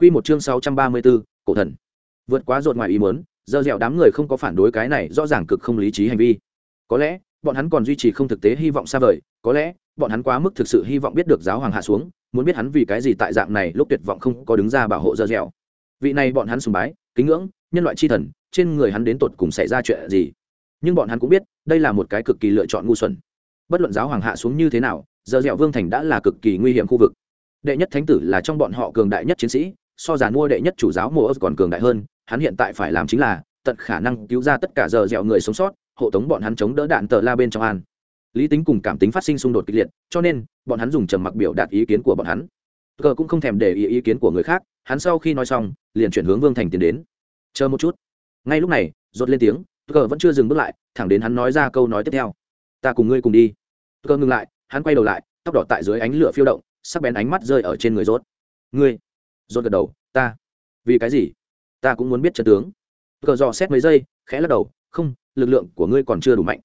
Quy một chương 634, cổ thần. Vượt quá rột ngoài ý muốn, giờ dẻo đám người không có phản đối cái này rõ ràng cực không lý trí hành vi. Có lẽ, bọn hắn còn duy trì không thực tế hy vọng xa vời, có lẽ, bọn hắn quá mức thực sự hy vọng biết được giáo hoàng hạ xuống, muốn biết hắn vì cái gì tại dạng này lúc tuyệt vọng không có đứng ra bảo hộ giờ dẻo. Vị này bọn hắn sùng bái, kính ngưỡng, nhân loại chi thần, trên người hắn đến tột cùng xảy ra chuyện gì. Nhưng bọn hắn cũng biết, đây là một cái cực kỳ lựa chọn ngu xuẩn. Bất luận giáo hoàng hạ xuống như thế nào, giờ dẻo vương thành đã là cực kỳ nguy hiểm khu vực. Đệ nhất thánh tử là trong bọn họ cường đại nhất chiến sĩ, so giàn mua đệ nhất chủ giáo mùa còn cường đại hơn, hắn hiện tại phải làm chính là, tận khả năng cứu ra tất cả giờ dẻo người sống sót, hộ tống bọn hắn chống đỡ đạn tờ la bên trong an. Lý tính cùng cảm tính phát sinh xung đột kịch liệt, cho nên, bọn hắn dùng trầm mặc biểu đạt ý kiến của bọn hắn. Cờ cũng không thèm để ý ý kiến của người khác, hắn sau khi nói xong, liền chuyển hướng vương thành tiến đến. Chờ một chút. Ngay lúc này, rốt lên tiếng cờ vẫn chưa dừng bước lại, thẳng đến hắn nói ra câu nói tiếp theo. Ta cùng ngươi cùng đi. Cờ ngừng lại, hắn quay đầu lại, tóc đỏ tại dưới ánh lửa phiêu động, sắc bén ánh mắt rơi ở trên người rốt. Ngươi rốt gật đầu, ta. Vì cái gì? Ta cũng muốn biết trận tướng. Cờ dò xét mấy giây, khẽ lắc đầu, không, lực lượng của ngươi còn chưa đủ mạnh.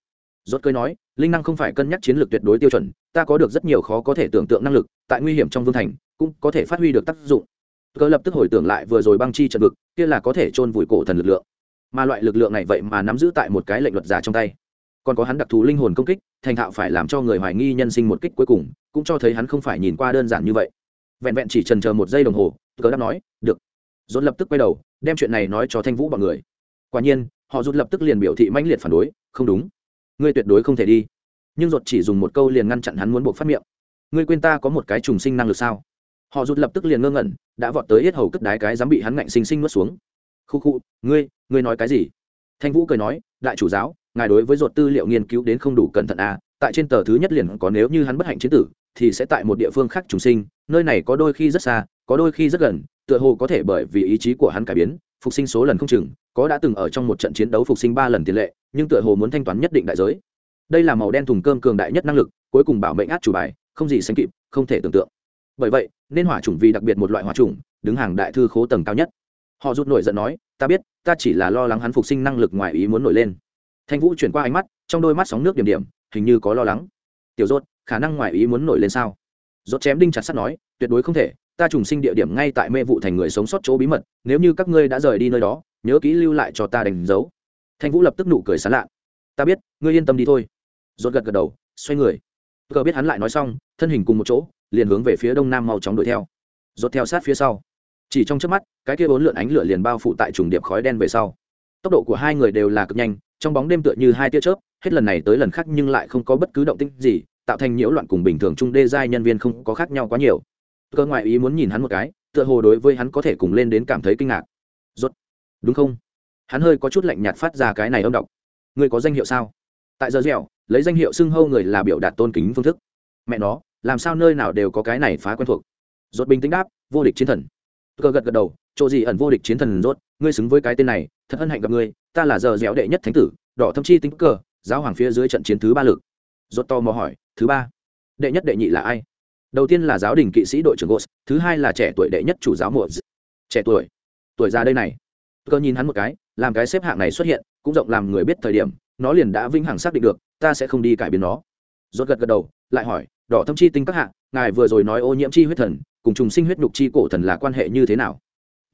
Rốt cười nói, linh năng không phải cân nhắc chiến lược tuyệt đối tiêu chuẩn, ta có được rất nhiều khó có thể tưởng tượng năng lực, tại nguy hiểm trong vương thành, cũng có thể phát huy được tác dụng. Cờ lập tức hồi tưởng lại vừa rồi băng chi trận vực, kia là có thể chôn vùi cổ thần lực lượng. Mà loại lực lượng này vậy mà nắm giữ tại một cái lệnh luật giả trong tay. Còn có hắn đặc thù linh hồn công kích, thành thạo phải làm cho người hoài nghi nhân sinh một kích cuối cùng, cũng cho thấy hắn không phải nhìn qua đơn giản như vậy vẹn vẹn chỉ trần chờ một giây đồng hồ, cờ đáp nói, được. Dồn lập tức quay đầu, đem chuyện này nói cho thanh vũ bọn người. Quả nhiên, họ rút lập tức liền biểu thị mãnh liệt phản đối, không đúng. Ngươi tuyệt đối không thể đi. Nhưng ruột chỉ dùng một câu liền ngăn chặn hắn muốn buộc phát miệng. Ngươi quên ta có một cái trùng sinh năng lực sao? Họ rút lập tức liền ngơ ngẩn, đã vọt tới hết hầu cất đái cái dám bị hắn ngạnh sinh sinh nuốt xuống. Khu khu, ngươi ngươi nói cái gì? Thanh vũ cười nói, đại chủ giáo, ngài đối với ruột tư liệu nghiên cứu đến không đủ cẩn thận à tại trên tờ thứ nhất liền có nếu như hắn bất hạnh chiến tử, thì sẽ tại một địa phương khác trùng sinh nơi này có đôi khi rất xa, có đôi khi rất gần, tựa hồ có thể bởi vì ý chí của hắn cải biến, phục sinh số lần không chừng, có đã từng ở trong một trận chiến đấu phục sinh ba lần tiền lệ, nhưng tựa hồ muốn thanh toán nhất định đại giới. Đây là màu đen thùng cơm cường đại nhất năng lực, cuối cùng bảo mệnh át chủ bài, không gì sánh kịp, không thể tưởng tượng. Bởi vậy, nên hỏa chủng vì đặc biệt một loại hỏa chủng, đứng hàng đại thư khố tầng cao nhất. Họ rút nổi giận nói, ta biết, ta chỉ là lo lắng hắn phục sinh năng lực ngoài ý muốn nổi lên. Thanh vũ chuyển qua ánh mắt, trong đôi mắt sóng nước điểm điểm, hình như có lo lắng. Tiểu rốt, khả năng ngoài ý muốn nổi lên sao? Rốt chém đinh chặt sắt nói, tuyệt đối không thể, ta trùng sinh địa điểm ngay tại mê vụ thành người sống sót chỗ bí mật, nếu như các ngươi đã rời đi nơi đó, nhớ kỹ lưu lại cho ta đánh dấu. Thanh vũ lập tức nụ cười sán lạ. Ta biết, ngươi yên tâm đi thôi. Rốt gật gật đầu, xoay người. Cờ biết hắn lại nói xong, thân hình cùng một chỗ, liền hướng về phía đông nam mau chóng đuổi theo. Rốt theo sát phía sau. Chỉ trong chớp mắt, cái kia bốn lượn ánh lửa liền bao phủ tại trùng điệp khói đen về sau. Tốc độ của hai người đều là cực nhanh, trong bóng đêm tựa như hai tia chớp, hết lần này tới lần khác nhưng lại không có bất cứ động tĩnh gì tạo thành nhiễu loạn cùng bình thường trung đê giai nhân viên không có khác nhau quá nhiều. Cơ ngoại ý muốn nhìn hắn một cái, tựa hồ đối với hắn có thể cùng lên đến cảm thấy kinh ngạc. Rốt. Đúng không? Hắn hơi có chút lạnh nhạt phát ra cái này âm đọc người có danh hiệu sao? Tại giờ dẻo, lấy danh hiệu xưng hâu người là biểu đạt tôn kính phương thức. Mẹ nó, làm sao nơi nào đều có cái này phá quen thuộc? Rốt bình tĩnh đáp, vô địch chiến thần. Cơ gật gật đầu, chỗ gì ẩn vô địch chiến thần rốt, ngươi xứng với cái tên này, thật hân hạnh gặp ngươi, ta là giờ dẻo đệ nhất thánh tử, đỏ thâm chi tính cờ giáo hoàng phía dưới trận chiến thứ ba lực. Rốt to mò hỏi thứ ba đệ nhất đệ nhị là ai đầu tiên là giáo đình kỵ sĩ đội trưởng gos, thứ hai là trẻ tuổi đệ nhất chủ giáo mùa trẻ tuổi. Tuổi già đây này. Cơ nhìn hắn một cái, làm cái xếp hạng này xuất hiện, cũng rộng làm người biết thời điểm, nó liền đã vinh hằng xác định được, ta sẽ không đi cải biến nó. Rốt gật gật đầu, lại hỏi, đỏ thâm chi tinh các hạng ngài vừa rồi nói ô nhiễm chi huyết thần, cùng trùng sinh huyết nhục chi cổ thần là quan hệ như thế nào?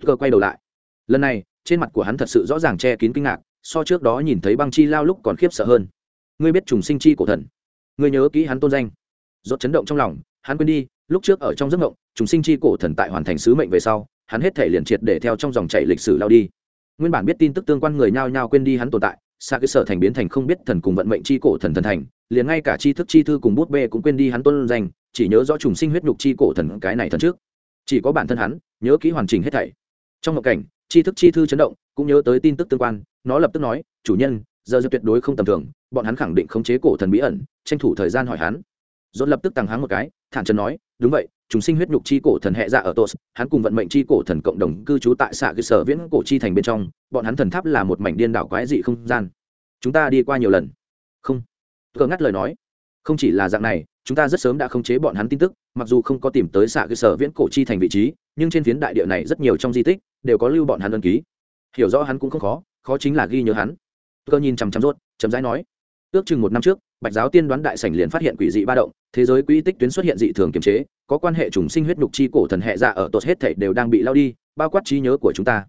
Cơ quay đầu lại. Lần này, trên mặt của hắn thật sự rõ ràng che kín kinh ngạc, so trước đó nhìn thấy băng chi lao lúc còn khiếp sợ hơn. Ngươi biết trùng sinh chi cổ thần? Ngươi nhớ kỹ hắn tôn danh. Rốt chấn động trong lòng, hắn quên đi, lúc trước ở trong giấc mộng chúng sinh chi cổ thần tại hoàn thành sứ mệnh về sau, hắn hết thể liền triệt để theo trong dòng chảy lịch sử lao đi. Nguyên bản biết tin tức tương quan người nhao nhao quên đi hắn tồn tại, xa cái sở thành biến thành không biết thần cùng vận mệnh chi cổ thần thần thành, liền ngay cả chi thức chi thư cùng bút bê cũng quên đi hắn tôn danh, chỉ nhớ rõ trùng sinh huyết nhục chi cổ thần cái này thần trước. Chỉ có bản thân hắn, nhớ kỹ hoàn chỉnh hết thảy. Trong một cảnh chi thức chi thư chấn động, cũng nhớ tới tin tức tương quan, nó lập tức nói, chủ nhân giờ giờ tuyệt đối không tầm thường, bọn hắn khẳng định khống chế cổ thần bí ẩn, tranh thủ thời gian hỏi hắn. Dồn lập tức tăng háng một cái, thản trần nói, đúng vậy, chúng sinh huyết nhục chi cổ thần hệ dạ ở tos, hắn cùng vận mệnh chi cổ thần cộng đồng cư trú tại xạ cơ sở viễn cổ chi thành bên trong, bọn hắn thần tháp là một mảnh điên đảo quái dị không gian. Chúng ta đi qua nhiều lần. Không. Cờ ngắt lời nói, không chỉ là dạng này, chúng ta rất sớm đã khống chế bọn hắn tin tức, mặc dù không có tìm tới xạ cơ sở viễn cổ chi thành vị trí, nhưng trên phiến đại địa này rất nhiều trong di tích, đều có lưu bọn hắn ân ký. Hiểu rõ hắn cũng không khó khó chính là ghi nhớ hắn cơ nhìn chằm chằm rốt chấm dãi nói, ước chừng một năm trước, bạch giáo tiên đoán đại sảnh liền phát hiện quỷ dị ba động, thế giới quỹ tích tuyến xuất hiện dị thường kiềm chế, có quan hệ trùng sinh huyết nhục chi cổ thần hệ dạ ở tột hết thảy đều đang bị lao đi, bao quát trí nhớ của chúng ta.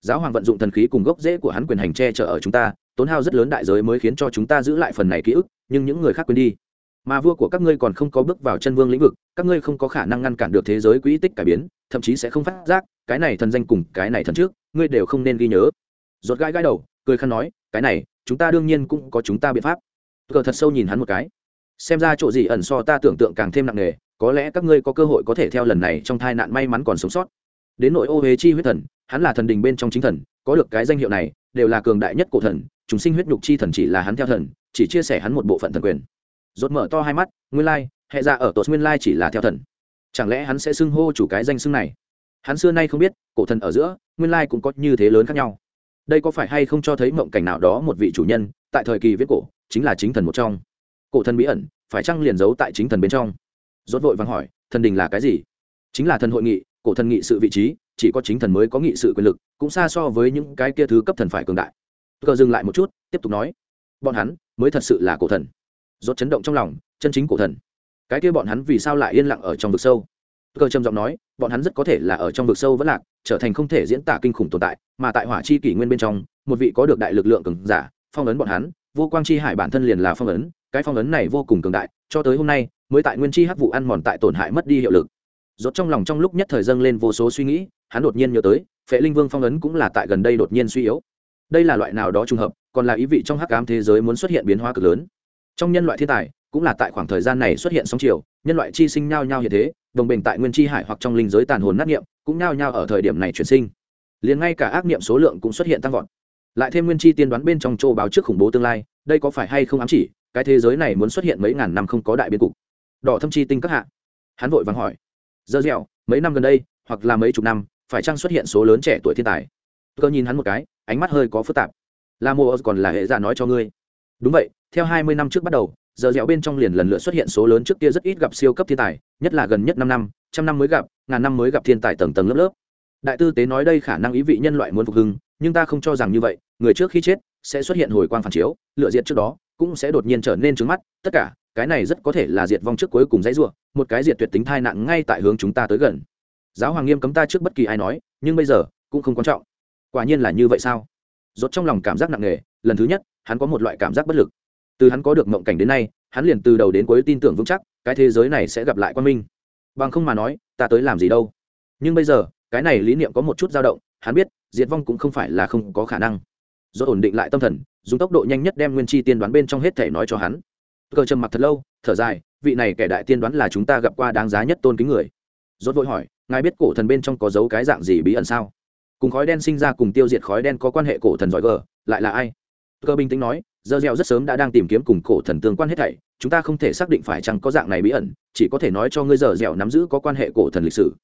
Giáo hoàng vận dụng thần khí cùng gốc rễ của hắn quyền hành che chở ở chúng ta, tốn hao rất lớn đại giới mới khiến cho chúng ta giữ lại phần này ký ức, nhưng những người khác quên đi. Mà vua của các ngươi còn không có bước vào chân vương lĩnh vực, các ngươi không có khả năng ngăn cản được thế giới quỹ tích cải biến, thậm chí sẽ không phát giác, cái này thần danh cùng cái này thần trước, ngươi đều không nên ghi nhớ. Giọt gai gai đầu cười khăn nói, cái này, chúng ta đương nhiên cũng có chúng ta biện pháp. Cờ thật sâu nhìn hắn một cái. Xem ra chỗ gì ẩn so ta tưởng tượng càng thêm nặng nề, có lẽ các ngươi có cơ hội có thể theo lần này trong tai nạn may mắn còn sống sót. Đến nội ô huế chi huyết thần, hắn là thần đình bên trong chính thần, có được cái danh hiệu này, đều là cường đại nhất cổ thần, chúng sinh huyết nhục chi thần chỉ là hắn theo thần, chỉ chia sẻ hắn một bộ phận thần quyền. Rốt mở to hai mắt, nguyên lai, hệ ra ở tột nguyên lai chỉ là theo thần. Chẳng lẽ hắn sẽ xưng hô chủ cái danh xưng này? Hắn xưa nay không biết, cổ thần ở giữa, nguyên lai cũng có như thế lớn khác nhau đây có phải hay không cho thấy mộng cảnh nào đó một vị chủ nhân, tại thời kỳ viết cổ, chính là chính thần một trong. Cổ thần bí ẩn, phải chăng liền giấu tại chính thần bên trong? Rốt vội vàng hỏi, thần đình là cái gì? Chính là thần hội nghị, cổ thần nghị sự vị trí, chỉ có chính thần mới có nghị sự quyền lực, cũng xa so với những cái kia thứ cấp thần phải cường đại. Cờ dừng lại một chút, tiếp tục nói, bọn hắn mới thật sự là cổ thần. Rốt chấn động trong lòng, chân chính cổ thần. Cái kia bọn hắn vì sao lại yên lặng ở trong vực sâu? Cơ trầm giọng nói, bọn hắn rất có thể là ở trong vực sâu vẫn lạc, trở thành không thể diễn tả kinh khủng tồn tại, mà tại hỏa chi kỷ nguyên bên trong, một vị có được đại lực lượng cường giả, phong ấn bọn hắn, vô quang chi hải bản thân liền là phong ấn, cái phong ấn này vô cùng cường đại, cho tới hôm nay, mới tại nguyên chi hắc vụ ăn mòn tại tổn hại mất đi hiệu lực. Rốt trong lòng trong lúc nhất thời dâng lên vô số suy nghĩ, hắn đột nhiên nhớ tới, phệ linh vương phong ấn cũng là tại gần đây đột nhiên suy yếu. Đây là loại nào đó trùng hợp, còn là ý vị trong hắc ám thế giới muốn xuất hiện biến hóa cực lớn. Trong nhân loại thiên tài cũng là tại khoảng thời gian này xuất hiện sóng chiều, nhân loại chi sinh nhao nhao hiện thế, đồng bình tại nguyên chi hải hoặc trong linh giới tàn hồn nát niệm, cũng nhao nhao ở thời điểm này chuyển sinh. Liền ngay cả ác niệm số lượng cũng xuất hiện tăng vọt. Lại thêm nguyên chi tiên đoán bên trong châu báo trước khủng bố tương lai, đây có phải hay không ám chỉ, cái thế giới này muốn xuất hiện mấy ngàn năm không có đại biên cục. Đỏ thâm chi tinh các hạ. Hắn vội vàng hỏi. Dơ dẻo, mấy năm gần đây, hoặc là mấy chục năm, phải chăng xuất hiện số lớn trẻ tuổi thiên tài? Cơ nhìn hắn một cái, ánh mắt hơi có phức tạp. La mô còn là hệ giả nói cho ngươi. Đúng vậy, theo hai mươi năm trước bắt đầu giờ dẻo bên trong liền lần lượt xuất hiện số lớn trước kia rất ít gặp siêu cấp thiên tài, nhất là gần nhất năm năm, trăm năm mới gặp, ngàn năm mới gặp thiên tài tầng tầng lớp lớp. Đại tư tế nói đây khả năng ý vị nhân loại muốn phục hưng, nhưng ta không cho rằng như vậy, người trước khi chết sẽ xuất hiện hồi quang phản chiếu, lựa diệt trước đó, cũng sẽ đột nhiên trở nên trứng mắt, tất cả, cái này rất có thể là diệt vong trước cuối cùng dãy ruộng một cái diệt tuyệt tính thai nạn ngay tại hướng chúng ta tới gần. Giáo hoàng nghiêm cấm ta trước bất kỳ ai nói, nhưng bây giờ, cũng không quan trọng. Quả nhiên là như vậy sao? Rốt trong lòng cảm giác nặng nề, lần thứ nhất, hắn có một loại cảm giác bất lực từ hắn có được mộng cảnh đến nay, hắn liền từ đầu đến cuối tin tưởng vững chắc, cái thế giới này sẽ gặp lại quan minh. Bằng không mà nói, ta tới làm gì đâu. Nhưng bây giờ, cái này lý niệm có một chút dao động, hắn biết, diệt vong cũng không phải là không có khả năng. Do ổn định lại tâm thần, dùng tốc độ nhanh nhất đem nguyên chi tiên đoán bên trong hết thể nói cho hắn. Cờ trầm mặc thật lâu, thở dài, vị này kẻ đại tiên đoán là chúng ta gặp qua đáng giá nhất tôn kính người. Rốt vội hỏi, ngài biết cổ thần bên trong có dấu cái dạng gì bí ẩn sao? Cùng khói đen sinh ra cùng tiêu diệt khói đen có quan hệ cổ thần giỏi gờ, lại là ai? Cơ bình tĩnh nói giờ dẻo rất sớm đã đang tìm kiếm cùng cổ thần tương quan hết thảy, chúng ta không thể xác định phải chăng có dạng này bí ẩn, chỉ có thể nói cho ngươi giờ dẻo nắm giữ có quan hệ cổ thần lịch sử.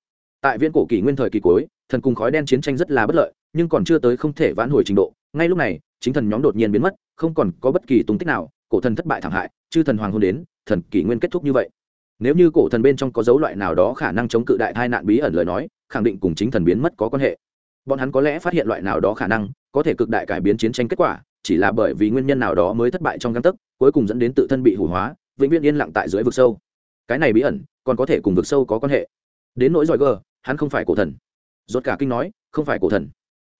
Tại viễn cổ kỷ nguyên thời kỳ cuối, thần cùng khói đen chiến tranh rất là bất lợi, nhưng còn chưa tới không thể vãn hồi trình độ. Ngay lúc này, chính thần nhóm đột nhiên biến mất, không còn có bất kỳ tung tích nào, cổ thần thất bại thảm hại, chư thần hoàng hôn đến, thần kỷ nguyên kết thúc như vậy. Nếu như cổ thần bên trong có dấu loại nào đó khả năng chống cự đại tai nạn bí ẩn lời nói, khẳng định cùng chính thần biến mất có quan hệ. Bọn hắn có lẽ phát hiện loại nào đó khả năng, có thể cực đại cải biến chiến tranh kết quả chỉ là bởi vì nguyên nhân nào đó mới thất bại trong găng tấc, cuối cùng dẫn đến tự thân bị hủ hóa, vĩnh viễn yên lặng tại dưới vực sâu. Cái này bí ẩn, còn có thể cùng vực sâu có quan hệ. Đến nỗi giỏi gờ hắn không phải cổ thần. Rốt cả kinh nói, không phải cổ thần.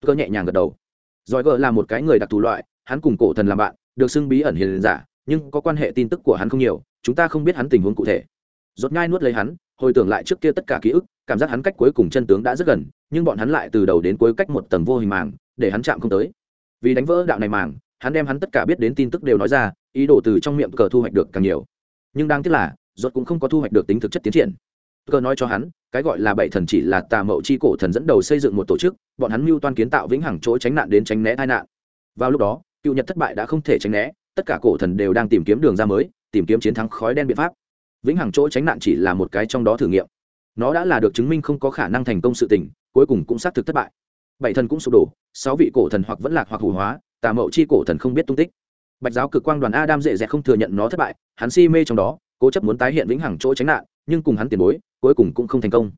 Cơ nhẹ nhàng gật đầu. Giỏi gờ là một cái người đặc thù loại, hắn cùng cổ thần làm bạn, được xưng bí ẩn hiền giả, nhưng có quan hệ tin tức của hắn không nhiều, chúng ta không biết hắn tình huống cụ thể. Rốt nhai nuốt lấy hắn, hồi tưởng lại trước kia tất cả ký ức, cảm giác hắn cách cuối cùng chân tướng đã rất gần, nhưng bọn hắn lại từ đầu đến cuối cách một tầng vô hình màng, để hắn chạm không tới vì đánh vỡ đạo này màng, hắn đem hắn tất cả biết đến tin tức đều nói ra, ý đồ từ trong miệng cờ thu hoạch được càng nhiều. Nhưng đáng tiếc là ruột cũng không có thu hoạch được tính thực chất tiến triển. Cờ nói cho hắn, cái gọi là bảy thần chỉ là tà mậu chi cổ thần dẫn đầu xây dựng một tổ chức, bọn hắn mưu toan kiến tạo vĩnh hằng chỗ tránh nạn đến tránh né tai nạn. Vào lúc đó, cựu nhật thất bại đã không thể tránh né, tất cả cổ thần đều đang tìm kiếm đường ra mới, tìm kiếm chiến thắng khói đen biện pháp. Vĩnh hằng chỗ tránh nạn chỉ là một cái trong đó thử nghiệm. Nó đã là được chứng minh không có khả năng thành công sự tình, cuối cùng cũng xác thực thất bại bảy thần cũng sụp đổ, sáu vị cổ thần hoặc vẫn lạc hoặc hủ hóa, tà mậu chi cổ thần không biết tung tích. Bạch giáo cực quang đoàn adam dễ dẹ không thừa nhận nó thất bại, hắn si mê trong đó, cố chấp muốn tái hiện vĩnh hằng chỗ tránh nạn, nhưng cùng hắn tiền bối, cuối cùng cũng không thành công.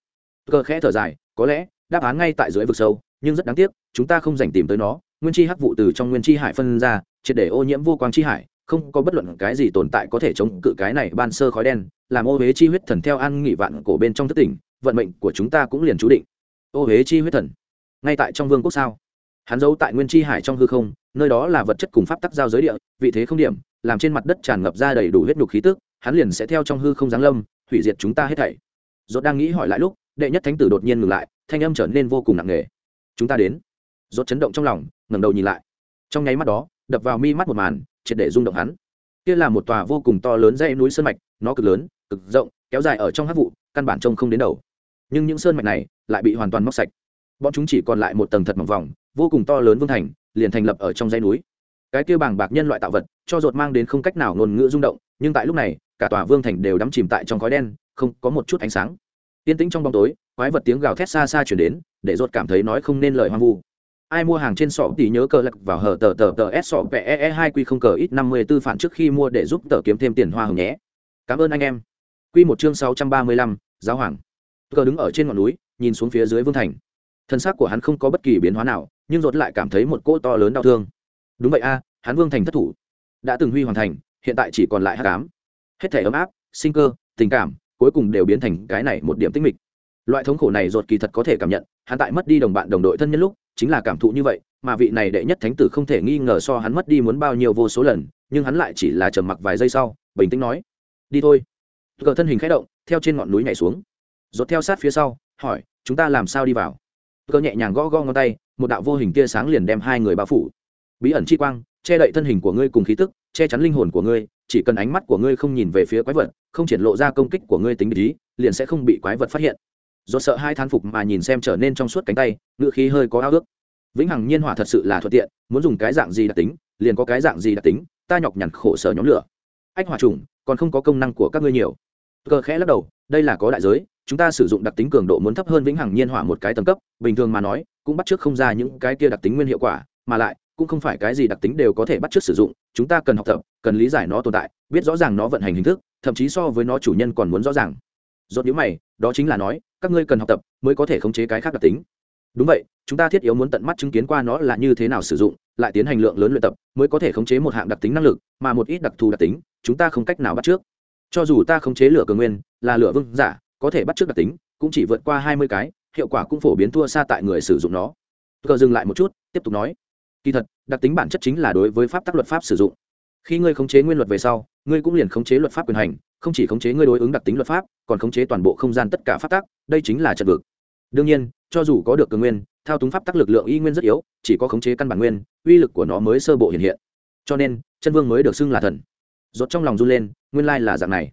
Cơ khẽ thở dài, có lẽ, đáp án ngay tại dưới vực sâu, nhưng rất đáng tiếc, chúng ta không dành tìm tới nó, nguyên chi hắc vụ từ trong nguyên chi hải phân ra, triệt để ô nhiễm vô quang chi hải, không có bất luận cái gì tồn tại có thể chống cự cái này ban sơ khói đen, làm ô huế chi huyết thần theo an nghỉ vạn cổ bên trong thất tỉnh, vận mệnh của chúng ta cũng liền chú định. Ô huế chi huyết thần ngay tại trong vương quốc sao? Hắn giấu tại nguyên tri hải trong hư không, nơi đó là vật chất cùng pháp tắc giao giới địa, vị thế không điểm, làm trên mặt đất tràn ngập ra đầy đủ huyết nhục khí tức, hắn liền sẽ theo trong hư không giáng lâm, hủy diệt chúng ta hết thảy. Dốt đang nghĩ hỏi lại lúc, đệ nhất thánh tử đột nhiên ngừng lại, thanh âm trở nên vô cùng nặng nề. Chúng ta đến. Dốt chấn động trong lòng, ngẩng đầu nhìn lại. Trong nháy mắt đó, đập vào mi mắt một màn, triệt để rung động hắn. Kia là một tòa vô cùng to lớn dãy núi sơn mạch, nó cực lớn, cực rộng, kéo dài ở trong hắc vụ, căn bản trông không đến đầu. Nhưng những sơn mạch này lại bị hoàn toàn móc sạch bọn chúng chỉ còn lại một tầng thật mỏng vòng, vô cùng to lớn vương thành, liền thành lập ở trong dãy núi. Cái kia bảng bạc nhân loại tạo vật, cho dột mang đến không cách nào ngôn ngữ rung động, nhưng tại lúc này, cả tòa vương thành đều đắm chìm tại trong khói đen, không có một chút ánh sáng. Yên tĩnh trong bóng tối, quái vật tiếng gào thét xa xa chuyển đến, để dột cảm thấy nói không nên lời hoang vu. Ai mua hàng trên sọ thì nhớ cờ lật vào hở tờ tờ tờ s sọ pe e hai q không cờ ít năm mươi tư phản trước khi mua để giúp tờ kiếm thêm tiền hoa hồng nhé. Cảm ơn anh em. Q một chương sáu trăm ba mươi lăm, giáo hoàng. Cờ đứng ở trên ngọn núi, nhìn xuống phía dưới vương thành thân xác của hắn không có bất kỳ biến hóa nào, nhưng dột lại cảm thấy một cỗ to lớn đau thương. Đúng vậy a, hắn vương thành thất thủ. Đã từng huy hoàn thành, hiện tại chỉ còn lại hát cám hết thể ấm áp, sinh cơ, tình cảm, cuối cùng đều biến thành cái này một điểm tích mịch. Loại thống khổ này dột kỳ thật có thể cảm nhận, hắn tại mất đi đồng bạn đồng đội thân nhân lúc, chính là cảm thụ như vậy, mà vị này đệ nhất thánh tử không thể nghi ngờ so hắn mất đi muốn bao nhiêu vô số lần, nhưng hắn lại chỉ là trầm mặc vài giây sau, bình tĩnh nói, đi thôi. Cờ thân hình khẽ động, theo trên ngọn núi nhảy xuống. Dột theo sát phía sau, hỏi, chúng ta làm sao đi vào? Cơ nhẹ nhàng gõ gõ ngón tay, một đạo vô hình tia sáng liền đem hai người bao phủ. Bí ẩn chi quang, che đậy thân hình của ngươi cùng khí tức, che chắn linh hồn của ngươi, chỉ cần ánh mắt của ngươi không nhìn về phía quái vật, không triển lộ ra công kích của ngươi tính lý liền sẽ không bị quái vật phát hiện. Do sợ hai thán phục mà nhìn xem trở nên trong suốt cánh tay ngự khí hơi có ao ước. Vĩnh hằng nhiên hỏa thật sự là thuận tiện, muốn dùng cái dạng gì đặc tính, liền có cái dạng gì đặc tính, ta nhọc nhằn khổ sở nhóm lửa. Ách hỏa trùng còn không có công năng của các ngươi nhiều cờ khẽ lắc đầu, đây là có đại giới, chúng ta sử dụng đặc tính cường độ muốn thấp hơn vĩnh hằng nhiên hỏa một cái tầng cấp, bình thường mà nói, cũng bắt trước không ra những cái kia đặc tính nguyên hiệu quả, mà lại, cũng không phải cái gì đặc tính đều có thể bắt trước sử dụng, chúng ta cần học tập, cần lý giải nó tồn tại, biết rõ ràng nó vận hành hình thức, thậm chí so với nó chủ nhân còn muốn rõ ràng. Rốt nhíu mày, đó chính là nói, các ngươi cần học tập mới có thể khống chế cái khác đặc tính. Đúng vậy, chúng ta thiết yếu muốn tận mắt chứng kiến qua nó là như thế nào sử dụng, lại tiến hành lượng lớn luyện tập mới có thể khống chế một hạng đặc tính năng lực, mà một ít đặc thù đặc tính, chúng ta không cách nào bắt trước cho dù ta khống chế lửa cường nguyên, là lửa vương giả, có thể bắt trước đặc tính, cũng chỉ vượt qua hai mươi cái, hiệu quả cũng phổ biến thua xa tại người sử dụng nó. Cờ dừng lại một chút, tiếp tục nói. Kỳ thật, đặc tính bản chất chính là đối với pháp tắc luật pháp sử dụng. Khi ngươi khống chế nguyên luật về sau, ngươi cũng liền khống chế luật pháp quyền hành, không chỉ khống chế ngươi đối ứng đặc tính luật pháp, còn khống chế toàn bộ không gian tất cả pháp tắc, đây chính là trận vực. Đương nhiên, cho dù có được cường nguyên, thao túng pháp tắc lực lượng y nguyên rất yếu, chỉ có khống chế căn bản nguyên, uy lực của nó mới sơ bộ hiện hiện. Cho nên, chân vương mới được xưng là thần rốt trong lòng run lên, nguyên lai là dạng này.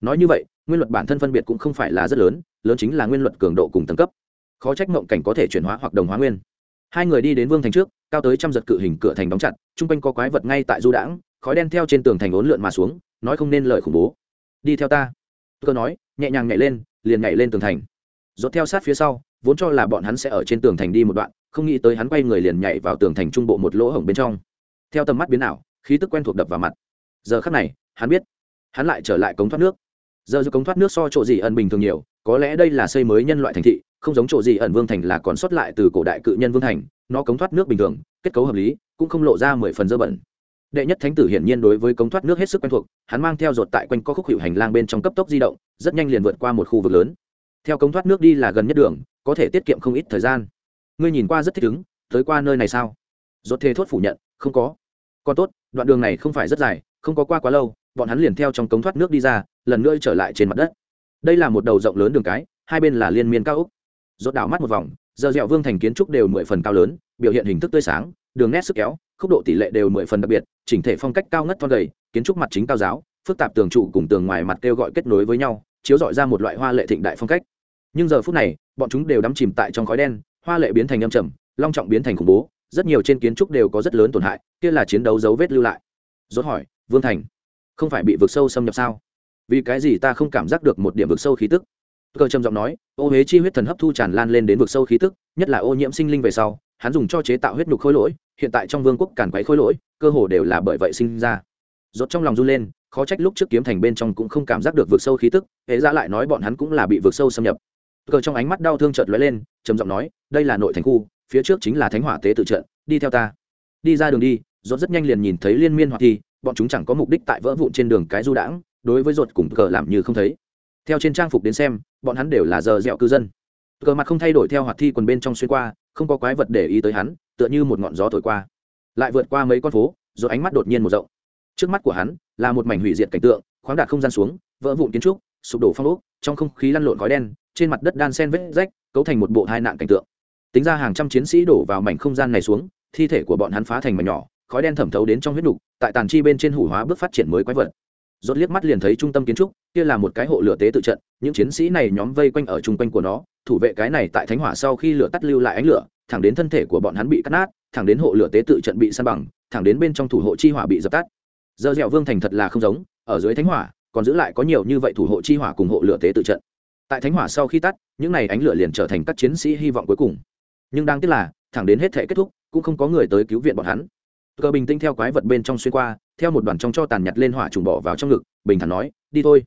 Nói như vậy, nguyên luật bản thân phân biệt cũng không phải là rất lớn lớn chính là nguyên luật cường độ cùng tầng cấp. Khó trách mộng cảnh có thể chuyển hóa hoặc đồng hóa nguyên. Hai người đi đến vương thành trước, cao tới trăm giật cự hình cửa thành đóng chặt, chung quanh có quái vật ngay tại du đãng, khói đen theo trên tường thành ốn lượn mà xuống, nói không nên lời khủng bố. Đi theo ta. Cơ nói, nhẹ nhàng nhảy lên, liền nhảy lên tường thành. Rốt theo sát phía sau, vốn cho là bọn hắn sẽ ở trên tường thành đi một đoạn, không nghĩ tới hắn quay người liền nhảy vào tường thành trung bộ một lỗ hổng bên trong. Theo tầm mắt biến ảo, khí tức quen thuộc đập vào mặt giờ khắc này, hắn biết, hắn lại trở lại cống thoát nước. Giờ do cống thoát nước so chỗ gì ẩn bình thường nhiều, có lẽ đây là xây mới nhân loại thành thị, không giống chỗ gì ẩn vương thành là còn sót lại từ cổ đại cự nhân vương thành, nó cống thoát nước bình thường, kết cấu hợp lý, cũng không lộ ra mười phần dơ bẩn. Đệ nhất thánh tử hiển nhiên đối với cống thoát nước hết sức quen thuộc, hắn mang theo ruột tại quanh có khúc hiệu hành lang bên trong cấp tốc di động, rất nhanh liền vượt qua một khu vực lớn. Theo cống thoát nước đi là gần nhất đường, có thể tiết kiệm không ít thời gian. Ngươi nhìn qua rất thích ứng, tới qua nơi này sao? Ruột thề thốt phủ nhận, không có. Còn tốt, đoạn đường này không phải rất dài không có qua quá lâu, bọn hắn liền theo trong cống thoát nước đi ra, lần nữa trở lại trên mặt đất. Đây là một đầu rộng lớn đường cái, hai bên là liên miên cao úc rốt đảo mắt một vòng, giờ dẻo vương thành kiến trúc đều mười phần cao lớn, biểu hiện hình thức tươi sáng, đường nét sức kéo, khúc độ tỷ lệ đều mười phần đặc biệt, chỉnh thể phong cách cao ngất thon gầy, kiến trúc mặt chính cao giáo, phức tạp tường trụ cùng tường ngoài mặt kêu gọi kết nối với nhau, chiếu dọi ra một loại hoa lệ thịnh đại phong cách. Nhưng giờ phút này, bọn chúng đều đắm chìm tại trong khói đen, hoa lệ biến thành âm trầm, long trọng biến thành khủng bố, rất nhiều trên kiến trúc đều có rất lớn tổn hại, kia là chiến đấu dấu vết lưu lại. Rốt hỏi vương thành. Không phải bị vực sâu xâm nhập sao? Vì cái gì ta không cảm giác được một điểm vực sâu khí tức? Cơ trầm giọng nói, ô huế chi huyết thần hấp thu tràn lan lên đến vực sâu khí tức, nhất là ô nhiễm sinh linh về sau, hắn dùng cho chế tạo huyết nhục khối lỗi, hiện tại trong vương quốc càn quấy khối lỗi, cơ hồ đều là bởi vậy sinh ra. Rốt trong lòng run lên, khó trách lúc trước kiếm thành bên trong cũng không cảm giác được vực sâu khí tức hễ ra lại nói bọn hắn cũng là bị vực sâu xâm nhập. Cờ trong ánh mắt đau thương chợt lóe lên, trầm giọng nói, đây là nội thành khu, phía trước chính là thánh hỏa tế tự trận, đi theo ta. Đi ra đường đi rốt rất nhanh liền nhìn thấy liên miên hoạt thi, bọn chúng chẳng có mục đích tại vỡ vụn trên đường cái du đãng, đối với rột cùng cờ làm như không thấy. Theo trên trang phục đến xem, bọn hắn đều là giờ dẹo cư dân. Cờ mặt không thay đổi theo hoạt thi quần bên trong xuyên qua, không có quái vật để ý tới hắn, tựa như một ngọn gió thổi qua. Lại vượt qua mấy con phố rồi ánh mắt đột nhiên một rộng. Trước mắt của hắn, là một mảnh hủy diệt cảnh tượng, khoáng đạt không gian xuống, vỡ vụn kiến trúc, sụp đổ phong ốc, trong không khí lăn lộn khói đen, trên mặt đất đan sen vết rách, cấu thành một bộ hai nạn cảnh tượng. Tính ra hàng trăm chiến sĩ đổ vào mảnh không gian này xuống, thi thể của bọn hắn phá thành mảnh nhỏ khói đen thẩm thấu đến trong huyết đục tại tàn chi bên trên hủ hóa bước phát triển mới quái vật. Rốt liếc mắt liền thấy trung tâm kiến trúc, kia là một cái hộ lửa tế tự trận, những chiến sĩ này nhóm vây quanh ở trung quanh của nó, thủ vệ cái này tại thánh hỏa sau khi lửa tắt lưu lại ánh lửa, thẳng đến thân thể của bọn hắn bị cắt nát, thẳng đến hộ lửa tế tự trận bị san bằng, thẳng đến bên trong thủ hộ chi hỏa bị dập tắt. Giờ dẻo vương thành thật là không giống, ở dưới thánh hỏa, còn giữ lại có nhiều như vậy thủ hộ chi hỏa cùng hộ lửa tế tự trận. Tại thánh hỏa sau khi tắt, những này ánh lửa liền trở thành các chiến sĩ hy vọng cuối cùng. Nhưng đang tiếc là, thẳng đến hết thể kết thúc, cũng không có người tới cứu viện bọn hắn cờ bình tĩnh theo quái vật bên trong xuyên qua, theo một đoàn trong cho tàn nhặt lên hỏa trùng bỏ vào trong ngực, bình thản nói, đi thôi.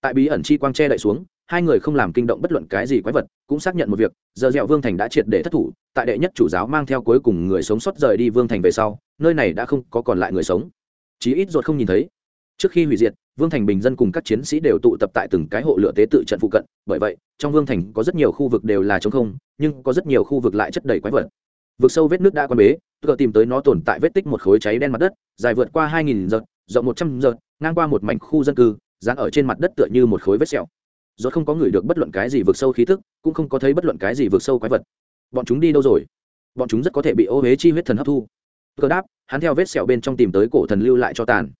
Tại bí ẩn chi quang che đậy xuống, hai người không làm kinh động bất luận cái gì quái vật, cũng xác nhận một việc, giờ dẹo vương thành đã triệt để thất thủ, tại đệ nhất chủ giáo mang theo cuối cùng người sống sót rời đi vương thành về sau, nơi này đã không có còn lại người sống. Chí ít ruột không nhìn thấy. Trước khi hủy diệt, vương thành bình dân cùng các chiến sĩ đều tụ tập tại từng cái hộ lửa tế tự trận phụ cận, bởi vậy, trong vương thành có rất nhiều khu vực đều là trống không, nhưng có rất nhiều khu vực lại chất đầy quái vật vực sâu vết nước đã quan bế cờ tìm tới nó tồn tại vết tích một khối cháy đen mặt đất, dài vượt qua hai nghìn giật, rộng một trăm giật, ngang qua một mảnh khu dân cư, dán ở trên mặt đất tựa như một khối vết sẹo. Rốt không có người được bất luận cái gì vượt sâu khí thức cũng không có thấy bất luận cái gì vượt sâu quái vật. Bọn chúng đi đâu rồi? Bọn chúng rất có thể bị ô huế chi huyết thần hấp thu. Cơ đáp, hắn theo vết sẹo bên trong tìm tới cổ thần lưu lại cho tàn.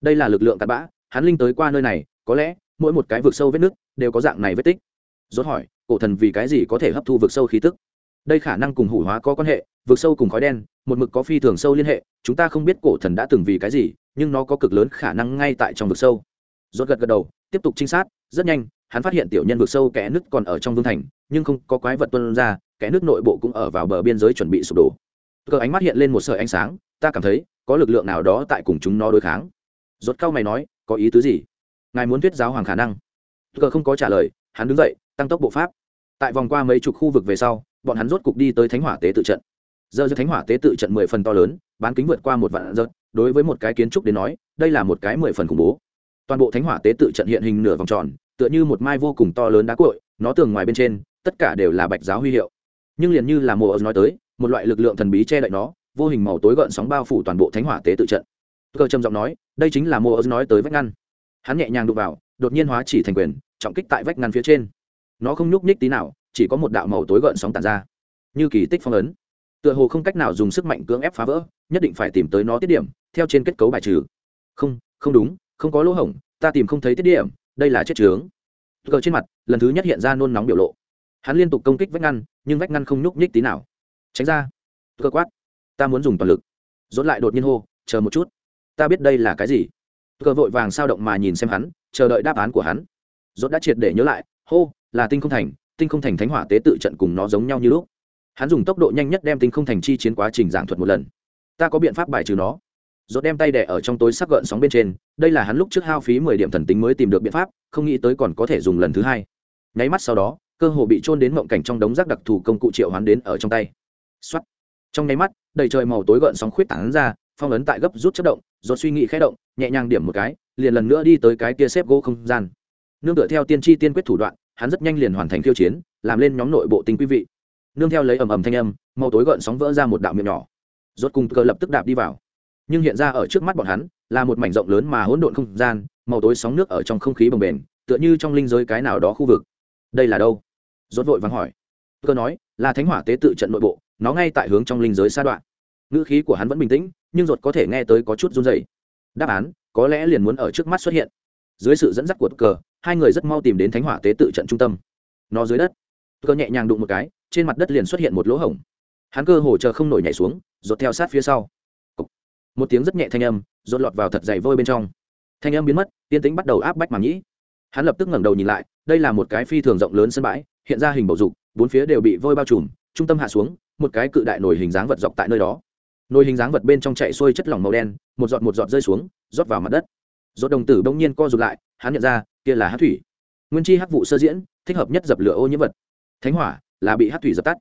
Đây là lực lượng tàn bã, hắn linh tới qua nơi này, có lẽ, mỗi một cái vượt sâu vết nước, đều có dạng này vết tích. Rốt hỏi, cổ thần vì cái gì có thể hấp thu vượt sâu khí tức? Đây khả năng cùng hủ hóa có quan hệ vượt sâu cùng khói đen, một mực có phi thường sâu liên hệ, chúng ta không biết cổ thần đã từng vì cái gì, nhưng nó có cực lớn khả năng ngay tại trong vực sâu. Rốt gật gật đầu, tiếp tục trinh sát, rất nhanh, hắn phát hiện tiểu nhân vực sâu kẽ nứt còn ở trong vương thành, nhưng không có quái vật tuân ra, kẽ nứt nội bộ cũng ở vào bờ biên giới chuẩn bị sụp đổ. Cờ ánh mắt hiện lên một sợi ánh sáng, ta cảm thấy, có lực lượng nào đó tại cùng chúng nó đối kháng. Rốt cao mày nói, có ý tứ gì? Ngài muốn thuyết giáo hoàng khả năng. Cờ không có trả lời, hắn đứng dậy, tăng tốc bộ pháp. Tại vòng qua mấy chục khu vực về sau bọn hắn rốt cục đi tới thánh hỏa tế tự trận. Giờ giờ thánh hỏa tế tự trận mười phần to lớn, bán kính vượt qua một vạn giật đối với một cái kiến trúc đến nói, đây là một cái mười phần khủng bố. Toàn bộ thánh hỏa tế tự trận hiện hình nửa vòng tròn, tựa như một mai vô cùng to lớn đá cội nó tường ngoài bên trên, tất cả đều là bạch giáo huy hiệu. Nhưng liền như là mùa ớt nói tới, một loại lực lượng thần bí che đậy nó, vô hình màu tối gợn sóng bao phủ toàn bộ thánh hỏa tế tự trận. Cơ trầm giọng nói, đây chính là mùa ớt nói tới vách ngăn. Hắn nhẹ nhàng đụng vào, đột nhiên hóa chỉ thành quyền, trọng kích tại vách ngăn phía trên. Nó không nhúc nhích tí nào chỉ có một đạo màu tối gợn sóng tàn ra. Như kỳ tích phong ấn. Tựa hồ không cách nào dùng sức mạnh cưỡng ép phá vỡ, nhất định phải tìm tới nó tiết điểm, theo trên kết cấu bài trừ. Không không đúng, không có lỗ hổng, ta tìm không thấy tiết điểm, đây là chết trướng cờ trên mặt, lần thứ nhất hiện ra nôn nóng biểu lộ. Hắn liên tục công kích vách ngăn, nhưng vách ngăn không nhúc nhích tí nào. Tránh ra. Cơ quát. Ta muốn dùng toàn lực. Dốt lại đột nhiên hô, chờ một chút. Ta biết đây là cái gì. Cờ vội vàng sao động mà nhìn xem hắn, chờ đợi đáp án của hắn. Dốt đã triệt để nhớ lại, hô, là tinh không thành tinh không thành thánh hỏa tế tự trận cùng nó giống nhau như lúc. Hắn dùng tốc độ nhanh nhất đem tinh không thành chi chiến quá trình giảng thuật một lần. Ta có biện pháp bài trừ nó. Dốt đem tay đẻ ở trong tối sắc gợn sóng bên trên, đây là hắn lúc trước hao phí mười điểm thần tính mới tìm được biện pháp, không nghĩ tới còn có thể dùng lần thứ hai. Nháy mắt sau đó, cơ hồ bị trôn đến mộng cảnh trong đống rác đặc thù công cụ triệu hoán đến ở trong tay. Xuất trong nháy mắt, đầy trời màu tối gợn sóng khuyết tảng ra, phong ấn tại gấp rút chất động dốt suy nghĩ khẽ động, nhẹ nhàng điểm một cái, liền lần nữa đi tới cái kia xếp gỗ không gian. Nương tựa theo tiên tri tiên quyết thủ đoạn hắn rất nhanh liền hoàn thành khiêu chiến, làm lên nhóm nội bộ tinh quý vị. Nương theo lấy ầm ầm thanh âm, màu tối gợn sóng vỡ ra một đạo miệng nhỏ. Rốt cùng cờ lập tức đạp đi vào. Nhưng hiện ra ở trước mắt bọn hắn, là một mảnh rộng lớn mà hỗn độn không gian, màu tối sóng nước ở trong không khí bồng bềnh, tựa như trong linh giới cái nào đó khu vực. Đây là đâu? Rốt vội vàng hỏi. Cơ nói, là thánh hỏa tế tự trận nội bộ, nó ngay tại hướng trong linh giới xa đoạn. Ngữ khí của hắn vẫn bình tĩnh, nhưng rốt có thể nghe tới có chút run rẩy. Đáp án, có lẽ liền muốn ở trước mắt xuất hiện. Dưới sự dẫn dắt của cờ hai người rất mau tìm đến thánh hỏa tế tự trận trung tâm. Nó dưới đất. Cơ nhẹ nhàng đụng một cái, trên mặt đất liền xuất hiện một lỗ hổng. Hắn cơ hồ chờ không nổi nhảy xuống rột theo sát phía sau. Một tiếng rất nhẹ thanh âm rột lọt vào thật dày vôi bên trong. Thanh âm biến mất, tiên tính bắt đầu áp bách màng nhĩ hắn lập tức ngẩng đầu nhìn lại, đây là một cái phi thường rộng lớn sân bãi, hiện ra hình bầu dục, bốn phía đều bị vôi bao trùm, trung tâm hạ xuống, một cái cự đại nổi hình dáng vật dọc tại nơi đó. Nồi hình dáng vật bên trong chạy xuôi chất lỏng màu đen, một giọt một giọt rơi xuống, rót vào mặt đất rốt đồng tử bỗng nhiên co rụt lại, hắn nhận ra, kia là hắc thủy. Nguyên chi hắc vụ sơ diễn, thích hợp nhất dập lửa ô nhiễm vật. Thánh hỏa, là bị hắc thủy dập tắt.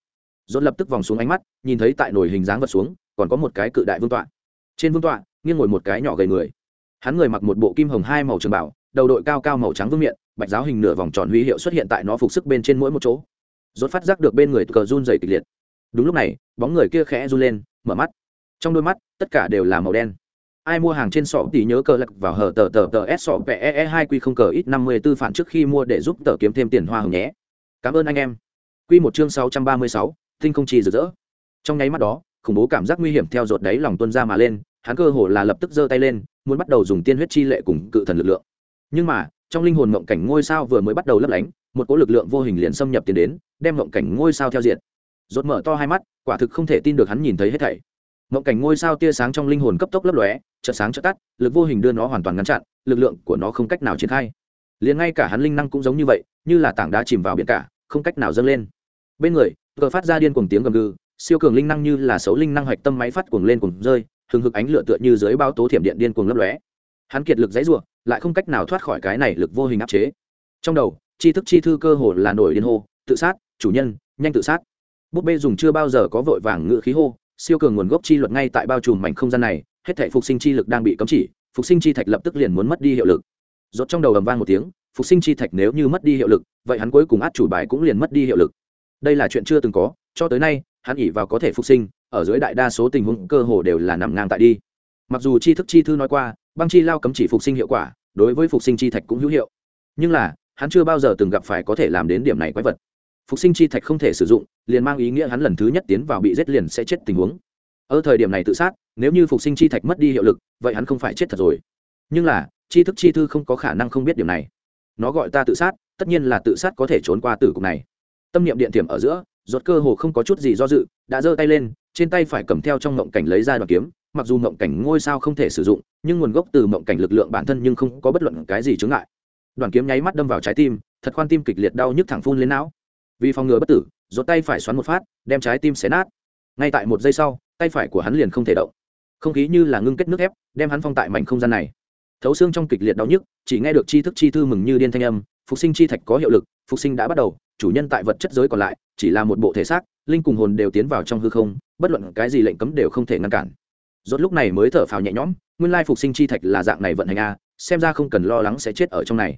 Rốt lập tức vòng xuống ánh mắt, nhìn thấy tại nồi hình dáng vật xuống, còn có một cái cự đại vương tọa. Trên vương tọa, nghiêng ngồi một cái nhỏ gầy người. Hắn người mặc một bộ kim hồng hai màu trường bảo, đầu đội cao cao màu trắng vương miện, bạch giáo hình nửa vòng tròn huy hiệu xuất hiện tại nó phục sức bên trên mỗi một chỗ. Rốt phát giác được bên người cờ run dày kịch liệt. Đúng lúc này, bóng người kia khẽ run lên, mở mắt. Trong đôi mắt, tất cả đều là màu đen ai mua hàng trên sọ thì nhớ cờ lật vào hở tờ tờ tờ s sọ pe e hai q không cờ ít năm mươi tư phản trước khi mua để giúp tờ kiếm thêm tiền hoa hồng nhé. Cảm ơn anh em. Q một chương sáu trăm ba mươi sáu, tinh không chi rực rỡ. Trong nháy mắt đó, khủng bố cảm giác nguy hiểm theo rột đáy lòng tuân ra mà lên, hắn cơ hồ là lập tức giơ tay lên, muốn bắt đầu dùng tiên huyết chi lệ cùng cự thần lực lượng. Nhưng mà, trong linh hồn mộng cảnh ngôi sao vừa mới bắt đầu lấp lánh, một cỗ lực lượng vô hình liền xâm nhập tiến đến, đem mộng cảnh ngôi sao theo diện. Rột mở to hai mắt, quả thực không thể tin được hắn nhìn thấy hết thảy mộng cảnh ngôi sao tia sáng trong linh hồn cấp tốc lấp lóe, chợt sáng chợt tắt, lực vô hình đưa nó hoàn toàn ngăn chặn, lực lượng của nó không cách nào triển khai. Liền ngay cả hắn linh năng cũng giống như vậy, như là tảng đá chìm vào biển cả, không cách nào dâng lên. Bên người cờ phát ra điên cuồng tiếng gầm gừ, siêu cường linh năng như là xấu linh năng hoạch tâm máy phát cuồng lên cuồng rơi, hừng hực ánh lửa tựa như dưới bao tố thiểm điện điên cuồng lấp lóe. Hắn kiệt lực dãy rủa, lại không cách nào thoát khỏi cái này lực vô hình áp chế. Trong đầu, tri thức chi thư cơ hồ là nổi điên hô, tự sát, chủ nhân, nhanh tự sát. Búp bê dùng chưa bao giờ có vội vàng ngự khí hô siêu cường nguồn gốc chi luật ngay tại bao trùm mảnh không gian này, hết thể phục sinh chi lực đang bị cấm chỉ, phục sinh chi thạch lập tức liền muốn mất đi hiệu lực. Rốt trong đầu ầm vang một tiếng, phục sinh chi thạch nếu như mất đi hiệu lực, vậy hắn cuối cùng át chủ bài cũng liền mất đi hiệu lực. Đây là chuyện chưa từng có, cho tới nay, hắn ỉ vào có thể phục sinh, ở dưới đại đa số tình huống cơ hồ đều là nằm ngang tại đi. Mặc dù chi thức chi thư nói qua, băng chi lao cấm chỉ phục sinh hiệu quả, đối với phục sinh chi thạch cũng hữu hiệu. Nhưng là, hắn chưa bao giờ từng gặp phải có thể làm đến điểm này quái vật phục sinh chi thạch không thể sử dụng, liền mang ý nghĩa hắn lần thứ nhất tiến vào bị giết liền sẽ chết tình huống. Ở thời điểm này tự sát, nếu như phục sinh chi thạch mất đi hiệu lực, vậy hắn không phải chết thật rồi. Nhưng là, chi thức chi thư không có khả năng không biết điều này. Nó gọi ta tự sát, tất nhiên là tự sát có thể trốn qua tử cục này. Tâm niệm điện tiềm ở giữa ruột cơ hồ không có chút gì do dự, đã giơ tay lên, trên tay phải cầm theo trong mộng cảnh lấy ra đoàn kiếm, mặc dù mộng cảnh ngôi sao không thể sử dụng, nhưng nguồn gốc từ mộng cảnh lực lượng bản thân nhưng không có bất luận cái gì chướng ngại. Đoàn kiếm nháy mắt đâm vào trái tim, thật khoan tim kịch liệt đau nhức thẳng phun lên não vì phòng ngừa bất tử rột tay phải xoắn một phát, đem trái tim xé nát. Ngay tại một giây sau, tay phải của hắn liền không thể động. Không khí như là ngưng kết nước ép, đem hắn phong tại mảnh không gian này. Thấu xương trong kịch liệt đau nhức, chỉ nghe được chi thức chi thư mừng như điên thanh âm, phục sinh chi thạch có hiệu lực, phục sinh đã bắt đầu, chủ nhân tại vật chất giới còn lại, chỉ là một bộ thể xác, linh cùng hồn đều tiến vào trong hư không, bất luận cái gì lệnh cấm đều không thể ngăn cản. Rốt lúc này mới thở phào nhẹ nhõm, nguyên lai phục sinh chi thạch là dạng này vận hành a, xem ra không cần lo lắng sẽ chết ở trong này.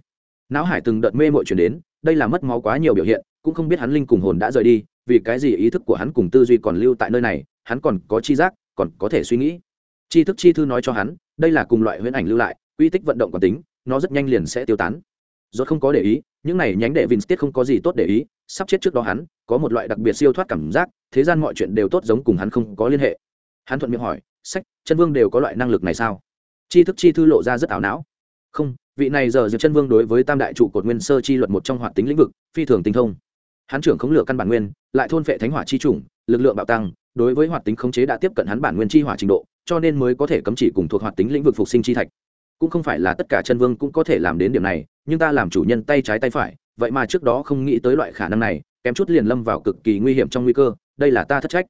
Não hải từng đợt mê mội chuyển đến, đây là mất máu quá nhiều biểu hiện cũng không biết hắn linh cùng hồn đã rời đi, vì cái gì ý thức của hắn cùng tư duy còn lưu tại nơi này, hắn còn có chi giác, còn có thể suy nghĩ. Chi thức chi thư nói cho hắn, đây là cùng loại huyễn ảnh lưu lại uy tích vận động còn tính, nó rất nhanh liền sẽ tiêu tán. Rốt không có để ý, những này nhánh đệ Vinh Tiết không có gì tốt để ý, sắp chết trước đó hắn, có một loại đặc biệt siêu thoát cảm giác, thế gian mọi chuyện đều tốt giống cùng hắn không có liên hệ. Hắn thuận miệng hỏi, sách, chân vương đều có loại năng lực này sao? Chi thức chi thư lộ ra rất ảo não. Không, vị này giờ diệp chân vương đối với tam đại trụ cột nguyên sơ chi luật một trong hoạt tính lĩnh vực, phi thường tinh thông hắn trưởng khống lửa căn bản nguyên, lại thôn phệ thánh hỏa chi chủng, lực lượng bạo tăng, đối với hoạt tính khống chế đã tiếp cận hắn bản nguyên chi hỏa trình độ, cho nên mới có thể cấm chỉ cùng thuộc hoạt tính lĩnh vực phục sinh chi thạch. Cũng không phải là tất cả chân vương cũng có thể làm đến điểm này, nhưng ta làm chủ nhân tay trái tay phải, vậy mà trước đó không nghĩ tới loại khả năng này, kém chút liền lâm vào cực kỳ nguy hiểm trong nguy cơ, đây là ta thất trách.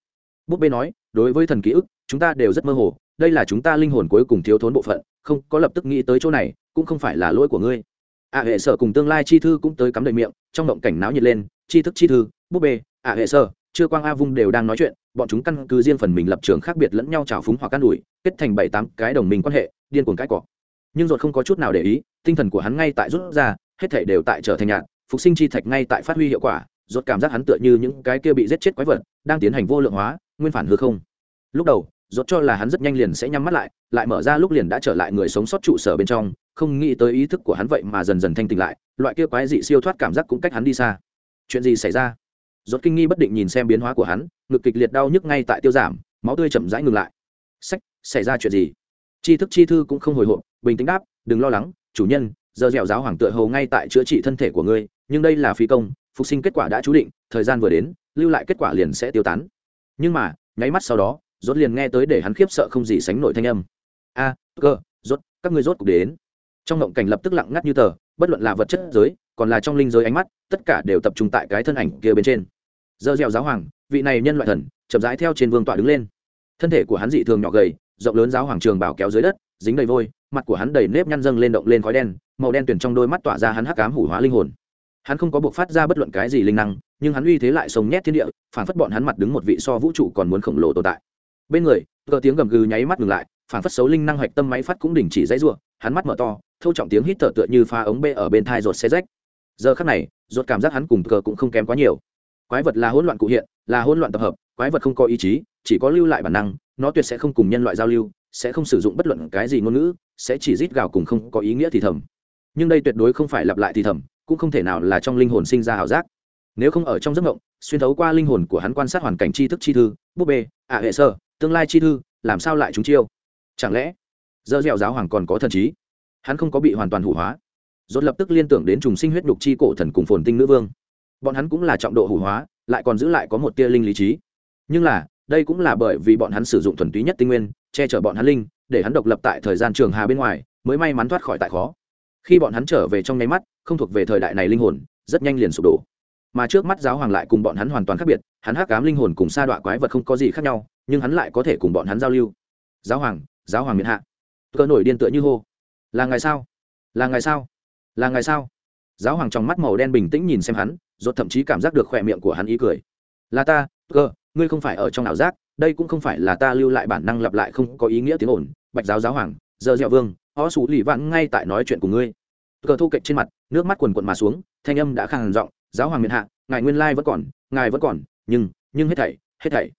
Búp bê nói, đối với thần ký ức, chúng ta đều rất mơ hồ, đây là chúng ta linh hồn cuối cùng thiếu thốn bộ phận, không có lập tức nghĩ tới chỗ này, cũng không phải là lỗi của ngươi. Ạ hệ sở cùng tương lai chi thư cũng tới cắm đầy miệng, trong động cảnh náo nhiệt lên chi thức chi thư búp bê ạ hệ sơ, chưa quang a vung đều đang nói chuyện bọn chúng căn cứ riêng phần mình lập trường khác biệt lẫn nhau trào phúng hoặc can đùi kết thành bảy tám cái đồng minh quan hệ điên cuồng cái cọ. Nhưng ruột không có chút nào để ý tinh thần của hắn ngay tại rút ra hết thể đều tại trở thành nhạt phục sinh chi thạch ngay tại phát huy hiệu quả ruột cảm giác hắn tựa như những cái kia bị giết chết quái vật đang tiến hành vô lượng hóa nguyên phản hư không. Lúc đầu ruột cho là hắn rất nhanh liền sẽ nhắm mắt lại lại mở ra lúc liền đã trở lại người sống sót trụ sở bên trong không nghĩ tới ý thức của hắn vậy mà dần dần thanh tỉnh lại loại kia quái dị siêu thoát cảm giác cũng cách hắn đi xa chuyện gì xảy ra? Rốt kinh nghi bất định nhìn xem biến hóa của hắn, ngực kịch liệt đau nhức ngay tại tiêu giảm, máu tươi chậm rãi ngừng lại. Sách, xảy ra chuyện gì? Chi thức chi thư cũng không hồi hộp, bình tĩnh đáp, đừng lo lắng, chủ nhân, giờ dẻo giáo hoàng tựa hầu ngay tại chữa trị thân thể của ngươi, nhưng đây là phi công, phục sinh kết quả đã chú định, thời gian vừa đến, lưu lại kết quả liền sẽ tiêu tán. Nhưng mà, nháy mắt sau đó, rốt liền nghe tới để hắn khiếp sợ không gì sánh nổi thanh âm. A, cơ, rốt, các ngươi rốt cục đến. Trong ngộng cảnh lập tức lặng ngắt như tờ, bất luận là vật chất giới còn là trong linh giới ánh mắt, tất cả đều tập trung tại cái thân ảnh kia bên trên. Giờ dẻo giáo hoàng, vị này nhân loại thần, chậm rãi theo trên vương tọa đứng lên. Thân thể của hắn dị thường nhỏ gầy, rộng lớn giáo hoàng trường bảo kéo dưới đất, dính đầy vôi, mặt của hắn đầy nếp nhăn dâng lên động lên khói đen, màu đen tuyển trong đôi mắt tỏa ra hắn hắc ám hủ hóa linh hồn. Hắn không có buộc phát ra bất luận cái gì linh năng, nhưng hắn uy thế lại sông nhét thiên địa, phản phất bọn hắn mặt đứng một vị so vũ trụ còn muốn khổng lồ tồn tại. Bên người, cờ tiếng gầm gừ nháy mắt ngừng lại, phản phất xấu linh năng hoạch tâm máy phát cũng đình chỉ dãy ruộng hắn mắt mở to thâu trọng tiếng hít thở tựa như pha ống bê ở bên thai ruột xe rách giờ khắc này ruột cảm giác hắn cùng cờ cũng không kém quá nhiều. Quái vật là hỗn loạn cụ hiện, là hỗn loạn tập hợp, quái vật không có ý chí, chỉ có lưu lại bản năng, nó tuyệt sẽ không cùng nhân loại giao lưu, sẽ không sử dụng bất luận cái gì ngôn ngữ, sẽ chỉ rít gào cùng không có ý nghĩa thì thầm. Nhưng đây tuyệt đối không phải lặp lại thì thầm, cũng không thể nào là trong linh hồn sinh ra ảo giác. Nếu không ở trong giấc mộng, xuyên thấu qua linh hồn của hắn quan sát hoàn cảnh tri thức chi thư, búp bê, ạ hệ sơ, tương lai chi thư, làm sao lại chúng chiêu? Chẳng lẽ dơ dẻo giáo hoàng còn có thần trí? Hắn không có bị hoàn toàn hủ hóa dốt lập tức liên tưởng đến trùng sinh huyết nhục chi cổ thần cùng phồn tinh nữ vương. Bọn hắn cũng là trọng độ hủ hóa, lại còn giữ lại có một tia linh lý trí. Nhưng là, đây cũng là bởi vì bọn hắn sử dụng thuần túy nhất tinh nguyên, che chở bọn hắn linh, để hắn độc lập tại thời gian trường hà bên ngoài, mới may mắn thoát khỏi tại khó. Khi bọn hắn trở về trong nháy mắt, không thuộc về thời đại này linh hồn, rất nhanh liền sụp đổ. Mà trước mắt giáo hoàng lại cùng bọn hắn hoàn toàn khác biệt, hắn hắc cám linh hồn cùng sa đọa quái vật không có gì khác nhau, nhưng hắn lại có thể cùng bọn hắn giao lưu. Giáo hoàng giáo hoàng miền hạ. Cơ nổi điên tựa như hô. Là ngày sao? Là ngày sao? Là ngày sao? Giáo hoàng trong mắt màu đen bình tĩnh nhìn xem hắn rốt thậm chí cảm giác được khỏe miệng của hắn ý cười. Là ta, cơ, ngươi không phải ở trong ảo giác, đây cũng không phải là ta lưu lại bản năng lặp lại không có ý nghĩa tiếng ổn. bạch giáo giáo hoàng, giờ dẹo vương, ó xú lì vạn ngay tại nói chuyện của ngươi. Cờ thu kệch trên mặt, nước mắt quần quần mà xuống, thanh âm đã khàn giọng, giáo hoàng miền hạ, ngài nguyên lai vẫn còn, ngài vẫn còn, nhưng nhưng hết thảy hết thảy.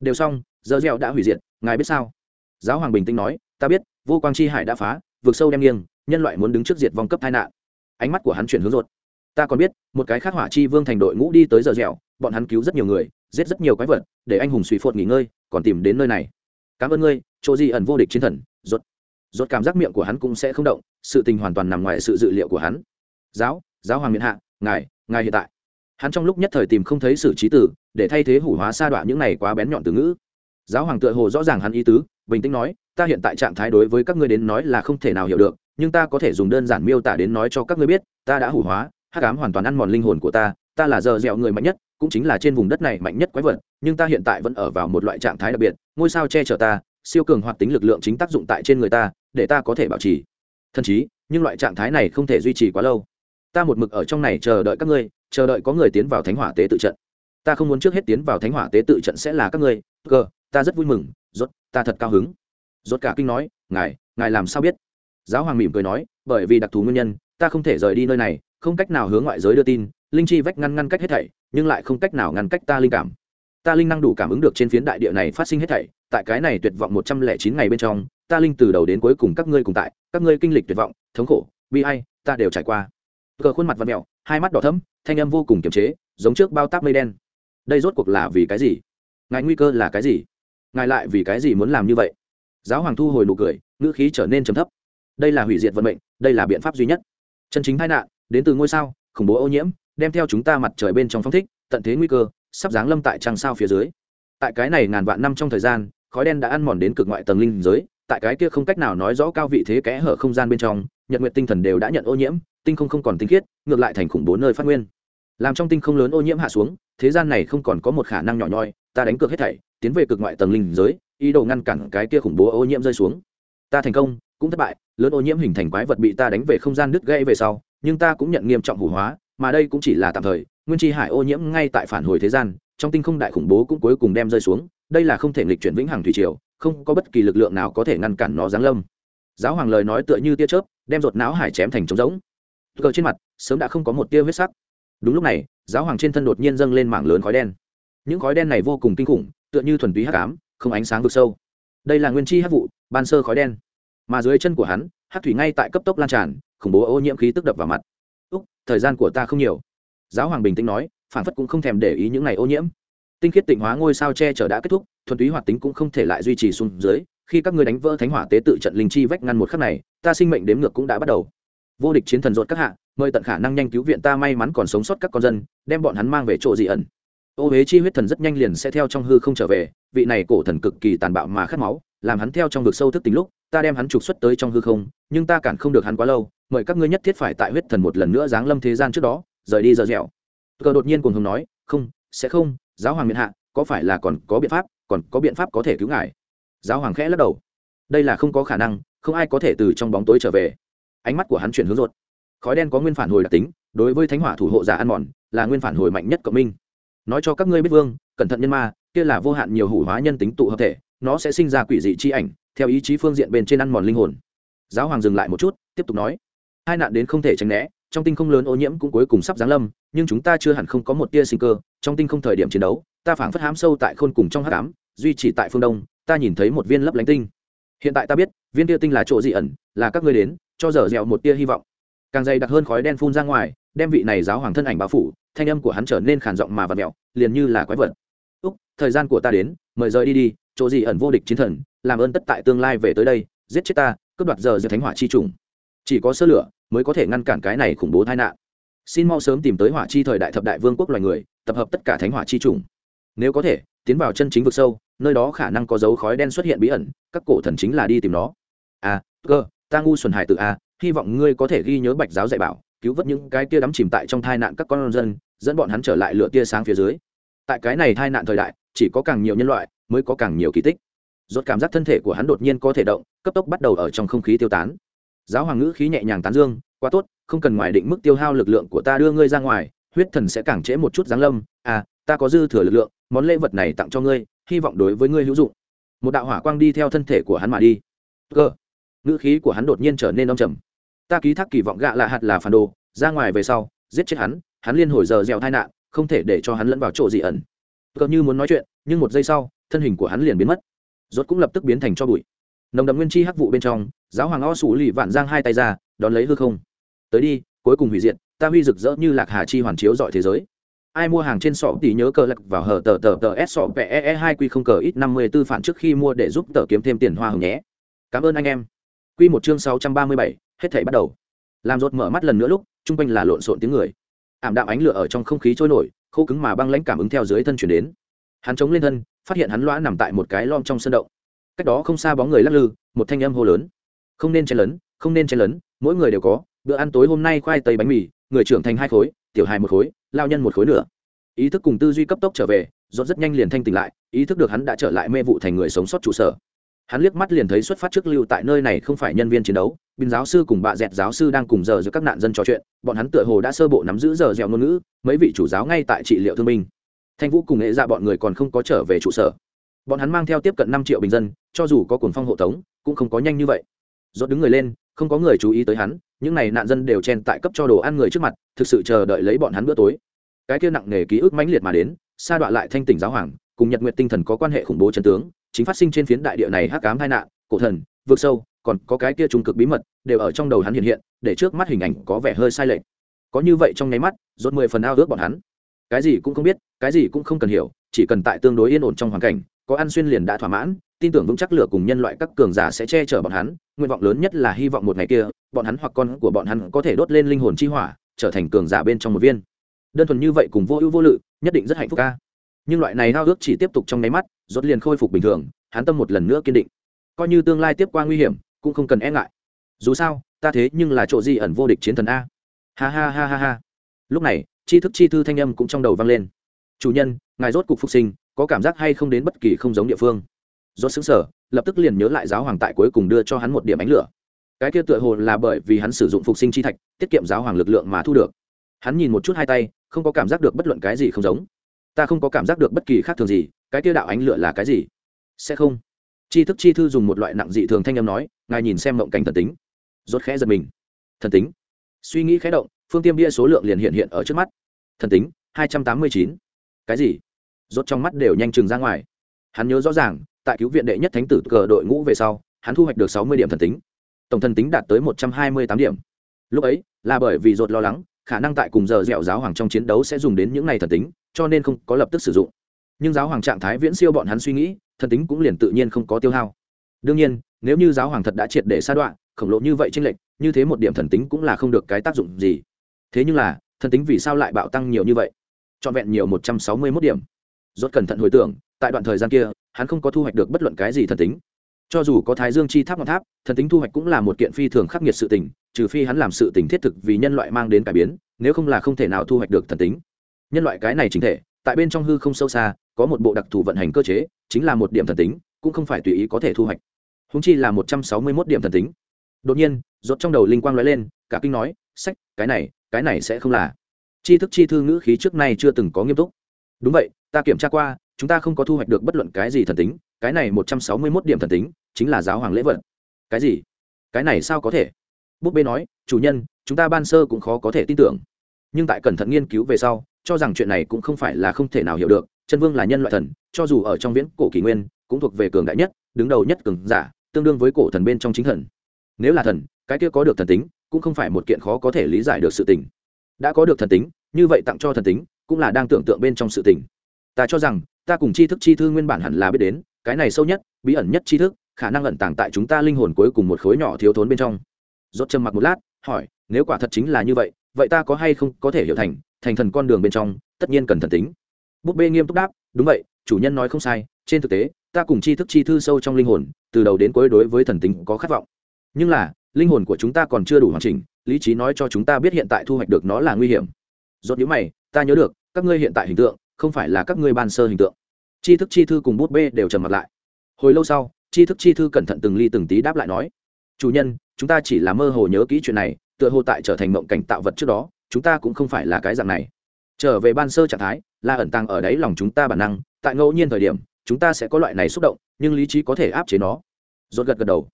Đều xong, giờ dẹo đã hủy diệt, ngài biết sao? Giáo hoàng bình tĩnh nói, ta biết, vô quang chi hải đã phá vượt sâu đem nghiêng, nhân loại muốn đứng trước diệt vong cấp tai nạn ánh mắt của hắn chuyển hướng rột. Ta còn biết, một cái khác hỏa chi vương thành đội ngũ đi tới giờ dẻo, bọn hắn cứu rất nhiều người, giết rất nhiều quái vật, để anh hùng suy phột nghỉ ngơi, còn tìm đến nơi này. Cảm ơn ngươi, chỗ gì ẩn vô địch chiến thần rốt rốt cảm giác miệng của hắn cũng sẽ không động, sự tình hoàn toàn nằm ngoài sự dự liệu của hắn. Giáo giáo hoàng miện hạ, ngài ngài hiện tại. Hắn trong lúc nhất thời tìm không thấy sự trí tử, để thay thế hủ hóa sa đoạn những này quá bén nhọn từ ngữ. Giáo hoàng tựa hồ rõ ràng hắn ý tứ, bình tĩnh nói, ta hiện tại trạng thái đối với các ngươi đến nói là không thể nào hiểu được nhưng ta có thể dùng đơn giản miêu tả đến nói cho các ngươi biết, ta đã hủ hóa, hắc ám hoàn toàn ăn mòn linh hồn của ta ta là giờ dẻo người mạnh nhất, cũng chính là trên vùng đất này mạnh nhất quái vật, nhưng ta hiện tại vẫn ở vào một loại trạng thái đặc biệt, ngôi sao che chở ta, siêu cường hoạt tính lực lượng chính tác dụng tại trên người ta, để ta có thể bảo trì. Thậm chí, nhưng loại trạng thái này không thể duy trì quá lâu. Ta một mực ở trong này chờ đợi các ngươi, chờ đợi có người tiến vào thánh hỏa tế tự trận. Ta không muốn trước hết tiến vào thánh hỏa tế tự trận sẽ là các ngươi. Cơ, ta rất vui mừng, rốt, ta thật cao hứng. Rốt cả kinh nói, ngài ngài làm sao biết? Giáo hoàng mỉm cười nói, bởi vì đặc thù nguyên nhân, ta không thể rời đi nơi này, không cách nào hướng ngoại giới đưa tin, linh chi vách ngăn ngăn cách hết thảy, nhưng lại không cách nào ngăn cách ta linh cảm. Ta linh năng đủ cảm ứng được trên phiến đại địa này phát sinh hết thảy, tại cái này tuyệt vọng một trăm lẻ chín ngày bên trong, ta linh từ đầu đến cuối cùng các ngươi cùng tại, các ngươi kinh lịch tuyệt vọng, thống khổ, bi ai, ta đều trải qua. Cờ khuôn mặt và mẹo hai mắt đỏ thẫm, thanh âm vô cùng kiềm chế, giống trước bao táp mây đen. Đây rốt cuộc là vì cái gì? Ngài nguy cơ là cái gì? Ngài lại vì cái gì muốn làm như vậy? Giáo hoàng thu hồi nụ cười, ngữ khí trở nên trầm thấp đây là hủy diệt vận mệnh, đây là biện pháp duy nhất. Chân chính tai nạn, đến từ ngôi sao, khủng bố ô nhiễm, đem theo chúng ta mặt trời bên trong phong thích, tận thế nguy cơ, sắp giáng lâm tại trăng sao phía dưới. Tại cái này ngàn vạn năm trong thời gian, khói đen đã ăn mòn đến cực ngoại tầng linh giới, tại cái kia không cách nào nói rõ cao vị thế kẽ hở không gian bên trong, nhật nguyện tinh thần đều đã nhận ô nhiễm, tinh không không còn tinh khiết, ngược lại thành khủng bố nơi phát nguyên. Làm trong tinh không lớn ô nhiễm hạ xuống, thế gian này không còn có một khả năng nhỏ nhoi, ta đánh cược hết thảy, tiến về cực ngoại tầng linh giới, ý đồ ngăn cản cái kia khủng bố ô nhiễm rơi xuống. Ta thành công cũng thất bại, lớn ô nhiễm hình thành quái vật bị ta đánh về không gian đứt gãy về sau, nhưng ta cũng nhận nghiêm trọng hủ hóa, mà đây cũng chỉ là tạm thời, nguyên chi hải ô nhiễm ngay tại phản hồi thế gian, trong tinh không đại khủng bố cũng cuối cùng đem rơi xuống, đây là không thể nghịch chuyển vĩnh hằng thủy triều, không có bất kỳ lực lượng nào có thể ngăn cản nó giáng lâm. Giáo hoàng lời nói tựa như tia chớp, đem ruột não hải chém thành trống rỗng. Cờ trên mặt, sớm đã không có một tia huyết sắc. Đúng lúc này, giáo hoàng trên thân đột nhiên dâng lên mảng lớn khói đen. Những khói đen này vô cùng kinh khủng, tựa như thuần túy hắc ám, không ánh sáng vực sâu. Đây là nguyên chi hắc vụ, ban sơ khói đen mà dưới chân của hắn, hắc thủy ngay tại cấp tốc lan tràn, khủng bố ô nhiễm khí tức đập vào mặt. Úc, thời gian của ta không nhiều. Giáo hoàng bình tĩnh nói phản phất cũng không thèm để ý những ngày ô nhiễm. Tinh khiết tịnh hóa ngôi sao che chở đã kết thúc, thuần túy hoạt tính cũng không thể lại duy trì xuống dưới, khi các ngươi đánh vỡ thánh hỏa tế tự trận linh chi vách ngăn một khắc này, ta sinh mệnh đếm ngược cũng đã bắt đầu. Vô địch chiến thần rột các hạ, mời tận khả năng nhanh cứu viện ta may mắn còn sống sót các con dân, đem bọn hắn mang về chỗ dị ẩn. Ô huế chi huyết thần rất nhanh liền sẽ theo trong hư không trở về, vị này cổ thần cực kỳ tàn bạo mà khát máu làm hắn theo trong vực sâu thức tính lúc, ta đem hắn trục xuất tới trong hư không, nhưng ta cản không được hắn quá lâu, mời các ngươi nhất thiết phải tại huyết thần một lần nữa giáng lâm thế gian trước đó, rời đi giờ dẻo. Cờ đột nhiên cùng hùng nói, không, sẽ không, giáo hoàng miền hạ, có phải là còn có biện pháp, còn có biện pháp có thể cứu ngài? Giáo hoàng khẽ lắc đầu. Đây là không có khả năng, không ai có thể từ trong bóng tối trở về. Ánh mắt của hắn chuyển hướng rột khói đen có nguyên phản hồi đặc tính, đối với thánh hỏa thủ hộ giả ăn mòn, là nguyên phản hồi mạnh nhất cộng minh. Nói cho các ngươi biết vương, cẩn thận nhân ma, kia là vô hạn nhiều hủ hóa nhân tính tụ hợp thể nó sẽ sinh ra quỷ dị chi ảnh, theo ý chí phương diện bên trên ăn mòn linh hồn. Giáo hoàng dừng lại một chút, tiếp tục nói, hai nạn đến không thể tránh né, trong tinh không lớn ô nhiễm cũng cuối cùng sắp giáng lâm, nhưng chúng ta chưa hẳn không có một tia sinh cơ, trong tinh không thời điểm chiến đấu, ta phảng phất hám sâu tại khôn cùng trong hát cám duy chỉ tại phương đông, ta nhìn thấy một viên lấp lánh tinh. Hiện tại ta biết, viên tia tinh là chỗ dị ẩn, là các ngươi đến, cho dở dẻo một tia hy vọng. Càng dày đặc hơn khói đen phun ra ngoài, đem vị này giáo hoàng thân ảnh bao phủ, thanh âm của hắn trở nên khản giọng mà và mẹo liền như là quái vật. Úc, thời gian của ta đến, mời rời đi đi chỗ gì ẩn vô địch chiến thần làm ơn tất tại tương lai về tới đây giết chết ta cướp đoạt giờ giữa thánh hỏa chi trùng. Chỉ có sơ lửa mới có thể ngăn cản cái này khủng bố tai nạn. Xin mau sớm tìm tới hỏa chi thời đại thập đại vương quốc loài người tập hợp tất cả thánh hỏa chi trùng. Nếu có thể tiến vào chân chính vực sâu nơi đó khả năng có dấu khói đen xuất hiện bí ẩn các cổ thần chính là đi tìm nó. A, cơ ta ngu xuẩn hải tự a à, hy vọng ngươi có thể ghi nhớ bạch giáo dạy bảo cứu vớt những cái tia đắm chìm tại trong tai nạn các con dân dẫn bọn hắn trở lại lửa tia sáng phía dưới. Tại cái này tai nạn thời đại chỉ có càng nhiều nhân loại mới có càng nhiều kỳ tích. Rốt cảm giác thân thể của hắn đột nhiên có thể động, cấp tốc bắt đầu ở trong không khí tiêu tán. Giáo hoàng ngữ khí nhẹ nhàng tán dương, quá tốt, không cần ngoài định mức tiêu hao lực lượng của ta đưa ngươi ra ngoài, huyết thần sẽ càng trễ một chút giáng lâm. À ta có dư thừa lực lượng, món lễ vật này tặng cho ngươi, hy vọng đối với ngươi hữu dụng. Một đạo hỏa quang đi theo thân thể của hắn mà đi. Cơ. Ngữ khí của hắn đột nhiên trở nên đông trầm. Ta ký thác kỳ vọng gạ lạ hạt là phản đồ, ra ngoài về sau, giết chết hắn hắn liên hồi giờ dẻo tai nạn, không thể để cho hắn lẫn vào chỗ gì ẩn. Cơ như muốn nói chuyện, nhưng một giây sau thân hình của hắn liền biến mất, rốt cũng lập tức biến thành cho bụi. Nồng đậm nguyên chi hắc vụ bên trong, giáo hoàng o sủ lì vạn giang hai tay ra, đón lấy hư không. Tới đi, cuối cùng hủy diệt, ta huy rực rỡ như lạc hà chi hoàn chiếu dọi thế giới. Ai mua hàng trên sọ thì nhớ cờ lạc vào hở tờ tờ tờ s sọ pe e hai q không cờ ít năm mươi tư phản trước khi mua để giúp tờ kiếm thêm tiền hoa hồng nhé. Cảm ơn anh em. Q một chương sáu trăm ba mươi bảy, hết thảy bắt đầu. Làm rốt mở mắt lần nữa lúc, chung quanh là lộn xộn tiếng người. Ảm đạm ánh lửa ở trong không khí trôi nổi, khô cứng mà băng lãnh cảm ứng theo dưới thân chuyển đến. Hắn chống lên thân phát hiện hắn loã nằm tại một cái lom trong sân động. Cách đó không xa bóng người lắc lư, một thanh âm hô lớn. Không nên chen lấn, không nên chen lấn, mỗi người đều có, bữa ăn tối hôm nay khoai tây bánh mì, người trưởng thành hai khối, tiểu hài một khối, lao nhân một khối nữa. Ý thức cùng tư duy cấp tốc trở về dọn rất nhanh liền thanh tỉnh lại, ý thức được hắn đã trở lại mê vụ thành người sống sót trụ sở. Hắn liếc mắt liền thấy xuất phát trước lưu tại nơi này không phải nhân viên chiến đấu binh giáo sư cùng bà dẹt giáo sư đang cùng giờ giữa các nạn dân trò chuyện, bọn hắn tựa hồ đã sơ bộ nắm giữ giờ dẻo ngôn ngữ, mấy vị chủ giáo ngay tại trị liệu thương binh thanh vũ cùng nghệ dạ bọn người còn không có trở về trụ sở. Bọn hắn mang theo tiếp cận năm triệu bình dân, cho dù có cuồng phong hộ tống, cũng không có nhanh như vậy. Rốt đứng người lên, không có người chú ý tới hắn, những này nạn dân đều chen tại cấp cho đồ ăn người trước mặt, thực sự chờ đợi lấy bọn hắn bữa tối. Cái kia nặng nề ký ức mãnh liệt mà đến, sa đọa lại thanh tỉnh giáo hoàng, cùng nhật nguyện tinh thần có quan hệ khủng bố chân tướng, chính phát sinh trên phiến đại địa này hắc cám hai nạn, cổ thần vượt sâu, còn có cái kia trung cực bí mật, đều ở trong đầu hắn hiện hiện, để trước mắt hình ảnh có vẻ hơi sai lệch. Có như vậy trong nháy mắt, rốt mười phần ao ước bọn hắn cái gì cũng không biết, cái gì cũng không cần hiểu, chỉ cần tại tương đối yên ổn trong hoàn cảnh, có ăn xuyên liền đã thỏa mãn, tin tưởng vững chắc lửa cùng nhân loại các cường giả sẽ che chở bọn hắn, nguyện vọng lớn nhất là hy vọng một ngày kia, bọn hắn hoặc con của bọn hắn có thể đốt lên linh hồn chi hỏa, trở thành cường giả bên trong một viên. Đơn thuần như vậy cùng vô ưu vô lự, nhất định rất hạnh phúc ca nhưng loại này hao ước chỉ tiếp tục trong nháy mắt, rốt liền khôi phục bình thường, hắn tâm một lần nữa kiên định. Coi như tương lai tiếp qua nguy hiểm, cũng không cần e ngại. Dù sao, ta thế nhưng là chỗ di ẩn vô địch chiến thần a. Ha ha ha ha ha. Lúc này chi thức chi thư thanh âm cũng trong đầu vang lên. Chủ nhân, ngài rốt cục phục sinh, có cảm giác hay không đến bất kỳ không giống địa phương? Rốt xứng sở lập tức liền nhớ lại giáo hoàng tại cuối cùng đưa cho hắn một điểm ánh lửa. Cái kia tựa hồ là bởi vì hắn sử dụng phục sinh chi thạch, tiết kiệm giáo hoàng lực lượng mà thu được. Hắn nhìn một chút hai tay, không có cảm giác được bất luận cái gì không giống. Ta không có cảm giác được bất kỳ khác thường gì, cái kia đạo ánh lửa là cái gì? Sẽ không. Chi thức chi thư dùng một loại nặng dị thường thanh âm nói, ngài nhìn xem mộng cảnh thần tính. Rốt khẽ giật mình. Thần tính? Suy nghĩ khẽ động phương tiêm bia số lượng liền hiện hiện ở trước mắt. Thần tính, hai trăm tám mươi chín. Cái gì? Rốt trong mắt đều nhanh chừng ra ngoài. Hắn nhớ rõ ràng, tại cứu viện đệ nhất thánh tử cờ đội ngũ về sau, hắn thu hoạch được sáu mươi điểm thần tính. Tổng thần tính đạt tới một trăm hai mươi tám điểm. Lúc ấy, là bởi vì rốt lo lắng, khả năng tại cùng giờ dẻo giáo hoàng trong chiến đấu sẽ dùng đến những này thần tính, cho nên không có lập tức sử dụng. Nhưng giáo hoàng trạng thái viễn siêu bọn hắn suy nghĩ, thần tính cũng liền tự nhiên không có tiêu hao. Đương nhiên, nếu như giáo hoàng thật đã triệt để sa đoạn, khổng lồ như vậy trên lệnh như thế một điểm thần tính cũng là không được cái tác dụng gì thế nhưng là, thần tính vì sao lại bạo tăng nhiều như vậy? Trọn vẹn nhiều một trăm sáu mươi mốt điểm. Rốt cẩn thận hồi tưởng, tại đoạn thời gian kia, hắn không có thu hoạch được bất luận cái gì thần tính. Cho dù có thái dương chi tháp ngọn tháp, thần tính thu hoạch cũng là một kiện phi thường khắc nghiệt sự tình, trừ phi hắn làm sự tình thiết thực vì nhân loại mang đến cải biến, nếu không là không thể nào thu hoạch được thần tính. Nhân loại cái này chính thể, tại bên trong hư không sâu xa, có một bộ đặc thù vận hành cơ chế, chính là một điểm thần tính, cũng không phải tùy ý có thể thu hoạch. Húng chi là một trăm sáu mươi mốt điểm thần tính. Đột nhiên, rốt trong đầu linh quang lóe lên, cả kinh nói, sách, cái này cái này sẽ không là. Chi thức chi thư ngữ khí trước nay chưa từng có nghiêm túc. Đúng vậy, ta kiểm tra qua, chúng ta không có thu hoạch được bất luận cái gì thần tính, cái này một trăm sáu mươi mốt điểm thần tính, chính là giáo hoàng lễ vật. Cái gì? Cái này sao có thể? Búp bê nói, chủ nhân, chúng ta ban sơ cũng khó có thể tin tưởng. Nhưng tại cẩn thận nghiên cứu về sau, cho rằng chuyện này cũng không phải là không thể nào hiểu được, chân vương là nhân loại thần, cho dù ở trong viễn cổ kỷ nguyên, cũng thuộc về cường đại nhất, đứng đầu nhất cường giả, tương đương với cổ thần bên trong chính thần. Nếu là thần, cái kia có được thần tính cũng không phải một kiện khó có thể lý giải được sự tình. Đã có được thần tính, như vậy tặng cho thần tính, cũng là đang tưởng tượng bên trong sự tình. Ta cho rằng, ta cùng tri thức chi thư nguyên bản hẳn là biết đến, cái này sâu nhất, bí ẩn nhất tri thức, khả năng ẩn tàng tại chúng ta linh hồn cuối cùng một khối nhỏ thiếu thốn bên trong. Rốt trầm mặc một lát, hỏi, nếu quả thật chính là như vậy vậy ta có hay không có thể hiểu thành thành thần con đường bên trong, tất nhiên cần thần tính. Búp bê nghiêm túc đáp, đúng vậy, chủ nhân nói không sai, trên thực tế, ta cùng tri thức chi thư sâu trong linh hồn, từ đầu đến cuối đối với thần tính có khát vọng. Nhưng là linh hồn của chúng ta còn chưa đủ hoàn chỉnh, lý trí nói cho chúng ta biết hiện tại thu hoạch được nó là nguy hiểm. Rốt nhữ mày, ta nhớ được, các ngươi hiện tại hình tượng, không phải là các ngươi ban sơ hình tượng. Chi thức chi thư cùng bút bê đều trầm mặt lại. Hồi lâu sau Chi thức chi thư cẩn thận từng ly từng tí đáp lại nói, chủ nhân, chúng ta chỉ là mơ hồ nhớ kỹ chuyện này, tựa hồ tại trở thành mộng cảnh tạo vật trước đó, chúng ta cũng không phải là cái dạng này. Trở về ban sơ trạng thái, là ẩn tàng ở đáy lòng chúng ta bản năng, tại ngẫu nhiên thời điểm, chúng ta sẽ có loại này xúc động, nhưng lý trí có thể áp chế nó. Rốt gật gật đầu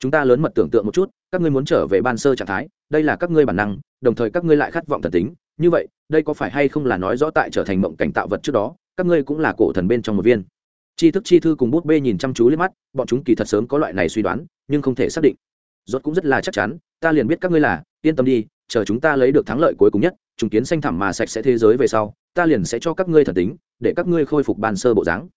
chúng ta lớn mật tưởng tượng một chút, các ngươi muốn trở về ban sơ trạng thái, đây là các ngươi bản năng, đồng thời các ngươi lại khát vọng thần tính. Như vậy, đây có phải hay không là nói rõ tại trở thành mộng cảnh tạo vật trước đó, các ngươi cũng là cổ thần bên trong một viên. Chi thức chi thư cùng bút bê nhìn chăm chú lên mắt, bọn chúng kỳ thật sớm có loại này suy đoán, nhưng không thể xác định. Rốt cũng rất là chắc chắn, ta liền biết các ngươi là, yên tâm đi, chờ chúng ta lấy được thắng lợi cuối cùng nhất, trùng kiến xanh thẳm mà sạch sẽ thế giới về sau, ta liền sẽ cho các ngươi thần tính, để các ngươi khôi phục ban sơ bộ dáng.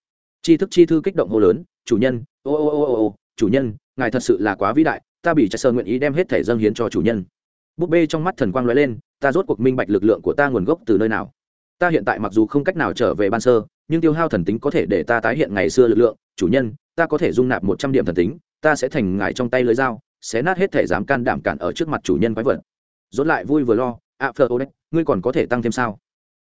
Chi thức chi thư kích động hô lớn, chủ nhân, ô ô ô ô ô, chủ nhân ngài thật sự là quá vĩ đại, ta bị chạy sơ nguyện ý đem hết thể dâng hiến cho chủ nhân. Búp bê trong mắt thần quang lóe lên, ta rốt cuộc minh bạch lực lượng của ta nguồn gốc từ nơi nào. Ta hiện tại mặc dù không cách nào trở về ban sơ, nhưng tiêu hao thần tính có thể để ta tái hiện ngày xưa lực lượng. Chủ nhân, ta có thể dung nạp một trăm điểm thần tính, ta sẽ thành ngài trong tay lưới dao xé nát hết thể dám can đảm cản ở trước mặt chủ nhân quái vật. Dốt lại vui vừa lo ạ phờ ô đấy ngươi còn có thể tăng thêm sao?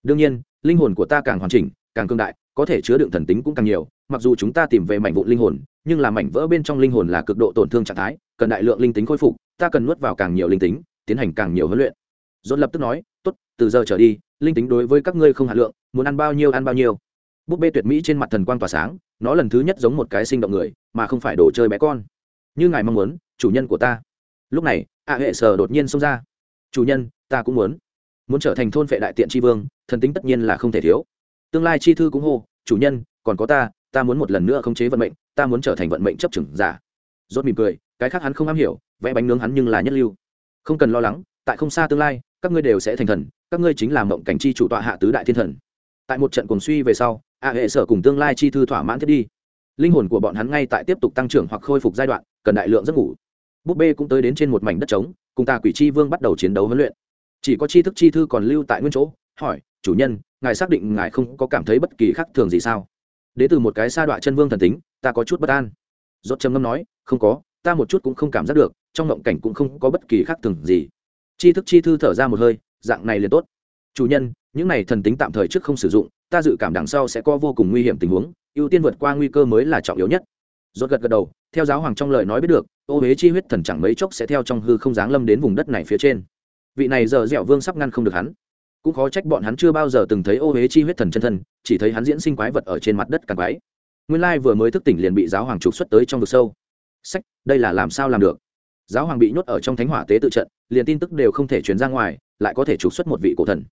Đương nhiên, linh hồn của ta càng hoàn chỉnh, càng cương đại có thể chứa đựng thần tính cũng càng nhiều, mặc dù chúng ta tìm về mảnh vụ linh hồn, nhưng là mảnh vỡ bên trong linh hồn là cực độ tổn thương trạng thái, cần đại lượng linh tính khôi phục, ta cần nuốt vào càng nhiều linh tính, tiến hành càng nhiều huấn luyện. Dồn lập tức nói, tốt, từ giờ trở đi, linh tính đối với các ngươi không hạt lượng, muốn ăn bao nhiêu ăn bao nhiêu. Búp bê tuyệt mỹ trên mặt thần quang tỏa sáng, nó lần thứ nhất giống một cái sinh động người, mà không phải đồ chơi bé con. Như ngài mong muốn, chủ nhân của ta. Lúc này ạ hệ sở đột nhiên xông ra. Chủ nhân, ta cũng muốn. Muốn trở thành thôn vệ đại tiện tri vương, thần tính tất nhiên là không thể thiếu tương lai chi thư cũng hô, chủ nhân, còn có ta ta muốn một lần nữa khống chế vận mệnh, ta muốn trở thành vận mệnh chấp chừng giả. Rốt mỉm cười, cái khác hắn không am hiểu, vẽ bánh nướng hắn nhưng là nhất lưu. Không cần lo lắng, tại không xa tương lai, các ngươi đều sẽ thành thần, các ngươi chính là mộng cảnh chi chủ tọa hạ tứ đại thiên thần. Tại một trận cuồng suy về sau, a hệ sở cùng tương lai chi thư thỏa mãn thiết đi. Linh hồn của bọn hắn ngay tại tiếp tục tăng trưởng hoặc khôi phục giai đoạn, cần đại lượng giấc ngủ. Búp bê cũng tới đến trên một mảnh đất trống, cùng ta quỷ chi vương bắt đầu chiến đấu huấn luyện. Chỉ có chi thức chi thư còn lưu tại nguyên chỗ, hỏi, chủ nhân ngài xác định ngài không có cảm thấy bất kỳ khác thường gì sao? Đ ế từ một cái sa đọa chân vương thần tính, ta có chút bất an. Dốt trầm ngâm nói, không có, ta một chút cũng không cảm giác được, trong ngộng cảnh cũng không có bất kỳ khác thường gì. Chi thức chi thư thở ra một hơi, dạng này liền tốt. Chủ nhân, những này thần tính tạm thời trước không sử dụng, ta dự cảm đằng sau sẽ có vô cùng nguy hiểm tình huống, ưu tiên vượt qua nguy cơ mới là trọng yếu nhất. Rốt gật gật đầu, theo giáo hoàng trong lời nói biết được, ô huế chi huyết thần chẳng mấy chốc sẽ theo trong hư không giáng lâm đến vùng đất này phía trên. Vị này giờ dẻo vương sắp ngăn không được hắn cũng khó trách bọn hắn chưa bao giờ từng thấy ô huế chi huyết thần chân thân, chỉ thấy hắn diễn sinh quái vật ở trên mặt đất càng quái. Nguyên lai vừa mới thức tỉnh liền bị giáo hoàng trục xuất tới trong vực sâu. Sách, đây là làm sao làm được? Giáo hoàng bị nhốt ở trong thánh hỏa tế tự trận, liền tin tức đều không thể chuyển ra ngoài, lại có thể trục xuất một vị cổ thần.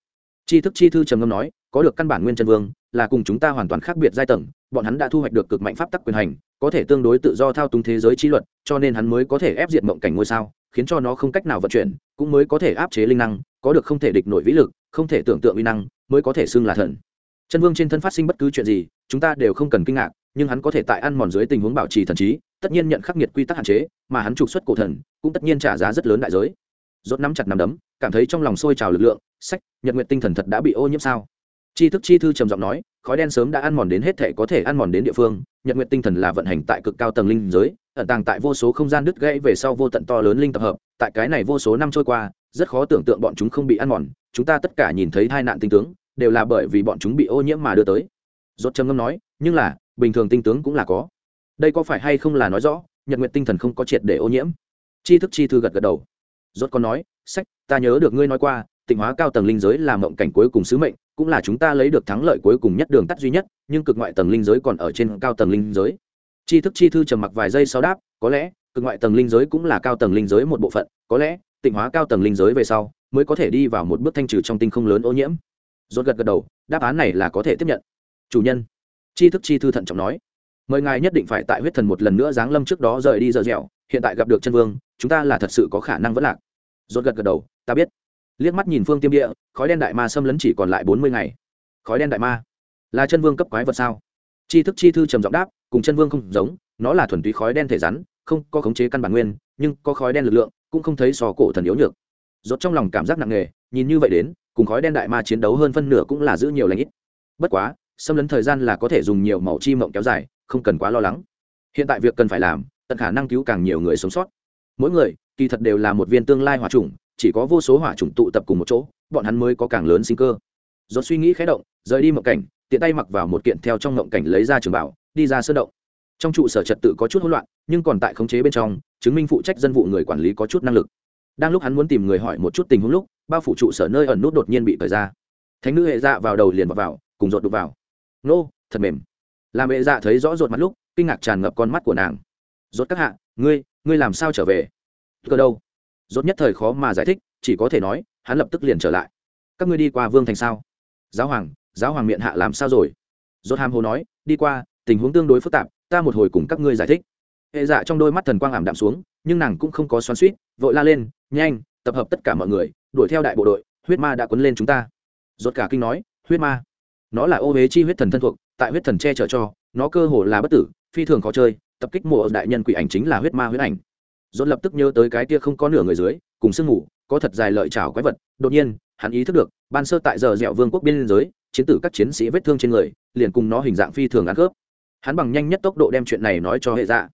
Tri thức chi thư trầm ngâm nói, có được căn bản nguyên chân vương, là cùng chúng ta hoàn toàn khác biệt giai tầng, bọn hắn đã thu hoạch được cực mạnh pháp tắc quyền hành, có thể tương đối tự do thao túng thế giới chi luật, cho nên hắn mới có thể ép diệt mộng cảnh ngôi sao, khiến cho nó không cách nào vận chuyển cũng mới có thể áp chế linh năng, có được không thể địch nổi vĩ lực, không thể tưởng tượng uy năng, mới có thể xưng là thần. Chân vương trên thân phát sinh bất cứ chuyện gì, chúng ta đều không cần kinh ngạc, nhưng hắn có thể tại ăn mòn dưới tình huống bảo trì thần trí, tất nhiên nhận khắc nghiệt quy tắc hạn chế, mà hắn trục xuất cổ thần, cũng tất nhiên trả giá rất lớn đại giới. Rốt nắm chặt nắm đấm, cảm thấy trong lòng sôi trào lực lượng, sách, nhật nguyện tinh thần thật đã bị ô nhiễm sao? Chi thức chi thư trầm giọng nói, khói đen sớm đã ăn mòn đến hết thể có thể ăn mòn đến địa phương, nhật nguyện tinh thần là vận hành tại cực cao tầng linh giới, ẩn tàng tại vô số không gian đứt gãy về sau vô tận to lớn linh tập hợp tại cái này vô số năm trôi qua, rất khó tưởng tượng bọn chúng không bị ăn mòn, chúng ta tất cả nhìn thấy hai nạn tinh tướng, đều là bởi vì bọn chúng bị ô nhiễm mà đưa tới. Rốt trầm ngâm nói, nhưng là, bình thường tinh tướng cũng là có. Đây có phải hay không là nói rõ, nhật nguyện tinh thần không có triệt để ô nhiễm? Chi thức chi thư gật gật đầu. Rốt còn nói, sách, ta nhớ được ngươi nói qua, tịnh hóa cao tầng linh giới là mộng cảnh cuối cùng sứ mệnh, cũng là chúng ta lấy được thắng lợi cuối cùng nhất đường tắt duy nhất, nhưng cực ngoại tầng linh giới còn ở trên cao tầng linh giới. Chi thức chi thư trầm mặc vài giây sau đáp, có lẽ cực ngoại tầng linh giới cũng là cao tầng linh giới một bộ phận, có lẽ, tịnh hóa cao tầng linh giới về sau, mới có thể đi vào một bước thanh trừ trong tinh không lớn ô nhiễm. Rốt gật gật đầu, đáp án này là có thể tiếp nhận. Chủ nhân, chi thức chi thư thận trọng nói, mời ngài nhất định phải tại huyết thần một lần nữa giáng lâm trước đó rời đi dở dẻo, hiện tại gặp được chân vương, chúng ta là thật sự có khả năng vẫn lạc. Rốt gật gật đầu, ta biết. Liếc mắt nhìn phương tiêm địa, khói đen đại ma xâm lấn chỉ còn lại bốn mươi ngày. Khói đen đại ma, là chân vương cấp quái vật sao? Chi thức chi thư trầm giọng đáp, cùng chân vương không giống, nó là thuần túy khói đen thể rắn không có khống chế căn bản nguyên, nhưng có khói đen lực lượng, cũng không thấy sò cổ thần yếu nhược. Rốt trong lòng cảm giác nặng nề, nhìn như vậy đến, cùng khói đen đại ma chiến đấu hơn phân nửa cũng là giữ nhiều lãnh ít. Bất quá, xâm lấn thời gian là có thể dùng nhiều màu chi mộng kéo dài, không cần quá lo lắng. Hiện tại việc cần phải làm, tận khả năng cứu càng nhiều người sống sót. Mỗi người, kỳ thật đều là một viên tương lai hỏa trùng chỉ có vô số hỏa trùng tụ tập cùng một chỗ, bọn hắn mới có càng lớn sinh cơ. Rốt suy nghĩ khé động, rời đi mộng cảnh, tiện tay mặc vào một kiện theo trong mộng cảnh lấy ra trường bảo, đi ra sơn động trong trụ sở trật tự có chút hỗn loạn nhưng còn tại khống chế bên trong chứng minh phụ trách dân vụ người quản lý có chút năng lực. Đang lúc hắn muốn tìm người hỏi một chút tình huống lúc bao phủ trụ sở nơi ẩn nút đột nhiên bị thời ra. Thánh nữ hệ dạ vào đầu liền vào, vào cùng rột đục vào. Nô thật mềm. Làm hệ dạ thấy rõ rột mặt lúc kinh ngạc tràn ngập con mắt của nàng. Rột các hạ ngươi ngươi làm sao trở về? Cơ đâu? Rột nhất thời khó mà giải thích chỉ có thể nói hắn lập tức liền trở lại. Các ngươi đi qua vương thành sao? Giáo hoàng giáo hoàng miệng hạ làm sao rồi? Rột ham hồ nói đi qua tình huống tương đối phức tạp ta một hồi cùng các ngươi giải thích. Hệ dạ trong đôi mắt thần quang ảm đạm xuống, nhưng nàng cũng không có xoắn suýt vội la lên, nhanh, tập hợp tất cả mọi người, đuổi theo đại bộ đội, huyết ma đã quấn lên chúng ta. Rốt cả kinh nói, huyết ma? Nó là ô huế chi huyết thần thân thuộc, tại huyết thần che chở cho, nó cơ hồ là bất tử, phi thường khó chơi, tập kích mộ đại nhân quỷ ảnh chính là huyết ma huyết ảnh. Rốt lập tức nhớ tới cái kia không có nửa người dưới, cùng sương ngủ có thật dài lợi chảo quái vật, đột nhiên, hắn ý thức được, ban sơ tại giờ dẻo vương quốc biên giới, chiến tử các chiến sĩ vết thương trên người, liền cùng nó hình dạng phi thường ăn khớp hắn bằng nhanh nhất tốc độ đem chuyện này nói cho hệ dạ.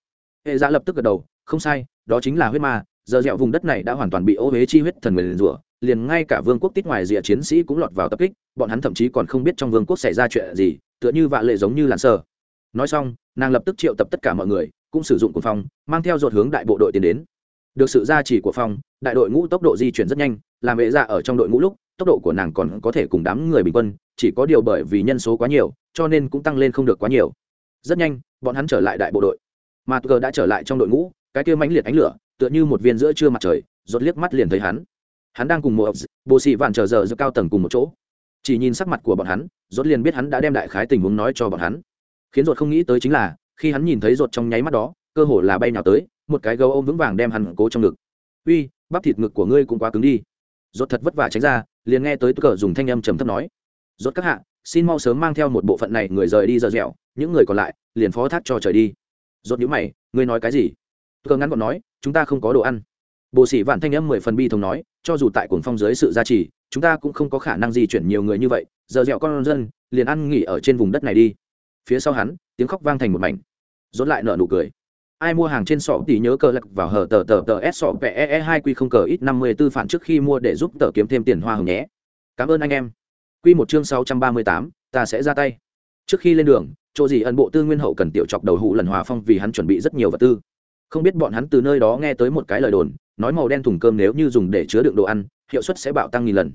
Hệ dạ lập tức gật đầu, không sai, đó chính là huyết ma, giờ dẻo vùng đất này đã hoàn toàn bị ô huế chi huyết thần nguyền rủa, liền ngay cả vương quốc tít ngoài rìa chiến sĩ cũng lọt vào tập kích, bọn hắn thậm chí còn không biết trong vương quốc xảy ra chuyện gì, tựa như vạ lệ giống như làn sơ nói xong, nàng lập tức triệu tập tất cả mọi người, cũng sử dụng cuồng phong, mang theo dột hướng đại bộ đội tiến đến. Được sự gia trì của phong, đại đội ngũ tốc độ di chuyển rất nhanh, làm hệ dạ ở trong đội ngũ lúc, tốc độ của nàng còn có thể cùng đám người bình quân, chỉ có điều bởi vì nhân số quá nhiều, cho nên cũng tăng lên không được quá nhiều rất nhanh, bọn hắn trở lại đại bộ đội. Mà cờ đã trở lại trong đội ngũ, cái kia mãnh liệt ánh lửa, tựa như một viên giữa trưa mặt trời rột liếc mắt liền thấy hắn. Hắn đang cùng một bộ sĩ vạn chờ giờ giữa cao tầng cùng một chỗ. Chỉ nhìn sắc mặt của bọn hắn rột liền biết hắn đã đem đại khái tình huống nói cho bọn hắn. Khiến rột không nghĩ tới chính là, khi hắn nhìn thấy rột trong nháy mắt đó, cơ hồ là bay nào tới, một cái gấu ôm vững vàng đem hắn cố trong ngực. Uy, bắp thịt ngực của ngươi cũng quá cứng đi. Rột thật vất vả tránh ra, liền nghe tới cờ dùng thanh âm trầm thấp nói. Rốt các hạ xin mau sớm mang theo một bộ phận này người rời đi giờ dẻo, những người còn lại, liền phó thác cho trời đi. Rốt nhíu mày, ngươi nói cái gì? Cơ ngắn gọn nói, chúng ta không có đồ ăn. Bộ sĩ vạn thanh âm mười phần bi thống nói, cho dù tại cuồng phong dưới sự gia trì, chúng ta cũng không có khả năng di chuyển nhiều người như vậy, giờ dẻo con dân, liền ăn nghỉ ở trên vùng đất này đi. Phía sau hắn, tiếng khóc vang thành một mảnh. Rốt lại nở nụ cười. Ai mua hàng trên sọ thì nhớ cờ lạc vào hở tờ tờ tờ s sọ pe e hai q không cờ ít năm mươi tư phản trước khi mua để giúp tờ kiếm thêm tiền hoa hồng nhé. Cảm ơn anh em. Quy một chương sáu trăm ba mươi tám, ta sẽ ra tay. Trước khi lên đường, chỗ gì ẩn bộ tư nguyên hậu cần tiểu chọc đầu hụ lần hòa phong vì hắn chuẩn bị rất nhiều vật tư. Không biết bọn hắn từ nơi đó nghe tới một cái lời đồn, nói màu đen thùng cơm nếu như dùng để chứa đựng đồ ăn, hiệu suất sẽ bạo tăng nghìn lần.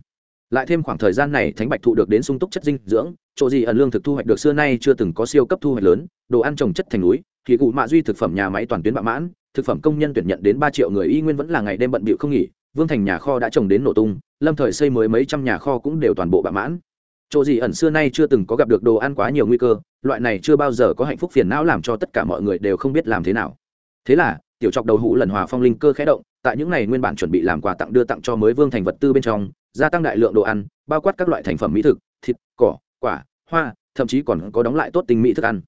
Lại thêm khoảng thời gian này thánh bạch thụ được đến sung túc chất dinh dưỡng, chỗ gì ẩn lương thực thu hoạch được xưa nay chưa từng có siêu cấp thu hoạch lớn, đồ ăn trồng chất thành núi, thì cụ mạ duy thực phẩm nhà máy toàn tuyến bạo mãn, thực phẩm công nhân tuyển nhận đến ba triệu người y nguyên vẫn là ngày đêm bận bịu không nghỉ vương thành nhà kho đã trồng đến nổ tung, lâm thời xây mới mấy trăm nhà kho cũng đều toàn bộ bạo mãn. Chỗ gì ẩn xưa nay chưa từng có gặp được đồ ăn quá nhiều nguy cơ, loại này chưa bao giờ có hạnh phúc phiền não làm cho tất cả mọi người đều không biết làm thế nào. Thế là, tiểu chọc đầu hũ lần hòa phong linh cơ khẽ động, tại những ngày nguyên bản chuẩn bị làm quà tặng đưa tặng cho mới vương thành vật tư bên trong, gia tăng đại lượng đồ ăn, bao quát các loại thành phẩm mỹ thực, thịt, cỏ, quả, hoa, thậm chí còn có đóng lại tốt tình mỹ thức ăn.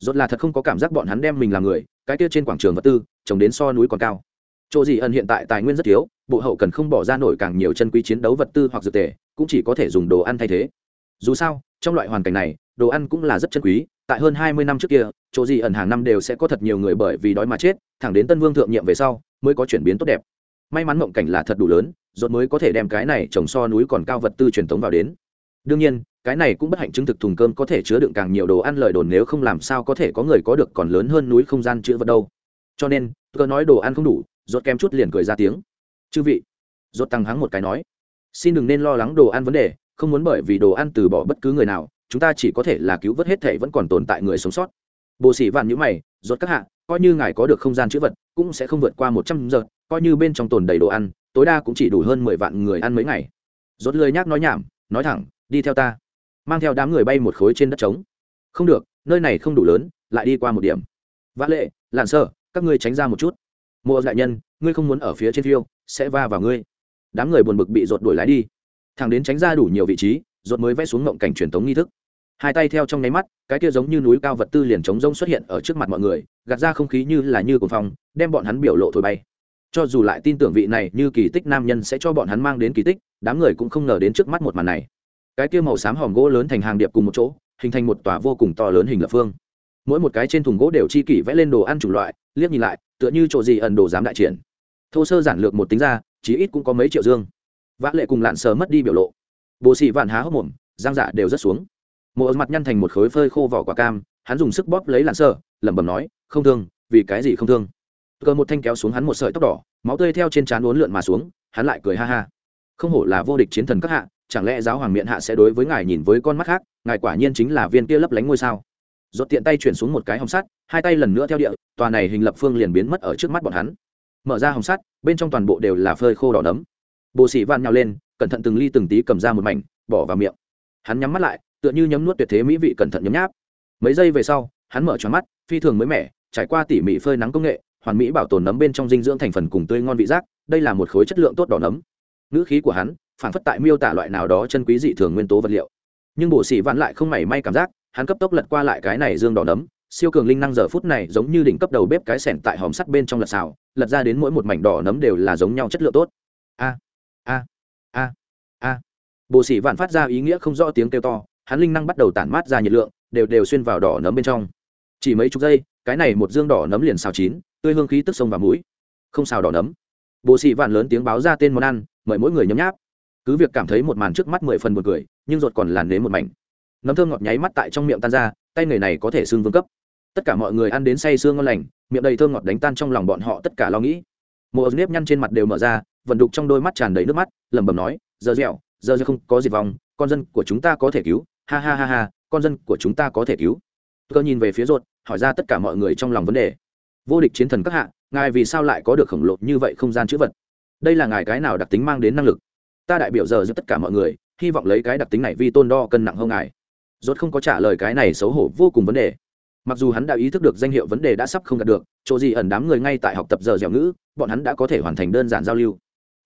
Rốt là thật không có cảm giác bọn hắn đem mình làm người, cái kia trên quảng trường vật tư, trồng đến so núi còn cao chỗ gì ẩn hiện tại tài nguyên rất thiếu, bộ hậu cần không bỏ ra nổi càng nhiều chân quý chiến đấu vật tư hoặc dược tề, cũng chỉ có thể dùng đồ ăn thay thế. Dù sao, trong loại hoàn cảnh này, đồ ăn cũng là rất chân quý, tại hơn hai mươi năm trước kia, chỗ gì ẩn hàng năm đều sẽ có thật nhiều người bởi vì đói mà chết, thẳng đến tân vương thượng nhiệm về sau, mới có chuyển biến tốt đẹp. May mắn mộng cảnh là thật đủ lớn, rốt mới có thể đem cái này trồng so núi còn cao vật tư truyền thống vào đến. Đương nhiên, cái này cũng bất hạnh chứng thực thùng cơm có thể chứa đựng càng nhiều đồ ăn lời đồn nếu không làm sao có thể có người có được còn lớn hơn núi không gian chứa vật đâu. Cho nên, tôi nói đồ ăn không đủ rốt kem chút liền cười ra tiếng. Chư vị. Rốt tăng hắng một cái nói, xin đừng nên lo lắng đồ ăn vấn đề, không muốn bởi vì đồ ăn từ bỏ bất cứ người nào, chúng ta chỉ có thể là cứu vớt hết thể vẫn còn tồn tại người sống sót. Bộ sĩ vạn nhữ mày, rốt các hạ, coi như ngài có được không gian chữ vật, cũng sẽ không vượt qua một trăm giờ, coi như bên trong tồn đầy đồ ăn, tối đa cũng chỉ đủ hơn mười vạn người ăn mấy ngày. Rốt lười nhác nói nhảm, nói thẳng, đi theo ta. Mang theo đám người bay một khối trên đất trống. Không được, nơi này không đủ lớn, lại đi qua một điểm. Vã lệ, lạn sơ, các ngươi tránh ra một chút mùa đại nhân, ngươi không muốn ở phía trên phiêu, sẽ va vào ngươi. Đám người buồn bực bị rột đuổi lái đi. Thằng đến tránh ra đủ nhiều vị trí, rột mới vẽ xuống ngộng cảnh truyền thống nghi thức. Hai tay theo trong nháy mắt, cái kia giống như núi cao vật tư liền chống rông xuất hiện ở trước mặt mọi người, gạt ra không khí như là như cồn phong, đem bọn hắn biểu lộ thổi bay. Cho dù lại tin tưởng vị này như kỳ tích nam nhân sẽ cho bọn hắn mang đến kỳ tích, đám người cũng không ngờ đến trước mắt một màn này. Cái kia màu xám hòm gỗ lớn thành hàng điệp cùng một chỗ, hình thành một tòa vô cùng to lớn hình lập phương mỗi một cái trên thùng gỗ đều chi kỷ vẽ lên đồ ăn chủng loại, liếc nhìn lại, tựa như chỗ gì ẩn đồ dám đại triển. Thô sơ giản lược một tính ra, chí ít cũng có mấy triệu dương. Vã lệ cùng lạn sờ mất đi biểu lộ. Bồ xị vạn há hốc mồm giang dạ đều rất xuống. Một mặt nhăn thành một khối phơi khô vỏ quả cam, hắn dùng sức bóp lấy lạn sờ, lẩm bẩm nói, không thương, vì cái gì không thương? Cờ một thanh kéo xuống hắn một sợi tóc đỏ, máu tươi theo trên trán uốn lượn mà xuống, hắn lại cười ha ha. Không hổ là vô địch chiến thần các hạ, chẳng lẽ giáo hoàng miệng hạ sẽ đối với ngài nhìn với con mắt khác, ngài quả nhiên chính là viên kia lấp lánh ngôi sao? Rốt tiện tay chuyển xuống một cái hồng sắt, hai tay lần nữa theo địa, tòa này hình lập phương liền biến mất ở trước mắt bọn hắn. Mở ra hồng sắt, bên trong toàn bộ đều là phơi khô đỏ nấm. Bồ sĩ van nhào lên, cẩn thận từng ly từng tí cầm ra một mảnh, bỏ vào miệng. Hắn nhắm mắt lại, tựa như nhấm nuốt tuyệt thế mỹ vị cẩn thận nhấm nháp. Mấy giây về sau, hắn mở tròn mắt, phi thường mới mẻ, trải qua tỉ mỉ phơi nắng công nghệ, hoàn mỹ bảo tồn nấm bên trong dinh dưỡng thành phần cùng tươi ngon vị giác, đây là một khối chất lượng tốt đỏ nấm. Ngữ khí của hắn phản phất tại miêu tả loại nào đó chân quý dị thường nguyên tố vật liệu. Nhưng bộ sĩ vạn lại không mảy may cảm giác hắn cấp tốc lật qua lại cái này dương đỏ nấm, siêu cường linh năng giờ phút này giống như đỉnh cấp đầu bếp cái sẻn tại hòm sắt bên trong lật xào, lật ra đến mỗi một mảnh đỏ nấm đều là giống nhau chất lượng tốt. A a a a. Bộ sĩ vạn phát ra ý nghĩa không rõ tiếng kêu to, hắn linh năng bắt đầu tản mát ra nhiệt lượng, đều đều xuyên vào đỏ nấm bên trong. Chỉ mấy chục giây, cái này một dương đỏ nấm liền xào chín, tươi hương khí tức sông vào mũi. Không xào đỏ nấm. Bộ sĩ vạn lớn tiếng báo ra tên món ăn, mời mỗi người nhấm nháp. Cứ việc cảm thấy một màn trước mắt mười phần một cười, nhưng ruột còn làn đến một mảnh nấm thơm ngọt nháy mắt tại trong miệng tan ra, tay người này có thể xương vương cấp. Tất cả mọi người ăn đến say xương ngon lành, miệng đầy thơm ngọt đánh tan trong lòng bọn họ tất cả lo nghĩ. Một nếp nhăn trên mặt đều mở ra vận đục trong đôi mắt tràn đầy nước mắt, lẩm bẩm nói, giờ dẻo giờ dẻo không có gì vòng, con dân của chúng ta có thể cứu. Ha ha ha ha, con dân của chúng ta có thể cứu. Cơ nhìn về phía ruột, hỏi ra tất cả mọi người trong lòng vấn đề. Vô địch chiến thần các hạ, ngài vì sao lại có được khổng lồ như vậy không gian chữ vật? Đây là ngài cái nào đặc tính mang đến năng lực? Ta đại biểu giờ giúp tất cả mọi người, hy vọng lấy cái đặc tính này vi tôn đo cân nặng hơn ngài rốt không có trả lời cái này xấu hổ vô cùng vấn đề. Mặc dù hắn đã ý thức được danh hiệu vấn đề đã sắp không đạt được, chỗ gì ẩn đám người ngay tại học tập giờ dẻo ngữ, bọn hắn đã có thể hoàn thành đơn giản giao lưu.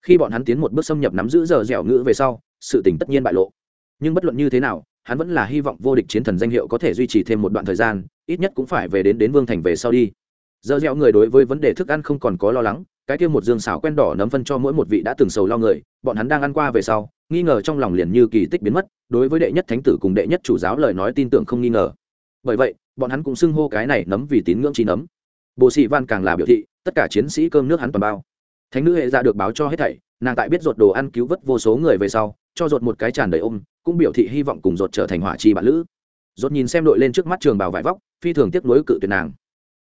Khi bọn hắn tiến một bước xâm nhập nắm giữ giờ dẻo ngữ về sau, sự tình tất nhiên bại lộ. Nhưng bất luận như thế nào, hắn vẫn là hy vọng vô địch chiến thần danh hiệu có thể duy trì thêm một đoạn thời gian, ít nhất cũng phải về đến đến vương thành về sau đi. Giờ dẻo người đối với vấn đề thức ăn không còn có lo lắng, cái kia một dương xào quen đỏ nấm phân cho mỗi một vị đã từng sầu lo người, bọn hắn đang ăn qua về sau nghi ngờ trong lòng liền như kỳ tích biến mất, đối với đệ nhất thánh tử cùng đệ nhất chủ giáo lời nói tin tưởng không nghi ngờ. Bởi vậy, bọn hắn cũng xưng hô cái này nấm vì tín ngưỡng trí nấm. Bồ sĩ văn càng là biểu thị, tất cả chiến sĩ cơm nước hắn toàn bao. Thánh nữ hệ ra được báo cho hết thảy, nàng tại biết ruột đồ ăn cứu vớt vô số người về sau, cho ruột một cái tràn đầy ôm, cũng biểu thị hy vọng cùng ruột trở thành hỏa chi bạn lữ. Ruột nhìn xem đội lên trước mắt trường bào vải vóc, phi thường tiếc nuối cự tuyệt nàng.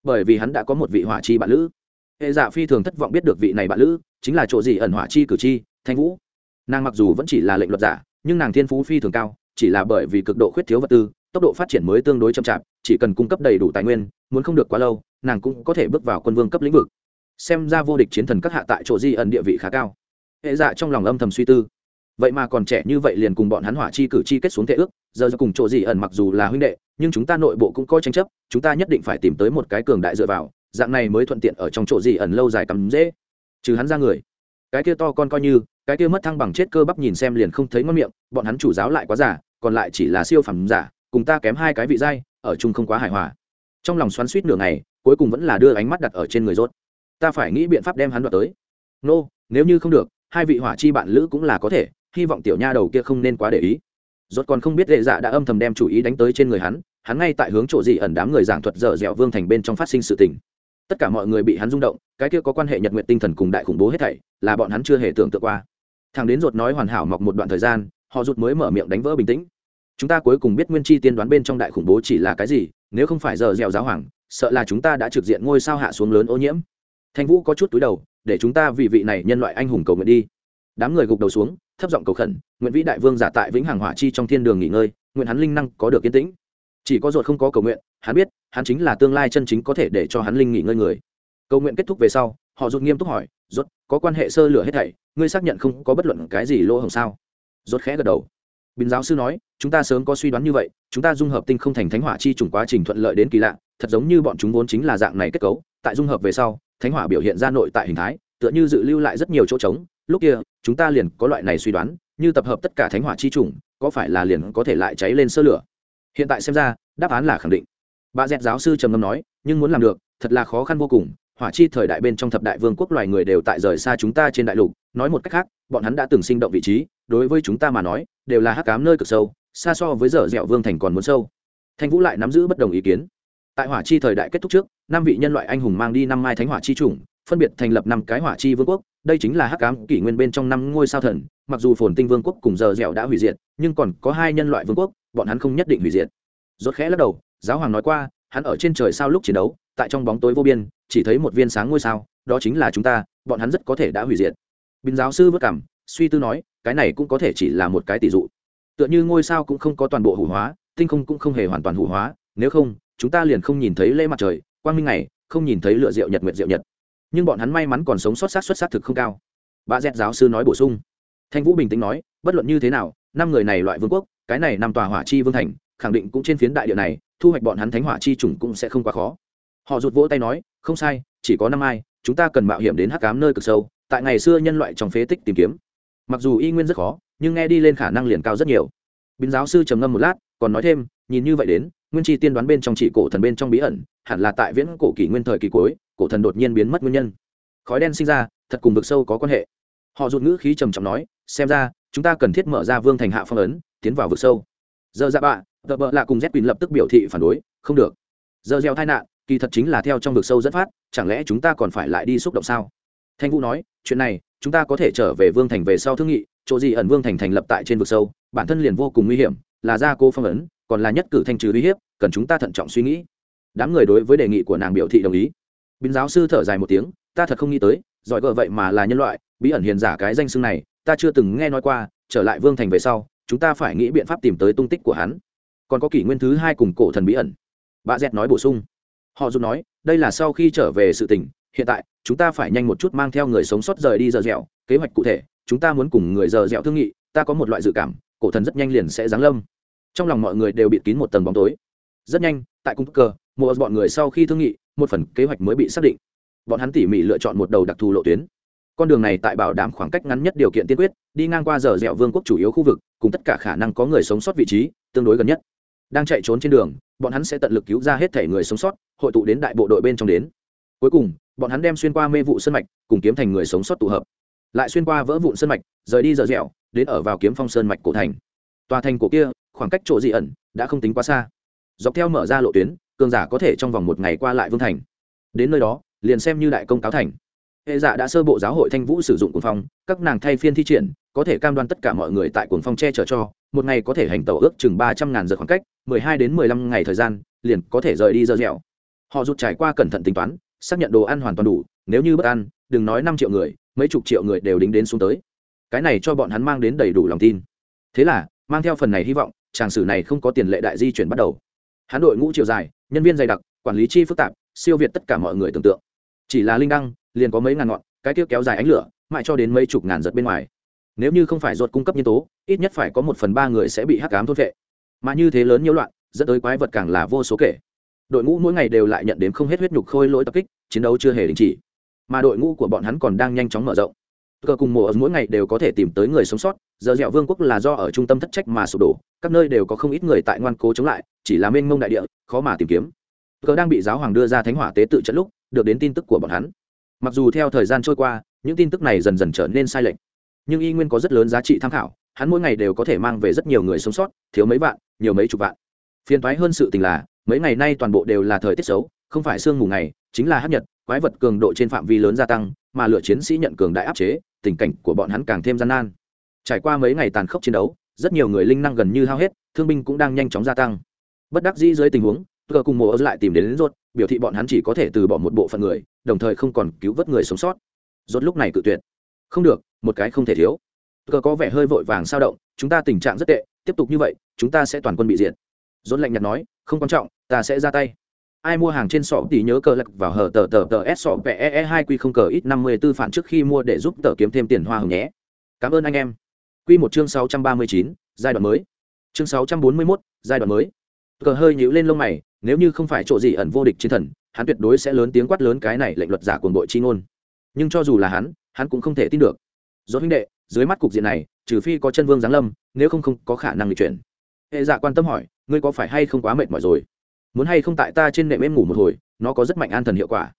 Bởi vì hắn đã có một vị hỏa chi bạn lữ. Hệ dạ phi thường thất vọng biết được vị này bạn lữ, chính là chỗ gì ẩn hỏa chi cử chi, thanh vũ nàng mặc dù vẫn chỉ là lệnh luật giả, nhưng nàng thiên phú phi thường cao, chỉ là bởi vì cực độ khuyết thiếu vật tư, tốc độ phát triển mới tương đối chậm chạp, chỉ cần cung cấp đầy đủ tài nguyên, muốn không được quá lâu, nàng cũng có thể bước vào quân vương cấp lĩnh vực. Xem ra vô địch chiến thần các hạ tại chỗ di ẩn địa vị khá cao. Hệ dạ trong lòng âm thầm suy tư. Vậy mà còn trẻ như vậy liền cùng bọn hắn hỏa chi cử chi kết xuống thể ước, giờ do cùng chỗ di ẩn mặc dù là huynh đệ, nhưng chúng ta nội bộ cũng có tranh chấp, chúng ta nhất định phải tìm tới một cái cường đại dựa vào, dạng này mới thuận tiện ở trong chỗ di ẩn lâu dài cắm dễ. Trừ hắn ra người. Cái kia to con coi như cái kia mất thăng bằng chết cơ bắp nhìn xem liền không thấy ngon miệng bọn hắn chủ giáo lại quá giả còn lại chỉ là siêu phẩm giả cùng ta kém hai cái vị dai ở chung không quá hài hòa. Trong lòng xoắn suýt nửa ngày cuối cùng vẫn là đưa ánh mắt đặt ở trên người rốt. Ta phải nghĩ biện pháp đem hắn đoạt tới. Nô, nếu như không được hai vị hỏa chi bạn lữ cũng là có thể hy vọng tiểu nha đầu kia không nên quá để ý. Rốt còn không biết lệ dạ đã âm thầm đem chủ ý đánh tới trên người hắn hắn ngay tại hướng chỗ gì ẩn đám người giảng thuật dở dẻo vương thành bên trong phát sinh sự tình. Tất cả mọi người bị hắn rung động cái kia có quan hệ nhật nguyện tinh thần cùng đại khủng bố hết thảy là bọn hắn chưa hề tưởng tượng qua thằng đến ruột nói hoàn hảo mọc một đoạn thời gian, họ rụt mới mở miệng đánh vỡ bình tĩnh. Chúng ta cuối cùng biết nguyên chi tiên đoán bên trong đại khủng bố chỉ là cái gì, nếu không phải giờ dẻo giáo hoàng, sợ là chúng ta đã trực diện ngôi sao hạ xuống lớn ô nhiễm. Thanh vũ có chút túi đầu, để chúng ta vì vị này nhân loại anh hùng cầu nguyện đi. Đám người gục đầu xuống, thấp giọng cầu khẩn, nguyện vĩ đại vương giả tại vĩnh hằng hỏa chi trong thiên đường nghỉ ngơi, nguyện hắn linh năng có được yên tĩnh. Chỉ có ruột không có cầu nguyện, hắn biết, hắn chính là tương lai chân chính có thể để cho hắn linh nghỉ ngơi người. Cầu nguyện kết thúc về sau, họ rụt nghiêm túc hỏi rốt có quan hệ sơ lửa hết thảy ngươi xác nhận không có bất luận cái gì lỗ hổng sao? Rốt khẽ gật đầu. Bình giáo sư nói, chúng ta sớm có suy đoán như vậy, chúng ta dung hợp tinh không thành thánh hỏa chi trùng quá trình thuận lợi đến kỳ lạ, thật giống như bọn chúng vốn chính là dạng này kết cấu, tại dung hợp về sau, thánh hỏa biểu hiện ra nội tại hình thái, tựa như dự lưu lại rất nhiều chỗ trống. Lúc kia, chúng ta liền có loại này suy đoán, như tập hợp tất cả thánh hỏa chi trùng có phải là liền có thể lại cháy lên sơ lửa? Hiện tại xem ra, đáp án là khẳng định. Bà dẹt giáo sư trầm ngâm nói, nhưng muốn làm được, thật là khó khăn vô cùng hỏa chi thời đại bên trong thập đại vương quốc loài người đều tại rời xa chúng ta trên đại lục. Nói một cách khác, bọn hắn đã từng sinh động vị trí, đối với chúng ta mà nói, đều là hắc cám nơi cực sâu, xa so với dở dẻo vương thành còn muốn sâu. Thanh vũ lại nắm giữ bất đồng ý kiến. Tại hỏa chi thời đại kết thúc trước, năm vị nhân loại anh hùng mang đi năm mai thánh hỏa chi chủng, phân biệt thành lập năm cái hỏa chi vương quốc, đây chính là hắc cám kỷ nguyên bên trong năm ngôi sao thần, mặc dù phồn tinh vương quốc cùng giờ dẻo đã hủy diệt, nhưng còn có hai nhân loại vương quốc, bọn hắn không nhất định hủy diệt. Rốt khẽ lắc đầu, giáo hoàng nói qua, hắn ở trên trời sao lúc chiến đấu, tại trong bóng tối vô biên chỉ thấy một viên sáng ngôi sao, đó chính là chúng ta, bọn hắn rất có thể đã hủy diệt. Bình giáo sư vất cảm, suy tư nói, cái này cũng có thể chỉ là một cái tỷ dụ. Tựa như ngôi sao cũng không có toàn bộ hủ hóa, tinh không cũng không hề hoàn toàn hủ hóa, nếu không, chúng ta liền không nhìn thấy lễ mặt trời, quang minh này không nhìn thấy lựa rượu nhật, nguyệt rượu nhật. Nhưng bọn hắn may mắn còn sống sót sát xuất sát thực không cao. Bà dẹt giáo sư nói bổ sung. Thanh vũ bình tĩnh nói, bất luận như thế nào, năm người này loại vương quốc, cái này năm tòa hỏa chi vương thành, khẳng định cũng trên phiến đại địa này, thu hoạch bọn hắn thánh hỏa chi chủng cũng sẽ không quá khó họ rụt vỗ tay nói, không sai, chỉ có năm ai, chúng ta cần mạo hiểm đến hắc cám nơi cực sâu, tại ngày xưa nhân loại trong phế tích tìm kiếm. Mặc dù y nguyên rất khó, nhưng nghe đi lên khả năng liền cao rất nhiều. Bính giáo sư trầm ngâm một lát, còn nói thêm, nhìn như vậy đến, nguyên chi tiên đoán bên trong chỉ cổ thần bên trong bí ẩn, hẳn là tại viễn cổ kỷ nguyên thời kỳ cuối, cổ thần đột nhiên biến mất nguyên nhân. Khói đen sinh ra, thật cùng vực sâu có quan hệ. Họ rụt ngữ khí trầm trọng nói, xem ra, chúng ta cần thiết mở ra vương thành hạ phong ấn, tiến vào vực sâu. Giờ dạ bạ, tờ bợ lạ cùng z lập tức biểu thị phản đối, không được. Giờ gieo tai nạn kỳ thật chính là theo trong vực sâu dẫn phát, chẳng lẽ chúng ta còn phải lại đi xúc động sao? Thanh vũ nói, chuyện này, chúng ta có thể trở về vương thành về sau thương nghị, chỗ gì ẩn vương thành thành lập tại trên vực sâu, bản thân liền vô cùng nguy hiểm, là gia cô phong ấn, còn là nhất cử thanh trừ uy hiếp, cần chúng ta thận trọng suy nghĩ. Đám người đối với đề nghị của nàng biểu thị đồng ý. Bính giáo sư thở dài một tiếng, ta thật không nghĩ tới, giỏi gợ vậy mà là nhân loại, bí ẩn hiền giả cái danh xưng này, ta chưa từng nghe nói qua, trở lại vương thành về sau, chúng ta phải nghĩ biện pháp tìm tới tung tích của hắn. Còn có kỷ nguyên thứ hai cùng cổ thần bí ẩn. Bà dẹt nói bổ sung họ dù nói, đây là sau khi trở về sự tình, hiện tại, chúng ta phải nhanh một chút mang theo người sống sót rời đi giờ dẻo. Kế hoạch cụ thể, chúng ta muốn cùng người giờ dẻo thương nghị, ta có một loại dự cảm, cổ thần rất nhanh liền sẽ giáng lâm. Trong lòng mọi người đều bị kín một tầng bóng tối. Rất nhanh, tại cung cơ, một bọn người sau khi thương nghị, một phần kế hoạch mới bị xác định. Bọn hắn tỉ mỉ lựa chọn một đầu đặc thù lộ tuyến. Con đường này tại bảo đảm khoảng cách ngắn nhất điều kiện tiên quyết, đi ngang qua giờ dẻo vương quốc chủ yếu khu vực, cùng tất cả khả năng có người sống sót vị trí, tương đối gần nhất. Đang chạy trốn trên đường bọn hắn sẽ tận lực cứu ra hết thể người sống sót, hội tụ đến đại bộ đội bên trong đến. Cuối cùng, bọn hắn đem xuyên qua mê vụ sân mạch, cùng kiếm thành người sống sót tụ hợp. Lại xuyên qua vỡ vụn sân mạch, rời đi dở dẻo, đến ở vào kiếm phong sơn mạch cổ thành. Tòa thành cổ kia, khoảng cách chỗ dị ẩn, đã không tính quá xa. Dọc theo mở ra lộ tuyến, cường giả có thể trong vòng một ngày qua lại vương thành. Đến nơi đó, liền xem như đại công cáo thành. Hệ giả đã sơ bộ giáo hội thanh vũ sử dụng cuồng phong, các nàng thay phiên thi triển, có thể cam đoan tất cả mọi người tại cuồng phong che chở cho một ngày có thể hành tàu ước chừng ba trăm ngàn giờ khoảng cách, mười hai đến mười lăm ngày thời gian, liền có thể rời đi dơ dẻo. Họ rút trải qua cẩn thận tính toán, xác nhận đồ ăn hoàn toàn đủ, nếu như bất ăn đừng nói năm triệu người, mấy chục triệu người đều đính đến xuống tới. Cái này cho bọn hắn mang đến đầy đủ lòng tin. Thế là, mang theo phần này hy vọng tràng sử này không có tiền lệ đại di chuyển bắt đầu. Hắn đội ngũ chiều dài, nhân viên dày đặc, quản lý chi phức tạp, siêu việt tất cả mọi người tưởng tượng. Chỉ là linh đăng, liền có mấy ngàn ngọn, cái tiêu kéo dài ánh lửa, mãi cho đến mấy chục ngàn giật bên ngoài nếu như không phải ruột cung cấp nhân tố, ít nhất phải có một phần ba người sẽ bị hắc cám thôn vệ mà như thế lớn nhiễu loạn, dẫn tới quái vật càng là vô số kể. Đội ngũ mỗi ngày đều lại nhận đến không hết huyết nhục khôi lỗi tập kích, chiến đấu chưa hề đình chỉ. Mà đội ngũ của bọn hắn còn đang nhanh chóng mở rộng. Cơ cùng mùa mỗi ngày đều có thể tìm tới người sống sót, giờ dẻo vương quốc là do ở trung tâm thất trách mà sụp đổ, các nơi đều có không ít người tại ngoan cố chống lại, chỉ là mênh mông đại địa, khó mà tìm kiếm. Cờ đang bị giáo hoàng đưa ra thánh hỏa tế tự trận lúc, được đến tin tức của bọn hắn. Mặc dù theo thời gian trôi qua, những tin tức này dần dần trở nên sai lệch nhưng y nguyên có rất lớn giá trị tham khảo hắn mỗi ngày đều có thể mang về rất nhiều người sống sót thiếu mấy vạn nhiều mấy chục vạn. Phiền thoái hơn sự tình là mấy ngày nay toàn bộ đều là thời tiết xấu không phải sương mù ngày chính là hát nhật quái vật cường độ trên phạm vi lớn gia tăng mà lựa chiến sĩ nhận cường đại áp chế tình cảnh của bọn hắn càng thêm gian nan. Trải qua mấy ngày tàn khốc chiến đấu rất nhiều người linh năng gần như hao hết thương binh cũng đang nhanh chóng gia tăng. Bất đắc dĩ dưới tình huống cờ cùng mùa lại tìm đến, đến rốt biểu thị bọn hắn chỉ có thể từ bỏ một bộ phận người đồng thời không còn cứu vớt người sống sót. Rốt lúc này cự tuyệt. Không được một cái không thể thiếu. Cờ có vẻ hơi vội vàng sao động, chúng ta tình trạng rất tệ, tiếp tục như vậy, chúng ta sẽ toàn quân bị diệt. Rốt lạnh nhạt nói, không quan trọng, ta sẽ ra tay. Ai mua hàng trên sọ thì nhớ cờ lạch vào hở tờ tờ tờ s sọ pe e hai q không cờ ít năm mươi tư phản trước khi mua để giúp tờ kiếm thêm tiền hoa hồng nhé. Cảm ơn anh em. Q một chương sáu trăm ba mươi chín, giai đoạn mới. Chương sáu trăm bốn mươi mốt, giai đoạn mới. Cờ hơi nhíu lên lông mày, nếu như không phải chỗ gì ẩn vô địch chiến thần, hắn tuyệt đối sẽ lớn tiếng quát lớn cái này lệnh luật giả cuồng đội chi ngôn. Nhưng cho dù là hắn hắn cũng không thể tin được dốt huynh đệ, dưới mắt cục diện này, trừ phi có chân vương giáng lâm, nếu không không có khả năng lịch chuyển. Hệ dạ quan tâm hỏi, ngươi có phải hay không quá mệt mỏi rồi? Muốn hay không tại ta trên nệm em ngủ một hồi, nó có rất mạnh an thần hiệu quả.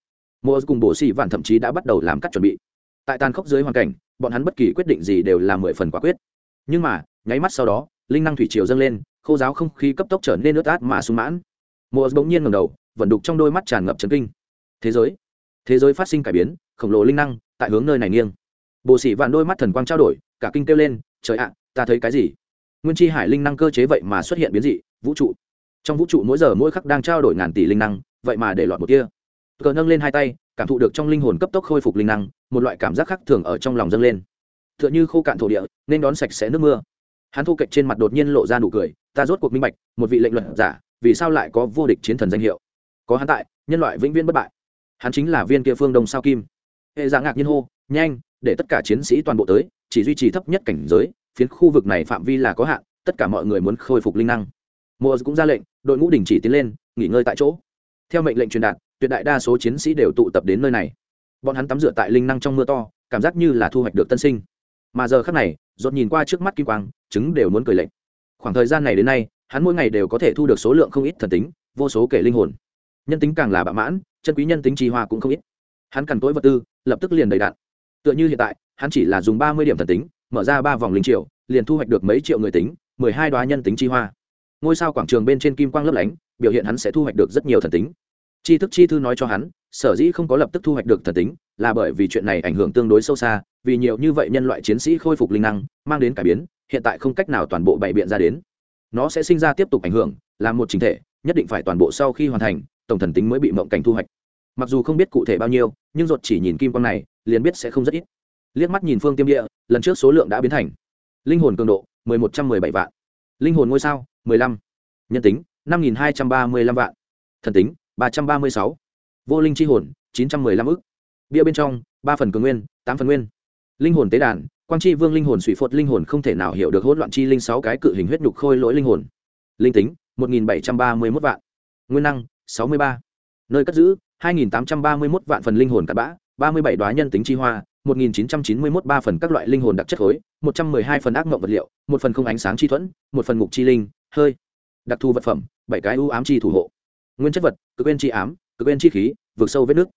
Mô cùng bổ xỉ vạn thậm chí đã bắt đầu làm cắt chuẩn bị. Tại tàn khốc dưới hoàn cảnh, bọn hắn bất kỳ quyết định gì đều là mười phần quả quyết. Nhưng mà, nháy mắt sau đó, linh năng thủy triều dâng lên, khô giáo không khí cấp tốc trở nên ướt át mà sung mãn. Mô bỗng nhiên ngầm đầu, vận đục trong đôi mắt tràn ngập trấn kinh. Thế giới thế giới phát sinh cải biến, khổng lồ linh năng tại hướng nơi này nghiêng bộ sĩ vạn đôi mắt thần quang trao đổi, cả kinh kêu lên, trời ạ, ta thấy cái gì? Nguyên chi hải linh năng cơ chế vậy mà xuất hiện biến dị, vũ trụ. Trong vũ trụ mỗi giờ mỗi khắc đang trao đổi ngàn tỷ linh năng, vậy mà để lọt một kia. Cờ nâng lên hai tay, cảm thụ được trong linh hồn cấp tốc khôi phục linh năng, một loại cảm giác khác thường ở trong lòng dâng lên. T h ư ợ n h ư khô cạn thổ địa, nên đón sạch sẽ nước mưa. Hắn thu kệch trên mặt đột nhiên lộ ra nụ cười, ta rốt cuộc minh bạch, một vị lệnh luận giả, vì sao lại có vô địch chiến thần danh hiệu? Có hắn tại, nhân loại vĩnh viễn bất bại. Hắn chính là viên kia phương đông sao kim. Hệ dạng ngạc nhiên hô nhanh, để tất cả chiến sĩ toàn bộ tới, chỉ duy trì thấp nhất cảnh giới, phiến khu vực này phạm vi là có hạn, tất cả mọi người muốn khôi phục linh năng. Mùa cũng ra lệnh, đội ngũ đình chỉ tiến lên, nghỉ ngơi tại chỗ. Theo mệnh lệnh truyền đạt, tuyệt đại đa số chiến sĩ đều tụ tập đến nơi này. Bọn hắn tắm rửa tại linh năng trong mưa to, cảm giác như là thu hoạch được tân sinh. Mà giờ khác này dột nhìn qua trước mắt kim quang chứng đều muốn cười lệnh khoảng thời gian này đến nay, hắn mỗi ngày đều có thể thu được số lượng không ít thần tính, vô số kể linh hồn. Nhân tính càng là bạ mãn, chân quý nhân tính trì hoa cũng không ít. Hắn cằn tối vật tư, lập tức liền đầy đạn tựa như hiện tại, hắn chỉ là dùng ba mươi điểm thần tính, mở ra ba vòng linh triệu liền thu hoạch được mấy triệu người tính, mười hai đoá nhân tính chi hoa. Ngôi sao quảng trường bên trên kim quang lấp lánh, biểu hiện hắn sẽ thu hoạch được rất nhiều thần tính. Chi thức chi thư nói cho hắn, sở dĩ không có lập tức thu hoạch được thần tính, là bởi vì chuyện này ảnh hưởng tương đối sâu xa, vì nhiều như vậy nhân loại chiến sĩ khôi phục linh năng, mang đến cải biến, hiện tại không cách nào toàn bộ bày biện ra đến. Nó sẽ sinh ra tiếp tục ảnh hưởng, là một chính thể, nhất định phải toàn bộ sau khi hoàn thành, tổng thần tính mới bị mộng cảnh thu hoạch. Mặc dù không biết cụ thể bao nhiêu, nhưng ruột chỉ nhìn kim quang này liền biết sẽ không rất ít. Liếc mắt nhìn phương tiêm địa, lần trước số lượng đã biến thành. Linh hồn cường độ, mười một trăm mười bảy vạn. Linh hồn ngôi sao, mười lăm. Nhân tính, năm nghìn hai trăm ba mươi lăm vạn. Thần tính, ba trăm ba mươi sáu. Vô linh c h i hồn, chín trăm mười lăm ức. Bia bên trong, ba phần cường nguyên, tám phần nguyên. Linh hồn tế đàn, quang chi vương linh hồn suy phốt linh hồn không thể nào hiểu được hỗn loạn chi linh sáu cái cự hình huyết nhục khôi lỗi linh hồn. Linh tính, một nghìn bảy trăm ba mươi mốt vạn. Nguyên năng, sáu mươi ba. Nơi cất giữ, hai nghìn tám trăm ba mươi mốt vạn phần linh hồn cặn bã ba mươi bảy đoá nhân tính chi hoa 1991 ba phần các loại linh hồn đặc chất khối, 112 phần ác mộng vật liệu, một phần không ánh sáng chi thuẫn, một phần ngục chi linh, hơi. Đặc thù vật phẩm, bảy cái ưu ám chi thủ hộ. Nguyên chất vật, cực nguyên chi ám, cực nguyên chi khí, vượt sâu vết nước.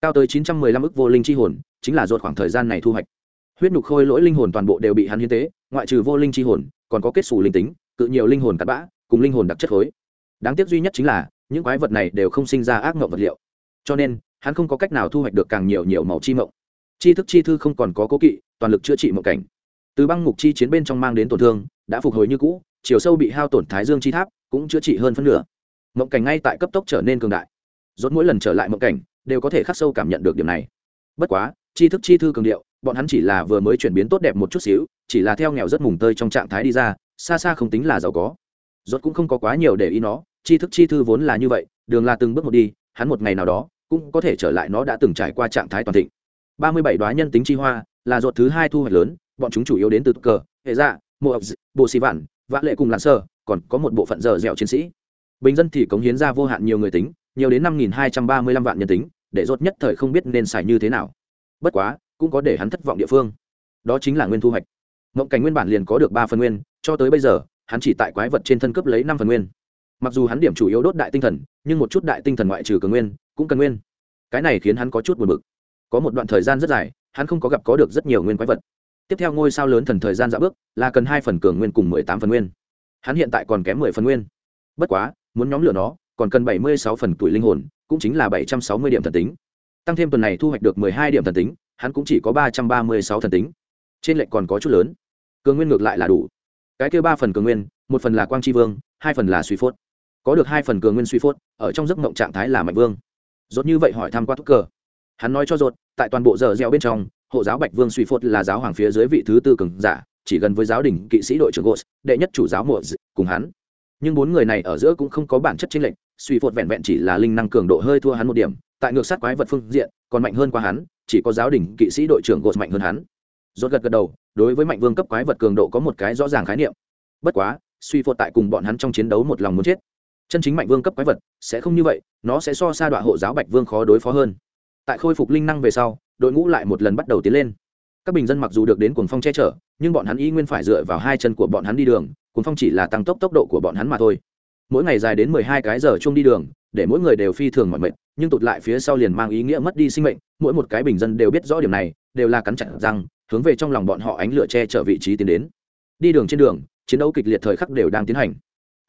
Cao tới 915 ức vô linh chi hồn, chính là ruột khoảng thời gian này thu hoạch. Huyết nục khôi lỗi linh hồn toàn bộ đều bị hắn hiến tế, ngoại trừ vô linh chi hồn, còn có kết sủ linh tính, cự nhiều linh hồn cát bã, cùng linh hồn đặc chất khối. Đáng tiếc duy nhất chính là, những quái vật này đều không sinh ra ác mộng vật liệu. Cho nên, hắn không có cách nào thu hoạch được càng nhiều nhiều màu chi mộng. Chi thức chi thư không còn có cố kỵ, toàn lực chữa trị mộng cảnh. Từ băng ngục chi chiến bên trong mang đến tổn thương, đã phục hồi như cũ, chiều sâu bị hao tổn thái dương chi tháp, cũng chữa trị hơn phân nửa. Mộng cảnh ngay tại cấp tốc trở nên cường đại. Rốt mỗi lần trở lại mộng cảnh, đều có thể khắc sâu cảm nhận được điểm này. Bất quá, chi thức chi thư cường điệu, bọn hắn chỉ là vừa mới chuyển biến tốt đẹp một chút xíu, chỉ là theo nghèo rất mùng tơi trong trạng thái đi ra, xa xa không tính là giàu có. Rốt cũng không có quá nhiều để ý nó, chi thức chi thư vốn là như vậy, đường là từng bước một đi, hắn một ngày nào đó cũng có thể trở lại nó đã từng trải qua trạng thái toàn thịnh. Ba mươi bảy đoá nhân tính chi hoa là ruột thứ hai thu hoạch lớn, bọn chúng chủ yếu đến từ cờ, hệ dạ mộ ập bộ xì vạn, vã lệ cùng làn sơ, còn có một bộ phận dở dẻo chiến sĩ. Bình dân thì cống hiến ra vô hạn nhiều người tính, nhiều đến năm nghìn hai trăm ba mươi lăm vạn nhân tính, để rốt nhất thời không biết nên xài như thế nào. Bất quá, cũng có để hắn thất vọng địa phương. Đó chính là nguyên thu hoạch. Mộng cảnh nguyên bản liền có được ba phần nguyên, cho tới bây giờ, hắn chỉ tại quái vật trên thân cấp lấy năm phần nguyên. Mặc dù hắn điểm chủ yếu đốt đại tinh thần, nhưng một chút đại tinh thần ngoại trừ cường nguyên cũng cần nguyên. Cái này khiến hắn có chút buồn bực. Có một đoạn thời gian rất dài, hắn không có gặp có được rất nhiều nguyên quái vật. Tiếp theo ngôi sao lớn thần thời gian dạ bước, là cần hai phần cường nguyên cùng mười tám phần nguyên. Hắn hiện tại còn kém mười phần nguyên. Bất quá, muốn nhóm lửa nó, còn cần bảy mươi sáu phần tuổi linh hồn, cũng chính là bảy trăm sáu mươi điểm thần tính. Tăng thêm tuần này thu hoạch được mười hai điểm thần tính, hắn cũng chỉ có ba trăm ba mươi sáu thần tính. Trên lệnh còn có chút lớn. Cường nguyên ngược lại là đủ. Cái kêu ba phần cường nguyên, một phần là quang tri vương, hai phần là suy phốt. Có được hai phần cường nguyên suy phốt, ở trong giấc mộng trạng thái là mạnh vương. Rốt như vậy hỏi thăm qua thúc cờ hắn nói cho rốt, tại toàn bộ giờ gieo bên trong hộ giáo bạch vương suy phốt là giáo hoàng phía dưới vị thứ tư cường giả chỉ gần với giáo đình kỵ sĩ đội trưởng gos đệ nhất chủ giáo muội cùng hắn. Nhưng bốn người này ở giữa cũng không có bản chất chính lệch suy phốt vẹn vẹn chỉ là linh năng cường độ hơi thua hắn một điểm tại ngược sát quái vật phương diện còn mạnh hơn qua hắn chỉ có giáo đình kỵ sĩ đội trưởng gos mạnh hơn hắn. Rốt gật gật đầu đối với mạnh vương cấp quái vật cường độ có một cái rõ ràng khái niệm. Bất quá suy phốt tại cùng bọn hắn trong chiến đấu một lòng muốn chết chân chính mạnh vương cấp quái vật, sẽ không như vậy, nó sẽ so xa đoạn hộ giáo bạch vương khó đối phó hơn. Tại khôi phục linh năng về sau, đội ngũ lại một lần bắt đầu tiến lên. Các bình dân mặc dù được đến cuồng phong che chở, nhưng bọn hắn y nguyên phải dựa vào hai chân của bọn hắn đi đường, cuồng phong chỉ là tăng tốc tốc độ của bọn hắn mà thôi. Mỗi ngày dài đến mười hai cái giờ chung đi đường, để mỗi người đều phi thường mọi mệnh nhưng tụt lại phía sau liền mang ý nghĩa mất đi sinh mệnh, mỗi một cái bình dân đều biết rõ điểm này, đều là cắn chặt rằng hướng về trong lòng bọn họ ánh lửa che chở vị trí tiến đến. Đi đường trên đường, chiến đấu kịch liệt thời khắc đều đang tiến hành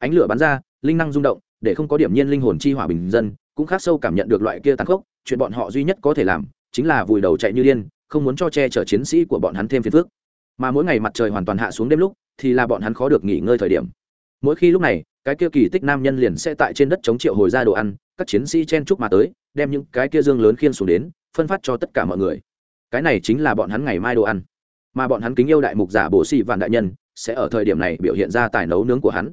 ánh lửa bắn ra, linh năng rung động, để không có điểm nhiên linh hồn chi hỏa bình dân, cũng khác sâu cảm nhận được loại kia tàn khốc, chuyện bọn họ duy nhất có thể làm, chính là vùi đầu chạy như điên, không muốn cho che chở chiến sĩ của bọn hắn thêm phiền phức. Mà mỗi ngày mặt trời hoàn toàn hạ xuống đêm lúc, thì là bọn hắn khó được nghỉ ngơi thời điểm. Mỗi khi lúc này, cái kia kỳ tích nam nhân liền sẽ tại trên đất chống triệu hồi ra đồ ăn, các chiến sĩ chen chúc mà tới, đem những cái kia dương lớn khiên xuống đến, phân phát cho tất cả mọi người. Cái này chính là bọn hắn ngày mai đồ ăn. Mà bọn hắn kính yêu đại mục giả bổ xì vạn đại nhân, sẽ ở thời điểm này biểu hiện ra tài nấu nướng của hắn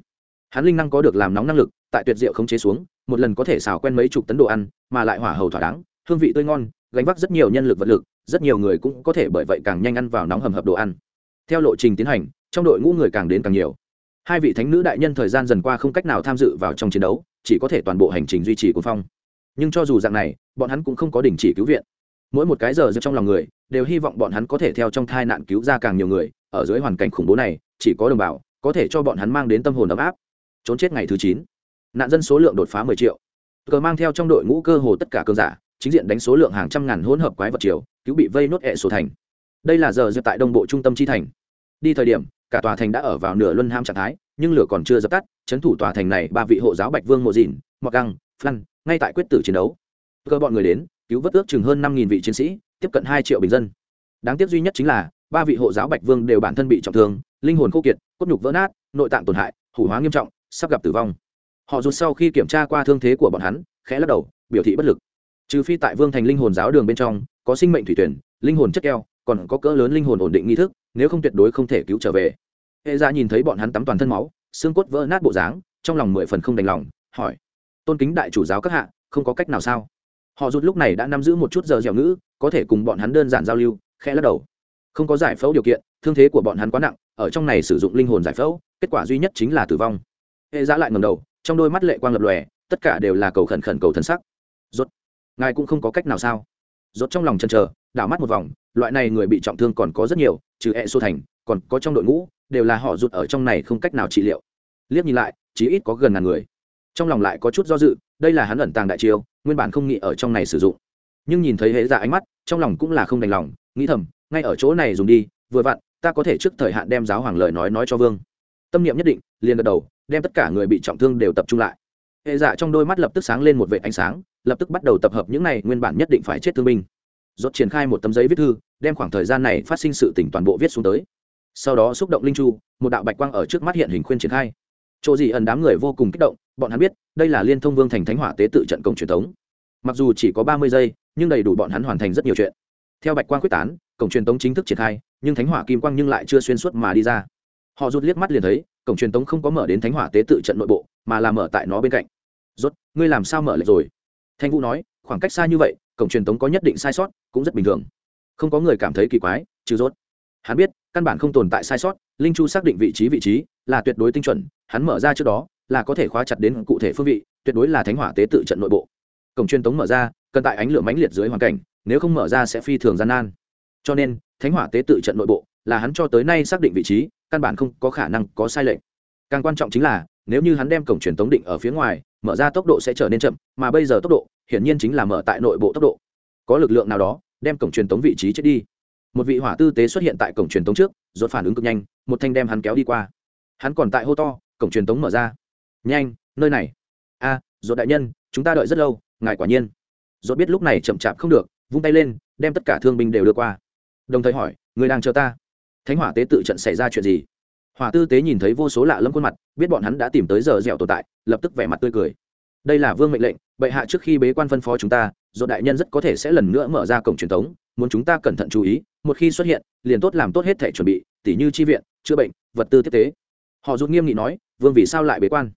hắn linh năng có được làm nóng năng lực, tại tuyệt diệu khống chế xuống, một lần có thể xào quen mấy chục tấn đồ ăn, mà lại hỏa hầu thỏa đáng, hương vị tươi ngon, gánh vác rất nhiều nhân lực vật lực, rất nhiều người cũng có thể bởi vậy càng nhanh ăn vào nóng hầm hập đồ ăn. Theo lộ trình tiến hành, trong đội ngũ người càng đến càng nhiều. Hai vị thánh nữ đại nhân thời gian dần qua không cách nào tham dự vào trong chiến đấu, chỉ có thể toàn bộ hành trình duy trì cuốn phong. Nhưng cho dù dạng này, bọn hắn cũng không có đình chỉ cứu viện. Mỗi một cái giờ giữa trong lòng người, đều hy vọng bọn hắn có thể theo trong thai nạn cứu ra càng nhiều người, ở dưới hoàn cảnh khủng bố này, chỉ có đồng bào, có thể cho bọn hắn mang đến tâm hồn ấm áp trốn chết ngày thứ chín. Nạn dân số lượng đột phá mười triệu. Cờ mang theo trong đội ngũ cơ hồ tất cả cơn giả, chính diện đánh số lượng hàng trăm ngàn hỗn hợp quái vật triều cứu bị vây nốt ẹ sổ thành. Đây là giờ dập tại đông bộ trung tâm chi thành. Đi thời điểm, cả tòa thành đã ở vào nửa luân ham trạng thái, nhưng lửa còn chưa dập tắt, chấn thủ tòa thành này ba vị hộ giáo bạch vương mộ dìn mọc găng, phăn, ngay tại quyết tử chiến đấu. Cơ bọn người đến, cứu vớt ước chừng hơn năm vị chiến sĩ, tiếp cận hai triệu bình dân. Đáng tiếc duy nhất chính là, ba vị hộ giáo bạch vương đều bản thân bị trọng thương, linh hồn khô kiệt, cốt nhục vỡ nát, nội tạng tổn hại, hủ hóa nghiêm trọng sắp gặp tử vong. Họ rụt sau khi kiểm tra qua thương thế của bọn hắn, khẽ lắc đầu, biểu thị bất lực. Trừ phi tại vương thành linh hồn giáo đường bên trong, có sinh mệnh thủy tuyển, linh hồn chất keo, còn có cỡ lớn linh hồn ổn định nghi thức, nếu không tuyệt đối không thể cứu trở về. Hệ ra nhìn thấy bọn hắn tắm toàn thân máu, xương cốt vỡ nát bộ dáng, trong lòng mười phần không đành lòng, hỏi, tôn kính đại chủ giáo các hạ, không có cách nào sao? Họ rút lúc này đã nắm giữ một chút giờ dẻo ngữ, có thể cùng bọn hắn đơn giản giao lưu, khẽ lắc đầu. Không có giải phẫu điều kiện, thương thế của bọn hắn quá nặng, ở trong này sử dụng linh hồn giải phẫu, kết quả duy nhất chính là tử vong hệ giã lại ngầm đầu, trong đôi mắt lệ quang lập lòe, tất cả đều là cầu khẩn khẩn cầu thân sắc. Rốt, ngài cũng không có cách nào sao? Rốt trong lòng chần chờ, đảo mắt một vòng, loại này người bị trọng thương còn có rất nhiều, trừ hệ xô thành, còn có trong đội ngũ, đều là họ rụt ở trong này không cách nào trị liệu. Liếc nhìn lại, chí ít có gần ngàn người. Trong lòng lại có chút do dự, đây là hắn ẩn tàng đại chiêu, nguyên bản không nghĩ ở trong này sử dụng. Nhưng nhìn thấy hệ dạ ánh mắt, trong lòng cũng là không đành lòng, nghĩ thầm, ngay ở chỗ này dùng đi, vừa vặn, ta có thể trước thời hạn đem giáo hoàng lời nói nói cho vương. Tâm niệm nhất định, liền gật đầu đem tất cả người bị trọng thương đều tập trung lại. Hệ dạ trong đôi mắt lập tức sáng lên một vệ ánh sáng, lập tức bắt đầu tập hợp những này nguyên bản nhất định phải chết thương binh. Dốt triển khai một tấm giấy viết thư, đem khoảng thời gian này phát sinh sự tỉnh toàn bộ viết xuống tới. Sau đó xúc động linh chu, một đạo bạch quang ở trước mắt hiện hình khuyên triển khai. Chỗ gì ẩn đám người vô cùng kích động, bọn hắn biết, đây là liên thông vương thành thánh hỏa tế tự trận công truyền thống. Mặc dù chỉ có ba mươi giây, nhưng đầy đủ bọn hắn hoàn thành rất nhiều chuyện. Theo bạch quang quyết tán, cổng truyền thống chính thức triển khai, nhưng thánh hỏa kim quang nhưng lại chưa xuyên suốt mà đi ra. Họ rút liếc mắt liền thấy cổng truyền tống không có mở đến thánh hỏa tế tự trận nội bộ, mà là mở tại nó bên cạnh. Rốt, ngươi làm sao mở lại rồi? Thanh vũ nói, khoảng cách xa như vậy, cổng truyền tống có nhất định sai sót, cũng rất bình thường. Không có người cảm thấy kỳ quái, trừ rốt. Hắn biết, căn bản không tồn tại sai sót, linh chu xác định vị trí vị trí là tuyệt đối tinh chuẩn, hắn mở ra trước đó là có thể khóa chặt đến cụ thể phương vị, tuyệt đối là thánh hỏa tế tự trận nội bộ. Cổng truyền tống mở ra, cần tại ánh lửa mãnh liệt dưới hoàn cảnh, nếu không mở ra sẽ phi thường gian nan. Cho nên, thánh hỏa tế tự trận nội bộ là hắn cho tới nay xác định vị trí căn bản không có khả năng có sai lệch. Càng quan trọng chính là nếu như hắn đem cổng truyền tống định ở phía ngoài mở ra tốc độ sẽ trở nên chậm mà bây giờ tốc độ hiển nhiên chính là mở tại nội bộ tốc độ. Có lực lượng nào đó đem cổng truyền tống vị trí chết đi. Một vị hỏa tư tế xuất hiện tại cổng truyền tống trước rốt phản ứng cực nhanh một thanh đem hắn kéo đi qua. Hắn còn tại hô to cổng truyền tống mở ra. Nhanh nơi này. A à, rốt đại nhân chúng ta đợi rất lâu ngài quả nhiên. Rốt biết lúc này chậm chạp không được vung tay lên đem tất cả thương binh đều đưa qua. Đồng thời hỏi người đang chờ ta? Thánh hỏa tế tự trận xảy ra chuyện gì? Hỏa tư tế nhìn thấy vô số lạ lẫm khuôn mặt, biết bọn hắn đã tìm tới giờ dẻo tồn tại, lập tức vẻ mặt tươi cười. Đây là vương mệnh lệnh, bệ hạ trước khi bế quan phân phó chúng ta do đại nhân rất có thể sẽ lần nữa mở ra cổng truyền thống, muốn chúng ta cẩn thận chú ý, một khi xuất hiện, liền tốt làm tốt hết thể chuẩn bị, tỉ như chi viện, chữa bệnh, vật tư tiếp tế. Họ rút nghiêm nghị nói, vương vì sao lại bế quan?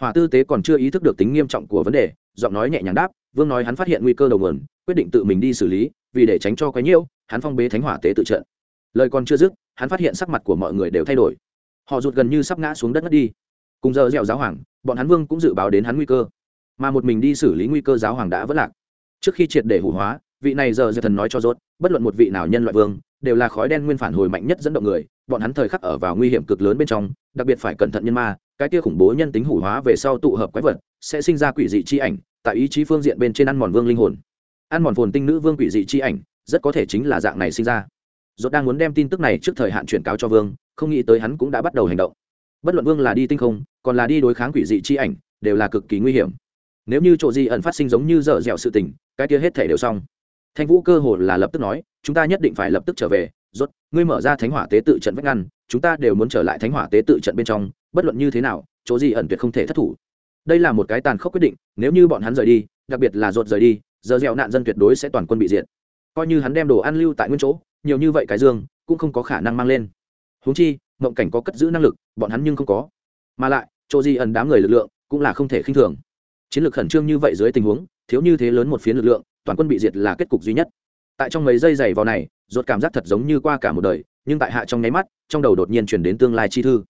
Hỏa tư tế còn chưa ý thức được tính nghiêm trọng của vấn đề, giọng nói nhẹ nhàng đáp, vương nói hắn phát hiện nguy cơ đầu nguồn, quyết định tự mình đi xử lý, vì để tránh cho quấy nhiễu, hắn phong bế thánh hỏa tế tự trận lời còn chưa dứt, hắn phát hiện sắc mặt của mọi người đều thay đổi. Họ rụt gần như sắp ngã xuống đất mất đi. Cùng giờ dẻo giáo hoàng, bọn hắn vương cũng dự báo đến hắn nguy cơ. Mà một mình đi xử lý nguy cơ giáo hoàng đã vất lạc. Trước khi triệt để hủ hóa, vị này giờ dẻo thần nói cho rốt, bất luận một vị nào nhân loại vương, đều là khói đen nguyên phản hồi mạnh nhất dẫn động người, bọn hắn thời khắc ở vào nguy hiểm cực lớn bên trong, đặc biệt phải cẩn thận nhân ma, cái kia khủng bố nhân tính hủ hóa về sau tụ hợp quái vật, sẽ sinh ra quỷ dị chi ảnh, tại ý chí phương diện bên trên ăn mòn vương linh hồn. Ăn mòn phồn tinh nữ vương quỷ dị chi ảnh, rất có thể chính là dạng này sinh ra dốt đang muốn đem tin tức này trước thời hạn chuyển cáo cho vương, không nghĩ tới hắn cũng đã bắt đầu hành động. Bất luận vương là đi tinh không, còn là đi đối kháng quỷ dị chi ảnh, đều là cực kỳ nguy hiểm. Nếu như chỗ gì ẩn phát sinh giống như dở dẻo sự tình, cái kia hết thể đều xong. Thanh vũ cơ hồ là lập tức nói, chúng ta nhất định phải lập tức trở về. Rốt, ngươi mở ra thánh hỏa tế tự trận vách ngăn, chúng ta đều muốn trở lại thánh hỏa tế tự trận bên trong, bất luận như thế nào, chỗ gì ẩn tuyệt không thể thất thủ. Đây là một cái tàn khốc quyết định, nếu như bọn hắn rời đi, đặc biệt là rốt rời đi giờ dẻo nạn dân tuyệt đối sẽ toàn quân bị diệt. Coi như hắn đem đồ ăn lưu tại nguyên chỗ nhiều như vậy cái dương cũng không có khả năng mang lên. Huống chi, mộng cảnh có cất giữ năng lực, bọn hắn nhưng không có. Mà lại, chỗ di ẩn đám người lực lượng cũng là không thể khinh thường. Chiến lược khẩn trương như vậy dưới tình huống, thiếu như thế lớn một phiến lực lượng, toàn quân bị diệt là kết cục duy nhất. Tại trong mấy giây giày vào này, ruột cảm giác thật giống như qua cả một đời, nhưng tại hạ trong nháy mắt, trong đầu đột nhiên chuyển đến tương lai chi thư.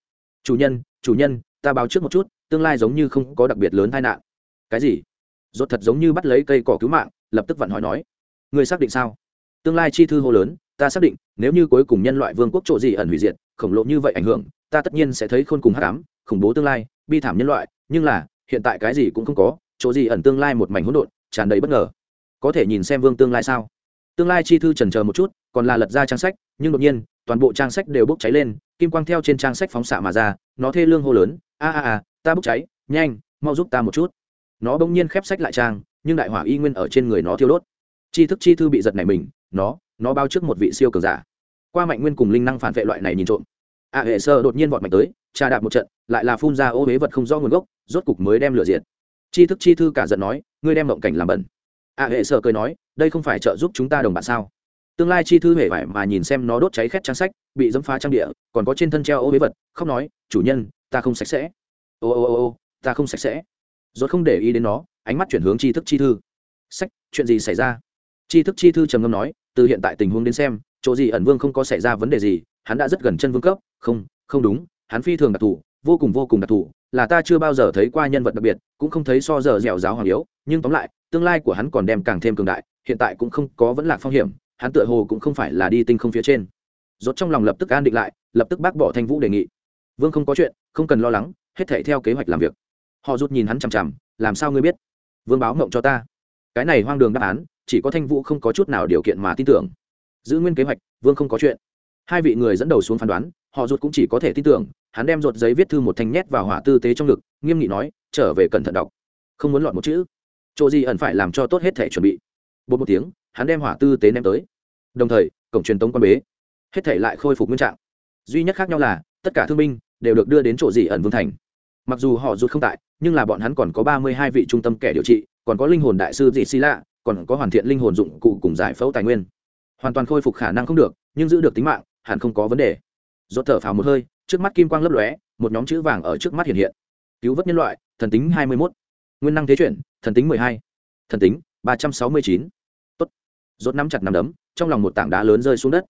Chủ nhân chủ nhân, ta báo trước một chút, tương lai giống như không có đặc biệt lớn tai nạn. Cái gì? Ruột thật giống như bắt lấy cây cỏ cứu mạng, lập tức vặn hỏi nói. Người xác định sao? Tương lai chi thư hô lớn ta xác định, nếu như cuối cùng nhân loại vương quốc chỗ gì ẩn hủy diệt, khổng lồ như vậy ảnh hưởng, ta tất nhiên sẽ thấy khôn cùng hắc ám, khủng bố tương lai, bi thảm nhân loại, nhưng là, hiện tại cái gì cũng không có, chỗ gì ẩn tương lai một mảnh hỗn độn, tràn đầy bất ngờ. Có thể nhìn xem vương tương lai sao? Tương lai chi thư trần chờ một chút, còn là lật ra trang sách, nhưng đột nhiên, toàn bộ trang sách đều bốc cháy lên, kim quang theo trên trang sách phóng xạ mà ra, nó thê lương hô lớn, a a a, ta bốc cháy, nhanh, mau giúp ta một chút. Nó bỗng nhiên khép sách lại trang, nhưng đại hỏa y nguyên ở trên người nó thiêu đốt. Chi thức chi thư bị giật này mình, nó nó bao trước một vị siêu cường giả. Qua mạnh nguyên cùng linh năng phản vệ loại này nhìn trộm, a hệ sơ đột nhiên vọt mạnh tới, trà đạp một trận, lại là phun ra ô huế vật không rõ nguồn gốc, rốt cục mới đem lửa diệt. Chi thức chi thư cả giận nói, ngươi đem mộng cảnh làm bẩn. A hệ sơ cười nói, đây không phải trợ giúp chúng ta đồng bạn sao? Tương lai chi thư hề vải mà nhìn xem nó đốt cháy khét trang sách, bị dẫm phá trang địa, còn có trên thân treo ô huế vật không nói, chủ nhân, ta không sạch sẽ. Ô ô ô ô, ta không sạch sẽ. Rốt không để ý đến nó, ánh mắt chuyển hướng chi thức chi thư. Sách, chuyện gì xảy ra? Chi thức chi thư trầm ngâm nói từ hiện tại tình huống đến xem, chỗ gì ẩn vương không có xảy ra vấn đề gì, hắn đã rất gần chân vương cấp, không không đúng, hắn phi thường đặc thù, vô cùng vô cùng đặc thù, là ta chưa bao giờ thấy qua nhân vật đặc biệt, cũng không thấy so giờ dẻo giáo hoàng yếu, nhưng tóm lại, tương lai của hắn còn đem càng thêm cường đại, hiện tại cũng không có vẫn lạc phong hiểm, hắn tựa hồ cũng không phải là đi tinh không phía trên. Rốt trong lòng lập tức an định lại, lập tức bác bỏ thanh vũ đề nghị. Vương không có chuyện, không cần lo lắng, hết thảy theo kế hoạch làm việc. Họ rút nhìn hắn chằm chằm, làm sao ngươi biết? Vương báo mộng cho ta. Cái này hoang đường đáp án chỉ có thanh vũ không có chút nào điều kiện mà tin tưởng giữ nguyên kế hoạch vương không có chuyện hai vị người dẫn đầu xuống phán đoán họ ruột cũng chỉ có thể tin tưởng hắn đem ruột giấy viết thư một thanh nhét vào hỏa tư tế trong ngực nghiêm nghị nói trở về cẩn thận đọc không muốn lọt một chữ chỗ gì ẩn phải làm cho tốt hết thể chuẩn bị bột một tiếng hắn đem hỏa tư tế ném tới đồng thời cổng truyền tống quan bế hết thể lại khôi phục nguyên trạng duy nhất khác nhau là tất cả thương binh đều được đưa đến chỗ gì ẩn vương thành mặc dù họ rút không tại nhưng là bọn hắn còn có ba mươi hai vị trung tâm kẻ điều trị còn có linh hồn đại sư dị xì lạ còn có hoàn thiện linh hồn dụng cụ cùng giải phẫu tài nguyên. Hoàn toàn khôi phục khả năng không được, nhưng giữ được tính mạng, hẳn không có vấn đề. Dốt thở phào một hơi, trước mắt kim quang lấp lóe, một nhóm chữ vàng ở trước mắt hiện hiện. Cứu vớt nhân loại, thần tính hai mươi mốt. Nguyên năng thế chuyển, thần tính mười hai. Thần tính, ba trăm sáu mươi chín. Tốt. Dốt nắm chặt nắm đấm, trong lòng một tảng đá lớn rơi xuống đất.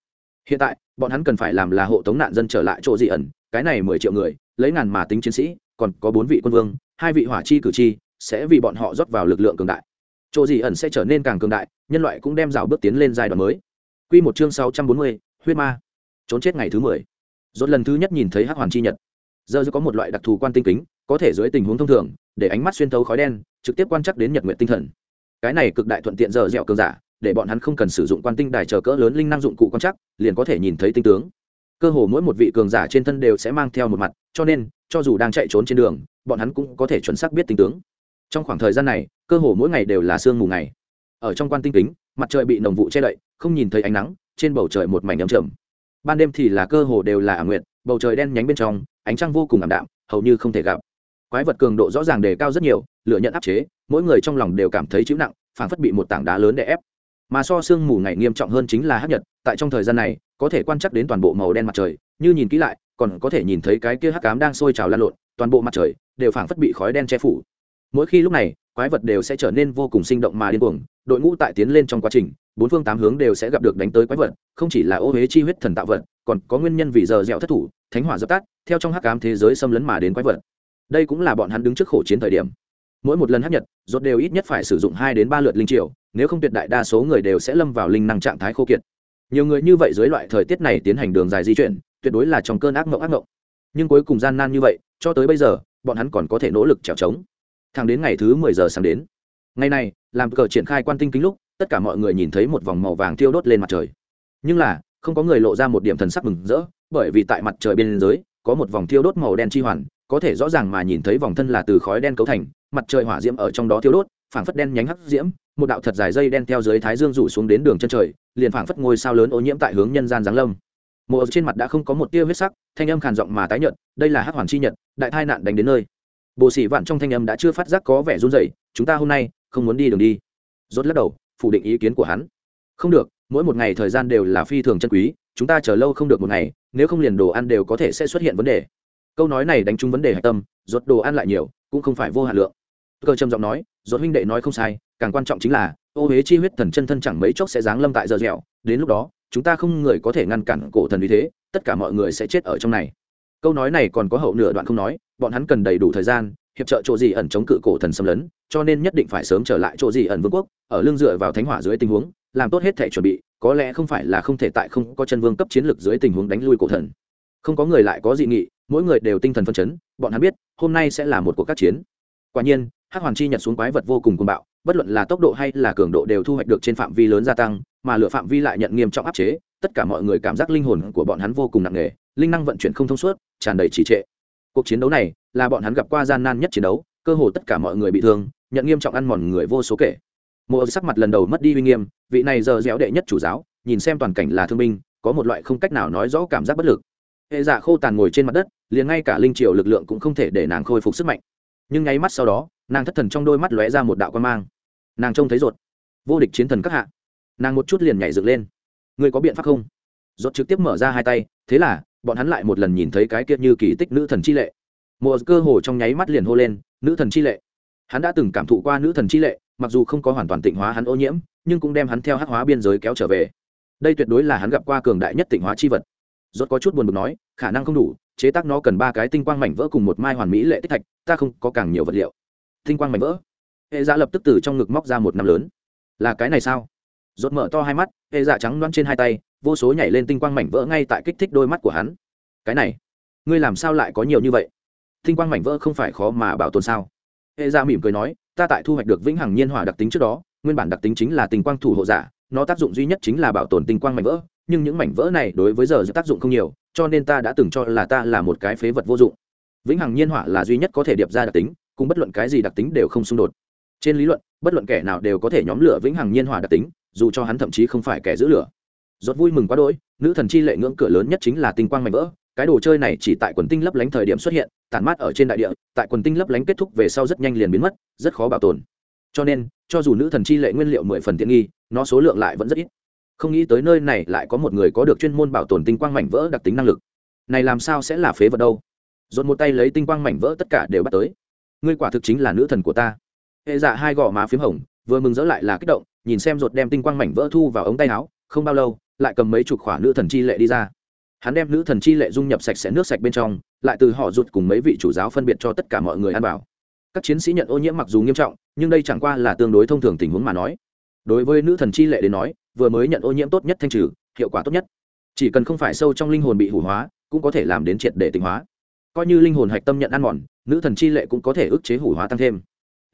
Hiện tại, bọn hắn cần phải làm là hộ tống nạn dân trở lại chỗ dị ẩn, cái này mười triệu người, lấy ngàn mà tính chiến sĩ, còn có bốn vị quân vương, hai vị hỏa chi cử tri, sẽ vì bọn họ rót vào lực lượng cường đại chỗ gì ẩn sẽ trở nên càng cường đại, nhân loại cũng đem rào bước tiến lên giai đoạn mới. Quy một chương sáu trăm bốn mươi, huyết ma. Trốn chết ngày thứ mười. Rốt lần thứ nhất nhìn thấy hắc hoàn chi nhật. Giờ có một loại đặc thù quan tinh kính, có thể dưới tình huống thông thường, để ánh mắt xuyên thấu khói đen, trực tiếp quan chắc đến nhật nguyện tinh thần. Cái này cực đại thuận tiện giờ dẻo cường giả, để bọn hắn không cần sử dụng quan tinh đài chờ cỡ lớn linh năng dụng cụ quan chắc liền có thể nhìn thấy tinh tướng. Cơ hồ mỗi một vị cường giả trên thân đều sẽ mang theo một mặt, cho nên, cho dù đang chạy trốn trên đường, bọn hắn cũng có thể chuẩn xác biết tinh tướng. Trong khoảng thời gian này cơ hồ mỗi ngày đều là sương mù ngày. Ở trong quan tinh kính, mặt trời bị nồng vụ che đậy, không nhìn thấy ánh nắng, trên bầu trời một mảnh ấm trầm. Ban đêm thì là cơ hồ đều là ảm nguyện bầu trời đen nhánh bên trong, ánh trăng vô cùng ảm đạm, hầu như không thể gặp. Quái vật cường độ rõ ràng đề cao rất nhiều lựa nhận áp chế, mỗi người trong lòng đều cảm thấy chịu nặng, phảng phất bị một tảng đá lớn đè ép. Mà so sương mù ngày nghiêm trọng hơn chính là hấp nhật, tại trong thời gian này, có thể quan trắc đến toàn bộ màu đen mặt trời, như nhìn kỹ lại, còn có thể nhìn thấy cái kia hắc cám đang sôi trào lan lộn, toàn bộ mặt trời đều phảng phất bị khói đen che phủ. Mỗi khi lúc này quái vật đều sẽ trở nên vô cùng sinh động mà điên cuồng, đội ngũ tại tiến lên trong quá trình, bốn phương tám hướng đều sẽ gặp được đánh tới quái vật, không chỉ là ô huế chi huyết thần tạo vật, còn có nguyên nhân vì giờ dẻo thất thủ, thánh hỏa dập tắt, theo trong hắc ám thế giới xâm lấn mà đến quái vật. Đây cũng là bọn hắn đứng trước khổ chiến thời điểm. Mỗi một lần hấp nhật, rốt đều ít nhất phải sử dụng hai đến ba lượt linh triệu nếu không tuyệt đại đa số người đều sẽ lâm vào linh năng trạng thái khô kiệt. Nhiều người như vậy dưới loại thời tiết này tiến hành đường dài di chuyển, tuyệt đối là trong cơn ác mộng ác mộng. Nhưng cuối cùng gian nan như vậy, cho tới bây giờ, bọn hắn còn có thể nỗ lực trèo trống thẳng đến ngày thứ mười giờ sáng đến. Ngày này, làm cờ triển khai quan tinh kính lúc, tất cả mọi người nhìn thấy một vòng màu vàng thiêu đốt lên mặt trời. Nhưng là, không có người lộ ra một điểm thần sắc mừng rỡ, bởi vì tại mặt trời bên dưới, có một vòng thiêu đốt màu đen chi hoàn, có thể rõ ràng mà nhìn thấy vòng thân là từ khói đen cấu thành, mặt trời hỏa diễm ở trong đó thiêu đốt, phảng phất đen nhánh hắc diễm, một đạo thật dài dây đen theo dưới thái dương rủ xuống đến đường chân trời, liền phảng phất ngôi sao lớn ô nhiễm tại hướng nhân gian giáng lâm. Mộ trên mặt đã không có một tia huyết sắc, thanh âm khàn giọng mà tái nhợt, đây là hắc hoàn chi nhật, đại tai nạn đánh đến nơi bộ sĩ vạn trong thanh âm đã chưa phát giác có vẻ run rẩy, chúng ta hôm nay không muốn đi đường đi. Rốt lắc đầu, phủ định ý kiến của hắn. Không được, mỗi một ngày thời gian đều là phi thường chân quý, chúng ta chờ lâu không được một ngày, nếu không liền đồ ăn đều có thể sẽ xuất hiện vấn đề. Câu nói này đánh trúng vấn đề hạch tâm, rốt đồ ăn lại nhiều, cũng không phải vô hạn lượng. Cơ trầm giọng nói, rốt huynh đệ nói không sai, càng quan trọng chính là, ô huế chi huyết thần chân thân chẳng mấy chốc sẽ giáng lâm tại giờ dẻo, đến lúc đó, chúng ta không người có thể ngăn cản cổ thần vì thế, tất cả mọi người sẽ chết ở trong này câu nói này còn có hậu nửa đoạn không nói, bọn hắn cần đầy đủ thời gian, hiệp trợ chỗ gì ẩn chống cự cổ thần xâm lấn, cho nên nhất định phải sớm trở lại chỗ gì ẩn vương quốc, ở lương dựa vào thánh hỏa dưới tình huống, làm tốt hết thể chuẩn bị, có lẽ không phải là không thể tại không có chân vương cấp chiến lược dưới tình huống đánh lui cổ thần. Không có người lại có dị nghị, mỗi người đều tinh thần phân chấn, bọn hắn biết, hôm nay sẽ là một cuộc các chiến. Quả nhiên, hắc hoàn chi nhật xuống quái vật vô cùng cuồng bạo, bất luận là tốc độ hay là cường độ đều thu hoạch được trên phạm vi lớn gia tăng, mà lựa phạm vi lại nhận nghiêm trọng áp chế, tất cả mọi người cảm giác linh hồn của bọn hắn vô cùng nặng nề, linh năng vận chuyển không thông suốt tràn đầy trì trệ. Cuộc chiến đấu này là bọn hắn gặp qua gian nan nhất chiến đấu, cơ hồ tất cả mọi người bị thương, nhận nghiêm trọng ăn mòn người vô số kể. Mộ sắc mặt lần đầu mất đi uy nghiêm, vị này giờ dẻo đệ nhất chủ giáo, nhìn xem toàn cảnh là thương binh, có một loại không cách nào nói rõ cảm giác bất lực. Hệ giả khô tàn ngồi trên mặt đất, liền ngay cả linh triều lực lượng cũng không thể để nàng khôi phục sức mạnh. Nhưng nháy mắt sau đó, nàng thất thần trong đôi mắt lóe ra một đạo quan mang. Nàng trông thấy rột vô địch chiến thần các hạ. Nàng một chút liền nhảy dựng lên. Người có biện pháp không? Rột trực tiếp mở ra hai tay, thế là bọn hắn lại một lần nhìn thấy cái kia như kỳ tích nữ thần chi lệ. Một cơ hồ trong nháy mắt liền hô lên, nữ thần chi lệ. Hắn đã từng cảm thụ qua nữ thần chi lệ, mặc dù không có hoàn toàn tịnh hóa hắn ô nhiễm, nhưng cũng đem hắn theo hắc hóa biên giới kéo trở về. Đây tuyệt đối là hắn gặp qua cường đại nhất tịnh hóa chi vật. Rốt có chút buồn bực nói, khả năng không đủ, chế tác nó cần ba cái tinh quang mảnh vỡ cùng một mai hoàn mỹ lệ tích thạch, ta không có càng nhiều vật liệu. Tinh quang mảnh vỡ. Hệ dạ lập tức từ trong ngực móc ra một năm lớn. Là cái này sao? Rốt mở to hai mắt, hệ dạ trắng loáng trên hai tay vô số nhảy lên tinh quang mảnh vỡ ngay tại kích thích đôi mắt của hắn. Cái này, ngươi làm sao lại có nhiều như vậy? Tinh quang mảnh vỡ không phải khó mà bảo tồn sao? Hệ gia mỉm cười nói, ta tại thu hoạch được vĩnh hằng nhiên hỏa đặc tính trước đó, nguyên bản đặc tính chính là tinh quang thủ hộ giả, nó tác dụng duy nhất chính là bảo tồn tinh quang mảnh vỡ, nhưng những mảnh vỡ này đối với giờ tác dụng không nhiều, cho nên ta đã từng cho là ta là một cái phế vật vô dụng. Vĩnh hằng nhiên hỏa là duy nhất có thể điệp ra đặc tính, cùng bất luận cái gì đặc tính đều không xung đột. Trên lý luận, bất luận kẻ nào đều có thể nhóm lửa vĩnh hằng nhiên hỏa đặc tính, dù cho hắn thậm chí không phải kẻ giữ lửa rốt vui mừng quá đỗi, nữ thần chi lệ ngưỡng cửa lớn nhất chính là tinh quang mảnh vỡ, cái đồ chơi này chỉ tại quần tinh lấp lánh thời điểm xuất hiện, tản mát ở trên đại địa, tại quần tinh lấp lánh kết thúc về sau rất nhanh liền biến mất, rất khó bảo tồn. Cho nên, cho dù nữ thần chi lệ nguyên liệu mười phần tiện nghi, nó số lượng lại vẫn rất ít. Không nghĩ tới nơi này lại có một người có được chuyên môn bảo tồn tinh quang mảnh vỡ đặc tính năng lực. Này làm sao sẽ là phế vật đâu? Dồn một tay lấy tinh quang mảnh vỡ tất cả đều bắt tới. Ngươi quả thực chính là nữ thần của ta. Hệ dạ hai gò má p h í m hồng, vừa mừng rỡ lại là kích động, nhìn xem rột đem tinh quang mảnh vỡ thu vào ống tay áo, không bao lâu lại cầm mấy chục khỏa nữ thần chi lệ đi ra. Hắn đem nữ thần chi lệ dung nhập sạch sẽ nước sạch bên trong, lại từ họ rụt cùng mấy vị chủ giáo phân biệt cho tất cả mọi người ăn vào. Các chiến sĩ nhận ô nhiễm mặc dù nghiêm trọng, nhưng đây chẳng qua là tương đối thông thường tình huống mà nói. Đối với nữ thần chi lệ đến nói, vừa mới nhận ô nhiễm tốt nhất thanh trừ, hiệu quả tốt nhất. Chỉ cần không phải sâu trong linh hồn bị hủ hóa, cũng có thể làm đến triệt để tịnh hóa. Coi như linh hồn hạch tâm nhận ăn mòn, nữ thần chi lệ cũng có thể ức chế hủ hóa tăng thêm.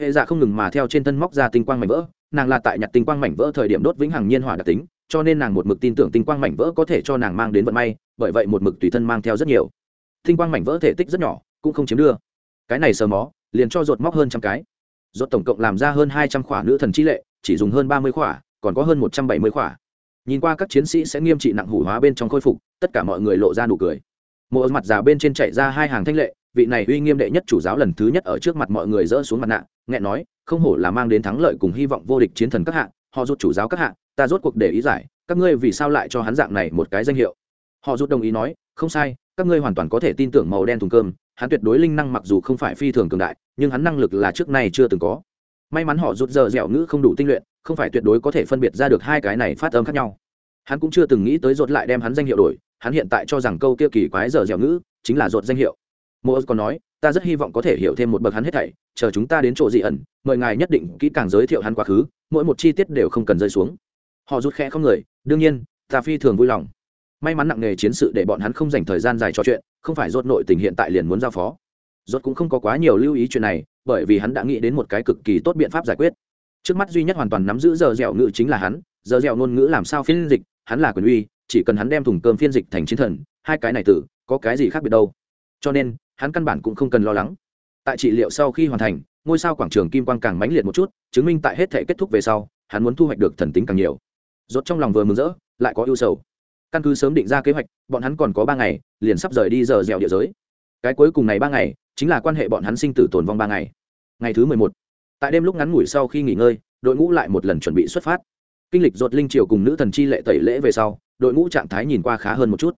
Hệ dạ không ngừng mà theo trên thân móc ra tinh quang mảnh vỡ, nàng là tại nhặt tinh quang mảnh vỡ thời điểm đốt vĩnh hằng nhiên hỏa đặc tính cho nên nàng một mực tin tưởng tinh quang mảnh vỡ có thể cho nàng mang đến vận may, bởi vậy một mực tùy thân mang theo rất nhiều. Tinh quang mảnh vỡ thể tích rất nhỏ, cũng không chiếm đưa. Cái này sờ mó, liền cho ruột móc hơn trăm cái. Ruột tổng cộng làm ra hơn hai trăm khỏa nữ thần chi lệ, chỉ dùng hơn ba mươi khỏa, còn có hơn một trăm bảy mươi khỏa. Nhìn qua các chiến sĩ sẽ nghiêm trị nặng hủ hóa bên trong khôi phục, tất cả mọi người lộ ra nụ cười. Một mặt già bên trên chạy ra hai hàng thanh lệ, vị này uy nghiêm đệ nhất chủ giáo lần thứ nhất ở trước mặt mọi người dỡ xuống mặt nạ, nghẹn nói, không hổ là mang đến thắng lợi cùng hy vọng vô địch chiến thần các hạng họ rút chủ giáo các hạng ta rốt cuộc để ý giải, các ngươi vì sao lại cho hắn dạng này một cái danh hiệu? Họ rút đồng ý nói, không sai, các ngươi hoàn toàn có thể tin tưởng màu đen thùng cơm, hắn tuyệt đối linh năng mặc dù không phải phi thường cường đại, nhưng hắn năng lực là trước nay chưa từng có. May mắn họ rút giờ dẻo ngữ không đủ tinh luyện, không phải tuyệt đối có thể phân biệt ra được hai cái này phát âm khác nhau. Hắn cũng chưa từng nghĩ tới rột lại đem hắn danh hiệu đổi, hắn hiện tại cho rằng câu kia kỳ quái giờ dẻo ngữ chính là rột danh hiệu. Mô còn nói, ta rất hy vọng có thể hiểu thêm một bậc hắn hết thảy, chờ chúng ta đến chỗ dị ẩn, mời ngài nhất định kỹ càng giới thiệu hắn quá khứ, mỗi một chi tiết đều không cần rơi xuống họ rút khẽ không người, đương nhiên, ta phi thường vui lòng. May mắn nặng nề chiến sự để bọn hắn không dành thời gian dài trò chuyện, không phải rốt nội tình hiện tại liền muốn giao phó. Rốt cũng không có quá nhiều lưu ý chuyện này, bởi vì hắn đã nghĩ đến một cái cực kỳ tốt biện pháp giải quyết. Trước mắt duy nhất hoàn toàn nắm giữ giờ dẻo ngữ chính là hắn, giờ dẻo ngôn ngữ làm sao phiên dịch, hắn là quyền uy, chỉ cần hắn đem thùng cơm phiên dịch thành chiến thần, hai cái này tử, có cái gì khác biệt đâu. Cho nên, hắn căn bản cũng không cần lo lắng. Tại trị liệu sau khi hoàn thành, ngôi sao quảng trường kim quang càng mãnh liệt một chút, chứng minh tại hết thể kết thúc về sau, hắn muốn thu hoạch được thần tính càng nhiều rốt trong lòng vừa mừng rỡ, lại có ưu sầu. Căn cứ sớm định ra kế hoạch, bọn hắn còn có ba ngày, liền sắp rời đi giờ dẻo địa giới. Cái cuối cùng này ba ngày, chính là quan hệ bọn hắn sinh tử tồn vong ba ngày. Ngày thứ mười một, tại đêm lúc ngắn ngủi sau khi nghỉ ngơi, đội ngũ lại một lần chuẩn bị xuất phát. Kinh lịch ruột linh triều cùng nữ thần chi lệ tẩy lễ về sau, đội ngũ trạng thái nhìn qua khá hơn một chút.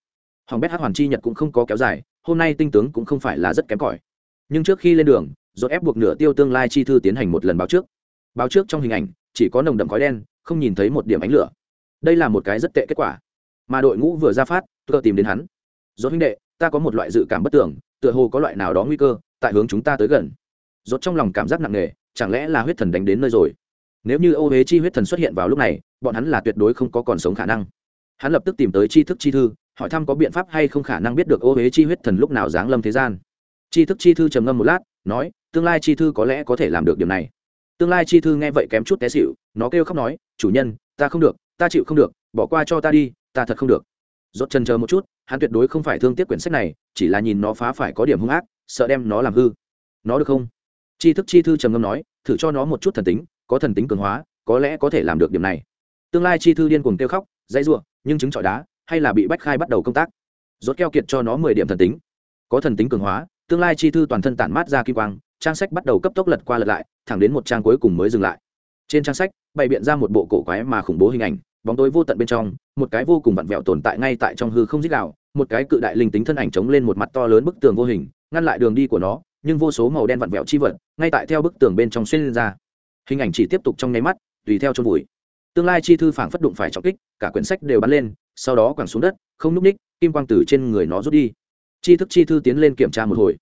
Hoàng bét hát hoàn chi nhật cũng không có kéo dài, hôm nay tinh tướng cũng không phải là rất kém cỏi. Nhưng trước khi lên đường ruột ép buộc nửa tiêu tương lai chi thư tiến hành một lần báo trước. Báo trước trong hình ảnh, chỉ có nồng đậm khói đen, không nhìn thấy một điểm ánh lửa đây là một cái rất tệ kết quả. Mà đội ngũ vừa ra phát tôi tìm đến hắn. Do huynh đệ, ta có một loại dự cảm bất tưởng, tựa hồ có loại nào đó nguy cơ, tại hướng chúng ta tới gần. Rốt trong lòng cảm giác nặng nề, chẳng lẽ là huyết thần đánh đến nơi rồi? Nếu như ô huế chi huyết thần xuất hiện vào lúc này, bọn hắn là tuyệt đối không có còn sống khả năng. Hắn lập tức tìm tới tri thức chi thư, hỏi thăm có biện pháp hay không khả năng biết được ô huế chi huyết thần lúc nào giáng lâm thế gian. Tri thức chi thư trầm ngâm một lát, nói, tương lai chi thư có lẽ có thể làm được điều này. Tương lai chi thư nghe vậy kém chút té xịu nó kêu khóc nói, chủ nhân, ta không được ta chịu không được, bỏ qua cho ta đi, ta thật không được. Dốt chân chờ một chút, hắn tuyệt đối không phải thương tiếc quyển sách này, chỉ là nhìn nó phá phải có điểm hung ác, sợ đem nó làm hư. Nó được không? Tri thức chi thư trầm ngâm nói, thử cho nó một chút thần tính, có thần tính cường hóa, có lẽ có thể làm được điểm này. Tương lai chi thư điên cuồng kêu khóc, dãy ruộng nhưng chứng trọi đá, hay là bị bách khai bắt đầu công tác. Rốt keo kiệt cho nó mười điểm thần tính. Có thần tính cường hóa, tương lai chi thư toàn thân tản mát ra kim quang, trang sách bắt đầu cấp tốc lật qua lật lại, thẳng đến một trang cuối cùng mới dừng lại. Trên trang sách, bày biện ra một bộ cổ quái mà khủng bố hình ảnh bóng tối vô tận bên trong, một cái vô cùng vặn vẹo tồn tại ngay tại trong hư không dích đạo một cái cự đại linh tính thân ảnh chống lên một mặt to lớn bức tường vô hình, ngăn lại đường đi của nó, nhưng vô số màu đen vặn vẹo chi vật, ngay tại theo bức tường bên trong xuyên lên ra. Hình ảnh chỉ tiếp tục trong nháy mắt, tùy theo chôn vùi. Tương lai chi thư phảng phất đụng phải trọng kích, cả quyển sách đều bắn lên, sau đó quẳng xuống đất, không núp ních, kim quang tử trên người nó rút đi. Chi thức chi thư tiến lên kiểm tra một hồi.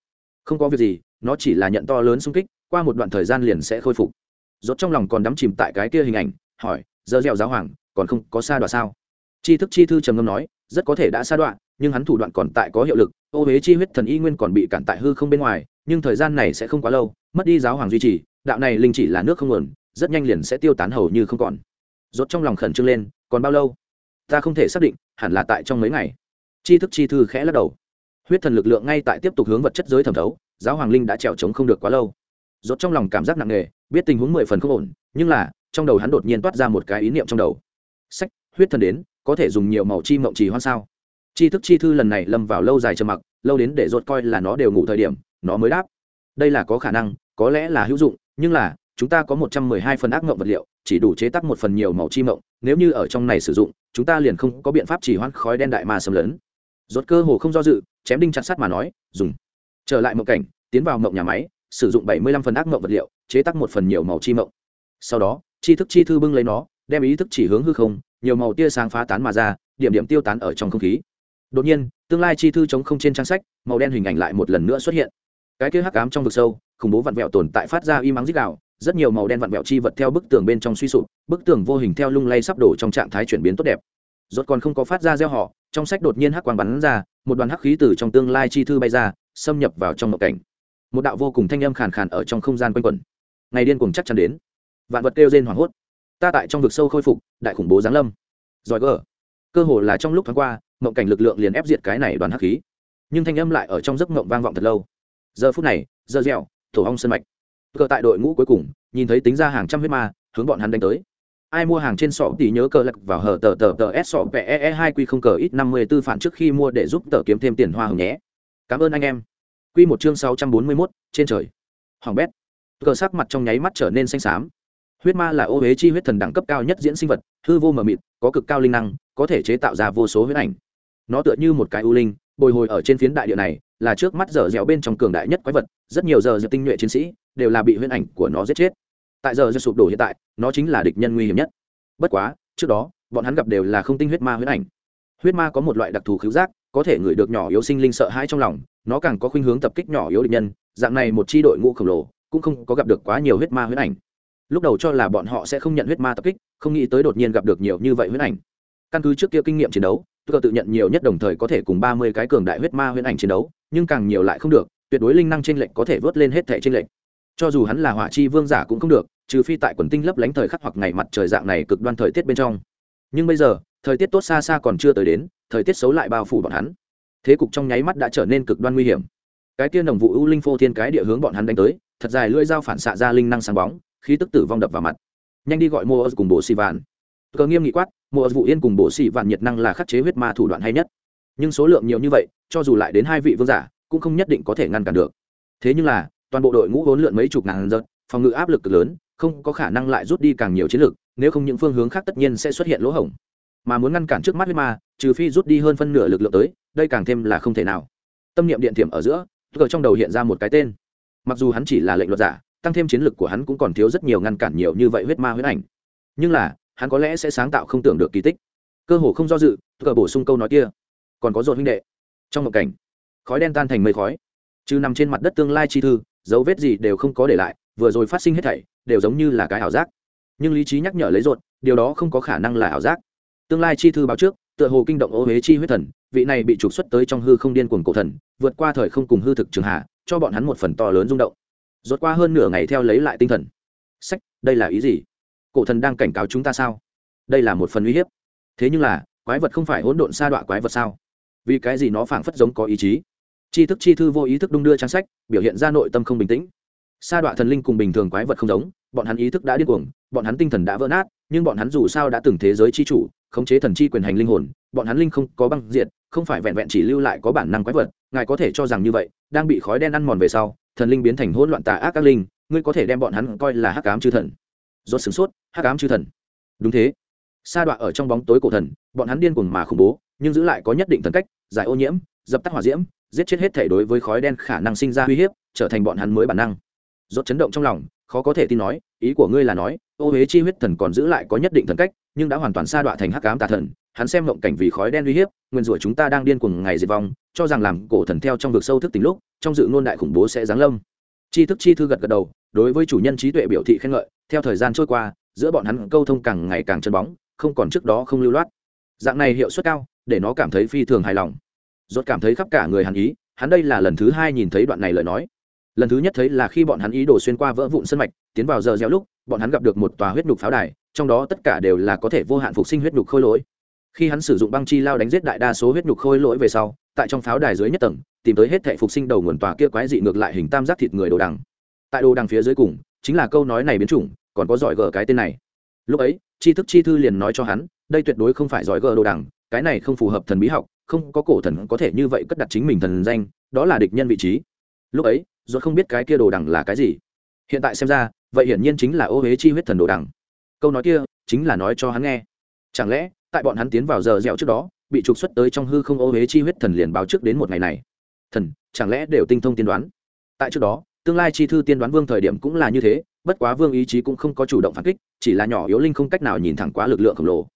Không có việc gì, nó chỉ là nhận to lớn xung kích, qua một đoạn thời gian liền sẽ khôi phục. Rốt trong lòng còn đắm chìm tại cái kia hình ảnh, hỏi giờ dẻo giáo hoàng, còn không có sa đoạn sao? Chi thức chi thư trầm ngâm nói, rất có thể đã sa đoạn nhưng hắn thủ đoạn còn tại có hiệu lực. Ô huế chi huyết thần y nguyên còn bị cản tại hư không bên ngoài, nhưng thời gian này sẽ không quá lâu, mất đi giáo hoàng duy trì, đạo này linh chỉ là nước không nguồn, rất nhanh liền sẽ tiêu tán hầu như không còn. Rốt trong lòng khẩn trương lên, còn bao lâu? Ta không thể xác định, hẳn là tại trong mấy ngày. Chi thức chi thư khẽ lắc đầu. Huyết thần lực lượng ngay tại tiếp tục hướng vật chất giới thẩm thấu, giáo hoàng linh đã trèo trống không được quá lâu. Rốt trong lòng cảm giác nặng nề, biết tình huống mười phần không ổn, nhưng là trong đầu hắn đột nhiên toát ra một cái ý niệm trong đầu. Sách, huyết thần đến, có thể dùng nhiều màu chi mộng trì hoan sao? Chi thức chi thư lần này lâm vào lâu dài trầm mặc, lâu đến để rốt coi là nó đều ngủ thời điểm, nó mới đáp. Đây là có khả năng, có lẽ là hữu dụng, nhưng là, chúng ta có một trăm mười hai phần ác mộng vật liệu, chỉ đủ chế tác một phần nhiều màu chi mộng, nếu như ở trong này sử dụng, chúng ta liền không có biện pháp chỉ hoãn khói đen đại mà xâm lấn. Rốt cơ hồ không do dự, chém đinh chặt sắt mà nói, dùng. Trở lại mộng cảnh, tiến vào mộng nhà máy, sử dụng bảy mươi lăm phần ác mộng vật liệu, chế tác một phần nhiều màu chi mộng. Sau đó chi thức chi thư bưng lấy nó, đem ý thức chỉ hướng hư không, nhiều màu tia sáng phá tán mà ra, điểm điểm tiêu tán ở trong không khí. Đột nhiên, tương lai chi thư chống không trên trang sách, màu đen hình ảnh lại một lần nữa xuất hiện. Cái kia hắc ám trong vực sâu, khủng bố vặn vẹo tồn tại phát ra y mắng dích đạo rất nhiều màu đen vặn vẹo chi vật theo bức tường bên trong suy sụp, bức tường vô hình theo lung lay sắp đổ trong trạng thái chuyển biến tốt đẹp. Rốt còn không có phát ra gieo họ, trong sách đột nhiên hắc quang bắn ra, một đoàn hắc khí từ trong tương lai chi thư bay ra, xâm nhập vào trong mộng cảnh. Một đạo vô cùng thanh âm khàn khàn ở trong không gian quanh quẩn. Ngày điên cuồng chắc chắn đến vạn vật kêu rên hoảng hốt. Ta tại trong vực sâu khôi phục, đại khủng bố giáng lâm. Giỏi gờ cơ hồ là trong lúc thoáng qua, mộng cảnh lực lượng liền ép diệt cái này đoàn hắc khí. Nhưng thanh âm lại ở trong giấc mộng vang vọng thật lâu. Giờ phút này, giờ dẻo, thổ hong sân mạch. Cờ tại đội ngũ cuối cùng, nhìn thấy tính ra hàng trăm huyết ma, hướng bọn hắn đánh tới. Ai mua hàng trên sọ thì nhớ cờ lật vào hở tờ tờ tờ s sọ pe e hai quy không cờ ít năm mươi tư phản trước khi mua để giúp tờ kiếm thêm tiền hoa hồng nhé. Cảm ơn anh em. Quy một chương sáu trăm bốn mươi mốt, trên trời. Hoàng bét. Cờ sắc mặt trong nháy mắt trở nên xanh xám huyết ma là ô huế chi huyết thần đẳng cấp cao nhất diễn sinh vật, hư vô mờ mịt, có cực cao linh năng, có thể chế tạo ra vô số huyết ảnh. Nó tựa như một cái u linh, bồi hồi ở trên phiến đại địa này, là trước mắt giờ dẻo bên trong cường đại nhất quái vật, rất nhiều giờ dẻo tinh nhuệ chiến sĩ đều là bị huyết ảnh của nó giết chết. Tại giờ dẻo sụp đổ hiện tại, nó chính là địch nhân nguy hiểm nhất. Bất quá, trước đó, bọn hắn gặp đều là không tinh huyết ma huyết ảnh. Huyết ma có một loại đặc thù khứu giác, có thể ngửi được nhỏ yếu sinh linh sợ hãi trong lòng, nó càng có khuynh hướng tập kích nhỏ yếu địch nhân, dạng này một chi đội ngũ khổng lồ cũng không có gặp được quá nhiều huyết ma huyết ảnh lúc đầu cho là bọn họ sẽ không nhận huyết ma tập kích, không nghĩ tới đột nhiên gặp được nhiều như vậy huyết ảnh. Căn cứ trước kia kinh nghiệm chiến đấu, tôi tự nhận nhiều nhất đồng thời có thể cùng ba mươi cái cường đại huyết ma huyết ảnh chiến đấu, nhưng càng nhiều lại không được, tuyệt đối linh năng trên lệnh có thể vớt lên hết thẻ trên lệnh cho dù hắn là hỏa chi vương giả cũng không được, trừ phi tại quần tinh lấp lánh thời khắc hoặc ngày mặt trời dạng này cực đoan thời tiết bên trong. Nhưng bây giờ, thời tiết tốt xa xa còn chưa tới đến, thời tiết xấu lại bao phủ bọn hắn. Thế cục trong nháy mắt đã trở nên cực đoan nguy hiểm. Cái tiên đồng vụ ưu linh phô thiên cái địa hướng bọn hắn đánh tới, thật dài lưỡi dao phản xạ ra linh năng sáng bóng khí tức tử vong đập vào mặt. Nhanh đi gọi mua cùng bộ xì vạn. Cờ nghiêm nghị quát mua vụ yên cùng bộ xì vạn nhiệt năng là khắc chế huyết ma thủ đoạn hay nhất. Nhưng số lượng nhiều như vậy, cho dù lại đến hai vị vương giả, cũng không nhất định có thể ngăn cản được. Thế nhưng là, toàn bộ đội ngũ hỗn lượn mấy chục ngàn giật phòng ngự áp lực cực lớn, không có khả năng lại rút đi càng nhiều chiến lược nếu không những phương hướng khác tất nhiên sẽ xuất hiện lỗ hổng. Mà muốn ngăn cản trước mắt huyết ma, trừ phi rút đi hơn phân nửa lực lượng tới, đây càng thêm là không thể nào. Tâm niệm điện thiểm ở giữa cờ trong đầu hiện ra một cái tên. Mặc dù hắn chỉ là lệnh luật giả tăng thêm chiến lược của hắn cũng còn thiếu rất nhiều ngăn cản nhiều như vậy huyết ma huyết ảnh. Nhưng là, hắn có lẽ sẽ sáng tạo không tưởng được kỳ tích. Cơ hồ không do dự cờ bổ sung câu nói kia. Còn có dồn huynh đệ. Trong một cảnh, khói đen tan thành mây khói. Chứ nằm trên mặt đất tương lai chi thư, dấu vết gì đều không có để lại, vừa rồi phát sinh hết thảy, đều giống như là cái ảo giác. Nhưng lý trí nhắc nhở lấy rột điều đó không có khả năng là ảo giác. Tương lai chi thư báo trước, tựa hồ kinh động ô huế chi huyết thần, vị này bị trục xuất tới trong hư không điên cuồng cổ thần, vượt qua thời không cùng hư thực trường hạ, cho bọn hắn một phần to lớn rung động rốt qua hơn nửa ngày theo lấy lại tinh thần. Sách, đây là ý gì? Cổ thần đang cảnh cáo chúng ta sao? Đây là một phần uy hiếp. Thế nhưng là, quái vật không phải hỗn độn sa đọa quái vật sao? Vì cái gì nó phảng phất giống có ý chí? Chi thức chi thư vô ý thức đung đưa trang sách, biểu hiện ra nội tâm không bình tĩnh. Sa đọa thần linh cùng bình thường quái vật không giống, bọn hắn ý thức đã điên cuồng, bọn hắn tinh thần đã vỡ nát, nhưng bọn hắn dù sao đã từng thế giới chi chủ, khống chế thần chi quyền hành linh hồn, bọn hắn linh không có băng diệt, không phải vẹn vẹn chỉ lưu lại có bản năng quái vật, ngài có thể cho rằng như vậy, đang bị khói đen ăn mòn về sau thần linh biến thành hỗn loạn tà ác các linh, ngươi có thể đem bọn hắn coi là hắc ám chư thần. Rốt sửng sốt, hắc ám chư thần. Đúng thế. Sa đọa ở trong bóng tối cổ thần, bọn hắn điên cuồng mà khủng bố, nhưng giữ lại có nhất định thần cách, giải ô nhiễm, dập tắt hỏa diễm, giết chết hết thể đối với khói đen khả năng sinh ra uy hiếp, trở thành bọn hắn mới bản năng. Rốt chấn động trong lòng, khó có thể tin nói, ý của ngươi là nói, ô huế chi huyết thần còn giữ lại có nhất định thần cách, nhưng đã hoàn toàn sa đọa thành hắc ám tà thần hắn xem mộng cảnh vì khói đen uy hiếp, nguyên rủa chúng ta đang điên cuồng ngày diệt vong, cho rằng làm cổ thần theo trong vực sâu thức tính lúc, trong dự ngôn đại khủng bố sẽ giáng lâm. Chi thức chi thư gật gật đầu, đối với chủ nhân trí tuệ biểu thị khen ngợi, theo thời gian trôi qua, giữa bọn hắn câu thông càng ngày càng chân bóng, không còn trước đó không lưu loát. Dạng này hiệu suất cao, để nó cảm thấy phi thường hài lòng. Rốt cảm thấy khắp cả người hắn ý, hắn đây là lần thứ hai nhìn thấy đoạn này lời nói. Lần thứ nhất thấy là khi bọn hắn ý đồ xuyên qua vỡ vụn sân mạch, tiến vào giờ gieo lúc, bọn hắn gặp được một tòa huyết nhục pháo đài, trong đó tất cả đều là có thể vô hạn phục sinh huyết nhục khôi lỗi khi hắn sử dụng băng chi lao đánh giết đại đa số huyết nhục khôi lỗi về sau, tại trong pháo đài dưới nhất tầng, tìm tới hết thệ phục sinh đầu nguồn tòa kia quái dị ngược lại hình tam giác thịt người đồ đằng. Tại đồ đằng phía dưới cùng, chính là câu nói này biến chủng, còn có giỏi gờ cái tên này. Lúc ấy, tri thức chi thư liền nói cho hắn, đây tuyệt đối không phải giỏi gờ đồ đằng, cái này không phù hợp thần bí học, không có cổ thần có thể như vậy cất đặt chính mình thần danh, đó là địch nhân vị trí. Lúc ấy rồi không biết cái kia đồ đằng là cái gì. Hiện tại xem ra, vậy hiển nhiên chính là ô huế chi huyết thần đồ đằng. Câu nói kia, chính là nói cho hắn nghe. Chẳng lẽ tại bọn hắn tiến vào giờ dẻo trước đó, bị trục xuất tới trong hư không ô huế chi huyết thần liền báo trước đến một ngày này. Thần, chẳng lẽ đều tinh thông tiên đoán? Tại trước đó, tương lai chi thư tiên đoán vương thời điểm cũng là như thế, bất quá vương ý chí cũng không có chủ động phản kích, chỉ là nhỏ yếu linh không cách nào nhìn thẳng quá lực lượng khổng lồ.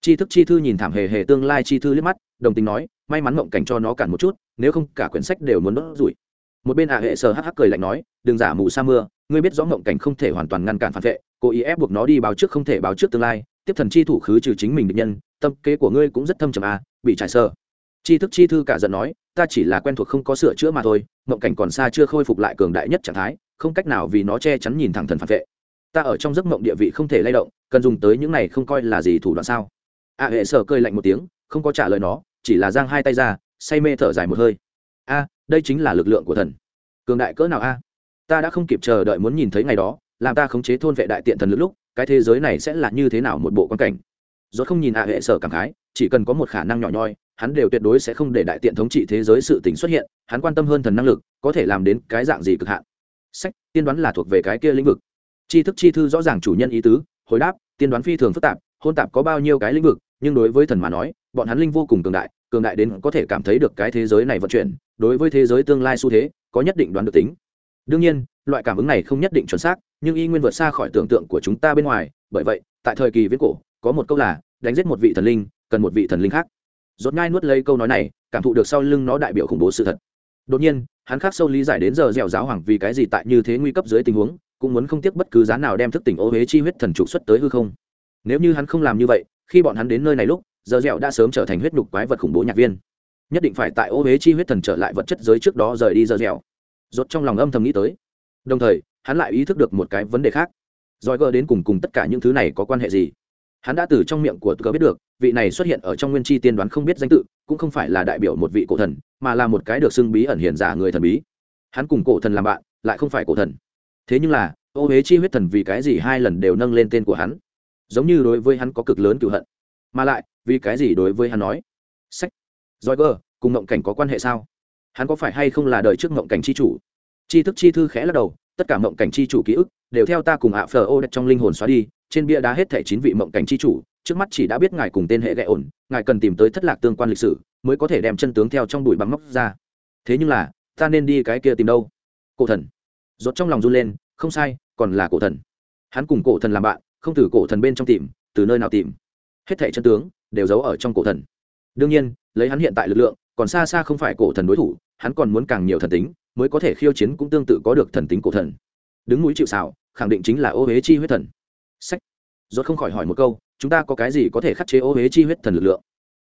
Chi thức chi thư nhìn thảm hề hề tương lai chi thư liếc mắt, đồng tình nói, may mắn mộng cảnh cho nó cản một chút, nếu không cả quyển sách đều muốn đốt rủi. Một bên ả hệ sờ hắc hắc cười lạnh nói, đừng giả mù sa mưa, ngươi biết rõ mộng cảnh không thể hoàn toàn ngăn cản phản vệ, cố ý ép buộc nó đi báo trước không thể báo trước tương lai tiếp thần chi thủ khứ trừ chính mình định nhân, tâm kế của ngươi cũng rất thâm trầm à bị trải sơ chi thức chi thư cả giận nói, ta chỉ là quen thuộc không có sửa chữa mà thôi, mộng cảnh còn xa chưa khôi phục lại cường đại nhất trạng thái, không cách nào vì nó che chắn nhìn thẳng thần phản vệ. Ta ở trong giấc mộng địa vị không thể lay động, cần dùng tới những này không coi là gì thủ đoạn sao? A hệ sở cơi lạnh một tiếng, không có trả lời nó, chỉ là giang hai tay ra, say mê thở dài một hơi. A, đây chính là lực lượng của thần. Cường đại cỡ nào a? Ta đã không kịp chờ đợi muốn nhìn thấy ngày đó, làm ta khống chế thôn vệ đại tiện thần lực lúc cái thế giới này sẽ là như thế nào một bộ quan cảnh? Rốt không nhìn à hệ sở cảm khái, chỉ cần có một khả năng nhỏ nhoi, hắn đều tuyệt đối sẽ không để đại tiện thống trị thế giới sự tình xuất hiện, hắn quan tâm hơn thần năng lực, có thể làm đến cái dạng gì cực hạn. Sách, tiên đoán là thuộc về cái kia lĩnh vực. Tri thức chi thư rõ ràng chủ nhân ý tứ, hồi đáp, tiên đoán phi thường phức tạp, hôn tạp có bao nhiêu cái lĩnh vực, nhưng đối với thần mà nói, bọn hắn linh vô cùng cường đại cường đại đến có thể cảm thấy được cái thế giới này vận chuyển, đối với thế giới tương lai xu thế, có nhất định đoán được tính. Đương nhiên loại cảm ứng này không nhất định chuẩn xác, nhưng y nguyên vượt xa khỏi tưởng tượng của chúng ta bên ngoài, bởi vậy, tại thời kỳ viễn cổ, có một câu là, đánh giết một vị thần linh, cần một vị thần linh khác. Rốt nhai nuốt lấy câu nói này, cảm thụ được sau lưng nó đại biểu khủng bố sự thật. Đột nhiên, hắn khắc sâu lý giải đến giờ dẻo giáo hoàng vì cái gì tại như thế nguy cấp dưới tình huống, cũng muốn không tiếc bất cứ giá nào đem thức tỉnh ô huế chi huyết thần trục xuất tới hư không. Nếu như hắn không làm như vậy, khi bọn hắn đến nơi này lúc, giờ dẻo đã sớm trở thành huyết đục quái vật khủng bố nhạc viên. Nhất định phải tại ô huế chi huyết thần trở lại vật chất giới trước đó rời đi giờ dẻo. Rốt trong lòng âm thầm nghĩ tới đồng thời, hắn lại ý thức được một cái vấn đề khác. Rồi gờ đến cùng cùng tất cả những thứ này có quan hệ gì? Hắn đã từ trong miệng của cờ biết được, vị này xuất hiện ở trong nguyên chi tiên đoán không biết danh tự, cũng không phải là đại biểu một vị cổ thần, mà là một cái được xưng bí ẩn hiền giả người thần bí. Hắn cùng cổ thần làm bạn, lại không phải cổ thần. Thế nhưng là, ô huế chi huyết thần vì cái gì hai lần đều nâng lên tên của hắn? Giống như đối với hắn có cực lớn cựu hận. Mà lại, vì cái gì đối với hắn nói? Sách. Doi gờ cùng ngộng cảnh có quan hệ sao? Hắn có phải hay không là đời trước ngộng cảnh chi chủ? Chi thức chi thư khẽ lắc đầu, tất cả mộng cảnh chi chủ ký ức đều theo ta cùng ạ phờ ô trong linh hồn xóa đi, trên bia đá hết thẻ chín vị mộng cảnh chi chủ, trước mắt chỉ đã biết ngài cùng tên hệ gậy ổn, ngài cần tìm tới thất lạc tương quan lịch sử mới có thể đem chân tướng theo trong đùi bắm móc ra. Thế nhưng là, ta nên đi cái kia tìm đâu? Cổ thần. Rốt trong lòng run lên, không sai, còn là cổ thần. Hắn cùng cổ thần làm bạn, không từ cổ thần bên trong tìm, từ nơi nào tìm. Hết thảy chân tướng đều giấu ở trong cổ thần. Đương nhiên, lấy hắn hiện tại lực lượng, còn xa xa không phải cổ thần đối thủ hắn còn muốn càng nhiều thần tính, mới có thể khiêu chiến cũng tương tự có được thần tính cổ thần. Đứng núi chịu xảo khẳng định chính là ô huế chi huyết thần. Sách. Rốt không khỏi hỏi một câu, chúng ta có cái gì có thể khắc chế ô huế chi huyết thần lực lượng?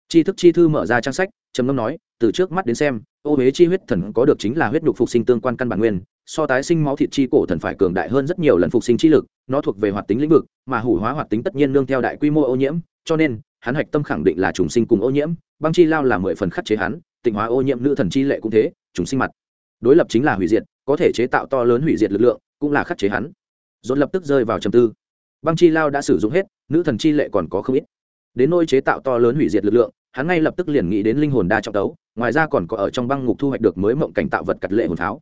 Chi thức chi thư mở ra trang sách, trầm ngâm nói, từ trước mắt đến xem, ô huế chi huyết thần có được chính là huyết nhục phục sinh tương quan căn bản nguyên, so tái sinh máu thịt chi cổ thần phải cường đại hơn rất nhiều lần phục sinh chi lực, nó thuộc về hoạt tính lĩnh vực, mà hủ hóa hoạt tính tất nhiên nương theo đại quy mô ô nhiễm, cho nên, hắn hạch tâm khẳng định là trùng sinh cùng ô nhiễm, băng chi lao là mười phần khắc chế hắn tịnh hóa ô nhiễm nữ thần chi lệ cũng thế, trùng sinh mặt. Đối lập chính là hủy diệt, có thể chế tạo to lớn hủy diệt lực lượng, cũng là khắc chế hắn. Dồn lập tức rơi vào trầm tư. Băng chi lao đã sử dụng hết, nữ thần chi lệ còn có không ít. Đến nôi chế tạo to lớn hủy diệt lực lượng, hắn ngay lập tức liền nghĩ đến linh hồn đa trọng tấu, ngoài ra còn có ở trong băng ngục thu hoạch được mới mộng cảnh tạo vật cắt lệ hồn pháo.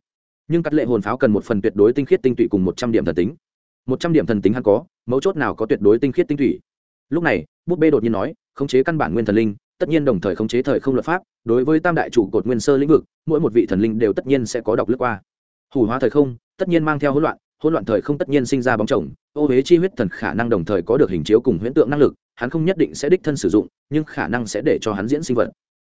Nhưng cắt lệ hồn pháo cần một phần tuyệt đối tinh khiết tinh tụy cùng một trăm điểm thần tính. Một trăm điểm thần tính hắn có, mấu chốt nào có tuyệt đối tinh khiết tinh tụy. Lúc này, bút bê đột nhiên nói, khống chế căn bản nguyên thần linh tất nhiên đồng thời khống chế thời không luật pháp, đối với tam đại chủ cột nguyên sơ lĩnh vực, mỗi một vị thần linh đều tất nhiên sẽ có đọc lướt qua. Hủ hóa thời không, tất nhiên mang theo hỗn loạn hỗn loạn thời không tất nhiên sinh ra bóng chồng, ô huế chi huyết thần khả năng đồng thời có được hình chiếu cùng huyễn tượng năng lực, hắn không nhất định sẽ đích thân sử dụng, nhưng khả năng sẽ để cho hắn diễn sinh vật.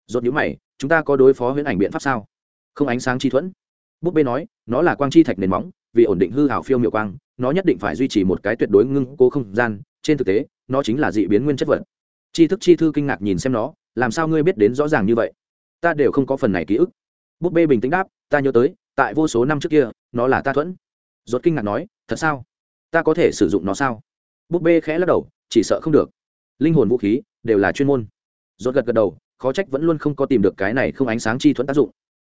Rốt nhíu mày, chúng ta có đối phó huyễn ảnh biện pháp sao? Không ánh sáng chi thuẫn. Bút bê nói, nó là quang chi thạch nền móng, vì ổn định hư hảo phiêu miệu quang, nó nhất định phải duy trì một cái tuyệt đối ngưng cố không gian, trên thực tế, nó chính là dị biến nguyên chất vật chi thức chi thư kinh ngạc nhìn xem nó, làm sao ngươi biết đến rõ ràng như vậy? Ta đều không có phần này ký ức. Bút bê bình tĩnh đáp, ta nhớ tới, tại vô số năm trước kia, nó là ta thuẫn. Rốt kinh ngạc nói, thật sao? Ta có thể sử dụng nó sao? Búp bê khẽ lắc đầu, chỉ sợ không được. Linh hồn vũ khí, đều là chuyên môn. Rốt gật gật đầu, khó trách vẫn luôn không có tìm được cái này không ánh sáng chi thuẫn tác dụng.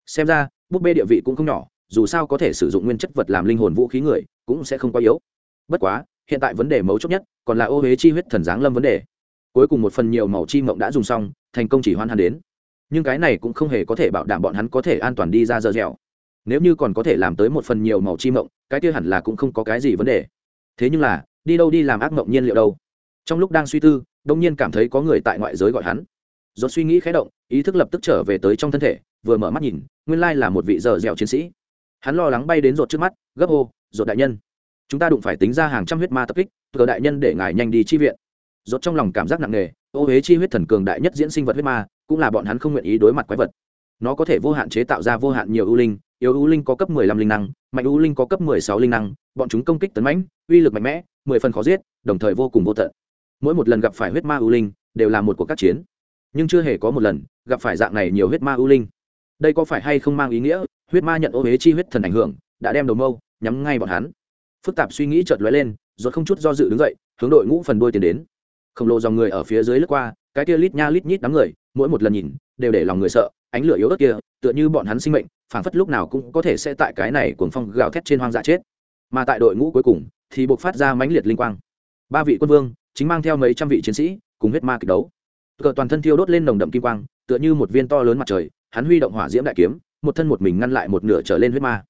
Xem ra, búp bê địa vị cũng không nhỏ, dù sao có thể sử dụng nguyên chất vật làm linh hồn vũ khí người, cũng sẽ không quá yếu. Bất quá, hiện tại vấn đề mấu chốt nhất, còn là ô huế chi huyết thần giáng lâm vấn đề cuối cùng một phần nhiều màu chi mộng đã dùng xong, thành công chỉ hoan hắn đến. Nhưng cái này cũng không hề có thể bảo đảm bọn hắn có thể an toàn đi ra dơ dẻo. Nếu như còn có thể làm tới một phần nhiều màu chi mộng, cái kia hẳn là cũng không có cái gì vấn đề. Thế nhưng là, đi đâu đi làm ác mộng nhiên liệu đâu? Trong lúc đang suy tư, đông nhiên cảm thấy có người tại ngoại giới gọi hắn. Do suy nghĩ khé động, ý thức lập tức trở về tới trong thân thể, vừa mở mắt nhìn, nguyên lai là một vị dở dẻo chiến sĩ. Hắn lo lắng bay đến rột trước mắt, gấp hô rột đại nhân, chúng ta đụng phải tính ra hàng trăm huyết ma tập kích, cờ đại nhân để ngài nhanh đi chi viện. Rốt trong lòng cảm giác nặng nề, ô huế chi huyết thần cường đại nhất diễn sinh vật huyết ma, cũng là bọn hắn không nguyện ý đối mặt quái vật. Nó có thể vô hạn chế tạo ra vô hạn nhiều ưu linh, yếu ưu linh có cấp 15 linh năng, mạnh ưu linh có cấp 16 linh năng, bọn chúng công kích tấn mãnh, uy lực mạnh mẽ, mười phần khó giết, đồng thời vô cùng vô tận. Mỗi một lần gặp phải huyết ma ưu linh, đều là một cuộc các chiến. Nhưng chưa hề có một lần gặp phải dạng này nhiều huyết ma ưu linh. Đây có phải hay không mang ý nghĩa, huyết ma nhận ô huế chi huyết thần ảnh hưởng, đã đem đầu mâu nhắm ngay bọn hắn. Phức tạp suy nghĩ chợt lóe lên rồi không chút do dự đứng dậy, hướng đội ngũ phần đuôi tiến đến khổng lồ dòng người ở phía dưới lướt qua, cái kia lít nha lít nhít đám người, mỗi một lần nhìn, đều để lòng người sợ, ánh lửa yếu ớt kia, tựa như bọn hắn sinh mệnh, phảng phất lúc nào cũng có thể sẽ tại cái này cuồng phong gào thét trên hoang dã chết. Mà tại đội ngũ cuối cùng, thì buộc phát ra mãnh liệt linh quang. Ba vị quân vương, chính mang theo mấy trăm vị chiến sĩ, cùng huyết ma kịch đấu. Cờ toàn thân thiêu đốt lên nồng đậm kim quang, tựa như một viên to lớn mặt trời, hắn huy động hỏa diễm đại kiếm, một thân một mình ngăn lại một nửa trở lên huyết ma.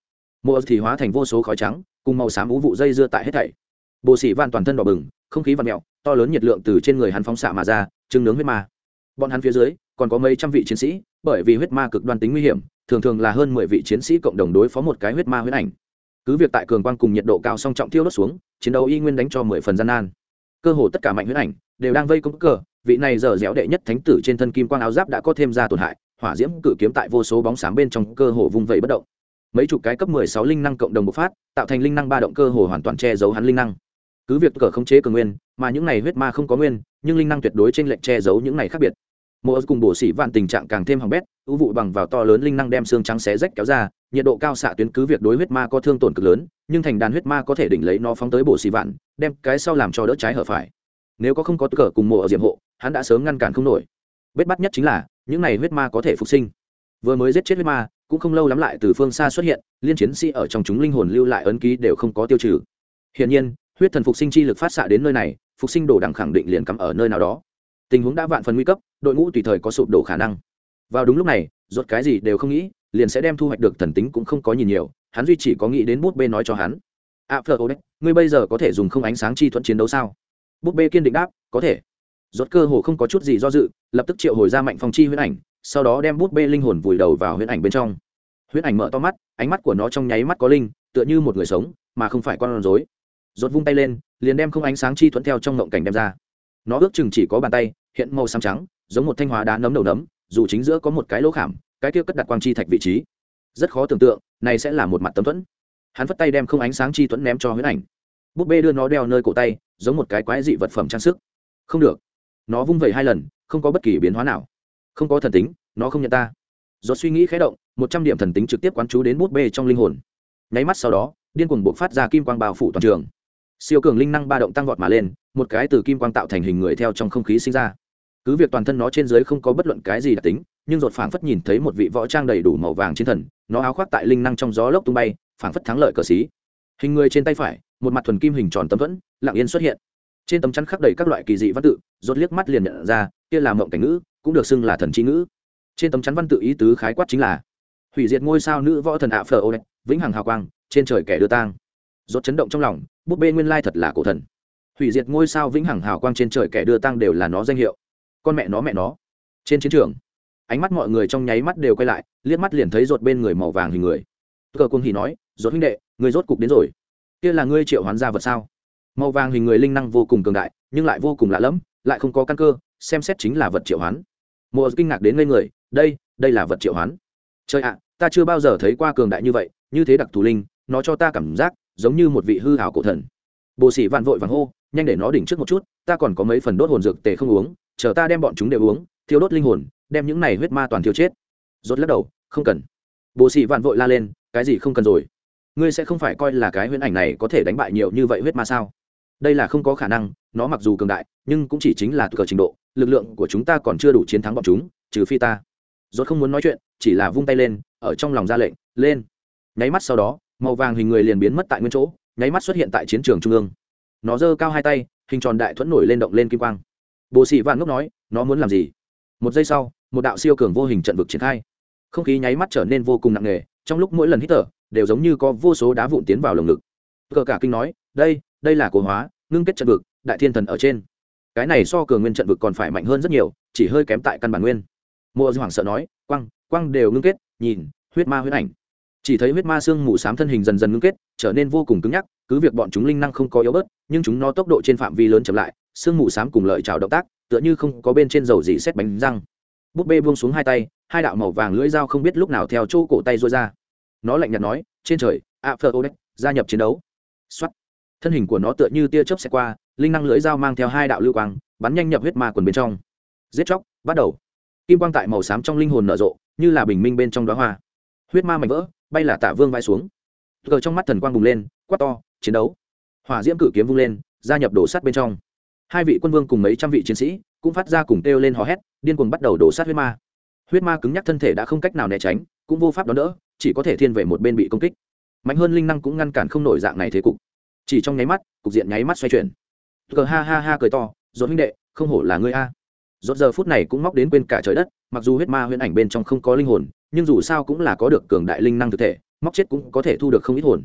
Mùa thì hóa thành vô số khói trắng, cùng màu xám ú vụ dây dưa tại hết thảy. Bồ sĩ van toàn thân đỏ bừng, không khí và mẹo to lớn nhiệt lượng từ trên người hắn phóng xạ mà ra, trưng nướng huyết ma. Bọn hắn phía dưới, còn có mấy trăm vị chiến sĩ, bởi vì huyết ma cực đoan tính nguy hiểm, thường thường là hơn mười vị chiến sĩ cộng đồng đối phó một cái huyết ma huyết ảnh. Cứ việc tại cường quang cùng nhiệt độ cao song trọng thiêu đốt xuống, chiến đấu y nguyên đánh cho mười phần gian nan. Cơ hồ tất cả mạnh huyết ảnh đều đang vây công cờ, vị này giờ dẻo đệ nhất thánh tử trên thân kim quang áo giáp đã có thêm ra tổn hại, hỏa diễm cự kiếm tại vô số bóng sáng bên trong cơ hồ vung vẩy bất động. Mấy chục cái cấp mười sáu linh năng cộng đồng bộc phát, tạo thành linh năng ba động cơ hồ hoàn toàn che giấu hắn linh năng. Cứ việc cờ khống chế cường nguyên mà những này huyết ma không có nguyên, nhưng linh năng tuyệt đối trên lệnh che giấu những này khác biệt. Mộ cùng bổ xỉ vạn tình trạng càng thêm hỏng bét, ưu vụ bằng vào to lớn linh năng đem xương trắng xé rách kéo ra, nhiệt độ cao xạ tuyến cứ việc đối huyết ma có thương tổn cực lớn, nhưng thành đàn huyết ma có thể đỉnh lấy nó phóng tới bổ xỉ vạn, đem cái sau làm cho đỡ trái hở phải. Nếu có không có cờ cùng mộ ở diệm hộ, hắn đã sớm ngăn cản không nổi. Bết bắt nhất chính là, những này huyết ma có thể phục sinh. Vừa mới giết chết huyết ma, cũng không lâu lắm lại từ phương xa xuất hiện, liên chiến sĩ ở trong chúng linh hồn lưu lại ấn ký đều không có tiêu trừ. Hiển nhiên huyết thần phục sinh chi lực phát xạ đến nơi này, phục sinh đồ đẳng khẳng định liền cắm ở nơi nào đó. Tình huống đã vạn phần nguy cấp, đội ngũ tùy thời có sụp đổ khả năng. Vào đúng lúc này, rốt cái gì đều không nghĩ, liền sẽ đem thu hoạch được thần tính cũng không có nhìn nhiều, hắn duy chỉ có nghĩ đến bút bê nói cho hắn. A phờ ô đấy ngươi bây giờ có thể dùng không ánh sáng chi thuận chiến đấu sao? Bút bê kiên định đáp, có thể. Rốt cơ hồ không có chút gì do dự, lập tức triệu hồi ra mạnh phong chi huyễn ảnh, sau đó đem bút bê linh hồn vùi đầu vào huyễn ảnh bên trong. Huyễn ảnh mở to mắt, ánh mắt của nó trong nháy mắt có linh, tựa như một người sống, mà không phải con rối rốt vung tay lên, liền đem không ánh sáng chi thuận theo trong ngộng cảnh đem ra. Nó ước chừng chỉ có bàn tay, hiện màu xám trắng, giống một thanh hóa đá nấm đầu nấm, dù chính giữa có một cái lỗ khảm, cái kia cất đặt quang chi thạch vị trí. Rất khó tưởng tượng, này sẽ là một mặt tấm thuẫn. Hắn phất tay đem không ánh sáng chi thuẫn ném cho huyễn ảnh. Búp bê đưa nó đeo nơi cổ tay, giống một cái quái dị vật phẩm trang sức. Không được. Nó vung vẩy hai lần, không có bất kỳ biến hóa nào. Không có thần tính, nó không nhận ta. Do suy nghĩ khé động, một trăm điểm thần tính trực tiếp quán chú đến bút bê trong linh hồn. Nháy mắt sau đó, điên cuồng buộc phát ra kim quang bao phủ toàn trường siêu cường linh năng ba động tăng vọt mà lên, một cái từ kim quang tạo thành hình người theo trong không khí sinh ra. Cứ việc toàn thân nó trên dưới không có bất luận cái gì đặc tính, nhưng rột phảng phất nhìn thấy một vị võ trang đầy đủ màu vàng chiến thần, nó áo khoác tại linh năng trong gió lốc tung bay, phảng phất thắng lợi cờ xí. Hình người trên tay phải, một mặt thuần kim hình tròn tấm thuẫn, lặng yên xuất hiện. Trên tấm chắn khắc đầy các loại kỳ dị văn tự rột liếc mắt liền nhận ra, kia là mộng cảnh ngữ, cũng được xưng là thần trí ngữ. Trên tấm chắn văn tự ý tứ khái quát chính là, hủy diệt ngôi sao nữ võ thần ạ phờ ô vĩnh hằng hào quang, trên trời kẻ đưa tang rốt chấn động trong lòng, búp bê nguyên lai thật là cổ thần. Hủy diệt ngôi sao vĩnh hằng hào quang trên trời kẻ đưa tăng đều là nó danh hiệu. Con mẹ nó mẹ nó. Trên chiến trường, ánh mắt mọi người trong nháy mắt đều quay lại, liếc mắt liền thấy rột bên người màu vàng hình người. Cờ quân hỉ nói, rốt huynh đệ, người rốt cục đến rồi. Kia là ngươi triệu hoán gia vật sao? Màu vàng hình người linh năng vô cùng cường đại, nhưng lại vô cùng lạ lẫm, lại không có căn cơ, xem xét chính là vật triệu hoán. Mùa kinh ngạc đến ngây người, đây đây là vật triệu hoán. Trời ạ, ta chưa bao giờ thấy qua cường đại như vậy, như thế đặc thù linh, nó cho ta cảm giác giống như một vị hư hảo cổ thần. Bồ sĩ vạn vội vàng hô, nhanh để nó đỉnh trước một chút, ta còn có mấy phần đốt hồn dược tề không uống, chờ ta đem bọn chúng đều uống, thiêu đốt linh hồn, đem những này huyết ma toàn thiêu chết. Rốt lắc đầu, không cần. Bồ sĩ vạn vội la lên, cái gì không cần rồi? Ngươi sẽ không phải coi là cái huyễn ảnh này có thể đánh bại nhiều như vậy huyết ma sao? Đây là không có khả năng, nó mặc dù cường đại, nhưng cũng chỉ chính là cờ trình độ, lực lượng của chúng ta còn chưa đủ chiến thắng bọn chúng, trừ phi ta. Rốt không muốn nói chuyện, chỉ là vung tay lên, ở trong lòng ra lệnh, lên. Nháy mắt sau đó màu vàng hình người liền biến mất tại nguyên chỗ, nháy mắt xuất hiện tại chiến trường trung ương. Nó giơ cao hai tay, hình tròn đại thuẫn nổi lên động lên kim quang. Bồ sĩ vạn ngốc nói, nó muốn làm gì? Một giây sau, một đạo siêu cường vô hình trận vực triển khai. Không khí nháy mắt trở nên vô cùng nặng nề, trong lúc mỗi lần hít thở, đều giống như có vô số đá vụn tiến vào lồng ngực. Cờ cả kinh nói, đây đây là cổ hóa, ngưng kết trận vực, đại thiên thần ở trên. Cái này so cường nguyên trận vực còn phải mạnh hơn rất nhiều, chỉ hơi kém tại căn bản nguyên. Mùa hoảng sợ nói quăng quăng đều ngưng kết, nhìn, huyết ma huyết ảnh chỉ thấy huyết ma xương mù s á m thân hình dần dần ngưng kết, trở nên vô cùng cứng nhắc, cứ việc bọn chúng linh năng không có yếu bớt, nhưng chúng nó tốc độ trên phạm vi lớn chậm lại, xương mù s á m cùng lợi trào động tác, tựa như không có bên trên dầu gì xét bánh răng. Búp bê buông xuống hai tay, hai đạo màu vàng lưỡi dao không biết lúc nào theo chỗ cổ tay rối ra. Nó lạnh nhạt nói, trên trời a phơ ô gia nhập chiến đấu. X thân hình của nó tựa như tia chớp xe qua, linh năng lưỡi dao mang theo hai đạo lưu quang, bắn nhanh nhập huyết ma quần bên trong. Giết chóc, bắt đầu. Kim quang tại màu xám trong linh hồn nở rộ, như là bình minh bên trong đó hoa. Huyết ma mảnh vỡ bay là tạ vương vai xuống. Cờ trong mắt thần quang bùng lên, quát to, chiến đấu! Hỏa diễm cử kiếm vung lên, gia nhập đổ sắt bên trong. Hai vị quân vương cùng mấy trăm vị chiến sĩ cũng phát ra cùng kêu lên hò hét, điên cuồng bắt đầu đổ sát huyết ma. Huyết ma cứng nhắc thân thể đã không cách nào né tránh, cũng vô pháp đón đỡ, chỉ có thể thiên về một bên bị công kích. Mạnh hơn linh năng cũng ngăn cản không nổi dạng này thế cục. Chỉ trong nháy mắt, cục diện nháy mắt xoay chuyển. Cờ ha ha ha cười to dốt huynh đệ, không hổ là ngươi a. Rốt giờ phút này cũng móc đến quên cả trời đất, mặc dù huyết ma huyễn ảnh bên trong không có linh hồn nhưng dù sao cũng là có được cường đại linh năng thực thể, móc chết cũng có thể thu được không ít hồn.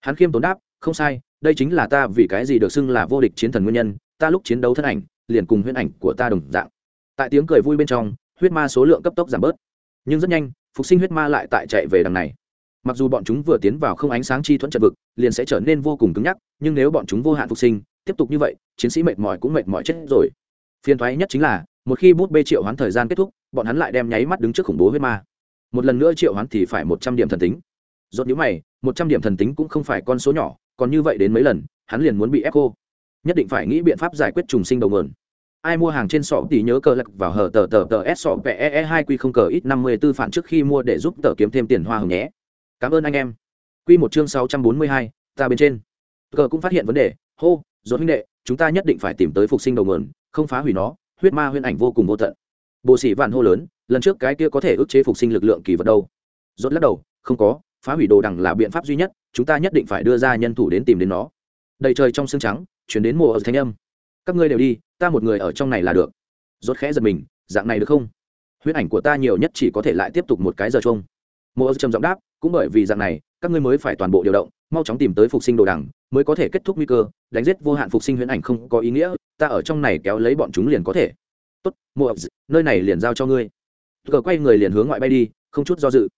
Hắn khiêm tốn đáp, không sai, đây chính là ta vì cái gì được xưng là vô địch chiến thần nguyên nhân, ta lúc chiến đấu thân ảnh, liền cùng huyễn ảnh của ta đồng dạng. Tại tiếng cười vui bên trong, huyết ma số lượng cấp tốc giảm bớt. Nhưng rất nhanh, phục sinh huyết ma lại tại chạy về đằng này. Mặc dù bọn chúng vừa tiến vào không ánh sáng chi thuẫn trận vực, liền sẽ trở nên vô cùng cứng nhắc, nhưng nếu bọn chúng vô hạn phục sinh, tiếp tục như vậy, chiến sĩ mệt mỏi cũng mệt mỏi chết rồi. Phiền thoái nhất chính là, một khi bút bê triệu hoán thời gian kết thúc, bọn hắn lại đem nháy mắt đứng trước khủng bố huyết ma một lần nữa triệu hoán thì phải một trăm điểm thần tính. Dốt nhíu mày, một trăm điểm thần tính cũng không phải con số nhỏ, còn như vậy đến mấy lần, hắn liền muốn bị ép cô nhất định phải nghĩ biện pháp giải quyết trùng sinh đầu nguồn. Ai mua hàng trên sọ thì nhớ cờ lạc vào hở tờ tờ tờ s sọ pe e hai q không cờ ít năm mươi tư phản trước khi mua để giúp tờ kiếm thêm tiền hoa hồng nhé. Cảm ơn anh em. Q một chương sáu trăm bốn mươi hai, ta bên trên. Cờ cũng phát hiện vấn đề, hô dốt huynh đệ, chúng ta nhất định phải tìm tới phục sinh đầu nguồn, không phá hủy nó, huyết ma huyền ảnh vô cùng vô tận. Bộ sĩ vạn hô lớn lần trước cái kia có thể ức chế phục sinh lực lượng kỳ vật đâu. Rốt lắc đầu, không có, phá hủy đồ đằng là biện pháp duy nhất, chúng ta nhất định phải đưa ra nhân thủ đến tìm đến nó. Đầy trời trong xương trắng, chuyển đến mùa ở thanh âm. Các ngươi đều đi, ta một người ở trong này là được. Rốt khẽ giật mình, dạng này được không? Huyết ảnh của ta nhiều nhất chỉ có thể lại tiếp tục một cái giờ chung. Mùa trầm giọng đáp, cũng bởi vì dạng này, các ngươi mới phải toàn bộ điều động, mau chóng tìm tới phục sinh đồ đằng, mới có thể kết thúc nguy cơ, đánh giết vô hạn phục sinh huyễn ảnh không có ý nghĩa, ta ở trong này kéo lấy bọn chúng liền có thể. Tốt, mùa nơi này liền giao cho ngươi cờ quay người liền hướng ngoại bay đi, không chút do dự.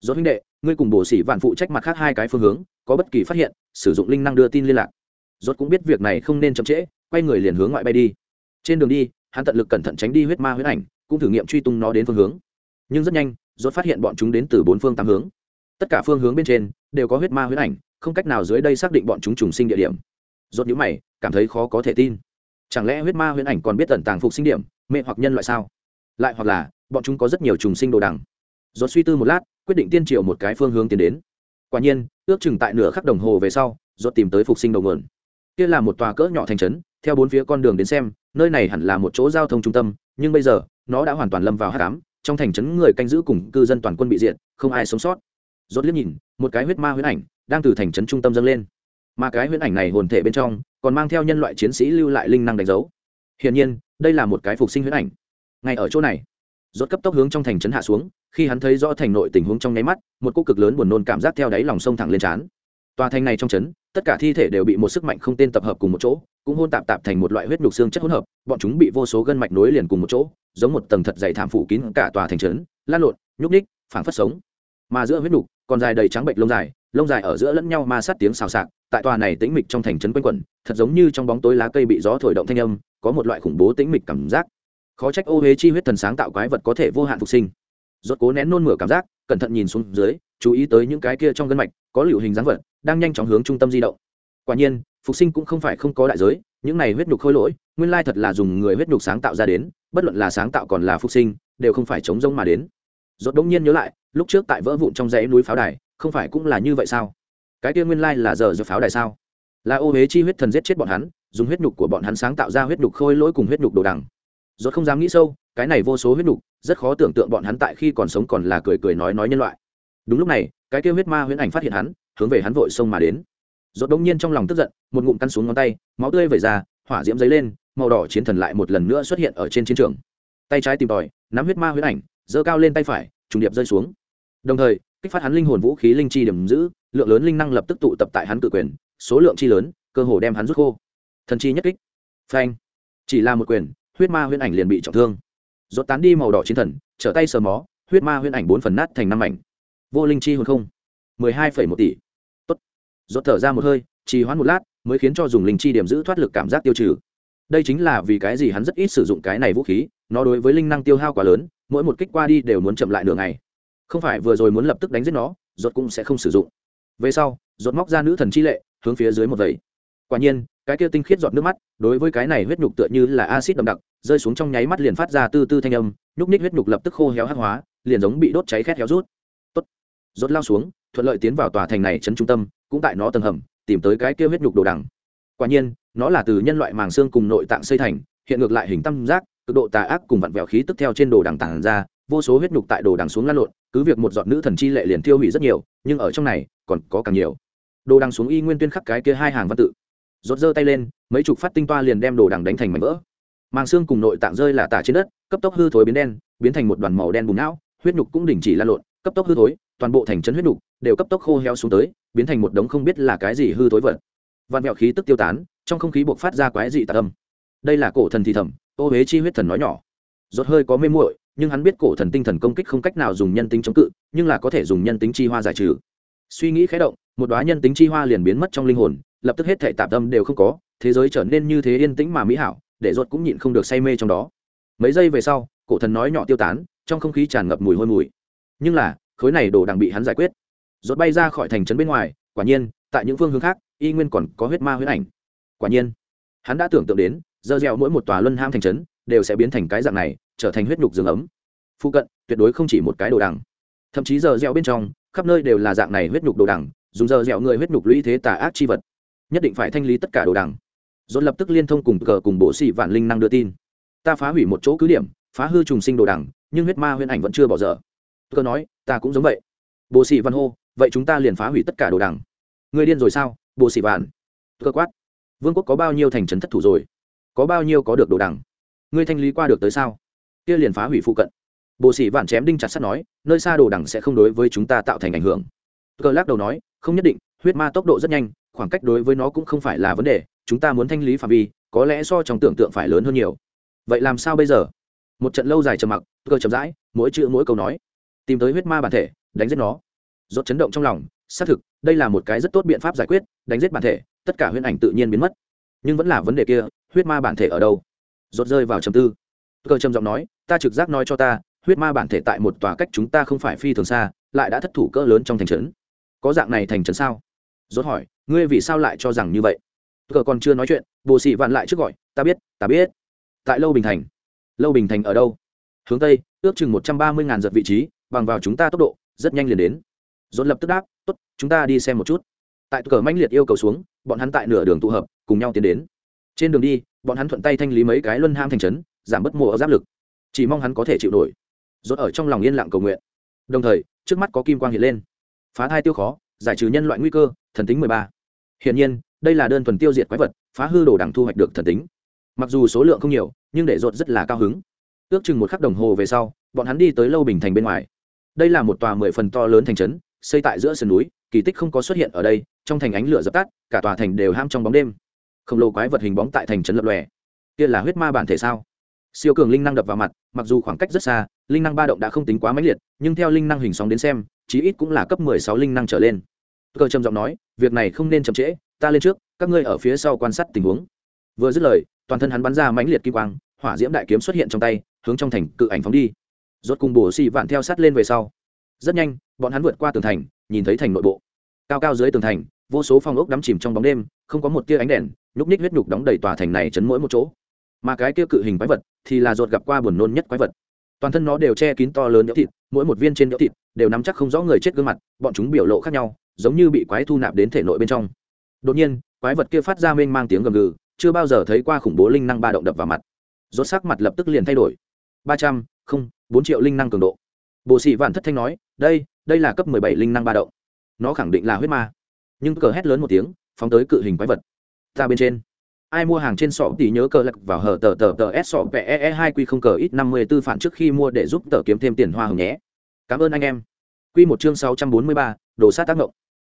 Do huynh đệ, ngươi cùng bổ sĩ vạn phụ trách mặt khác hai cái phương hướng, có bất kỳ phát hiện, sử dụng linh năng đưa tin liên lạc. Dốt cũng biết việc này không nên chậm trễ, quay người liền hướng ngoại bay đi. Trên đường đi, hắn tận lực cẩn thận tránh đi huyết ma huyết ảnh, cũng thử nghiệm truy tung nó đến phương hướng. Nhưng rất nhanh dốt phát hiện bọn chúng đến từ bốn phương tám hướng. Tất cả phương hướng bên trên, đều có huyết ma huyết ảnh, không cách nào dưới đây xác định bọn chúng trùng sinh địa điểm. Dốt nhíu mày, cảm thấy khó có thể tin. Chẳng lẽ huyết ma huyết ảnh còn biết tẩn tàng phục sinh điểm, mê hoặc nhân loại sao? Lại hoặc là, bọn chúng có rất nhiều trùng sinh đồ đằng. Dốt suy tư một lát, quyết định tiên triều một cái phương hướng tiến đến. Quả nhiên, ước chừng tại nửa khắc đồng hồ về sau dốt tìm tới phục sinh đầu nguồn. Kia là một tòa cỡ nhỏ thành trấn, theo bốn phía con đường đến xem, nơi này hẳn là một chỗ giao thông trung tâm, nhưng bây giờ, nó đã hoàn toàn lâm vào hát cám trong thành trấn người canh giữ cùng cư dân toàn quân bị diện không ai sống sót. Rốt liếc nhìn, một cái huyết ma huyết ảnh đang từ thành trấn trung tâm dâng lên. Mà cái huyết ảnh này hồn thể bên trong còn mang theo nhân loại chiến sĩ lưu lại linh năng đánh dấu. Hiển nhiên, đây là một cái phục sinh huyết ảnh ngay ở chỗ này. Rốt cấp tốc hướng trong thành trấn hạ xuống, khi hắn thấy rõ thành nội tình huống trong nháy mắt, một cô cực lớn buồn nôn cảm giác theo đáy lòng sông thẳng lên trán. Tòa thành này trong trấn, tất cả thi thể đều bị một sức mạnh không tên tập hợp cùng một chỗ, cũng hôn tạp tạp thành một loại huyết nhục xương chất hỗn hợp, bọn chúng bị vô số gân mạch nối liền cùng một chỗ, giống một tầng thật dày thảm phủ kín cả tòa thành trấn, lan lộn, nhúc ních phảng phất sống. Mà giữa huyết nhục, còn dài đầy trắng bệnh lông dài lông dài ở giữa lẫn nhau ma sát tiếng xào xạc, tại tòa này tĩnh mịch trong thành trấn quanh quẩn, thật giống như trong bóng tối lá cây bị gió thổi động thanh âm, có một loại khủng bố tĩnh mịch cảm giác khó trách ô huế chi huyết thần sáng tạo quái vật có thể vô hạn phục sinh. Rốt cố nén nôn mửa cảm giác, cẩn thận nhìn xuống dưới, chú ý tới những cái kia trong gân mạch, có liệu hình dáng vật, đang nhanh chóng hướng trung tâm di động. Quả nhiên, phục sinh cũng không phải không có đại giới, những này huyết nhục khôi lỗi, nguyên lai thật là dùng người huyết nhục sáng tạo ra đến, bất luận là sáng tạo còn là phục sinh, đều không phải chống rông mà đến. Rốt đống nhiên nhớ lại, lúc trước tại vỡ vụn trong dãy núi pháo đài, không phải cũng là như vậy sao? Cái kia nguyên lai là giờ giờ pháo đài sao? Là ô huế chi huyết thần giết chết bọn hắn, dùng huyết nhục của bọn hắn sáng tạo ra huyết nhục khôi lỗi cùng huyết nhục đồ đằng rốt không dám nghĩ sâu cái này vô số huyết đủ, rất khó tưởng tượng bọn hắn tại khi còn sống còn là cười cười nói nói nhân loại. Đúng lúc này cái kia huyết ma huyễn ảnh phát hiện hắn hướng về hắn vội xông mà đến. Rốt đung nhiên trong lòng tức giận một ngụm căn xuống ngón tay máu tươi vẩy ra hỏa diễm dấy lên màu đỏ chiến thần lại một lần nữa xuất hiện ở trên chiến trường. Tay trái tìm tòi nắm huyết ma huyễn ảnh giơ cao lên tay phải trùng điệp rơi xuống. Đồng thời kích phát hắn linh hồn vũ khí linh chi điểm giữ lượng lớn linh năng lập tức tụ tập tại hắn tự quyền số lượng chi lớn cơ hồ đem hắn rút khô. Thần chi nhất kích. Phanh. Chỉ là một quyền huyết ma huyễn ảnh liền bị trọng thương. Rốt tán đi màu đỏ chiến thần, trở tay sờ mó, huyết ma huyễn ảnh bốn phần nát thành năm mảnh. Vô linh chi hồn không? mười hai phẩy một tỷ. Tốt. Rốt thở ra một hơi, trì hoãn một lát, mới khiến cho dùng linh chi điểm giữ thoát lực cảm giác tiêu trừ. Đây chính là vì cái gì hắn rất ít sử dụng cái này vũ khí, nó đối với linh năng tiêu hao quá lớn, mỗi một kích qua đi đều muốn chậm lại nửa ngày. Không phải vừa rồi muốn lập tức đánh giết nó, rốt cũng sẽ không sử dụng. Về sau, rốt móc ra nữ thần chi lệ, hướng phía dưới một vẩy. Quả nhiên cái kia tinh khiết giọt nước mắt, đối với cái này huyết nhục tựa như là axit đậm đặc, rơi xuống trong nháy mắt liền phát ra tư tư thanh âm, nhúc ních huyết nhục lập tức khô héo hắc hóa, liền giống bị đốt cháy khét héo rút. Tốt. Rốt lao xuống, thuận lợi tiến vào tòa thành này chấn trung tâm, cũng tại nó tầng hầm, tìm tới cái kia huyết nhục đồ đằng. Quả nhiên, nó là từ nhân loại màng xương cùng nội tạng xây thành, hiện ngược lại hình tam giác, cực độ tà ác cùng vặn vẹo khí tức theo trên đồ đằng tàng ra, vô số huyết nhục tại đồ đằng xuống lăn lộn, cứ việc một giọt nữ thần chi lệ liền tiêu hủy rất nhiều, nhưng ở trong này, còn có càng nhiều. Đồ đằng xuống y nguyên tuyên khắc cái kia hai hàng văn tự rốt giơ tay lên, mấy chục phát tinh toa liền đem đồ đằng đánh thành mảnh vỡ. Màng xương cùng nội tạng rơi là tả trên đất, cấp tốc hư thối biến đen, biến thành một đoàn màu đen bùn não, huyết nhục cũng đình chỉ lan lộn, cấp tốc hư thối, toàn bộ thành trấn huyết nhục đều cấp tốc khô heo xuống tới, biến thành một đống không biết là cái gì hư thối vật. Vạn vẹo khí tức tiêu tán, trong không khí buộc phát ra quái dị tạc âm. Đây là cổ thần thì thầm, ô huế chi huyết thần nói nhỏ. Rốt hơi có mê muội, nhưng hắn biết cổ thần tinh thần công kích không cách nào dùng nhân tính chống cự, nhưng là có thể dùng nhân tính chi hoa giải trừ. Suy nghĩ khẽ động, một đoá nhân tính chi hoa liền biến mất trong linh hồn lập tức hết thể tạp tâm đều không có, thế giới trở nên như thế yên tĩnh mà mỹ hảo, để ruột cũng nhịn không được say mê trong đó. Mấy giây về sau, cổ thần nói nhỏ tiêu tán, trong không khí tràn ngập mùi hôi mùi. Nhưng là, khối này đồ đằng bị hắn giải quyết. Rốt bay ra khỏi thành trấn bên ngoài, quả nhiên, tại những phương hướng khác, y nguyên còn có huyết ma huyết ảnh. Quả nhiên, hắn đã tưởng tượng đến, dơ dẻo mỗi một tòa luân ham thành trấn đều sẽ biến thành cái dạng này, trở thành huyết nhục rừng ấm. Phụ cận, tuyệt đối không chỉ một cái đồ đằng. Thậm chí giờ dẻo bên trong, khắp nơi đều là dạng này huyết nhục đồ đằng, dùng giờ dẻo người huyết nhục lũy thế tà ác chi vật nhất định phải thanh lý tất cả đồ đằng. Dồn lập tức liên thông cùng cờ cùng bộ sĩ vạn linh năng đưa tin. Ta phá hủy một chỗ cứ điểm, phá hư trùng sinh đồ đằng, nhưng huyết ma huyễn ảnh vẫn chưa bỏ dở. Cờ nói, ta cũng giống vậy. Bộ sĩ văn hô, vậy chúng ta liền phá hủy tất cả đồ đằng. Người điên rồi sao, bộ sĩ vạn? Cơ quát. Vương quốc có bao nhiêu thành trấn thất thủ rồi? Có bao nhiêu có được đồ đằng? Ngươi thanh lý qua được tới sao? Kia liền phá hủy phụ cận. Bộ sĩ vạn chém đinh chặt sắt nói, nơi xa đồ đằng sẽ không đối với chúng ta tạo thành ảnh hưởng. Cờ lắc đầu nói, không nhất định, huyết ma tốc độ rất nhanh khoảng cách đối với nó cũng không phải là vấn đề, chúng ta muốn thanh lý phạm vi, có lẽ so trong tưởng tượng phải lớn hơn nhiều. Vậy làm sao bây giờ? Một trận lâu dài trầm mặc, cơ chậm rãi, mỗi chữ mỗi câu nói, tìm tới huyết ma bản thể, đánh giết nó. Rốt chấn động trong lòng, xác thực, đây là một cái rất tốt biện pháp giải quyết, đánh giết bản thể, tất cả huyễn ảnh tự nhiên biến mất. Nhưng vẫn là vấn đề kia, huyết ma bản thể ở đâu? Rốt rơi vào trầm tư. Cơ trầm giọng nói, ta trực giác nói cho ta, huyết ma bản thể tại một tòa cách chúng ta không phải phi thường xa, lại đã thất thủ cỡ lớn trong thành trấn. Có dạng này thành trấn sao? Rốt hỏi ngươi vì sao lại cho rằng như vậy? Cờ còn chưa nói chuyện, bồ sĩ vạn lại trước gọi, ta biết ta biết. Tại lâu bình thành. Lâu bình thành ở đâu? Hướng tây, ước chừng một trăm ba mươi ngàn giật vị trí, bằng vào chúng ta tốc độ, rất nhanh liền đến. Dồn lập tức đáp, tốt, chúng ta đi xem một chút. Tại cờ manh liệt yêu cầu xuống, bọn hắn tại nửa đường tụ hợp, cùng nhau tiến đến. Trên đường đi, bọn hắn thuận tay thanh lý mấy cái luân ham thành trấn, giảm bớt mùa giáp lực. Chỉ mong hắn có thể chịu nổi. Dốt ở trong lòng yên lặng cầu nguyện. Đồng thời, trước mắt có kim quang hiện lên. Phá thai tiêu khó, giải trừ nhân loại nguy cơ, thần tính mười ba hiển nhiên, đây là đơn thuần tiêu diệt quái vật, phá hư đồ đằng thu hoạch được thần tính. Mặc dù số lượng không nhiều, nhưng để rột rất là cao hứng. Ước chừng một khắc đồng hồ về sau, bọn hắn đi tới lâu bình thành bên ngoài. Đây là một tòa mười phần to lớn thành trấn, xây tại giữa sườn núi, kỳ tích không có xuất hiện ở đây, trong thành ánh lửa dập tắt, cả tòa thành đều ham trong bóng đêm. Khổng lồ quái vật hình bóng tại thành trấn lập lòe. Kia là huyết ma bản thể sao? Siêu cường linh năng đập vào mặt, mặc dù khoảng cách rất xa, linh năng ba động đã không tính quá mãnh liệt, nhưng theo linh năng hình sóng đến xem, chí ít cũng là cấp mười sáu linh năng trở lên cơ trầm giọng nói, việc này không nên chậm trễ, ta lên trước, các ngươi ở phía sau quan sát tình huống. Vừa dứt lời, toàn thân hắn bắn ra mãnh liệt kim quang, hỏa diễm đại kiếm xuất hiện trong tay, hướng trong thành cự ảnh phóng đi. Rốt cùng bổ xì vạn theo sát lên về sau. Rất nhanh, bọn hắn vượt qua tường thành, nhìn thấy thành nội bộ. Cao cao dưới tường thành, vô số phòng ốc đắm chìm trong bóng đêm, không có một tia ánh đèn, nhúc ních huyết nhục đóng đầy tòa thành này chấn mỗi một chỗ. Mà cái kia cự hình quái vật thì là ruột gặp qua buồn nôn nhất quái vật. Toàn thân nó đều che kín to lớn nhỡ thịt, mỗi một viên trên nhỡ thịt đều nắm chắc không rõ người chết gương mặt, bọn chúng biểu lộ khác nhau giống như bị quái thu nạp đến thể nội bên trong. Đột nhiên, quái vật kia phát ra mênh mang tiếng gầm gừ, chưa bao giờ thấy qua khủng bố linh năng ba động đập vào mặt. Rốt sắc mặt lập tức liền thay đổi. Ba trăm, không, bốn triệu linh năng cường độ. Bộ sĩ vạn thất thanh nói, đây đây là cấp mười bảy linh năng ba động. Nó khẳng định là huyết ma. Nhưng cờ hét lớn một tiếng, phóng tới cự hình quái vật. Ta bên trên. Ai mua hàng trên sọ thì nhớ cờ lật vào hở tờ tờ tờ s sọ pe hai q không cờ ít năm mươi tư phản trước khi mua để giúp tờ kiếm thêm tiền hoa hồng nhé. Cảm ơn anh em. Q một chương sáu trăm bốn mươi ba, đồ sát tác động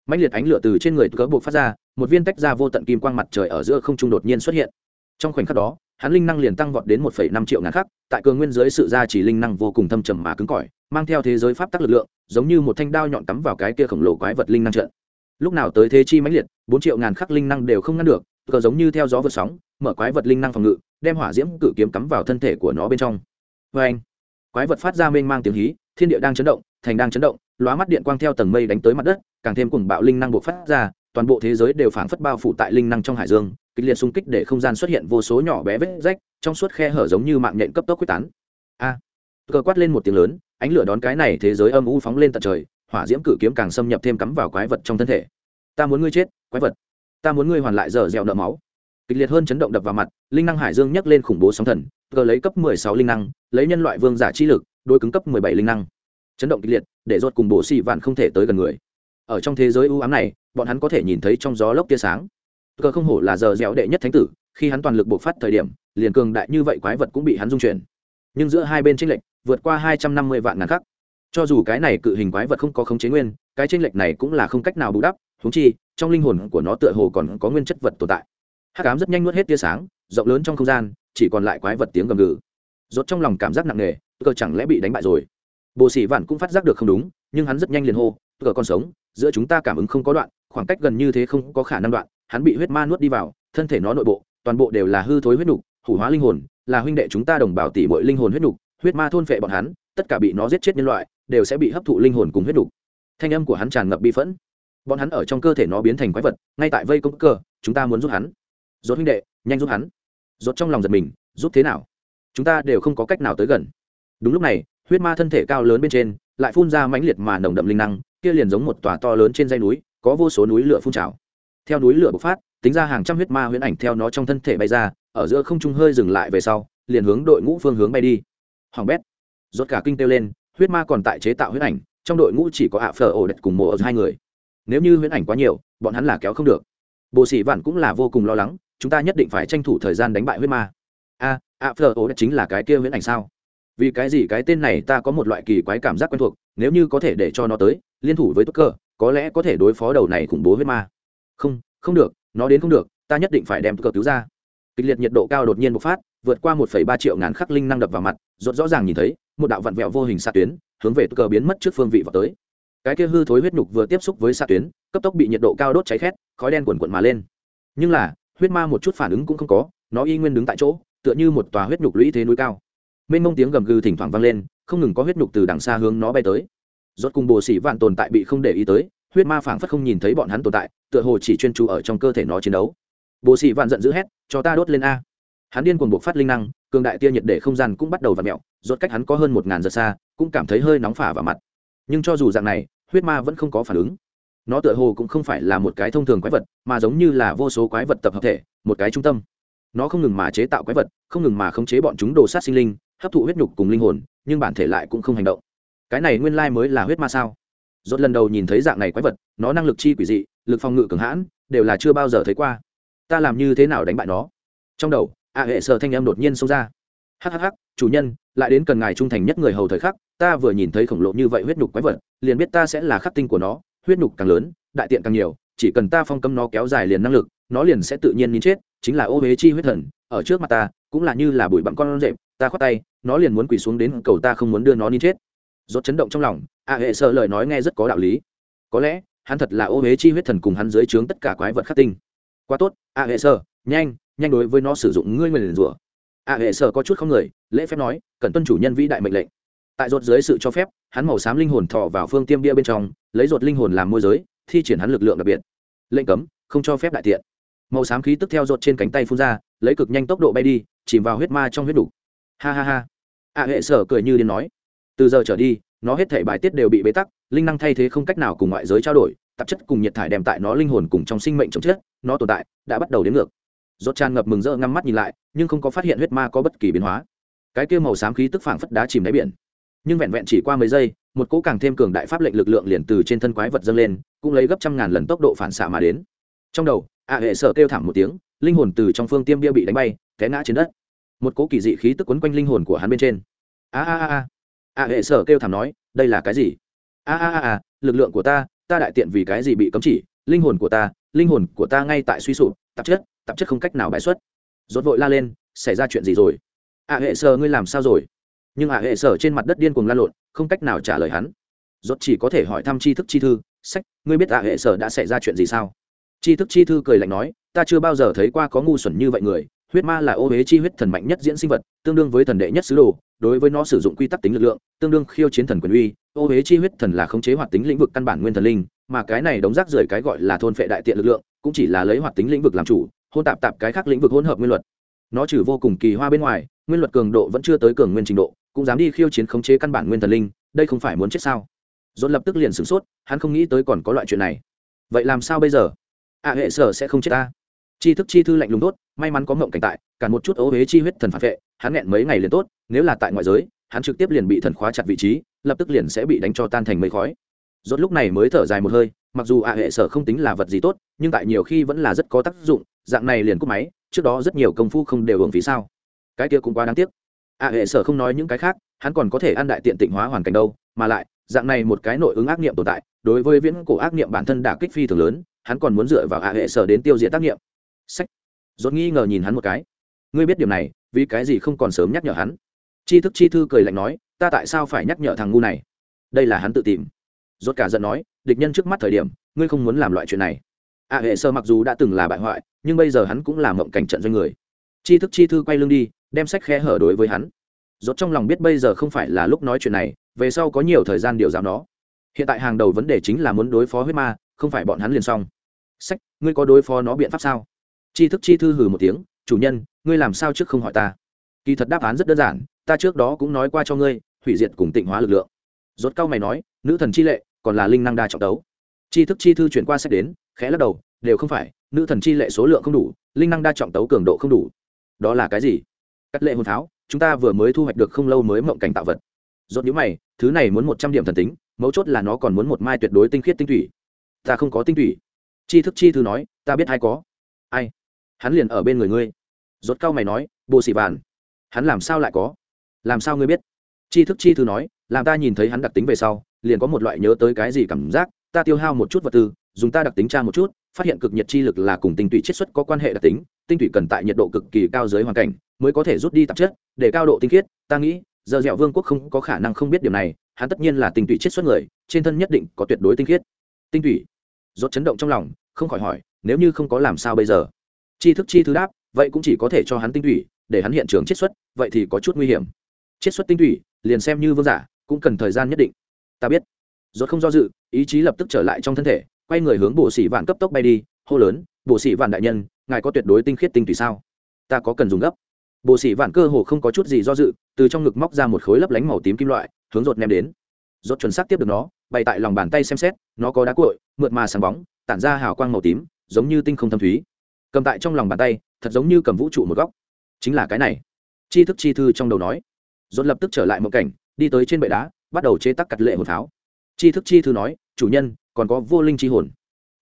mãnh liệt ánh lửa từ trên người cỡ buộc phát ra, một viên tách ra vô tận kim quang mặt trời ở giữa không trung đột nhiên xuất hiện. Trong khoảnh khắc đó, hắn linh năng liền tăng vọt đến một năm triệu ngàn khắc, tại cường nguyên dưới sự gia trì linh năng vô cùng thâm trầm mà cứng cỏi, mang theo thế giới pháp tắc lực lượng, giống như một thanh đao nhọn cắm vào cái kia khổng lồ quái vật linh năng trận. Lúc nào tới thế chi mãnh liệt, bốn triệu ngàn khắc linh năng đều không ngăn được, cờ giống như theo gió vượt sóng, mở quái vật linh năng phòng ngự, đem hỏa diễm cử kiếm cắm vào thân thể của nó bên trong. Vê anh quái vật phát ra mênh mang tiếng hí, thiên địa đang chấn động, thành đang chấn động lóa mắt điện quang theo tầng mây đánh tới mặt đất, càng thêm cùng bạo linh năng bộc phát ra, toàn bộ thế giới đều phảng phất bao phủ tại linh năng trong hải dương, kịch liệt xung kích để không gian xuất hiện vô số nhỏ bé vết rách, trong suốt khe hở giống như mạng nhện cấp tốc quyết tán. A! Cờ quát lên một tiếng lớn, ánh lửa đón cái này thế giới âm u phóng lên tận trời, hỏa diễm cự kiếm càng xâm nhập thêm cắm vào quái vật trong thân thể. Ta muốn ngươi chết, quái vật. Ta muốn ngươi hoàn lại dở dẻo nợ máu. Kịch liệt hơn chấn động đập vào mặt, linh năng hải dương nhấc lên khủng bố sóng thần cờ lấy cấp mười sáu linh năng, lấy nhân loại vương giả chi lực đôi cứng cấp mười bảy linh năng chấn động kịch liệt, để rốt cùng bộ xì vạn không thể tới gần người. Ở trong thế giới ưu ám này, bọn hắn có thể nhìn thấy trong gió lốc tia sáng. Cờ không hổ là giờ dẻo đệ nhất thánh tử, khi hắn toàn lực bộc phát thời điểm, liền cường đại như vậy quái vật cũng bị hắn dung chuyển. Nhưng giữa hai bên tranh lệch, vượt qua hai trăm năm mươi vạn ngàn khắc. Cho dù cái này cự hình quái vật không có khống chế nguyên, cái tranh lệch này cũng là không cách nào bù đắp thúng chi, trong linh hồn của nó tựa hồ còn có nguyên chất vật tồn tại. Hắc ám rất nhanh nuốt hết tia sáng, rộng lớn trong không gian, chỉ còn lại quái vật tiếng gầm gừ. Rốt trong lòng cảm giác nặng nề cờ chẳng lẽ bị đánh bại rồi? Bộ sĩ vạn cũng phát giác được không đúng, nhưng hắn rất nhanh liền hô cờ còn sống, giữa chúng ta cảm ứng không có đoạn, khoảng cách gần như thế không có khả năng đoạn. Hắn bị huyết ma nuốt đi vào, thân thể nó nội bộ, toàn bộ đều là hư thối huyết nục, hủ hóa linh hồn, là huynh đệ chúng ta đồng bào tỷ bội linh hồn huyết nục, huyết ma thôn phệ bọn hắn, tất cả bị nó giết chết nhân loại, đều sẽ bị hấp thụ linh hồn cùng huyết nục. Thanh âm của hắn tràn ngập bi phẫn. Bọn hắn ở trong cơ thể nó biến thành quái vật, ngay tại vây công cơ, chúng ta muốn giúp hắn. Rốt huynh đệ, nhanh giúp hắn. Rốt trong lòng giật mình giúp thế nào? Chúng ta đều không có cách nào tới gần. Đúng lúc này huyết ma thân thể cao lớn bên trên, lại phun ra mãnh liệt mà nồng đậm linh năng, kia liền giống một tòa to lớn trên dây núi, có vô số núi lửa phun trào. Theo núi lửa bộc phát, tính ra hàng trăm huyết ma huyễn ảnh theo nó trong thân thể bay ra, ở giữa không trung hơi dừng lại về sau, liền hướng đội ngũ phương hướng bay đi. Hoàng bét, rốt cả kinh tiêu lên, huyết ma còn tại chế tạo huyễn ảnh, trong đội ngũ chỉ có ạ phở ổ đệt cùng mộ ở hai người. Nếu như huyễn ảnh quá nhiều, bọn hắn là kéo không được. Bộ sĩ vạn cũng là vô cùng lo lắng, chúng ta nhất định phải tranh thủ thời gian đánh bại huyết ma. A, ạ phở ổ đệt chính là cái kia huyễn ảnh sao? Vì cái gì cái tên này ta có một loại kỳ quái cảm giác quen thuộc, nếu như có thể để cho nó tới, liên thủ với tức cơ có lẽ có thể đối phó đầu này khủng bố huyết ma. Không không được, nó đến không được, ta nhất định phải đem cờ cứu ra. Kịch liệt nhiệt độ cao đột nhiên bộc phát, vượt qua một ba triệu ngàn khắc linh năng đập vào mặt, rốt rõ ràng nhìn thấy, một đạo vặn vẹo vô hình xạ tuyến, hướng về cờ biến mất trước phương vị vào tới. Cái kia hư thối huyết nhục vừa tiếp xúc với xạ tuyến, cấp tốc bị nhiệt độ cao đốt cháy khét, khói đen quần quận mà lên. Nhưng là, huyết ma một chút phản ứng cũng không có, nó y nguyên đứng tại chỗ, tựa như một tòa huyết nhục lũy thế núi cao mênh mông tiếng gầm gừ thỉnh thoảng vang lên, không ngừng có huyết nhục từ đằng xa hướng nó bay tới. Rốt cùng bồ sĩ vạn tồn tại bị không để ý tới, huyết ma phảng phất không nhìn thấy bọn hắn tồn tại, tựa hồ chỉ chuyên chú ở trong cơ thể nó chiến đấu. Bồ sĩ vạn giận dữ hét, cho ta đốt lên a. Hắn điên cuồng buộc phát linh năng, cường đại tia nhiệt để không gian cũng bắt đầu v ặ mẹo rốt cách hắn có hơn một ngàn giờ xa, cũng cảm thấy hơi nóng phả vào mặt. Nhưng cho dù dạng này, huyết ma vẫn không có phản ứng. Nó tựa hồ cũng không phải là một cái thông thường quái vật, mà giống như là vô số quái vật tập hợp thể, một cái trung tâm. Nó không ngừng mà chế tạo quái vật, không ngừng mà khống chế bọn chúng đồ sát sinh linh hấp thụ huyết nhục cùng linh hồn, nhưng bản thể lại cũng không hành động. Cái này nguyên lai mới là huyết ma sao? Dốt lần đầu nhìn thấy dạng này quái vật, nó năng lực chi quỷ dị, lực phòng ngự cường hãn, đều là chưa bao giờ thấy qua. Ta làm như thế nào đánh bại nó? Trong đầu ạ hệ sở thanh em đột nhiên xông ra. Hhh chủ nhân, lại đến cần ngài trung thành nhất người hầu thời khắc, ta vừa nhìn thấy khổng lồ như vậy huyết nhục quái vật, liền biết ta sẽ là khắc tinh của nó, huyết nhục càng lớn, đại tiện càng nhiều, chỉ cần ta phong cấm nó kéo dài liền năng lực, nó liền sẽ tự nhiên nín chết, chính là ô huế chi huyết thần, ở trước mặt ta, cũng là như là bụi bặm con rệp ta khoát tay, nó liền muốn quỳ xuống đến cầu ta không muốn đưa nó đi chết. Rốt chấn động trong lòng, A hệ sợ lời nói nghe rất có đạo lý. Có lẽ, hắn thật là ô huế chi huyết thần cùng hắn dưới trướng tất cả quái vật khắc tinh. Quá tốt, A hệ sợ, nhanh nhanh đối với nó sử dụng ngươi nguyền rủa. A hệ sợ có chút không người, lễ phép nói cần tuân chủ nhân vĩ đại mệnh lệnh. Tại rột dưới sự cho phép, hắn màu xám linh hồn thọ vào phương tiêm bia bên trong, lấy rột linh hồn làm môi giới, thi triển hắn lực lượng đặc biệt. Lệnh cấm, không cho phép đại tiện. Màu xám khí tức theo rột trên cánh tay phun ra, lấy cực nhanh tốc độ bay đi, chìm vào huyết ma trong huyết đủ ha ha ha. Ạ hệ sở cười như điên nói. Từ giờ trở đi, nó hết thể bài tiết đều bị bế tắc, linh năng thay thế không cách nào cùng ngoại giới trao đổi, tạp chất cùng nhiệt thải đem tại nó linh hồn cùng trong sinh mệnh chống chết nó tồn tại, đã bắt đầu đến ngược. Rốt tràn ngập mừng rỡ ngăm mắt nhìn lại, nhưng không có phát hiện huyết ma có bất kỳ biến hóa. Cái kia màu xám khí tức phảng phất đá chìm đáy biển. Nhưng vẹn vẹn chỉ qua mấy giây, một cỗ càng thêm cường đại pháp lệnh lực lượng liền từ trên thân quái vật dâng lên, cũng lấy gấp trăm ngàn lần tốc độ phản xạ mà đến. Trong đầu ạ hệ sở kêu thảm một tiếng, linh hồn từ trong phương tiêm bia bị đánh bay, té ngã trên đất một cỗ kỳ dị khí tức quấn quanh linh hồn của hắn bên trên. A a a a. Ạ hệ sở kêu thảm nói, đây là cái gì? A a a a, lực lượng của ta ta đại tiện vì cái gì bị cấm chỉ? Linh hồn của ta, linh hồn của ta ngay tại suy sụp, tạp chất tạp chất không cách nào bài xuất. Rốt vội la lên, xảy ra chuyện gì rồi? A hệ sở, ngươi làm sao rồi? Nhưng a hệ sở trên mặt đất điên cuồng lan lộn, không cách nào trả lời hắn. Rốt chỉ có thể hỏi thăm tri thức chi thư, sách, ngươi biết a hệ sở đã xảy ra chuyện gì sao? Tri thức chi thư cười lạnh nói, ta chưa bao giờ thấy qua có ngu xuẩn như vậy người huyết ma là ô huế chi huyết thần mạnh nhất diễn sinh vật, tương đương với thần đệ nhất sứ đồ, đối với nó sử dụng quy tắc tính lực lượng, tương đương khiêu chiến thần quyền uy. Ô huế chi huyết thần là khống chế hoạt tính lĩnh vực căn bản nguyên thần linh, mà cái này đóng rác rời cái gọi là thôn phệ đại tiện lực lượng, cũng chỉ là lấy hoạt tính lĩnh vực làm chủ, hôn tạp tạp cái khác lĩnh vực hỗn hợp nguyên luật. Nó trừ vô cùng kỳ hoa bên ngoài, nguyên luật cường độ vẫn chưa tới cường nguyên trình độ, cũng dám đi khiêu chiến khống chế căn bản nguyên thần linh, đây không phải muốn chết sao? Dồn lập tức liền sửng sốt, hắn không nghĩ tới còn có loại chuyện này. Vậy làm sao bây giờ? Ạ hệ sở sẽ không chết ta. Chi thức chi thư lạnh lùng tốt may mắn có mộng cảnh tại, cả một chút ố huế chi huyết thần phản vệ, hắn nghẹn mấy ngày liền tốt, nếu là tại ngoại giới, hắn trực tiếp liền bị thần khóa chặt vị trí, lập tức liền sẽ bị đánh cho tan thành mây khói. Rốt lúc này mới thở dài một hơi, mặc dù ạ hệ sở không tính là vật gì tốt, nhưng tại nhiều khi vẫn là rất có tác dụng, dạng này liền cúp máy, trước đó rất nhiều công phu không đều hưởng phí sao. Cái kia cũng quá đáng tiếc. ạ hệ sở không nói những cái khác, hắn còn có thể ăn đại tiện tịnh hóa hoàn cảnh đâu, mà lại, dạng này một cái nội ứng ác niệm tồn tại, đối với viễn cổ ác niệm bản thân đả kích phi thường lớn, hắn còn muốn dựa vào ạ hệ sở đến tiêu diệt tác niệm. Sách rốt nghi ngờ nhìn hắn một cái. Ngươi biết điểm này, vì cái gì không còn sớm nhắc nhở hắn? Chi thức chi thư cười lạnh nói, ta tại sao phải nhắc nhở thằng ngu này? Đây là hắn tự tìm. Rốt cả giận nói, địch nhân trước mắt thời điểm, ngươi không muốn làm loại chuyện này. A hệ sơ mặc dù đã từng là bại hoại, nhưng bây giờ hắn cũng là mộng cảnh trận doanh người. Chi thức chi thư quay lưng đi, đem sách khe hở đối với hắn. Rốt trong lòng biết bây giờ không phải là lúc nói chuyện này, về sau có nhiều thời gian điều giáo nó. Hiện tại hàng đầu vấn đề chính là muốn đối phó huyết ma, không phải bọn hắn liền xong. Sách, ngươi có đối phó nó biện pháp sao? Chi thức chi thư hừ một tiếng, chủ nhân, ngươi làm sao trước không hỏi ta? Kỳ thật đáp án rất đơn giản, ta trước đó cũng nói qua cho ngươi, hủy diệt cùng tịnh hóa lực lượng. Rốt cao mày nói, nữ thần chi lệ, còn là linh năng đa trọng tấu. Chi thức chi thư chuyển qua sách đến, khẽ lắc đầu, đều không phải, nữ thần chi lệ số lượng không đủ, linh năng đa trọng tấu cường độ không đủ. Đó là cái gì? Cắt lệ hồn tháo chúng ta vừa mới thu hoạch được không lâu mới mộng cảnh tạo vật. Rốt nhíu mày, thứ này muốn một trăm điểm thần tính, mấu chốt là nó còn muốn một mai tuyệt đối tinh khiết tinh thủy. Ta không có tinh thủy. Chi thức chi thư nói, ta biết ai có. Ai? Hắn liền ở bên người ngươi. Rốt cao mày nói, bồ sĩ vạn, hắn làm sao lại có? Làm sao ngươi biết? Chi thức chi thư nói, làm ta nhìn thấy hắn đặc tính về sau, liền có một loại nhớ tới cái gì cảm giác, ta tiêu hao một chút vật tư, dùng ta đặc tính tra một chút, phát hiện cực nhiệt chi lực là cùng tinh tụy chiết xuất có quan hệ đặc tính, tinh tụy cần tại nhiệt độ cực kỳ cao dưới hoàn cảnh, mới có thể rút đi tạp chất, để cao độ tinh khiết, ta nghĩ, giờ dẻo vương quốc không có khả năng không biết điều này, hắn tất nhiên là tinh tụy chiết xuất người, trên thân nhất định có tuyệt đối tinh khiết. Tinh tụy. Rốt chấn động trong lòng, không khỏi hỏi, nếu như không có làm sao bây giờ? Chi thức chi thứ đáp, vậy cũng chỉ có thể cho hắn tinh thủy để hắn hiện trường chiết xuất, vậy thì có chút nguy hiểm. Chiết xuất tinh thủy liền xem như vương giả, cũng cần thời gian nhất định. Ta biết. Rốt không do dự, ý chí lập tức trở lại trong thân thể, quay người hướng bộ sĩ vạn cấp tốc bay đi, hô lớn bộ sĩ vạn đại nhân, ngài có tuyệt đối tinh khiết tinh thủy sao? Ta có cần dùng gấp. Bộ sĩ vạn cơ hồ không có chút gì do dự, từ trong ngực móc ra một khối lấp lánh màu tím kim loại, hướng rột ném đến. Rột chuẩn xác tiếp được nó, bày tại lòng bàn tay xem xét, nó có đá cuội, mượt mà sáng bóng, tản ra hào quang màu tím, giống như tinh không thâm thúy cầm tại trong lòng bàn tay, thật giống như cầm vũ trụ một góc. Chính là cái này. Chi thức chi thư trong đầu nói. Dồn lập tức trở lại một cảnh, đi tới trên bệ đá, bắt đầu chế tác cặt lệ hồn pháo. Chi thức chi thư nói, chủ nhân, còn có vô linh chi hồn.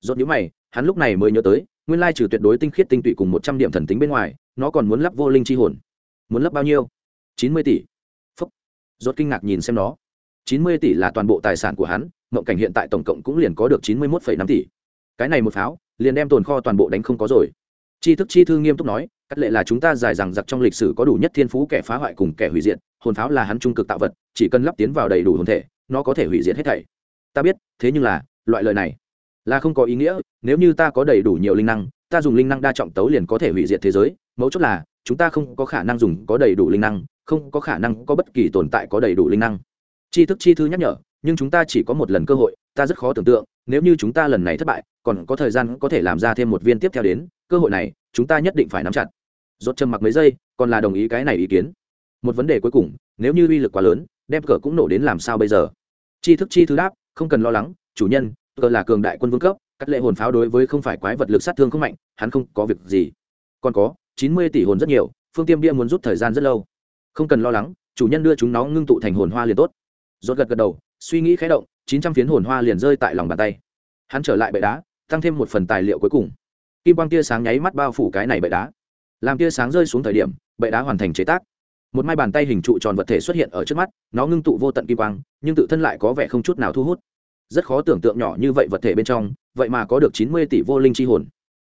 Rốt nhíu mày, hắn lúc này mới nhớ tới, nguyên lai trừ tuyệt đối tinh khiết tinh tụy cùng một trăm điểm thần tính bên ngoài, nó còn muốn lắp vô linh chi hồn. Muốn lắp bao nhiêu? Chín mươi tỷ. Phúc. Rốt kinh ngạc nhìn xem nó. Chín mươi tỷ là toàn bộ tài sản của hắn, mộng cảnh hiện tại tổng cộng cũng liền có được chín mươi một năm tỷ. Cái này một pháo, liền đem tồn kho toàn bộ đánh không có rồi. Tri thức chi thư nghiêm túc nói, cắt lệ là chúng ta dài rằng giặc trong lịch sử có đủ nhất thiên phú kẻ phá hoại cùng kẻ hủy diệt, hồn pháo là hắn trung cực tạo vật, chỉ cần lắp tiến vào đầy đủ hồn thể, nó có thể hủy diệt hết thảy. Ta biết, thế nhưng là, loại lời này là không có ý nghĩa, nếu như ta có đầy đủ nhiều linh năng, ta dùng linh năng đa trọng tấu liền có thể hủy diệt thế giới, mấu chốt là, chúng ta không có khả năng dùng có đầy đủ linh năng, không có khả năng có bất kỳ tồn tại có đầy đủ linh năng. Tri thức chi thư nhắc nhở, nhưng chúng ta chỉ có một lần cơ hội, ta rất khó tưởng tượng, nếu như chúng ta lần này thất bại, còn có thời gian có thể làm ra thêm một viên tiếp theo đến cơ hội này, chúng ta nhất định phải nắm chặt. Rốt trầm mặc mấy giây, còn là đồng ý cái này ý kiến. Một vấn đề cuối cùng, nếu như uy lực quá lớn, đem cờ cũng nổ đến làm sao bây giờ? Chi thức chi thứ đáp, không cần lo lắng, chủ nhân, cờ là cường đại quân vương cấp cắt lệ hồn pháo đối với không phải quái vật lực sát thương không mạnh, hắn không có việc gì. Còn có, chín mươi tỷ hồn rất nhiều, phương tiêm bia muốn rút thời gian rất lâu. Không cần lo lắng, chủ nhân đưa chúng nó ngưng tụ thành hồn hoa liền tốt. Rốt gật gật đầu, suy nghĩ khẽ động, chín trăm phiến hồn hoa liền rơi tại lòng bàn tay. Hắn trở lại bệ đá, tăng thêm một phần tài liệu cuối cùng kim quang tia sáng nháy mắt bao phủ cái này bệ đá. Làm tia sáng rơi xuống thời điểm, bệ đá hoàn thành chế tác. Một mai bàn tay hình trụ tròn vật thể xuất hiện ở trước mắt, nó ngưng tụ vô tận kim quang, nhưng tự thân lại có vẻ không chút nào thu hút. Rất khó tưởng tượng nhỏ như vậy vật thể bên trong, vậy mà có được chín mươi tỷ vô linh chi hồn.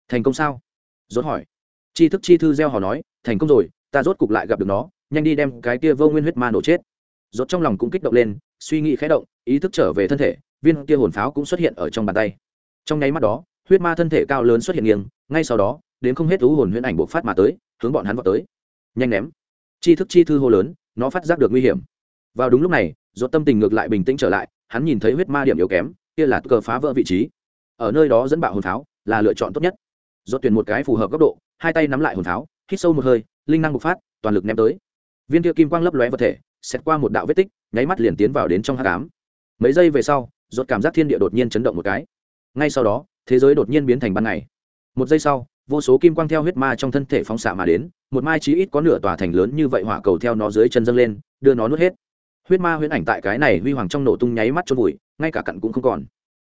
Thành công sao? Rốt hỏi. Chi thức chi thư gieo họ nói, thành công rồi, ta rốt cục lại gặp được nó, nhanh đi đem cái kia vô nguyên huyết ma nổ chết. Rốt trong lòng cũng kích động lên, suy nghĩ khẽ động, ý thức trở về thân thể, viên kia hồn pháo cũng xuất hiện ở trong bàn tay. Trong nháy mắt đó huyết ma thân thể cao lớn xuất hiện nghiêng, ngay sau đó, đến không hết thú hồn huyễn ảnh bộc phát mà tới, hướng bọn hắn vào tới. Nhanh ném. Chi thức chi thư hô lớn, nó phát giác được nguy hiểm. Vào đúng lúc này, rốt tâm tình ngược lại bình tĩnh trở lại, hắn nhìn thấy huyết ma điểm yếu kém, kia là cờ phá vỡ vị trí. Ở nơi đó dẫn bạo hồn pháo, là lựa chọn tốt nhất. Rốt tuyển một cái phù hợp góc độ, hai tay nắm lại hồn pháo, hít sâu một hơi, linh năng bộc phát, toàn lực ném tới. Viên kia kim quang lấp lóe vật thể xét qua một đạo vết tích, nháy mắt liền tiến vào đến trong hắc cám mấy giây về sau, rốt cảm giác thiên địa đột nhiên chấn động một cái ngay sau đó, thế giới đột nhiên biến thành ban ngày. Một giây sau, vô số kim quang theo huyết ma trong thân thể phóng xạ mà đến, một mai chí ít có nửa tòa thành lớn như vậy hỏa cầu theo nó dưới chân dâng lên, đưa nó nuốt hết. Huyết ma huyễn ảnh tại cái này huy hoàng trong nổ tung nháy mắt trôn vùi, ngay cả cặn cũng không còn.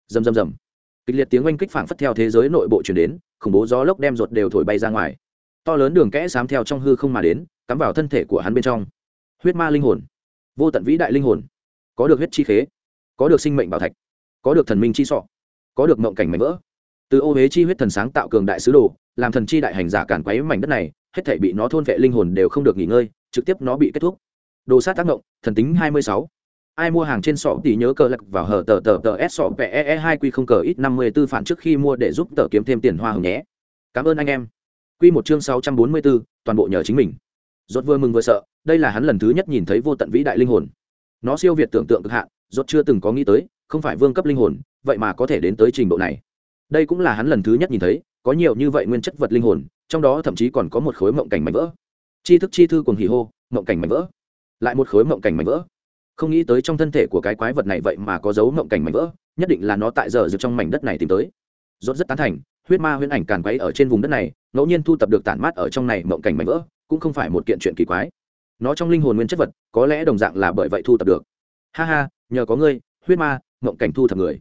Rầm rầm rầm. Kịch liệt tiếng oanh kích phảng phất theo thế giới nội bộ chuyển đến, khủng bố gió lốc đem ruột đều thổi bay ra ngoài. To lớn đường kẽ xám theo trong hư không mà đến, cắm vào thân thể của hắn bên trong. Huyết ma linh hồn. Vô tận vĩ đại linh hồn. Có được huyết chi khế. Có được sinh mệnh bảo thạch. Có được thần minh chi sọ có được mộng cảnh mảnh vỡ. Từ ô huế chi huyết thần sáng tạo cường đại sứ đồ, làm thần chi đại hành giả cản quấy mảnh đất này, hết thể bị nó thôn vệ linh hồn đều không được nghỉ ngơi, trực tiếp nó bị kết thúc. Đồ sát tác động, thần tính hai mươi sáu. Ai mua hàng trên sọ thì nhớ cờ lạc vào hở tờ tờ tờ s sọ pe e hai q không cờ ít năm mươi tư phản trước khi mua để giúp tờ kiếm thêm tiền hoa hồng nhé. Cảm ơn anh em. Q một chương sáu trăm bốn mươi bốn toàn bộ nhờ chính mình. Rốt vừa mừng vừa sợ, đây là hắn lần thứ nhất nhìn thấy vô tận vĩ đại linh hồn. Nó siêu việt tưởng tượng cực hạn, rốt chưa từng có nghĩ tới không phải vương cấp linh hồn, vậy mà có thể đến tới trình độ này. Đây cũng là hắn lần thứ nhất nhìn thấy, có nhiều như vậy nguyên chất vật linh hồn, trong đó thậm chí còn có một khối mộng cảnh mảnh vỡ. Chi thức chi thư cùng hì hô, mộng cảnh mảnh vỡ. Lại một khối mộng cảnh mảnh vỡ. Không nghĩ tới trong thân thể của cái quái vật này vậy mà có dấu mộng cảnh mảnh vỡ, nhất định là nó tại giờ dược trong mảnh đất này tìm tới. Rốt rất tán thành, huyết ma huyễn ảnh càn quấy ở trên vùng đất này, ngẫu nhiên thu tập được tản mát ở trong này mộng cảnh mảnh vỡ, cũng không phải một kiện chuyện kỳ quái. Nó trong linh hồn nguyên chất vật, có lẽ đồng dạng là bởi vậy thu tập được. Ha ha, nhờ có ngươi, huyết ma mộng cảnh thu thập người.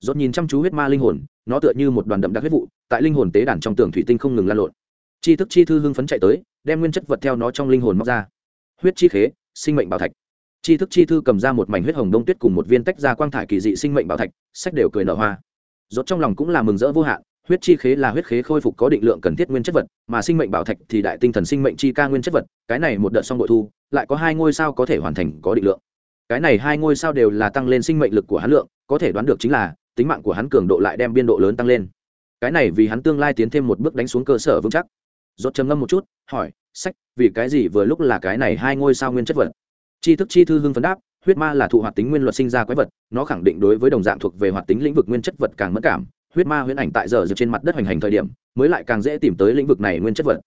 Rốt nhìn chăm chú huyết ma linh hồn, nó tựa như một đoàn đậm đặc huyết vụ, tại linh hồn tế đàn trong tường thủy tinh không ngừng lan lộn. Chi thức chi thư hưng phấn chạy tới, đem nguyên chất vật theo nó trong linh hồn móc ra. Huyết chi khế, sinh mệnh bảo thạch. Chi thức chi thư cầm ra một mảnh huyết hồng đông tuyết cùng một viên tách ra quang thải kỳ dị sinh mệnh bảo thạch, sách đều cười nở hoa. Rốt trong lòng cũng là mừng rỡ vô hạn, huyết chi khế là huyết khế khôi phục có định lượng cần thiết nguyên chất vật, mà sinh mệnh bảo thạch thì đại tinh thần sinh mệnh chi ca nguyên chất vật, cái này một đợt xong bội thu, lại có hai ngôi sao có thể hoàn thành có định lượng cái này hai ngôi sao đều là tăng lên sinh mệnh lực của hắn lượng, có thể đoán được chính là, tính mạng của hắn cường độ lại đem biên độ lớn tăng lên. Cái này vì hắn tương lai tiến thêm một bước đánh xuống cơ sở vững chắc. Rốt trầm ngâm một chút, hỏi, sách, vì cái gì vừa lúc là cái này hai ngôi sao nguyên chất vật? Tri thức chi thư hưng phấn đáp, huyết ma là thụ hoạt tính nguyên luật sinh ra quái vật, nó khẳng định đối với đồng dạng thuộc về hoạt tính lĩnh vực nguyên chất vật càng mất cảm. Huyết ma huyễn ảnh tại giờ dược trên mặt đất hoành hành thời điểm, mới lại càng dễ tìm tới lĩnh vực này nguyên chất vật.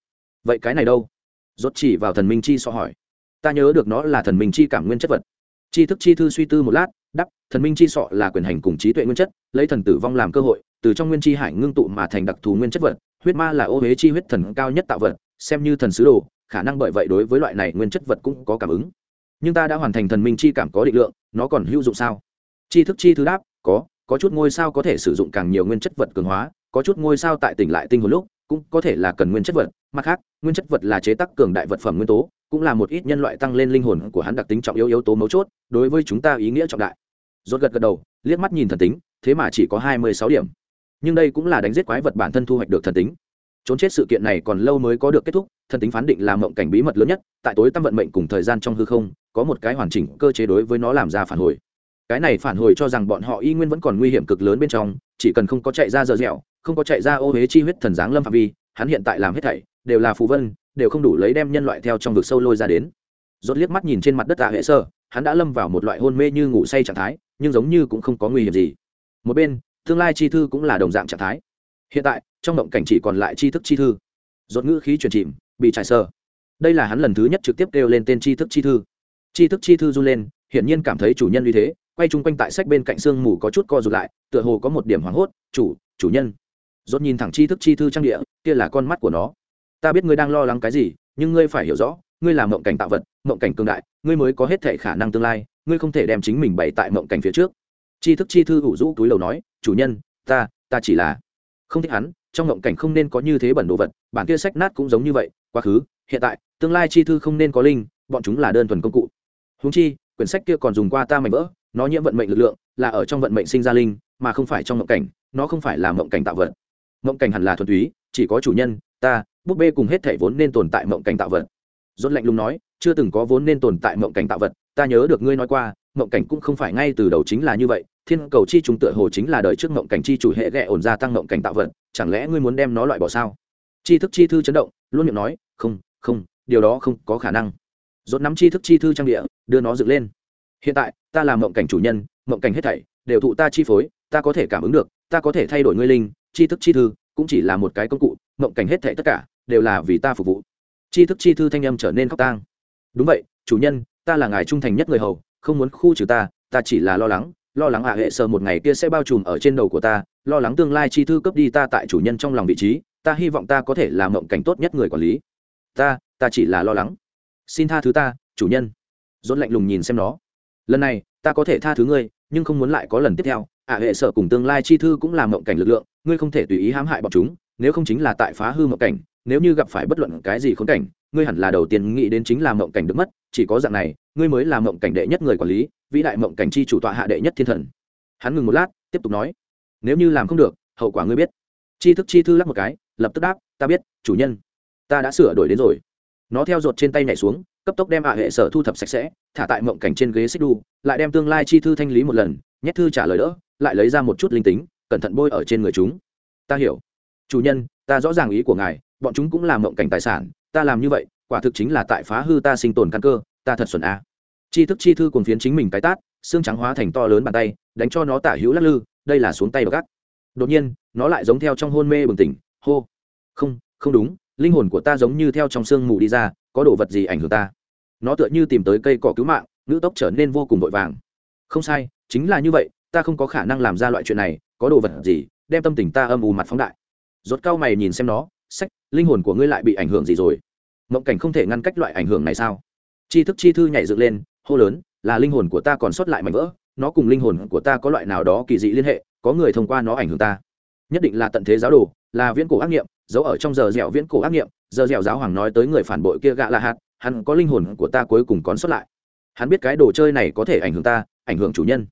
Vậy cái này đâu? Rốt chỉ vào thần minh chi so hỏi. Ta nhớ được nó là thần minh chi cảm nguyên chất vật tri thức chi thư suy tư một lát, đắp, thần minh chi sọ là quyền hành cùng trí tuệ nguyên chất, lấy thần tử vong làm cơ hội, từ trong nguyên chi hải ngưng tụ mà thành đặc thù nguyên chất vật, huyết ma là ô huế chi huyết thần cao nhất tạo vật, xem như thần sứ đồ, khả năng bởi vậy đối với loại này nguyên chất vật cũng có cảm ứng. Nhưng ta đã hoàn thành thần minh chi cảm có định lượng, nó còn hữu dụng sao? Chi thức chi thứ đáp, có có chút ngôi sao có thể sử dụng càng nhiều nguyên chất vật cường hóa, có chút ngôi sao tại tỉnh lại tinh hồn lúc, cũng có thể là cần nguyên chất vật. Mặt khác, nguyên chất vật là chế tác cường đại vật phẩm nguyên tố cũng là một ít nhân loại tăng lên linh hồn của hắn đặc tính trọng yếu yếu tố mấu chốt, đối với chúng ta ý nghĩa trọng đại. Rốt gật gật đầu, liếc mắt nhìn thần tính, thế mà chỉ có hai mươi sáu điểm. Nhưng đây cũng là đánh giết quái vật bản thân thu hoạch được thần tính. Trốn chết sự kiện này còn lâu mới có được kết thúc, thần tính phán định là mộng cảnh bí mật lớn nhất, tại tối tâm vận mệnh cùng thời gian trong hư không, có một cái hoàn chỉnh cơ chế đối với nó làm ra phản hồi. Cái này phản hồi cho rằng bọn họ y nguyên vẫn còn nguy hiểm cực lớn bên trong, chỉ cần không có chạy ra dở dẻo, không có chạy ra ô huế chi huyết thần giáng lâm phạm vi, hắn hiện tại làm hết thảy, đều là phù vân đều không đủ lấy đem nhân loại theo trong vực sâu lôi ra đến. Rốt liếc mắt nhìn trên mặt đất tạ hệ sơ, hắn đã lâm vào một loại hôn mê như ngủ say trạng thái, nhưng giống như cũng không có nguy hiểm gì. Một bên, tương lai chi thư cũng là đồng dạng trạng thái. Hiện tại, trong động cảnh chỉ còn lại chi thức chi thư. Rốt ngữ khí chuyển chìm, bị trải sơ đây là hắn lần thứ nhất trực tiếp kêu lên tên chi thức chi thư. Chi thức chi thư run lên, hiển nhiên cảm thấy chủ nhân uy thế, quay chung quanh tại sách bên cạnh xương mù có chút co rụt lại, tựa hồ có một điểm hoảng hốt, chủ chủ nhân. Rốt nhìn thẳng chi thức chi thư trang địa, kia là con mắt của nó ta biết ngươi đang lo lắng cái gì, nhưng ngươi phải hiểu rõ, ngươi là mộng cảnh tạo vật, mộng cảnh cương đại, ngươi mới có hết thể khả năng tương lai, ngươi không thể đem chính mình bày tại mộng cảnh phía trước. Chi thức chi thư ủ rũ túi lầu nói, chủ nhân, ta ta chỉ là không thích hắn, trong mộng cảnh không nên có như thế bẩn đồ vật, bản kia sách nát cũng giống như vậy, quá khứ, hiện tại, tương lai chi thư không nên có linh, bọn chúng là đơn thuần công cụ. Húng chi, quyển sách kia còn dùng qua ta mảnh vỡ, nó nhiễm vận mệnh lực lượng, là ở trong vận mệnh sinh ra linh, mà không phải trong mộng cảnh, nó không phải là mộng cảnh tạo vật. Mộng cảnh hẳn là thuần túy, chỉ có chủ nhân ta, búp bê cùng hết thể vốn nên tồn tại mộng cảnh tạo vật. Rốt lạnh lùng nói, chưa từng có vốn nên tồn tại mộng cảnh tạo vật, ta nhớ được ngươi nói qua, mộng cảnh cũng không phải ngay từ đầu chính là như vậy, thiên cầu chi trùng tựa hồ chính là đời trước mộng cảnh chi chủ hệ ghẹ ổn gia tăng mộng cảnh tạo vật, chẳng lẽ ngươi muốn đem nó loại bỏ sao? Chi thức chi thư chấn động, luôn miệng nói, không không, điều đó không có khả năng. Rốt nắm chi thức chi thư trang địa, đưa nó dựng lên. Hiện tại, ta là mộng cảnh chủ nhân, mộng cảnh hết thảy, đều thụ ta chi phối, ta có thể cảm ứng được, ta có thể thay đổi ngươi linh chi thức chi thư cũng chỉ là một cái công cụ mộng cảnh hết thệ tất cả đều là vì ta phục vụ. Chi thức chi thư thanh âm trở nên khóc tang. Đúng vậy, chủ nhân, ta là ngài trung thành nhất người hầu, không muốn khu trừ ta ta chỉ là lo lắng lo lắng hạ hệ sợ một ngày kia sẽ bao trùm ở trên đầu của ta, lo lắng tương lai chi thư cướp đi ta tại chủ nhân trong lòng vị trí, ta hy vọng ta có thể làm mộng cảnh tốt nhất người quản lý. Ta ta chỉ là lo lắng. Xin tha thứ ta, chủ nhân. Dốt lạnh lùng nhìn xem nó. Lần này, ta có thể tha thứ ngươi, nhưng không muốn lại có lần tiếp theo, ạ hệ sở cùng tương lai chi thư cũng là mộng cảnh lực lượng ngươi không thể tùy ý hãm hại bọn chúng, nếu không chính là tại phá hư mộng cảnh, nếu như gặp phải bất luận cái gì khốn cảnh, ngươi hẳn là đầu tiên nghĩ đến chính là mộng cảnh được mất, chỉ có dạng này, ngươi mới là mộng cảnh đệ nhất người quản lý, vĩ đại mộng cảnh chi chủ tọa hạ đệ nhất thiên thần. Hắn ngừng một lát, tiếp tục nói, nếu như làm không được, hậu quả ngươi biết. Chi thức chi thư lắc một cái, lập tức đáp, ta biết, chủ nhân. Ta đã sửa đổi đến rồi. Nó theo ruột trên tay nhảy xuống, cấp tốc đem ạ hệ sở thu thập sạch sẽ, thả tại mộng cảnh trên ghế xích đu, lại đem tương lai chi thư thanh lý một lần, nhét thư trả lời đỡ, lại lấy ra một chút linh tính cẩn thận bôi ở trên người chúng. Ta hiểu. Chủ nhân, ta rõ ràng ý của ngài, bọn chúng cũng làm mộng cảnh tài sản, ta làm như vậy, quả thực chính là tại phá hư ta sinh tồn căn cơ, ta thật xuẩn a. Chi thức chi thư cùng phiến chính mình cái tát, xương trắng hóa thành to lớn bàn tay, đánh cho nó tả hữu lắc lư, đây là xuống tay gác đột nhiên, nó lại giống theo trong hôn mê bừng tỉnh, hô. Không không đúng, linh hồn của ta giống như theo trong sương mù đi ra, có đồ vật gì ảnh hưởng ta? Nó tựa như tìm tới cây cỏ cứu mạng, ngữ tốc trở nên vô cùng vội vàng. Không sai, chính là như vậy, ta không có khả năng làm ra loại chuyện này có đồ vật gì, đem tâm tình ta âm u mặt phóng đại. Rốt cao mày nhìn xem nó, sách, linh hồn của ngươi lại bị ảnh hưởng gì rồi? Mộng cảnh không thể ngăn cách loại ảnh hưởng này sao? Chi thức chi thư nhảy dựng lên, hô lớn, là linh hồn của ta còn sót lại mảnh vỡ, nó cùng linh hồn của ta có loại nào đó kỳ dị liên hệ, có người thông qua nó ảnh hưởng ta. Nhất định là tận thế giáo đồ, là viễn cổ ác nghiệm, giấu ở trong giờ dẻo viễn cổ ác nghiệm. Giờ dẻo giáo hoàng nói tới người phản bội kia gạ là hạt, hắn có linh hồn của ta cuối cùng còn sót lại. Hắn biết cái đồ chơi này có thể ảnh hưởng ta, ảnh hưởng chủ nhân.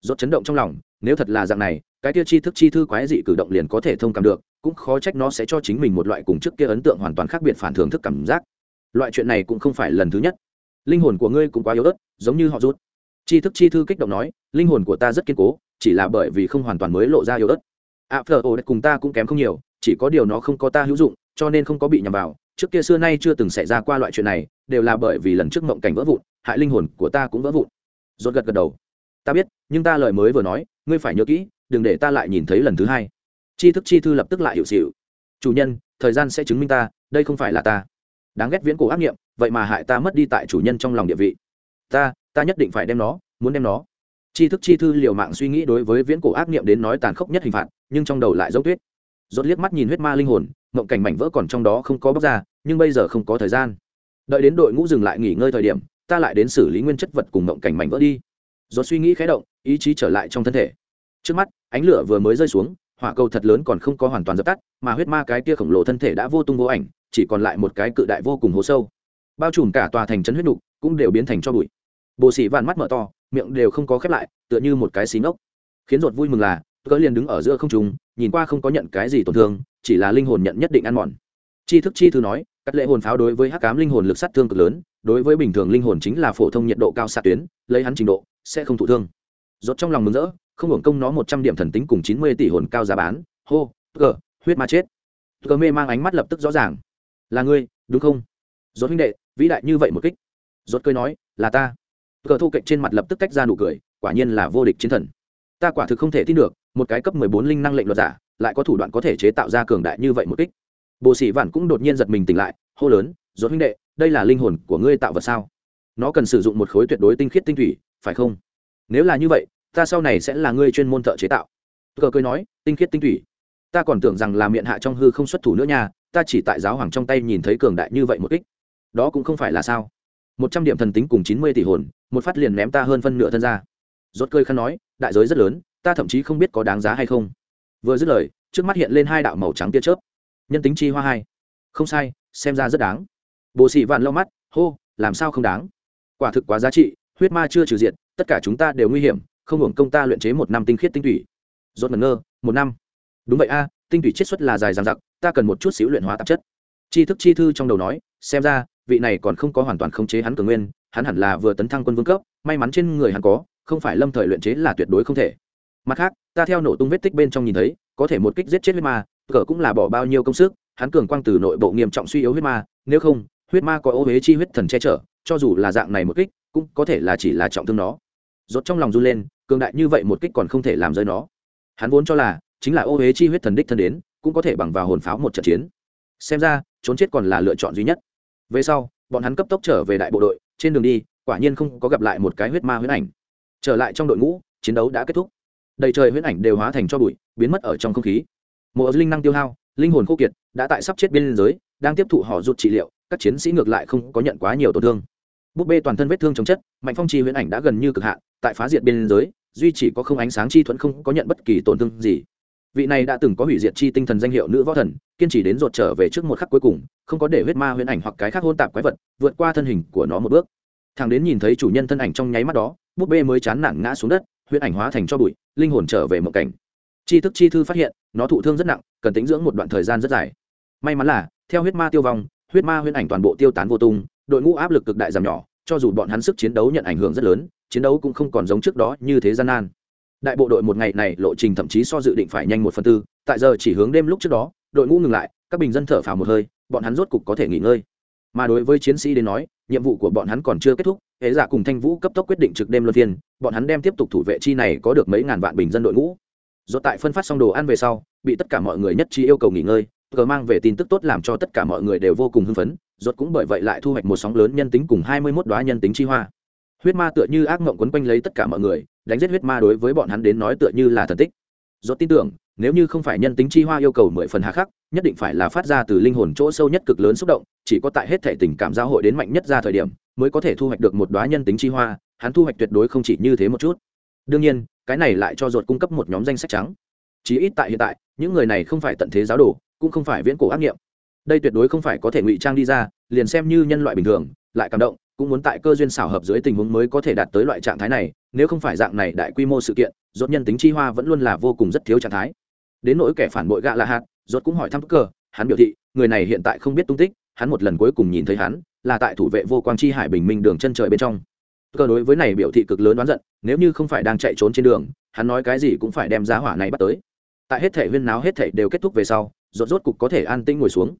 Rốt chấn động trong lòng, nếu thật là dạng này cái kia chi thức chi thư quái dị cử động liền có thể thông cảm được, cũng khó trách nó sẽ cho chính mình một loại cùng trước kia ấn tượng hoàn toàn khác biệt phản thường thức cảm giác. Loại chuyện này cũng không phải lần thứ nhất. Linh hồn của ngươi cũng quá yếu ớt, giống như họ rút. Chi thức chi thư kích động nói, linh hồn của ta rất kiên cố, chỉ là bởi vì không hoàn toàn mới lộ ra yếu ớt. Ạ phờ ồ, cùng ta cũng kém không nhiều, chỉ có điều nó không có ta hữu dụng, cho nên không có bị nhầm vào. Trước kia xưa nay chưa từng xảy ra qua loại chuyện này, đều là bởi vì lần trước mộng cảnh vỡ vụn, hại linh hồn của ta cũng vỡ vụn. Rốt gật gật đầu. Ta biết, nhưng ta lời mới vừa nói, ngươi phải nhớ kỹ đừng để ta lại nhìn thấy lần thứ hai. Chi thức chi thư lập tức lại hiệu xịu. Chủ nhân, thời gian sẽ chứng minh ta, đây không phải là ta. Đáng ghét viễn cổ ác nghiệm, vậy mà hại ta mất đi tại chủ nhân trong lòng địa vị. Ta ta nhất định phải đem nó, muốn đem nó. Chi thức chi thư liều mạng suy nghĩ đối với viễn cổ ác nghiệm đến nói tàn khốc nhất hình phạt, nhưng trong đầu lại dấu tuyết. Rốt liếc mắt nhìn huyết ma linh hồn, mộng cảnh mảnh vỡ còn trong đó không có bóc ra, nhưng bây giờ không có thời gian. Đợi đến đội ngũ dừng lại nghỉ ngơi thời điểm, ta lại đến xử lý nguyên chất vật cùng mộng cảnh mảnh vỡ đi. Rốt suy nghĩ khé động, ý chí trở lại trong thân thể trước mắt, ánh lửa vừa mới rơi xuống, hỏa cầu thật lớn còn không có hoàn toàn dập tắt, mà huyết ma cái kia khổng lồ thân thể đã vô tung vô ảnh, chỉ còn lại một cái cự đại vô cùng hố sâu. Bao trùm cả tòa thành trấn huyết đục cũng đều biến thành cho bụi. Bồ sĩ vạn mắt mở to, miệng đều không có khép lại, tựa như một cái xí ngốc. Khiến ruột vui mừng là, cỡ liền đứng ở giữa không trung, nhìn qua không có nhận cái gì tổn thương, chỉ là linh hồn nhận nhất định ăn mòn. Chi thức chi thư nói, cắt lệ hồn pháo đối với hắc cám linh hồn lực sát thương cực lớn, đối với bình thường linh hồn chính là phổ thông nhiệt độ cao xạ tuyến, lấy hắn trình độ, sẽ không thụ thương. Rốt trong lòng mừng rỡ không hưởng công nó một trăm điểm thần tính cùng chín mươi tỷ hồn cao giá bán. Hô gờ huyết ma chết. Cờ mê mang ánh mắt lập tức rõ ràng. Là ngươi, đúng không? Rốt huynh đệ, vĩ đại như vậy một kích. Rốt cười nói, là ta. Cờ thu cạnh trên mặt lập tức tách ra nụ cười, quả nhiên là vô địch chiến thần. Ta quả thực không thể tin được, một cái cấp mười bốn linh năng lệnh luật giả, lại có thủ đoạn có thể chế tạo ra cường đại như vậy một kích. Bộ sĩ vạn cũng đột nhiên giật mình tỉnh lại, hô lớn, rốt huynh đệ, đây là linh hồn của ngươi tạo vật sao? Nó cần sử dụng một khối tuyệt đối tinh khiết tinh thủy, phải không? Nếu là như vậy ta sau này sẽ là ngươi chuyên môn thợ chế tạo. Cờ cười nói tinh khiết tinh thủy ta còn tưởng rằng là miệng hạ trong hư không xuất thủ nữa nha ta chỉ tại giáo hoàng trong tay nhìn thấy cường đại như vậy một kích. Đó cũng không phải là sao. Một trăm điểm thần tính cùng chín mươi tỷ hồn một phát liền ném ta hơn phân nửa thân ra. Rốt cơi khăn nói đại giới rất lớn ta thậm chí không biết có đáng giá hay không. Vừa dứt lời trước mắt hiện lên hai đạo màu trắng tia chớp. Nhân tính chi hoa hai. Không sai xem ra rất đáng. Bồ sĩ vạn lau mắt hô làm sao không đáng? Quả thực quá giá trị huyết ma chưa trừ diện, tất cả chúng ta đều nguy hiểm không hưởng công ta luyện chế một năm tinh khiết tinh thủy rốt ngẩn ngơ, một năm. Đúng vậy a, tinh thủy chiết xuất là dài dằng dặc, ta cần một chút xíu luyện hóa tạp chất. Chi thức chi thư trong đầu nói, xem ra, vị này còn không có hoàn toàn khống chế hắn cường nguyên, hắn hẳn là vừa tấn thăng quân vương cấp, may mắn trên người hắn có, không phải lâm thời luyện chế là tuyệt đối không thể. Mặt khác, ta theo nổ tung vết tích bên trong nhìn thấy, có thể một kích giết chết huyết ma cờ cũng là bỏ bao nhiêu công sức, hắn cường quang từ nội bộ nghiêm trọng suy yếu huyết ma, nếu không, huyết ma có ô huế chi huyết thần che chở, cho dù là dạng này một kích, cũng có thể là chỉ là trọng thương nó. Rốt trong lòng run lên cường đại như vậy một kích còn không thể làm rơi nó. Hắn vốn cho là chính là ô huế chi huyết thần đích thân đến, cũng có thể bằng vào hồn pháo một trận chiến. Xem ra, trốn chết còn là lựa chọn duy nhất. Về sau, bọn hắn cấp tốc trở về đại bộ đội, trên đường đi, quả nhiên không có gặp lại một cái huyết ma huyết ảnh. Trở lại trong đội ngũ, chiến đấu đã kết thúc. Đầy trời huyết ảnh đều hóa thành cho bụi, biến mất ở trong không khí. Một linh năng tiêu hao, linh hồn khô kiệt, đã tại sắp chết biên giới, đang tiếp thụ họ rụt trị liệu, các chiến sĩ ngược lại không có nhận quá nhiều tổn thương. Búp bê toàn thân vết thương chống chất, mạnh phong trì huyễn ảnh đã gần như cực hạn, tại phá diệt biên giới duy chỉ có không ánh sáng chi thuẫn không có nhận bất kỳ tổn thương gì. Vị này đã từng có hủy diệt chi tinh thần danh hiệu nữ võ thần, kiên trì đến rột trở về trước một khắc cuối cùng, không có để huyết ma huyễn ảnh hoặc cái khác hôn tạp quái vật vượt qua thân hình của nó một bước. Thằng đến nhìn thấy chủ nhân thân ảnh trong nháy mắt đó, búp bê mới chán nản ngã xuống đất, huyễn ảnh hóa thành cho bụi, linh hồn trở về một cảnh. Chi thức chi thư phát hiện, nó thụ thương rất nặng, cần tính dưỡng một đoạn thời gian rất dài. May mắn là, theo huyết ma tiêu vong, huyết ma huyễn ảnh toàn bộ tiêu tán vô tung, đội ngũ áp lực cực đại giảm nhỏ, cho dù bọn hắn sức chiến đấu nhận ảnh hưởng rất lớn chiến đấu cũng không còn giống trước đó như thế gian nan. Đại bộ đội một ngày này lộ trình thậm chí so dự định phải nhanh một phần tư, tại giờ chỉ hướng đêm lúc trước đó, đội ngũ ngừng lại, các bình dân thở phào một hơi, bọn hắn rốt cục có thể nghỉ ngơi. Mà đối với chiến sĩ đến nói, nhiệm vụ của bọn hắn còn chưa kết thúc hệ giả dạ cùng thanh vũ cấp tốc quyết định trực đêm luân phiên, bọn hắn đem tiếp tục thủ vệ chi này có được mấy ngàn vạn bình dân đội ngũ. Do tại phân phát xong đồ ăn về sau, bị tất cả mọi người nhất trí yêu cầu nghỉ ngơi cờ mang về tin tức tốt làm cho tất cả mọi người đều vô cùng hưng phấn, rốt cũng bởi vậy lại thu hoạch một sóng lớn nhân tính cùng hai mươi 21 đóa nhân tính chi hoa huyết ma tựa như ác mộng quấn quanh lấy tất cả mọi người, đánh giết huyết ma đối với bọn hắn đến nói tựa như là thần tích. Rốt tin tưởng, nếu như không phải nhân tính chi hoa yêu cầu mười phần hà khắc, nhất định phải là phát ra từ linh hồn chỗ sâu nhất cực lớn xúc động, chỉ có tại hết thể tình cảm giao hội đến mạnh nhất ra thời điểm, mới có thể thu hoạch được một đóa nhân tính chi hoa, hắn thu hoạch tuyệt đối không chỉ như thế một chút. Đương nhiên, cái này lại cho ruột cung cấp một nhóm danh sách trắng. Chí ít tại hiện tại, những người này không phải tận thế giáo đồ, cũng không phải viễn cổ ác nghiệm. Đây tuyệt đối không phải có thể ngụy trang đi ra, liền xem như nhân loại bình thường, lại cảm động cũng muốn tại cơ duyên xảo hợp dưới tình huống mới có thể đạt tới loại trạng thái này, nếu không phải dạng này đại quy mô sự kiện, rốt nhân tính chi hoa vẫn luôn là vô cùng rất thiếu trạng thái. Đến nỗi kẻ phản bội gạ là hạt, rốt cũng hỏi thăm cơ hắn biểu thị, người này hiện tại không biết tung tích, hắn một lần cuối cùng nhìn thấy hắn, là tại thủ vệ vô quang chi hải bình minh đường chân trời bên trong. Cơ đối với này biểu thị cực lớn đoán giận, nếu như không phải đang chạy trốn trên đường, hắn nói cái gì cũng phải đem giá hỏa này bắt tới. Tại hết thể huyên náo hết thể đều kết thúc về sau, rốt rốt cục có thể an tĩnh ngồi xuống.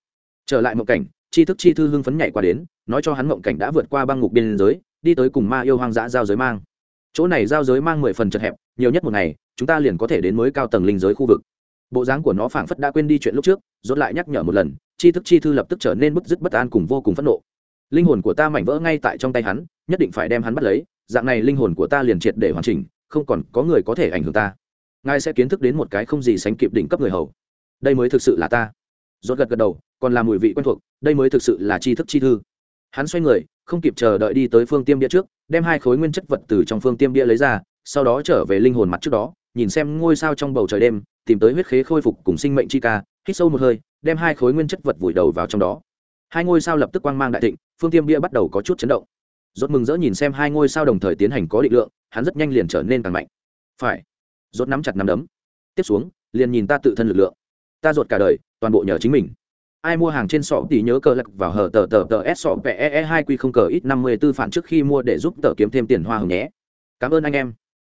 Trở lại một cảnh chi thức chi thư hưng phấn nhảy qua đến, nói cho hắn mộng cảnh đã vượt qua băng ngục biên giới, đi tới cùng ma yêu hoang dã giao giới mang. Chỗ này giao giới mang mười phần chật hẹp, nhiều nhất một ngày, chúng ta liền có thể đến mới cao tầng linh giới khu vực. Bộ dáng của nó phảng phất đã quên đi chuyện lúc trước dốt lại nhắc nhở một lần, chi thức chi thư lập tức trở nên bức dứt bất an cùng vô cùng phẫn nộ. Linh hồn của ta mảnh vỡ ngay tại trong tay hắn, nhất định phải đem hắn bắt lấy, dạng này linh hồn của ta liền triệt để hoàn chỉnh, không còn có người có thể ảnh hưởng ta. Ngài sẽ kiến thức đến một cái không gì sánh kịp đỉnh cấp người hầu. Đây mới thực sự là ta. Dốt gật gật đầu còn là mùi vị quen thuộc, đây mới thực sự là tri thức chi thư. Hắn xoay người, không kịp chờ đợi đi tới phương tiêm bia trước, đem hai khối nguyên chất vật từ trong phương tiêm bia lấy ra, sau đó trở về linh hồn mặt trước đó, nhìn xem ngôi sao trong bầu trời đêm, tìm tới huyết khế khôi phục cùng sinh mệnh chi ca, hít sâu một hơi, đem hai khối nguyên chất vật vùi đầu vào trong đó. Hai ngôi sao lập tức quang mang đại thịnh, phương tiêm bia bắt đầu có chút chấn động. Rốt mừng rỡ nhìn xem hai ngôi sao đồng thời tiến hành có định lượng, hắn rất nhanh liền trở nên càng mạnh. Phải. Rốt nắm chặt nắm đấm. Tiếp xuống, liền nhìn ta tự thân lực lượng. Ta rột cả đời, toàn bộ nhờ chính mình ai mua hàng trên sọ thì nhớ cờ lật vào hở tờ tờ tờ s sọ pe e hai quy không cờ ít năm mươi tư phản trước khi mua để giúp tờ kiếm thêm tiền hoa hồng nhé. Cảm ơn anh em.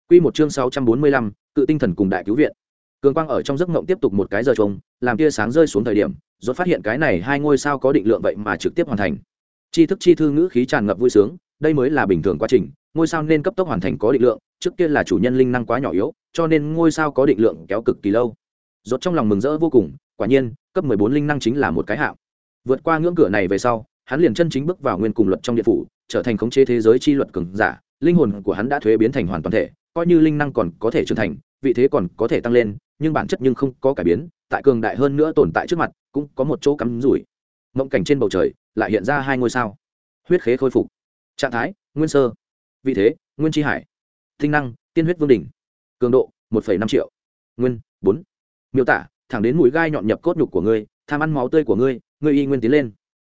Quy một chương sáu trăm bốn mươi lăm, cự tinh thần cùng đại cứu viện. Cường quang ở trong giấc mộng tiếp tục một cái giờ trông làm tia sáng rơi xuống thời điểm rốt phát hiện cái này hai ngôi sao có định lượng vậy mà trực tiếp hoàn thành. Chi thức chi thư ngữ khí tràn ngập vui sướng, đây mới là bình thường quá trình, ngôi sao nên cấp tốc hoàn thành có định lượng, trước kia là chủ nhân linh năng quá nhỏ yếu, cho nên ngôi sao có định lượng kéo cực kỳ lâu. Rốt trong lòng mừng rỡ vô cùng quả nhiên, cấp 14 linh năng chính là một cái hạng. Vượt qua ngưỡng cửa này về sau, hắn liền chân chính bước vào nguyên cùng luật trong địa phủ, trở thành khống chế thế giới chi luật cường giả, linh hồn của hắn đã thuế biến thành hoàn toàn thể, coi như linh năng còn có thể trưởng thành, vị thế còn có thể tăng lên, nhưng bản chất nhưng không có cải biến, tại cường đại hơn nữa tồn tại trước mặt, cũng có một chỗ cắm rủi. Mộng cảnh trên bầu trời, lại hiện ra hai ngôi sao. Huyết khế khôi phục. Trạng thái, nguyên sơ. Vị thế, nguyên tri hải. Tinh năng, tiên huyết vương đỉnh. Cường độ, một năm triệu. Nguyên, bốn. Miêu tả thẳng đến mũi gai nhọn nhập cốt nhục của ngươi, tham ăn máu tươi của ngươi ngươi y nguyên tiến lên.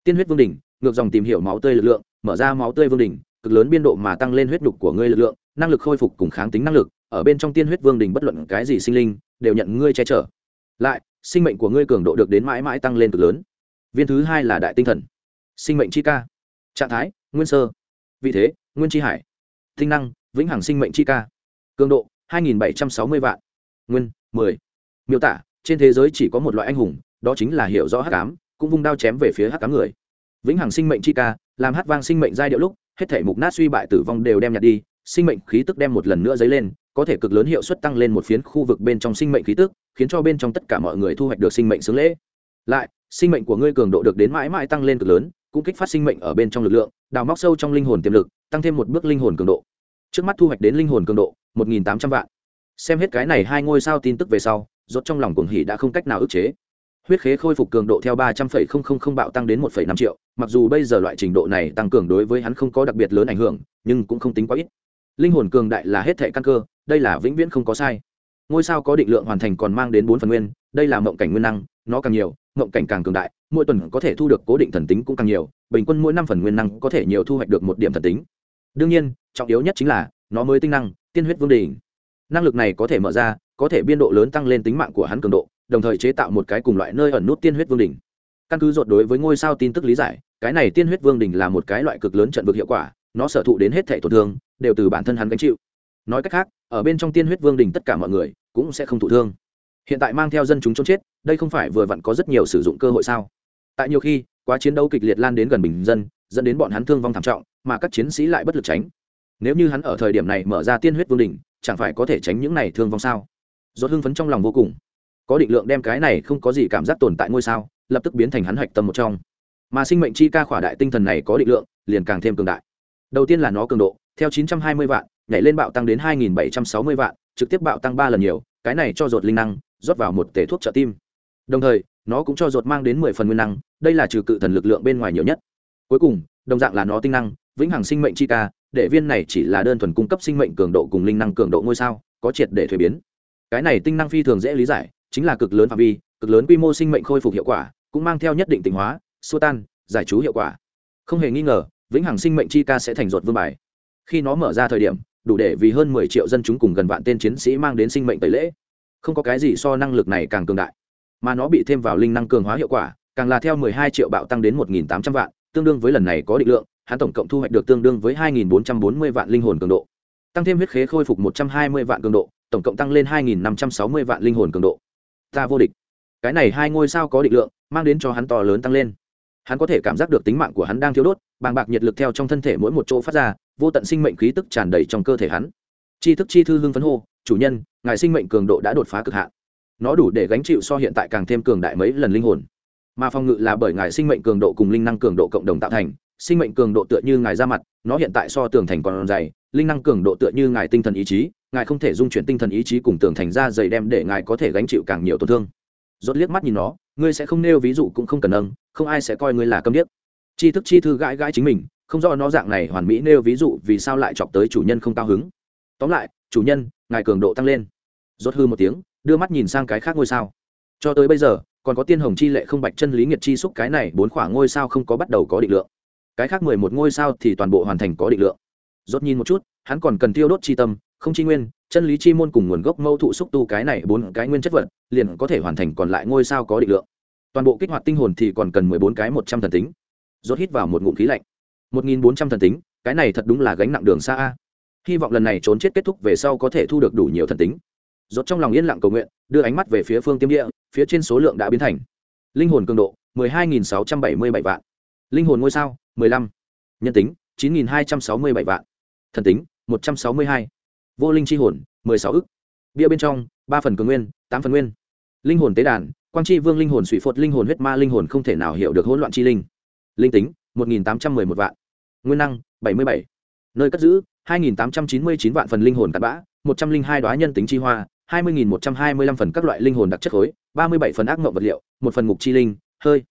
Tiên huyết vương đỉnh, ngược dòng tìm hiểu máu tươi lực lượng, mở ra máu tươi vương đỉnh, cực lớn biên độ mà tăng lên huyết nhục của ngươi lực lượng, năng lực khôi phục cùng kháng tính năng lực, ở bên trong tiên huyết vương đỉnh bất luận cái gì sinh linh, đều nhận ngươi che chở. Lại, sinh mệnh của ngươi cường độ được đến mãi mãi tăng lên cực lớn. Viên thứ hai là đại tinh thần. Sinh mệnh chi ca. Trạng thái, nguyên sơ. Vị thế, nguyên chi hải. Tinh năng, vĩnh hằng sinh mệnh chi ca. Cường độ 2760 vạn. Nguyên 10. miêu tả trên thế giới chỉ có một loại anh hùng, đó chính là hiểu rõ hắc ám cũng vung đao chém về phía hắc ám người. Vĩnh hằng sinh mệnh chi ca, làm hát vang sinh mệnh giai điệu lúc, hết thể mục nát suy bại tử vong đều đem nhặt đi, sinh mệnh khí tức đem một lần nữa dấy lên, có thể cực lớn hiệu suất tăng lên một phiến khu vực bên trong sinh mệnh khí tức, khiến cho bên trong tất cả mọi người thu hoạch được sinh mệnh xứng lễ. Lại, sinh mệnh của ngươi cường độ được đến mãi mãi tăng lên cực lớn, cũng kích phát sinh mệnh ở bên trong lực lượng, đào móc sâu trong linh hồn tiềm lực, tăng thêm một bước linh hồn cường độ. Trước mắt thu hoạch đến linh hồn cường độ, một nghìn tám trăm vạn xem hết cái này hai ngôi sao tin tức về sau, rốt trong lòng cuồng hỉ đã không cách nào ức chế. Huyết khế khôi phục cường độ theo ba trăm phẩy không không không bạo tăng đến một phẩy năm triệu, mặc dù bây giờ loại trình độ này tăng cường đối với hắn không có đặc biệt lớn ảnh hưởng, nhưng cũng không tính quá ít. Linh hồn cường đại là hết thệ căn cơ, đây là vĩnh viễn không có sai. Ngôi sao có định lượng hoàn thành còn mang đến bốn phần nguyên, đây là mộng cảnh nguyên năng, nó càng nhiều, mộng cảnh càng cường đại, mỗi tuần có thể thu được cố định thần tính cũng càng nhiều, bình quân mỗi năm phần nguyên năng có thể nhiều thu hoạch được một điểm thần tính. Đương nhiên, trọng yếu nhất chính là nó mới tinh năng, tiên huyết vương đỉnh năng lực này có thể mở ra, có thể biên độ lớn tăng lên tính mạng của hắn cường độ, đồng thời chế tạo một cái cùng loại nơi ẩn nút tiên huyết vương đỉnh. Căn cứ dột đối với ngôi sao tin tức lý giải, cái này tiên huyết vương đình là một cái loại cực lớn trận vực hiệu quả, nó sở thụ đến hết thể tổn thương, đều từ bản thân hắn gánh chịu. Nói cách khác, ở bên trong tiên huyết vương đình tất cả mọi người cũng sẽ không thụ thương. Hiện tại mang theo dân chúng chôn chết, đây không phải vừa vặn có rất nhiều sử dụng cơ hội sao? Tại nhiều khi, quá chiến đấu kịch liệt lan đến gần bình dân, dẫn đến bọn hắn thương vong thảm trọng, mà các chiến sĩ lại bất lực tránh. Nếu như hắn ở thời điểm này mở ra tiên huyết vương đình chẳng phải có thể tránh những này thương vong sao? Dốt hưng phấn trong lòng vô cùng. Có định lượng đem cái này không có gì cảm giác tồn tại ngôi sao, lập tức biến thành hắn hạch tâm một trong. Mà sinh mệnh chi ca khỏa đại tinh thần này có định lượng, liền càng thêm cường đại. Đầu tiên là nó cường độ, theo 920 vạn, nhảy lên bạo tăng đến 2760 vạn, trực tiếp bạo tăng ba lần nhiều, cái này cho dột linh năng, rót vào một tể thuốc trợ tim. Đồng thời, nó cũng cho dột mang đến 10 phần nguyên năng, đây là trừ cự thần lực lượng bên ngoài nhiều nhất. Cuối cùng, đồng dạng là nó tinh năng vĩnh hằng sinh mệnh chi ca, để viên này chỉ là đơn thuần cung cấp sinh mệnh cường độ cùng linh năng cường độ ngôi sao, có triệt để thuế biến. Cái này tinh năng phi thường dễ lý giải, chính là cực lớn phạm vi, cực lớn quy mô sinh mệnh khôi phục hiệu quả, cũng mang theo nhất định tịnh hóa, xua tan, giải trú hiệu quả. Không hề nghi ngờ, vĩnh hằng sinh mệnh chi ca sẽ thành ruột vương bài. Khi nó mở ra thời điểm, đủ để vì hơn mười triệu dân chúng cùng gần vạn tên chiến sĩ mang đến sinh mệnh tẩy lễ. Không có cái gì so năng lực này càng cường đại, mà nó bị thêm vào linh năng cường hóa hiệu quả, càng là theo mười hai triệu bạo tăng đến một nghìn tám trăm vạn, tương đương với lần này có định lượng hắn tổng cộng thu hoạch được tương đương với hai nghìn bốn trăm bốn mươi vạn linh hồn cường độ. Tăng thêm huyết khế khôi phục một trăm hai mươi vạn cường độ, tổng cộng tăng lên hai nghìn năm trăm sáu mươi vạn linh hồn cường độ. Ta vô địch. Cái này hai ngôi sao có định lượng, mang đến cho hắn to lớn tăng lên. Hắn có thể cảm giác được tính mạng của hắn đang thiếu đốt, bàng bạc nhiệt lực theo trong thân thể mỗi một chỗ phát ra, vô tận sinh mệnh khí tức tràn đầy trong cơ thể hắn. Chi thức chi thư hưng phấn hô, chủ nhân, ngài sinh mệnh cường độ đã đột phá cực hạn. Nó đủ để gánh chịu so hiện tại càng thêm cường đại mấy lần linh hồn. Mà phòng ngự là bởi ngài sinh mệnh cường độ cùng linh năng cường độ cộng đồng tạo thành sinh mệnh cường độ tựa như ngài ra mặt, nó hiện tại so tường thành còn dày, linh năng cường độ tựa như ngài tinh thần ý chí, ngài không thể dung chuyển tinh thần ý chí cùng tường thành ra dày đem để ngài có thể gánh chịu càng nhiều tổn thương. Rốt liếc mắt nhìn nó, ngươi sẽ không nêu ví dụ cũng không cần nâng, không ai sẽ coi ngươi là câm điếc. Chi thức chi thư gãi gãi chính mình, không rõ nó dạng này hoàn mỹ nêu ví dụ vì sao lại chọc tới chủ nhân không cao hứng. Tóm lại, chủ nhân, ngài cường độ tăng lên. Rốt hư một tiếng, đưa mắt nhìn sang cái khác ngôi sao. Cho tới bây giờ, còn có tiên hồng chi lệ không bạch chân lý nghiệt chi xúc cái này bốn khoảng ngôi sao không có bắt đầu có định lượng cái khác mười một ngôi sao thì toàn bộ hoàn thành có định lượng. Rốt nhìn một chút, hắn còn cần tiêu đốt chi tâm, không chi nguyên, chân lý chi môn cùng nguồn gốc mâu thụ xúc tu cái này bốn cái nguyên chất vật, liền có thể hoàn thành còn lại ngôi sao có định lượng. Toàn bộ kích hoạt tinh hồn thì còn cần mười bốn cái một trăm thần tính. Rốt hít vào một ngụm khí lạnh. Một nghìn bốn trăm thần tính, cái này thật đúng là gánh nặng đường xa a. Hy vọng lần này trốn chết kết thúc về sau có thể thu được đủ nhiều thần tính. Rốt trong lòng yên lặng cầu nguyện, đưa ánh mắt về phía phương tiêm địa, phía trên số lượng đã biến thành. Linh hồn cường độ, mười hai nghìn sáu trăm bảy mươi bảy vạn linh hồn ngôi sao, mười lăm. Nhân tính, chín nghìn hai trăm sáu mươi bảy vạn. Thần tính, một trăm sáu mươi hai. Vô linh chi hồn, mười sáu ức. Bia bên trong, ba phần cường nguyên, tám phần nguyên. Linh hồn tế đàn, quang chi vương linh hồn suy phột linh hồn huyết ma linh hồn không thể nào hiểu được hỗn loạn chi linh. Linh tính, một nghìn tám trăm mười một vạn. Nguyên năng, bảy mươi bảy. Nơi cất giữ, hai nghìn tám trăm chín mươi chín vạn phần linh hồn cặn bã, một trăm linh hai đoá nhân tính chi hoa, hai mươi nghìn một trăm hai mươi lăm phần các loại linh hồn đặc chất khối, ba mươi bảy phần ác mộng vật liệu, một phần ngục chi linh, hơi.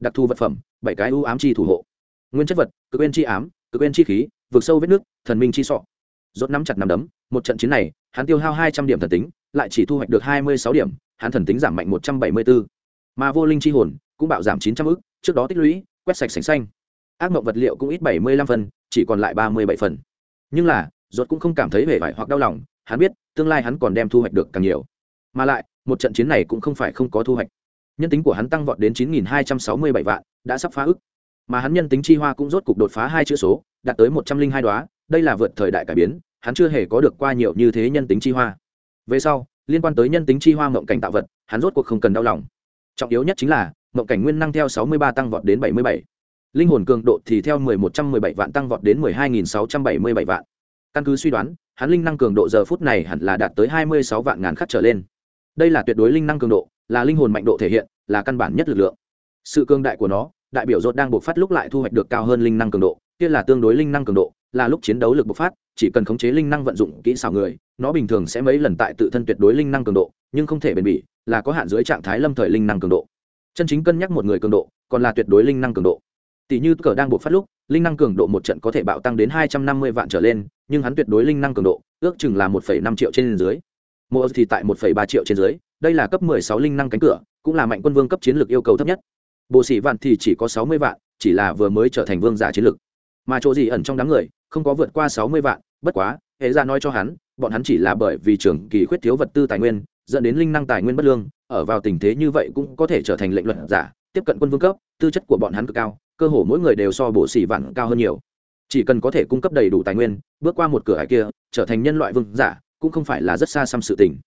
Đặc thù vật phẩm bảy cái ưu ám chi thủ hộ. Nguyên chất vật, cực bên chi ám, cực bên chi khí, vượt sâu vết nước, thần minh chi sọ. Rốt nắm chặt nắm đấm, một trận chiến này, hắn tiêu hao hai trăm điểm thần tính, lại chỉ thu hoạch được hai mươi sáu điểm, hắn thần tính giảm mạnh một trăm bảy mươi bốn mà vô linh chi hồn cũng bạo giảm chín trăm ức, trước đó tích lũy, quét sạch sành xanh. Ác mộng vật liệu cũng ít bảy mươi lăm phần, chỉ còn lại ba mươi bảy phần. Nhưng là, rốt cũng không cảm thấy vẻ vải hoặc đau lòng, hắn biết, tương lai hắn còn đem thu hoạch được càng nhiều. Mà lại, một trận chiến này cũng không phải không có thu hoạch nhân tính của hắn tăng vọt đến chín nghìn hai trăm sáu mươi bảy vạn, đã sắp phá ức. Mà hắn nhân tính chi hoa cũng rốt cục đột phá hai chữ số, đạt tới một trăm linh hai đoá, đây là vượt thời đại cải biến, hắn chưa hề có được qua nhiều như thế nhân tính chi hoa. Về sau, liên quan tới nhân tính chi hoa mộng cảnh tạo vật, hắn rốt cuộc không cần đau lòng. Trọng yếu nhất chính là, mộng cảnh nguyên năng theo sáu mươi ba tăng vọt đến bảy mươi bảy. Linh hồn cường độ thì theo mười một trăm mười bảy vạn tăng vọt đến mười hai nghìn sáu trăm bảy mươi bảy vạn. Căn cứ suy đoán, hắn linh năng cường độ giờ phút này hẳn là đạt tới hai mươi sáu vạn ngàn khắc trở lên. Đây là tuyệt đối linh năng cường độ là linh hồn mạnh độ thể hiện, là căn bản nhất lực lượng. Sự cường đại của nó, đại biểu rốt đang buộc phát lúc lại thu hoạch được cao hơn linh năng cường độ, kia là tương đối linh năng cường độ, là lúc chiến đấu lực bộc phát, chỉ cần khống chế linh năng vận dụng kỹ xảo người, nó bình thường sẽ mấy lần tại tự thân tuyệt đối linh năng cường độ, nhưng không thể bền bỉ, là có hạn dưới trạng thái lâm thời linh năng cường độ. Chân chính cân nhắc một người cường độ, còn là tuyệt đối linh năng cường độ. Tỷ như cờ đang buộc phát lúc, linh năng cường độ một trận có thể bạo tăng đến hai trăm năm mươi vạn trở lên, nhưng hắn tuyệt đối linh năng cường độ, ước chừng là một năm triệu trên dưới. Mỗi thì tại một ba triệu trên dưới đây là cấp 16 linh năng cánh cửa, cũng là mạnh quân vương cấp chiến lược yêu cầu thấp nhất. Bộ sĩ vạn thì chỉ có sáu mươi vạn, chỉ là vừa mới trở thành vương giả chiến lược. Mà chỗ gì ẩn trong đám người, không có vượt qua sáu mươi vạn, bất quá, hệ ra nói cho hắn, bọn hắn chỉ là bởi vì trưởng kỳ khuyết thiếu vật tư tài nguyên, dẫn đến linh năng tài nguyên bất lương, ở vào tình thế như vậy cũng có thể trở thành lệnh luật giả, tiếp cận quân vương cấp, tư chất của bọn hắn cực cao, cơ hồ mỗi người đều so bộ sĩ vạn cao hơn nhiều. Chỉ cần có thể cung cấp đầy đủ tài nguyên, bước qua một cửa ải kia, trở thành nhân loại vương giả, cũng không phải là rất xa xăm sự tình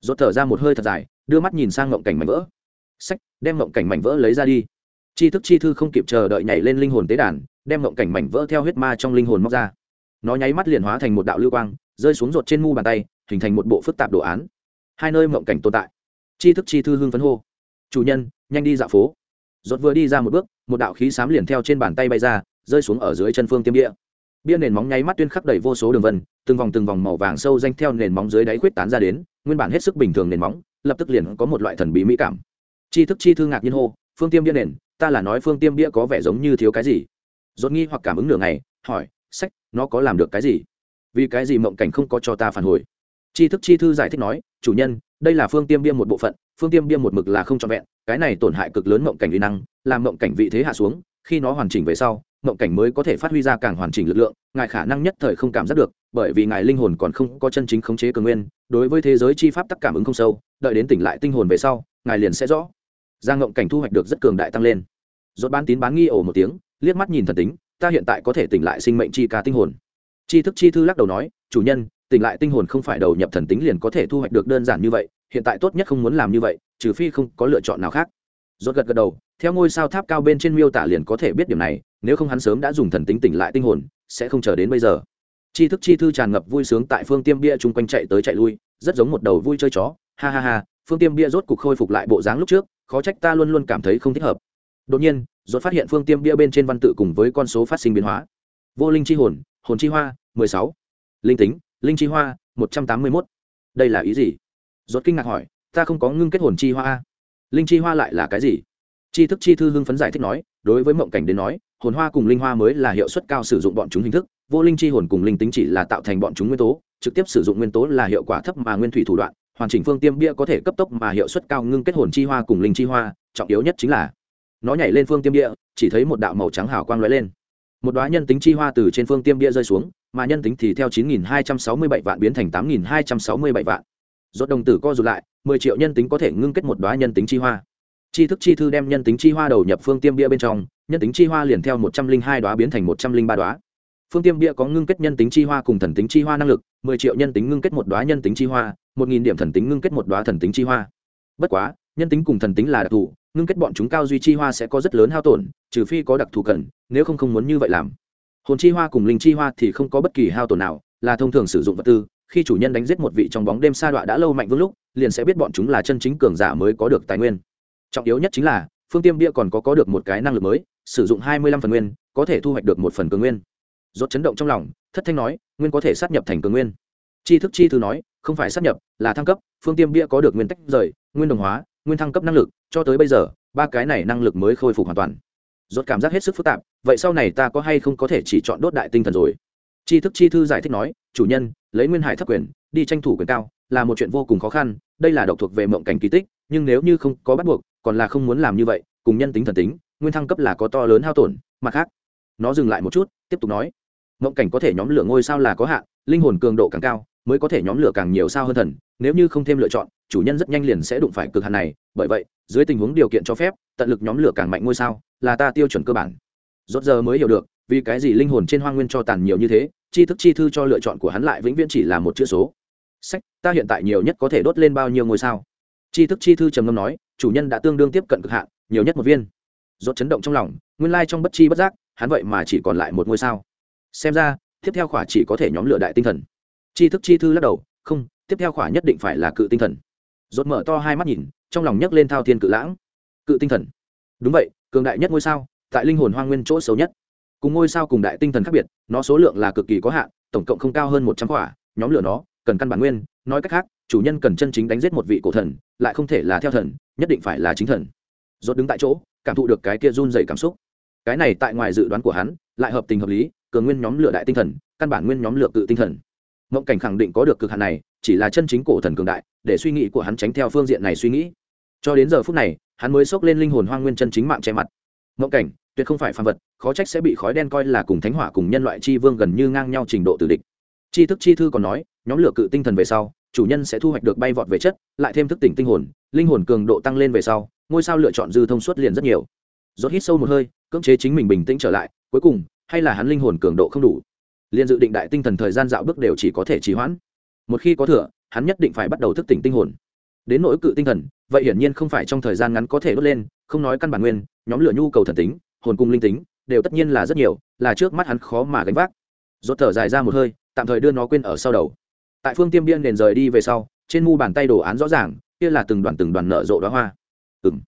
rốt thở ra một hơi thật dài, đưa mắt nhìn sang ngộng cảnh mảnh vỡ. Sách, đem ngộng cảnh mảnh vỡ lấy ra đi. Chi thức chi thư không kịp chờ đợi nhảy lên linh hồn tế đàn, đem ngộng cảnh mảnh vỡ theo huyết ma trong linh hồn móc ra. Nó nháy mắt liền hóa thành một đạo lưu quang, rơi xuống rột trên mu bàn tay, hình thành một bộ phức tạp đồ án. Hai nơi ngộng cảnh tồn tại. Chi thức chi thư hưng phấn hô. Chủ nhân, nhanh đi dạo phố. Rột vừa đi ra một bước, một đạo khí xám liền theo trên bàn tay bay ra, rơi xuống ở dưới chân phương tiêm địa. Bia nền móng nháy mắt tuyên khắc đầy vô số đường vân, từng vòng từng vòng màu vàng sâu danh theo nền móng dưới đáy khuyết tán ra đến nguyên bản hết sức bình thường nền móng, lập tức liền có một loại thần bí mỹ cảm. Chi thức chi thư ngạc nhiên hô, phương tiêm bia nền, ta là nói phương tiêm bia có vẻ giống như thiếu cái gì. Dốt nghi hoặc cảm ứng nửa ngày, hỏi, sách, nó có làm được cái gì? Vì cái gì mộng cảnh không có cho ta phản hồi? Chi thức chi thư giải thích nói, chủ nhân, đây là phương tiêm bia một bộ phận, phương tiêm bia một mực là không trọn vẹn, cái này tổn hại cực lớn mộng cảnh uy năng, làm mộng cảnh vị thế hạ xuống, khi nó hoàn chỉnh về sau mộng cảnh mới có thể phát huy ra càng hoàn chỉnh lực lượng, ngài khả năng nhất thời không cảm giác được, bởi vì ngài linh hồn còn không có chân chính khống chế cường nguyên, đối với thế giới chi pháp tắc cảm ứng không sâu, đợi đến tỉnh lại tinh hồn về sau, ngài liền sẽ rõ. Ra ngộng cảnh thu hoạch được rất cường đại tăng lên. Dốt bán tín bán nghi ổ một tiếng, liếc mắt nhìn thần tính, ta hiện tại có thể tỉnh lại sinh mệnh chi ca tinh hồn. Chi thức chi thư lắc đầu nói, chủ nhân, tỉnh lại tinh hồn không phải đầu nhập thần tính liền có thể thu hoạch được đơn giản như vậy, hiện tại tốt nhất không muốn làm như vậy, trừ phi không có lựa chọn nào khác rốt gật gật đầu, theo ngôi sao tháp cao bên trên miêu tả liền có thể biết điểm này, nếu không hắn sớm đã dùng thần tính tỉnh lại tinh hồn, sẽ không chờ đến bây giờ. Chi thức chi thư tràn ngập vui sướng tại phương tiêm bia chung quanh chạy tới chạy lui, rất giống một đầu vui chơi chó, ha ha ha, phương tiêm bia rốt cục khôi phục lại bộ dáng lúc trước, khó trách ta luôn luôn cảm thấy không thích hợp. Đột nhiên, rốt phát hiện phương tiêm bia bên trên văn tự cùng với con số phát sinh biến hóa. Vô linh chi hồn hồn chi hoa, mười sáu. Linh tính, linh chi hoa, một trăm tám mươi mốt. Đây là ý gì? Rốt kinh ngạc hỏi, ta không có ngưng kết hồn chi hoa linh chi hoa lại là cái gì? Chi thức chi thư hưng phấn giải thích nói, đối với mộng cảnh đến nói, hồn hoa cùng linh hoa mới là hiệu suất cao sử dụng bọn chúng hình thức, vô linh chi hồn cùng linh tính chỉ là tạo thành bọn chúng nguyên tố, trực tiếp sử dụng nguyên tố là hiệu quả thấp mà nguyên thủy thủ đoạn, hoàn chỉnh phương tiêm bia có thể cấp tốc mà hiệu suất cao ngưng kết hồn chi hoa cùng linh chi hoa, trọng yếu nhất chính là, nó nhảy lên phương tiêm bia, chỉ thấy một đạo màu trắng hào quang lóe lên. Một đoá nhân tính chi hoa từ trên phương tiêm bia rơi xuống, mà nhân tính thì theo 9.267 vạn biến thành 8.267 vạn rốt đồng tử co rụt lại 10 triệu nhân tính có thể ngưng kết một đoá nhân tính chi hoa. Chi thức chi thư đem nhân tính chi hoa đầu nhập phương tiêm bia bên trong, nhân tính chi hoa liền theo 102 đoá biến thành 103 đoá phương tiêm bia có ngưng kết nhân tính chi hoa cùng thần tính chi hoa năng lực 10 triệu nhân tính ngưng kết một đoá nhân tính chi hoa 1.000 điểm thần tính ngưng kết một đoá thần tính chi hoa. Bất quá, nhân tính cùng thần tính là đặc thù, ngưng kết bọn chúng cao duy chi hoa sẽ có rất lớn hao tổn, trừ phi có đặc thù cần, nếu không không muốn như vậy làm. Hồn chi hoa cùng linh chi hoa thì không có bất kỳ hao tổn nào, là thông thường sử dụng vật tư khi chủ nhân đánh giết một vị trong bóng đêm sa đọa đã lâu mạnh vương lúc, liền sẽ biết bọn chúng là chân chính cường giả mới có được tài nguyên. Trọng yếu nhất chính là, phương tiêm bia còn có có được một cái năng lực mới, sử dụng hai mươi lăm phần nguyên, có thể thu hoạch được một phần cường nguyên. Rốt chấn động trong lòng, thất thanh nói, nguyên có thể sát nhập thành cường nguyên. Chi thức chi thư nói, không phải sát nhập, là thăng cấp, phương tiêm bia có được nguyên tách rời, nguyên đồng hóa, nguyên thăng cấp năng lực, cho tới bây giờ, ba cái này năng lực mới khôi phục hoàn toàn. Rốt cảm giác hết sức phức tạp, vậy sau này ta có hay không có thể chỉ chọn đốt đại tinh thần rồi? Tri thức chi thư giải thích nói, chủ nhân, lấy nguyên hải thấp quyền, đi tranh thủ quyền cao, là một chuyện vô cùng khó khăn, đây là độc thuộc về mộng cảnh kỳ tích, nhưng nếu như không có bắt buộc, còn là không muốn làm như vậy, cùng nhân tính thần tính, nguyên thăng cấp là có to lớn hao tổn, mặt khác. Nó dừng lại một chút, tiếp tục nói, mộng cảnh có thể nhóm lửa ngôi sao là có hạn, linh hồn cường độ càng cao, mới có thể nhóm lửa càng nhiều sao hơn thần, nếu như không thêm lựa chọn, chủ nhân rất nhanh liền sẽ đụng phải cực hạn này, bởi vậy, dưới tình huống điều kiện cho phép, tận lực nhóm lửa càng mạnh ngôi sao, là ta tiêu chuẩn cơ bản. Rốt giờ mới hiểu được, vì cái gì linh hồn trên hoang nguyên cho tàn nhiều như thế chi thức chi thư cho lựa chọn của hắn lại vĩnh viễn chỉ là một chữ số. Sách, ta hiện tại nhiều nhất có thể đốt lên bao nhiêu ngôi sao? Chi thức chi thư trầm ngâm nói, chủ nhân đã tương đương tiếp cận cực hạn, nhiều nhất một viên. Rốt chấn động trong lòng, nguyên lai trong bất chi bất giác, hắn vậy mà chỉ còn lại một ngôi sao. Xem ra, tiếp theo khỏa chỉ có thể nhóm lửa đại tinh thần. Chi thức chi thư lắc đầu, không, tiếp theo khỏa nhất định phải là cự tinh thần. Rốt mở to hai mắt nhìn, trong lòng nhấc lên thao thiên cự lãng. Cự tinh thần. Đúng vậy, cường đại nhất ngôi sao, tại linh hồn hoang nguyên chỗ xấu nhất cùng ngôi sao cùng đại tinh thần khác biệt, nó số lượng là cực kỳ có hạn, tổng cộng không cao hơn một trăm quả, nhóm lửa nó, cần căn bản nguyên, nói cách khác, chủ nhân cần chân chính đánh giết một vị cổ thần, lại không thể là theo thần, nhất định phải là chính thần. Dốt đứng tại chỗ, cảm thụ được cái kia run dày cảm xúc. Cái này tại ngoài dự đoán của hắn, lại hợp tình hợp lý, cường nguyên nhóm lửa đại tinh thần, căn bản nguyên nhóm lửa tự tinh thần. Mộng cảnh khẳng định có được cực hạn này, chỉ là chân chính cổ thần cường đại, để suy nghĩ của hắn tránh theo phương diện này suy nghĩ. Cho đến giờ phút này, hắn mới xốc lên linh hồn hoang nguyên chân chính mạng che mặt. Mộng cảnh tuyệt không phải phàm vật, khó trách sẽ bị khói đen coi là cùng thánh hỏa cùng nhân loại chi vương gần như ngang nhau trình độ tử địch. Chi thức chi thư còn nói, nhóm lửa cự tinh thần về sau, chủ nhân sẽ thu hoạch được bay vọt về chất, lại thêm thức tỉnh tinh hồn, linh hồn cường độ tăng lên về sau, ngôi sao lựa chọn dư thông suốt liền rất nhiều. Rốt hít sâu một hơi, cưỡng chế chính mình bình tĩnh trở lại, cuối cùng, hay là hắn linh hồn cường độ không đủ? Liền dự định đại tinh thần thời gian dạo bước đều chỉ có thể trì hoãn. Một khi có thừa, hắn nhất định phải bắt đầu thức tỉnh tinh hồn. Đến nỗi cự tinh thần, vậy hiển nhiên không phải trong thời gian ngắn có thể đốt lên, không nói căn bản nguyên, nhóm lửa nhu cầu thần tính hồn cung linh tính, đều tất nhiên là rất nhiều, là trước mắt hắn khó mà gánh vác. Rốt thở dài ra một hơi, tạm thời đưa nó quên ở sau đầu. Tại phương tiêm biên đền rời đi về sau, trên mu bàn tay đồ án rõ ràng, kia là từng đoàn từng đoàn nở rộ đóa hoa. Ừm.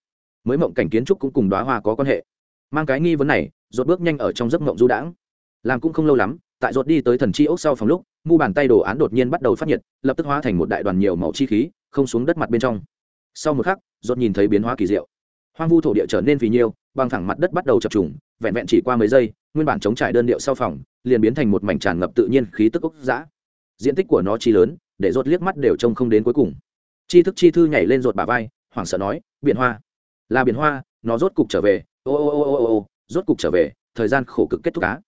Mới mộng cảnh kiến trúc cũng cùng đóa hoa có quan hệ. Mang cái nghi vấn này, rốt bước nhanh ở trong giấc mộng du đãng. Làm cũng không lâu lắm, tại rốt đi tới thần chi ốc sau phòng lúc, mu bàn tay đồ án đột nhiên bắt đầu phát nhiệt, lập tức hóa thành một đại đoàn nhiều màu chi khí, không xuống đất mặt bên trong. Sau một khắc, rốt nhìn thấy biến hóa kỳ diệu hoang vu thổ địa trở nên vì nhiêu băng thẳng mặt đất bắt đầu chập trùng, vẹn vẹn chỉ qua mấy giây, nguyên bản chống trải đơn điệu sau phòng, liền biến thành một mảnh tràn ngập tự nhiên khí tức ốc dã. Diện tích của nó chi lớn, để rốt liếc mắt đều trông không đến cuối cùng. Chi thức chi thư nhảy lên rột bả vai, hoảng sợ nói, biển hoa. Là biển hoa, nó rốt cục trở về. Ô ô ô ô ô ô, rốt cục trở về, thời gian khổ cực kết thúc cá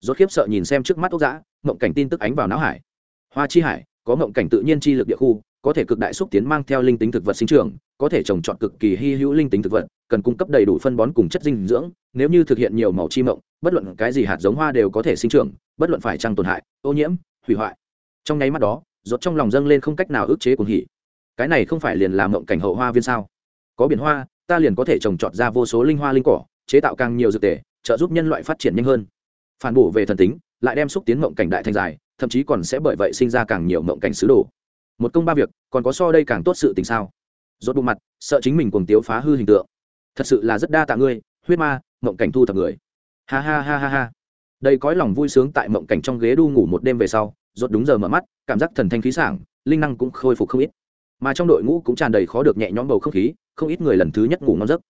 rốt khiếp sợ nhìn xem trước mắt ốc dã, mộng cảnh tin tức ánh vào não hải. Hoa chi hải, có mộng cảnh tự nhiên chi lực địa khu, có thể cực đại xúc tiến mang theo linh tính thực vật sinh trưởng, có thể trồng trọt cực kỳ hy hữu linh tính thực vật cần cung cấp đầy đủ phân bón cùng chất dinh dưỡng, nếu như thực hiện nhiều màu chi mộng, bất luận cái gì hạt giống hoa đều có thể sinh trưởng, bất luận phải trăng tổn hại, ô nhiễm, hủy hoại. Trong nháy mắt đó rốt trong lòng dâng lên không cách nào ức chế cuồng hỉ. Cái này không phải liền làm mộng cảnh hậu hoa viên sao? Có biển hoa, ta liền có thể trồng trọt ra vô số linh hoa linh cỏ, chế tạo càng nhiều dược tề, trợ giúp nhân loại phát triển nhanh hơn. Phản bổ về thần tính, lại đem xúc tiến mộng cảnh đại thành dài, thậm chí còn sẽ bởi vậy sinh ra càng nhiều mộng cảnh sứ đồ. Một công ba việc, còn có so đây càng tốt sự tình sao? Rốt bụng mặt, sợ chính mình cuồng tiếu phá hư hình tượng thật sự là rất đa tạ ngươi, huyết ma, mộng cảnh thu thập người. Ha ha ha ha ha. Đây cõi lòng vui sướng tại mộng cảnh trong ghế đu ngủ một đêm về sau, rốt đúng giờ mở mắt, cảm giác thần thanh khí sảng, linh năng cũng khôi phục không ít. Mà trong đội ngũ cũng tràn đầy khó được nhẹ nhõm bầu không khí, không ít người lần thứ nhất ngủ ngon giấc.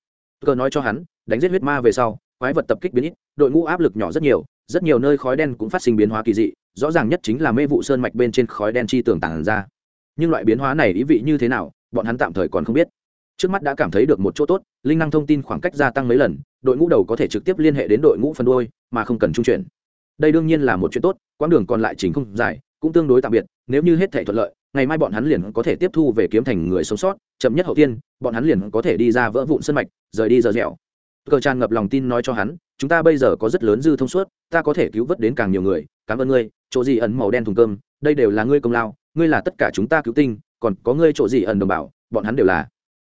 Cờ nói cho hắn, đánh giết huyết ma về sau, quái vật tập kích biến ít, đội ngũ áp lực nhỏ rất nhiều rất nhiều nơi khói đen cũng phát sinh biến hóa kỳ dị, rõ ràng nhất chính là mê vụ sơn mạch bên trên khói đen chi tường tàng ra. Nhưng loại biến hóa này ý vị như thế nào, bọn hắn tạm thời còn không biết trước mắt đã cảm thấy được một chỗ tốt, linh năng thông tin khoảng cách gia tăng mấy lần, đội ngũ đầu có thể trực tiếp liên hệ đến đội ngũ phân đôi mà không cần trung chuyển. Đây đương nhiên là một chuyện tốt, quãng đường còn lại chính không dài, cũng tương đối tạm biệt, nếu như hết thể thuận lợi, ngày mai bọn hắn liền có thể tiếp thu về kiếm thành người sống sót, chậm nhất hậu tiên, bọn hắn liền có thể đi ra vỡ vụn sân mạch, rời đi giờ dẻo. Cờ tràn ngập lòng tin nói cho hắn, chúng ta bây giờ có rất lớn dư thông suốt, ta có thể cứu vớt đến càng nhiều người, cảm ơn ngươi, chỗ gì ẩn màu đen thùng cơm, đây đều là ngươi công lao, ngươi là tất cả chúng ta cứu tinh, còn có ngươi chỗ gì ẩn đồng bào, bọn hắn đều là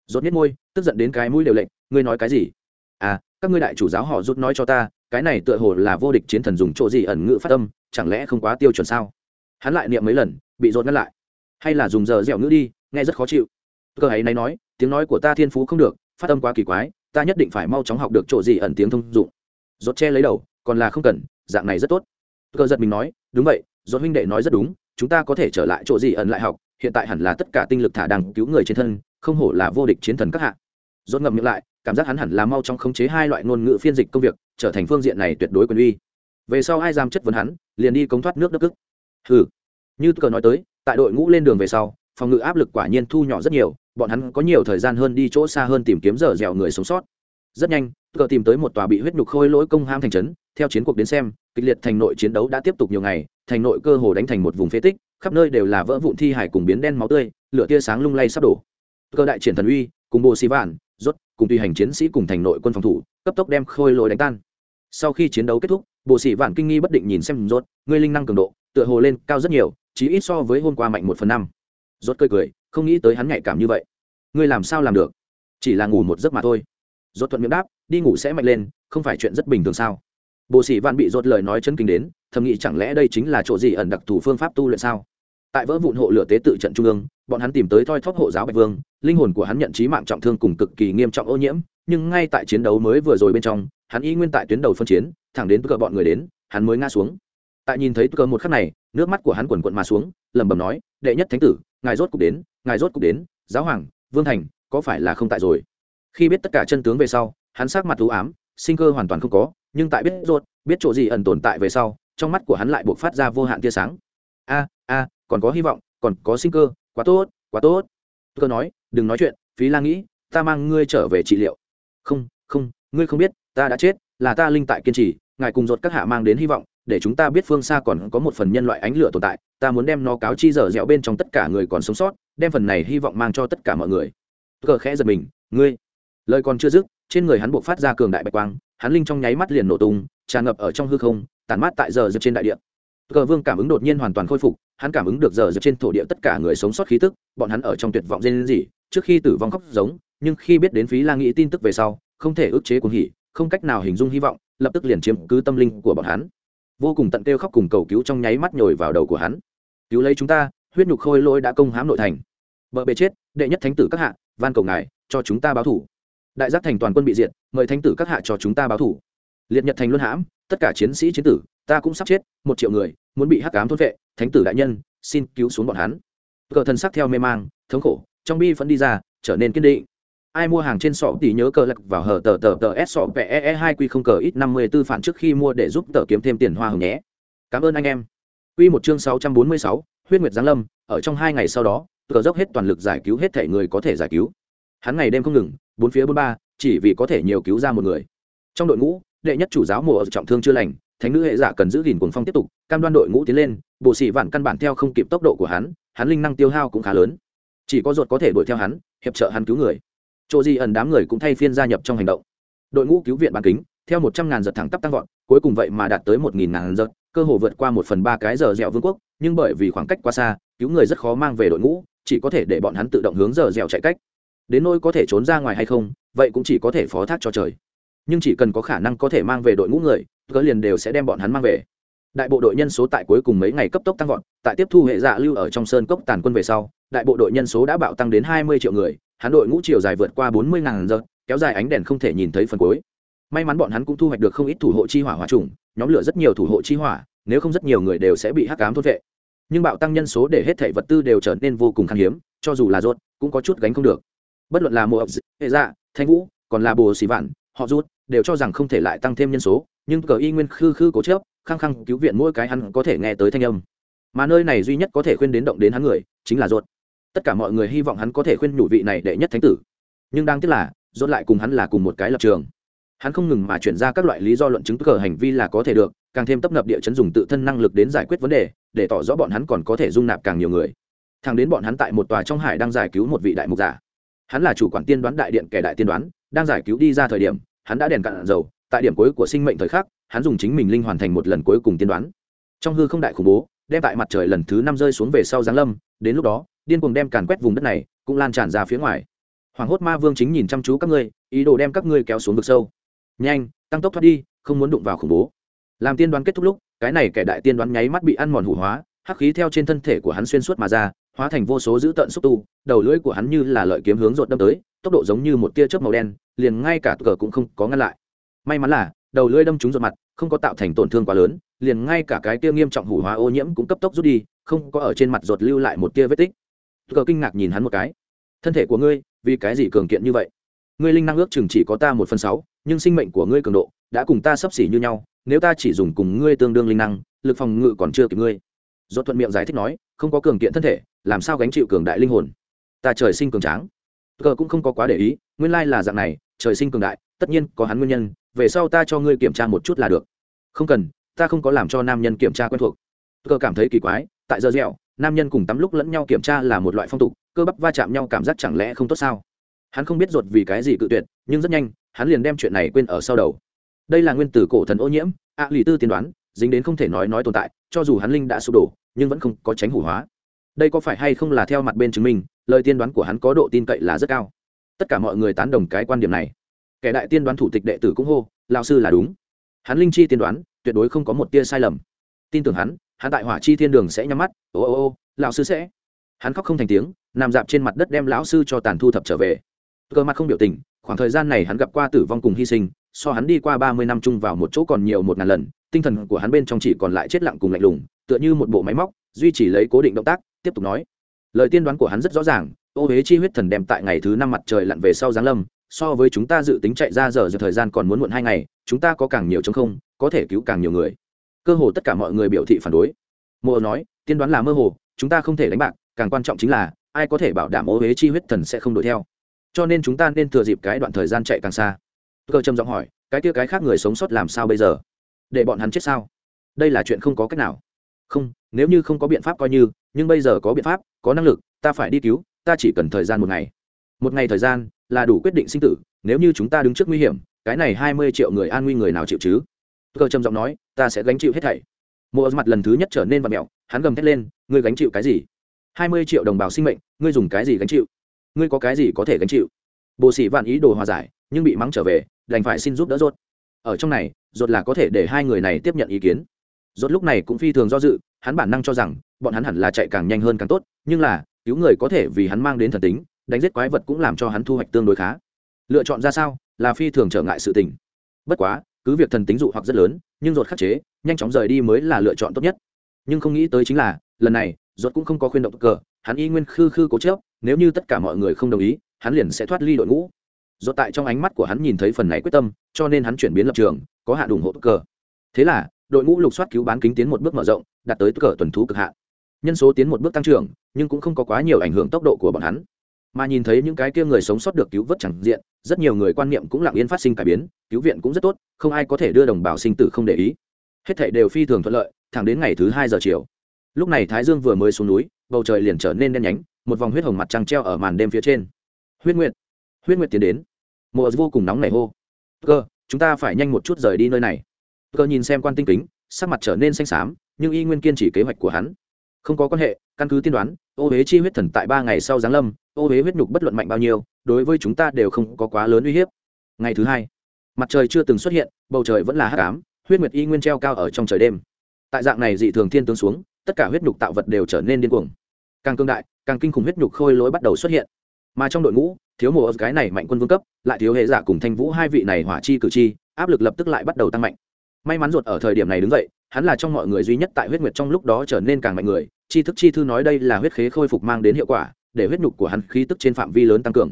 rốt nhất môi, tức giận đến cái mũi đều lệnh ngươi nói cái gì? À các ngươi đại chủ giáo họ rút nói cho ta, cái này tựa hồ là vô địch chiến thần dùng chỗ gì ẩn ngữ phát âm, chẳng lẽ không quá tiêu chuẩn sao? Hắn lại niệm mấy lần, bị rốt ngăn lại. Hay là dùng giờ dẻo ngữ đi, nghe rất khó chịu. Cơ ấy này nói, tiếng nói của ta thiên phú không được, phát âm quá kỳ quái, ta nhất định phải mau chóng học được chỗ gì ẩn tiếng thông dụng. Rốt che lấy đầu, còn là không cần, dạng này rất tốt. Cơ giật mình nói, đúng vậy, rốt huynh đệ nói rất đúng, chúng ta có thể trở lại chỗ gì ẩn lại học, hiện tại hẳn là tất cả tinh lực thả đằng cứu người trên thân không hổ là vô địch chiến thần các hạ. Rốt ngậm miệng lại, cảm giác hắn hẳn là mau chóng khống chế hai loại ngôn ngữ phiên dịch công việc, trở thành phương diện này tuyệt đối quyền uy. Về sau ai dám chất vấn hắn, liền đi cống thoát nước đất ức hừ. Như cờ nói tới, tại đội ngũ lên đường về sau, phòng ngự áp lực quả nhiên thu nhỏ rất nhiều, bọn hắn có nhiều thời gian hơn đi chỗ xa hơn tìm kiếm dở dẻo người sống sót. Rất nhanh cờ tìm tới một tòa bị huyết nhục khôi lỗi công ham thành trấn, theo chiến cuộc đến xem, kịch liệt thành nội chiến đấu đã tiếp tục nhiều ngày, thành nội cơ hồ đánh thành một vùng phế tích, khắp nơi đều là vỡ vụn thi hải cùng biến đen máu tươi, lửa tia sáng lung lay sắp đổ cơ đại triển thần uy, cùng bộ xì vạn, rốt, cùng tùy hành chiến sĩ cùng thành nội quân phòng thủ, cấp tốc đem khôi lỗi đánh tan. Sau khi chiến đấu kết thúc bộ sĩ vạn kinh nghi bất định nhìn xem, rốt, ngươi linh năng cường độ, tựa hồ lên cao rất nhiều chỉ ít so với hôm qua mạnh một phần năm. Rốt cười cười, không nghĩ tới hắn nhạy cảm như vậy. Ngươi làm sao làm được? Chỉ là ngủ một giấc mà thôi. Rốt thuận miệng đáp, đi ngủ sẽ mạnh lên, không phải chuyện rất bình thường sao? Bộ sĩ vạn bị rốt lời nói chấn kinh đến, thầm nghĩ chẳng lẽ đây chính là chỗ gì ẩn đặc thù phương pháp tu luyện sao? Tại vỡ vụn hộ lửa tế tự trận trung ương bọn hắn tìm tới thoi thóp hộ giáo bạch vương, linh hồn của hắn nhận trí mạng trọng thương cùng cực kỳ nghiêm trọng ô nhiễm, nhưng ngay tại chiến đấu mới vừa rồi bên trong, hắn y nguyên tại tuyến đầu phân chiến, thẳng đến cờ bọn người đến, hắn mới ngã xuống. Tại nhìn thấy cờ một khắc này, nước mắt của hắn quần quận mà xuống, lẩm bẩm nói, đệ nhất thánh tử, ngài rốt cục đến, ngài rốt cục đến, giáo hoàng, vương thành, có phải là không tại rồi? Khi biết tất cả chân tướng về sau, hắn sắc mặt thú ám, sinh cơ hoàn toàn không có, nhưng tại biết rốt, biết chỗ gì ẩn tồn tại về sau, trong mắt của hắn lại buộc phát ra vô hạn tia sáng. A a, còn có hy vọng, còn có sinh cơ quá tốt quá tốt. Cơ nói, đừng nói chuyện, phí la nghĩ, ta mang ngươi trở về trị liệu. Không không, ngươi không biết, ta đã chết, là ta linh tại kiên trì, ngài cùng dột các hạ mang đến hy vọng, để chúng ta biết phương xa còn có một phần nhân loại ánh lửa tồn tại, ta muốn đem nó cáo chi dở dẻo bên trong tất cả người còn sống sót, đem phần này hy vọng mang cho tất cả mọi người. Cờ khẽ giật mình, ngươi, lời còn chưa dứt, trên người hắn buộc phát ra cường đại bạch quang, hắn linh trong nháy mắt liền nổ tung, tràn ngập ở trong hư không tàn mát tại giờ dập trên đại địa. Cờ vương cảm ứng đột nhiên hoàn toàn khôi phục hắn cảm ứng được giờ dập trên thổ địa tất cả người sống sót khí tức, bọn hắn ở trong tuyệt vọng dên gì trước khi tử vong khóc giống, nhưng khi biết đến phí la nghĩ tin tức về sau, không thể ức chế cuồng hỉ, không cách nào hình dung hy vọng, lập tức liền chiếm cứ tâm linh của bọn hắn. Vô cùng tận kêu khóc cùng cầu cứu trong nháy mắt nhồi vào đầu của hắn. Cứu lấy chúng ta, huyết nhục khôi lỗi đã công hãm nội thành. Vợ bề chết, đệ nhất thánh tử các hạ, van cầu ngài, cho chúng ta báo thủ. Đại giác thành toàn quân bị diệt, mời thánh tử các hạ cho chúng ta báo thủ. Liệt nhật thành luân hãm, tất cả chiến sĩ chiến tử, ta cũng sắp chết, một triệu người, muốn bị hắc cám thôn vệ thánh tử đại nhân, xin cứu xuống bọn hắn. Cờ thần sắc theo mê mang, thống khổ, trong bi vẫn đi ra, trở nên kiên định. Ai mua hàng trên sọ thì nhớ cờ lật vào hở tờ tờ tờ s sọ pe hai quy không cờ ít năm mươi tư phản trước khi mua để giúp tờ kiếm thêm tiền hoa hồng nhé. Cảm ơn anh em. Quy một chương sáu trăm bốn mươi sáu, huyết nguyệt giáng lâm, ở trong hai ngày sau đó, cờ dốc hết toàn lực giải cứu hết thể người có thể giải cứu. Hắn ngày đêm không ngừng, bốn phía bốn ba, chỉ vì có thể nhiều cứu ra một người. Trong đội ngũ, đệ nhất chủ giáo mùa trọng thương chưa lành, thánh nữ hệ giả cần giữ gìn cuồng phong tiếp tục, cam đoan đội ngũ tiến lên bộ sĩ vạn căn bản theo không kịp tốc độ của hắn hắn linh năng tiêu hao cũng khá lớn. Chỉ có ruột có thể đuổi theo hắn, hiệp trợ hắn cứu người. Chỗ di ẩn đám người cũng thay phiên gia nhập trong hành động. Đội ngũ cứu viện bán kính, theo một trăm ngàn giật thẳng tắp tăng vọt, cuối cùng vậy mà đạt tới một nghìn ngàn giật, cơ hồ vượt qua một phần ba cái giờ dẻo vương quốc, nhưng bởi vì khoảng cách quá xa, cứu người rất khó mang về đội ngũ, chỉ có thể để bọn hắn tự động hướng giờ dẻo chạy cách. Đến nỗi có thể trốn ra ngoài hay không, vậy cũng chỉ có thể phó thác cho trời. Nhưng chỉ cần có khả năng có thể mang về đội ngũ người, gỡ liền đều sẽ đem bọn hắn mang về đại bộ đội nhân số tại cuối cùng mấy ngày cấp tốc tăng vọt, tại tiếp thu hệ dạ lưu ở trong sơn cốc tàn quân về sau, đại bộ đội nhân số đã bạo tăng đến hai mươi triệu người, hắn đội ngũ chiều dài vượt qua bốn mươi ngàn giờ, kéo dài ánh đèn không thể nhìn thấy phần cuối. May mắn bọn hắn cũng thu hoạch được không ít thủ hộ chi hỏa hỏa trùng, nhóm lửa rất nhiều thủ hộ chi hỏa, nếu không rất nhiều người đều sẽ bị hắc cám thốt vệ. Nhưng bạo tăng nhân số để hết thảy vật tư đều trở nên vô cùng khan hiếm, cho dù là rốt, cũng có chút gánh không được. Bất luận là mùa ập hệ dạ thanh vũ, còn là bồ xì vạn, họ rút, đều cho rằng không thể lại tăng thêm nhân số, nhưng cờ y nguyên khư khư cố chớp khăng khăng cứu viện mỗi cái hắn có thể nghe tới thanh âm. Mà nơi này duy nhất có thể khuyên đến động đến hắn người, chính là rốt tất cả mọi người hy vọng hắn có thể khuyên nhủ vị này đệ nhất thánh tử. Nhưng đang tiếc là rốt lại cùng hắn là cùng một cái lập trường. Hắn không ngừng mà chuyển ra các loại lý do luận chứng cờ hành vi là có thể được, càng thêm tấp nập địa chấn dùng tự thân năng lực đến giải quyết vấn đề, để tỏ rõ bọn hắn còn có thể dung nạp càng nhiều người. Thằng đến bọn hắn tại một tòa trong hải đang giải cứu một vị đại mục giả. Hắn là chủ quản tiên đoán đại điện kẻ đại tiên đoán, đang giải cứu đi ra thời điểm, hắn đã đèn cạn dầu, tại điểm cuối của sinh mệnh thời khắc hắn dùng chính mình linh hoàn thành một lần cuối cùng tiên đoán. Trong hư không đại khủng bố, đem tại mặt trời lần thứ năm rơi xuống về sau giáng lâm, đến lúc đó, điên cuồng đem càn quét vùng đất này, cũng lan tràn ra phía ngoài. Hoàng hốt ma vương chính nhìn chăm chú các ngươi, ý đồ đem các ngươi kéo xuống vực sâu. Nhanh, tăng tốc thoát đi, không muốn đụng vào khủng bố. Làm tiên đoán kết thúc lúc, cái này kẻ đại tiên đoán nháy mắt bị ăn mòn hủ hóa, hắc khí theo trên thân thể của hắn xuyên suốt mà ra, hóa thành vô số dữ tợn xúc tu, đầu lưỡi của hắn như là lợi kiếm hướng rột đâm tới, tốc độ giống như một tia chớp màu đen, liền ngay cả cờ cũng không có ngăn lại. May mắn là đầu lưỡi đâm trúng ruột mặt, không có tạo thành tổn thương quá lớn, liền ngay cả cái tia nghiêm trọng hủ hóa ô nhiễm cũng cấp tốc rút đi, không có ở trên mặt ruột lưu lại một tia vết tích. Cờ kinh ngạc nhìn hắn một cái. Thân thể của ngươi, vì cái gì cường kiện như vậy? Ngươi linh năng ước chừng chỉ có ta một phần sáu, nhưng sinh mệnh của ngươi cường độ đã cùng ta sấp xỉ như nhau, nếu ta chỉ dùng cùng ngươi tương đương linh năng, lực phòng ngự còn chưa kịp ngươi. Do thuận miệng giải thích nói, không có cường kiện thân thể, làm sao gánh chịu cường đại linh hồn? Ta trời sinh cường tráng. Cờ cũng không có quá để ý, nguyên lai là dạng này, trời sinh cường đại, tất nhiên có hắn nguyên nhân về sau ta cho ngươi kiểm tra một chút là được. Không cần, ta không có làm cho nam nhân kiểm tra quen thuộc. Cơ cảm thấy kỳ quái, tại giờ dẻo, nam nhân cùng tắm lúc lẫn nhau kiểm tra là một loại phong tục, cơ bắp va chạm nhau cảm giác chẳng lẽ không tốt sao? Hắn không biết ruột vì cái gì cự tuyệt, nhưng rất nhanh, hắn liền đem chuyện này quên ở sau đầu. Đây là nguyên tử cổ thần ô nhiễm ạ lì tư tiên đoán, dính đến không thể nói nói tồn tại, cho dù hắn linh đã sụp đổ, nhưng vẫn không có tránh hủ hóa. Đây có phải hay không là theo mặt bên chứng minh, lời tiên đoán của hắn có độ tin cậy là rất cao. Tất cả mọi người tán đồng cái quan điểm này kẻ đại tiên đoán thủ tịch đệ tử cũng hô lao sư là đúng. Hắn linh chi tiên đoán, tuyệt đối không có một tia sai lầm. Tin tưởng hắn hắn tại hỏa chi thiên đường sẽ nhắm mắt. Ô ô ô, lão sư sẽ. Hắn khóc không thành tiếng, nằm dạp trên mặt đất đem lão sư cho tàn thu thập trở về. Cơ mặt không biểu tình, khoảng thời gian này hắn gặp qua tử vong cùng hy sinh, so hắn đi qua ba mươi năm chung vào một chỗ còn nhiều một ngàn lần, tinh thần của hắn bên trong chỉ còn lại chết lặng cùng lạnh lùng, tựa như một bộ máy móc, duy trì lấy cố định động tác, tiếp tục nói. Lời tiên đoán của hắn rất rõ ràng ô huế chi huyết thần đem tại ngày thứ năm mặt trời lặn về sau giáng lâm, so với chúng ta dự tính chạy ra giờ giờ thời gian còn muốn muộn hai ngày, chúng ta có càng nhiều chống không, có thể cứu càng nhiều người. Cơ hồ tất cả mọi người biểu thị phản đối. Mộ nói, tiên đoán là mơ hồ, chúng ta không thể đánh bạc, càng quan trọng chính là, ai có thể bảo đảm ô huế chi huyết thần sẽ không đuổi theo. Cho nên chúng ta nên thừa dịp cái đoạn thời gian chạy càng xa. Cơ trầm giọng hỏi, cái kia cái khác người sống sót làm sao bây giờ? Để bọn hắn chết sao? Đây là chuyện không có cách nào. Không, nếu như không có biện pháp coi như, nhưng bây giờ có biện pháp, có năng lực, ta phải đi cứu ta chỉ cần thời gian một ngày. Một ngày thời gian là đủ quyết định sinh tử, nếu như chúng ta đứng trước nguy hiểm, cái này hai mươi triệu người an nguy người nào chịu chứ? Cơ trầm giọng nói, ta sẽ gánh chịu hết thảy. Mộ mặt lần thứ nhất trở nên vặt mẹo hắn gầm thét lên, ngươi gánh chịu cái gì? Hai mươi triệu đồng bào sinh mệnh, ngươi dùng cái gì gánh chịu? Ngươi có cái gì có thể gánh chịu? Bồ sĩ vạn ý đồ hòa giải, nhưng bị mắng trở về, đành phải xin giúp đỡ rốt ở trong này rốt là có thể để hai người này tiếp nhận ý kiến. Rốt lúc này cũng phi thường do dự, hắn bản năng cho rằng, bọn hắn hẳn là chạy càng nhanh hơn càng tốt, nhưng là cứu người có thể vì hắn mang đến thần tính, đánh giết quái vật cũng làm cho hắn thu hoạch tương đối khá. Lựa chọn ra sao, là phi thường trở ngại sự tình. Bất quá, cứ việc thần tính dụ hoặc rất lớn, nhưng ruột khắc chế, nhanh chóng rời đi mới là lựa chọn tốt nhất. Nhưng không nghĩ tới chính là, lần này, ruột cũng không có khuyên động cờ, hắn y nguyên khư khư cố chấp, nếu như tất cả mọi người không đồng ý, hắn liền sẽ thoát ly đội ngũ. Do tại trong ánh mắt của hắn nhìn thấy phần này quyết tâm, cho nên hắn chuyển biến lập trường, có hạ ủng hộ cờ. Thế là, đội ngũ lục soát cứu bán kính tiến một bước mở rộng, đạt tới cờ tuần thú cực hạn. Nhân số tiến một bước tăng trưởng nhưng cũng không có quá nhiều ảnh hưởng tốc độ của bọn hắn. Mà nhìn thấy những cái kia người sống sót được cứu vớt chẳng diện, rất nhiều người quan niệm cũng lặng yên phát sinh cải biến, cứu viện cũng rất tốt, không ai có thể đưa đồng bào sinh tử không để ý. Hết thảy đều phi thường thuận lợi, thẳng đến ngày thứ hai giờ chiều. Lúc này thái dương vừa mới xuống núi, bầu trời liền trở nên đen nhánh, một vòng huyết hồng mặt trăng treo ở màn đêm phía trên. Huyết nguyệt! Huyết nguyệt tiến đến. Mùa vô cùng nóng nảy hô. Cơ, chúng ta phải nhanh một chút rời đi nơi này. Cơ nhìn xem quan tinh kính, sắc mặt trở nên xanh xám, nhưng y nguyên kiên chỉ kế hoạch của hắn không có quan hệ, căn cứ tiên đoán, ô huế chi huyết thần tại ba ngày sau giáng lâm, ô huế huyết nhục bất luận mạnh bao nhiêu, đối với chúng ta đều không có quá lớn uy hiếp. Ngày thứ hai, mặt trời chưa từng xuất hiện, bầu trời vẫn là hát cám huyết nguyệt y nguyên treo cao ở trong trời đêm. Tại dạng này dị thường thiên tướng xuống, tất cả huyết nhục tạo vật đều trở nên điên cuồng. Càng cương đại, càng kinh khủng huyết nhục khôi lối bắt đầu xuất hiện. Mà trong đội ngũ, thiếu mùa cái này mạnh quân vương cấp, lại thiếu hệ giả cùng thanh vũ hai vị này hỏa chi cử chi, áp lực lập tức lại bắt đầu tăng mạnh. May mắn ruột ở thời điểm này đứng dậy, hắn là trong mọi người duy nhất tại huyết nguyệt trong lúc đó trở nên càng mạnh người chi thức chi thư nói đây là huyết khế khôi phục mang đến hiệu quả, để huyết nhục của hắn khí tức trên phạm vi lớn tăng cường.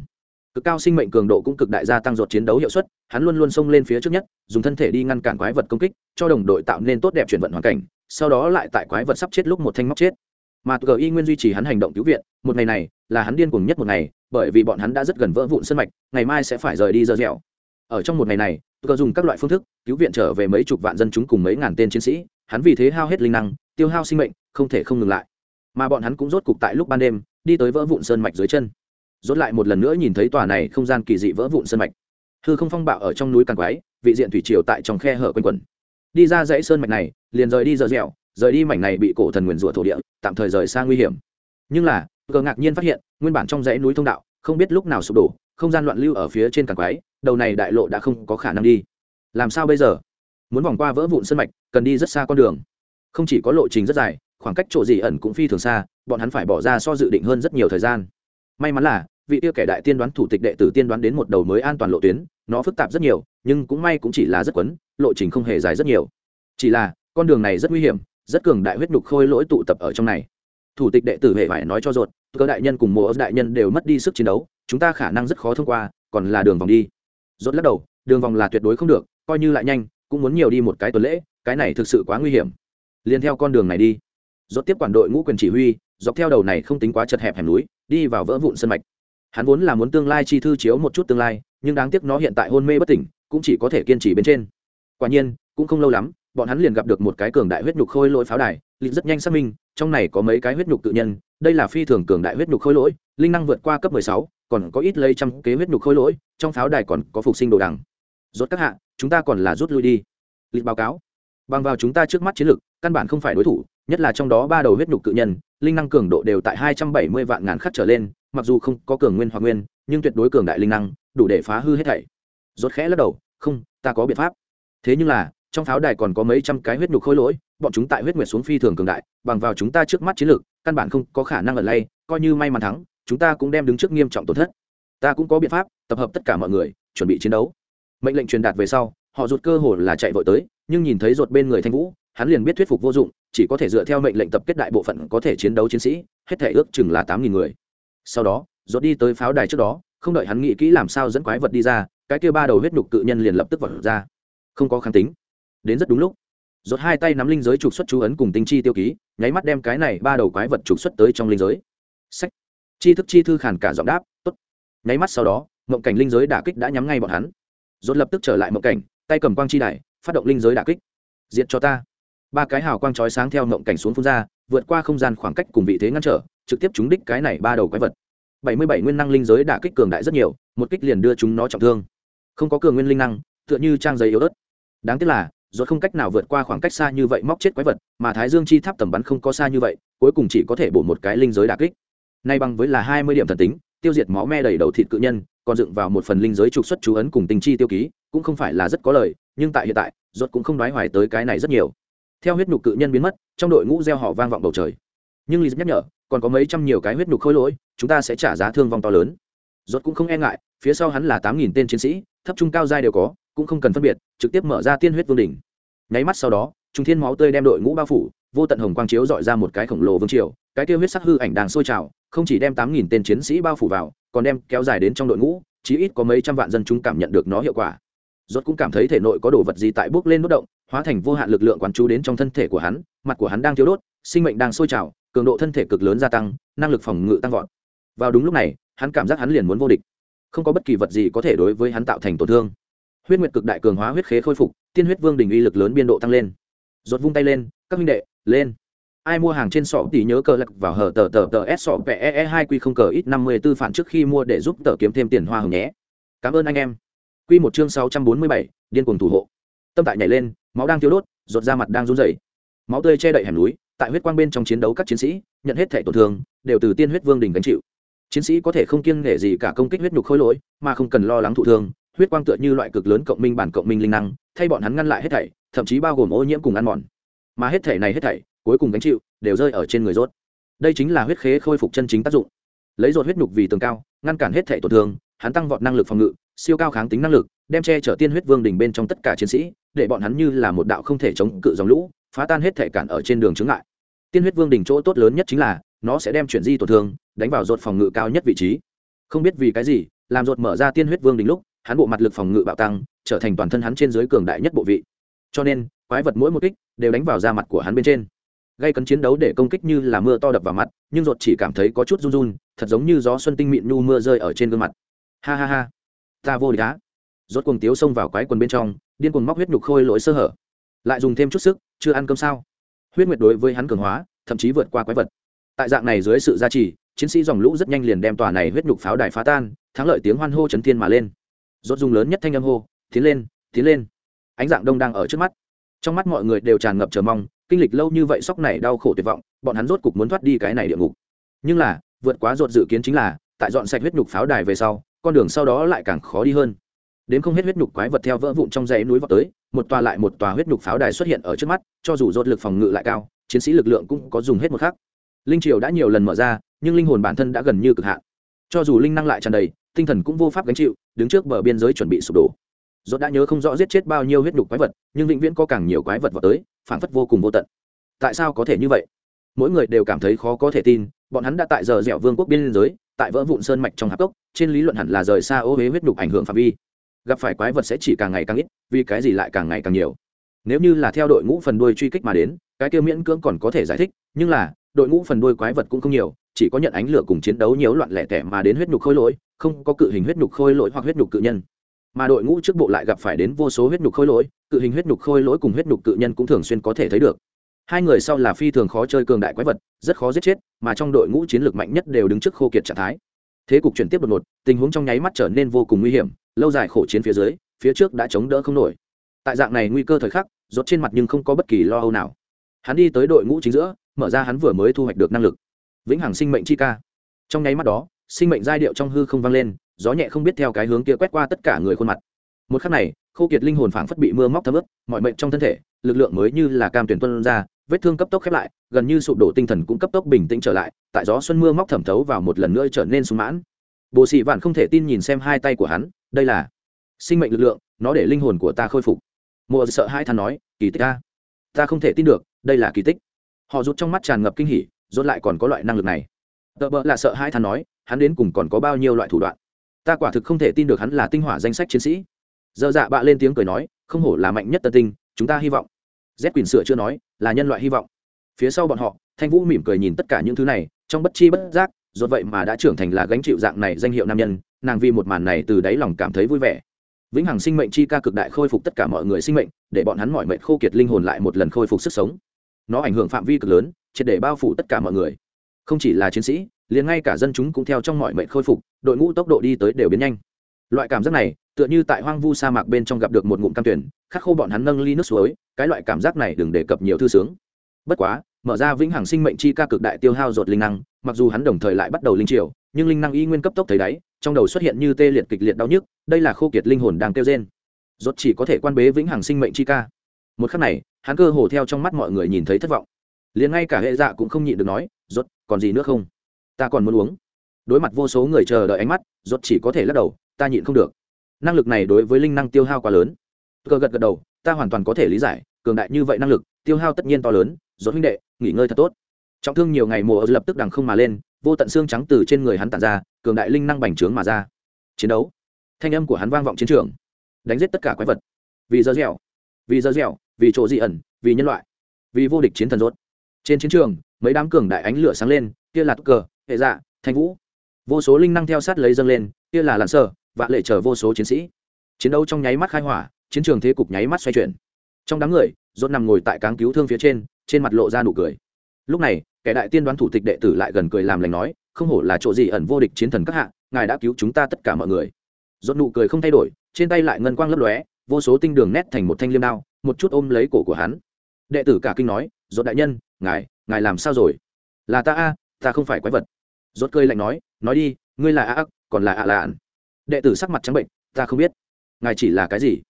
Cực cao sinh mệnh cường độ cũng cực đại gia tăng ruột chiến đấu hiệu suất, hắn luôn luôn xông lên phía trước nhất, dùng thân thể đi ngăn cản quái vật công kích, cho đồng đội tạo nên tốt đẹp chuyển vận hoàn cảnh, sau đó lại tại quái vật sắp chết lúc một thanh móc chết. Mà y nguyên duy trì hắn hành động cứu viện, một ngày này, là hắn điên cuồng nhất một ngày, bởi vì bọn hắn đã rất gần vỡ vụn sân mạch, ngày mai sẽ phải rời đi dơ dẻo. Ở trong một ngày này, g dùng các loại phương thức, cứu viện trở về mấy chục vạn dân chúng cùng mấy ngàn tên chiến sĩ, hắn vì thế hao hết linh năng tiêu hao sinh mệnh, không thể không ngừng lại. Mà bọn hắn cũng rốt cục tại lúc ban đêm, đi tới vỡ vụn sơn mạch dưới chân. Rốt lại một lần nữa nhìn thấy tòa này không gian kỳ dị vỡ vụn sơn mạch. Hư không phong bạo ở trong núi càng quái, vị diện thủy triều tại trong khe hở quanh quẩn. Đi ra dãy sơn mạch này, liền rời đi dở dẻo, rời đi mảnh này bị cổ thần nguyền rủa thổ địa, tạm thời rời xa nguy hiểm. Nhưng là cờ ngạc nhiên phát hiện, nguyên bản trong dãy núi thông đạo, không biết lúc nào sụp đổ, không gian loạn lưu ở phía trên càng quái, đầu này đại lộ đã không có khả năng đi. Làm sao bây giờ? Muốn vòng qua vỡ vụn sơn mạch, cần đi rất xa con đường không chỉ có lộ trình rất dài, khoảng cách chỗ gì ẩn cũng phi thường xa, bọn hắn phải bỏ ra so dự định hơn rất nhiều thời gian. May mắn là, vị tiêu kẻ đại tiên đoán thủ tịch đệ tử tiên đoán đến một đầu mới an toàn lộ tuyến, nó phức tạp rất nhiều, nhưng cũng may cũng chỉ là rất quấn, lộ trình không hề dài rất nhiều. Chỉ là, con đường này rất nguy hiểm, rất cường đại huyết nhục khôi lỗi tụ tập ở trong này. Thủ tịch đệ tử hệ phải nói cho ruột, cơ đại nhân cùng mộ đại nhân đều mất đi sức chiến đấu, chúng ta khả năng rất khó thông qua, còn là đường vòng đi. Rốt lắc đầu, đường vòng là tuyệt đối không được, coi như lại nhanh, cũng muốn nhiều đi một cái tuần lễ, cái này thực sự quá nguy hiểm liền theo con đường này đi. Dốt tiếp quản đội ngũ quyền chỉ huy dọc theo đầu này không tính quá chật hẹp hẻm núi đi vào vỡ vụn sân mạch. Hắn vốn là muốn tương lai chi thư chiếu một chút tương lai nhưng đáng tiếc nó hiện tại hôn mê bất tỉnh cũng chỉ có thể kiên trì bên trên. Quả nhiên cũng không lâu lắm bọn hắn liền gặp được một cái cường đại huyết nhục khôi lỗi pháo đài lịch rất nhanh xác minh trong này có mấy cái huyết nhục tự nhân đây là phi thường cường đại huyết nhục khôi lỗi linh năng vượt qua cấp 16, còn có ít lây trăm kế huyết nhục khôi lỗi trong pháo đài còn có phục sinh đồ đằng. Rốt các hạ chúng ta còn là rút lui đi. Lịch báo cáo. Bằng vào chúng ta trước mắt chiến lược căn bản không phải đối thủ, nhất là trong đó ba đầu huyết nhục cự nhân, linh năng cường độ đều tại hai trăm bảy mươi vạn ngàn khắc trở lên, mặc dù không có cường nguyên hoặc nguyên, nhưng tuyệt đối cường đại linh năng, đủ để phá hư hết thảy. Rốt khẽ lắc đầu, không, ta có biện pháp. Thế nhưng là, trong pháo đài còn có mấy trăm cái huyết nhục khôi lỗi, bọn chúng tại huyết nguyệt xuống phi thường cường đại, bằng vào chúng ta trước mắt chiến lược, căn bản không có khả năng ở lay coi như may mắn thắng, chúng ta cũng đem đứng trước nghiêm trọng tổn thất. Ta cũng có biện pháp, tập hợp tất cả mọi người, chuẩn bị chiến đấu. Mệnh lệnh truyền đạt về sau, họ rụt cơ hồ là chạy vội tới, nhưng nhìn thấy ruột bên người thanh vũ hắn liền biết thuyết phục vô dụng, chỉ có thể dựa theo mệnh lệnh tập kết đại bộ phận có thể chiến đấu chiến sĩ, hết thể ước chừng là tám nghìn người. Sau đó dốt đi tới pháo đài trước đó, không đợi hắn nghĩ kỹ làm sao dẫn quái vật đi ra, cái kia ba đầu huyết nhục cự nhân liền lập tức vật ra. Không có kháng tính. Đến rất đúng lúc, rốt hai tay nắm linh giới trục xuất chú ấn cùng tinh chi tiêu ký, nháy mắt đem cái này ba đầu quái vật trục xuất tới trong linh giới. Sách chi thức chi thư khàn cả giọng đáp, tốt. Nháy mắt sau đó, mộng cảnh linh giới đả kích đã nhắm ngay bọn hắn. Rốt lập tức trở lại mộng cảnh, tay cầm quang chi đài, phát động linh giới đả kích. Diệt cho ta ba cái hào quang chói sáng theo mộng cảnh xuống phun ra vượt qua không gian khoảng cách cùng vị thế ngăn trở trực tiếp trúng đích cái này ba đầu quái vật. Bảy mươi bảy nguyên năng linh giới đả kích cường đại rất nhiều một kích liền đưa chúng nó trọng thương. Không có cường nguyên linh năng tựa như trang giấy yếu ớt. Đáng tiếc là rốt không cách nào vượt qua khoảng cách xa như vậy móc chết quái vật mà thái dương chi tháp tầm bắn không có xa như vậy cuối cùng chỉ có thể bổ một cái linh giới đả kích. Nay bằng với là hai mươi điểm thần tính tiêu diệt máu me đầy đầu thịt cự nhân còn dựng vào một phần linh giới trục xuất chú ấn cùng tình chi tiêu ký cũng không phải là rất có lợi, nhưng tại hiện tại rốt cũng không nói hoài tới cái này rất nhiều theo huyết nhục cự nhân biến mất, trong đội ngũ gieo họ vang vọng bầu trời. Nhưng lý nhắc nhở, còn có mấy trăm nhiều cái huyết nhục khôi lỗi, chúng ta sẽ trả giá thương vong to lớn. Rốt cũng không e ngại, phía sau hắn là tám nghìn tên chiến sĩ, thấp trung cao giai đều có, cũng không cần phân biệt, trực tiếp mở ra tiên huyết vương đỉnh. Nháy mắt sau đó, trung thiên máu tươi đem đội ngũ bao phủ, vô tận hồng quang chiếu dọi ra một cái khổng lồ vương triều, cái tiêu huyết sắc hư ảnh đang sôi trào, không chỉ đem tám nghìn tên chiến sĩ bao phủ vào, còn đem kéo dài đến trong đội ngũ, chí ít có mấy trăm vạn dân chúng cảm nhận được nó hiệu quả. Rốt cũng cảm thấy thể nội có đồ vật gì tại bước lên nốt động hóa thành vô hạn lực lượng quán chú đến trong thân thể của hắn, mặt của hắn đang thiếu đốt, sinh mệnh đang sôi trào, cường độ thân thể cực lớn gia tăng, năng lực phòng ngự tăng vọt. Vào đúng lúc này, hắn cảm giác hắn liền muốn vô địch. Không có bất kỳ vật gì có thể đối với hắn tạo thành tổn thương. Huyết nguyệt cực đại cường hóa huyết khế khôi phục, tiên huyết vương đỉnh uy lực lớn biên độ tăng lên. Rốt vung tay lên, các minh đệ, lên. Ai mua hàng trên sọ thì nhớ cờ lật vào hở tờ tờ tờ s sọ pe e hai q không cờ ít năm mươi tư phản trước khi mua để giúp tờ kiếm thêm tiền hoa hồng nhé. Cảm ơn anh em. Q một chương sáu trăm bốn mươi bảy, điên cuồng thủ hộ. Tâm tại nhảy lên máu đang thiếu đốt, rột ra mặt đang run rẩy. Máu tươi che đậy hẻm núi, tại huyết quang bên trong chiến đấu các chiến sĩ, nhận hết thể tổn thương, đều từ tiên huyết vương đỉnh gánh chịu. Chiến sĩ có thể không kiêng nể gì cả công kích huyết nhục khối lỗi, mà không cần lo lắng thụ thương, huyết quang tựa như loại cực lớn cộng minh bản cộng minh linh năng, thay bọn hắn ngăn lại hết thảy, thậm chí bao gồm ô nhiễm cùng ăn mòn. Mà hết thảy này hết thảy, cuối cùng gánh chịu, đều rơi ở trên người rốt. Đây chính là huyết khế khôi phục chân chính tác dụng. Lấy rột huyết nhục vì tường cao, ngăn cản hết thảy tổn thương, hắn tăng vọt năng lực phòng ngự, siêu cao kháng tính năng lực đem che chở tiên huyết vương đỉnh bên trong tất cả chiến sĩ, để bọn hắn như là một đạo không thể chống cự dòng lũ, phá tan hết thể cản ở trên đường chướng ngại. Tiên huyết vương đỉnh chỗ tốt lớn nhất chính là, nó sẽ đem chuyển di tổn thương, đánh vào rột phòng ngự cao nhất vị trí. Không biết vì cái gì, làm rột mở ra tiên huyết vương đỉnh lúc, hắn bộ mặt lực phòng ngự bạo tăng, trở thành toàn thân hắn trên dưới cường đại nhất bộ vị. Cho nên, quái vật mỗi một kích đều đánh vào da mặt của hắn bên trên. Gây cấn chiến đấu để công kích như là mưa to đập vào mặt, nhưng rột chỉ cảm thấy có chút run run, thật giống như gió xuân tinh mịn nhu mưa rơi ở trên gương mặt. Ha ha ha. Ta vô địch á rốt cuồng tiếu xông vào quái quần bên trong, điên cuồng móc huyết nhục khôi lỗi sơ hở. Lại dùng thêm chút sức, chưa ăn cơm sao? Huyết nguyệt đối với hắn cường hóa, thậm chí vượt qua quái vật. Tại dạng này dưới sự gia trì, chiến sĩ dòng lũ rất nhanh liền đem tòa này huyết nhục pháo đài phá tan, thắng lợi tiếng hoan hô chấn thiên mà lên. Rốt dùng lớn nhất thanh âm hô, tiến lên tiến lên. Ánh dạng đông đang ở trước mắt. Trong mắt mọi người đều tràn ngập chờ mong, kinh lịch lâu như vậy sóc này đau khổ tuyệt vọng, bọn hắn rốt cục muốn thoát đi cái này địa ngục. Nhưng là, vượt quá rốt dự kiến chính là, tại dọn sạch huyết nhục pháo đài về sau, con đường sau đó lại càng khó đi hơn đến không hết huyết nhục quái vật theo vỡ vụn trong dãy núi vọt tới, một tòa lại một tòa huyết nhục pháo đài xuất hiện ở trước mắt, cho dù rốt lực phòng ngự lại cao, chiến sĩ lực lượng cũng có dùng hết một khắc. Linh triều đã nhiều lần mở ra, nhưng linh hồn bản thân đã gần như cực hạn. Cho dù linh năng lại tràn đầy, tinh thần cũng vô pháp gánh chịu, đứng trước bờ biên giới chuẩn bị sụp đổ. Rốt đã nhớ không rõ giết chết bao nhiêu huyết nhục quái vật, nhưng vĩnh viễn có càng nhiều quái vật vào tới phản phất vô cùng vô tận. Tại sao có thể như vậy? Mỗi người đều cảm thấy khó có thể tin, bọn hắn đã tại giờ dẻo vương quốc biên giới, tại vỡ vụn sơn mạch trong hạp cốc, trên lý luận hẳn là rời xa ô huế huyết nhục ảnh hưởng phạm vi gặp phải quái vật sẽ chỉ càng ngày càng ít, vì cái gì lại càng ngày càng nhiều? Nếu như là theo đội ngũ phần đuôi truy kích mà đến, cái kia miễn cưỡng còn có thể giải thích, nhưng là, đội ngũ phần đuôi quái vật cũng không nhiều, chỉ có nhận ánh lửa cùng chiến đấu nhiều loạn lẻ tẻ mà đến huyết nhục khôi lỗi, không có cự hình huyết nhục khôi lỗi hoặc huyết nhục cự nhân. Mà đội ngũ trước bộ lại gặp phải đến vô số huyết nhục khôi lỗi, cự hình huyết nhục khôi lỗi cùng huyết nhục cự nhân cũng thường xuyên có thể thấy được. Hai người sau là phi thường khó chơi cường đại quái vật, rất khó giết chết, mà trong đội ngũ chiến lược mạnh nhất đều đứng trước khô kiệt trạng thái. Thế cục chuyển tiếp đột ngột, tình huống trong nháy mắt trở nên vô cùng nguy hiểm lâu dài khổ chiến phía dưới, phía trước đã chống đỡ không nổi. Tại dạng này nguy cơ thời khắc, rốt trên mặt nhưng không có bất kỳ lo âu nào. Hắn đi tới đội ngũ chính giữa, mở ra hắn vừa mới thu hoạch được năng lực. Vĩnh hằng sinh mệnh chi ca. Trong nháy mắt đó, sinh mệnh giai điệu trong hư không vang lên, gió nhẹ không biết theo cái hướng kia quét qua tất cả người khuôn mặt. Một khắc này, khô kiệt linh hồn phảng phất bị mưa móc thấm ướt, mọi mệnh trong thân thể, lực lượng mới như là cam tuyển tuân ra, vết thương cấp tốc khép lại, gần như sụp đổ tinh thần cũng cấp tốc bình tĩnh trở lại, tại gió xuân mưa móc thẩm thấu vào một lần nữa trở nên sung mãn. Bồ sĩ vạn không thể tin nhìn xem hai tay của hắn đây là sinh mệnh lực lượng, nó để linh hồn của ta khôi phục. Mùa sợ hai than nói, kỳ tích ta ta không thể tin được, đây là kỳ tích. Họ rút trong mắt tràn ngập kinh hỉ, rốt lại còn có loại năng lực này. Tợ bỡ là sợ hai than nói, hắn đến cùng còn có bao nhiêu loại thủ đoạn? Ta quả thực không thể tin được hắn là tinh hỏa danh sách chiến sĩ. Dơ dạ bạ lên tiếng cười nói, không hổ là mạnh nhất tân tinh, chúng ta hy vọng. Z quyền sửa chưa nói, là nhân loại hy vọng. Phía sau bọn họ, thanh vũ mỉm cười nhìn tất cả những thứ này, trong bất chi bất giác, rốt vậy mà đã trưởng thành là gánh chịu dạng này danh hiệu nam nhân nàng vì một màn này từ đáy lòng cảm thấy vui vẻ. Vĩnh hằng sinh mệnh chi ca cực đại khôi phục tất cả mọi người sinh mệnh, để bọn hắn mọi mệnh khô kiệt linh hồn lại một lần khôi phục sức sống. Nó ảnh hưởng phạm vi cực lớn, triệt để bao phủ tất cả mọi người. Không chỉ là chiến sĩ, liền ngay cả dân chúng cũng theo trong mọi mệnh khôi phục, đội ngũ tốc độ đi tới đều biến nhanh. Loại cảm giác này, tựa như tại hoang vu sa mạc bên trong gặp được một ngụm cam tuyển, khắc khô bọn hắn nâng ly nước suối, cái loại cảm giác này đừng đề cập nhiều thư sướng. Bất quá, mở ra vĩnh hằng sinh mệnh chi ca cực đại tiêu hao dột linh năng, mặc dù hắn đồng thời lại bắt đầu linh triều nhưng linh năng y nguyên cấp tốc thấy đáy, trong đầu xuất hiện như tê liệt kịch liệt đau nhức, đây là khô kiệt linh hồn đang kêu trên rốt chỉ có thể quan bế vĩnh hằng sinh mệnh chi ca. Một khắc này, hắn cơ hồ theo trong mắt mọi người nhìn thấy thất vọng. Liền ngay cả hệ dạ cũng không nhịn được nói, rốt, còn gì nữa không? Ta còn muốn uống. Đối mặt vô số người chờ đợi ánh mắt, rốt chỉ có thể lắc đầu, ta nhịn không được. Năng lực này đối với linh năng tiêu hao quá lớn. Cơ gật gật đầu, ta hoàn toàn có thể lý giải, cường đại như vậy năng lực, tiêu hao tất nhiên to lớn. Rốt huynh đệ, nghỉ ngơi thật tốt. Trọng thương nhiều ngày mùa lập tức đằng không mà lên vô tận xương trắng từ trên người hắn tản ra, cường đại linh năng bành trướng mà ra. Chiến đấu. Thanh âm của hắn vang vọng chiến trường. Đánh giết tất cả quái vật. Vì giờ dẻo. Vì giờ dẻo, vì chỗ dị ẩn, vì nhân loại. Vì vô địch chiến thần rốt. Trên chiến trường, mấy đám cường đại ánh lửa sáng lên, kia là cờ, hệ dạ thanh vũ. Vô số linh năng theo sát lấy dâng lên, kia là lặn sơ vạn lệ chở vô số chiến sĩ. Chiến đấu trong nháy mắt khai hỏa, chiến trường thế cục nháy mắt xoay chuyển. Trong đám người, rốt nằm ngồi tại cáng cứu thương phía trên trên mặt lộ ra nụ cười lúc này, kẻ đại tiên đoán thủ tịch đệ tử lại gần cười làm lành nói, không hổ là chỗ gì ẩn vô địch chiến thần các hạ, ngài đã cứu chúng ta tất cả mọi người. Rốt nụ cười không thay đổi, trên tay lại ngân quang lấp lóe, vô số tinh đường nét thành một thanh liêm đao, một chút ôm lấy cổ của hắn. Đệ tử cả kinh nói, rốt đại nhân, ngài ngài làm sao rồi? Là ta a, ta không phải quái vật. Rốt cười lạnh nói nói đi, ngươi là a ác, còn là a lạn đệ tử sắc mặt trắng bệnh, ta không biết, ngài chỉ là cái gì?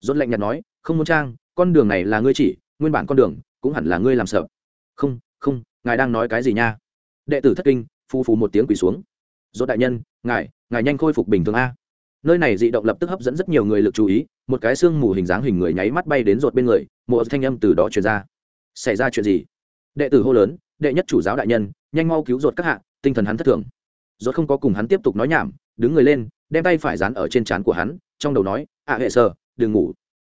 Rốt lạnh nhạt nói, không muốn trang, con đường này là ngươi chỉ, nguyên bản con đường cũng hẳn là ngươi làm sợ. Không không, ngài đang nói cái gì nha? Đệ tử thất kinh phu phù một tiếng quỳ xuống. Rốt đại nhân, ngài ngài nhanh khôi phục bình thường a. Nơi này dị động lập tức hấp dẫn rất nhiều người lực chú ý, một cái xương mù hình dáng hình người nháy mắt bay đến rột bên người, một thanh âm từ đó truyền ra. Xảy ra chuyện gì? Đệ tử hô lớn, đệ nhất chủ giáo đại nhân, nhanh mau cứu rột các hạ, tinh thần hắn thất thường. Rột không có cùng hắn tiếp tục nói nhảm, đứng người lên, đem tay phải dán ở trên trán của hắn, trong đầu nói ạ hệ sơ, đừng ngủ.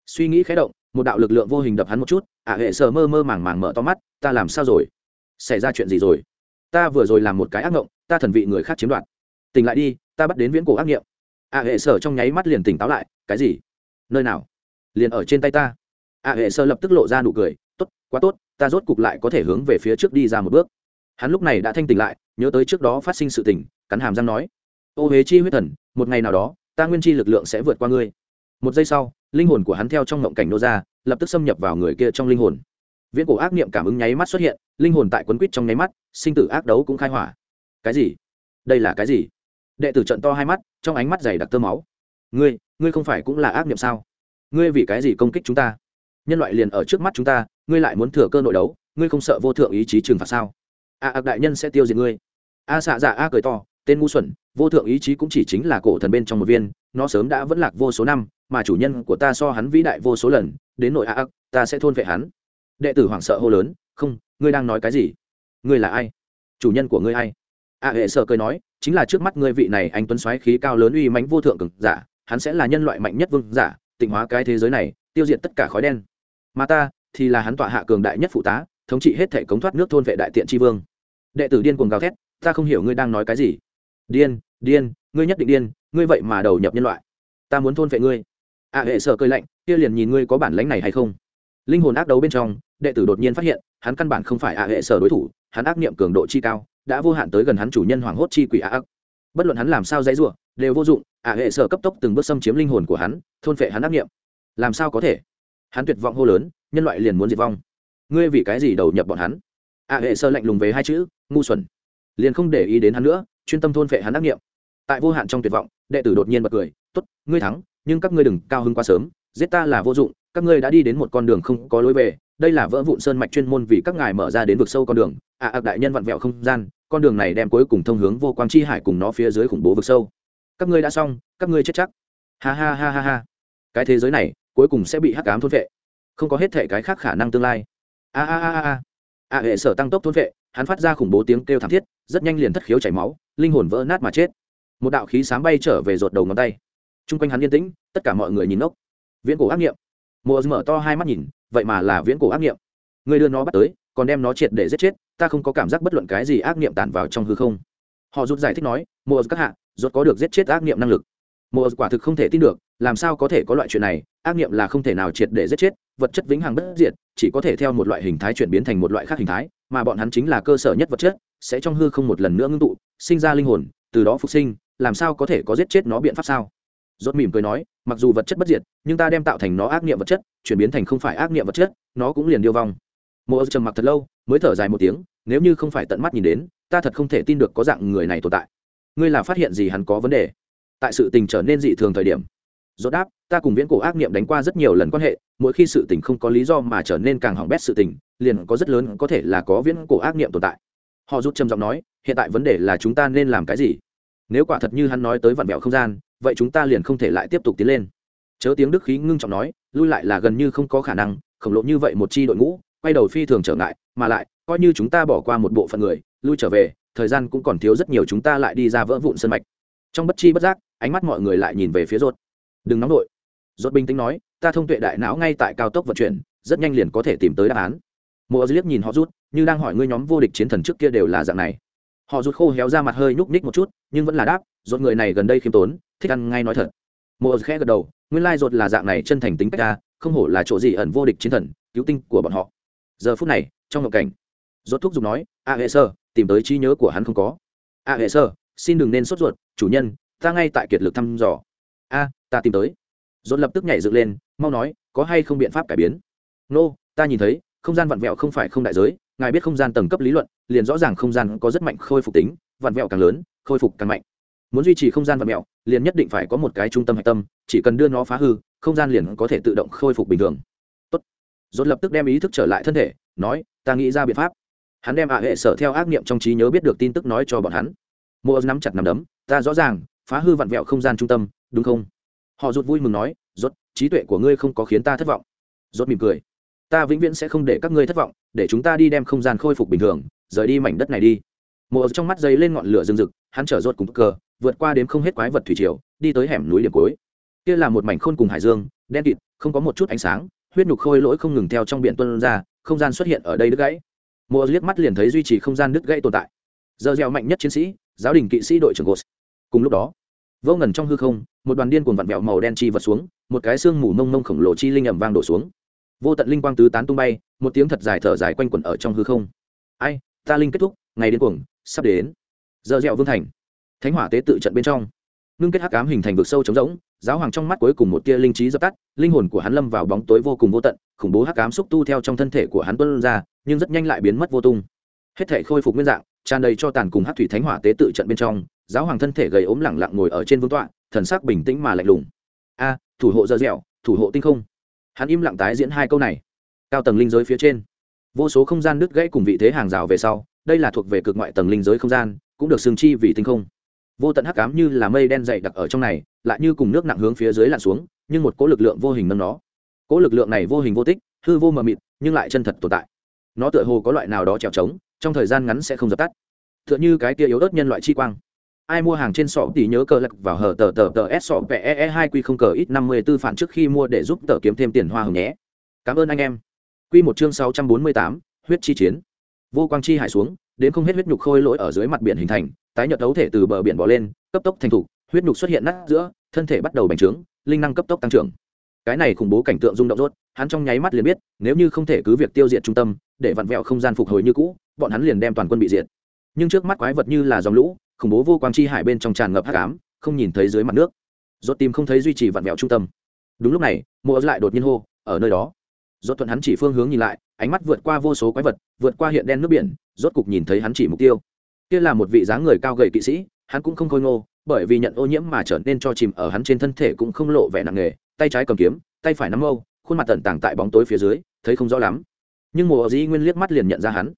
Suy nghĩ khé động một đạo lực lượng vô hình đập hắn một chút ạ hệ sơ mơ mơ màng màng mở to mắt, ta làm sao rồi? Xảy ra chuyện gì rồi? Ta vừa rồi làm một cái ác ngộng, ta thần vị người khác chiếm đoạt. Tỉnh lại đi, ta bắt đến viễn cổ ác nghiệm. Ạ hệ sờ trong nháy mắt liền tỉnh táo lại, cái gì? Nơi nào? Liền ở trên tay ta. Ạ hệ sơ lập tức lộ ra nụ cười, tốt, quá tốt, ta rốt cục lại có thể hướng về phía trước đi ra một bước. Hắn lúc này đã thanh tỉnh lại, nhớ tới trước đó phát sinh sự tình, cắn hàm răng nói, ô huế chi huyết thần, một ngày nào đó, ta nguyên chi lực lượng sẽ vượt qua ngươi một giây sau linh hồn của hắn theo trong ngộng cảnh nô ra lập tức xâm nhập vào người kia trong linh hồn. Viễn cổ ác niệm cảm ứng nháy mắt xuất hiện linh hồn tại quấn quýt trong nháy mắt sinh tử ác đấu cũng khai hỏa. Cái gì? Đây là cái gì? Đệ tử trận to hai mắt trong ánh mắt dày đặc tơ máu. Ngươi ngươi không phải cũng là ác niệm sao? Ngươi vì cái gì công kích chúng ta? Nhân loại liền ở trước mắt chúng ta ngươi lại muốn thừa cơ nội đấu ngươi không sợ vô thượng ý chí trừng phạt sao? A à, đại nhân sẽ tiêu diệt ngươi. A xạ dạ a cười to tên ngu xuẩn vô thượng ý chí cũng chỉ chính là cổ thần bên trong một viên nó sớm đã vẫn lạc vô số năm mà chủ nhân của ta so hắn vĩ đại vô số lần, đến nội a ác, ta sẽ thôn vệ hắn. Đệ tử hoảng sợ hô lớn, không, ngươi đang nói cái gì? Ngươi là ai? Chủ nhân của ngươi ai? A hệ sợ cười nói, chính là trước mắt ngươi vị này anh tuấn xoáy khí cao lớn uy mãnh vô thượng cực giả, hắn sẽ là nhân loại mạnh nhất vương giả, tịnh hóa cái thế giới này, tiêu diệt tất cả khói đen. Mà ta thì là hắn tọa hạ cường đại nhất phụ tá, thống trị hết thể cống thoát nước thôn vệ đại tiện tri vương. Đệ tử điên cuồng gào thét, ta không hiểu ngươi đang nói cái gì. Điên điên, ngươi nhất định điên, ngươi vậy mà đầu nhập nhân loại. Ta muốn thôn vệ ngươi a hệ sợ cười lạnh, kia liền nhìn ngươi có bản lãnh này hay không? Linh hồn ác đấu bên trong, đệ tử đột nhiên phát hiện, hắn căn bản không phải a hệ sở đối thủ, hắn ác niệm cường độ chi cao, đã vô hạn tới gần hắn chủ nhân hoảng hốt chi quỷ ác bất luận hắn làm sao dãy rủa, đều vô dụng a hệ sở cấp tốc từng bước xâm chiếm linh hồn của hắn, thôn phệ hắn ác niệm. Làm sao có thể? Hắn tuyệt vọng hô lớn, nhân loại liền muốn diệt vong. Ngươi vì cái gì đầu nhập bọn hắn? A hệ sơ lạnh lùng về hai chữ, ngu xuẩn. Liền không để ý đến hắn nữa, chuyên tâm thôn phệ hắn ác niệm. Tại vô hạn trong tuyệt vọng, đệ tử đột nhiên bật cười, tốt, ngươi thắng nhưng các ngươi đừng cao hứng quá sớm giết ta là vô dụng các ngươi đã đi đến một con đường không có lối về đây là vỡ vụn sơn mạch chuyên môn vì các ngài mở ra đến vực sâu con đường ạ à, đại nhân vặn vẹo không gian con đường này đem cuối cùng thông hướng vô quang chi hải cùng nó phía dưới khủng bố vực sâu. Các ngươi đã xong các ngươi chết chắc. Ha ha ha ha ha. Cái thế giới này cuối cùng sẽ bị hắc ám thôn vệ không có hết thể cái khác khả năng tương lai. A a a a a. Hệ sở tăng tốc thôn vệ hắn phát ra khủng bố tiếng kêu thảm thiết rất nhanh liền thất khiếu chảy máu linh hồn vỡ nát mà chết. Một đạo khí sáng bay trở về rột đầu ngón tay chung quanh hắn yên tĩnh, tất cả mọi người nhìn ốc viễn cổ ác nghiệm. Mùa mở to hai mắt nhìn, vậy mà là viễn cổ ác nghiệm. Người đưa nó bắt tới, còn đem nó triệt để giết chết, ta không có cảm giác bất luận cái gì ác nghiệm tản vào trong hư không. Họ rút giải thích nói mùa các hạ, rốt có được giết chết ác nghiệm năng lực. Mùa quả thực không thể tin được, làm sao có thể có loại chuyện này, ác nghiệm là không thể nào triệt để giết chết, vật chất vĩnh hằng bất diệt, chỉ có thể theo một loại hình thái chuyển biến thành một loại khác hình thái, mà bọn hắn chính là cơ sở nhất vật chất, sẽ trong hư không một lần nữa ngưng tụ, sinh ra linh hồn, từ đó phục sinh, làm sao có thể có giết chết nó biện pháp sao? Rốt mỉm cười nói, mặc dù vật chất bất diệt, nhưng ta đem tạo thành nó ác nghiệm vật chất, chuyển biến thành không phải ác nghiệm vật chất, nó cũng liền điêu vong. Mộ trầm mặc thật lâu, mới thở dài một tiếng, nếu như không phải tận mắt nhìn đến, ta thật không thể tin được có dạng người này tồn tại. Ngươi là phát hiện gì hắn có vấn đề? Tại sự tình trở nên dị thường thời điểm. Rốt đáp, ta cùng viễn cổ ác niệm đánh qua rất nhiều lần quan hệ, mỗi khi sự tình không có lý do mà trở nên càng hỏng bét sự tình, liền có rất lớn có thể là có viễn cổ ác niệm tồn tại. Họ rút trầm giọng nói, hiện tại vấn đề là chúng ta nên làm cái gì? Nếu quả thật như hắn nói tới vạn vẹo không gian vậy chúng ta liền không thể lại tiếp tục tiến lên. Chớ tiếng đức khí ngưng trọng nói, lui lại là gần như không có khả năng, khổng lồ như vậy một chi đội ngũ, quay đầu phi thường trở ngại, mà lại, coi như chúng ta bỏ qua một bộ phận người, lui trở về, thời gian cũng còn thiếu rất nhiều chúng ta lại đi ra vỡ vụn sân mạch. Trong bất chi bất giác, ánh mắt mọi người lại nhìn về phía rốt đừng nóng nổi rốt bình tĩnh nói, ta thông tuệ đại não ngay tại cao tốc vận chuyển, rất nhanh liền có thể tìm tới đáp án. Mùa liếc nhìn họ rút như đang hỏi ngươi nhóm vô địch chiến thần trước kia đều là dạng này. Họ rút khô héo ra mặt hơi nhúc nhích một chút, nhưng vẫn là đáp rốt người này gần đây khiêm tốn thích ăn ngay nói thật. Mộ khẽ gật đầu nguyên lai rốt là dạng này chân thành tính cách ta không hổ là chỗ gì ẩn vô địch chiến thần cứu tinh của bọn họ. Giờ phút này trong ngộ cảnh rốt thúc giục nói a hệ sơ tìm tới trí nhớ của hắn không có. A hệ sơ xin đừng nên sốt ruột chủ nhân ta ngay tại kiệt lực thăm dò. A ta tìm tới. Rốt lập tức nhảy dựng lên mau nói có hay không biện pháp cải biến? Nô、no, ta nhìn thấy không gian vặn vẹo không phải không đại giới ngài biết không gian tầng cấp lý luận liền rõ ràng không gian có rất mạnh khôi phục tính vặn vẹo càng lớn khôi phục càng mạnh muốn duy trì không gian vặn vẹo liền nhất định phải có một cái trung tâm hạch tâm, chỉ cần đưa nó phá hư, không gian liền có thể tự động khôi phục bình thường. Tốt. Rốt lập tức đem ý thức trở lại thân thể, nói, ta nghĩ ra biện pháp. Hắn đem ạ hệ sở theo ác niệm trong trí nhớ biết được tin tức nói cho bọn hắn. Mô nắm chặt nắm đấm, ta rõ ràng, phá hư vặn vẹo không gian trung tâm, đúng không? Họ rút vui mừng nói, rốt, trí tuệ của ngươi không có khiến ta thất vọng. Rốt mỉm cười, ta vĩnh viễn sẽ không để các ngươi thất vọng, để chúng ta đi đem không gian khôi phục bình thường, rời đi mảnh đất này đi. Mùa trong mắt dấy lên ngọn lửa rừng rực, hắn chở rốt cùng cờ vượt qua đếm không hết quái vật thủy triều, đi tới hẻm núi điểm cuối. Kia là một mảnh khôn cùng hải dương, đen kịt, không có một chút ánh sáng, huyết nhục khôi lỗi không ngừng theo trong biển tuân ra, không gian xuất hiện ở đây đứt gãy. Mùa liếc mắt liền thấy duy trì không gian đứt gãy tồn tại. Giờ gieo mạnh nhất chiến sĩ, giáo đình kỵ sĩ đội trưởng gos cùng lúc đó, vô ngần trong hư không, một đoàn điên cuồng vặn vẹo màu đen chi vật xuống, một cái xương mù mông mông khổng lồ chi linh ẩm vang đổ xuống. Vô tận linh quang tứ tán tung bay, một tiếng thật dài thở dài quanh quẩn ở trong hư không. Ai, ta linh kết thúc, ngày điên cuồng, sắp đến. Giờ dẹo vương thành thánh hỏa tế tự trận bên trong. Ngưng kết hắc ám hình thành vực sâu trống rỗng, giáo hoàng trong mắt cuối cùng một tia linh trí dập tắt, linh hồn của hắn lâm vào bóng tối vô cùng vô tận, khủng bố hắc ám xúc tu theo trong thân thể của hắn tuân ra, nhưng rất nhanh lại biến mất vô tung. Hết thể khôi phục nguyên dạng, tràn đầy cho tàn cùng hắc thủy thánh hỏa tế tự trận bên trong, giáo hoàng thân thể gầy ốm lẳng lặng ngồi ở trên vương tọa, thần sắc bình tĩnh mà lạnh lùng. A, thủ hộ dơ dẻo, thủ hộ tinh không. Hắn im lặng tái diễn hai câu này. Cao tầng linh giới phía trên. Vô số không gian đứt gãy cùng vị thế hàng rào về sau, đây là thuộc về cực ngoại tầng linh giới không gian, cũng được xương chi vì tinh không vô tận hắc ám như là mây đen dày đặc ở trong này, lại như cùng nước nặng hướng phía dưới lặn xuống, nhưng một cỗ lực lượng vô hình nâng nó. Cỗ lực lượng này vô hình vô tích, hư vô mờ mịt, nhưng lại chân thật tồn tại. Nó tựa hồ có loại nào đó trèo trống, trong thời gian ngắn sẽ không dập tắt. Tựa như cái tia yếu ớt nhân loại chi quang. Ai mua hàng trên sọ thì nhớ cờ lật vào hở tờ tờ tờ s sọ pe e hai q không cờ ít năm mươi b ố phản trước khi mua để giúp tờ kiếm thêm tiền hoa hồng nhé. Cảm ơn anh em. Q một chương sáu trăm bốn mươi tám, huyết chi chiến. Vô quang chi hải xuống, đến không hết huyết nhục khôi lỗi ở dưới mặt biển hình thành tái nhợt đấu thể từ bờ biển bỏ lên, cấp tốc thành thục, huyết nhục xuất hiện nát giữa, thân thể bắt đầu bành trướng, linh năng cấp tốc tăng trưởng. Cái này khủng bố cảnh tượng rung động rốt, hắn trong nháy mắt liền biết, nếu như không thể cứ việc tiêu diệt trung tâm, để vặn vẹo không gian phục hồi như cũ, bọn hắn liền đem toàn quân bị diệt. Nhưng trước mắt quái vật như là dòng lũ, khủng bố vô quang chi hải bên trong tràn ngập hắc ám, không nhìn thấy dưới mặt nước. Rốt tìm không thấy duy trì vặn vẹo trung tâm. Đúng lúc này mùa lại đột nhiên hô, ở nơi đó. Rốt thuận hắn chỉ phương hướng nhìn lại, ánh mắt vượt qua vô số quái vật, vượt qua hiện đen nước biển, rốt cục nhìn thấy hắn chỉ mục tiêu kia là một vị dáng người cao gầy kỵ sĩ, hắn cũng không khôi ngô, bởi vì nhận ô nhiễm mà trở nên cho chìm ở hắn trên thân thể cũng không lộ vẻ nặng nề, tay trái cầm kiếm, tay phải nắm mâu, khuôn mặt tận tàng tại bóng tối phía dưới, thấy không rõ lắm. Nhưng mùa dĩ nguyên liếc mắt liền nhận ra hắn.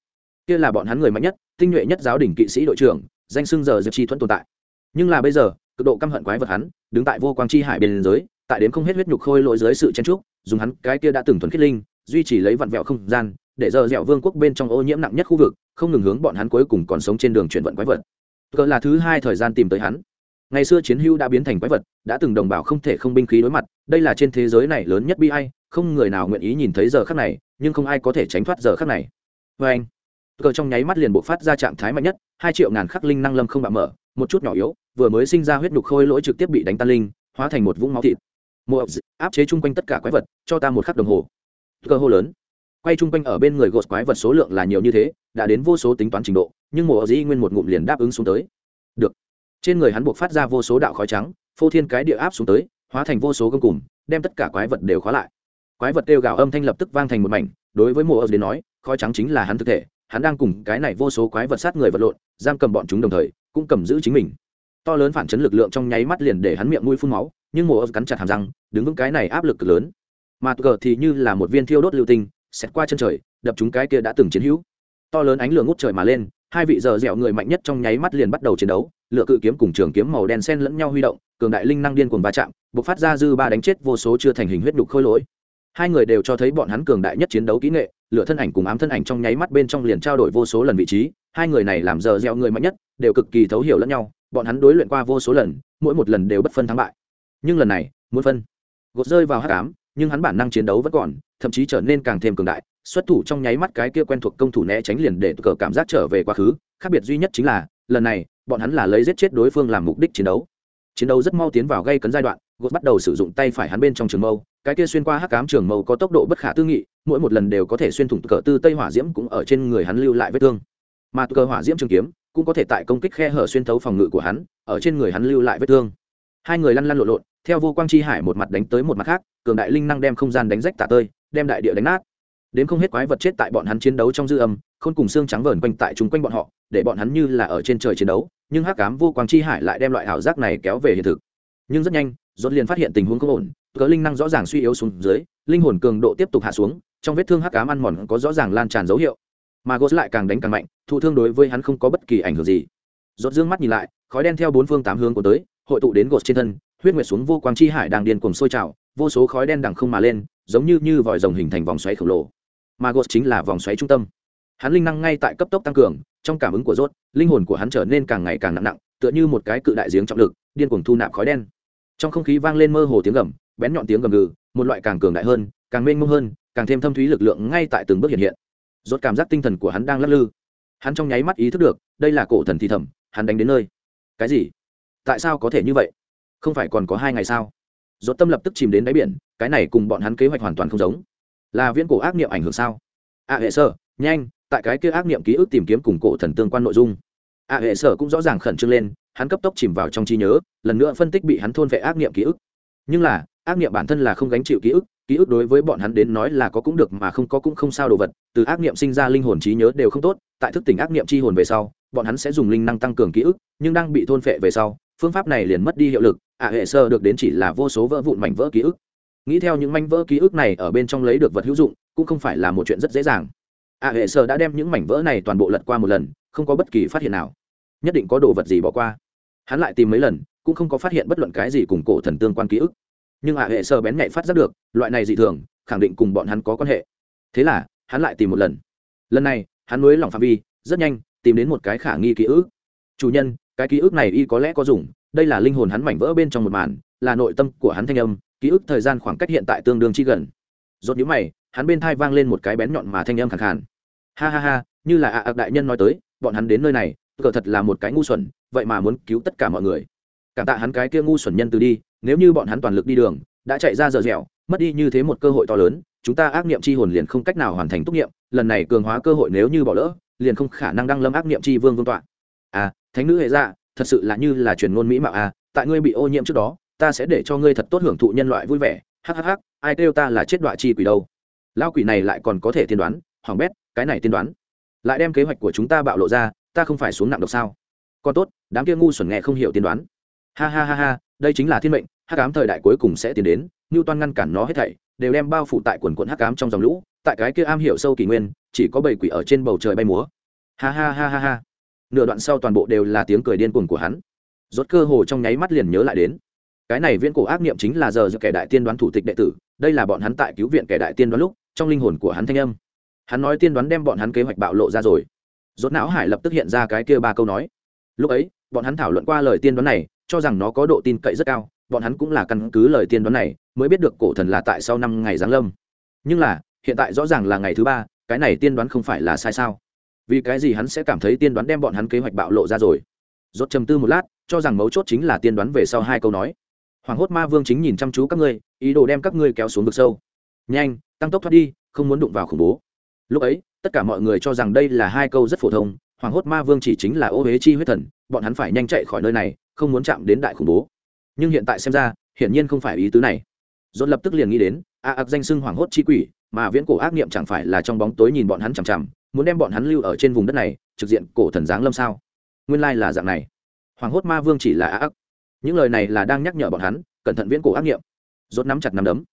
Kia là bọn hắn người mạnh nhất, tinh nhuệ nhất giáo đình kỵ sĩ đội trưởng, danh xưng giờ diệp chi thuẫn tồn tại. Nhưng là bây giờ, cực độ căm hận quái vật hắn, đứng tại vô quang chi hải bên dưới tại đến không hết huyết nhục khôi lỗi dưới sự chen trúc dùng hắn cái kia đã từng thuần khiết linh duy trì lấy vặn vẹo không gian, để giờ dẻo vương quốc bên trong ô nhiễm nặng nhất khu vực, không ngừng hướng bọn hắn cuối cùng còn sống trên đường chuyển vận quái vật. Cỡ là thứ hai thời gian tìm tới hắn. Ngày xưa chiến hưu đã biến thành quái vật, đã từng đồng bào không thể không binh khí đối mặt, đây là trên thế giới này lớn nhất bi ai, không người nào nguyện ý nhìn thấy giờ khắc này, nhưng không ai có thể tránh thoát giờ khắc này. Vê anh cờ trong nháy mắt liền bộc phát ra trạng thái mạnh nhất, hai triệu ngàn khắc linh năng lâm không bạo mở, một chút nhỏ yếu, vừa mới sinh ra huyết đục khôi lỗi trực tiếp bị đánh tan linh, hóa thành một vũng máu thịt. Mộ áp chế chung quanh tất cả quái vật, cho ta một khắc đồng hồ cơ hô lớn. Quay chung quanh ở bên người gột quái vật số lượng là nhiều như thế, đã đến vô số tính toán trình độ, nhưng mộ dĩ nguyên một ngụm liền đáp ứng xuống tới. Được. Trên người hắn buộc phát ra vô số đạo khói trắng, phô thiên cái địa áp xuống tới, hóa thành vô số gông cùm, đem tất cả quái vật đều khóa lại. Quái vật kêu gào âm thanh lập tức vang thành một mảnh, đối với mùa ớt đến nói, khói trắng chính là hắn thực thể, hắn đang cùng cái này vô số quái vật sát người vật lộn, giam cầm bọn chúng đồng thời, cũng cầm giữ chính mình. To lớn phản chấn lực lượng trong nháy mắt liền để hắn miệng mũi phun máu, nhưng mùa ớt cắn chặt hàm răng, đứng vững cái này áp lực cực lớn mà gờ thì như là một viên thiêu đốt lưu tinh xét qua chân trời, đập chúng cái kia đã từng chiến hữu. To lớn ánh lửa ngút trời mà lên, hai vị giờ dẻo người mạnh nhất trong nháy mắt liền bắt đầu chiến đấu lựa cự kiếm cùng trường kiếm màu đen sen lẫn nhau huy động, cường đại linh năng điên cuồng va chạm buộc phát ra dư ba đánh chết vô số chưa thành hình huyết đục khôi lỗi. Hai người đều cho thấy bọn hắn cường đại nhất chiến đấu kỹ nghệ lựa thân ảnh cùng ám thân ảnh trong nháy mắt bên trong liền trao đổi vô số lần vị trí, hai người này làm giờ dẻo người mạnh nhất, đều cực kỳ thấu hiểu lẫn nhau, bọn hắn đối luyện qua vô số lần, mỗi một lần đều bất phân thắng bại. Nhưng lần này, muốn phân. Gột rơi vào hát cám nhưng hắn bản năng chiến đấu vẫn còn, thậm chí trở nên càng thêm cường đại, xuất thủ trong nháy mắt cái kia quen thuộc công thủ né tránh liền để cờ cảm giác trở về quá khứ, khác biệt duy nhất chính là, lần này, bọn hắn là lấy giết chết đối phương làm mục đích chiến đấu. Chiến đấu rất mau tiến vào gây cấn giai đoạn gột bắt đầu sử dụng tay phải hắn bên trong trường mâu, cái kia xuyên qua hắc cám trường mâu có tốc độ bất khả tư nghị, mỗi một lần đều có thể xuyên thủng cờ tư tây hỏa diễm cũng ở trên người hắn lưu lại vết thương. Mà cờ hỏa diễm trường kiếm cũng có thể tại công kích khe hở xuyên thấu phòng ngự của hắn, ở trên người hắn lưu lại vết thương. Hai người lăn lăn lộn lộn theo vô quang chi hải một mặt đánh tới một mặt khác, cường đại linh năng đem không gian đánh rách tả tơi, đem đại địa đánh nát. Đến không hết quái vật chết tại bọn hắn chiến đấu trong dư âm, khôn cùng xương trắng vờn quanh tại chúng quanh bọn họ, để bọn hắn như là ở trên trời chiến đấu, nhưng hắc cám vô quang chi hải lại đem loại ảo giác này kéo về hiện thực. Nhưng rất nhanh dốt liền phát hiện tình huống không ổn, cỡ linh năng rõ ràng suy yếu xuống dưới, linh hồn cường độ tiếp tục hạ xuống, trong vết thương hắc cám ăn mòn có rõ ràng lan tràn dấu hiệu. Mà gos lại càng đánh càng mạnh, thụ thương đối với hắn không có bất kỳ ảnh hưởng gì. Rốt dương mắt nhìn lại, khói đen theo bốn phương tám hướng của tới, hội tụ đến gos trên thân huyết nguyệt xuống vô quang chi hải đang điên cuồng sôi trào, vô số khói đen đằng không mà lên, giống như như vòi rồng hình thành vòng xoáy khổng lồ. Mà gos chính là vòng xoáy trung tâm. Hắn linh năng ngay tại cấp tốc tăng cường, trong cảm ứng của rốt, linh hồn của hắn trở nên càng ngày càng nặng nặng, tựa như một cái cự đại giếng trọng lực, điên cuồng thu nạp khói đen. Trong không khí vang lên mơ hồ tiếng gầm, bén nhọn tiếng gầm gừ, một loại càng cường đại hơn, càng mênh mông hơn, càng thêm thâm thúy lực lượng ngay tại từng bước hiện hiện. Rốt cảm giác tinh thần của hắn đang lắc lư. Hắn trong nháy mắt ý thức được, đây là cổ thần thì thầm, hắn đánh đến nơi. Cái gì? Tại sao có thể như vậy? Không phải còn có hai ngày sao? Rốt tâm lập tức chìm đến đáy biển cái này cùng bọn hắn kế hoạch hoàn toàn không giống. Là viễn cổ ác niệm ảnh hưởng sao? A à, hệ sơ nhanh tại cái kia ác niệm ký ức tìm kiếm cùng cổ thần tương quan nội dung. A à, hệ sở cũng rõ ràng khẩn trương lên hắn cấp tốc chìm vào trong trí nhớ lần nữa phân tích bị hắn thôn vệ ác niệm ký ức. Nhưng là ác niệm bản thân là không gánh chịu ký ức ký ức đối với bọn hắn đến nói là có cũng được mà không có cũng không sao đồ vật từ ác niệm sinh ra linh hồn trí nhớ đều không tốt tại thức tỉnh ác niệm chi hồn về sau bọn hắn sẽ dùng linh năng tăng cường ký ức nhưng đang bị thôn phệ về sau phương pháp này liền mất đi hiệu lực ạ hệ sơ được đến chỉ là vô số vỡ vụn mảnh vỡ ký ức. Nghĩ theo những mảnh vỡ ký ức này ở bên trong lấy được vật hữu dụng, cũng không phải là một chuyện rất dễ dàng. Ạ hệ sơ đã đem những mảnh vỡ này toàn bộ lật qua một lần, không có bất kỳ phát hiện nào. Nhất định có đồ vật gì bỏ qua. Hắn lại tìm mấy lần, cũng không có phát hiện bất luận cái gì cùng cổ thần tương quan ký ức. Nhưng ạ hệ sơ bén nhạy phát giác được, loại này dị thường, khẳng định cùng bọn hắn có quan hệ. Thế là, hắn lại tìm một lần. Lần này, hắn nối lòng phạm vi, rất nhanh, tìm đến một cái khả nghi ký ức. Chủ nhân, cái ký ức này y có lẽ có dùng đây là linh hồn hắn mảnh vỡ bên trong một màn, là nội tâm của hắn thanh âm, ký ức thời gian khoảng cách hiện tại tương đương chi gần. Rốt nhíu mày, hắn bên thai vang lên một cái bén nhọn mà thanh âm khẳng khàn. Ha ha ha, như là ạ à đại nhân nói tới, bọn hắn đến nơi này, cờ thật là một cái ngu xuẩn, vậy mà muốn cứu tất cả mọi người. Cảm tạ hắn cái kia ngu xuẩn nhân từ đi, nếu như bọn hắn toàn lực đi đường, đã chạy ra dở dẻo, mất đi như thế một cơ hội to lớn, chúng ta ác niệm chi hồn liền không cách nào hoàn thành tốt niệm, lần này cường hóa cơ hội nếu như bỏ lỡ, liền không khả năng đăng lâm ác niệm chi vương vương tọa. À thánh nữ hệ dạ thật sự là như là truyền ngôn mỹ mạo à tại ngươi bị ô nhiễm trước đó, ta sẽ để cho ngươi thật tốt hưởng thụ nhân loại vui vẻ. Hhh ai kêu ta là chết đọa chi quỷ đâu. Lao quỷ này lại còn có thể tiên đoán, hoàng bét, cái này tiên đoán. Lại đem kế hoạch của chúng ta bạo lộ ra, ta không phải xuống nặng độc sao. Còn tốt, đám kia ngu xuẩn nghe không hiểu tiên đoán. Ha ha ha ha, đây chính là thiên mệnh, hắc ám thời đại cuối cùng sẽ tiến đến ngưu toan ngăn cản nó hết thảy, đều đem bao phủ tại quần quận hắc ám trong dòng lũ, tại cái kia am hiểu sâu kỷ nguyên, chỉ có bảy quỷ ở trên bầu trời bay múa. Ha ha ha ha ha nửa đoạn sau toàn bộ đều là tiếng cười điên cuồng của hắn. Rốt cơ hồ trong nháy mắt liền nhớ lại đến. Cái này viễn cổ ác niệm chính là giờ giữa kẻ đại tiên đoán thủ tịch đệ tử, đây là bọn hắn tại cứu viện kẻ đại tiên đoán lúc, trong linh hồn của hắn thanh âm. Hắn nói tiên đoán đem bọn hắn kế hoạch bạo lộ ra rồi. Rốt não hải lập tức hiện ra cái kia ba câu nói. Lúc ấy, bọn hắn thảo luận qua lời tiên đoán này, cho rằng nó có độ tin cậy rất cao, bọn hắn cũng là căn cứ lời tiên đoán này, mới biết được cổ thần là tại sau năm ngày giáng lâm. Nhưng là, hiện tại rõ ràng là ngày thứ ba, cái này tiên đoán không phải là sai sao? Vì cái gì hắn sẽ cảm thấy tiên đoán đem bọn hắn kế hoạch bạo lộ ra rồi? Rốt trầm tư một lát, cho rằng mấu chốt chính là tiên đoán về sau hai câu nói. Hoàng hốt ma vương chính nhìn chăm chú các ngươi, ý đồ đem các ngươi kéo xuống vực sâu. Nhanh, tăng tốc thoát đi, không muốn đụng vào khủng bố. Lúc ấy, tất cả mọi người cho rằng đây là hai câu rất phổ thông, hoàng hốt ma vương chỉ chính là ô huế chi huyết thần, bọn hắn phải nhanh chạy khỏi nơi này, không muốn chạm đến đại khủng bố. Nhưng hiện tại xem ra, hiển nhiên không phải ý tứ này. Dốt lập tức liền nghĩ đến, a ạc danh xưng hoàng hốt chi quỷ, mà viễn cổ ác niệm chẳng phải là trong bóng tối nhìn bọn hắn chằm chằm muốn đem bọn hắn lưu ở trên vùng đất này, trực diện cổ thần giáng lâm sao? Nguyên lai là dạng này. Hoàng hốt ma vương chỉ là ác. Những lời này là đang nhắc nhở bọn hắn, cẩn thận viễn cổ ác nghiệm. Rốt nắm chặt nắm đấm.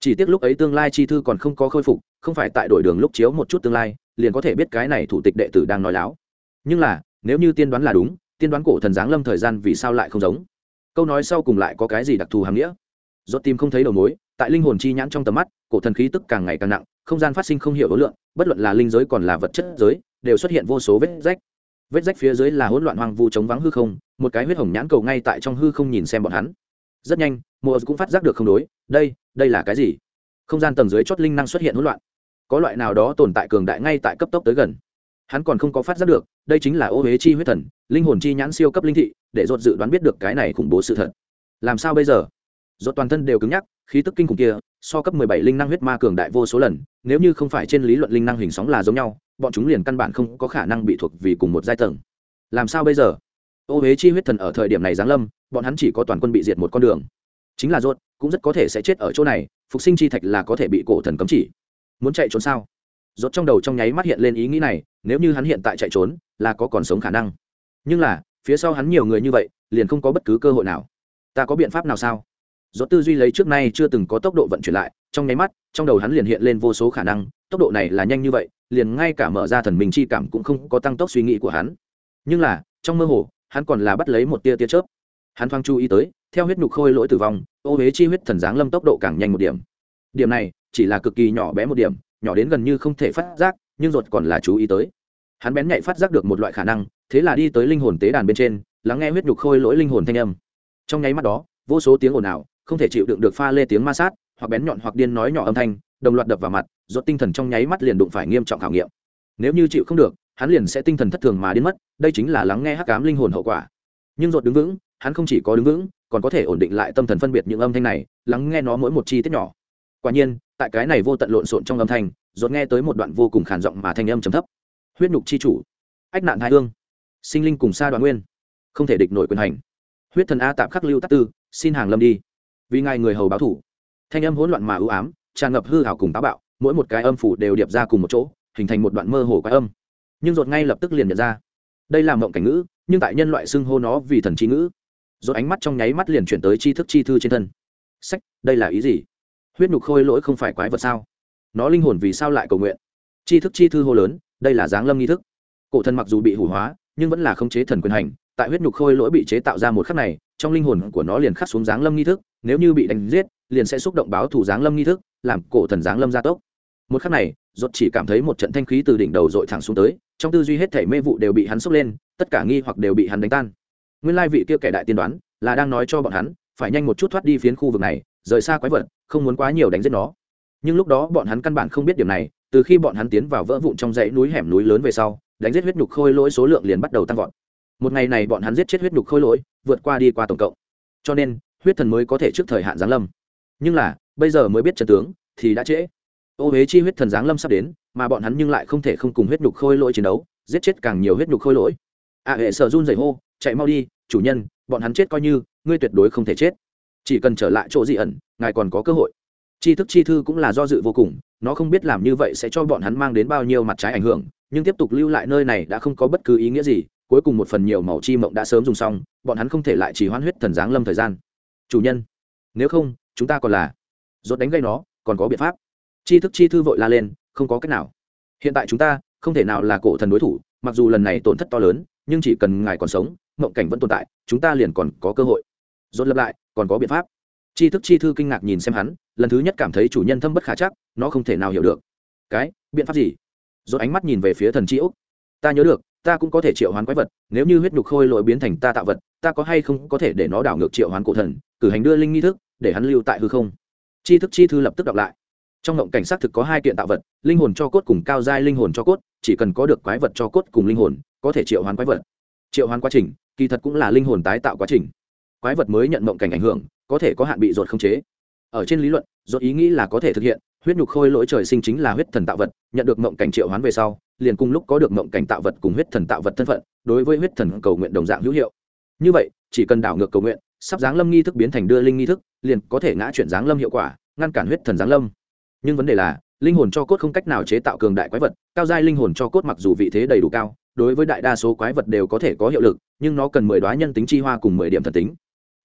Chỉ tiếc lúc ấy tương lai chi thư còn không có khôi phục, không phải tại đổi đường lúc chiếu một chút tương lai, liền có thể biết cái này thủ tịch đệ tử đang nói láo. Nhưng là, nếu như tiên đoán là đúng, tiên đoán cổ thần giáng lâm thời gian vì sao lại không giống? Câu nói sau cùng lại có cái gì đặc thù hàm nghĩa? Rốt tim không thấy đầu mối, tại linh hồn chi nhãn trong tầm mắt, cổ thần khí tức càng ngày càng nặng không gian phát sinh không hiểu đối lượng, bất luận là linh giới còn là vật chất giới, đều xuất hiện vô số vết rách. Vết rách phía dưới là hỗn loạn hoang vu chống vắng hư không, một cái huyết hồng nhãn cầu ngay tại trong hư không nhìn xem bọn hắn. Rất nhanh mùa cũng phát giác được không đối, đây đây là cái gì? Không gian tầng dưới chót linh năng xuất hiện hỗn loạn. Có loại nào đó tồn tại cường đại ngay tại cấp tốc tới gần. Hắn còn không có phát giác được, đây chính là ô huế chi huyết thần, linh hồn chi nhãn siêu cấp linh thị, để dột dự đoán biết được cái này khủng bố sự thật. Làm sao bây giờ? Dột toàn thân đều cứng nhắc, khí tức kinh khủng kia, so cấp 17 linh năng huyết ma cường đại vô số lần, nếu như không phải trên lý luận linh năng hình sóng là giống nhau, bọn chúng liền căn bản không có khả năng bị thuộc vì cùng một giai tầng. Làm sao bây giờ? Ô huế chi huyết thần ở thời điểm này giáng lâm, bọn hắn chỉ có toàn quân bị diệt một con đường. Chính là rốt, cũng rất có thể sẽ chết ở chỗ này, phục sinh chi thạch là có thể bị cổ thần cấm chỉ. Muốn chạy trốn sao? Rốt trong đầu trong nháy mắt hiện lên ý nghĩ này, nếu như hắn hiện tại chạy trốn, là có còn sống khả năng. Nhưng là, phía sau hắn nhiều người như vậy, liền không có bất cứ cơ hội nào. Ta có biện pháp nào sao? Rốt tư duy lấy trước nay chưa từng có tốc độ vận chuyển lại, trong nháy mắt, trong đầu hắn liền hiện lên vô số khả năng, tốc độ này là nhanh như vậy, liền ngay cả mở ra thần mình chi cảm cũng không có tăng tốc suy nghĩ của hắn. Nhưng là, trong mơ hồ, hắn còn là bắt lấy một tia tia chớp. Hắn thoáng chú ý tới, theo huyết nhục khôi lỗi tử vong, ô huế chi huyết thần giáng lâm tốc độ càng nhanh một điểm. Điểm này, chỉ là cực kỳ nhỏ bé một điểm, nhỏ đến gần như không thể phát giác, nhưng ruột còn là chú ý tới. Hắn bén nhạy phát giác được một loại khả năng, thế là đi tới linh hồn tế đàn bên trên, lắng nghe huyết nhục khôi lỗi linh hồn thanh âm. Trong nháy mắt đó, vô số tiếng ồn ào không thể chịu đựng được pha lê tiếng ma sát, hoặc bén nhọn hoặc điên nói nhỏ âm thanh, đồng loạt đập vào mặt, rốt tinh thần trong nháy mắt liền đụng phải nghiêm trọng khảo nghiệm. Nếu như chịu không được, hắn liền sẽ tinh thần thất thường mà đến mất, đây chính là lắng nghe hắc ám linh hồn hậu quả. Nhưng rốt đứng vững, hắn không chỉ có đứng vững, còn có thể ổn định lại tâm thần phân biệt những âm thanh này, lắng nghe nó mỗi một chi tiết nhỏ. Quả nhiên, tại cái này vô tận lộn xộn trong âm thanh, rốt nghe tới một đoạn vô cùng khàn giọng mà thanh âm trầm thấp. Huyết nhục chi chủ, ách nạn hai hương, sinh linh cùng xa đoàn nguyên, không thể địch nổi quyền hành. Huyết thần a tạm khắc lưu tắc tư, xin hàng lâm đi vì ngài người hầu báo thủ. Thanh âm hỗn loạn mà ưu ám, tràn ngập hư hảo cùng táo bạo, mỗi một cái âm phủ đều điệp ra cùng một chỗ, hình thành một đoạn mơ hồ quái âm. Nhưng rột ngay lập tức liền nhận ra, đây là mộng cảnh ngữ, nhưng tại nhân loại xưng hô nó vì thần trí ngữ. Rột ánh mắt trong nháy mắt liền chuyển tới tri thức chi thư trên thân. Sách, đây là ý gì? Huyết nhục khôi lỗi không phải quái vật sao? Nó linh hồn vì sao lại cầu nguyện? Tri thức chi thư hô lớn, đây là giáng lâm nghi thức. Cổ thần mặc dù bị hủ hóa, nhưng vẫn là khống chế thần quyền hành, tại huyết nhục khôi lỗi bị chế tạo ra một khắc này trong linh hồn của nó liền khắc xuống giáng lâm nghi thức, nếu như bị đánh giết, liền sẽ xúc động báo thủ giáng lâm nghi thức, làm cổ thần giáng lâm gia tốc. Một khắc này rốt chỉ cảm thấy một trận thanh khí từ đỉnh đầu dội thẳng xuống tới, trong tư duy hết thảy mê vụ đều bị hắn xúc lên, tất cả nghi hoặc đều bị hắn đánh tan. Nguyên lai vị kia kẻ đại tiên đoán, là đang nói cho bọn hắn, phải nhanh một chút thoát đi phiến khu vực này, rời xa quái vật, không muốn quá nhiều đánh giết nó. Nhưng lúc đó bọn hắn căn bản không biết điểm này, từ khi bọn hắn tiến vào vỡ vụn trong dãy núi hẻm núi lớn về sau, đánh giết huyết nhục khôi lỗi số lượng liền bắt đầu tăng vọt một ngày này bọn hắn giết chết huyết nhục khôi lỗi, vượt qua đi qua tổng cộng. Cho nên, huyết thần mới có thể trước thời hạn giáng lâm. Nhưng là, bây giờ mới biết trận tướng, thì đã trễ. Ô huế chi huyết thần giáng lâm sắp đến, mà bọn hắn nhưng lại không thể không cùng huyết nhục khôi lỗi chiến đấu, giết chết càng nhiều huyết nhục khôi lỗi. A hệ sở run dày hô, chạy mau đi, chủ nhân, bọn hắn chết coi như, ngươi tuyệt đối không thể chết. Chỉ cần trở lại chỗ dị ẩn, ngài còn có cơ hội. Chi thức chi thư cũng là do dự vô cùng, nó không biết làm như vậy sẽ cho bọn hắn mang đến bao nhiêu mặt trái ảnh hưởng, nhưng tiếp tục lưu lại nơi này đã không có bất cứ ý nghĩa gì cuối cùng một phần nhiều màu chi mộng đã sớm dùng xong, bọn hắn không thể lại chỉ hoãn huyết thần giáng lâm thời gian. Chủ nhân, nếu không, chúng ta còn là rốt đánh gây nó, còn có biện pháp. Chi thức chi thư vội la lên, không có cách nào. Hiện tại chúng ta không thể nào là cổ thần đối thủ, mặc dù lần này tổn thất to lớn, nhưng chỉ cần ngài còn sống, mộng cảnh vẫn tồn tại, chúng ta liền còn có cơ hội. Rốt lập lại, còn có biện pháp. Chi thức chi thư kinh ngạc nhìn xem hắn, lần thứ nhất cảm thấy chủ nhân thâm bất khả chắc, nó không thể nào hiểu được. Cái, biện pháp gì? Rốt ánh mắt nhìn về phía thần chi úc ta nhớ được ta cũng có thể triệu hoán quái vật, nếu như huyết nhục khôi lỗi biến thành ta tạo vật, ta có hay không có thể để nó đảo ngược triệu hoán cổ thần, cử hành đưa linh nghi thức, để hắn lưu tại hư không? Chi thức chi thư lập tức đọc lại. Trong ngộng cảnh sát thực có hai kiện tạo vật, linh hồn cho cốt cùng cao giai linh hồn cho cốt, chỉ cần có được quái vật cho cốt cùng linh hồn, có thể triệu hoán quái vật. Triệu hoán quá trình, kỳ thật cũng là linh hồn tái tạo quá trình. Quái vật mới nhận ngộng cảnh ảnh hưởng, có thể có hạn bị ruột không chế. Ở trên lý luận, ruột ý nghĩ là có thể thực hiện, huyết nhục khôi lỗi trời sinh chính là huyết thần tạo vật, nhận được ngộng cảnh triệu hoán về sau liền cùng lúc có được mộng cảnh tạo vật cùng huyết thần tạo vật thân phận, đối với huyết thần cầu nguyện đồng dạng hữu hiệu. Như vậy, chỉ cần đảo ngược cầu nguyện, sắp giáng lâm nghi thức biến thành đưa linh nghi thức, liền có thể ngã chuyển giáng lâm hiệu quả, ngăn cản huyết thần giáng lâm. Nhưng vấn đề là, linh hồn cho cốt không cách nào chế tạo cường đại quái vật, cao giai linh hồn cho cốt mặc dù vị thế đầy đủ cao, đối với đại đa số quái vật đều có thể có hiệu lực, nhưng nó cần mười đoá nhân tính chi hoa cùng mười điểm thần tính.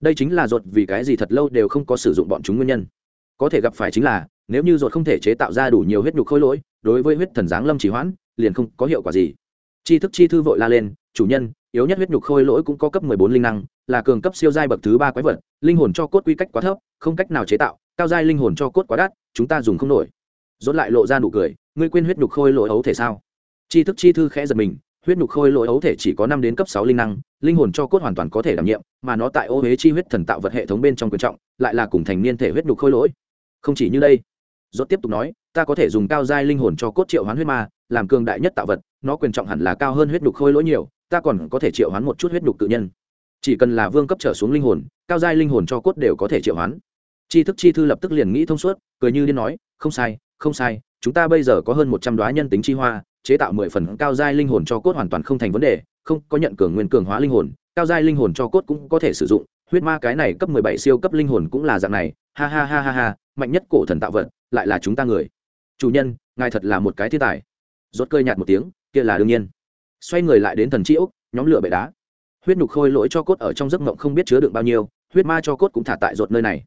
Đây chính là ruột vì cái gì thật lâu đều không có sử dụng bọn chúng nguyên nhân. Có thể gặp phải chính là, nếu như ruột không thể chế tạo ra đủ nhiều huyết nhục khôi lỗi, đối với huyết thần giáng lâm chỉ hoãn liền không có hiệu quả gì. Chi thức chi thư vội la lên, chủ nhân, yếu nhất huyết nhục khôi lỗi cũng có cấp mười bốn linh năng, là cường cấp siêu giai bậc thứ ba quái vật, linh hồn cho cốt quy cách quá thấp, không cách nào chế tạo, cao giai linh hồn cho cốt quá đắt, chúng ta dùng không nổi. Dốt lại lộ ra nụ cười, ngươi quên huyết nhục khôi lỗi ấu thể sao? Chi thức chi thư khẽ giật mình, huyết nhục khôi lỗi ấu thể chỉ có năm đến cấp sáu linh năng, linh hồn cho cốt hoàn toàn có thể đảm nhiệm, mà nó tại ô huế chi huyết thần tạo vật hệ thống bên trong quyền trọng, lại là cùng thành niên thể huyết nhục khôi lỗi. Không chỉ như đây. Dốt tiếp tục nói, ta có thể dùng cao giai linh hồn cho cốt triệu hoán huyết ma làm cường đại nhất tạo vật, nó quyền trọng hẳn là cao hơn huyết nhục khôi lỗi nhiều, ta còn có thể triệu hoán một chút huyết nhục tự nhân. Chỉ cần là vương cấp trở xuống linh hồn, cao giai linh hồn cho cốt đều có thể triệu hoán. Chi thức chi thư lập tức liền nghĩ thông suốt, cười như điên nói, không sai không sai, chúng ta bây giờ có hơn một trăm đoá nhân tính chi hoa, chế tạo mười phần cao giai linh hồn cho cốt hoàn toàn không thành vấn đề, không có nhận cường nguyên cường hóa linh hồn, cao giai linh hồn cho cốt cũng có thể sử dụng, huyết ma cái này cấp mười bảy siêu cấp linh hồn cũng là dạng này, ha ha ha ha ha, mạnh nhất cổ thần tạo vật, lại là chúng ta người. Chủ nhân, ngài thật là một cái thiên tài rốt cơi nhạt một tiếng, kia là đương nhiên. Xoay người lại đến thần chi ốc, nhóm lửa bệ đá. Huyết nhục khôi lỗi cho cốt ở trong giấc mộng không biết chứa đựng bao nhiêu, huyết ma cho cốt cũng thả tại rột nơi này.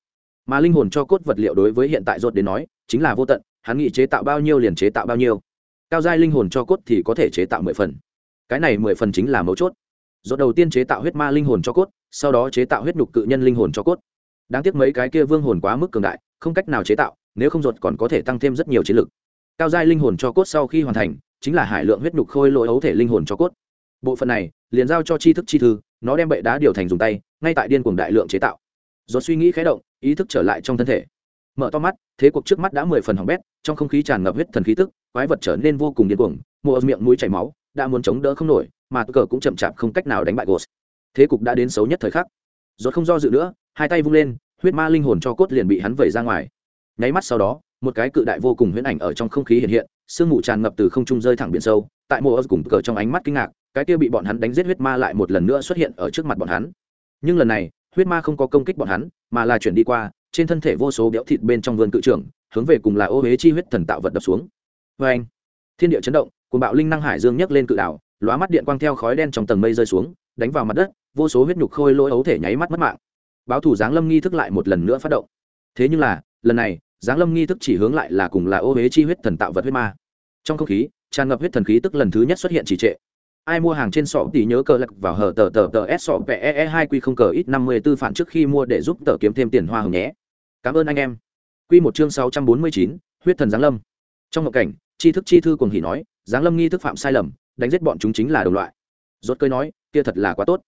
Mà linh hồn cho cốt vật liệu đối với hiện tại rột đến nói, chính là vô tận, hắn nghĩ chế tạo bao nhiêu liền chế tạo bao nhiêu. Cao giai linh hồn cho cốt thì có thể chế tạo mười phần. Cái này mười phần chính là mấu chốt. Rột đầu tiên chế tạo huyết ma linh hồn cho cốt, sau đó chế tạo huyết nhục cự nhân linh hồn cho cốt. Đáng tiếc mấy cái kia vương hồn quá mức cường đại, không cách nào chế tạo, nếu không rột còn có thể tăng thêm rất nhiều chiến lực cao giai linh hồn cho cốt sau khi hoàn thành, chính là hải lượng huyết nhục khôi lỗi ấu thể linh hồn cho cốt. Bộ phận này, liền giao cho tri thức chi thư, nó đem bệ đá điều thành dùng tay, ngay tại điên cuồng đại lượng chế tạo. Do suy nghĩ khé động, ý thức trở lại trong thân thể. Mở to mắt, thế cuộc trước mắt đã mười phần hỏng bét, trong không khí tràn ngập huyết thần khí tức, quái vật trở nên vô cùng điên cuồng, mùa miệng mũi chảy máu, đã muốn chống đỡ không nổi, mà cờ cũng chậm chạp không cách nào đánh bại gos thế cục đã đến xấu nhất thời khắc. Rồi không do dự nữa, hai tay vung lên, huyết ma linh hồn cho cốt liền bị hắn vẩy ra ngoài. Nháy mắt sau đó một cái cự đại vô cùng huyễn ảnh ở trong không khí hiện hiện, sương mù tràn ngập từ không trung rơi thẳng biển sâu, tại mộ cùng cờ trong ánh mắt kinh ngạc, cái kia bị bọn hắn đánh giết huyết ma lại một lần nữa xuất hiện ở trước mặt bọn hắn. Nhưng lần này, huyết ma không có công kích bọn hắn, mà là chuyển đi qua, trên thân thể vô số béo thịt bên trong vườn cự trưởng, hướng về cùng là ô huế chi huyết thần tạo vật đập xuống. Vê anh, thiên địa chấn động cùng bạo linh năng hải dương nhấc lên cự đảo, lóa mắt điện quang theo khói đen trong tầng mây rơi xuống, đánh vào mặt đất, vô số huyết nhục khôi lỗi ấu thể nháy mắt mất mạng. Báo thủ giáng lâm nghi thức lại một lần nữa phát động. Thế nhưng là, lần này giáng lâm nghi thức chỉ hướng lại là cùng là ô huế chi huyết thần tạo vật huyết ma. Trong không khí, tràn ngập huyết thần khí tức lần thứ nhất xuất hiện chỉ trệ. Ai mua hàng trên sọ thì nhớ cờ lật vào hở tờ tờ tờ s sọ pe e hai q không cờ ít năm mươi b ố phản trước khi mua để giúp tờ kiếm thêm tiền hoa hồng nhé. Cảm ơn anh em. Q một chương sáu trăm bốn mươi chín, huyết thần giáng lâm. Trong ngộ cảnh, tri thức chi thư cùng hỉ nói, giáng lâm nghi thức phạm sai lầm, đánh giết bọn chúng chính là đồng loại. Rốt cơi nói, kia thật là quá tốt.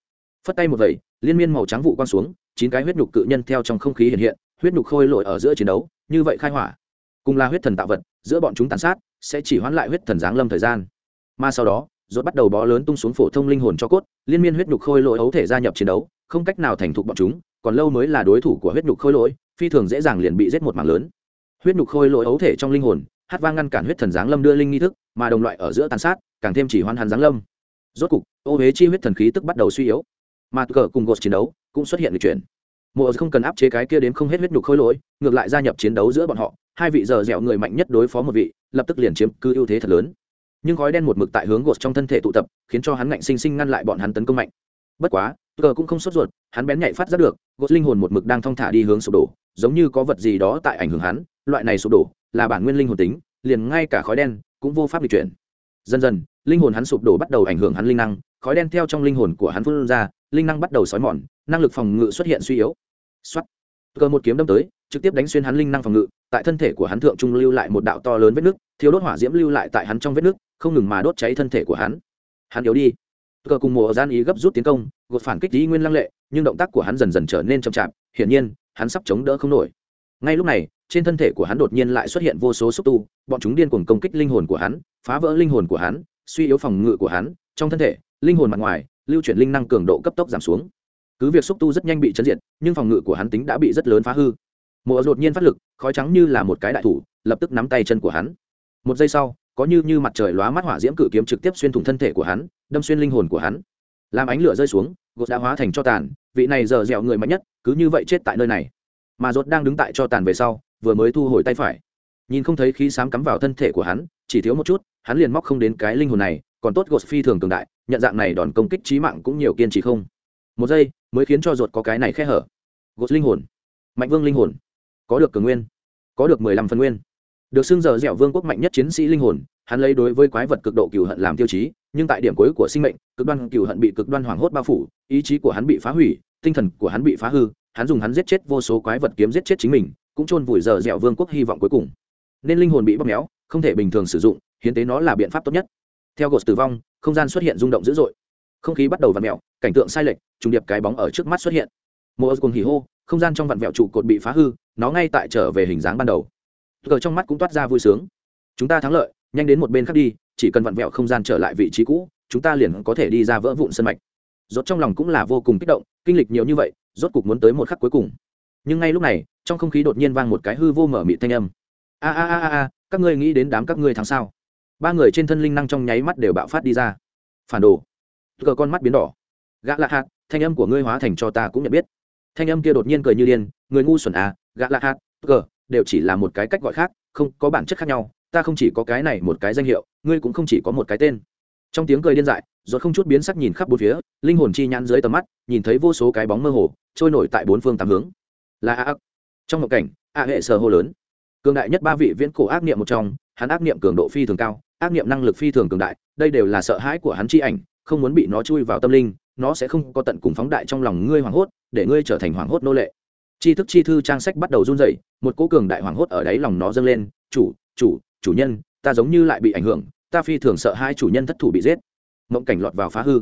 Phất tay một vẩy, liên miên màu trắng vụ quang xuống, chín cái huyết nhục cự nhân theo trong không khí hiện hiện, huyết nhục khôi lội ở giữa chiến đấu như vậy khai hỏa, cùng là huyết thần tạo vật, giữa bọn chúng tàn sát, sẽ chỉ hoãn lại huyết thần giáng lâm thời gian. Mà sau đó, rốt bắt đầu bó lớn tung xuống phổ thông linh hồn cho cốt, liên miên huyết nhục khôi lỗi ấu thể gia nhập chiến đấu, không cách nào thành thục bọn chúng, còn lâu mới là đối thủ của huyết nhục khôi lỗi, phi thường dễ dàng liền bị giết một mảng lớn. Huyết nhục khôi lỗi ấu thể trong linh hồn, hát vang ngăn cản huyết thần giáng lâm đưa linh nghi thức, mà đồng loại ở giữa tàn sát, càng thêm chỉ hoan hàn giáng lâm. Rốt cục, ô huế chi huyết thần khí tức bắt đầu suy yếu. Mà cờ cùng gột chiến đấu cũng xuất hiện lịch chuyển mùa không cần áp chế cái kia đến không hết huyết nhục khôi lỗi, ngược lại gia nhập chiến đấu giữa bọn họ, hai vị giờ dẻo người mạnh nhất đối phó một vị, lập tức liền chiếm cứ ưu thế thật lớn. Nhưng khói đen một mực tại hướng gột trong thân thể tụ tập, khiến cho hắn ngạnh sinh sinh ngăn lại bọn hắn tấn công mạnh. Bất quá cờ cũng không sốt ruột, hắn bén nhạy phát giác được, gột linh hồn một mực đang thong thả đi hướng sụp đổ, giống như có vật gì đó tại ảnh hưởng hắn, loại này sụp đổ là bản nguyên linh hồn tính, liền ngay cả khói đen cũng vô pháp di chuyển. Dần dần, linh hồn hắn sụp đổ bắt đầu ảnh hưởng hắn linh năng, khói đen theo trong linh hồn của hắn phun ra, linh năng bắt đầu xói mòn, năng lực phòng ngự xuất hiện suy yếu. Soát. cờ một kiếm đâm tới, trực tiếp đánh xuyên hắn linh năng phòng ngự, tại thân thể của hắn thượng trung lưu lại một đạo to lớn vết nước thiếu đốt hỏa diễm lưu lại tại hắn trong vết nước, không ngừng mà đốt cháy thân thể của hắn. Hắn yếu đi. Cờ cùng mùa gian ý gấp rút tiến công, gột phản kích ý nguyên lăng lệ, nhưng động tác của hắn dần dần trở nên chậm chạp, hiển nhiên, hắn sắp chống đỡ không nổi. Ngay lúc này, trên thân thể của hắn đột nhiên lại xuất hiện vô số xúc tu, bọn chúng điên cuồng công kích linh hồn của hắn, phá vỡ linh hồn của hắn, suy yếu phòng ngự của hắn, trong thân thể, linh hồn mặt ngoài, lưu chuyển linh năng cường độ cấp tốc giảm xuống cứ việc xúc tu rất nhanh bị chấn diệt, nhưng phòng ngự của hắn tính đã bị rất lớn phá hư. Mùa đột nhiên phát lực, khói trắng như là một cái đại thủ, lập tức nắm tay chân của hắn. Một giây sau, có như như mặt trời lóa mắt hỏa diễm cự kiếm trực tiếp xuyên thủng thân thể của hắn, đâm xuyên linh hồn của hắn. Làm ánh lửa rơi xuống, gột đã hóa thành cho tàn, vị này giờ dẻo người mạnh nhất, cứ như vậy chết tại nơi này. Mà rốt đang đứng tại cho tàn về sau, vừa mới thu hồi tay phải. Nhìn không thấy khí sám cắm vào thân thể của hắn, chỉ thiếu một chút, hắn liền móc không đến cái linh hồn này, còn tốt gột phi thường cường đại, nhận dạng này đòn công kích trí mạng cũng nhiều kiên trì không. Một giây mới khiến cho ruột có cái này khe hở. Gột linh hồn. Mạnh vương linh hồn. Có được cường nguyên. Có được mười lăm phần nguyên. Được xưng giờ dẻo vương quốc mạnh nhất chiến sĩ linh hồn, hắn lấy đối với quái vật cực độ cừu hận làm tiêu chí, nhưng tại điểm cuối của sinh mệnh, cực đoan cừu hận bị cực đoan hoảng hốt bao phủ, ý chí của hắn bị phá hủy, tinh thần của hắn bị phá hư, hắn dùng hắn giết chết vô số quái vật kiếm giết chết chính mình, cũng chôn vùi giờ dẻo vương quốc hy vọng cuối cùng. Nên linh hồn bị bóp méo, không thể bình thường sử dụng, hiến tế nó là biện pháp tốt nhất. Theo gột tử vong, không gian xuất hiện rung động dữ dội không khí bắt đầu vặn mẹo, cảnh tượng sai lệch, trùng điệp cái bóng ở trước mắt xuất hiện. Mùa cùng hỉ hô, không gian trong vặn vẹo trụ cột bị phá hư, nó ngay tại trở về hình dáng ban đầu. Cờ trong mắt cũng toát ra vui sướng. Chúng ta thắng lợi, nhanh đến một bên khác đi, chỉ cần vặn vẹo không gian trở lại vị trí cũ, chúng ta liền có thể đi ra vỡ vụn sân mạch. Rốt trong lòng cũng là vô cùng kích động, kinh lịch nhiều như vậy, rốt cục muốn tới một khắc cuối cùng. Nhưng ngay lúc này, trong không khí đột nhiên vang một cái hư vô mở mịt thanh âm. A a a a, các ngươi nghĩ đến đám các ngươi thắng sao? Ba người trên thân linh năng trong nháy mắt đều bạo phát đi ra. Phản đồ cờ con mắt biến đỏ. Gã lạ hạt, thanh âm của ngươi hóa thành cho ta cũng nhận biết. Thanh âm kia đột nhiên cười như điên, người ngu xuẩn à gã lạ hạt, cờ, đều chỉ là một cái cách gọi khác, không có bản chất khác nhau, ta không chỉ có cái này một cái danh hiệu, ngươi cũng không chỉ có một cái tên. Trong tiếng cười điên dại, giọt không chút biến sắc nhìn khắp bốn phía, linh hồn chi nhãn dưới tầm mắt, nhìn thấy vô số cái bóng mơ hồ, trôi nổi tại bốn phương tám hướng. Là a ác trong một cảnh, a hệ sờ hô lớn. Cường đại nhất ba vị viễn cổ ác niệm một trong, hắn ác niệm cường độ phi thường cao, ác niệm năng lực phi thường cường đại, đây đều là sợ hãi của hắn chi ảnh không muốn bị nó chui vào tâm linh, nó sẽ không có tận cùng phóng đại trong lòng ngươi hoảng hốt, để ngươi trở thành hoảng hốt nô lệ. Chi thức chi thư trang sách bắt đầu run rẩy, một cố cường đại hoảng hốt ở đáy lòng nó dâng lên. Chủ chủ chủ nhân, ta giống như lại bị ảnh hưởng, ta phi thường sợ hai chủ nhân thất thủ bị giết. Mộng cảnh lọt vào phá hư.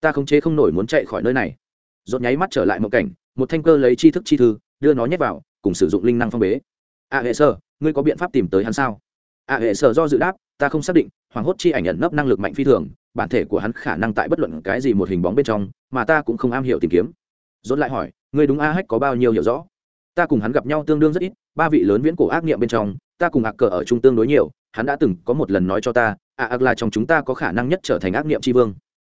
Ta không chế không nổi muốn chạy khỏi nơi này. Rốt nháy mắt trở lại mộng cảnh, một thanh cơ lấy chi thức chi thư, đưa nó nhét vào, cùng sử dụng linh năng phong bế. A hệ sơ, ngươi có biện pháp tìm tới hắn sao? A hệ sơ do dự đáp, ta không xác định hoàng hốt chi ảnh nhận nấp năng lực mạnh phi thường bản thể của hắn khả năng tại bất luận cái gì một hình bóng bên trong, mà ta cũng không am hiểu tìm kiếm. Dốt lại hỏi, ngươi đúng a hách có bao nhiêu hiểu rõ? Ta cùng hắn gặp nhau tương đương rất ít, ba vị lớn viễn cổ ác niệm bên trong, ta cùng ạc cờ ở chung tương đối nhiều, hắn đã từng có một lần nói cho ta ạ ạc là trong chúng ta có khả năng nhất trở thành ác niệm tri vương.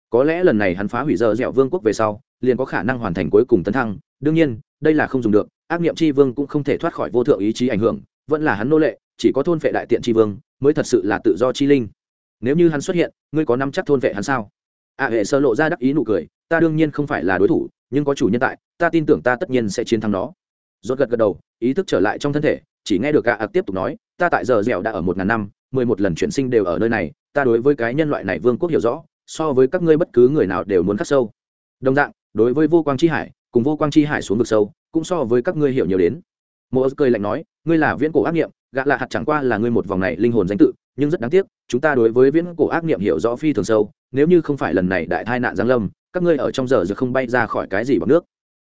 Có lẽ lần này hắn phá hủy giờ dẻo vương quốc về sau, liền có khả năng hoàn thành cuối cùng tấn thăng. Đương nhiên, đây là không dùng được, ác niệm tri vương cũng không thể thoát khỏi vô thượng ý chí ảnh hưởng, vẫn là hắn nô lệ, chỉ có thôn vệ đại tiện tri vương mới thật sự là tự do chi linh nếu như hắn xuất hiện, ngươi có nắm chắc thôn vệ hắn sao? Ạ hệ sơ lộ ra đắc ý nụ cười, ta đương nhiên không phải là đối thủ, nhưng có chủ nhân tại, ta tin tưởng ta tất nhiên sẽ chiến thắng nó. Rốt gật gật đầu, ý thức trở lại trong thân thể, chỉ nghe được ạ ạc tiếp tục nói, ta tại giờ dẻo đã ở một ngàn năm, mười một lần chuyển sinh đều ở nơi này, ta đối với cái nhân loại này vương quốc hiểu rõ, so với các ngươi bất cứ người nào đều muốn khắc sâu. Đồng dạng, đối với vô quang chi hải, cùng vô quang chi hải xuống vực sâu, cũng so với các ngươi hiểu nhiều đến. Mô cười lạnh nói, ngươi là viễn cổ ác nghiệm, gạ lạ hạt chẳng qua là ngươi một vòng này linh hồn danh tự nhưng rất đáng tiếc, chúng ta đối với viễn cổ ác nghiệm hiểu rõ phi thường sâu, nếu như không phải lần này đại tai nạn giáng lâm, các ngươi ở trong giờ giờ không bay ra khỏi cái gì bằng nước.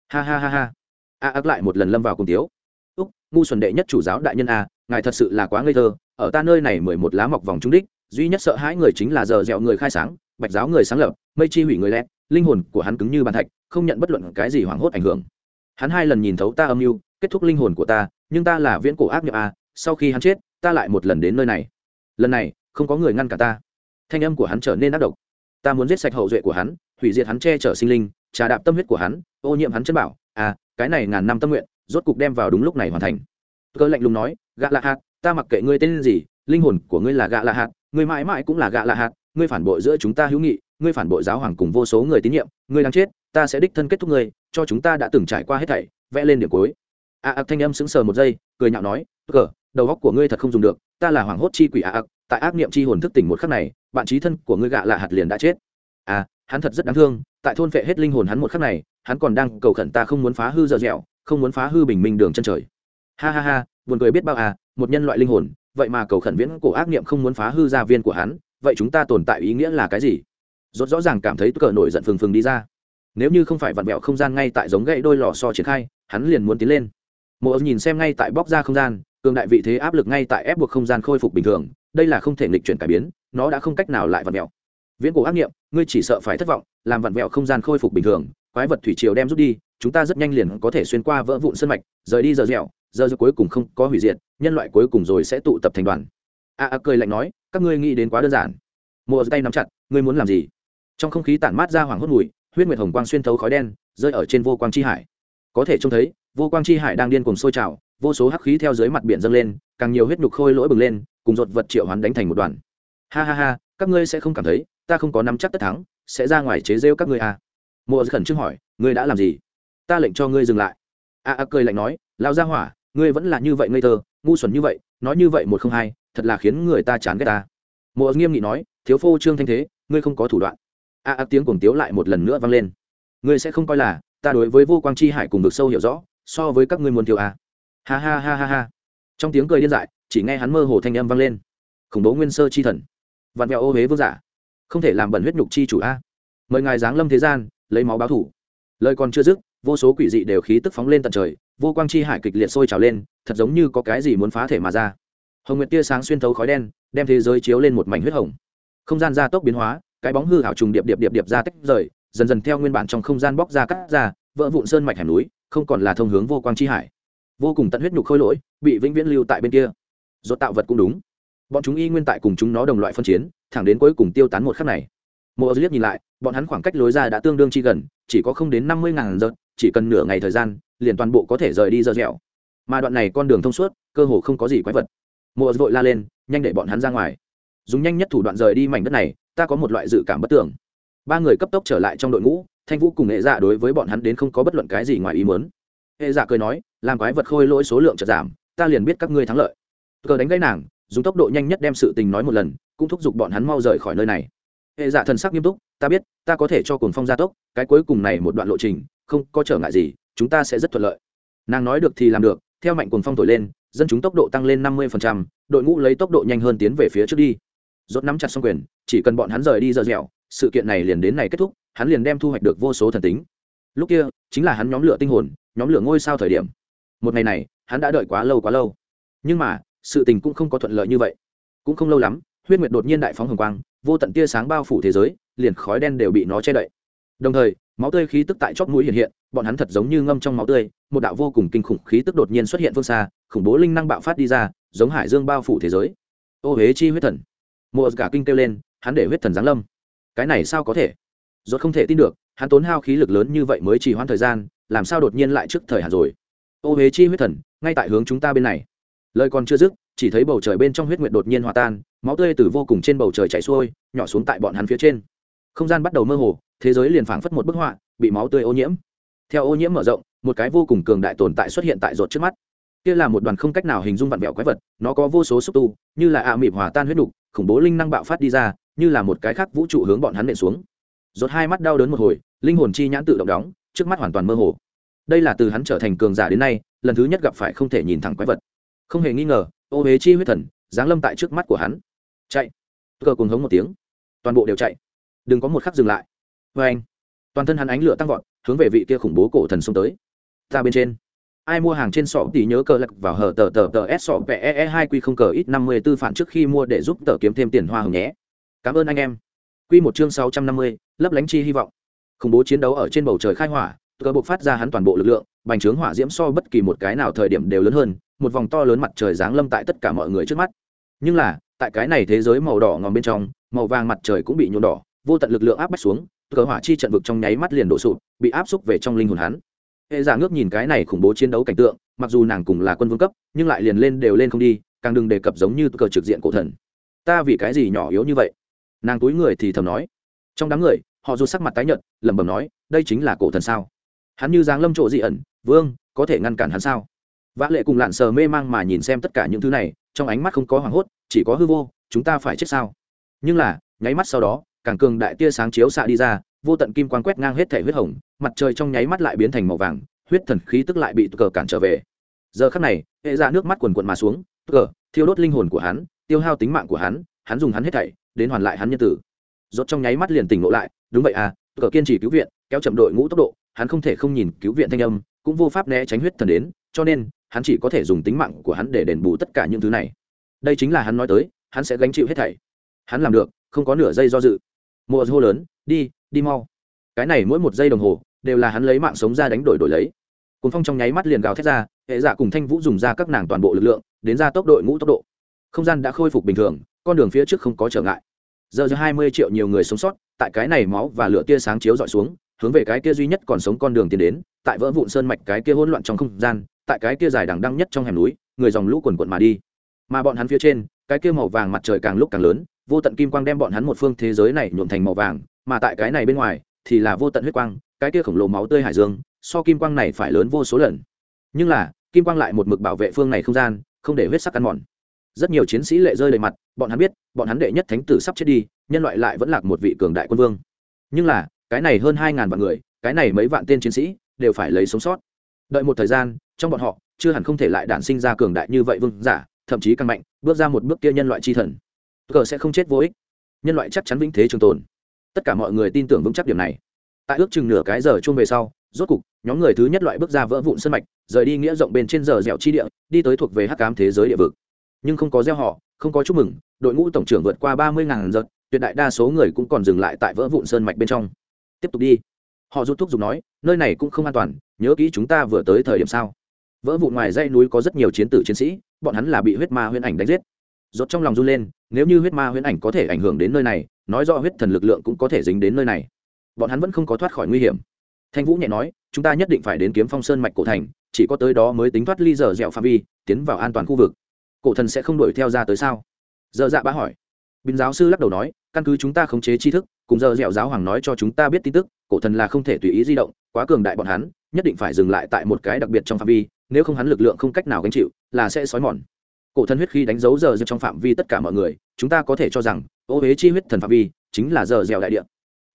Ha ha ha ha. A ác lại một lần lâm vào cùng tiếu. Úc, ngu xuẩn đệ nhất chủ giáo đại nhân a, ngài thật sự là quá ngây thơ, ở ta nơi này mười một lá mọc vòng trung đích, duy nhất sợ hãi người chính là giờ dẹo người khai sáng, bạch giáo người sáng lập, mây chi hủy người lẹt, linh hồn của hắn cứng như bàn thạch, không nhận bất luận cái gì hoảng hốt ảnh hưởng. Hắn hai lần nhìn thấu ta âm mưu, kết thúc linh hồn của ta, nhưng ta là viễn cổ ác nhập a, sau khi hắn chết, ta lại một lần đến nơi này lần này không có người ngăn cả ta. Thanh âm của hắn trở nên ác độc. Ta muốn giết sạch hậu duệ của hắn, hủy diệt hắn che chở sinh linh, trà đạp tâm huyết của hắn, ô nhiễm hắn chân bảo. À cái này ngàn năm tâm nguyện, rốt cục đem vào đúng lúc này hoàn thành. Cơ lạnh lùng nói, gạ lạ hạt, ta mặc kệ ngươi tên gì, linh hồn của ngươi là gạ lạ hạt, ngươi mãi mãi cũng là gạ lạ hạt, ngươi phản bội giữa chúng ta hữu nghị, ngươi phản bội giáo hoàng cùng vô số người tín nhiệm, ngươi đang chết, ta sẽ đích thân kết thúc ngươi, cho chúng ta đã từng trải qua hết thảy, vẽ lên điểm cuối. A ạc thanh âm sững sờ một giây, cười nhạo nói cờ đầu óc của ngươi thật không dùng được ta là hoàng hốt chi quỷ ác, ạc tại ác niệm chi hồn thức tỉnh một khắc này bạn trí thân của ngươi gạ lạ hạt liền đã chết. À hắn thật rất đáng thương tại thôn phệ hết linh hồn hắn một khắc này hắn còn đang cầu khẩn ta không muốn phá hư dở dẻo không muốn phá hư bình minh đường chân trời. Ha ha ha buồn cười biết bao à một nhân loại linh hồn vậy mà cầu khẩn viễn cổ ác niệm không muốn phá hư gia viên của hắn vậy chúng ta tồn tại ý nghĩa là cái gì? Rốt rõ ràng cảm thấy cờ nổi giận phừng phừng đi ra. Nếu như không phải vặn vẹo không gian ngay tại giống gậy đôi lò so triển khai hắn liền muốn tiến lên. Mộ nhìn xem ngay tại bóc ra không gian cường đại vị thế áp lực ngay tại ép buộc không gian khôi phục bình thường, đây là không thể nghịch chuyển cải biến, nó đã không cách nào lại vặn vẹo. Viễn cổ ác nghiệm, ngươi chỉ sợ phải thất vọng, làm vặn vẹo không gian khôi phục bình thường, quái vật thủy triều đem rút đi, chúng ta rất nhanh liền có thể xuyên qua vỡ vụn sân mạch, rời đi giờ dẻo, giờ giờ cuối cùng không có hủy diệt, nhân loại cuối cùng rồi sẽ tụ tập thành đoàn. A a cười lạnh nói, các ngươi nghĩ đến quá đơn giản. Mùa tay nắm chặt, ngươi muốn làm gì? Trong không khí tản mát ra hoàng hốt mùi, huyết nguyệt hồng quang xuyên thấu khói đen, rơi ở trên vô quang chi hải. Có thể trông thấy, vô quang chi hải đang điên cuồng sôi trào vô số hắc khí theo dưới mặt biển dâng lên, càng nhiều huyết nhục khôi lỗi bừng lên, cùng dột vật triệu hoán đánh thành một đoàn. Ha ha ha, các ngươi sẽ không cảm thấy, ta không có nắm chắc tất thắng, sẽ ra ngoài chế rêu các ngươi à. mùa khẩn trương hỏi, ngươi đã làm gì? Ta lệnh cho ngươi dừng lại. A a cười lạnh nói lao ra hỏa, ngươi vẫn là như vậy ngây thơ, ngu xuẩn như vậy, nói như vậy một không hai, thật là khiến người ta chán ghét ta. Mùa nghiêm nghị nói, thiếu phô trương thanh thế, ngươi không có thủ đoạn. A a tiếng cuồng tiếu lại một lần nữa vang lên. Ngươi sẽ không coi là, ta đối với vô quang chi hải cùng vực sâu hiểu rõ, so với các ngươi muốn thiếu a ha ha ha ha ha. Trong tiếng cười điên dại, chỉ nghe hắn mơ hồ thanh âm vang lên. Khủng bố nguyên sơ chi thần. Vạn vẹo ô huế vương giả. Không thể làm bẩn huyết nhục chi chủ a. Mời ngài giáng lâm thế gian, lấy máu báo thủ. Lời còn chưa dứt, vô số quỷ dị đều khí tức phóng lên tận trời, vô quang chi hải kịch liệt sôi trào lên, thật giống như có cái gì muốn phá thể mà ra. Hồng nguyệt tia sáng xuyên thấu khói đen, đem thế giới chiếu lên một mảnh huyết hồng. Không gian gia tốc biến hóa, cái bóng hư hảo trùng điệp điệp điệp điệp ra tách rời, dần dần theo nguyên bản trong không gian bóc ra cắt ra, vỡ vụn sơn mạch hẻm núi, không còn là thông hướng vô quang chi hải vô cùng tận huyết nhục khôi lỗi, bị vĩnh viễn lưu tại bên kia. Do tạo vật cũng đúng. Bọn chúng y nguyên tại cùng chúng nó đồng loại phân chiến, thẳng đến cuối cùng tiêu tán một khắc này. Mùa liếc nhìn lại, bọn hắn khoảng cách lối ra đã tương đương chi gần, chỉ có không đến năm mươi ngàn giờ, chỉ cần nửa ngày thời gian, liền toàn bộ có thể rời đi dơ dẻo. Mà đoạn này con đường thông suốt, cơ hồ không có gì quái vật. Mùa vội la lên, nhanh để bọn hắn ra ngoài. Dùng nhanh nhất thủ đoạn rời đi mảnh đất này, ta có một loại dự cảm bất tưởng ba người cấp tốc trở lại trong đội ngũ, thanh vũ cùng hệ dạ đối với bọn hắn đến không có bất luận cái gì ngoài ý muốn. Hệ dạ cười nói làm quái vật khôi lỗi số lượng chợt giảm, ta liền biết các ngươi thắng lợi. Cờ đánh gãy nàng, dùng tốc độ nhanh nhất đem sự tình nói một lần, cũng thúc giục bọn hắn mau rời khỏi nơi này. Hệ dạ thần sắc nghiêm túc, ta biết, ta có thể cho cồn phong gia tốc, cái cuối cùng này một đoạn lộ trình, không có trở ngại gì, chúng ta sẽ rất thuận lợi. Nàng nói được thì làm được, theo mạnh cồn phong thổi lên, dân chúng tốc độ tăng lên năm mươi đội ngũ lấy tốc độ nhanh hơn tiến về phía trước đi. Rốt nắm chặt xong quyền, chỉ cần bọn hắn rời đi giờ dẻo, sự kiện này liền đến này kết thúc, hắn liền đem thu hoạch được vô số thần tính. Lúc kia, chính là hắn nhóm lửa tinh hồn, nhóm lửa ngôi sao thời điểm một ngày này, hắn đã đợi quá lâu quá lâu. Nhưng mà, sự tình cũng không có thuận lợi như vậy. Cũng không lâu lắm, huyết nguyệt đột nhiên đại phóng hồng quang, vô tận tia sáng bao phủ thế giới, liền khói đen đều bị nó che đậy. Đồng thời, máu tươi khí tức tại chóp mũi hiện hiện, bọn hắn thật giống như ngâm trong máu tươi, một đạo vô cùng kinh khủng khí tức đột nhiên xuất hiện phương xa, khủng bố linh năng bạo phát đi ra, giống hải dương bao phủ thế giới. Ô huế chi huyết thần. Mùa cả kinh kêu lên, hắn để huyết thần giáng lâm. Cái này sao có thể? Rốt không thể tin được, hắn tốn hao khí lực lớn như vậy mới trì hoãn thời gian, làm sao đột nhiên lại trước thời hạn rồi? Ô huế chi huyết thần, ngay tại hướng chúng ta bên này. Lời còn chưa dứt, chỉ thấy bầu trời bên trong huyết nguyệt đột nhiên hòa tan, máu tươi từ vô cùng trên bầu trời chảy xuôi, nhỏ xuống tại bọn hắn phía trên. Không gian bắt đầu mơ hồ, thế giới liền phảng phất một bức họa, bị máu tươi ô nhiễm. Theo ô nhiễm mở rộng, một cái vô cùng cường đại tồn tại xuất hiện tại rột trước mắt. Kia là một đoàn không cách nào hình dung vặn vẹo quái vật, nó có vô số xúc tu, như là ạ à hòa tan huyết đục, khủng bố linh năng bạo phát đi ra, như là một cái khác vũ trụ hướng bọn hắn nện xuống. Rột hai mắt đau đớn một hồi, linh hồn chi nhãn tự động đóng, trước mắt hoàn toàn mơ hồ đây là từ hắn trở thành cường giả đến nay, lần thứ nhất gặp phải không thể nhìn thẳng quái vật. Không hề nghi ngờ, ô huế chi huyết thần, giáng lâm tại trước mắt của hắn. Chạy. Cờ cùng hống một tiếng. Toàn bộ đều chạy. Đừng có một khắc dừng lại. Vê anh, toàn thân hắn ánh lửa tăng vọt, hướng về vị kia khủng bố cổ thần xông tới. Ta bên trên. Ai mua hàng trên sọ thì nhớ cờ lật vào hở tờ tờ tờ s sọ pe e hai q không cờ ít năm mươi tư phản trước khi mua để giúp tờ kiếm thêm tiền hoa hồng nhé. Cảm ơn anh em. Q một chương sáu trăm năm mươi, lấp lánh chi hy vọng. Khủng bố chiến đấu ở trên bầu trời khai hỏa cơ buộc phát ra hắn toàn bộ lực lượng, bành trướng hỏa diễm so bất kỳ một cái nào thời điểm đều lớn hơn, một vòng to lớn mặt trời giáng lâm tại tất cả mọi người trước mắt. Nhưng là, tại cái này thế giới màu đỏ ngòm bên trong, màu vàng mặt trời cũng bị nhuộm đỏ, vô tận lực lượng áp bách xuống cờ hỏa chi trận vực trong nháy mắt liền đổ sụp, bị áp xúc về trong linh hồn hắn. Hệ giả ngước nhìn cái này khủng bố chiến đấu cảnh tượng, mặc dù nàng cùng là quân vương cấp, nhưng lại liền lên đều lên không đi, càng đừng đề cập giống như cờ trực diện cổ thần. Ta vì cái gì nhỏ yếu như vậy? Nàng túi người thì thầm nói. Trong đám người, họ dù sắc mặt tái nhợt, lẩm bẩm nói, đây chính là cổ thần sao? Hắn như dáng lâm trộ dị ẩn, vương, có thể ngăn cản hắn sao? Vã lệ cùng lạn sờ mê mang mà nhìn xem tất cả những thứ này, trong ánh mắt không có hoảng hốt, chỉ có hư vô, chúng ta phải chết sao? Nhưng là, nháy mắt sau đó, càng cường đại tia sáng chiếu xạ đi ra, vô tận kim quang quét ngang hết thể huyết hồng, mặt trời trong nháy mắt lại biến thành màu vàng, huyết thần khí tức lại bị cờ cản trở về. Giờ khắc này, hệ ra nước mắt quần quần mà xuống, cờ, thiêu đốt linh hồn của hắn, tiêu hao tính mạng của hắn hắn dùng hắn hết thảy, đến hoàn lại hắn nhân tử. Rốt trong nháy mắt liền tỉnh ngộ lại, đúng vậy à cờ kiên trì cứu viện, kéo chậm đội ngũ tốc độ hắn không thể không nhìn cứu viện thanh âm, cũng vô pháp né tránh huyết thần đến, cho nên, hắn chỉ có thể dùng tính mạng của hắn để đền bù tất cả những thứ này. Đây chính là hắn nói tới, hắn sẽ gánh chịu hết thảy. Hắn làm được, không có nửa giây do dự. Mùa hô lớn, đi đi mau. Cái này mỗi một giây đồng hồ, đều là hắn lấy mạng sống ra đánh đổi đổi lấy. Cuốn phong trong nháy mắt liền gào thét ra, hệ giả cùng thanh vũ dùng ra các nàng toàn bộ lực lượng, đến ra tốc độ ngũ tốc độ. Không gian đã khôi phục bình thường, con đường phía trước không có trở ngại. Giờ cho hai mươi triệu nhiều người sống sót, tại cái này máu và lửa tia sáng chiếu dọi xuống hướng về cái kia duy nhất còn sống con đường tiến đến, tại vỡ vụn sơn mạch cái kia hỗn loạn trong không gian, tại cái kia dài đằng đăng nhất trong hẻm núi, người dòng lũ quần quận mà đi. Mà bọn hắn phía trên, cái kia màu vàng mặt trời càng lúc càng lớn, vô tận kim quang đem bọn hắn một phương thế giới này nhuộm thành màu vàng, mà tại cái này bên ngoài, thì là vô tận huyết quang, cái kia khổng lồ máu tươi hải dương, so kim quang này phải lớn vô số lần. Nhưng là, kim quang lại một mực bảo vệ phương này không gian, không để huyết sắc ăn mòn. Rất nhiều chiến sĩ lệ rơi đầy mặt, bọn hắn biết, bọn hắn đệ nhất thánh tử sắp chết đi, nhân loại lại vẫn là một vị cường đại quân vương. Nhưng là cái này hơn hai ngàn vạn người, cái này mấy vạn tên chiến sĩ, đều phải lấy sống sót. Đợi một thời gian, trong bọn họ, chưa hẳn không thể lại đản sinh ra cường đại như vậy vương giả, thậm chí càng mạnh, bước ra một bước kia nhân loại chi thần. Cờ sẽ không chết vô ích. Nhân loại chắc chắn vĩnh thế trường tồn. Tất cả mọi người tin tưởng vững chắc điểm này. Tại ước chừng nửa cái giờ chung về sau, rốt cục, nhóm người thứ nhất loại bước ra vỡ vụn sân mạch, rời đi nghĩa rộng bên trên giờ dẻo chi địa, đi tới thuộc về hắc cám thế giới địa vực. Nhưng không có gieo họ, không có chúc mừng, đội ngũ tổng trưởng vượt qua ba mươi ngàn giật tuyệt đại đa số người cũng còn dừng lại tại vỡ vụn sơn mạch bên trong tiếp tục đi. Họ rút thuốc dùng nói, nơi này cũng không an toàn, nhớ kỹ chúng ta vừa tới thời điểm sao. Vỡ vụn ngoài dãy núi có rất nhiều chiến tử chiến sĩ, bọn hắn là bị huyết ma huyễn ảnh đánh giết. Rốt trong lòng run lên, nếu như huyết ma huyễn ảnh có thể ảnh hưởng đến nơi này, nói rõ huyết thần lực lượng cũng có thể dính đến nơi này. Bọn hắn vẫn không có thoát khỏi nguy hiểm. Thanh vũ nhẹ nói, chúng ta nhất định phải đến kiếm phong sơn mạch cổ thành, chỉ có tới đó mới tính thoát ly giờ dẻo phạm vi, tiến vào an toàn khu vực. Cổ thần sẽ không đuổi theo ra tới sao? Giờ dạ bá hỏi. Bình giáo sư lắc đầu nói, căn cứ chúng ta khống chế tri thức cùng giờ dẻo giáo hoàng nói cho chúng ta biết tin tức, cổ thần là không thể tùy ý di động, quá cường đại bọn hắn, nhất định phải dừng lại tại một cái đặc biệt trong phạm vi, nếu không hắn lực lượng không cách nào gánh chịu, là sẽ xói mòn. Cổ thần huyết khi đánh dấu giờ dẻo trong phạm vi tất cả mọi người, chúng ta có thể cho rằng, ô huế chi huyết thần phạm vi, chính là giờ dẻo đại địa.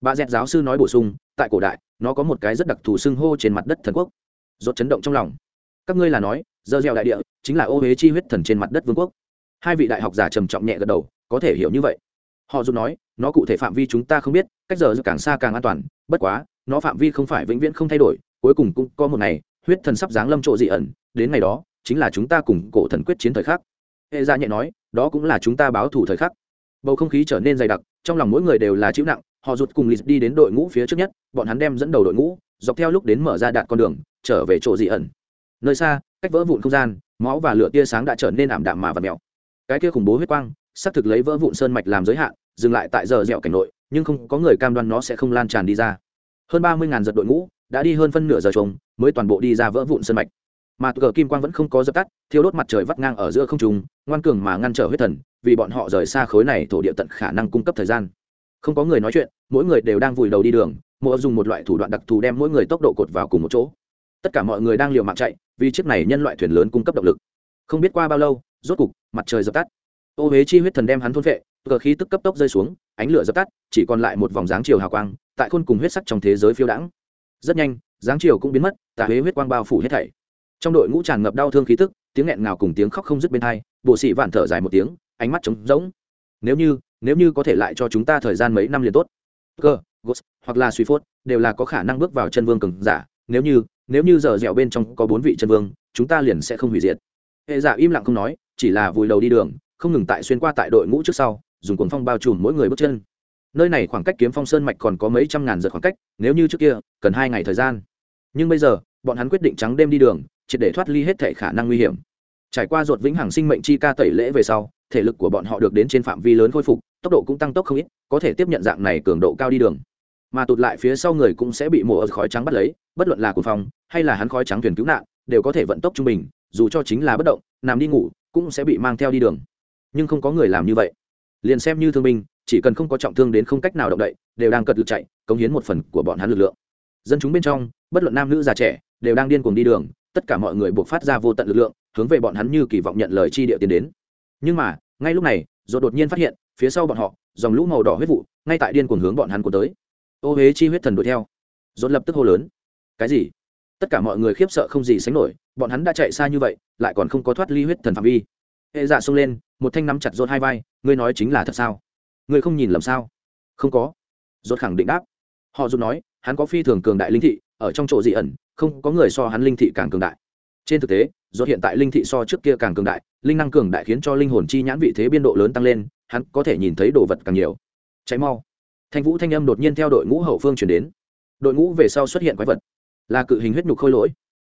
Bà dẹt giáo sư nói bổ sung, tại cổ đại, nó có một cái rất đặc thù xưng hô trên mặt đất thần quốc. Rốt chấn động trong lòng. Các ngươi là nói, giờ dẻo đại địa chính là ô huế chi huyết thần trên mặt đất vương quốc. Hai vị đại học giả trầm trọng nhẹ gật đầu, có thể hiểu như vậy họ dù nói, nó cụ thể phạm vi chúng ta không biết, cách giờ càng xa càng an toàn. Bất quá, nó phạm vi không phải vĩnh viễn không thay đổi, cuối cùng cũng có một ngày, huyết thần sắp giáng lâm trộ dị ẩn, đến ngày đó, chính là chúng ta cùng cổ thần quyết chiến thời khắc. Hệ gia nhẹ nói, đó cũng là chúng ta báo thủ thời khắc. Bầu không khí trở nên dày đặc, trong lòng mỗi người đều là chịu nặng, họ rụt cùng lịch đi đến đội ngũ phía trước nhất, bọn hắn đem dẫn đầu đội ngũ, dọc theo lúc đến mở ra đạt con đường, trở về chỗ dị ẩn. Nơi xa, cách vỡ vụn không gian, máu và lửa tia sáng đã trở nên ảm đạm mà và mèo. Cái kia khủng bố huyết quang xác thực lấy vỡ vụn sơn mạch làm giới hạn dừng lại tại giờ dẻo cảnh nội, nhưng không có người cam đoan nó sẽ không lan tràn đi ra. Hơn ba mươi ngàn giật đội ngũ đã đi hơn phân nửa giờ trống, mới toàn bộ đi ra vỡ vụn sân mạch. Mà cờ kim quang vẫn không có dập tắt thiếu đốt mặt trời vắt ngang ở giữa không trùng ngoan cường mà ngăn trở huyết thần, vì bọn họ rời xa khối này thổ địa tận khả năng cung cấp thời gian. Không có người nói chuyện, mỗi người đều đang vùi đầu đi đường, mỗi dùng một loại thủ đoạn đặc thù đem mỗi người tốc độ cột vào cùng một chỗ. Tất cả mọi người đang liều mạng chạy, vì chiếc này nhân loại thuyền lớn cung cấp động lực. Không biết qua bao lâu, rốt cục, mặt trời dập tắt. Ô huế chi huyết thần đem hắn thôn vệ cờ khí tức cấp tốc rơi xuống, ánh lửa dập tắt, chỉ còn lại một vòng dáng chiều hào quang, tại khôn cùng huyết sắc trong thế giới phiêu đãng. Rất nhanh, dáng chiều cũng biến mất, tà huế huyết quang bao phủ hết thảy. Trong đội ngũ tràn ngập đau thương khí tức, tiếng nghẹn ngào cùng tiếng khóc không dứt bên thai bộ sĩ vạn thở dài một tiếng, ánh mắt trống rỗng. Nếu như nếu như có thể lại cho chúng ta thời gian mấy năm liền tốt. Cơ, gos, hoặc là suy phốt, đều là có khả năng bước vào chân vương cường giả. Nếu như nếu như giờ dẻo bên trong có bốn vị chân vương, chúng ta liền sẽ không hủy diệt. Hệ giả im lặng không nói, chỉ là vùi đầu đi đường, không ngừng tại xuyên qua tại đội ngũ trước sau dùng cuồng phong bao trùm mỗi người bước chân. Nơi này khoảng cách kiếm phong sơn mạch còn có mấy trăm ngàn giật khoảng cách, nếu như trước kia, cần hai ngày thời gian. Nhưng bây giờ, bọn hắn quyết định trắng đêm đi đường, triệt để thoát ly hết thể khả năng nguy hiểm. Trải qua ruột vĩnh hằng sinh mệnh chi ca tẩy lễ về sau, thể lực của bọn họ được đến trên phạm vi lớn khôi phục, tốc độ cũng tăng tốc không ít, có thể tiếp nhận dạng này cường độ cao đi đường. Mà tụt lại phía sau người cũng sẽ bị mổ ở khói trắng bắt lấy, bất luận là cuồng phong, hay là hắn khói trắng thuyền cứu nạn, đều có thể vận tốc trung bình, dù cho chính là bất động, nằm đi ngủ, cũng sẽ bị mang theo đi đường. Nhưng không có người làm như vậy liền xem như thương binh, chỉ cần không có trọng thương đến không cách nào động đậy, đều đang cật lực chạy, cống hiến một phần của bọn hắn lực lượng. Dân chúng bên trong, bất luận nam nữ già trẻ, đều đang điên cuồng đi đường, tất cả mọi người buộc phát ra vô tận lực lượng, hướng về bọn hắn như kỳ vọng nhận lời chi địa tiến đến. Nhưng mà, ngay lúc này rồi đột nhiên phát hiện, phía sau bọn họ, dòng lũ màu đỏ huyết vụ, ngay tại điên cuồng hướng bọn hắn của tới. Ô huế chi huyết thần đuổi theo. Dồn lập tức hô lớn. Cái gì? Tất cả mọi người khiếp sợ không gì sánh nổi, bọn hắn đã chạy xa như vậy, lại còn không có thoát ly huyết thần phạm vi hệ dạ xông lên, một thanh nắm chặt rốt hai vai, ngươi nói chính là thật sao? Ngươi không nhìn lầm sao? Không có. Rốt khẳng định đáp. Họ dù nói, hắn có phi thường cường đại linh thị, ở trong chỗ dị ẩn, không có người so hắn linh thị càng cường đại. Trên thực tế, rốt hiện tại linh thị so trước kia càng cường đại, linh năng cường đại khiến cho linh hồn chi nhãn vị thế biên độ lớn tăng lên, hắn có thể nhìn thấy đồ vật càng nhiều. Cháy mau. Thanh vũ thanh âm đột nhiên theo đội ngũ hậu phương chuyển đến. Đội ngũ về sau xuất hiện quái vật, là cự hình huyết nhục khôi lỗi.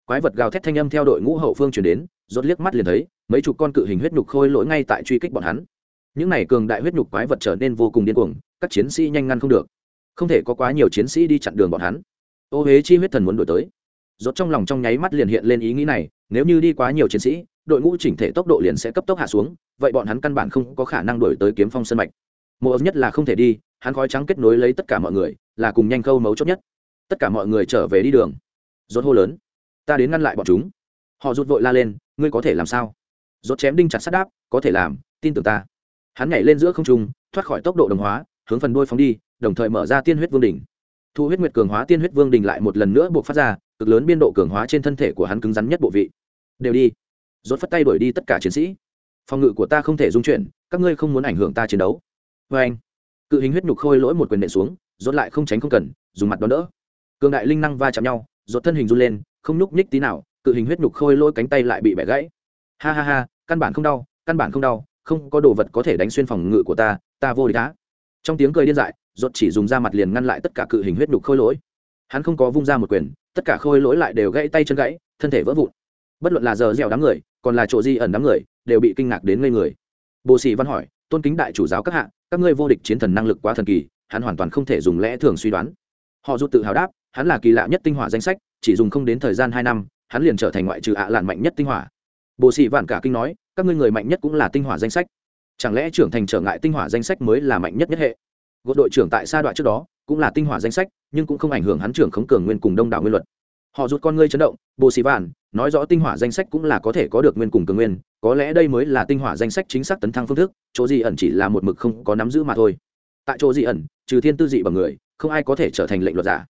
Quái vật gào thét thanh âm theo đội ngũ hậu phương chuyển đến rốt liếc mắt liền thấy, mấy chục con cự hình huyết nhục khôi lỗi ngay tại truy kích bọn hắn. Những này cường đại huyết nhục quái vật trở nên vô cùng điên cuồng, các chiến sĩ nhanh ngăn không được. Không thể có quá nhiều chiến sĩ đi chặn đường bọn hắn. Ô huế chi huyết thần muốn đổi tới. Rốt trong lòng trong nháy mắt liền hiện lên ý nghĩ này, nếu như đi quá nhiều chiến sĩ, đội ngũ chỉnh thể tốc độ liền sẽ cấp tốc hạ xuống, vậy bọn hắn căn bản không có khả năng đổi tới kiếm phong sân mạch. Mộ nhất là không thể đi, hắn khói trắng kết nối lấy tất cả mọi người, là cùng nhanh khâu mấu chốt nhất. Tất cả mọi người trở về đi đường. Rốt hô lớn, ta đến ngăn lại bọn chúng họ rụt vội la lên, ngươi có thể làm sao? Rốt chém đinh chặt sát đáp, có thể làm, tin tưởng ta. Hắn nhảy lên giữa không trung, thoát khỏi tốc độ đồng hóa, hướng phần đuôi phóng đi, đồng thời mở ra tiên huyết vương đỉnh. Thu huyết nguyệt cường hóa tiên huyết vương đỉnh lại một lần nữa buộc phát ra, cực lớn biên độ cường hóa trên thân thể của hắn cứng rắn nhất bộ vị. Đều đi. Rốt phất tay đuổi đi tất cả chiến sĩ. Phòng ngự của ta không thể dung chuyển, các ngươi không muốn ảnh hưởng ta chiến đấu. Với anh, cự hình huyết nhục khôi lỗi một quyền nện xuống, rốt lại không tránh không cần, dùng mặt đón đỡ. Cường đại linh năng va chạm nhau, rốt thân hình run lên, không nhúc nhích tí nào cự hình huyết nhục khôi lỗi cánh tay lại bị bẻ gãy. Ha ha ha, căn bản không đau, căn bản không đau, không có đồ vật có thể đánh xuyên phòng ngự của ta ta vô địch đá trong tiếng cười điên dại rốt chỉ dùng ra mặt liền ngăn lại tất cả cự hình huyết nhục khôi lỗi. Hắn không có vung ra một quyền, tất cả khôi lỗi lại đều gãy tay chân gãy, thân thể vỡ vụn. Bất luận là giờ dẻo đám người, còn là chỗ di ẩn đám người, đều bị kinh ngạc đến ngây người. Bồ sĩ văn hỏi, tôn kính đại chủ giáo các hạ, các ngươi vô địch chiến thần năng lực quá thần kỳ, hắn hoàn toàn không thể dùng lẽ thường suy đoán. Họ rút tự hào đáp, hắn là kỳ lạ nhất tinh hỏa danh sách, chỉ dùng không đến thời gian hai năm hắn liền trở thành ngoại trừ ạ lạn mạnh nhất tinh hỏa. Bồ sĩ vạn cả kinh nói, các ngươi người mạnh nhất cũng là tinh hỏa danh sách. Chẳng lẽ trưởng thành trở ngại tinh hỏa danh sách mới là mạnh nhất nhất hệ? Gột đội trưởng tại sa đoạn trước đó, cũng là tinh hỏa danh sách, nhưng cũng không ảnh hưởng hắn trưởng khống cường nguyên cùng đông đảo nguyên luật. Họ rút con ngươi chấn động, bồ sĩ vạn, nói rõ tinh hỏa danh sách cũng là có thể có được nguyên cùng cường nguyên, có lẽ đây mới là tinh hỏa danh sách chính xác tấn thăng phương thức, chỗ gì ẩn chỉ là một mực không có nắm giữ mà thôi. Tại chỗ gì ẩn, trừ thiên tư dị bằng người, không ai có thể trở thành lệnh luật giả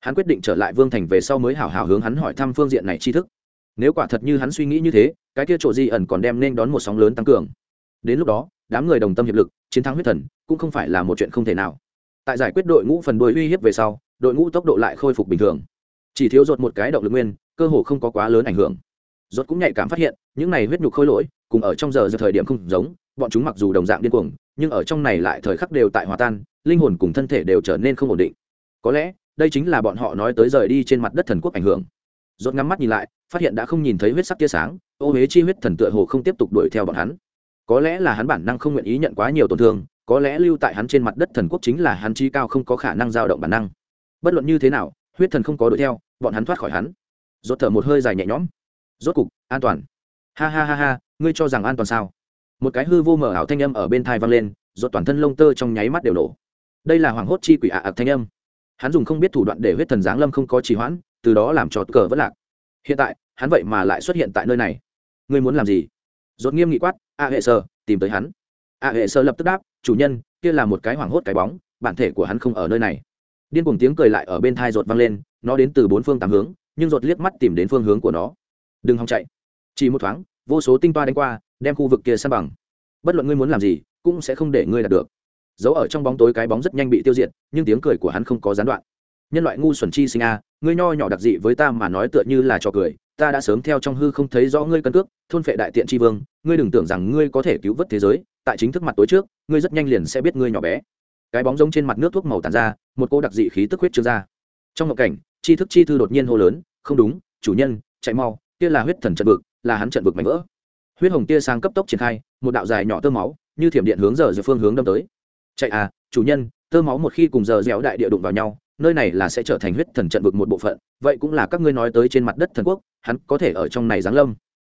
hắn quyết định trở lại vương thành về sau mới hảo hảo hướng hắn hỏi thăm phương diện này tri thức. Nếu quả thật như hắn suy nghĩ như thế, cái kia chỗ di ẩn còn đem nên đón một sóng lớn tăng cường. Đến lúc đó, đám người đồng tâm hiệp lực, chiến thắng huyết thần, cũng không phải là một chuyện không thể nào. Tại giải quyết đội ngũ phần đuôi uy hiếp về sau, đội ngũ tốc độ lại khôi phục bình thường. Chỉ thiếu rột một cái động lực nguyên, cơ hồ không có quá lớn ảnh hưởng. Rột cũng nhạy cảm phát hiện, những này huyết nhục khôi lỗi, cùng ở trong giờ giờ thời điểm không giống, bọn chúng mặc dù đồng dạng điên cuồng, nhưng ở trong này lại thời khắc đều tại hòa tan, linh hồn cùng thân thể đều trở nên không ổn định. Có lẽ đây chính là bọn họ nói tới rời đi trên mặt đất thần quốc ảnh hưởng. Rốt ngắm mắt nhìn lại, phát hiện đã không nhìn thấy huyết sắc tia sáng, ô huế chi huyết thần tựa hồ không tiếp tục đuổi theo bọn hắn. Có lẽ là hắn bản năng không nguyện ý nhận quá nhiều tổn thương, có lẽ lưu tại hắn trên mặt đất thần quốc chính là hắn chi cao không có khả năng dao động bản năng. Bất luận như thế nào, huyết thần không có đuổi theo, bọn hắn thoát khỏi hắn. Rốt thở một hơi dài nhẹ nhõm. Rốt cục, an toàn. Ha ha ha ha, ngươi cho rằng an toàn sao? Một cái hư vô mở ảo thanh âm ở bên thai vang lên, rốt toàn thân lông tơ trong nháy mắt đều nổ. Đây là hoàng hốt chi quỷ ạ ạc thanh âm hắn dùng không biết thủ đoạn để huyết thần giáng lâm không có trì hoãn, từ đó làm cho cờ vất lạc. Hiện tại, hắn vậy mà lại xuất hiện tại nơi này. Ngươi muốn làm gì? Rốt nghiêm nghị quát, a hệ sơ, tìm tới hắn. A hệ sơ lập tức đáp, chủ nhân, kia là một cái hoàng hốt cái bóng, bản thể của hắn không ở nơi này. Điên cuồng tiếng cười lại ở bên thai rột vang lên, nó đến từ bốn phương tám hướng, nhưng rột liếc mắt tìm đến phương hướng của nó. Đừng hòng chạy. Chỉ một thoáng, vô số tinh toa đánh qua, đem khu vực kia san bằng. Bất luận ngươi muốn làm gì, cũng sẽ không để ngươi đạt được giấu ở trong bóng tối cái bóng rất nhanh bị tiêu diệt, nhưng tiếng cười của hắn không có gián đoạn. Nhân loại ngu xuẩn chi sinh a, ngươi nho nhỏ đặc dị với ta mà nói tựa như là trò cười, ta đã sớm theo trong hư không thấy rõ ngươi cân cước, thôn phệ đại tiện tri vương, ngươi đừng tưởng rằng ngươi có thể cứu vớt thế giới, tại chính thức mặt tối trước, ngươi rất nhanh liền sẽ biết ngươi nhỏ bé. Cái bóng giống trên mặt nước thuốc màu tàn ra, một cô đặc dị khí tức huyết trương ra. Trong ngộ cảnh chi thức chi thư đột nhiên hô lớn, không đúng, chủ nhân, chạy mau, kia là huyết thần trận vực, là hắn trận vực mạnh vỡ. Huyết hồng tia sang cấp tốc triển khai, một đạo dài nhỏ tơ máu, như thiểm điện hướng giờ giữa phương hướng đâm tới chạy à chủ nhân, tơ máu một khi cùng giờ dẻo đại địa đụng vào nhau, nơi này là sẽ trở thành huyết thần trận vực một bộ phận, vậy cũng là các ngươi nói tới trên mặt đất thần quốc, hắn có thể ở trong này giáng lâm.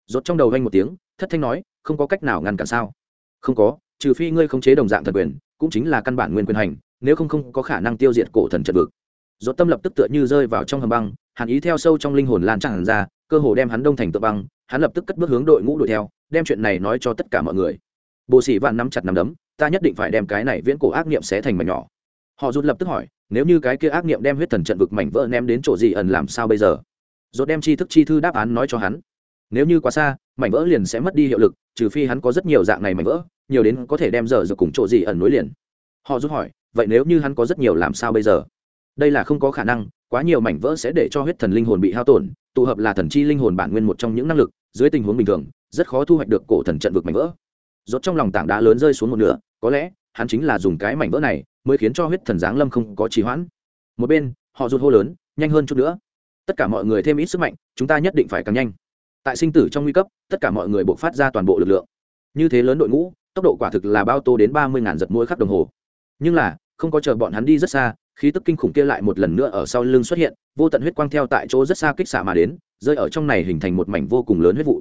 Rốt trong đầu vang một tiếng, thất thanh nói, không có cách nào ngăn cản sao? Không có, trừ phi ngươi khống chế đồng dạng thần quyền, cũng chính là căn bản nguyên quyền hành, nếu không không có khả năng tiêu diệt cổ thần trận vực. Rốt tâm lập tức tựa như rơi vào trong hầm băng, hàn ý theo sâu trong linh hồn lan tràn ra, cơ hồ đem hắn đông thành tự băng, hắn lập tức cất bước hướng đội ngũ đuổi theo, đem chuyện này nói cho tất cả mọi người. Bồ sĩ vạn nắm chặt nắm đấm ta nhất định phải đem cái này viễn cổ ác niệm xé thành mảnh nhỏ. Họ rút lập tức hỏi, nếu như cái kia ác niệm đem huyết thần trận vực mảnh vỡ ném đến chỗ gì ẩn làm sao bây giờ? Rốt đem chi thức chi thư đáp án nói cho hắn. Nếu như quá xa, mảnh vỡ liền sẽ mất đi hiệu lực, trừ phi hắn có rất nhiều dạng này mảnh vỡ, nhiều đến có thể đem giờ giờ cùng chỗ gì ẩn nối liền. Họ rút hỏi, vậy nếu như hắn có rất nhiều làm sao bây giờ? Đây là không có khả năng, quá nhiều mảnh vỡ sẽ để cho huyết thần linh hồn bị hao tổn, tụ hợp là thần chi linh hồn bản nguyên một trong những năng lực, dưới tình huống bình thường, rất khó thu hoạch được cổ thần trận vực mảnh vỡ rốt trong lòng tảng đá lớn rơi xuống một nửa, có lẽ, hắn chính là dùng cái mảnh vỡ này mới khiến cho huyết thần giáng lâm không có trì hoãn. Một bên, họ rụt hô lớn, nhanh hơn chút nữa. Tất cả mọi người thêm ít sức mạnh, chúng ta nhất định phải càng nhanh. Tại sinh tử trong nguy cấp, tất cả mọi người buộc phát ra toàn bộ lực lượng. Như thế lớn đội ngũ, tốc độ quả thực là bao tô đến ba mươi ngàn giật mỗi khắc đồng hồ. Nhưng là, không có chờ bọn hắn đi rất xa, khí tức kinh khủng kia lại một lần nữa ở sau lưng xuất hiện, vô tận huyết quang theo tại chỗ rất xa kích xạ mà đến, rơi ở trong này hình thành một mảnh vô cùng lớn huyết vụ.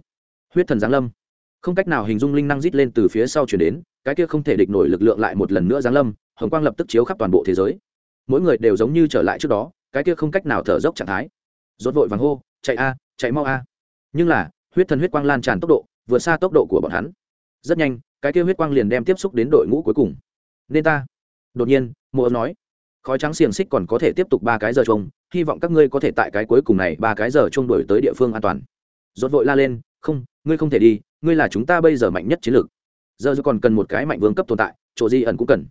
Huyết thần giáng lâm không cách nào hình dung linh năng rít lên từ phía sau chuyển đến, cái kia không thể địch nổi lực lượng lại một lần nữa giáng lâm, hồng quang lập tức chiếu khắp toàn bộ thế giới. Mỗi người đều giống như trở lại trước đó, cái kia không cách nào thở dốc trạng thái. Rốt vội vàng hô, chạy a, chạy mau a. Nhưng là, huyết thần huyết quang lan tràn tốc độ, vượt xa tốc độ của bọn hắn. Rất nhanh, cái kia huyết quang liền đem tiếp xúc đến đội ngũ cuối cùng. Nên ta. Đột nhiên mùa nói, khói trắng xiềng xích còn có thể tiếp tục ba cái giờ chung, hy vọng các ngươi có thể tại cái cuối cùng này ba cái giờ chung đổi tới địa phương an toàn. Rốt vội la lên không, ngươi không thể đi, ngươi là chúng ta bây giờ mạnh nhất chiến lược. Giờ còn cần một cái mạnh vương cấp tồn tại, chỗ di ẩn cũng cần.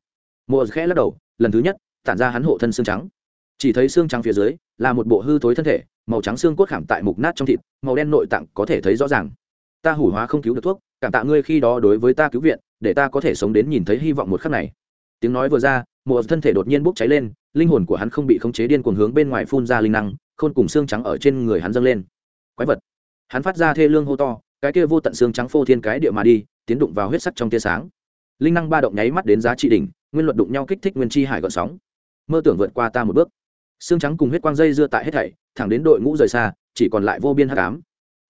Mùa khẽ lắc đầu, lần thứ nhất, tản ra hắn hộ thân xương trắng. Chỉ thấy xương trắng phía dưới, là một bộ hư thối thân thể, màu trắng xương cốt khảm tại mục nát trong thịt, màu đen nội tạng có thể thấy rõ ràng. Ta hủ hóa không cứu được thuốc, cảm tạ ngươi khi đó đối với ta cứu viện, để ta có thể sống đến nhìn thấy hy vọng một khắc này. Tiếng nói vừa ra mùa thân thể đột nhiên bốc cháy lên, linh hồn của hắn không bị khống chế điên cuồng hướng bên ngoài phun ra linh năng, khôn cùng xương trắng ở trên người hắn dâng lên. Quái vật hắn phát ra thê lương hô to, cái kia vô tận xương trắng phô thiên cái địa mà đi, tiến đụng vào huyết sắc trong tia sáng. Linh năng ba động nháy mắt đến giá trị đỉnh, nguyên luật đụng nhau kích thích nguyên chi hải gọn sóng. Mơ tưởng vượt qua ta một bước. Xương trắng cùng huyết quang dây dưa tại hết thảy, thẳng đến đội ngũ rời xa, chỉ còn lại vô biên hắc ám.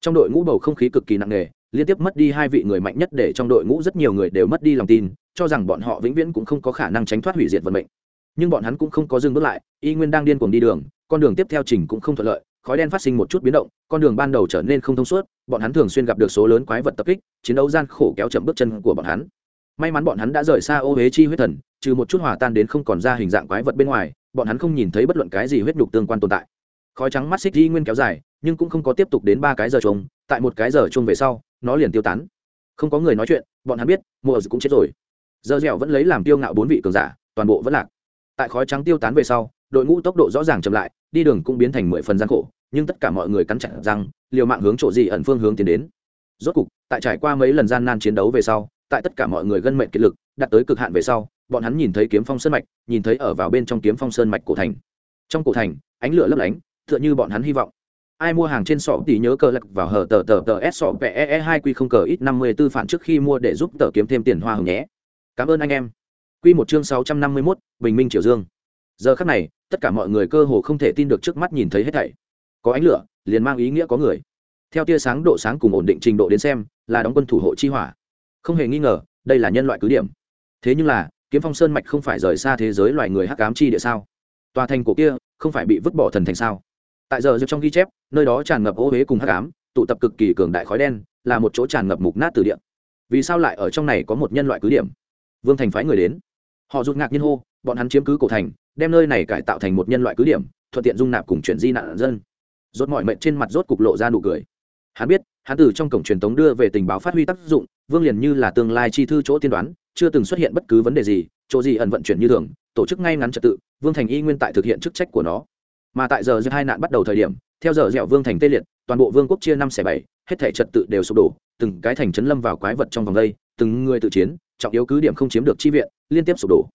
Trong đội ngũ bầu không khí cực kỳ nặng nề, liên tiếp mất đi hai vị người mạnh nhất để trong đội ngũ rất nhiều người đều mất đi lòng tin, cho rằng bọn họ vĩnh viễn cũng không có khả năng tránh thoát hủy diệt vận mệnh. Nhưng bọn hắn cũng không có dừng bước lại, y nguyên đang điên cuồng đi đường, con đường tiếp theo trình cũng không thuận lợi khói đen phát sinh một chút biến động, con đường ban đầu trở nên không thông suốt, bọn hắn thường xuyên gặp được số lớn quái vật tập kích, chiến đấu gian khổ kéo chậm bước chân của bọn hắn. May mắn bọn hắn đã rời xa ô huế chi huyết thần, trừ một chút hòa tan đến không còn ra hình dạng quái vật bên ngoài, bọn hắn không nhìn thấy bất luận cái gì huyết nhục tương quan tồn tại. Khói trắng mắt xích di nguyên kéo dài, nhưng cũng không có tiếp tục đến ba cái giờ chung tại một cái giờ chung về sau, nó liền tiêu tán. Không có người nói chuyện, bọn hắn biết, mùa cũng chết rồi. Giờ dẻo vẫn lấy làm tiêu ngạo bốn vị cường giả, toàn bộ vẫn lạc. Tại khói trắng tiêu tán về sau, đội ngũ tốc độ rõ ràng chậm lại, đi đường cũng biến thành mười phần gian khổ nhưng tất cả mọi người cắn chặt răng, liều mạng hướng chỗ gì ẩn phương hướng tiến đến. Rốt cục, tại trải qua mấy lần gian nan chiến đấu về sau, tại tất cả mọi người gân mệnh kiệt lực, đạt tới cực hạn về sau, bọn hắn nhìn thấy kiếm phong sơn mạch, nhìn thấy ở vào bên trong kiếm phong sơn mạch cổ thành. Trong cổ thành, ánh lửa lấp lánh, tựa như bọn hắn hy vọng. Ai mua hàng trên sọ thì nhớ cờ lật vào hở tờ tờ tờ s sọ pe e hai quy không cờ ít năm mươi b ố phản trước khi mua để giúp tờ kiếm thêm tiền hoa hồng nhé. Cảm ơn anh em. Q một chương sáu trăm năm mươi mốt, bình minh triều dương. Giờ khắc này, tất cả mọi người cơ hồ không thể tin được trước mắt nhìn thấy hết thảy có ánh lửa, liền mang ý nghĩa có người. Theo tia sáng độ sáng cùng ổn định trình độ đến xem, là đóng quân thủ hộ chi hỏa. Không hề nghi ngờ, đây là nhân loại cứ điểm. Thế nhưng là, kiếm phong sơn mạch không phải rời xa thế giới loài người hắc ám chi địa sao? Tòa thành cổ kia, không phải bị vứt bỏ thần thành sao? Tại giờ trong ghi chép, nơi đó tràn ngập ô huế cùng hắc ám, tụ tập cực kỳ cường đại khói đen, là một chỗ tràn ngập mục nát từ địa. Vì sao lại ở trong này có một nhân loại cứ điểm? Vương thành phái người đến. Họ rụt ngạc nhiên hô, bọn hắn chiếm cứ cổ thành, đem nơi này cải tạo thành một nhân loại cứ điểm, thuận tiện dung nạp cùng chuyển di nạn dân rốt mọi mệnh trên mặt rốt cục lộ ra nụ cười. Hắn biết, hắn từ trong cổng truyền tống đưa về tình báo phát huy tác dụng, vương liền như là tương lai chi thư chỗ tiên đoán, chưa từng xuất hiện bất cứ vấn đề gì, chỗ gì ẩn vận chuyển như thường, tổ chức ngay ngắn trật tự, vương thành y nguyên tại thực hiện chức trách của nó. Mà tại giờ giữa hai nạn bắt đầu thời điểm, theo giờ dẻo vương thành tê liệt, toàn bộ vương quốc chia năm xẻ bảy, hết thể trật tự đều sụp đổ, từng cái thành trấn lâm vào quái vật trong vòng đây, từng người tự chiến, trọng yếu cứ điểm không chiếm được chi viện, liên tiếp sụp đổ.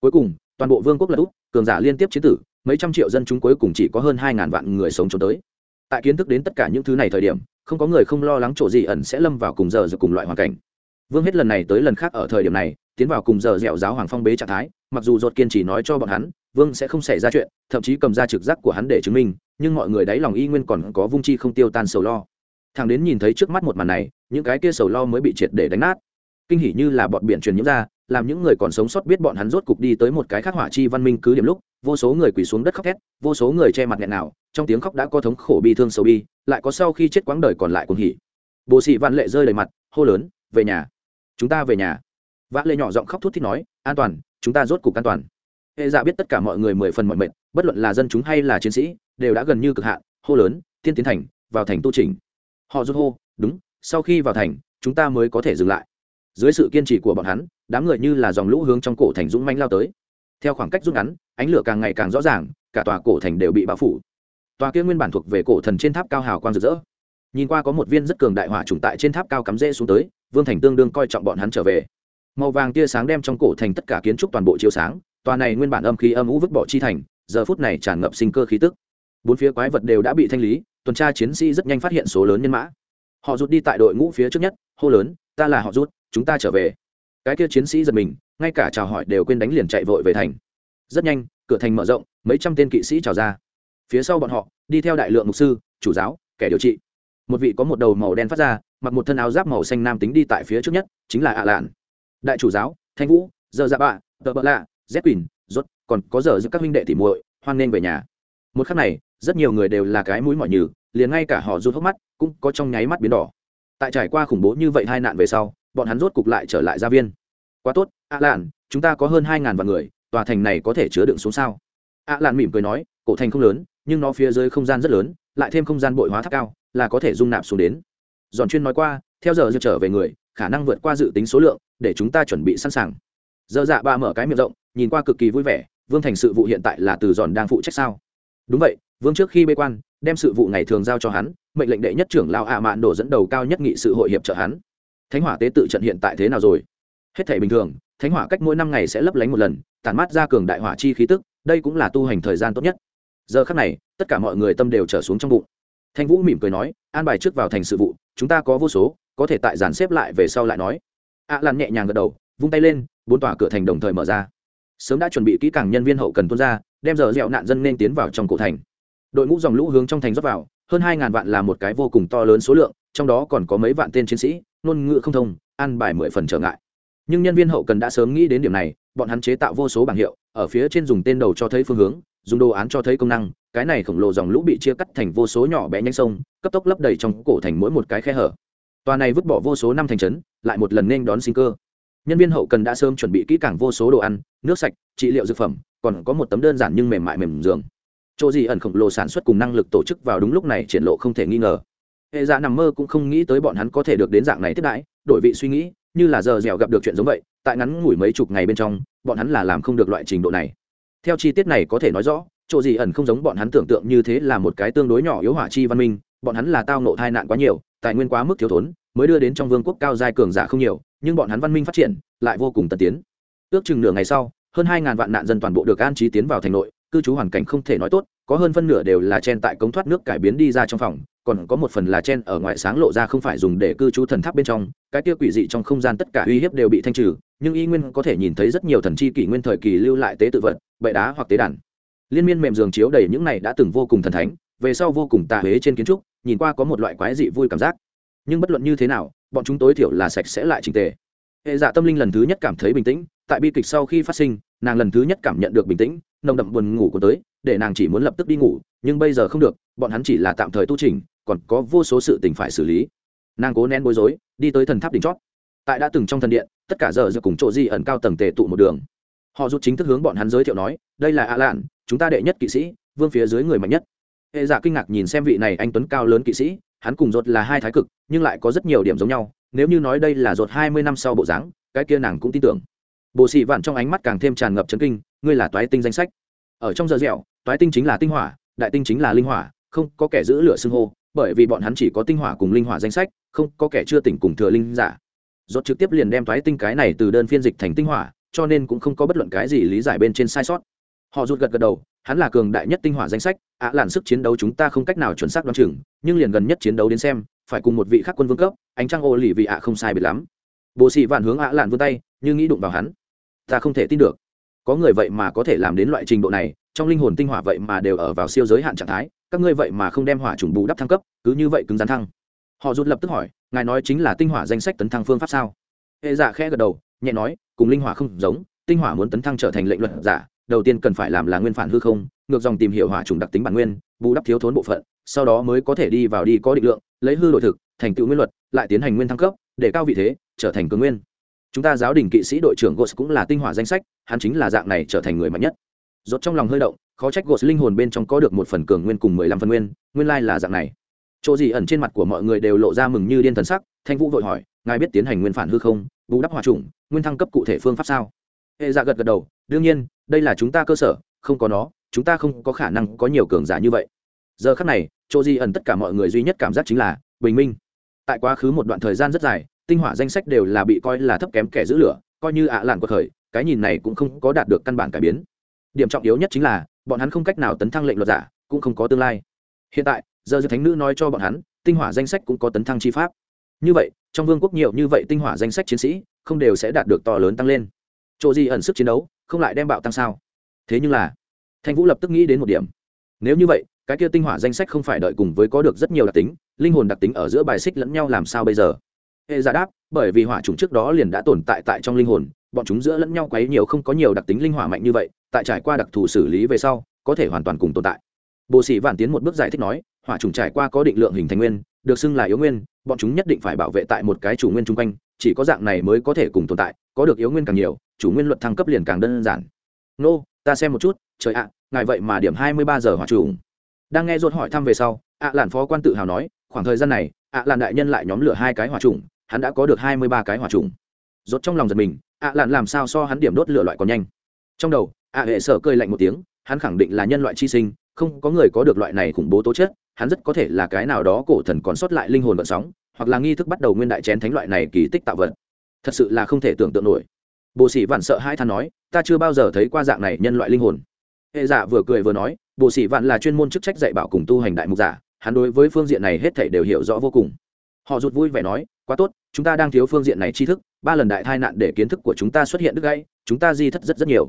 Cuối cùng, toàn bộ vương quốc lật úp cường giả liên tiếp chiến tử mấy trăm triệu dân chúng cuối cùng chỉ có hơn hai ngàn vạn người sống trốn tới. Tại kiến thức đến tất cả những thứ này thời điểm, không có người không lo lắng chỗ gì ẩn sẽ lâm vào cùng giờ giờ cùng loại hoàn cảnh. Vương hết lần này tới lần khác ở thời điểm này, tiến vào cùng giờ dẻo giáo hoàng phong bế trạng thái, mặc dù dột kiên chỉ nói cho bọn hắn, vương sẽ không xảy ra chuyện, thậm chí cầm ra trực giác của hắn để chứng minh, nhưng mọi người đáy lòng y nguyên còn có vung chi không tiêu tan sầu lo. Thằng đến nhìn thấy trước mắt một màn này, những cái kia sầu lo mới bị triệt để đánh nát. Kinh hỉ như là bọn biển truyền nhiễm ra, làm những người còn sống sót biết bọn hắn rốt cục đi tới một cái khắc hỏa chi văn minh cứ điểm lúc vô số người quỳ xuống đất khóc thét, vô số người che mặt nghẹn nào, trong tiếng khóc đã có thống khổ bi thương sầu bi, lại có sau khi chết quãng đời còn lại cuồng hỉ. Bồ sĩ vạn lệ rơi đầy mặt, hô lớn, về nhà, chúng ta về nhà. Vạn lệ nhỏ giọng khóc thút thít nói, an toàn, chúng ta rốt cục an toàn. Hệ dạ biết tất cả mọi người mười phần mọi mệnh bất luận là dân chúng hay là chiến sĩ, đều đã gần như cực hạn, hô lớn, tiên tiến thành, vào thành tu trình họ rút hô, đúng, sau khi vào thành, chúng ta mới có thể dừng lại. Dưới sự kiên trì của bọn hắn, đám người như là dòng lũ hướng trong cổ thành dũng manh lao tới theo khoảng cách rút ngắn, ánh lửa càng ngày càng rõ ràng, cả tòa cổ thành đều bị bao phủ. Tòa kia nguyên bản thuộc về cổ thần trên tháp cao hào quang rực rỡ. Nhìn qua có một viên rất cường đại hỏa trùng tại trên tháp cao cắm rễ xuống tới, vương thành tương đương coi trọng bọn hắn trở về. Màu vàng tia sáng đem trong cổ thành tất cả kiến trúc toàn bộ chiếu sáng, tòa này nguyên bản âm khí âm ú vứt bỏ chi thành, giờ phút này tràn ngập sinh cơ khí tức. Bốn phía quái vật đều đã bị thanh lý, tuần tra chiến sĩ rất nhanh phát hiện số lớn nhân mã. Họ rút đi tại đội ngũ phía trước nhất, hô lớn, ta là họ rút, chúng ta trở về. Cái kia chiến sĩ giật mình ngay cả chào hỏi đều quên đánh liền chạy vội về thành. Rất nhanh, cửa thành mở rộng, mấy trăm tên kỵ sĩ trào ra. Phía sau bọn họ, đi theo đại lượng mục sư, chủ giáo, kẻ điều trị. Một vị có một đầu màu đen phát ra, mặc một thân áo giáp màu xanh nam tính đi tại phía trước nhất, chính là ạ lạn. Đại chủ giáo, thanh vũ, giờ dạ bạ, tờ bợ lạ z quỳnh, rốt, còn có giờ giữa các huynh đệ tỉ muội, hoan nên về nhà. Một khắc này, rất nhiều người đều là cái mũi mỏi nhừ, liền ngay cả họ rút hốc mắt cũng có trong nháy mắt biến đỏ. Tại trải qua khủng bố như vậy hai nạn về sau, bọn hắn rốt cục lại trở lại gia viên. Quá tốt ạ lạn, chúng ta có hơn hai ngàn vạn người, tòa thành này có thể chứa đựng xuống sao? Ạ lạn mỉm cười nói, cổ thành không lớn, nhưng nó phía dưới không gian rất lớn, lại thêm không gian bội hóa tháp cao, là có thể dung nạp xuống đến. Giòn chuyên nói qua, theo giờ trở về người, khả năng vượt qua dự tính số lượng, để chúng ta chuẩn bị sẵn sàng. Giờ dạ ba mở cái miệng rộng, nhìn qua cực kỳ vui vẻ, vương thành sự vụ hiện tại là từ giòn đang phụ trách sao? Đúng vậy, vương trước khi bê quan, đem sự vụ ngày thường giao cho hắn, mệnh lệnh đệ nhất trưởng lao ạ mạn đổ dẫn đầu cao nhất nghị sự hội hiệp trợ hắn. Thánh hỏa tế tự trận hiện tại thế nào rồi? Hết thể bình thường thánh hỏa cách mỗi năm ngày sẽ lấp lánh một lần, tản mát ra cường đại hỏa chi khí tức, đây cũng là tu hành thời gian tốt nhất. Giờ khắc này, tất cả mọi người tâm đều trở xuống trong bụng. Thanh vũ mỉm cười nói, an bài trước vào thành sự vụ, chúng ta có vô số, có thể tại dàn xếp lại về sau lại nói. Ạ à lan nhẹ nhàng gật đầu, vung tay lên, bốn tòa cửa thành đồng thời mở ra. Sớm đã chuẩn bị kỹ càng nhân viên hậu cần tuôn ra, đem giờ dẹo nạn dân nên tiến vào trong cổ thành. Đội ngũ dòng lũ hướng trong thành rót vào, hơn hai ngàn vạn là một cái vô cùng to lớn số lượng, trong đó còn có mấy vạn tên chiến sĩ, ngôn ngữ không thông, an bài mười phần trở ngại nhưng nhân viên hậu cần đã sớm nghĩ đến điểm này, bọn hắn chế tạo vô số bảng hiệu, ở phía trên dùng tên đầu cho thấy phương hướng, dùng đồ án cho thấy công năng, cái này khổng lồ dòng lũ bị chia cắt thành vô số nhỏ bé nhanh sông, cấp tốc lấp đầy trong cổ thành mỗi một cái khe hở. Tòa này vứt bỏ vô số năm thành trấn, lại một lần nên đón sinh cơ. Nhân viên hậu cần đã sớm chuẩn bị kỹ càng vô số đồ ăn, nước sạch, trị liệu dược phẩm, còn có một tấm đơn giản nhưng mềm mại mềm giường. Chỗ gì ẩn khổng lồ sản xuất cùng năng lực tổ chức vào đúng lúc này triển lộ không thể nghi ngờ. Hệ giả nằm mơ cũng không nghĩ tới bọn hắn có thể được đến dạng này tiếp đãi, đổi vị suy nghĩ như là giờ dẻo gặp được chuyện giống vậy, tại ngắn ngủi mấy chục ngày bên trong, bọn hắn là làm không được loại trình độ này. Theo chi tiết này có thể nói rõ, chỗ gì ẩn không giống bọn hắn tưởng tượng như thế là một cái tương đối nhỏ yếu hỏa chi văn minh, bọn hắn là tao nộ tai nạn quá nhiều, tài nguyên quá mức thiếu thốn, mới đưa đến trong vương quốc cao giai cường giả không nhiều, nhưng bọn hắn văn minh phát triển, lại vô cùng tân tiến. Ước chừng nửa ngày sau, hơn hai ngàn vạn nạn dân toàn bộ được an trí tiến vào thành nội, cư trú hoàn cảnh không thể nói tốt, có hơn phân nửa đều là chen tại cống thoát nước cải biến đi ra trong phòng còn có một phần là chen ở ngoài sáng lộ ra không phải dùng để cư trú thần tháp bên trong, cái kia quỷ dị trong không gian tất cả uy hiếp đều bị thanh trừ, nhưng y nguyên có thể nhìn thấy rất nhiều thần chi kỷ nguyên thời kỳ lưu lại tế tự vật, bệ đá hoặc tế đàn. Liên miên mềm giường chiếu đầy những này đã từng vô cùng thần thánh, về sau vô cùng tà huế trên kiến trúc, nhìn qua có một loại quái dị vui cảm giác. Nhưng bất luận như thế nào, bọn chúng tối thiểu là sạch sẽ lại trình tề. Hệ dạ tâm linh lần thứ nhất cảm thấy bình tĩnh tại bi kịch sau khi phát sinh, nàng lần thứ nhất cảm nhận được bình tĩnh, nồng đậm buồn ngủ của tới, để nàng chỉ muốn lập tức đi ngủ, nhưng bây giờ không được, bọn hắn chỉ là tạm thời tu trình còn có vô số sự tình phải xử lý. Nàng cố nén bối rối, đi tới thần tháp đỉnh chót. Tại đã từng trong thần điện, tất cả giờ giờ cùng chỗ di ẩn cao tầng tề tụ một đường. Họ rút chính thức hướng bọn hắn giới thiệu nói, đây là a lạn, chúng ta đệ nhất kỵ sĩ, vương phía dưới người mạnh nhất. Hệ giả kinh ngạc nhìn xem vị này anh tuấn cao lớn kỵ sĩ, hắn cùng rột là hai thái cực, nhưng lại có rất nhiều điểm giống nhau, nếu như nói đây là rột hai mươi năm sau bộ dáng, cái kia nàng cũng tin tưởng bộ sĩ vạn trong ánh mắt càng thêm tràn ngập chấn kinh ngươi là toái tinh danh sách. Ở trong giờ dẻo toái tinh chính là tinh hỏa đại tinh chính là linh hỏa không có kẻ giữ lửa xưng hô bởi vì bọn hắn chỉ có tinh hỏa cùng linh hỏa danh sách không có kẻ chưa tỉnh cùng thừa linh giả. Rốt trực tiếp liền đem toái tinh cái này từ đơn phiên dịch thành tinh hỏa cho nên cũng không có bất luận cái gì lý giải bên trên sai sót. Họ rụt gật gật đầu hắn là cường đại nhất tinh hỏa danh sách ạ à, làn sức chiến đấu chúng ta không cách nào chuẩn xác đoán chừng nhưng liền gần nhất chiến đấu đến xem phải cùng một vị khắc quân vương cấp ánh trăng ô lì vị ạ không sai biệt lắm. Bộ sĩ vạn hướng ạ à lạn vươn tay nhưng nghĩ đụng vào hắn ta không thể tin được. Có người vậy mà có thể làm đến loại trình độ này, trong linh hồn tinh hỏa vậy mà đều ở vào siêu giới hạn trạng thái, các ngươi vậy mà không đem hỏa trùng bù đắp thăng cấp, cứ như vậy cứng rắn thăng. Họ rút lập tức hỏi, ngài nói chính là tinh hỏa danh sách tấn thăng phương pháp sao? Hệ giả khẽ gật đầu, nhẹ nói, cùng linh hỏa không giống, tinh hỏa muốn tấn thăng trở thành lệnh luật giả, đầu tiên cần phải làm là nguyên phản hư không, ngược dòng tìm hiểu hỏa trùng đặc tính bản nguyên, bù đắp thiếu thốn bộ phận, sau đó mới có thể đi vào đi có định lượng, lấy hư đổi thực, thành tựu nguyên luật, lại tiến hành nguyên thăng cấp, để cao vị thế, trở thành cường nguyên chúng ta giáo đình kỵ sĩ đội trưởng gos cũng là tinh hỏa danh sách, hắn chính là dạng này trở thành người mạnh nhất. Rốt trong lòng hơi động, khó trách gos linh hồn bên trong có được một phần cường nguyên cùng mười lăm phần nguyên nguyên lai là dạng này. Chỗ gì ẩn trên mặt của mọi người đều lộ ra mừng như điên thần sắc, thanh vũ vội hỏi, ngài biết tiến hành nguyên phản hư không, bù đắp hòa trùng nguyên thăng cấp cụ thể phương pháp sao? Hệ dạ gật gật đầu, đương nhiên, đây là chúng ta cơ sở, không có nó, chúng ta không có khả năng có nhiều cường giả như vậy. Giờ khắc này, chỗ di ẩn tất cả mọi người duy nhất cảm giác chính là bình minh. Tại quá khứ một đoạn thời gian rất dài tinh hỏa danh sách đều là bị coi là thấp kém kẻ giữ lửa, coi như ạ à lạn của thời cái nhìn này cũng không có đạt được căn bản cải biến. Điểm trọng yếu nhất chính là, bọn hắn không cách nào tấn thăng lệnh luật giả, cũng không có tương lai. Hiện tại, giờ giờ thánh nữ nói cho bọn hắn, tinh hỏa danh sách cũng có tấn thăng chi pháp. Như vậy, trong vương quốc nhiều như vậy tinh hỏa danh sách chiến sĩ, không đều sẽ đạt được to lớn tăng lên. Chỗ gì ẩn sức chiến đấu, không lại đem bạo tăng sao? Thế nhưng là thanh vũ lập tức nghĩ đến một điểm. Nếu như vậy, cái kia tinh hỏa danh sách không phải đợi cùng với có được rất nhiều đặc tính, linh hồn đặc tính ở giữa bài xích lẫn nhau làm sao bây giờ? Hệ giả đáp, bởi vì hỏa trùng trước đó liền đã tồn tại tại trong linh hồn, bọn chúng giữa lẫn nhau quấy nhiều không có nhiều đặc tính linh hỏa mạnh như vậy, tại trải qua đặc thù xử lý về sau, có thể hoàn toàn cùng tồn tại. Bồ sĩ vạn tiến một bước giải thích nói, hỏa trùng trải qua có định lượng hình thành nguyên, được xưng là yếu nguyên, bọn chúng nhất định phải bảo vệ tại một cái chủ nguyên chung quanh, chỉ có dạng này mới có thể cùng tồn tại, có được yếu nguyên càng nhiều, chủ nguyên luật thăng cấp liền càng đơn giản. Nô, ta xem một chút, trời ạ, ngài vậy mà điểm hai mươi ba giờ hỏa trùng đang nghe ruột hỏi thăm về sau, ạ làn phó quan tự hào nói, khoảng thời gian này ạ làn đại nhân lại nhóm lửa hai cái hỏa trùng, hắn đã có được hai mươi ba cái hỏa trùng. Rốt trong lòng giật mình, ạ làn làm sao so hắn điểm đốt lửa loại còn nhanh? Trong đầu, ạ hệ sở cười lạnh một tiếng, hắn khẳng định là nhân loại chi sinh, không có người có được loại này khủng bố tố chất, hắn rất có thể là cái nào đó cổ thần còn sót lại linh hồn vận sóng, hoặc là nghi thức bắt đầu nguyên đại chén thánh loại này kỳ tích tạo vật. Thật sự là không thể tưởng tượng nổi. Bồ sĩ vạn sợ hai than nói, ta chưa bao giờ thấy qua dạng này nhân loại linh hồn. Hệ giả vừa cười vừa nói, bồ sĩ vạn là chuyên môn chức trách dạy bảo cùng tu hành đại mục giả hắn đối với phương diện này hết thảy đều hiểu rõ vô cùng. Họ rụt vui vẻ nói, quá tốt, chúng ta đang thiếu phương diện này tri thức, ba lần đại tai nạn để kiến thức của chúng ta xuất hiện đứt gãy, chúng ta di thất rất rất nhiều.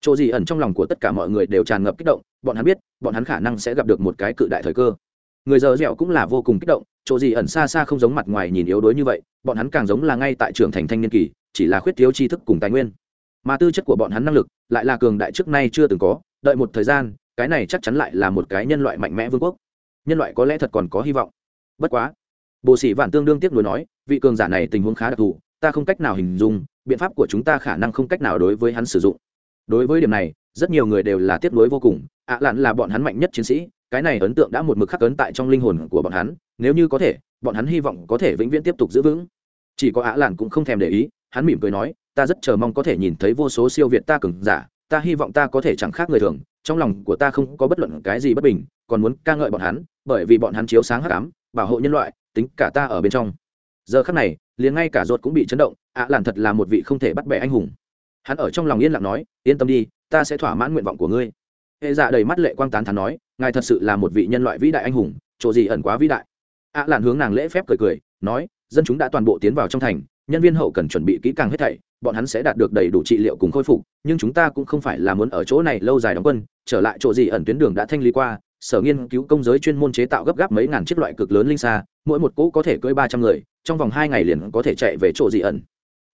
Chỗ gì ẩn trong lòng của tất cả mọi người đều tràn ngập kích động, bọn hắn biết, bọn hắn khả năng sẽ gặp được một cái cự đại thời cơ. Người giờ dẻo cũng là vô cùng kích động, chỗ gì ẩn xa xa không giống mặt ngoài nhìn yếu đuối như vậy, bọn hắn càng giống là ngay tại trưởng thành thanh niên kỳ, chỉ là khuyết thiếu tri thức cùng tài nguyên. Mà tư chất của bọn hắn năng lực lại là cường đại trước nay chưa từng có, đợi một thời gian, cái này chắc chắn lại là một cái nhân loại mạnh mẽ vương quốc nhân loại có lẽ thật còn có hy vọng. Bất quá bộ sĩ vạn tương đương tiếp nối nói, vị cường giả này tình huống khá đặc thù, ta không cách nào hình dung, biện pháp của chúng ta khả năng không cách nào đối với hắn sử dụng. Đối với điểm này, rất nhiều người đều là tiếp nối vô cùng. Ạ à lặn là bọn hắn mạnh nhất chiến sĩ, cái này ấn tượng đã một mực khắc ấn tại trong linh hồn của bọn hắn, nếu như có thể, bọn hắn hy vọng có thể vĩnh viễn tiếp tục giữ vững. Chỉ có ạ lặn cũng không thèm để ý, hắn mỉm cười nói, ta rất chờ mong có thể nhìn thấy vô số siêu việt ta cường giả ta hy vọng ta có thể chẳng khác người thường, trong lòng của ta không có bất luận cái gì bất bình, còn muốn ca ngợi bọn hắn, bởi vì bọn hắn chiếu sáng hắc ám, bảo hộ nhân loại, tính cả ta ở bên trong. Giờ khắc này, liền ngay cả ruột cũng bị chấn động, ạ làn thật là một vị không thể bắt bẻ anh hùng. Hắn ở trong lòng yên lặng nói, yên tâm đi, ta sẽ thỏa mãn nguyện vọng của ngươi. Hệ dạ đầy mắt lệ quang tán thắn nói, ngài thật sự là một vị nhân loại vĩ đại anh hùng, chỗ gì ẩn quá vĩ đại. Ạ làn hướng nàng lễ phép cười cười, nói, dân chúng đã toàn bộ tiến vào trong thành, nhân viên hậu cần chuẩn bị kỹ càng hết thảy bọn hắn sẽ đạt được đầy đủ trị liệu cùng khôi phục nhưng chúng ta cũng không phải là muốn ở chỗ này lâu dài đóng quân trở lại chỗ gì ẩn tuyến đường đã thanh lý qua sở nghiên cứu công giới chuyên môn chế tạo gấp gáp mấy ngàn chiếc loại cực lớn linh xa mỗi một cỗ có thể cưỡi ba trăm người trong vòng hai ngày liền có thể chạy về chỗ gì ẩn.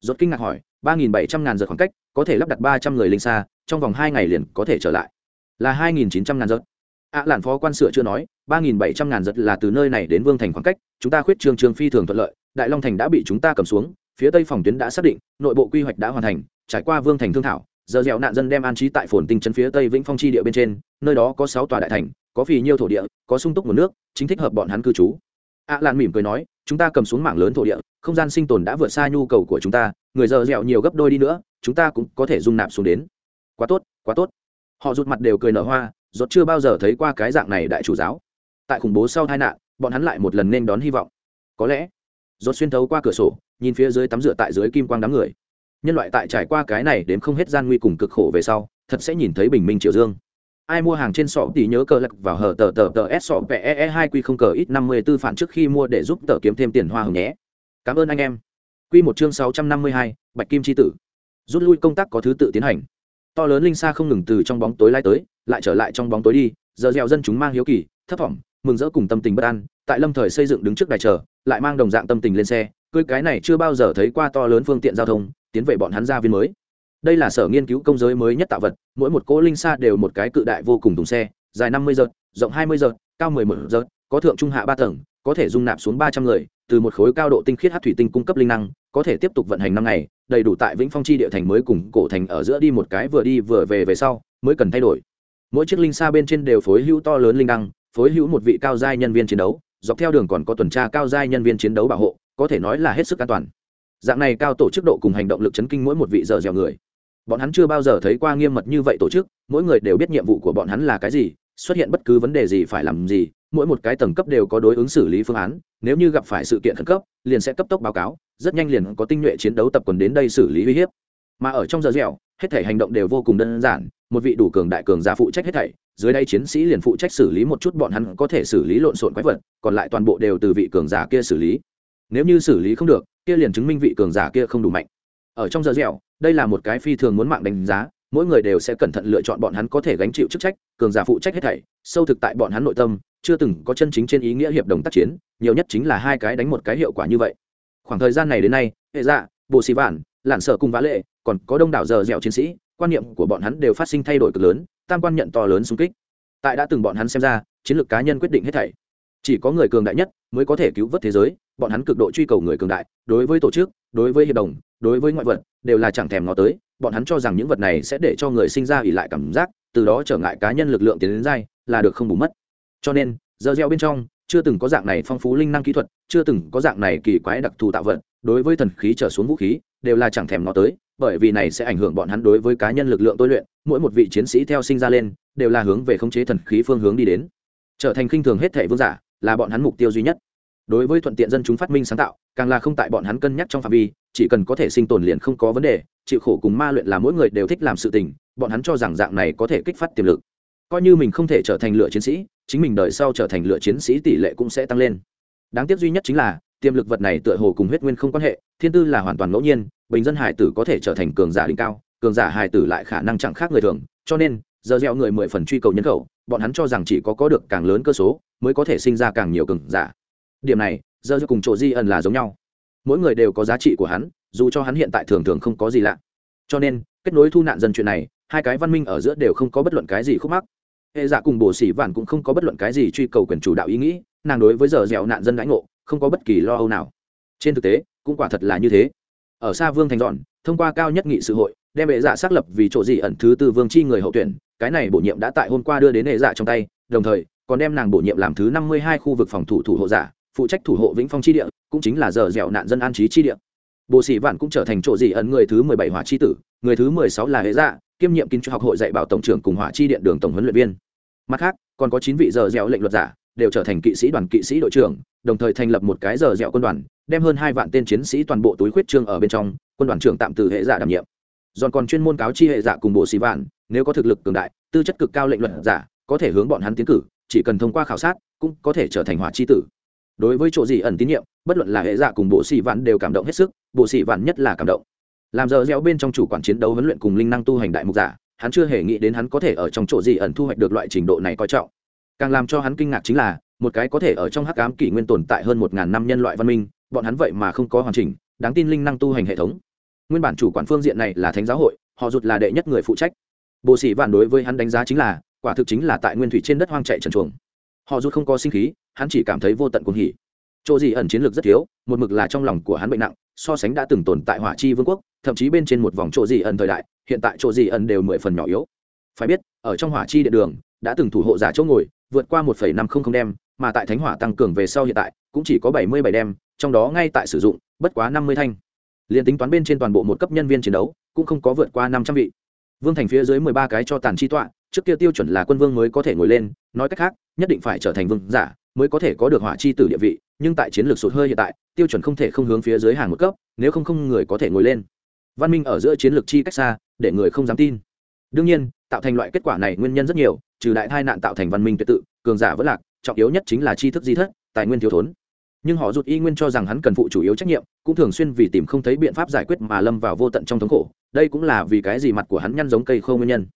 Rốt kinh ngạc hỏi ba nghìn bảy trăm ngàn giật khoảng cách có thể lắp đặt ba trăm người linh xa trong vòng hai ngày liền có thể trở lại. Là hai nghìn chín trăm ngàn giật ạ à, làn phó quan sửa chưa nói ba nghìn bảy trăm ngàn giật là từ nơi này đến vương thành khoảng cách chúng ta khuyết trường trường phi thường thuận lợi đại long thành đã bị chúng ta cầm xuống phía tây phòng tuyến đã xác định, nội bộ quy hoạch đã hoàn thành, trải qua vương thành thương thảo, giờ dẻo nạn dân đem an trí tại phồn tinh trấn phía tây vĩnh phong chi địa bên trên, nơi đó có sáu tòa đại thành, có phì nhiêu thổ địa, có sung túc nguồn nước, chính thích hợp bọn hắn cư trú. Ạ à lan mỉm cười nói, chúng ta cầm xuống mảng lớn thổ địa, không gian sinh tồn đã vượt xa nhu cầu của chúng ta, người giờ dẻo nhiều gấp đôi đi nữa, chúng ta cũng có thể dung nạp xuống đến. Quá tốt quá tốt. Họ rụt mặt đều cười nở hoa, rốt chưa bao giờ thấy qua cái dạng này đại chủ giáo. Tại khủng bố sau tai nạn, bọn hắn lại một lần nên đón hy vọng. Có lẽ rốt xuyên thấu qua cửa sổ nhìn phía dưới tắm rửa tại dưới kim quang đám người. Nhân loại tại trải qua cái này đến không hết gian nguy cùng cực khổ về sau thật sẽ nhìn thấy bình minh triều dương. Ai mua hàng trên sọ thì nhớ cờ lật vào hở tờ tờ tờ s sọ pe e hai quy không cờ ít năm mươi b ố phản trước khi mua để giúp tờ kiếm thêm tiền hoa hồng nhé. Cảm ơn anh em. Quy một chương sáu trăm năm mươi hai bạch kim chi tử. Rút lui công tác có thứ tự tiến hành. To lớn linh xa không ngừng từ trong bóng tối lai tới lại trở lại trong bóng tối đi giờ dẻo dân chúng mang hiếu kỳ thấp vọng, mừng rỡ cùng tâm tình bất an tại lâm thời xây dựng đứng trước đài chờ, lại mang đồng dạng tâm tình lên xe, cưới cái này chưa bao giờ thấy qua to lớn phương tiện giao thông, tiến về bọn hắn gia viên mới. Đây là sở nghiên cứu công giới mới nhất tạo vật, mỗi một cỗ linh xa đều một cái cự đại vô cùng thùng xe, dài năm mươi giật, rộng hai mươi giật, cao mười một giật, có thượng trung hạ ba tầng, có thể dung nạp xuống ba trăm người, từ một khối cao độ tinh khiết hát thủy tinh cung cấp linh năng, có thể tiếp tục vận hành năm ngày, đầy đủ tại vĩnh phong chi địa thành mới cùng cổ thành ở giữa đi một cái vừa đi vừa về về sau, mới cần thay đổi. Mỗi chiếc linh xa bên trên đều phối hữu to lớn linh năng, phối hữu một vị cao giai nhân viên chiến đấu dọc theo đường còn có tuần tra cao giai nhân viên chiến đấu bảo hộ, có thể nói là hết sức an toàn. Dạng này cao tổ chức độ cùng hành động lực chấn kinh mỗi một vị giờ dẻo người. Bọn hắn chưa bao giờ thấy qua nghiêm mật như vậy tổ chức, mỗi người đều biết nhiệm vụ của bọn hắn là cái gì, xuất hiện bất cứ vấn đề gì phải làm gì, mỗi một cái tầng cấp đều có đối ứng xử lý phương án, nếu như gặp phải sự kiện khẩn cấp, liền sẽ cấp tốc báo cáo, rất nhanh liền có tinh nhuệ chiến đấu tập quần đến đây xử lý uy hiếp. Mà ở trong giờ dẻo hết thể hành động đều vô cùng đơn giản, một vị đủ cường đại cường giả phụ trách hết thảy, dưới đây chiến sĩ liền phụ trách xử lý một chút bọn hắn có thể xử lý lộn xộn quái vật, còn lại toàn bộ đều từ vị cường giả kia xử lý. Nếu như xử lý không được, kia liền chứng minh vị cường giả kia không đủ mạnh. Ở trong giờ dẻo, đây là một cái phi thường muốn mạng đánh giá, mỗi người đều sẽ cẩn thận lựa chọn bọn hắn có thể gánh chịu chức trách, cường giả phụ trách hết thảy, sâu thực tại bọn hắn nội tâm, chưa từng có chân chính trên ý nghĩa hiệp đồng tác chiến, nhiều nhất chính là hai cái đánh một cái hiệu quả như vậy. Khoảng thời gian này đến nay hệ dạ bộ xì vản lản sợ cùng vã lệ còn có đông đảo giờ dẻo chiến sĩ, quan niệm của bọn hắn đều phát sinh thay đổi cực lớn, tam quan nhận to lớn xung kích. Tại đã từng bọn hắn xem ra, chiến lược cá nhân quyết định hết thảy. Chỉ có người cường đại nhất mới có thể cứu vớt thế giới, bọn hắn cực độ truy cầu người cường đại, đối với tổ chức, đối với hiệp đồng, đối với ngoại vật, đều là chẳng thèm nó tới, bọn hắn cho rằng những vật này sẽ để cho người sinh ra ỉ lại cảm giác, từ đó trở ngại cá nhân lực lượng tiến đến dai, là được không bù mất. Cho nên, giờ gieo bên trong, chưa từng có dạng này phong phú linh năng kỹ thuật, chưa từng có dạng này kỳ quái đặc thù tạo vật, đối với thần khí trở xuống vũ khí, đều là chẳng thèm nó tới bởi vì này sẽ ảnh hưởng bọn hắn đối với cá nhân lực lượng tôi luyện, mỗi một vị chiến sĩ theo sinh ra lên, đều là hướng về khống chế thần khí phương hướng đi đến. Trở thành khinh thường hết thể vương giả, là bọn hắn mục tiêu duy nhất. Đối với thuận tiện dân chúng phát minh sáng tạo, càng là không tại bọn hắn cân nhắc trong phạm vi, chỉ cần có thể sinh tồn liền không có vấn đề, chịu khổ cùng ma luyện là mỗi người đều thích làm sự tình, bọn hắn cho rằng dạng này có thể kích phát tiềm lực. Coi như mình không thể trở thành lựa chiến sĩ, chính mình đời sau trở thành lựa chiến sĩ tỷ lệ cũng sẽ tăng lên. Đáng tiếc duy nhất chính là, tiềm lực vật này tựa hồ cùng huyết nguyên không quan hệ thiên tư là hoàn toàn ngẫu nhiên, bình dân hải tử có thể trở thành cường giả đỉnh cao, cường giả hải tử lại khả năng chẳng khác người thường, cho nên, giờ gieo người mười phần truy cầu nhân khẩu, bọn hắn cho rằng chỉ có có được càng lớn cơ số, mới có thể sinh ra càng nhiều cường giả. Điểm này, giờ cùng chỗ di ẩn là giống nhau. Mỗi người đều có giá trị của hắn, dù cho hắn hiện tại thường thường không có gì lạ. Cho nên, kết nối thu nạn dân chuyện này, hai cái văn minh ở giữa đều không có bất luận cái gì khúc mắc. Hệ giả cùng bổ sĩ vạn cũng không có bất luận cái gì truy cầu quyền chủ đạo ý nghĩ, nàng đối với giờ dẻo nạn dân đãi ngộ, không có bất kỳ lo âu nào. Trên thực tế cũng quả thật là như thế. Ở xa vương thành dọn, thông qua cao nhất nghị sự hội, đem hệ giả dạ xác lập vì chỗ gì ẩn thứ tư vương chi người hậu tuyển, cái này bổ nhiệm đã tại hôm qua đưa đến hệ giả dạ trong tay, đồng thời, còn đem nàng bổ nhiệm làm thứ năm mươi hai khu vực phòng thủ thủ hộ giả, phụ trách thủ hộ vĩnh phong chi địa, cũng chính là giờ dẻo nạn dân an trí chi địa. Bộ sĩ vạn cũng trở thành chỗ gì ẩn người thứ mười bảy hỏa chi tử, người thứ mười sáu là hệ dạ kiêm nhiệm kinh cho học hội dạy bảo tổng trưởng cùng hỏa chi điện đường tổng huấn luyện viên. Mặt khác, còn có chín vị giờ dẻo lệnh luật giả đều trở thành kỵ sĩ đoàn kỵ sĩ đội trưởng, đồng thời thành lập một cái giờ dẻo quân đoàn, đem hơn hai vạn tên chiến sĩ toàn bộ túi khuyết trương ở bên trong, quân đoàn trưởng tạm từ hệ giả đảm nhiệm. Giòn còn chuyên môn cáo chi hệ giả cùng bộ sĩ vạn, nếu có thực lực cường đại, tư chất cực cao lệnh luận giả, có thể hướng bọn hắn tiến cử, chỉ cần thông qua khảo sát, cũng có thể trở thành hỏa chi tử. Đối với chỗ gì ẩn tín nhiệm, bất luận là hệ giả cùng bộ sĩ vạn đều cảm động hết sức bộ sĩ vạn nhất là cảm động. Làm giờ gieo bên trong chủ quản chiến đấu huấn luyện cùng linh năng tu hành đại mục giả, hắn chưa hề nghĩ đến hắn có thể ở trong chỗ gì ẩn thu hoạch được loại trình độ này coi trọng càng làm cho hắn kinh ngạc chính là, một cái có thể ở trong hắc ám kỷ nguyên tồn tại hơn một ngàn năm nhân loại văn minh, bọn hắn vậy mà không có hoàn chỉnh, đáng tin linh năng tu hành hệ thống. Nguyên bản chủ quản phương diện này là thánh giáo hội, họ rụt là đệ nhất người phụ trách. Bộ sĩ vạn đối với hắn đánh giá chính là, quả thực chính là tại nguyên thủy trên đất hoang chạy trần chuồng họ rụt không có sinh khí, hắn chỉ cảm thấy vô tận cuồng hỉ. Chỗ gì ẩn chiến lược rất thiếu, một mực là trong lòng của hắn bệnh nặng, so sánh đã từng tồn tại hỏa chi vương quốc, thậm chí bên trên một vòng chỗ gì ẩn thời đại, hiện tại chỗ gì ẩn đều mười phần nhỏ yếu. Phải biết, ở trong hỏa chi điện đường, đã từng thủ hộ giả chỗ ngồi vượt qua một năm không không đem, mà tại thánh hỏa tăng cường về sau hiện tại, cũng chỉ có bảy mươi bảy đem, trong đó ngay tại sử dụng, bất quá năm mươi thanh. Liên tính toán bên trên toàn bộ một cấp nhân viên chiến đấu, cũng không có vượt qua năm trăm vị. Vương thành phía dưới mười ba cái cho tàn chi tọa, trước kia tiêu chuẩn là quân vương mới có thể ngồi lên, nói cách khác, nhất định phải trở thành vương giả, mới có thể có được hỏa chi tử địa vị, nhưng tại chiến lược sụt hơi hiện tại, tiêu chuẩn không thể không hướng phía dưới hàng một cấp, nếu không không người có thể ngồi lên. Văn minh ở giữa chiến lược chi cách xa, để người không dám tin. Đương nhiên, tạo thành loại kết quả này nguyên nhân rất nhiều trừ đại tai nạn tạo thành văn minh tuyệt tự, cường giả vẫn lạc, trọng yếu nhất chính là tri thức di thất, tài nguyên thiếu thốn. Nhưng họ rụt y nguyên cho rằng hắn cần phụ chủ yếu trách nhiệm, cũng thường xuyên vì tìm không thấy biện pháp giải quyết mà lâm vào vô tận trong thống khổ. Đây cũng là vì cái gì mặt của hắn nhăn giống cây khô nguyên nhân.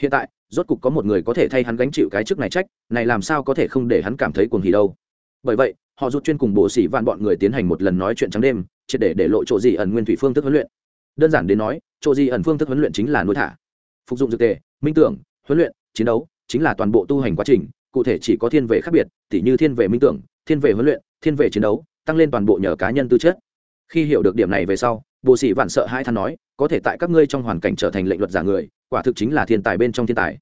Hiện tại, rốt cục có một người có thể thay hắn gánh chịu cái chức này trách, này làm sao có thể không để hắn cảm thấy cuồng hỉ đâu? Bởi vậy, họ rụt chuyên cùng bộ sĩ vạn bọn người tiến hành một lần nói chuyện trắng đêm, triệt để để lộ chỗ gì ẩn nguyên thủy phương thức huấn luyện. Đơn giản đến nói, chỗ gì ẩn phương thức huấn luyện chính là nuôi thả, phục dụng dược tề, minh tưởng, huấn luyện, chiến đấu chính là toàn bộ tu hành quá trình, cụ thể chỉ có thiên về khác biệt, tỉ như thiên về minh tưởng, thiên về huấn luyện, thiên về chiến đấu, tăng lên toàn bộ nhờ cá nhân tư chất. Khi hiểu được điểm này về sau bộ sĩ vạn sợ hai than nói, có thể tại các ngươi trong hoàn cảnh trở thành lệnh luật giả người, quả thực chính là thiên tài bên trong thiên tài.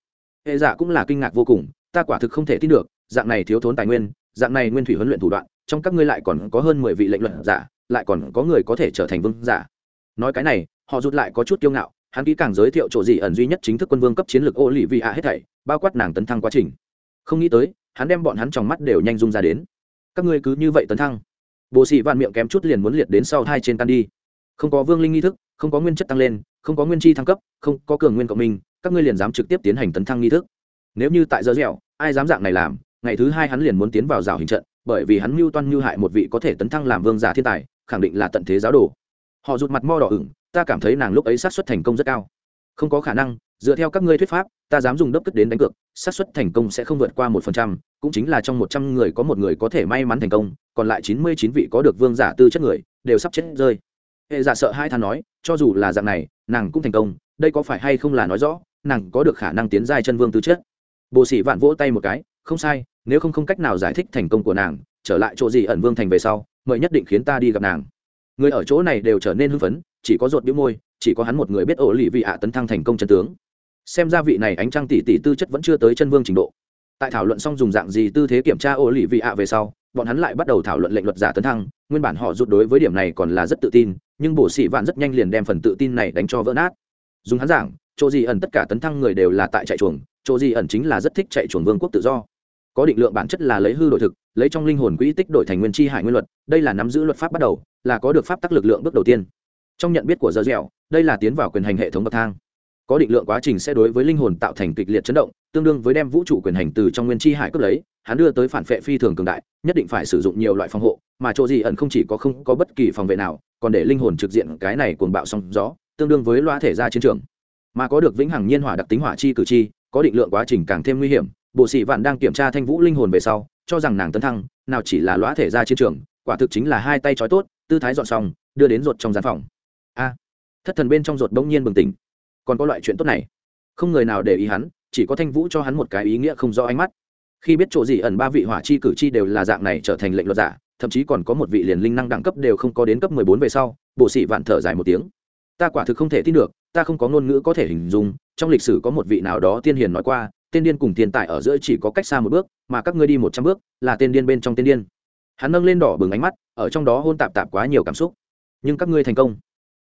Hệ giả cũng là kinh ngạc vô cùng, ta quả thực không thể tin được, dạng này thiếu thốn tài nguyên, dạng này nguyên thủy huấn luyện thủ đoạn, trong các ngươi lại còn có hơn mười vị lệnh luận giả, lại còn có người có thể trở thành vương giả. Nói cái này, họ rút lại có chút kiêu ngạo hắn kỹ càng giới thiệu chỗ gì ẩn duy nhất chính thức quân vương cấp chiến lược ô lì vi ạ hết thảy, bao quát nàng tấn thăng quá trình. Không nghĩ tới, hắn đem bọn hắn trong mắt đều nhanh rung ra đến. Các ngươi cứ như vậy tấn thăng. Bộ sĩ vạn miệng kém chút liền muốn liệt đến sau hai trên tan đi. Không có vương linh nghi thức, không có nguyên chất tăng lên, không có nguyên chi thăng cấp, không có cường nguyên cộng minh, các ngươi liền dám trực tiếp tiến hành tấn thăng nghi thức. Nếu như tại giờ dẻo, ai dám dạng này làm, ngày thứ hai hắn liền muốn tiến vào rào hình trận, bởi vì hắn mưu toan mưu hại một vị có thể tấn thăng làm vương giả thiên tài, khẳng định là tận thế giáo đồ. Họ rụt mặt mo đỏ ửng ta cảm thấy nàng lúc ấy sát xuất thành công rất cao. Không có khả năng, dựa theo các ngươi thuyết pháp, ta dám dùng đốc cất đến đánh cược, xác suất thành công sẽ không vượt qua một phần trăm, cũng chính là trong một trăm người có một người có thể may mắn thành công, còn lại chín mươi chín vị có được vương giả tư chất người, đều sắp chết rơi. Hệ giả sợ hai than nói, cho dù là dạng này, nàng cũng thành công, đây có phải hay không là nói rõ, nàng có được khả năng tiến giai chân vương tư chất. Bồ sĩ vạn vỗ tay một cái, không sai, nếu không không cách nào giải thích thành công của nàng, trở lại chỗ gì ẩn vương thành về sau, mời nhất định khiến ta đi gặp nàng. Người ở chỗ này đều trở nên hưng phấn chỉ có ruột biếu môi, chỉ có hắn một người biết ổ lì vị ạ tấn thăng thành công chân tướng. Xem ra vị này ánh trăng tỷ tỷ tư chất vẫn chưa tới chân vương trình độ. Tại thảo luận xong dùng dạng gì tư thế kiểm tra ổ lì vị ạ về sau, bọn hắn lại bắt đầu thảo luận lệnh luật giả tấn thăng, nguyên bản họ rút đối với điểm này còn là rất tự tin, nhưng bổ sĩ vạn rất nhanh liền đem phần tự tin này đánh cho vỡ nát. Dùng hắn giảng, chỗ gì ẩn tất cả tấn thăng người đều là tại chạy chuồng, chỗ gì ẩn chính là rất thích chạy chuồng vương quốc tự do. Có định lượng bản chất là lấy hư đổi thực, lấy trong linh hồn quỹ tích đổi thành nguyên chi hải nguyên luật, đây là nắm giữ luật pháp bắt đầu, là có được pháp tắc lực lượng bước đầu tiên trong nhận biết của giờ dẻo, đây là tiến vào quyền hành hệ thống bậc thang. Có định lượng quá trình sẽ đối với linh hồn tạo thành kịch liệt chấn động, tương đương với đem vũ trụ quyền hành từ trong nguyên chi hải cướp lấy, hắn đưa tới phản vệ phi thường cường đại, nhất định phải sử dụng nhiều loại phòng hộ, mà chỗ gì ẩn không chỉ có không có bất kỳ phòng vệ nào, còn để linh hồn trực diện cái này cuồng bạo song gió, tương đương với loa thể ra chiến trường. Mà có được vĩnh hằng nhiên hỏa đặc tính hỏa chi cử chi, có định lượng quá trình càng thêm nguy hiểm, bộ sĩ vạn đang kiểm tra thanh vũ linh hồn về sau, cho rằng nàng tấn thăng, nào chỉ là loa thể ra chiến trường, quả thực chính là hai tay trói tốt, tư thái dọn xong, đưa đến ruột trong gian phòng a, thất thần bên trong ruột bỗng nhiên bừng tỉnh. Còn có loại chuyện tốt này. Không người nào để ý hắn, chỉ có thanh vũ cho hắn một cái ý nghĩa không rõ ánh mắt. Khi biết chỗ gì ẩn ba vị hỏa chi cử chi đều là dạng này trở thành lệnh luật giả, thậm chí còn có một vị liền linh năng đẳng cấp đều không có đến cấp mười bốn về sau, bộ sĩ vạn thở dài một tiếng. Ta quả thực không thể tin được, ta không có ngôn ngữ có thể hình dung, trong lịch sử có một vị nào đó tiên hiền nói qua tên điên cùng tiền tài ở giữa chỉ có cách xa một bước, mà các ngươi đi một trăm bước, là tên điên bên trong tên điên. Hắn nâng lên đỏ bừng ánh mắt, ở trong đó hôn tạp tạp quá nhiều cảm xúc. Nhưng các ngươi thành công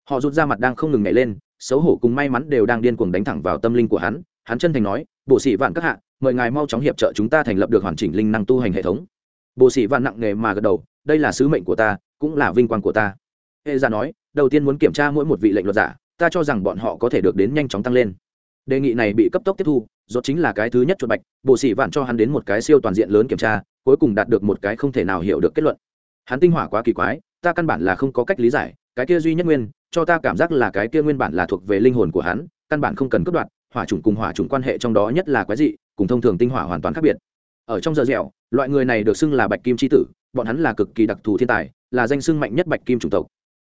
họ rút ra mặt đang không ngừng nhảy lên, xấu hổ cùng may mắn đều đang điên cuồng đánh thẳng vào tâm linh của hắn. Hắn chân thành nói bộ sĩ vạn các hạ, mời ngài mau chóng hiệp trợ chúng ta thành lập được hoàn chỉnh linh năng tu hành hệ thống. Bộ sĩ vạn nặng nghề mà gật đầu, đây là sứ mệnh của ta, cũng là vinh quang của ta. Hệ giả dạ nói, đầu tiên muốn kiểm tra mỗi một vị lệnh luật giả, ta cho rằng bọn họ có thể được đến nhanh chóng tăng lên. Đề nghị này bị cấp tốc tiếp thu do chính là cái thứ nhất chuột bạch bộ sĩ vạn cho hắn đến một cái siêu toàn diện lớn kiểm tra, cuối cùng đạt được một cái không thể nào hiểu được kết luận. Hắn tinh hỏa quá kỳ quái, ta căn bản là không có cách lý giải, cái kia duy nhất nguyên cho ta cảm giác là cái kia nguyên bản là thuộc về linh hồn của hắn, căn bản không cần cướp đoạt, hỏa chủng cùng hỏa chủng quan hệ trong đó nhất là quái dị, cùng thông thường tinh hỏa hoàn toàn khác biệt. Ở trong giờ dẻo, loại người này được xưng là bạch kim chi tử, bọn hắn là cực kỳ đặc thù thiên tài, là danh xưng mạnh nhất bạch kim chủng tộc.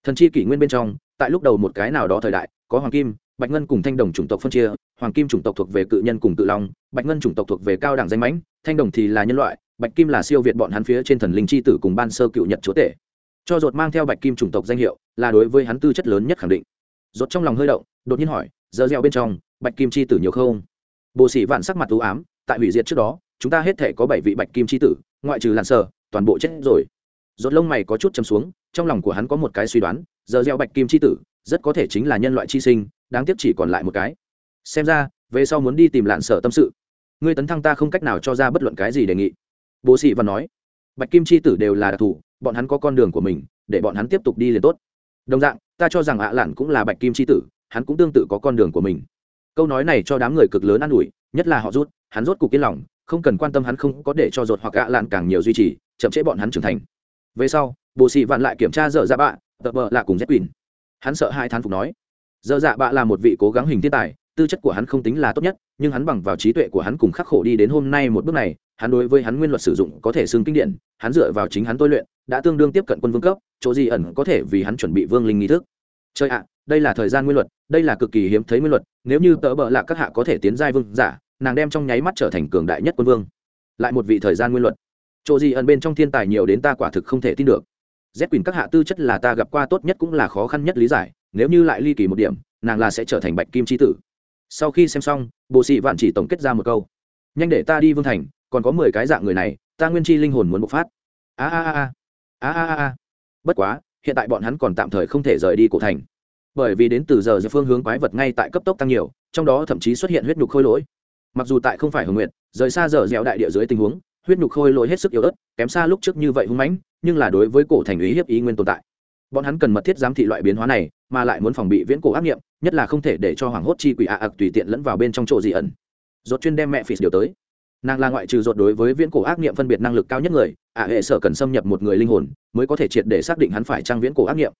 Thần chi kỷ nguyên bên trong, tại lúc đầu một cái nào đó thời đại, có hoàng kim, bạch ngân cùng thanh đồng chủng tộc phân chia, hoàng kim chủng tộc thuộc về cự nhân cùng cự long, bạch ngân chủng tộc thuộc về cao đẳng danh mãnh, thanh đồng thì là nhân loại, bạch kim là siêu việt bọn hắn phía trên thần linh chi tử cùng ban sơ cựu nhật chúa tể cho dột mang theo bạch kim chủng tộc danh hiệu, là đối với hắn tư chất lớn nhất khẳng định. Dột trong lòng hơi động, đột nhiên hỏi giờ gieo bên trong, bạch kim chi tử nhiều không? Bồ sĩ vạn sắc mặt ưu ám, tại hủy diệt trước đó, chúng ta hết thể có bảy vị bạch kim chi tử, ngoại trừ làn sờ toàn bộ chết rồi. Dột lông mày có chút chấm xuống, trong lòng của hắn có một cái suy đoán giờ gieo bạch kim chi tử, rất có thể chính là nhân loại chi sinh, đáng tiếc chỉ còn lại một cái. Xem ra, về sau muốn đi tìm lạn sở tâm sự. Ngươi tấn thăng ta không cách nào cho ra bất luận cái gì đề nghị. Bố sĩ và nói, bạch kim chi tử đều là đặc thù bọn hắn có con đường của mình, để bọn hắn tiếp tục đi liền tốt. Đồng dạng, ta cho rằng ạ lạn cũng là bạch kim chi tử, hắn cũng tương tự có con đường của mình. Câu nói này cho đám người cực lớn an ủi, nhất là họ rút, hắn rốt cuộc yên lòng, không cần quan tâm hắn không có để cho rột hoặc ạ lạn càng nhiều duy trì, chậm chế bọn hắn trưởng thành. Về sau, bồ sĩ vạn lại kiểm tra dở Dạ bạ tập vợ là cùng z quỳnh. Hắn sợ hai thán phục nói, dở dạ bạ là một vị cố gắng hình thiên tài, tư chất của hắn không tính là tốt nhất, nhưng hắn bằng vào trí tuệ của hắn cùng khắc khổ đi đến hôm nay một bước này, hắn đối với hắn nguyên luật sử dụng có thể xưng kinh điển, hắn dựa vào chính hắn tôi luyện đã tương đương tiếp cận quân vương cấp, chỗ gì ẩn có thể vì hắn chuẩn bị vương linh nghi thức. Chơi ạ, đây là thời gian nguyên luật, đây là cực kỳ hiếm thấy nguyên luật, nếu như tớ bợ lạ các hạ có thể tiến giai vương giả, nàng đem trong nháy mắt trở thành cường đại nhất quân vương. Lại một vị thời gian nguyên luật. Chỗ gì ẩn bên trong thiên tài nhiều đến ta quả thực không thể tin được. Z quyền các hạ tư chất là ta gặp qua tốt nhất cũng là khó khăn nhất lý giải, nếu như lại ly kỳ một điểm, nàng là sẽ trở thành bạch kim c tử. Sau khi xem xong bộ sĩ vạn chỉ tổng kết ra một câu. Nhanh để ta đi vương thành, còn có mười cái dạng người này, ta nguyên chi linh hồn muốn bộc phát. A a a a a a a. Bất quá, hiện tại bọn hắn còn tạm thời không thể rời đi cổ thành. Bởi vì đến từ giờ giờ phương hướng quái vật ngay tại cấp tốc tăng nhiều, trong đó thậm chí xuất hiện huyết nhục khôi lỗi. Mặc dù tại không phải hưởng nguyện rời xa giờ dẻo đại địa dưới tình huống, huyết nhục khôi lỗi hết sức yếu ớt, kém xa lúc trước như vậy hung mãnh, nhưng là đối với cổ thành ý hiếp ý nguyên tồn tại. Bọn hắn cần mật thiết giám thị loại biến hóa này, mà lại muốn phòng bị viễn cổ ác nghiệm, nhất là không thể để cho hoàng hốt chi quỷ ạ ạc tùy tiện lẫn vào bên trong chỗ dị ẩn. Dốt chuyên đem mẹ phì điều tới. Nàng là ngoại trừ dột đối với viễn cổ ác nghiệm phân biệt năng lực cao nhất người ạ hệ sở cần xâm nhập một người linh hồn, mới có thể triệt để xác định hắn phải trang viễn cổ ác nghiệm.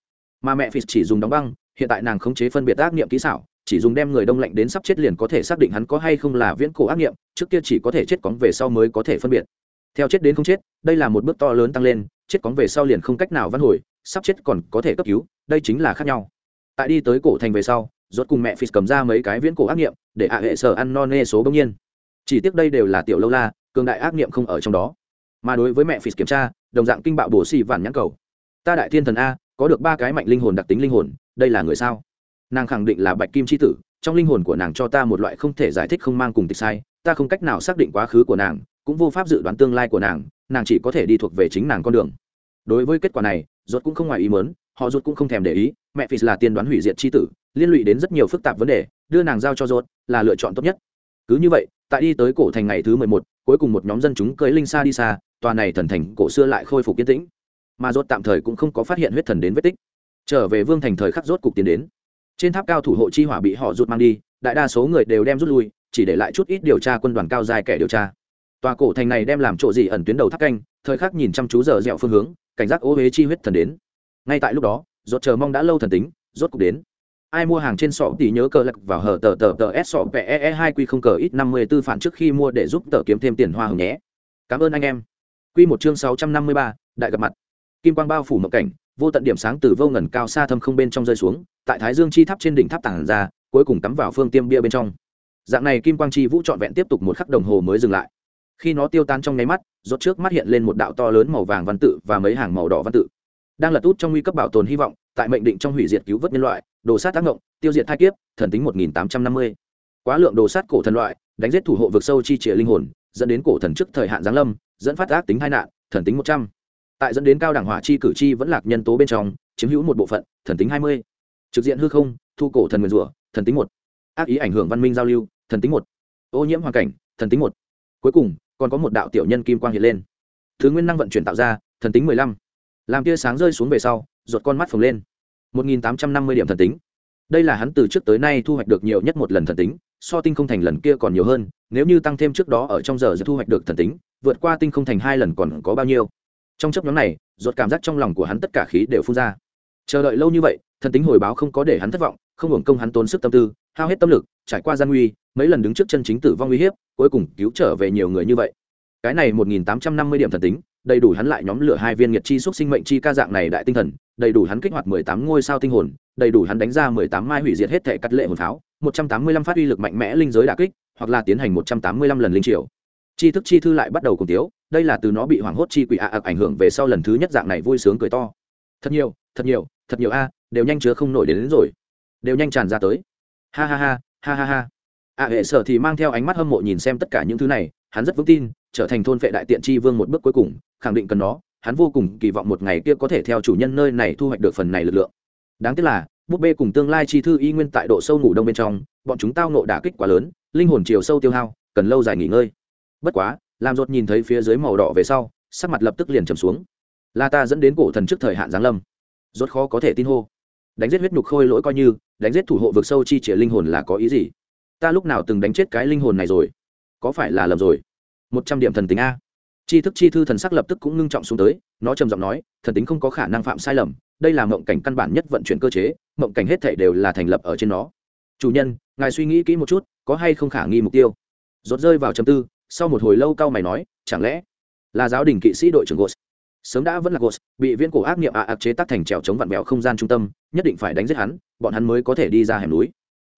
Mà mẹ phì chỉ dùng đóng băng, hiện tại nàng khống chế phân biệt ác nghiệm kỹ xảo, chỉ dùng đem người đông lạnh đến sắp chết liền có thể xác định hắn có hay không là viễn cổ ác nghiệm, trước kia chỉ có thể chết cóng về sau mới có thể phân biệt. Theo chết đến không chết, đây là một bước to lớn tăng lên, chết cóng về sau liền không cách nào văn hồi, sắp chết còn có thể cấp cứu, đây chính là khác nhau. Tại đi tới cổ thành về sau, rốt cùng mẹ phi cầm ra mấy cái viễn cổ ác nghiệm, để ạ hệ sở ăn no nê số bỗng nhiên. Chỉ tiếc đây đều là tiểu lâu la, cường đại ác nghiệm không ở trong đó mà đối với mẹ phì kiểm tra, đồng dạng kinh bạo bổ xì vạn nhãn cầu. Ta đại thiên thần a, có được ba cái mạnh linh hồn đặc tính linh hồn, đây là người sao? Nàng khẳng định là bạch kim c h i tử, trong linh hồn của nàng cho ta một loại không thể giải thích không mang cùng tịch sai, ta không cách nào xác định quá khứ của nàng, cũng vô pháp dự đoán tương lai của nàng nàng chỉ có thể đi thuộc về chính nàng con đường. Đối với kết quả này, ruột cũng không ngoài ý mớn họ ruột cũng không thèm để ý, mẹ phì là tiên đoán hủy diệt c h i tử, liên lụy đến rất nhiều phức tạp vấn đề, đưa nàng giao cho ruột là lựa chọn tốt nhất. Cứ như vậy, tại đi tới cổ thành ngày thứ mười một cuối cùng một nhóm dân chúng cưới linh xa đi xa, tòa này thần thành cổ xưa lại khôi phục yên tĩnh. Mà rốt tạm thời cũng không có phát hiện huyết thần đến vết tích. Trở về vương thành thời khắc rốt cục tiến đến. Trên tháp cao thủ hộ chi hỏa bị họ rút mang đi, đại đa số người đều đem rút lui, chỉ để lại chút ít điều tra quân đoàn cao dài kẻ điều tra. Tòa cổ thành này đem làm chỗ gì ẩn tuyến đầu tháp canh, thời khắc nhìn chăm chú giờ dẹo phương hướng, cảnh giác ô huế chi huyết thần đến. Ngay tại lúc đó, rốt chờ mong đã lâu thần tính, rốt cục đến ai mua hàng trên sọ thì nhớ cờ lật vào hở tờ tờ tờ s sọ pe e hai quy không cờ ít năm mươi tư phản trước khi mua để giúp tờ kiếm thêm tiền hoa hồng nhé. Cảm ơn anh em. Quy một chương sáu trăm năm mươi ba, đại gặp mặt. Kim quang bao phủ mộng cảnh, vô tận điểm sáng từ vô ngần cao xa thâm không bên trong rơi xuống, tại thái dương chi tháp trên đỉnh tháp tảng ra, cuối cùng cắm vào phương tiêm bia bên trong. Dạng này kim quang chi vũ trọn vẹn tiếp tục một khắc đồng hồ mới dừng lại. Khi nó tiêu tan trong nháy mắt, rốt trước mắt hiện lên một đạo to lớn màu vàng văn tự và mấy hàng màu đỏ văn tự. Đang lật út trong nguy cấp bảo tồn hy vọng, tại mệnh định trong hủy diệt cứu vớt nhân loại đồ sát tác động, tiêu diệt thai kiếp, thần tính 1850. quá lượng đồ sát cổ thần loại, đánh giết thủ hộ vực sâu chi trịa linh hồn, dẫn đến cổ thần trước thời hạn giáng lâm, dẫn phát ác tính hai nạn, thần tính 100 tại dẫn đến cao đẳng hỏa chi cử chi vẫn lạc nhân tố bên trong, chiếm hữu một bộ phận, thần tính hai mươi. Trực diện hư không, thu cổ thần nguyền rủa, thần tính một. Ác ý ảnh hưởng văn minh giao lưu, thần tính một. Ô nhiễm hoàn cảnh, thần tính một. Cuối cùng, còn có một đạo tiểu nhân kim quang hiện lên. Thứ nguyên năng vận chuyển tạo ra, thần tính mười lăm. Làm tia sáng rơi xuống về sau, ruột con mắt phồng lên một nghìn tám trăm năm mươi điểm thần tính. Đây là hắn từ trước tới nay thu hoạch được nhiều nhất một lần thần tính, so tinh không thành lần kia còn nhiều hơn, nếu như tăng thêm trước đó ở trong giờ thu hoạch được thần tính, vượt qua tinh không thành hai lần còn có bao nhiêu? Trong chốc nhóm này ruột cảm giác trong lòng của hắn tất cả khí đều phun ra. Chờ đợi lâu như vậy, thần tính hồi báo không có để hắn thất vọng, không hưởng công hắn tốn sức tâm tư, hao hết tâm lực, trải qua gian nguy, mấy lần đứng trước chân chính tử vong nguy hiếp, cuối cùng cứu trở về nhiều người như vậy. Cái này một nghìn tám trăm năm mươi điểm thần tính đầy đủ hắn lại nhóm lửa hai viên nhiệt chi xúc sinh mệnh chi ca dạng này đại tinh thần đầy đủ hắn kích hoạt mười tám ngôi sao tinh hồn đầy đủ hắn đánh ra mười tám mai hủy diệt hết thể cắt lệ hồn pháo một trăm tám mươi lăm phát uy lực mạnh mẽ linh giới đả kích hoặc là tiến hành một trăm tám mươi lăm lần linh triều. Chi thức chi thư lại bắt đầu cùng tiếu đây là từ nó bị hoảng hốt chi quỷ ạ ạc ảnh hưởng về sau lần thứ nhất dạng này vui sướng cười to. Thật nhiều thật nhiều thật nhiều a đều nhanh chứa không nổi đến, đến rồi. Đều nhanh tràn ra tới. Ha ha ha ha ha ha. Ạ hệ sở thì mang theo ánh mắt hâm mộ nhìn xem tất cả những thứ này hắn rất vững tin trở thành thôn vệ đại tiện tri vương một bước cuối cùng, khẳng định cần nó, hắn vô cùng kỳ vọng một ngày kia có thể theo chủ nhân nơi này thu hoạch được phần này lực lượng. Đáng tiếc là, búp bê cùng tương lai chi thư y nguyên tại độ sâu ngủ đông bên trong, bọn chúng tao nộ đả kích quá lớn, linh hồn chiều sâu tiêu hao, cần lâu dài nghỉ ngơi. Bất quá, làm rột nhìn thấy phía dưới màu đỏ về sau, sắc mặt lập tức liền trầm xuống. La ta dẫn đến cổ thần trước thời hạn giáng lâm. Rốt khó có thể tin hô. Đánh giết huyết nhục khôi lỗi coi như, đánh giết thủ hộ vực sâu chi chĩa linh hồn là có ý gì? Ta lúc nào từng đánh chết cái linh hồn này rồi? Có phải là lầm rồi? Một trăm điểm thần tính a. Tri thức chi thư thần sắc lập tức cũng ngưng trọng xuống tới, nó trầm giọng nói, thần tính không có khả năng phạm sai lầm, đây là mộng cảnh căn bản nhất vận chuyển cơ chế, mộng cảnh hết thể đều là thành lập ở trên nó. Chủ nhân, ngài suy nghĩ kỹ một chút, có hay không khả nghi mục tiêu? Rốt rơi vào chầm tư, sau một hồi lâu cao mày nói, chẳng lẽ là giáo đình kỵ sĩ đội trưởng gos sớm đã vẫn là gos bị viễn cổ ác niệm ạ ạc chế tác thành trèo chống vặn vẹo không gian trung tâm, nhất định phải đánh giết hắn, bọn hắn mới có thể đi ra hẻm núi.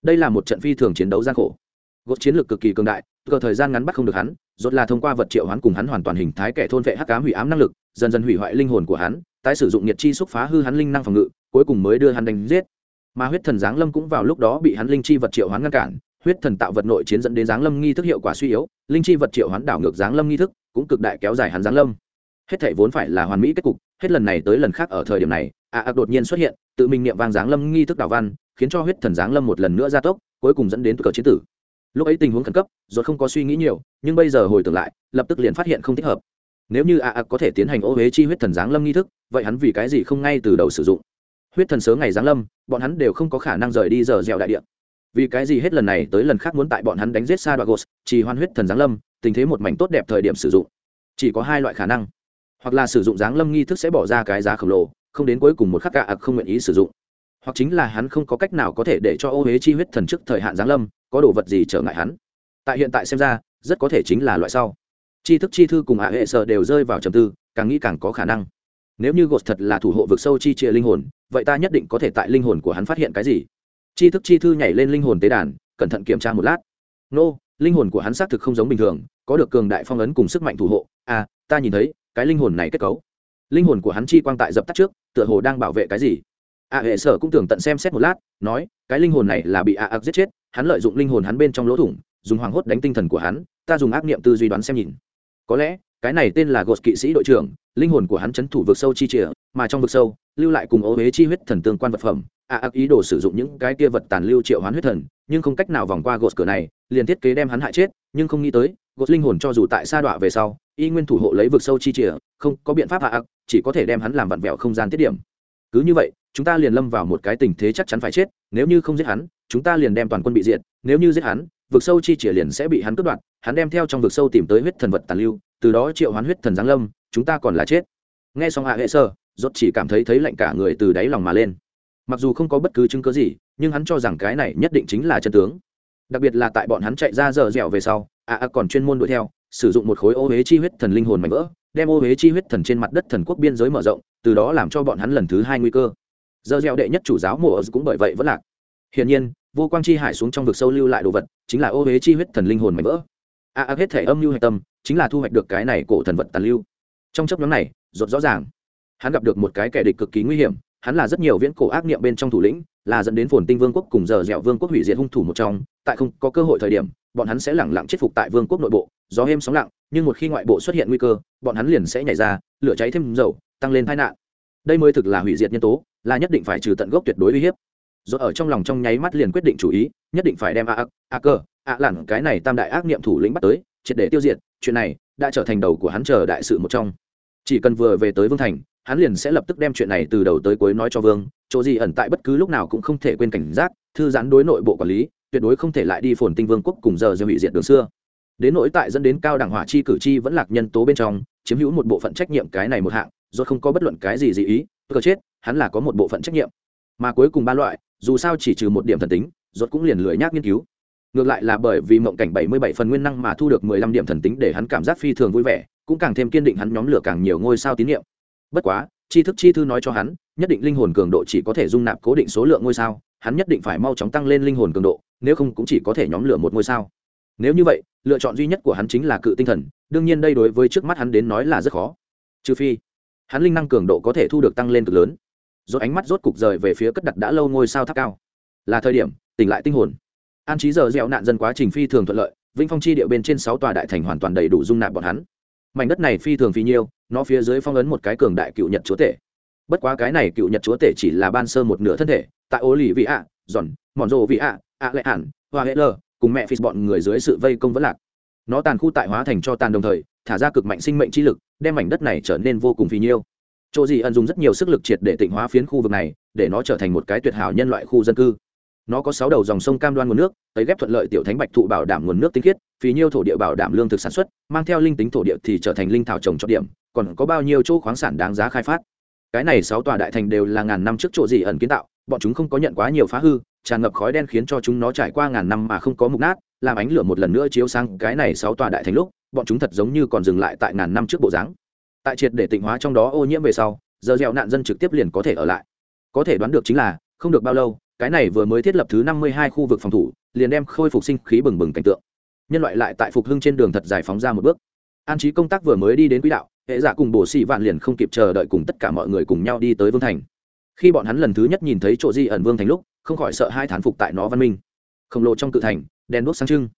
Đây là một trận phi thường chiến đấu gian khổ. Gos chiến lược cực kỳ cường đại cờ thời gian ngắn bắt không được hắn rốt là thông qua vật triệu hoán cùng hắn hoàn toàn hình thái kẻ thôn vệ hắc ám hủy ám năng lực dần dần hủy hoại linh hồn của hắn tái sử dụng nhiệt chi xúc phá hư hắn linh năng phòng ngự cuối cùng mới đưa hắn đánh giết. Mà huyết thần giáng lâm cũng vào lúc đó bị hắn linh chi vật triệu hoán ngăn cản huyết thần tạo vật nội chiến dẫn đến giáng lâm nghi thức hiệu quả suy yếu linh chi vật triệu hoán đảo ngược giáng lâm nghi thức cũng cực đại kéo dài hắn giáng lâm. Hết thảy vốn phải là hoàn mỹ kết cục hết lần này tới lần khác ở thời điểm này a à, đột nhiên xuất hiện tự mình niệm vang giáng lâm nghi thức đảo văn khiến cho huyết thần giáng lâm một lần nữa gia tốc cuối cùng dẫn đến cờ chiến tử lúc ấy tình huống khẩn cấp rồi không có suy nghĩ nhiều nhưng bây giờ hồi tưởng lại lập tức liền phát hiện không thích hợp. Nếu như a à, có thể tiến hành ô huế chi huyết thần giáng lâm nghi thức vậy hắn vì cái gì không ngay từ đầu sử dụng? Huyết thần sớ ngày giáng lâm bọn hắn đều không có khả năng rời đi giờ dẻo đại địa. Vì cái gì hết lần này tới lần khác muốn tại bọn hắn đánh giết sa đoạn gos chỉ hoan huyết thần giáng lâm tình thế một mảnh tốt đẹp thời điểm sử dụng. Chỉ có hai loại khả năng. Hoặc là sử dụng giáng lâm nghi thức sẽ bỏ ra cái giá khổng lồ không đến cuối cùng một khắc cả ạc không nguyện ý sử dụng hoặc chính là hắn không có cách nào có thể để cho ô huế chi huyết thần trước thời hạn giáng lâm, có đồ vật gì trở ngại hắn? Tại hiện tại xem ra, rất có thể chính là loại sau. Chi thức chi thư cùng hạ hệ sợ đều rơi vào trầm tư, càng nghĩ càng có khả năng. Nếu như gột thật là thủ hộ vực sâu chi chia linh hồn, vậy ta nhất định có thể tại linh hồn của hắn phát hiện cái gì? Chi thức chi thư nhảy lên linh hồn tế đàn, cẩn thận kiểm tra một lát. Nô, linh hồn của hắn xác thực không giống bình thường, có được cường đại phong ấn cùng sức mạnh thủ hộ. À ta nhìn thấy, cái linh hồn này kết cấu. Linh hồn của hắn chi quang tại dập tắt trước, tựa hồ đang bảo vệ cái gì? A hệ sở cũng tưởng tận xem xét một lát, nói, cái linh hồn này là bị a ác giết chết, hắn lợi dụng linh hồn hắn bên trong lỗ thủng, dùng hoàng hốt đánh tinh thần của hắn, ta dùng ác niệm tư duy đoán xem nhìn. Có lẽ, cái này tên là gột kỵ sĩ đội trưởng, linh hồn của hắn chấn thủ vực sâu chi chìa mà trong vực sâu, lưu lại cùng ô huế chi huyết thần tương quan vật phẩm. A ác ý đồ sử dụng những cái kia vật tàn lưu triệu hoán huyết thần, nhưng không cách nào vòng qua gột cửa này, liền thiết kế đem hắn hại chết, nhưng không nghĩ tới, gột linh hồn cho dù tại sa đọa về sau, y nguyên thủ hộ lấy vực sâu chi chìa không có biện pháp hạ ác, chỉ có thể đem hắn làm vặn vẹo không gian tiết điểm cứ như vậy chúng ta liền lâm vào một cái tình thế chắc chắn phải chết nếu như không giết hắn chúng ta liền đem toàn quân bị diệt nếu như giết hắn vực sâu chi chìa liền sẽ bị hắn cướp đoạt hắn đem theo trong vực sâu tìm tới huyết thần vật tàn lưu từ đó triệu hoán huyết thần giáng lâm chúng ta còn là chết. Nghe xong hạ hệ sơ rốt chỉ cảm thấy thấy lạnh cả người từ đáy lòng mà lên. Mặc dù không có bất cứ chứng cứ gì nhưng hắn cho rằng cái này nhất định chính là chân tướng. Đặc biệt là tại bọn hắn chạy ra dở dẻo về sau a à, còn chuyên môn đuổi theo sử dụng một khối ô huế chi huyết thần linh hồn mạnh vỡ đem ô huế chi huyết thần trên mặt đất thần quốc biên giới mở rộng từ đó làm cho bọn hắn lần thứ hai nguy cơ. Giờ gieo đệ nhất chủ giáo mùa cũng bởi vậy vẫn lạc. Hiển nhiên vô quang chi hải xuống trong vực sâu lưu lại đồ vật chính là ô huế chi huyết thần linh hồn mạnh vỡ. A à, hết thể âm lưu hạch tâm chính là thu hoạch được cái này cổ thần vật tàn lưu. Trong chấp nhóm này rột rõ ràng hắn gặp được một cái kẻ địch cực kỳ nguy hiểm hắn là rất nhiều viễn cổ ác niệm bên trong thủ lĩnh là dẫn đến phồn tinh vương quốc cùng giờ dẻo vương quốc hủy diệt hung thủ một trong tại không có cơ hội thời điểm bọn hắn sẽ lẳng lặng chết phục tại vương quốc nội bộ, gió êm sóng lặng, nhưng một khi ngoại bộ xuất hiện nguy cơ, bọn hắn liền sẽ nhảy ra, lửa cháy thêm dầu, tăng lên tai nạn. Đây mới thực là hủy diệt nhân tố, là nhất định phải trừ tận gốc tuyệt đối uy hiếp. Do ở trong lòng trong nháy mắt liền quyết định chủ ý, nhất định phải đem a a cơ, a lặn cái này tam đại ác niệm thủ lĩnh bắt tới, triệt để tiêu diệt, chuyện này đã trở thành đầu của hắn chờ đại sự một trong. Chỉ cần vừa về tới vương thành, hắn liền sẽ lập tức đem chuyện này từ đầu tới cuối nói cho vương, chỗ gì ẩn tại bất cứ lúc nào cũng không thể quên cảnh giác, thư giãn đối nội bộ quản lý tuyệt đối không thể lại đi phồn tinh vương quốc cùng giờ giờ bị diệt đường xưa. Đến nỗi tại dẫn đến cao đẳng hỏa chi cử chi vẫn lạc nhân tố bên trong, chiếm hữu một bộ phận trách nhiệm cái này một hạng, do không có bất luận cái gì dị ý, cơ chết, hắn là có một bộ phận trách nhiệm. Mà cuối cùng ba loại, dù sao chỉ trừ một điểm thần tính, rốt cũng liền lười nhác nghiên cứu. Ngược lại là bởi vì mộng cảnh bảy mươi bảy phần nguyên năng mà thu được mười lăm điểm thần tính để hắn cảm giác phi thường vui vẻ, cũng càng thêm kiên định hắn nhóm lửa càng nhiều ngôi sao tín nhiệm. Bất quá, tri thức chi thư nói cho hắn, nhất định linh hồn cường độ chỉ có thể dung nạp cố định số lượng ngôi sao hắn nhất định phải mau chóng tăng lên linh hồn cường độ, nếu không cũng chỉ có thể nhóm lửa một ngôi sao. Nếu như vậy, lựa chọn duy nhất của hắn chính là cự tinh thần, đương nhiên đây đối với trước mắt hắn đến nói là rất khó. Trừ phi, hắn linh năng cường độ có thể thu được tăng lên cực lớn. Rốt ánh mắt rốt cục rời về phía cất đặt đã lâu ngôi sao tháp cao. Là thời điểm, tỉnh lại tinh hồn. An trí giờ gieo nạn dân quá trình phi thường thuận lợi, vĩnh phong chi địa bên trên sáu tòa đại thành hoàn toàn đầy đủ dung nạp bọn hắn. Mảnh đất này phi thường phi nhiêu, nó phía dưới phong ấn một cái cường đại cựu nhật chúa tể bất quá cái này cựu nhật chúa tể chỉ là ban sơ một nửa thân thể, tại ô lì vị ạ giòn mòn rộ vị ạ ạ lệ ản hoa hệ lơ cùng mẹ phi bọn người dưới sự vây công vẫn lạc. Nó tàn khu tại hóa thành cho tàn đồng thời, thả ra cực mạnh sinh mệnh chi lực, đem mảnh đất này trở nên vô cùng phi nhiêu. Chỗ gì ẩn dùng rất nhiều sức lực triệt để tịnh hóa phiến khu vực này, để nó trở thành một cái tuyệt hảo nhân loại khu dân cư. Nó có sáu đầu dòng sông cam đoan nguồn nước, tấy ghép thuận lợi tiểu thánh bạch thụ bảo đảm nguồn nước tinh khiết, phì nhiêu thổ địa bảo đảm lương thực sản xuất, mang theo linh tính thổ địa thì trở thành linh thảo trồng trọng điểm, còn có bao nhiêu chỗ khoáng sản đáng giá khai phát cái này sáu tòa đại thành đều là ngàn năm trước chỗ gì ẩn kiến tạo, bọn chúng không có nhận quá nhiều phá hư, tràn ngập khói đen khiến cho chúng nó trải qua ngàn năm mà không có mục nát, làm ánh lửa một lần nữa chiếu sang cái này sáu tòa đại thành lúc, bọn chúng thật giống như còn dừng lại tại ngàn năm trước bộ dáng. Tại triệt để tịnh hóa trong đó ô nhiễm về sau, giờ dẻo nạn dân trực tiếp liền có thể ở lại. Có thể đoán được chính là, không được bao lâu, cái này vừa mới thiết lập thứ năm mươi hai khu vực phòng thủ, liền đem khôi phục sinh khí bừng bừng cảnh tượng. Nhân loại lại tại phục hưng trên đường thật giải phóng ra một bước. An trí công tác vừa mới đi đến quỹ đạo hệ giả cùng bổ xì vạn liền không kịp chờ đợi cùng tất cả mọi người cùng nhau đi tới vương thành. Khi bọn hắn lần thứ nhất nhìn thấy chỗ di ẩn vương thành lúc, không khỏi sợ hai thán phục tại nó văn minh. Khổng lồ trong cự thành, đèn đuốc sáng trưng.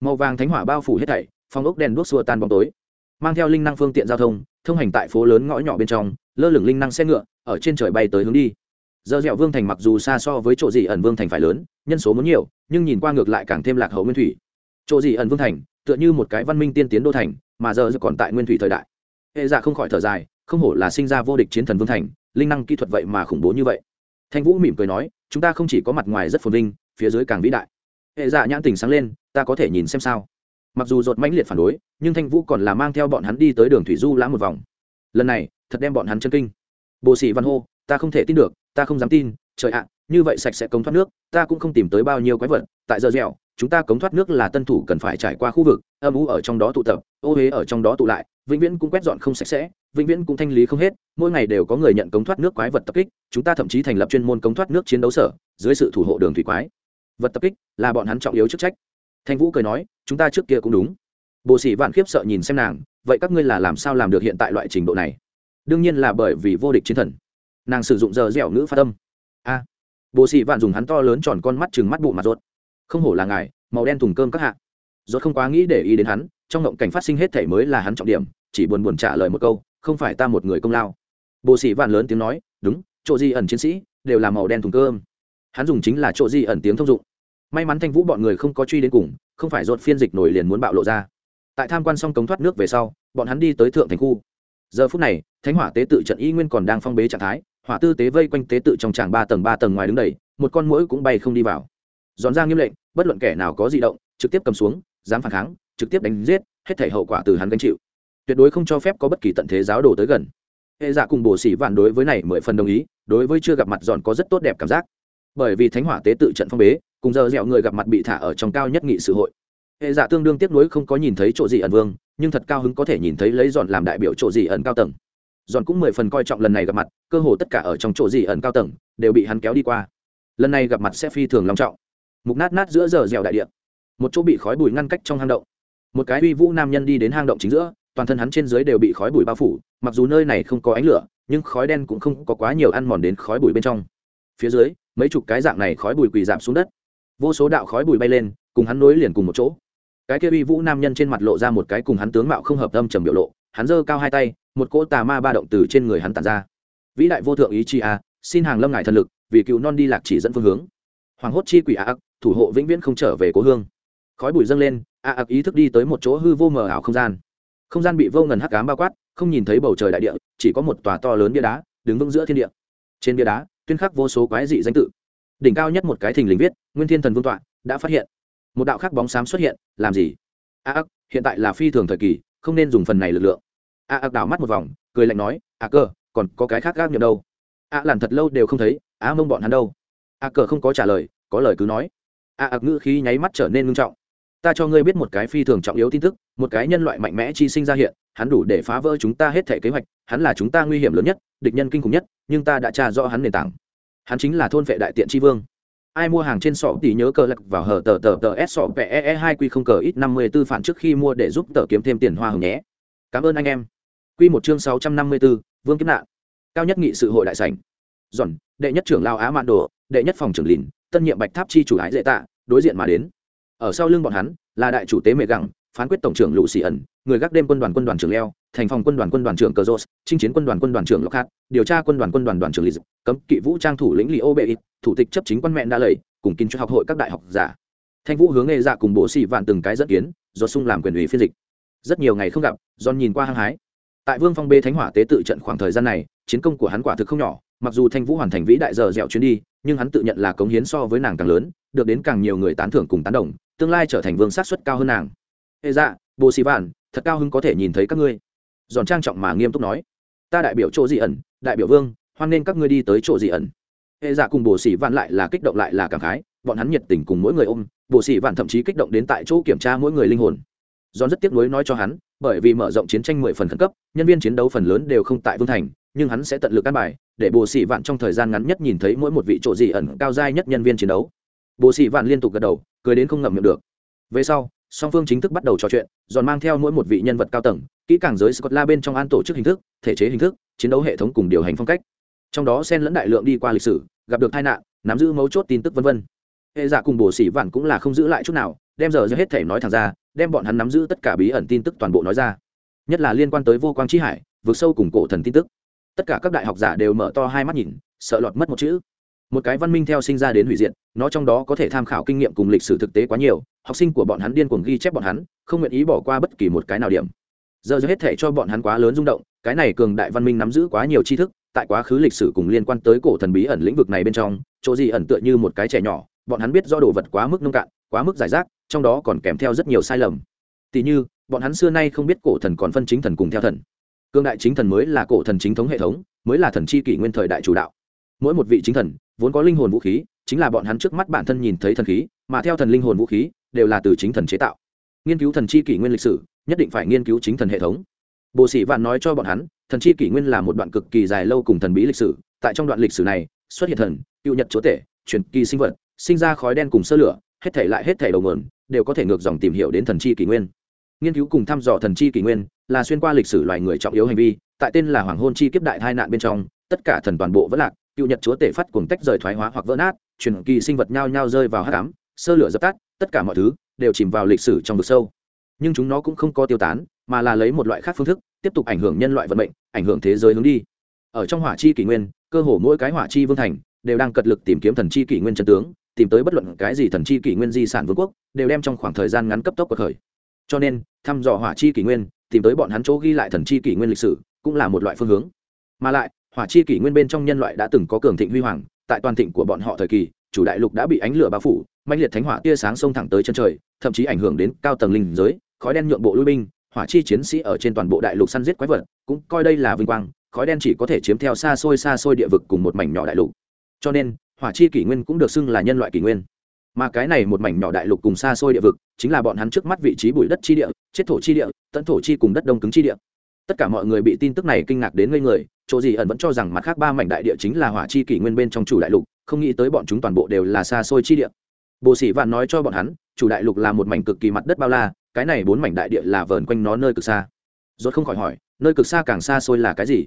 Màu vàng thánh hỏa bao phủ hết thảy, phong ốc đèn đuốc xua tan bóng tối. Mang theo linh năng phương tiện giao thông thông hành tại phố lớn ngõ nhỏ bên trong, lơ lửng linh năng xe ngựa, ở trên trời bay tới hướng đi. Giờ dẻo vương thành mặc dù xa so với chỗ gì ẩn vương thành phải lớn, nhân số muốn nhiều, nhưng nhìn qua ngược lại càng thêm lạc hậu nguyên thủy. Chỗ gì ẩn vương thành, tựa như một cái văn minh tiên tiến đô thành, mà giờ còn tại nguyên thủy thời đại hệ dạ không khỏi thở dài, không hổ là sinh ra vô địch chiến thần vương thành, linh năng kỹ thuật vậy mà khủng bố như vậy. Thanh vũ mỉm cười nói, chúng ta không chỉ có mặt ngoài rất phồn vinh, phía dưới càng vĩ đại. Hệ dạ nhãn tình sáng lên, ta có thể nhìn xem sao. Mặc dù dột mãnh liệt phản đối, nhưng thanh vũ còn là mang theo bọn hắn đi tới đường thủy du lãm một vòng. Lần này, thật đem bọn hắn chân kinh. Bồ sĩ văn hô, ta không thể tin được, ta không dám tin, trời ạ, như vậy sạch sẽ cống thoát nước, ta cũng không tìm tới bao nhiêu quái vật, tại giờ dẻo, chúng ta cống thoát nước là tân thủ cần phải trải qua khu vực, âm u ở trong đó tụ tập, ô huế ở trong đó tụ lại vĩnh viễn cũng quét dọn không sạch sẽ vĩnh viễn cũng thanh lý không hết mỗi ngày đều có người nhận cống thoát nước quái vật tập kích chúng ta thậm chí thành lập chuyên môn cống thoát nước chiến đấu sở dưới sự thủ hộ đường thủy quái vật tập kích là bọn hắn trọng yếu chức trách. Thanh vũ cười nói chúng ta trước kia cũng đúng. Bộ sĩ vạn khiếp sợ nhìn xem nàng vậy các ngươi là làm sao làm được hiện tại loại trình độ này? Đương nhiên là bởi vì vô địch chiến thần. Nàng sử dụng giờ dẻo ngữ phát tâm a. À, bộ sĩ vạn dùng hắn to lớn tròn con mắt chừng mắt bụ mặt ruột không hổ là ngài màu đen thùng cơm các hạ. Ruột không quá nghĩ để ý đến hắn trong ngộng cảnh phát sinh hết thể mới là hắn trọng điểm chỉ buồn buồn trả lời một câu, không phải ta một người công lao. Bộ sĩ vạn lớn tiếng nói, đúng, chỗ di ẩn chiến sĩ đều là màu đen thùng cơm. Hắn dùng chính là chỗ di ẩn tiếng thông dụng. May mắn thanh vũ bọn người không có truy đến cùng, không phải dột phiên dịch nổi liền muốn bạo lộ ra. Tại tham quan xong cống thoát nước về sau, bọn hắn đi tới thượng thành khu. Giờ phút này, thánh hỏa tế tự trận y nguyên còn đang phong bế trạng thái, hỏa tư tế vây quanh tế tự trong tràng ba tầng ba tầng ngoài đứng đầy, một con mũi cũng bay không đi vào. Dọn ra nghiêm lệnh, bất luận kẻ nào có di động, trực tiếp cầm xuống, dám phản kháng, trực tiếp đánh giết, hết thể hậu quả từ hắn gánh chịu tuyệt đối không cho phép có bất kỳ tận thế giáo đồ tới gần. Hệ dạ cùng bổ sĩ vạn đối với này mười phần đồng ý, đối với chưa gặp mặt giòn có rất tốt đẹp cảm giác. Bởi vì thánh hỏa tế tự trận phong bế, cùng giờ dẻo người gặp mặt bị thả ở trong cao nhất nghị sự hội. Hệ dạ tương đương tiếc nuối không có nhìn thấy chỗ gì ẩn vương, nhưng thật cao hứng có thể nhìn thấy lấy giòn làm đại biểu chỗ gì ẩn cao tầng. Giòn cũng mười phần coi trọng lần này gặp mặt, cơ hồ tất cả ở trong chỗ gì ẩn cao tầng, đều bị hắn kéo đi qua. Lần này gặp mặt sẽ phi thường long trọng. Mục nát nát giữa giờ dẻo đại địa. Một chỗ bị khói bụi ngăn cách trong hang động. Một cái uy vũ nam nhân đi đến hang động chính giữa toàn thân hắn trên dưới đều bị khói bụi bao phủ, mặc dù nơi này không có ánh lửa, nhưng khói đen cũng không có quá nhiều ăn mòn đến khói bụi bên trong. Phía dưới, mấy chục cái dạng này khói bụi quỳ giảm xuống đất. Vô số đạo khói bụi bay lên, cùng hắn nối liền cùng một chỗ. Cái kia uy vũ nam nhân trên mặt lộ ra một cái cùng hắn tướng mạo không hợp tâm trầm biểu lộ, hắn giơ cao hai tay, một cỗ tà ma ba động từ trên người hắn tàn ra. Vĩ đại vô thượng ý chi a, xin hàng lâm ngài thần lực, vì cựu non đi lạc chỉ dẫn phương hướng. Hoàng hốt chi quỷ a ác, thủ hộ vĩnh viễn không trở về cố hương. Khói bụi dâng lên, a ác ý thức đi tới một chỗ hư vô mờ ảo không gian không gian bị vô ngần hắc cám bao quát, không nhìn thấy bầu trời đại địa, chỉ có một tòa to lớn bia đá, đứng vững giữa thiên địa. Trên bia đá, tuyên khắc vô số quái dị danh tự. Đỉnh cao nhất một cái thình lình viết, nguyên thiên thần vương tọa đã phát hiện. Một đạo khắc bóng xám xuất hiện, làm gì? A ác, hiện tại là phi thường thời kỳ, không nên dùng phần này lực lượng. A ác đảo mắt một vòng, cười lạnh nói, a cơ còn có cái khác gác nhập đâu? A làm thật lâu đều không thấy a mông bọn hắn đâu? A cờ không có trả lời, có lời cứ nói. A ác ngữ khí nháy mắt trở nên ngưng trọng. Ta cho ngươi biết một cái phi thường trọng yếu tin tức một cái nhân loại mạnh mẽ chi sinh ra hiện, hắn đủ để phá vỡ chúng ta hết thể kế hoạch, hắn là chúng ta nguy hiểm lớn nhất, địch nhân kinh khủng nhất, nhưng ta đã tra rõ hắn nền tảng. Hắn chính là thôn vệ đại tiện tri vương. Ai mua hàng trên sọ thì nhớ cờ lật vào hở tờ tờ tờ s sọ pe hai q không cờ ít năm mươi b ố phản trước khi mua để giúp tờ kiếm thêm tiền hoa hồng nhé. Cảm ơn anh em. Q một chương sáu trăm năm mươi b ố vương kiếp nạn. Cao nhất nghị sự hội đại sảnh. Giòn, đệ nhất trưởng lao á mạn đồ, đệ nhất phòng trưởng lìn, tân nhiệm bạch tháp chi chủ ái dễ tạ, đối diện mà đến. Ở sau lưng bọn hắn là đại chủ tế mẹ gẳng phán quyết tổng trưởng lũ xì ẩn, người gác đêm quân đoàn quân đoàn trưởng leo, thành phòng quân đoàn quân đoàn trưởng cờ rô chinh chiến quân đoàn quân đoàn trưởng lộc hạt điều tra quân đoàn quân đoàn đoàn trưởng lì cấm kỵ vũ trang thủ lĩnh lì ô bệ thủ tịch chấp chính quân mẹ đã lầy, cùng kinh cho học hội các đại học giả. Thanh vũ hướng nghề dạ cùng bộ xì vạn từng cái dẫn kiến, do sung làm quyền ủy phiên dịch. Rất nhiều ngày không gặp, john nhìn qua hăng hái. Tại vương phong bê thánh hỏa tế tự trận khoảng thời gian này, chiến công của hắn quả thực không nhỏ, mặc dù thanh vũ hoàn thành vĩ đại giờ dẻo chuyến đi, nhưng hắn tự nhận là cống hiến so với nàng càng lớn, được đến càng nhiều người tán thưởng cùng tán đồng, tương lai trở thành vương sát xuất cao hơn nàng hệ dạ bồ xì vạn, thật cao hứng có thể nhìn thấy các ngươi. Giòn trang trọng mà nghiêm túc nói. Ta đại biểu chỗ dị ẩn, đại biểu vương, hoan nên các ngươi đi tới chỗ dị ẩn. Hệ dạ cùng bồ xì vạn lại là kích động lại là cảm khái, bọn hắn nhiệt tình cùng mỗi người ôm bồ xì vạn thậm chí kích động đến tại chỗ kiểm tra mỗi người linh hồn. Giòn rất tiếc nuối nói cho hắn, bởi vì mở rộng chiến tranh mười phần khẩn cấp, nhân viên chiến đấu phần lớn đều không tại vương thành, nhưng hắn sẽ tận lực căn bài, để bồ xì vạn trong thời gian ngắn nhất nhìn thấy mỗi một vị chỗ dị ẩn cao giai nhất nhân viên chiến đấu. Bồ xì vạn liên tục gật đầu, cười đến không ngậm miệng được. Về sau song phương chính thức bắt đầu trò chuyện, giòn mang theo mỗi một vị nhân vật cao tầng, kỹ càng giới scotland bên trong an tổ chức hình thức, thể chế hình thức, chiến đấu hệ thống cùng điều hành phong cách. Trong đó xen lẫn đại lượng đi qua lịch sử, gặp được tai nạn, nắm giữ mấu chốt tin tức vân vân. Hệ giả cùng bổ sĩ vạn cũng là không giữ lại chút nào, đem giờ hết thể nói thẳng ra, đem bọn hắn nắm giữ tất cả bí ẩn tin tức toàn bộ nói ra. Nhất là liên quan tới vô quang chi hải, vượt sâu cùng cổ thần tin tức. Tất cả các đại học giả đều mở to hai mắt nhìn, sợ lọt mất một chữ một cái văn minh theo sinh ra đến hủy diệt, nó trong đó có thể tham khảo kinh nghiệm cùng lịch sử thực tế quá nhiều, học sinh của bọn hắn điên cuồng ghi chép bọn hắn, không nguyện ý bỏ qua bất kỳ một cái nào điểm. Giờ hết thể cho bọn hắn quá lớn rung động, cái này cường đại văn minh nắm giữ quá nhiều tri thức, tại quá khứ lịch sử cùng liên quan tới cổ thần bí ẩn lĩnh vực này bên trong, chỗ gì ẩn tựa như một cái trẻ nhỏ, bọn hắn biết do đồ vật quá mức nông cạn, quá mức giải rác, trong đó còn kèm theo rất nhiều sai lầm. Tỉ như, bọn hắn xưa nay không biết cổ thần còn phân chính thần cùng theo thần. Cương đại chính thần mới là cổ thần chính thống hệ thống, mới là thần chi kỷ nguyên thời đại chủ đạo mỗi một vị chính thần vốn có linh hồn vũ khí, chính là bọn hắn trước mắt bản thân nhìn thấy thần khí, mà theo thần linh hồn vũ khí, đều là từ chính thần chế tạo. Nghiên cứu thần chi kỷ nguyên lịch sử, nhất định phải nghiên cứu chính thần hệ thống. Bộ sĩ vạn nói cho bọn hắn, thần chi kỷ nguyên là một đoạn cực kỳ dài lâu cùng thần bí lịch sử, tại trong đoạn lịch sử này, xuất hiện thần, cựu nhật chúa tể, truyền kỳ sinh vật, sinh ra khói đen cùng sơ lửa, hết thể lại hết thể đầu nguồn, đều có thể ngược dòng tìm hiểu đến thần chi kỷ nguyên. Nghiên cứu cùng thăm dò thần chi kỷ nguyên, là xuyên qua lịch sử loài người trọng yếu hành vi, tại tên là hoàng hôn chi kiếp đại hai nạn bên trong, tất cả thần toàn bộ vẫn lạc cựu nhật chúa tể phát cuồng tách rời thoái hóa hoặc vỡ nát, truyền kỳ sinh vật nhao nhao rơi vào hát cám sơ lửa dập tắt, tất cả mọi thứ đều chìm vào lịch sử trong vực sâu. Nhưng chúng nó cũng không có tiêu tán, mà là lấy một loại khác phương thức, tiếp tục ảnh hưởng nhân loại vận mệnh, ảnh hưởng thế giới hướng đi. Ở trong hỏa chi kỷ nguyên, cơ hồ mỗi cái hỏa chi vương thành đều đang cật lực tìm kiếm thần chi kỷ nguyên chân tướng, tìm tới bất luận cái gì thần chi kỷ nguyên di sản vương quốc, đều đem trong khoảng thời gian ngắn cấp tốc của khởi. Cho nên, thăm dò hỏa chi kỷ nguyên, tìm tới bọn hắn chỗ ghi lại thần chi kỷ nguyên lịch sử, cũng là một loại phương hướng. Mà lại hỏa chi kỷ nguyên bên trong nhân loại đã từng có cường thịnh huy hoàng, tại toàn thịnh của bọn họ thời kỳ, chủ đại lục đã bị ánh lửa bao phủ mạnh liệt thánh hỏa tia sáng sông thẳng tới chân trời, thậm chí ảnh hưởng đến cao tầng linh giới, khói đen nhượng bộ lui binh, hỏa chi chiến sĩ ở trên toàn bộ đại lục săn giết quái vật, cũng coi đây là vinh quang, khói đen chỉ có thể chiếm theo xa xôi xa xôi địa vực cùng một mảnh nhỏ đại lục. Cho nên, hỏa chi kỷ nguyên cũng được xưng là nhân loại kỷ nguyên. Mà cái này một mảnh nhỏ đại lục cùng xa xôi địa vực, chính là bọn hắn trước mắt vị trí bụi đất chi địa, chết thổ chi địa, tận thổ chi cùng đất đông cứng chi địa tất cả mọi người bị tin tức này kinh ngạc đến ngây người, chỗ gì ẩn vẫn cho rằng mặt khác ba mảnh đại địa chính là hỏa chi kỷ nguyên bên trong chủ đại lục, không nghĩ tới bọn chúng toàn bộ đều là xa xôi chi địa. Bồ sĩ vạn nói cho bọn hắn, chủ đại lục là một mảnh cực kỳ mặt đất bao la, cái này bốn mảnh đại địa là vờn quanh nó nơi cực xa. Rốt không khỏi hỏi, nơi cực xa càng xa xôi là cái gì?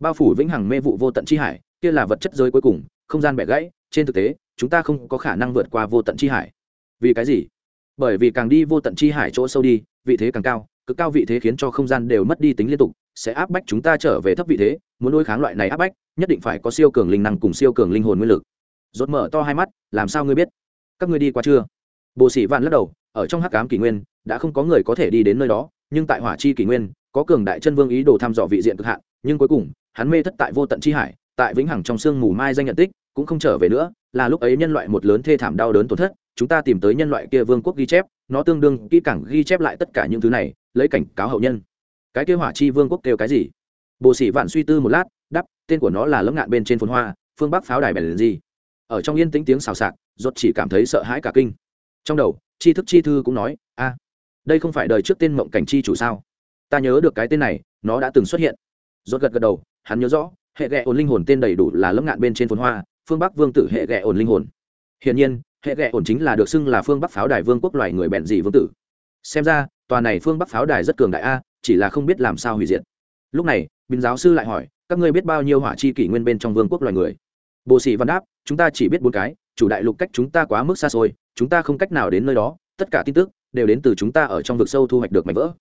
Bao phủ vĩnh hằng mê vụ vô tận chi hải, kia là vật chất giới cuối cùng, không gian bẻ gãy, trên thực tế, chúng ta không có khả năng vượt qua vô tận chi hải. Vì cái gì? Bởi vì càng đi vô tận chi hải chỗ sâu đi, vị thế càng cao cực cao vị thế khiến cho không gian đều mất đi tính liên tục, sẽ áp bách chúng ta trở về thấp vị thế, muốn đối kháng loại này áp bách, nhất định phải có siêu cường linh năng cùng siêu cường linh hồn nguyên lực. Rốt mở to hai mắt, làm sao ngươi biết? Các ngươi đi qua chưa? Bồ sĩ vạn lắc đầu, ở trong hắc ám kỷ nguyên, đã không có người có thể đi đến nơi đó, nhưng tại hỏa chi kỷ nguyên, có cường đại chân vương ý đồ thăm dò vị diện cực hạn, nhưng cuối cùng, hắn mê thất tại vô tận chi hải, tại vĩnh hằng trong sương mù mai danh nhận tích, cũng không trở về nữa, là lúc ấy nhân loại một lớn thê thảm đau đớn tổn thất, chúng ta tìm tới nhân loại kia vương quốc ghi chép nó tương đương kỹ càng ghi chép lại tất cả những thứ này, lấy cảnh cáo hậu nhân. Cái kế hỏa chi vương quốc kêu cái gì? Bồ sĩ vạn suy tư một lát đắp tên của nó là lấm ngạn bên trên phồn hoa, phương bắc pháo đài bèn gì? Ở trong yên tĩnh tiếng xào xạc, ruột chỉ cảm thấy sợ hãi cả kinh. Trong đầu tri thức chi thư cũng nói, a, đây không phải đời trước tên mộng cảnh chi chủ sao? Ta nhớ được cái tên này, nó đã từng xuất hiện. Ruột gật gật đầu, hắn nhớ rõ, hệ ghẹ ổn linh hồn tên đầy đủ là lấm ngạn bên trên phồn hoa, phương bắc vương tử hệ ghẹ ổn linh hồn. Hiển nhiên hệ ghẹ ổn chính là được xưng là phương bắc pháo đài vương quốc loài người bèn dị vương tử. Xem ra, tòa này phương bắc pháo đài rất cường đại a, chỉ là không biết làm sao hủy diệt. Lúc này, bình giáo sư lại hỏi, các ngươi biết bao nhiêu hỏa chi kỷ nguyên bên trong vương quốc loài người? Bộ sĩ văn đáp, chúng ta chỉ biết bốn cái, chủ đại lục cách chúng ta quá mức xa xôi, chúng ta không cách nào đến nơi đó, tất cả tin tức đều đến từ chúng ta ở trong vực sâu thu hoạch được mảnh vỡ.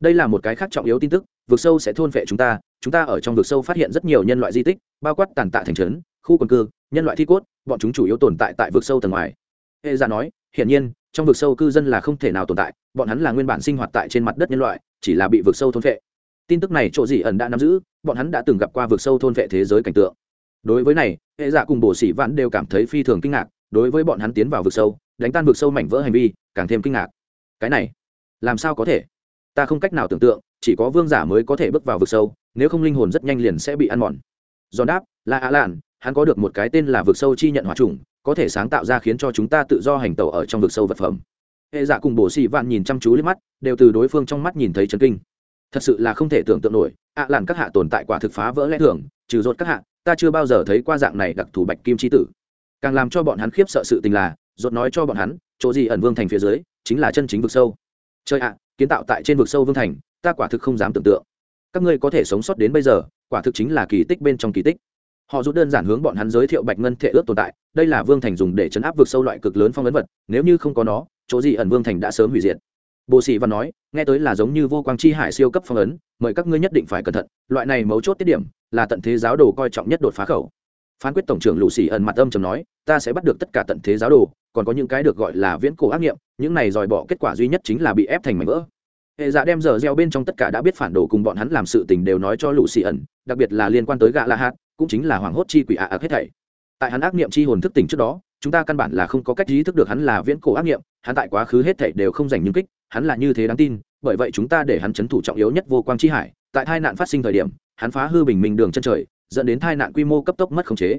Đây là một cái khác trọng yếu tin tức, vực sâu sẽ thôn phệ chúng ta chúng ta ở trong vực sâu phát hiện rất nhiều nhân loại di tích, bao quát tàn tạ thành trấn, khu quần cư, nhân loại thi cốt, bọn chúng chủ yếu tồn tại tại vực sâu tầng ngoài hệ giả dạ nói, hiển nhiên, trong vực sâu cư dân là không thể nào tồn tại, bọn hắn là nguyên bản sinh hoạt tại trên mặt đất nhân loại, chỉ là bị vực sâu thôn vệ. tin tức này chỗ gì ẩn đã nắm giữ, bọn hắn đã từng gặp qua vực sâu thôn vệ thế giới cảnh tượng. Đối với này hệ giả dạ cùng bổ sĩ vạn đều cảm thấy phi thường kinh ngạc, đối với bọn hắn tiến vào vực sâu, đánh tan vực sâu mảnh vỡ hành vi, càng thêm kinh ngạc. Cái này, làm sao có thể? Ta không cách nào tưởng tượng, chỉ có vương giả mới có thể bước vào vực sâu, nếu không linh hồn rất nhanh liền sẽ bị ăn mòn. Giòn đáp là á lạn hắn có được một cái tên là vực sâu chi nhận hòa trùng có thể sáng tạo ra khiến cho chúng ta tự do hành tẩu ở trong vực sâu vật phẩm. Hệ giả cùng bổ xì vạn nhìn chăm chú lên mắt, đều từ đối phương trong mắt nhìn thấy chấn kinh. Thật sự là không thể tưởng tượng nổi, ạ à làn các hạ tồn tại quả thực phá vỡ lẽ thường, trừ rột các hạ, ta chưa bao giờ thấy qua dạng này đặc thù bạch kim chi tử. Càng làm cho bọn hắn khiếp sợ sự tình là rột nói cho bọn hắn, chỗ gì ẩn vương thành phía dưới, chính là chân chính vực sâu. Chơi ạ, kiến tạo tại trên vực sâu vương thành, ta quả thực không dám tưởng tượng. Các ngươi có thể sống sót đến bây giờ, quả thực chính là kỳ tích bên trong kỳ tích họ rút đơn giản hướng bọn hắn giới thiệu bạch ngân thể ước tồn tại, đây là vương thành dùng để chấn áp vực sâu loại cực lớn phong ấn vật, nếu như không có nó, chỗ gì ẩn vương thành đã sớm hủy diệt. Bồ sĩ văn nói, nghe tới là giống như vô quang chi hải siêu cấp phong ấn, mời các ngươi nhất định phải cẩn thận, loại này mấu chốt tiết điểm, là tận thế giáo đồ coi trọng nhất đột phá khẩu. Phán quyết tổng trưởng lũ xì ẩn mặt âm chầm nói, ta sẽ bắt được tất cả tận thế giáo đồ, còn có những cái được gọi là viễn cổ ác nghiệm, những này dòi bỏ kết quả duy nhất chính là bị ép thành mảnh vỡ hệ dạ đem giờ gieo bên trong tất cả đã biết phản đồ cùng bọn hắn làm sự tình đều nói cho lũ xì ẩn, đặc biệt là liên quan tới gạ la hát cũng chính là hoàng hốt chi quỷ ạ ạc hết thảy. Tại hắn ác niệm chi hồn thức tỉnh trước đó, chúng ta căn bản là không có cách ý thức được hắn là viễn cổ ác niệm hắn tại quá khứ hết thảy đều không dành những kích, hắn là như thế đáng tin, bởi vậy chúng ta để hắn chấn thủ trọng yếu nhất vô quang chi hải, tại tai nạn phát sinh thời điểm, hắn phá hư bình minh đường chân trời, dẫn đến tai nạn quy mô cấp tốc mất khống chế.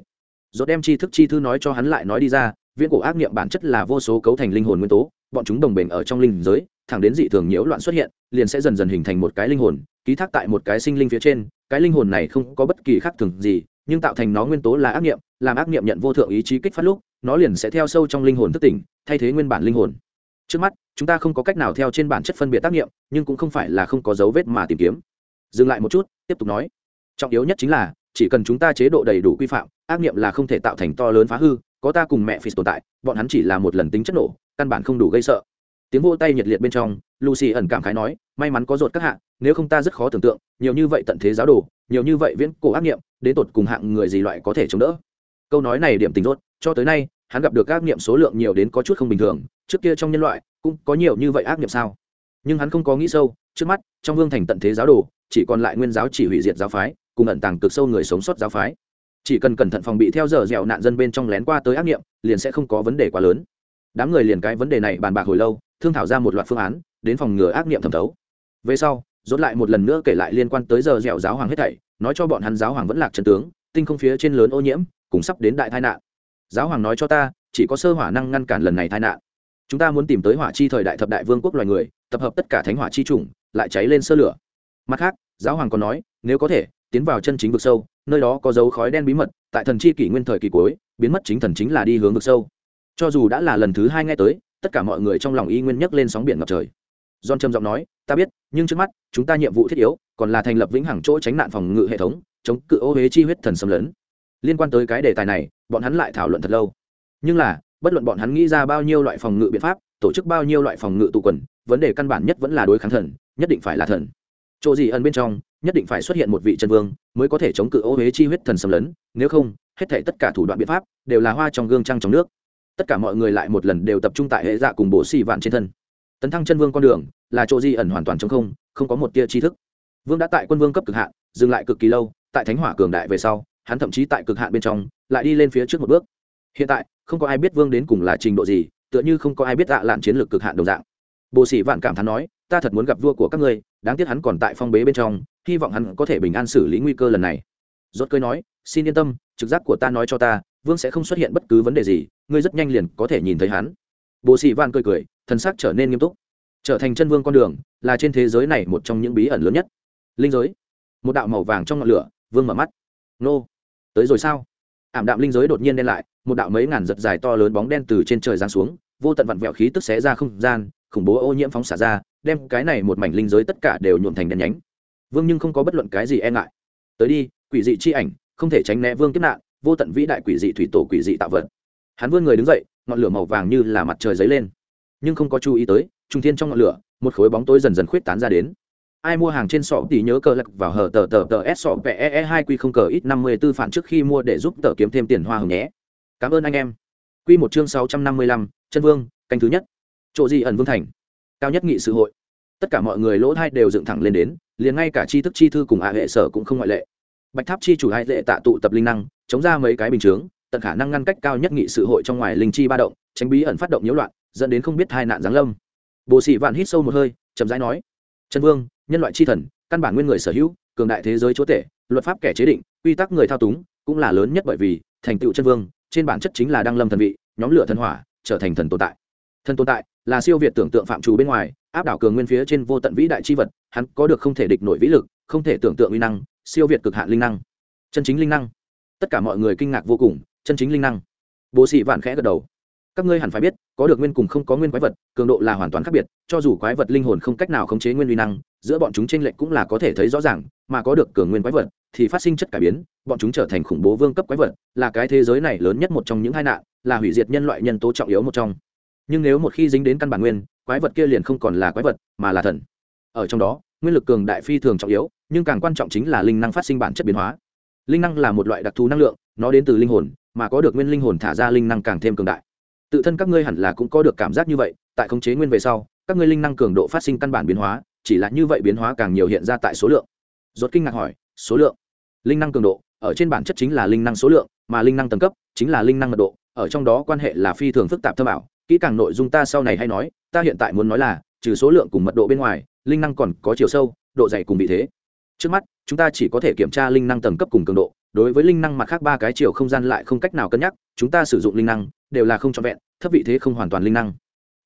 Rồi đem chi thức chi thư nói cho hắn lại nói đi ra, viễn cổ ác niệm bản chất là vô số cấu thành linh hồn nguyên tố bọn chúng đồng bền ở trong linh giới, thẳng đến dị thường nhiễu loạn xuất hiện, liền sẽ dần dần hình thành một cái linh hồn, ký thác tại một cái sinh linh phía trên. Cái linh hồn này không có bất kỳ khác thường gì, nhưng tạo thành nó nguyên tố là ác niệm làm ác niệm nhận vô thượng ý chí kích phát lúc, nó liền sẽ theo sâu trong linh hồn thức tỉnh, thay thế nguyên bản linh hồn. Trước mắt, chúng ta không có cách nào theo trên bản chất phân biệt tác nghiệm, nhưng cũng không phải là không có dấu vết mà tìm kiếm. Dừng lại một chút, tiếp tục nói. Trọng yếu nhất chính là, chỉ cần chúng ta chế độ đầy đủ quy phạm, ác nghiệm là không thể tạo thành to lớn phá hư, có ta cùng mẹ phi tồn tại, bọn hắn chỉ là một lần tính chất nổ căn bản không đủ gây sợ. Tiếng vô tay nhiệt liệt bên trong, lucy ẩn cảm khái nói, may mắn có ruột các hạng nếu không ta rất khó tưởng tượng, nhiều như vậy tận thế giáo đồ, nhiều như vậy viễn cổ ác nghiệm, đến tột cùng hạng người gì loại có thể chống đỡ? Câu nói này điểm tình rốt, cho tới nay, hắn gặp được ác nghiệm số lượng nhiều đến có chút không bình thường, trước kia trong nhân loại, cũng có nhiều như vậy ác nghiệm sao? Nhưng hắn không có nghĩ sâu, trước mắt, trong vương thành tận thế giáo đồ, chỉ còn lại nguyên giáo chỉ hủy diệt giáo phái, cùng ẩn tàng cực sâu người sống sót giáo phái. Chỉ cần cẩn thận phòng bị theo giờ dẻo nạn dân bên trong lén qua tới ác nghiệm, liền sẽ không có vấn đề quá lớn đám người liền cái vấn đề này bàn bạc hồi lâu, thương thảo ra một loạt phương án, đến phòng ngừa ác nghiệm thẩm thấu. Về sau dốt lại một lần nữa kể lại liên quan tới giờ dẻo giáo hoàng hết thảy, nói cho bọn hắn giáo hoàng vẫn lạc trần tướng, tinh không phía trên lớn ô nhiễm, cùng sắp đến đại tai nạn. Giáo hoàng nói cho ta, chỉ có sơ hỏa năng ngăn cản lần này tai nạn. Chúng ta muốn tìm tới hỏa chi thời đại thập đại vương quốc loài người, tập hợp tất cả thánh hỏa chi chủng, lại cháy lên sơ lửa. Mặt khác, giáo hoàng còn nói, nếu có thể, tiến vào chân chính vực sâu, nơi đó có dấu khói đen bí mật, tại thần chi kỷ nguyên thời kỳ cuối, biến mất chính thần chính là đi hướng vực sâu cho dù đã là lần thứ hai nghe tới, tất cả mọi người trong lòng y nguyên nhấc lên sóng biển ngập trời. John trầm giọng nói, ta biết, nhưng trước mắt, chúng ta nhiệm vụ thiết yếu, còn là thành lập vĩnh hằng chỗ tránh nạn phòng ngự hệ thống, chống cự ô huế chi huyết thần xâm lấn. Liên quan tới cái đề tài này, bọn hắn lại thảo luận thật lâu. Nhưng là, bất luận bọn hắn nghĩ ra bao nhiêu loại phòng ngự biện pháp, tổ chức bao nhiêu loại phòng ngự tụ quần, vấn đề căn bản nhất vẫn là đối kháng thần, nhất định phải là thần. Chỗ gì ẩn bên trong, nhất định phải xuất hiện một vị chân vương mới có thể chống cự ô huế chi huyết thần xâm lấn, nếu không, hết thể tất cả thủ đoạn biện pháp đều là hoa trong gương trăng trong nước tất cả mọi người lại một lần đều tập trung tại hệ dạ cùng bộ xì vạn trên thân. Tấn thăng chân vương con đường là chỗ di ẩn hoàn toàn chống không không có một tia tri thức. Vương đã tại quân vương cấp cực hạn, dừng lại cực kỳ lâu, tại thánh hỏa cường đại về sau, hắn thậm chí tại cực hạn bên trong, lại đi lên phía trước một bước. Hiện tại, không có ai biết vương đến cùng là trình độ gì, tựa như không có ai biết ạ lạn chiến lược cực hạn đồng dạng. Bộ sĩ vạn cảm thán nói, ta thật muốn gặp vua của các ngươi, đáng tiếc hắn còn tại phong bế bên trong, hy vọng hắn có thể bình an xử lý nguy cơ lần này. Rốt cơi nói, xin yên tâm, trực giác của ta nói cho ta vương sẽ không xuất hiện bất cứ vấn đề gì, ngươi rất nhanh liền có thể nhìn thấy hắn. Bộ sĩ van cười cười thân xác trở nên nghiêm túc. Trở thành chân vương con đường là trên thế giới này một trong những bí ẩn lớn nhất. Linh giới. Một đạo màu vàng trong ngọn lửa, vương mở mắt. Nô, tới rồi sao? Ảm đạm linh giới đột nhiên đen lại, một đạo mấy ngàn giật dài to lớn bóng đen từ trên trời giáng xuống, vô tận vặn vẹo khí tức xé ra không gian, khủng bố ô nhiễm phóng xả ra, đem cái này một mảnh linh giới tất cả đều nhuộm thành đen nhánh. Vương nhưng không có bất luận cái gì e ngại. Tới đi, quỷ dị chi ảnh, không thể tránh né vương kiếp nạn vô tận vĩ đại quỷ dị thủy tổ quỷ dị tạo vật. Hắn vươn người đứng dậy, ngọn lửa màu vàng như là mặt trời dấy lên. Nhưng không có chú ý tới trung thiên trong ngọn lửa, một khối bóng tối dần dần khuyết tán ra đến. Ai mua hàng trên sọ thì nhớ cờ lật vào hở tờ tờ tờ s sọ pe hai q không cờ ít năm mươi b ố phản trước khi mua để giúp tờ kiếm thêm tiền hoa hồng nhé. Cảm ơn anh em. Q một chương sáu trăm năm mươi lăm, chân vương, canh thứ nhất. Chỗ gì ẩn vương thành? Cao nhất nghị sự hội. Tất cả mọi người lỗ thai đều dựng thẳng lên đến, liền ngay cả tri thức chi thư cùng hạ hệ sở cũng không ngoại lệ. Bạch tháp chi chủ hai lệ tạ tụ tập linh năng chống ra mấy cái bình chướng, tận khả năng ngăn cách cao nhất nghị sự hội trong ngoài linh chi ba động, tránh bí ẩn phát động nhiễu loạn, dẫn đến không biết hai nạn giáng lâm. Bồ sĩ vạn hít sâu một hơi, chậm rãi nói, trần vương, nhân loại chi thần, căn bản nguyên người sở hữu, cường đại thế giới chúa tể, luật pháp kẻ chế định, quy tắc người thao túng, cũng là lớn nhất bởi vì, thành tựu chân vương, trên bản chất chính là đăng lâm thần vị, nhóm lửa thần hỏa, trở thành thần tồn tại. Thần tồn tại là siêu việt tưởng tượng phạm trù bên ngoài, áp đảo cường nguyên phía trên vô tận vĩ đại chi vật, hắn có được không thể địch nổi vĩ lực, không thể tưởng tượng uy năng, siêu việt cực hạn linh năng. Chân chính linh năng tất cả mọi người kinh ngạc vô cùng, chân chính linh năng. Bố sĩ vạn khẽ gật đầu. Các ngươi hẳn phải biết, có được nguyên cùng không có nguyên quái vật, cường độ là hoàn toàn khác biệt, cho dù quái vật linh hồn không cách nào khống chế nguyên uy năng, giữa bọn chúng t r ê n lệch cũng là có thể thấy rõ ràng, mà có được cường nguyên quái vật thì phát sinh chất cải biến, bọn chúng trở thành khủng bố vương cấp quái vật, là cái thế giới này lớn nhất một trong những hai nạn, là hủy diệt nhân loại nhân tố trọng yếu một trong. Nhưng nếu một khi dính đến căn bản nguyên, quái vật kia liền không còn là quái vật, mà là thần. Ở trong đó, nguyên lực cường đại phi thường trọng yếu, nhưng càng quan trọng chính là linh năng phát sinh bản chất biến hóa linh năng là một loại đặc thù năng lượng, nó đến từ linh hồn, mà có được nguyên linh hồn thả ra linh năng càng thêm cường đại. Tự thân các ngươi hẳn là cũng có được cảm giác như vậy, tại khống chế nguyên về sau, các ngươi linh năng cường độ phát sinh căn bản biến hóa, chỉ là như vậy biến hóa càng nhiều hiện ra tại số lượng. Rốt kinh ngạc hỏi, số lượng? Linh năng cường độ, ở trên bản chất chính là linh năng số lượng, mà linh năng tầng cấp chính là linh năng mật độ, ở trong đó quan hệ là phi thường phức tạp thâm ảo, kỹ càng nội dung ta sau này hay nói, ta hiện tại muốn nói là, trừ số lượng cùng mật độ bên ngoài, linh năng còn có chiều sâu, độ dày cùng vị thế. Trước mắt chúng ta chỉ có thể kiểm tra linh năng tầng cấp cùng cường độ, đối với linh năng mặt khác ba cái chiều không gian lại không cách nào cân nhắc, chúng ta sử dụng linh năng, đều là không trọn vẹn, thấp vị thế không hoàn toàn linh năng.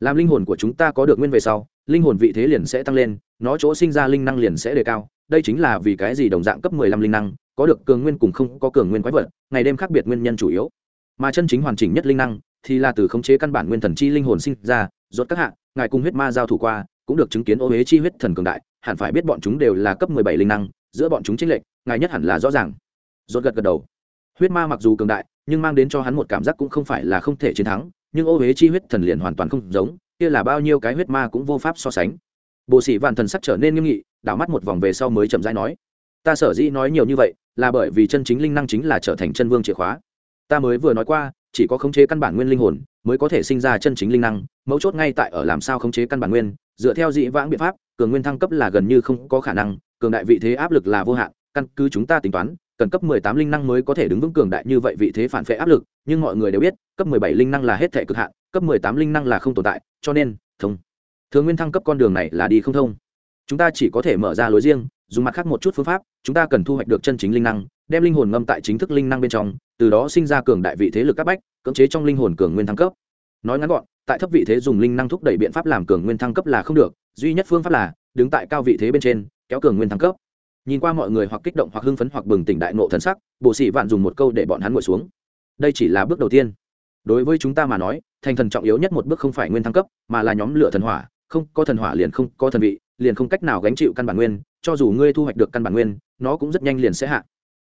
Làm linh hồn của chúng ta có được nguyên về sau, linh hồn vị thế liền sẽ tăng lên, nó chỗ sinh ra linh năng liền sẽ đề cao. Đây chính là vì cái gì đồng dạng cấp mười lăm linh năng, có được cường nguyên cùng không có cường nguyên quái vật, ngày đêm khác biệt nguyên nhân chủ yếu. Mà chân chính hoàn chỉnh nhất linh năng, thì là từ khống chế căn bản nguyên thần chi linh hồn sinh ra, rốt các hạng ngài cùng huyết ma giao thủ qua, cũng được chứng kiến ô huế chi huyết thần cường đại, hẳn phải biết bọn chúng đều là cấp mười bảy linh năng giữa bọn chúng chênh lệch, ngài nhất hẳn là rõ ràng. Rốt gật gật đầu. Huyết ma mặc dù cường đại, nhưng mang đến cho hắn một cảm giác cũng không phải là không thể chiến thắng, nhưng ô huế chi huyết thần liền hoàn toàn không giống, kia là bao nhiêu cái huyết ma cũng vô pháp so sánh. Bộ sĩ vạn thần sắc trở nên nghiêm nghị, đảo mắt một vòng về sau mới chậm rãi nói, ta sở dĩ nói nhiều như vậy, là bởi vì chân chính linh năng chính là trở thành chân vương chìa khóa. Ta mới vừa nói qua, chỉ có khống chế căn bản nguyên linh hồn, mới có thể sinh ra chân chính linh năng, mấu chốt ngay tại ở làm sao khống chế căn bản nguyên, dựa theo dị vãng biện pháp, cường nguyên thăng cấp là gần như không có khả năng cường đại vị thế áp lực là vô hạn, căn cứ chúng ta tính toán, cần cấp 18 linh năng mới có thể đứng vững cường đại như vậy vị thế phản phệ áp lực, nhưng mọi người đều biết, cấp 17 linh năng là hết thể cực hạn, cấp 18 linh năng là không tồn tại, cho nên, thông. Thường nguyên thăng cấp con đường này là đi không thông. Chúng ta chỉ có thể mở ra lối riêng, dùng mặt khác một chút phương pháp, chúng ta cần thu hoạch được chân chính linh năng, đem linh hồn ngâm tại chính thức linh năng bên trong, từ đó sinh ra cường đại vị thế lực các bách, cưỡng chế trong linh hồn cường nguyên thăng cấp. Nói ngắn gọn, tại thấp vị thế dùng linh năng thúc đẩy biện pháp làm cường nguyên thăng cấp là không được, duy nhất phương pháp là, đứng tại cao vị thế bên trên kéo cường nguyên thăng cấp. Nhìn qua mọi người hoặc kích động hoặc hưng phấn hoặc bừng tỉnh đại nộ thần sắc bộ sĩ vạn dùng một câu để bọn hắn ngồi xuống. Đây chỉ là bước đầu tiên. Đối với chúng ta mà nói, thành thần trọng yếu nhất một bước không phải nguyên thăng cấp, mà là nhóm lửa thần hỏa. Không có thần hỏa liền không có thần vị, liền không cách nào gánh chịu căn bản nguyên. Cho dù ngươi thu hoạch được căn bản nguyên, nó cũng rất nhanh liền sẽ hạ.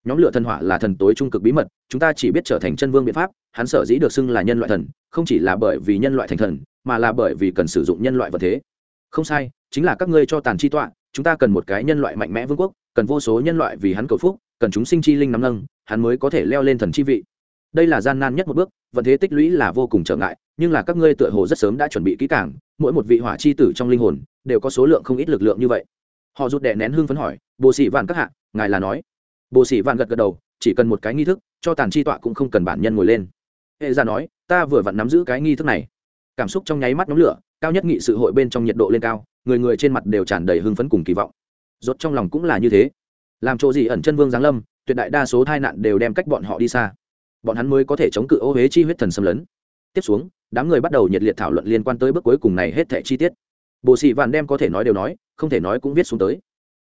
Nhóm lửa thần hỏa là thần tối trung cực bí mật, chúng ta chỉ biết trở thành chân vương biện pháp, hắn sở dĩ được xưng là nhân loại thần, không chỉ là bởi vì nhân loại thành thần, mà là bởi vì cần sử dụng nhân loại vật thế. Không sai chính là các ngươi cho tàn chi tọa, chúng ta cần một cái nhân loại mạnh mẽ vương quốc, cần vô số nhân loại vì hắn cầu phúc, cần chúng sinh chi linh nắm nâng, hắn mới có thể leo lên thần chi vị. Đây là gian nan nhất một bước, vận thế tích lũy là vô cùng trở ngại, nhưng là các ngươi tựa hồ rất sớm đã chuẩn bị kỹ càng, mỗi một vị hỏa chi tử trong linh hồn đều có số lượng không ít lực lượng như vậy. Họ rút đè nén hương phấn hỏi, bồ sĩ vạn các hạ, ngài là nói? Bồ sĩ vạn gật gật đầu, chỉ cần một cái nghi thức, cho tàn chi tọa cũng không cần bản nhân ngồi lên. Hệ ra nói, ta vừa vặn nắm giữ cái nghi thức này. Cảm xúc trong nháy mắt nhóm lửa, cao nhất nghị sự hội bên trong nhiệt độ lên cao người người trên mặt đều tràn đầy hưng phấn cùng kỳ vọng. Rốt trong lòng cũng là như thế. Làm chỗ gì ẩn chân vương giáng lâm, tuyệt đại đa số tai nạn đều đem cách bọn họ đi xa. Bọn hắn mới có thể chống cự ô huế chi huyết thần xâm lấn. Tiếp xuống, đám người bắt đầu nhiệt liệt thảo luận liên quan tới bước cuối cùng này hết thẻ chi tiết. Bộ sĩ vạn đem có thể nói đều nói, không thể nói cũng viết xuống tới.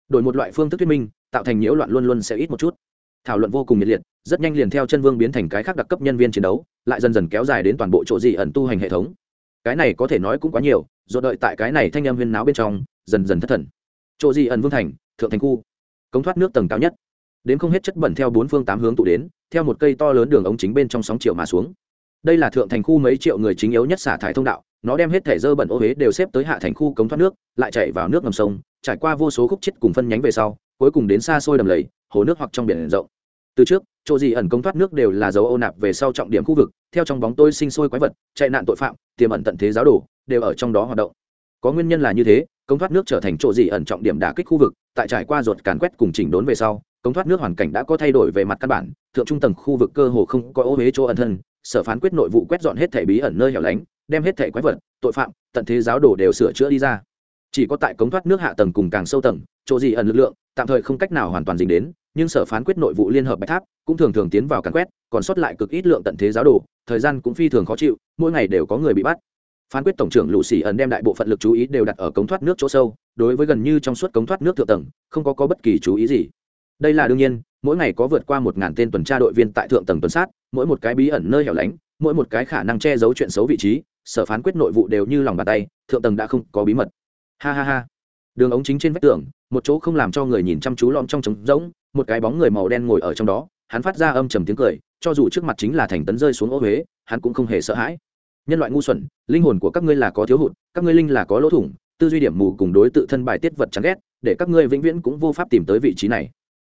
Đổi một loại phương thức thuyết minh, tạo thành nhiễu loạn luôn luôn sẽ ít một chút. Thảo luận vô cùng nhiệt liệt, rất nhanh liền theo chân vương biến thành cái khác đặc cấp nhân viên chiến đấu, lại dần dần kéo dài đến toàn bộ chỗ gì ẩn tu hành hệ thống. Cái này có thể nói cũng quá nhiều rồi đợi tại cái này thanh âm huyên náo bên trong, dần dần thất thần. Chỗ gì ẩn vương thành, thượng thành khu, cống thoát nước tầng cao nhất. Đến không hết chất bẩn theo bốn phương tám hướng tụ đến, theo một cây to lớn đường ống chính bên trong sóng triệu mà xuống. Đây là thượng thành khu mấy triệu người chính yếu nhất xả thải thông đạo, nó đem hết thể dơ bẩn ô huế đều xếp tới hạ thành khu cống thoát nước, lại chạy vào nước ngầm sông, trải qua vô số khúc chết cùng phân nhánh về sau, cuối cùng đến xa xôi đầm lầy, hồ nước hoặc trong biển rộng. Từ trước, chỗ gì ẩn công thoát nước đều là dấu ô nạp về sau trọng điểm khu vực, theo trong bóng tôi sinh sôi quái vật, chạy nạn tội phạm, tiềm ẩn tận thế giáo đồ đều ở trong đó hoạt động. Có nguyên nhân là như thế, cống thoát nước trở thành chỗ gì ẩn trọng điểm đả kích khu vực, tại trải qua ruột càn quét cùng chỉnh đốn về sau, cống thoát nước hoàn cảnh đã có thay đổi về mặt căn bản, thượng trung tầng khu vực cơ hồ không có ô huế chỗ ẩn thân, sở phán quyết nội vụ quét dọn hết thể bí ẩn nơi hẻo lánh, đem hết thể quái vật, tội phạm, tận thế giáo đồ đều sửa chữa đi ra. Chỉ có tại cống thoát nước hạ tầng cùng càng sâu tầng, chỗ gì ẩn lực lượng, tạm thời không cách nào hoàn toàn dính đến, nhưng sở phán quyết nội vụ liên hợp bạch tháp cũng thường thường tiến vào càn quét, còn sót lại cực ít lượng tận thế giáo đồ, thời gian cũng phi thường khó chịu, mỗi ngày đều có người bị bắt phán quyết tổng trưởng lũ xỉ ẩn đem đại bộ phận lực chú ý đều đặt ở cống thoát nước chỗ sâu đối với gần như trong suốt cống thoát nước thượng tầng không có, có bất kỳ chú ý gì. Đây là đương nhiên mỗi ngày có vượt qua một ngàn tên tuần tra đội viên tại thượng tầng tuần sát mỗi một cái bí ẩn nơi hẻo lánh mỗi một cái khả năng che giấu chuyện xấu vị trí sở phán quyết nội vụ đều như lòng bàn tay thượng tầng đã không có bí mật. Ha ha ha. Đường ống chính trên vách tường một chỗ không làm cho người nhìn chăm chú lom trong trống rỗng một cái bóng người màu đen ngồi ở trong đó hắn phát ra âm trầm tiếng cười cho dù trước mặt chính là thành tấn rơi xuống ô huế hắn cũng không hề sợ hãi nhân loại ngu xuẩn, linh hồn của các ngươi là có thiếu hụt, các ngươi linh là có lỗ thủng, tư duy điểm mù cùng đối tự thân bài tiết vật chán ghét, để các ngươi vĩnh viễn cũng vô pháp tìm tới vị trí này.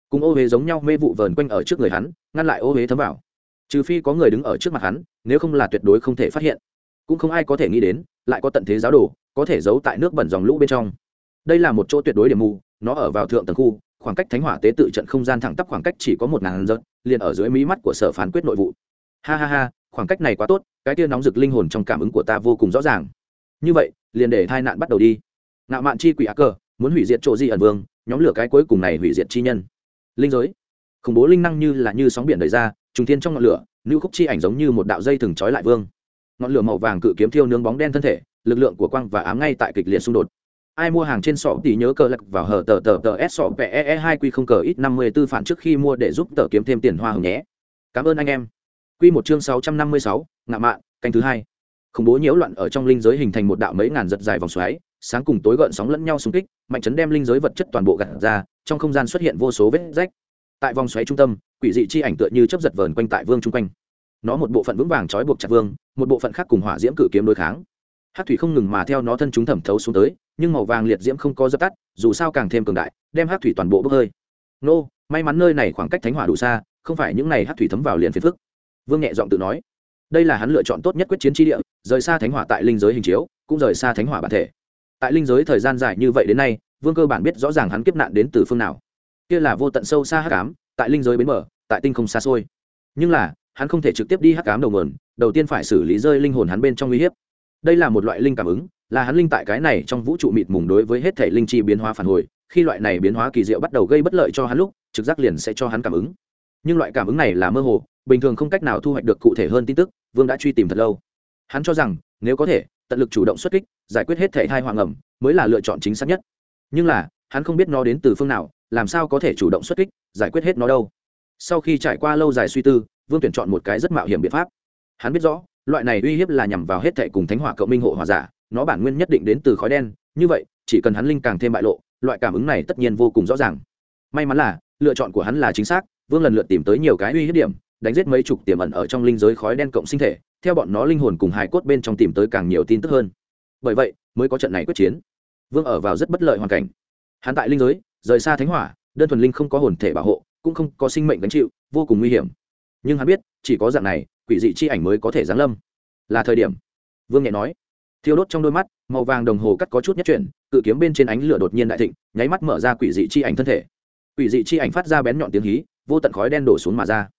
Cùng ô huế giống nhau mê vụ vờn quanh ở trước người hắn, ngăn lại ô huế thấm vào. Trừ phi có người đứng ở trước mặt hắn, nếu không là tuyệt đối không thể phát hiện. Cũng không ai có thể nghĩ đến, lại có tận thế giáo đồ, có thể giấu tại nước bẩn dòng lũ bên trong. Đây là một chỗ tuyệt đối điểm mù, nó ở vào thượng tầng khu, khoảng cách thánh hỏa tế tự trận không gian thẳng tắp khoảng cách chỉ có một ngàn giật liền ở dưới mí mắt của sở phán quyết nội vụ. Ha ha ha, khoảng cách này quá tốt cái tia nóng rực linh hồn trong cảm ứng của ta vô cùng rõ ràng. Như vậy, liền để tai nạn bắt đầu đi. Ngạo mạn chi quỷ ác cơ, muốn hủy diệt chỗ di ẩn vương, nhóm lửa cái cuối cùng này hủy diệt chi nhân. Linh giới. Khủng bố linh năng như là như sóng biển đầy ra, trùng thiên trong ngọn lửa, nữ khúc chi ảnh giống như một đạo dây thừng trói lại vương. Ngọn lửa màu vàng cự kiếm thiêu nướng bóng đen thân thể, lực lượng của quang và ám ngay tại kịch liệt xung đột. Ai mua hàng trên sọ thì nhớ cờ lạc vào hở tờ tờ tờ s sọ pe e hai q không cờ ít năm mươi tư phản trước khi mua để giúp tờ kiếm thêm tiền hoa hồng nhé. Cảm ơn anh em. Quy một chương sáu trăm năm mươi sáu ngạ mạn, canh thứ hai. Khủng bố nhiễu loạn ở trong linh giới hình thành một đạo mấy ngàn giật dài vòng xoáy, sáng cùng tối gợn sóng lẫn nhau xung kích, mạnh chấn đem linh giới vật chất toàn bộ gạt ra, trong không gian xuất hiện vô số vết rách. Tại vòng xoáy trung tâm, quỷ dị chi ảnh tựa như chấp giật vờn quanh tại vương trung quanh. Nó một bộ phận vững vàng trói buộc chặt vương, một bộ phận khác cùng hỏa diễm cử kiếm đối kháng. Hắc thủy không ngừng mà theo nó thân chúng thẩm thấu xuống tới, nhưng màu vàng liệt diễm không có dập tắt, dù sao càng thêm cường đại, đem hắc thủy toàn bộ bốc hơi. Nô, may mắn nơi này khoảng cách thánh hỏa đủ xa, không phải những này hắc thủy thấm vào liền phiền phức vương nhẹ giọng tự nói, đây là hắn lựa chọn tốt nhất quyết chiến tri địa, rời xa thánh hỏa tại linh giới hình chiếu, cũng rời xa thánh hỏa bản thể. Tại linh giới thời gian dài như vậy đến nay, vương cơ bản biết rõ ràng hắn kiếp nạn đến từ phương nào. Kia là vô tận sâu xa hắc ám, tại linh giới bến bờ, tại tinh không xa xôi. Nhưng là, hắn không thể trực tiếp đi hắc ám đầu nguồn, đầu tiên phải xử lý rơi linh hồn hắn bên trong uy hiếp. Đây là một loại linh cảm ứng, là hắn linh tại cái này trong vũ trụ mịt mùng đối với hết thể linh chi biến hóa phản hồi, khi loại này biến hóa kỳ diệu bắt đầu gây bất lợi cho hắn lúc, trực giác liền sẽ cho hắn cảm ứng. Nhưng loại cảm ứng này là mơ hồ bình thường không cách nào thu hoạch được cụ thể hơn tin tức, vương đã truy tìm thật lâu. Hắn cho rằng, nếu có thể, tận lực chủ động xuất kích, giải quyết hết thể hai hoàng ẩm mới là lựa chọn chính xác nhất. Nhưng là, hắn không biết nó đến từ phương nào, làm sao có thể chủ động xuất kích, giải quyết hết nó đâu. Sau khi trải qua lâu dài suy tư, vương tuyển chọn một cái rất mạo hiểm biện pháp. Hắn biết rõ, loại này uy hiếp là nhằm vào hết thệ cùng thánh hỏa cộng minh hộ hòa giả, nó bản nguyên nhất định đến từ khói đen, như vậy, chỉ cần hắn linh càng thêm bại lộ, loại cảm ứng này tất nhiên vô cùng rõ ràng. May mắn là, lựa chọn của hắn là chính xác, vương lần lượt tìm tới nhiều cái uy hiếp điểm đánh giết mấy chục tiềm ẩn ở trong linh giới khói đen cộng sinh thể, theo bọn nó linh hồn cùng hài cốt bên trong tìm tới càng nhiều tin tức hơn. Bởi vậy, mới có trận này quyết chiến. Vương ở vào rất bất lợi hoàn cảnh. Hắn tại linh giới, rời xa thánh hỏa, đơn thuần linh không có hồn thể bảo hộ, cũng không có sinh mệnh gánh chịu, vô cùng nguy hiểm. Nhưng hắn biết, chỉ có dạng này, quỷ dị chi ảnh mới có thể giáng lâm. Là thời điểm. Vương nhẹ nói. Thiêu đốt trong đôi mắt, màu vàng đồng hồ cắt có chút nhất chuyển, cự kiếm bên trên ánh lửa đột nhiên đại thịnh, nháy mắt mở ra quỷ dị chi ảnh thân thể. Quỷ dị chi ảnh phát ra bén nhọn tiếng hí, vô tận khói đen đổ xuống mà ra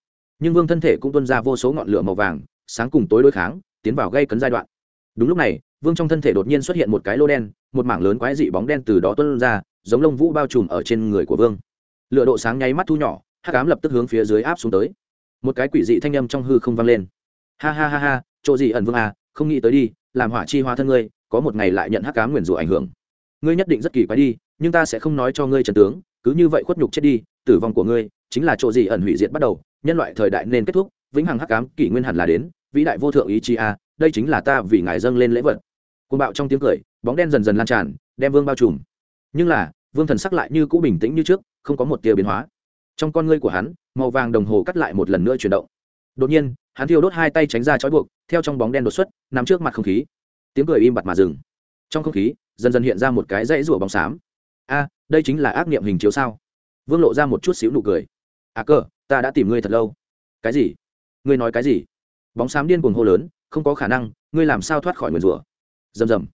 nhưng vương thân thể cũng tuân ra vô số ngọn lửa màu vàng, sáng cùng tối đối kháng, tiến vào gây cấn giai đoạn. Đúng lúc này, vương trong thân thể đột nhiên xuất hiện một cái lô đen, một mảng lớn quái dị bóng đen từ đó tuân ra, giống lông vũ bao trùm ở trên người của vương. Lửa độ sáng nháy mắt thu nhỏ, hắc ám lập tức hướng phía dưới áp xuống tới. Một cái quỷ dị thanh âm trong hư không vang lên. Ha ha ha ha, chỗ gì ẩn vương à không nghĩ tới đi, làm hỏa chi hóa thân ngươi, có một ngày lại nhận hắc ám nguyền rủa ảnh hưởng. Ngươi nhất định rất kỳ quái đi, nhưng ta sẽ không nói cho ngươi trần tướng, cứ như vậy khuất nhục chết đi, tử vong của ngươi chính là chỗ gì ẩn hủy diệt bắt đầu nhân loại thời đại nên kết thúc vĩnh hằng hắc ám kỷ nguyên hẳn là đến vĩ đại vô thượng ý chí a à, đây chính là ta vì ngài dâng lên lễ vật. Côn bạo trong tiếng cười bóng đen dần dần lan tràn đem vương bao trùm. Nhưng là vương thần sắc lại như cũ bình tĩnh như trước không có một tia biến hóa. Trong con ngươi của hắn màu vàng đồng hồ cắt lại một lần nữa chuyển động. Đột nhiên hắn thiêu đốt hai tay tránh ra chói buộc theo trong bóng đen đột xuất nằm trước mặt không khí. Tiếng cười im bặt mà dừng. Trong không khí dần dần hiện ra một cái dãy rủa bóng xám. A đây chính là ác niệm hình chiếu sao? Vương lộ ra một chút xíu nụ cười. À cơ ta đã tìm ngươi thật lâu. Cái gì? Ngươi nói cái gì? Bóng xám điên cuồng hô lớn, không có khả năng, ngươi làm sao thoát khỏi nguyền rủa? Rầm rầm.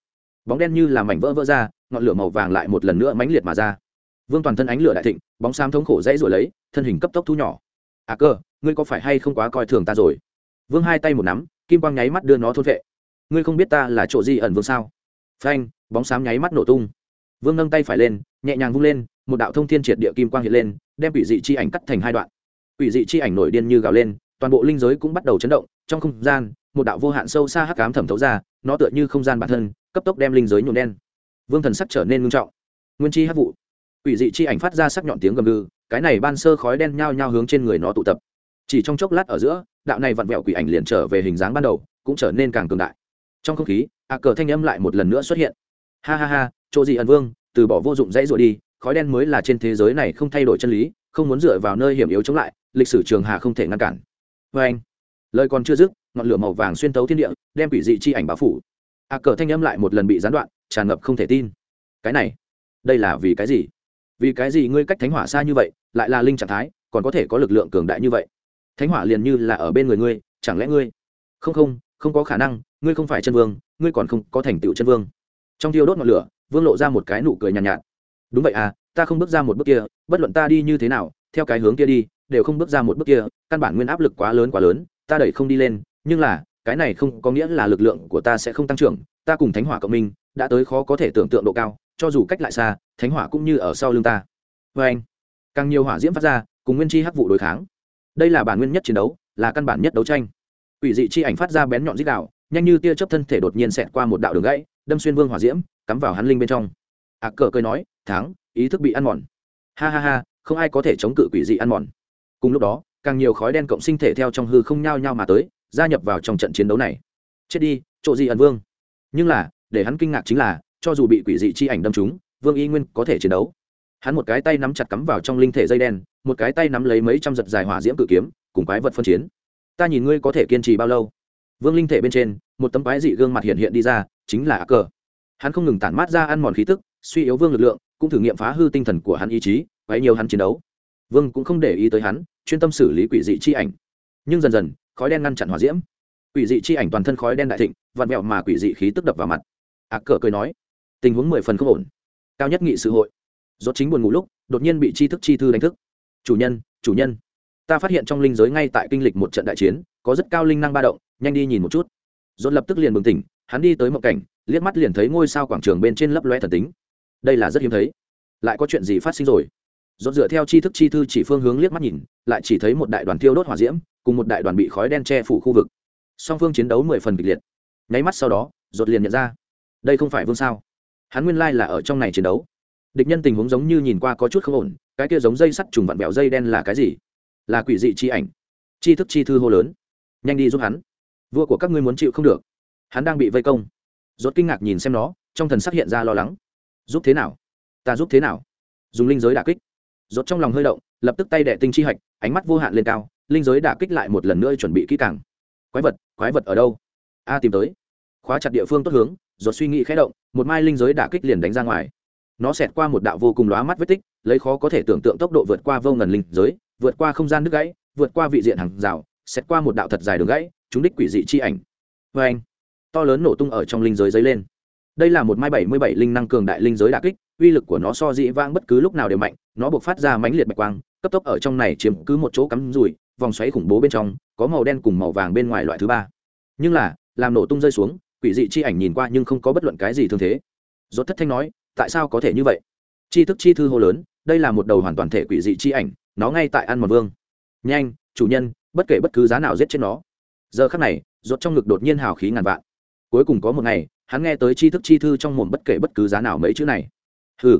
Bóng đen như là mảnh vỡ vỡ ra, ngọn lửa màu vàng lại một lần nữa mãnh liệt mà ra. Vương toàn thân ánh lửa đại thịnh, bóng xám thống khổ dãy rồi lấy, thân hình cấp tốc thu nhỏ. À cơ, ngươi có phải hay không quá coi thường ta rồi? Vương hai tay một nắm, kim quang nháy mắt đưa nó thôn vệ. Ngươi không biết ta là chỗ gì ẩn vương sao? Phanh, bóng xám nháy mắt nổ tung. Vương nâng tay phải lên, nhẹ nhàng vung lên, một đạo thông thiên triệt địa kim quang hiện lên, đem quỷ dị chi ảnh cắt thành hai đoạn quỷ dị chi ảnh nổi điên như gào lên, toàn bộ linh giới cũng bắt đầu chấn động, trong không gian, một đạo vô hạn sâu xa hắc ám thẩm thấu ra, nó tựa như không gian bản thân, cấp tốc đem linh giới nhuộm đen. Vương thần sắc trở nên ngưng trọng. Nguyên chi hắc vụ. Quỷ dị chi ảnh phát ra sắc nhọn tiếng gầm gừ, cái này ban sơ khói đen nhao nhao hướng trên người nó tụ tập. Chỉ trong chốc lát ở giữa, đạo này vặn vẹo quỷ ảnh liền trở về hình dáng ban đầu, cũng trở nên càng cường đại. Trong không khí, a cờ thanh âm lại một lần nữa xuất hiện. Ha ha ha, chỗ gì ẩn vương, từ bỏ vô dụng dãy rồi đi, khói đen mới là trên thế giới này không thay đổi chân lý không muốn dựa vào nơi hiểm yếu chống lại lịch sử trường hà không thể ngăn cản. Vê anh lời còn chưa dứt ngọn lửa màu vàng xuyên tấu thiên địa đem quỷ dị chi ảnh báo phủ. A cờ thanh âm lại một lần bị gián đoạn tràn ngập không thể tin. Cái này đây là vì cái gì? Vì cái gì ngươi cách thánh hỏa xa như vậy lại là linh trạng thái còn có thể có lực lượng cường đại như vậy? Thánh hỏa liền như là ở bên người ngươi chẳng lẽ ngươi? Không không không có khả năng ngươi không phải chân vương ngươi còn không có thành tựu chân vương. Trong thiêu đốt ngọn lửa vương lộ ra một cái nụ cười nhàn nhạt, nhạt. Đúng vậy à ta không bước ra một bước kia, bất luận ta đi như thế nào, theo cái hướng kia đi, đều không bước ra một bước kia, căn bản nguyên áp lực quá lớn quá lớn, ta đẩy không đi lên, nhưng là, cái này không có nghĩa là lực lượng của ta sẽ không tăng trưởng, ta cùng thánh hỏa cộng minh, đã tới khó có thể tưởng tượng độ cao, cho dù cách lại xa, thánh hỏa cũng như ở sau lưng ta. Vê anh, càng nhiều hỏa diễm phát ra, cùng nguyên chi hắc vụ đối kháng. Đây là bản nguyên nhất chiến đấu, là căn bản nhất đấu tranh. Quỷ dị chi ảnh phát ra bén nhọn dích đạo, nhanh như tia chớp thân thể đột nhiên xẹt qua một đạo đường gãy, đâm xuyên vương hỏa diễm, cắm vào hắn linh bên trong. Ạc cờ cười nói, thắng ý thức bị ăn mòn. Ha ha ha, không ai có thể chống cự quỷ dị ăn mòn. Cùng lúc đó, càng nhiều khói đen cộng sinh thể theo trong hư không nhao nhao mà tới, gia nhập vào trong trận chiến đấu này. Chết đi, chỗ gì ẩn vương? Nhưng là, để hắn kinh ngạc chính là, cho dù bị quỷ dị chi ảnh đâm trúng, vương y nguyên có thể chiến đấu. Hắn một cái tay nắm chặt cắm vào trong linh thể dây đen, một cái tay nắm lấy mấy trăm giật dài hỏa diễm cự kiếm, cùng quái vật phân chiến. Ta nhìn ngươi có thể kiên trì bao lâu? Vương linh thể bên trên, một tấm quái dị gương mặt hiện hiện đi ra, chính là ác cờ. Hắn không ngừng tản mát ra ăn mòn khí tức, suy yếu vương lực lượng cũng thử nghiệm phá hư tinh thần của hắn ý chí, quấy nhiều hắn chiến đấu. Vương cũng không để ý tới hắn, chuyên tâm xử lý quỷ dị chi ảnh. Nhưng dần dần, khói đen ngăn chặn hòa diễm. Quỷ dị chi ảnh toàn thân khói đen đại thịnh, vặn vẹo mà quỷ dị khí tức đập vào mặt. Ác cờ cười nói, tình huống mười phần không ổn. Cao nhất nghị sự hội. Do chính buồn ngủ lúc, đột nhiên bị chi thức chi thư đánh thức. Chủ nhân chủ nhân. Ta phát hiện trong linh giới ngay tại kinh lịch một trận đại chiến, có rất cao linh năng ba động, nhanh đi nhìn một chút. Dốt lập tức liền bừng tỉnh, hắn đi tới mộng cảnh, liếc mắt liền thấy ngôi sao quảng trường bên trên lấp loe thần tính đây là rất hiếm thấy. Lại có chuyện gì phát sinh rồi? Dồn dựa theo chi thức chi thư chỉ phương hướng liếc mắt nhìn, lại chỉ thấy một đại đoàn thiêu đốt hỏa diễm, cùng một đại đoàn bị khói đen che phủ khu vực. Song phương chiến đấu mười phần kịch liệt. Nháy mắt sau đó dột liền nhận ra, đây không phải vương sao. Hắn nguyên lai là ở trong này chiến đấu. Địch nhân tình huống giống như nhìn qua có chút không ổn, cái kia giống dây sắt trùng vặn vẹo dây đen là cái gì? Là quỷ dị chi ảnh. Chi thức chi thư hô lớn. Nhanh đi giúp hắn. Vua của các ngươi muốn chịu không được. Hắn đang bị vây công. Rốt kinh ngạc nhìn xem nó, trong thần sắc hiện ra lo lắng giúp thế nào? Ta giúp thế nào? Dùng linh giới đả kích. Rốt trong lòng hơi động, lập tức tay đệ tinh chi hạch, ánh mắt vô hạn lên cao, linh giới đả kích lại một lần nữa chuẩn bị kỹ càng. Quái vật quái vật ở đâu? A tìm tới. Khóa chặt địa phương tốt hướng, rốt suy nghĩ khẽ động, một mai linh giới đả kích liền đánh ra ngoài. Nó xẹt qua một đạo vô cùng lóa mắt vết tích, lấy khó có thể tưởng tượng tốc độ vượt qua vô ngần linh giới, vượt qua không gian nước gãy, vượt qua vị diện hàng rào, xẹt qua một đạo thật dài đường gãy, chúng đích quỷ dị chi ảnh. Vê anh to lớn nổ tung ở trong linh giới dấy lên đây là một mai bảy mươi bảy linh năng cường đại linh giới đà kích uy lực của nó so dị vang bất cứ lúc nào đều mạnh nó buộc phát ra mãnh liệt bạch quang cấp tốc ở trong này chiếm cứ một chỗ cắm rủi, vòng xoáy khủng bố bên trong có màu đen cùng màu vàng bên ngoài loại thứ ba. Nhưng là làm nổ tung rơi xuống quỷ dị chi ảnh nhìn qua nhưng không có bất luận cái gì thương thế. Dốt thất thanh nói tại sao có thể như vậy? Chi thức chi thư hô lớn đây là một đầu hoàn toàn thể quỷ dị chi ảnh nó ngay tại ăn một vương. Nhanh chủ nhân bất kể bất cứ giá nào giết chết nó. Giờ khắc này rốt trong ngực đột nhiên hào khí ngàn vạn. Cuối cùng có một ngày hắn nghe tới chi thức chi thư trong mồm bất kể bất cứ giá nào mấy chữ này. Hừ,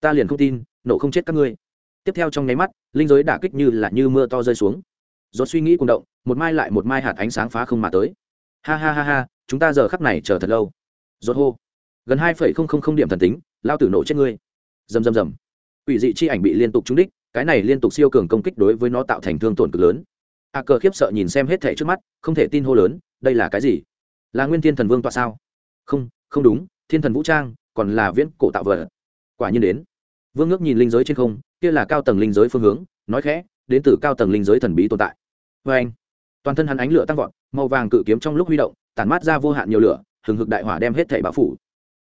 ta liền không tin, nổ không chết các ngươi. Tiếp theo trong nháy mắt, linh giới đả kích như là như mưa to rơi xuống. Do suy nghĩ cùng động, một mai lại một mai hạt ánh sáng phá không mà tới. Ha ha ha ha, chúng ta giờ khắc này chờ thật lâu. Rốt hô. Gần hai phẩy không không không điểm thần tính, lao tử nổ chết ngươi. Rầm rầm rầm. Ủy dị chi ảnh bị liên tục trúng đích, cái này liên tục siêu cường công kích đối với nó tạo thành thương tổn cực lớn. A cờ khiếp sợ nhìn xem hết thẻ trước mắt, không thể tin hô lớn, đây là cái gì? Là nguyên thiên thần vương tọa sao? Không không đúng, thiên thần vũ trang, còn là viễn cổ tạo vợ quả nhiên đến. Vương ngước nhìn linh giới trên không, kia là cao tầng linh giới phương hướng, nói khẽ, đến từ cao tầng linh giới thần bí tồn tại. Vê anh, toàn thân hắn ánh lửa tăng vọt, màu vàng cự kiếm trong lúc huy động, tản mát ra vô hạn nhiều lửa, hừng hực đại hỏa đem hết thảy bão phủ.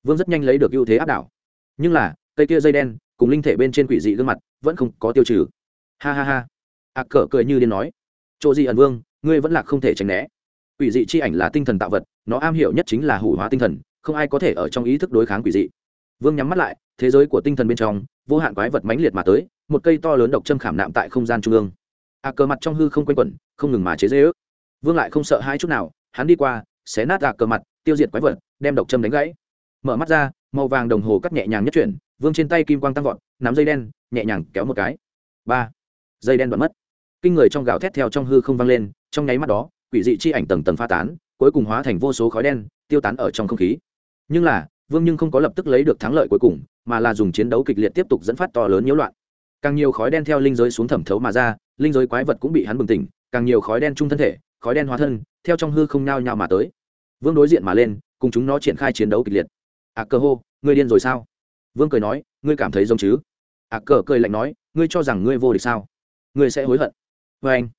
Vương rất nhanh lấy được ưu thế áp đảo. Nhưng là, cây kia dây đen, cùng linh thể bên trên quỷ dị gương mặt, vẫn không có tiêu trừ. Ha ha ha. A cờ cười như điên nói. Chỗ gì ẩn vương, ngươi vẫn là không thể tránh né. Quỷ dị chi ảnh là tinh thần tạo vật nó am hiểu nhất chính là hủ hóa tinh thần, không ai có thể ở trong ý thức đối kháng quỷ dị. Vương nhắm mắt lại, thế giới của tinh thần bên trong, vô hạn quái vật mãnh liệt mà tới, một cây to lớn độc châm khảm nạm tại không gian trung ương. A cờ mặt trong hư không quanh quẩn, không ngừng mà chế dễ ước. Vương lại không sợ hai chút nào, hắn đi qua, xé nát a cờ mặt, tiêu diệt quái vật, đem độc châm đánh gãy. Mở mắt ra, màu vàng đồng hồ cắt nhẹ nhàng nhất chuyển, vương trên tay kim quang tăng vọt, nắm dây đen, nhẹ nhàng kéo một cái. Ba. Dây đen đoạn mất. Kinh người trong gạo thét theo trong hư không vang lên, trong nháy mắt đó, quỷ dị chi ảnh tầng tầng pha tán cuối cùng hóa thành vô số khói đen, tiêu tán ở trong không khí. Nhưng là, vương nhưng không có lập tức lấy được thắng lợi cuối cùng, mà là dùng chiến đấu kịch liệt tiếp tục dẫn phát to lớn nhiễu loạn. Càng nhiều khói đen theo linh giới xuống thẩm thấu mà ra, linh giới quái vật cũng bị hắn bừng tỉnh, càng nhiều khói đen chung thân thể, khói đen hóa thân, theo trong hư không nhao nhao mà tới. Vương đối diện mà lên, cùng chúng nó triển khai chiến đấu kịch liệt. À cơ hô, ngươi điên rồi sao? Vương cười nói, ngươi cảm thấy giống chứ? À cờ cười lạnh nói, ngươi cho rằng ngươi vô địch sao? Ngươi sẽ hối hận. Vê anh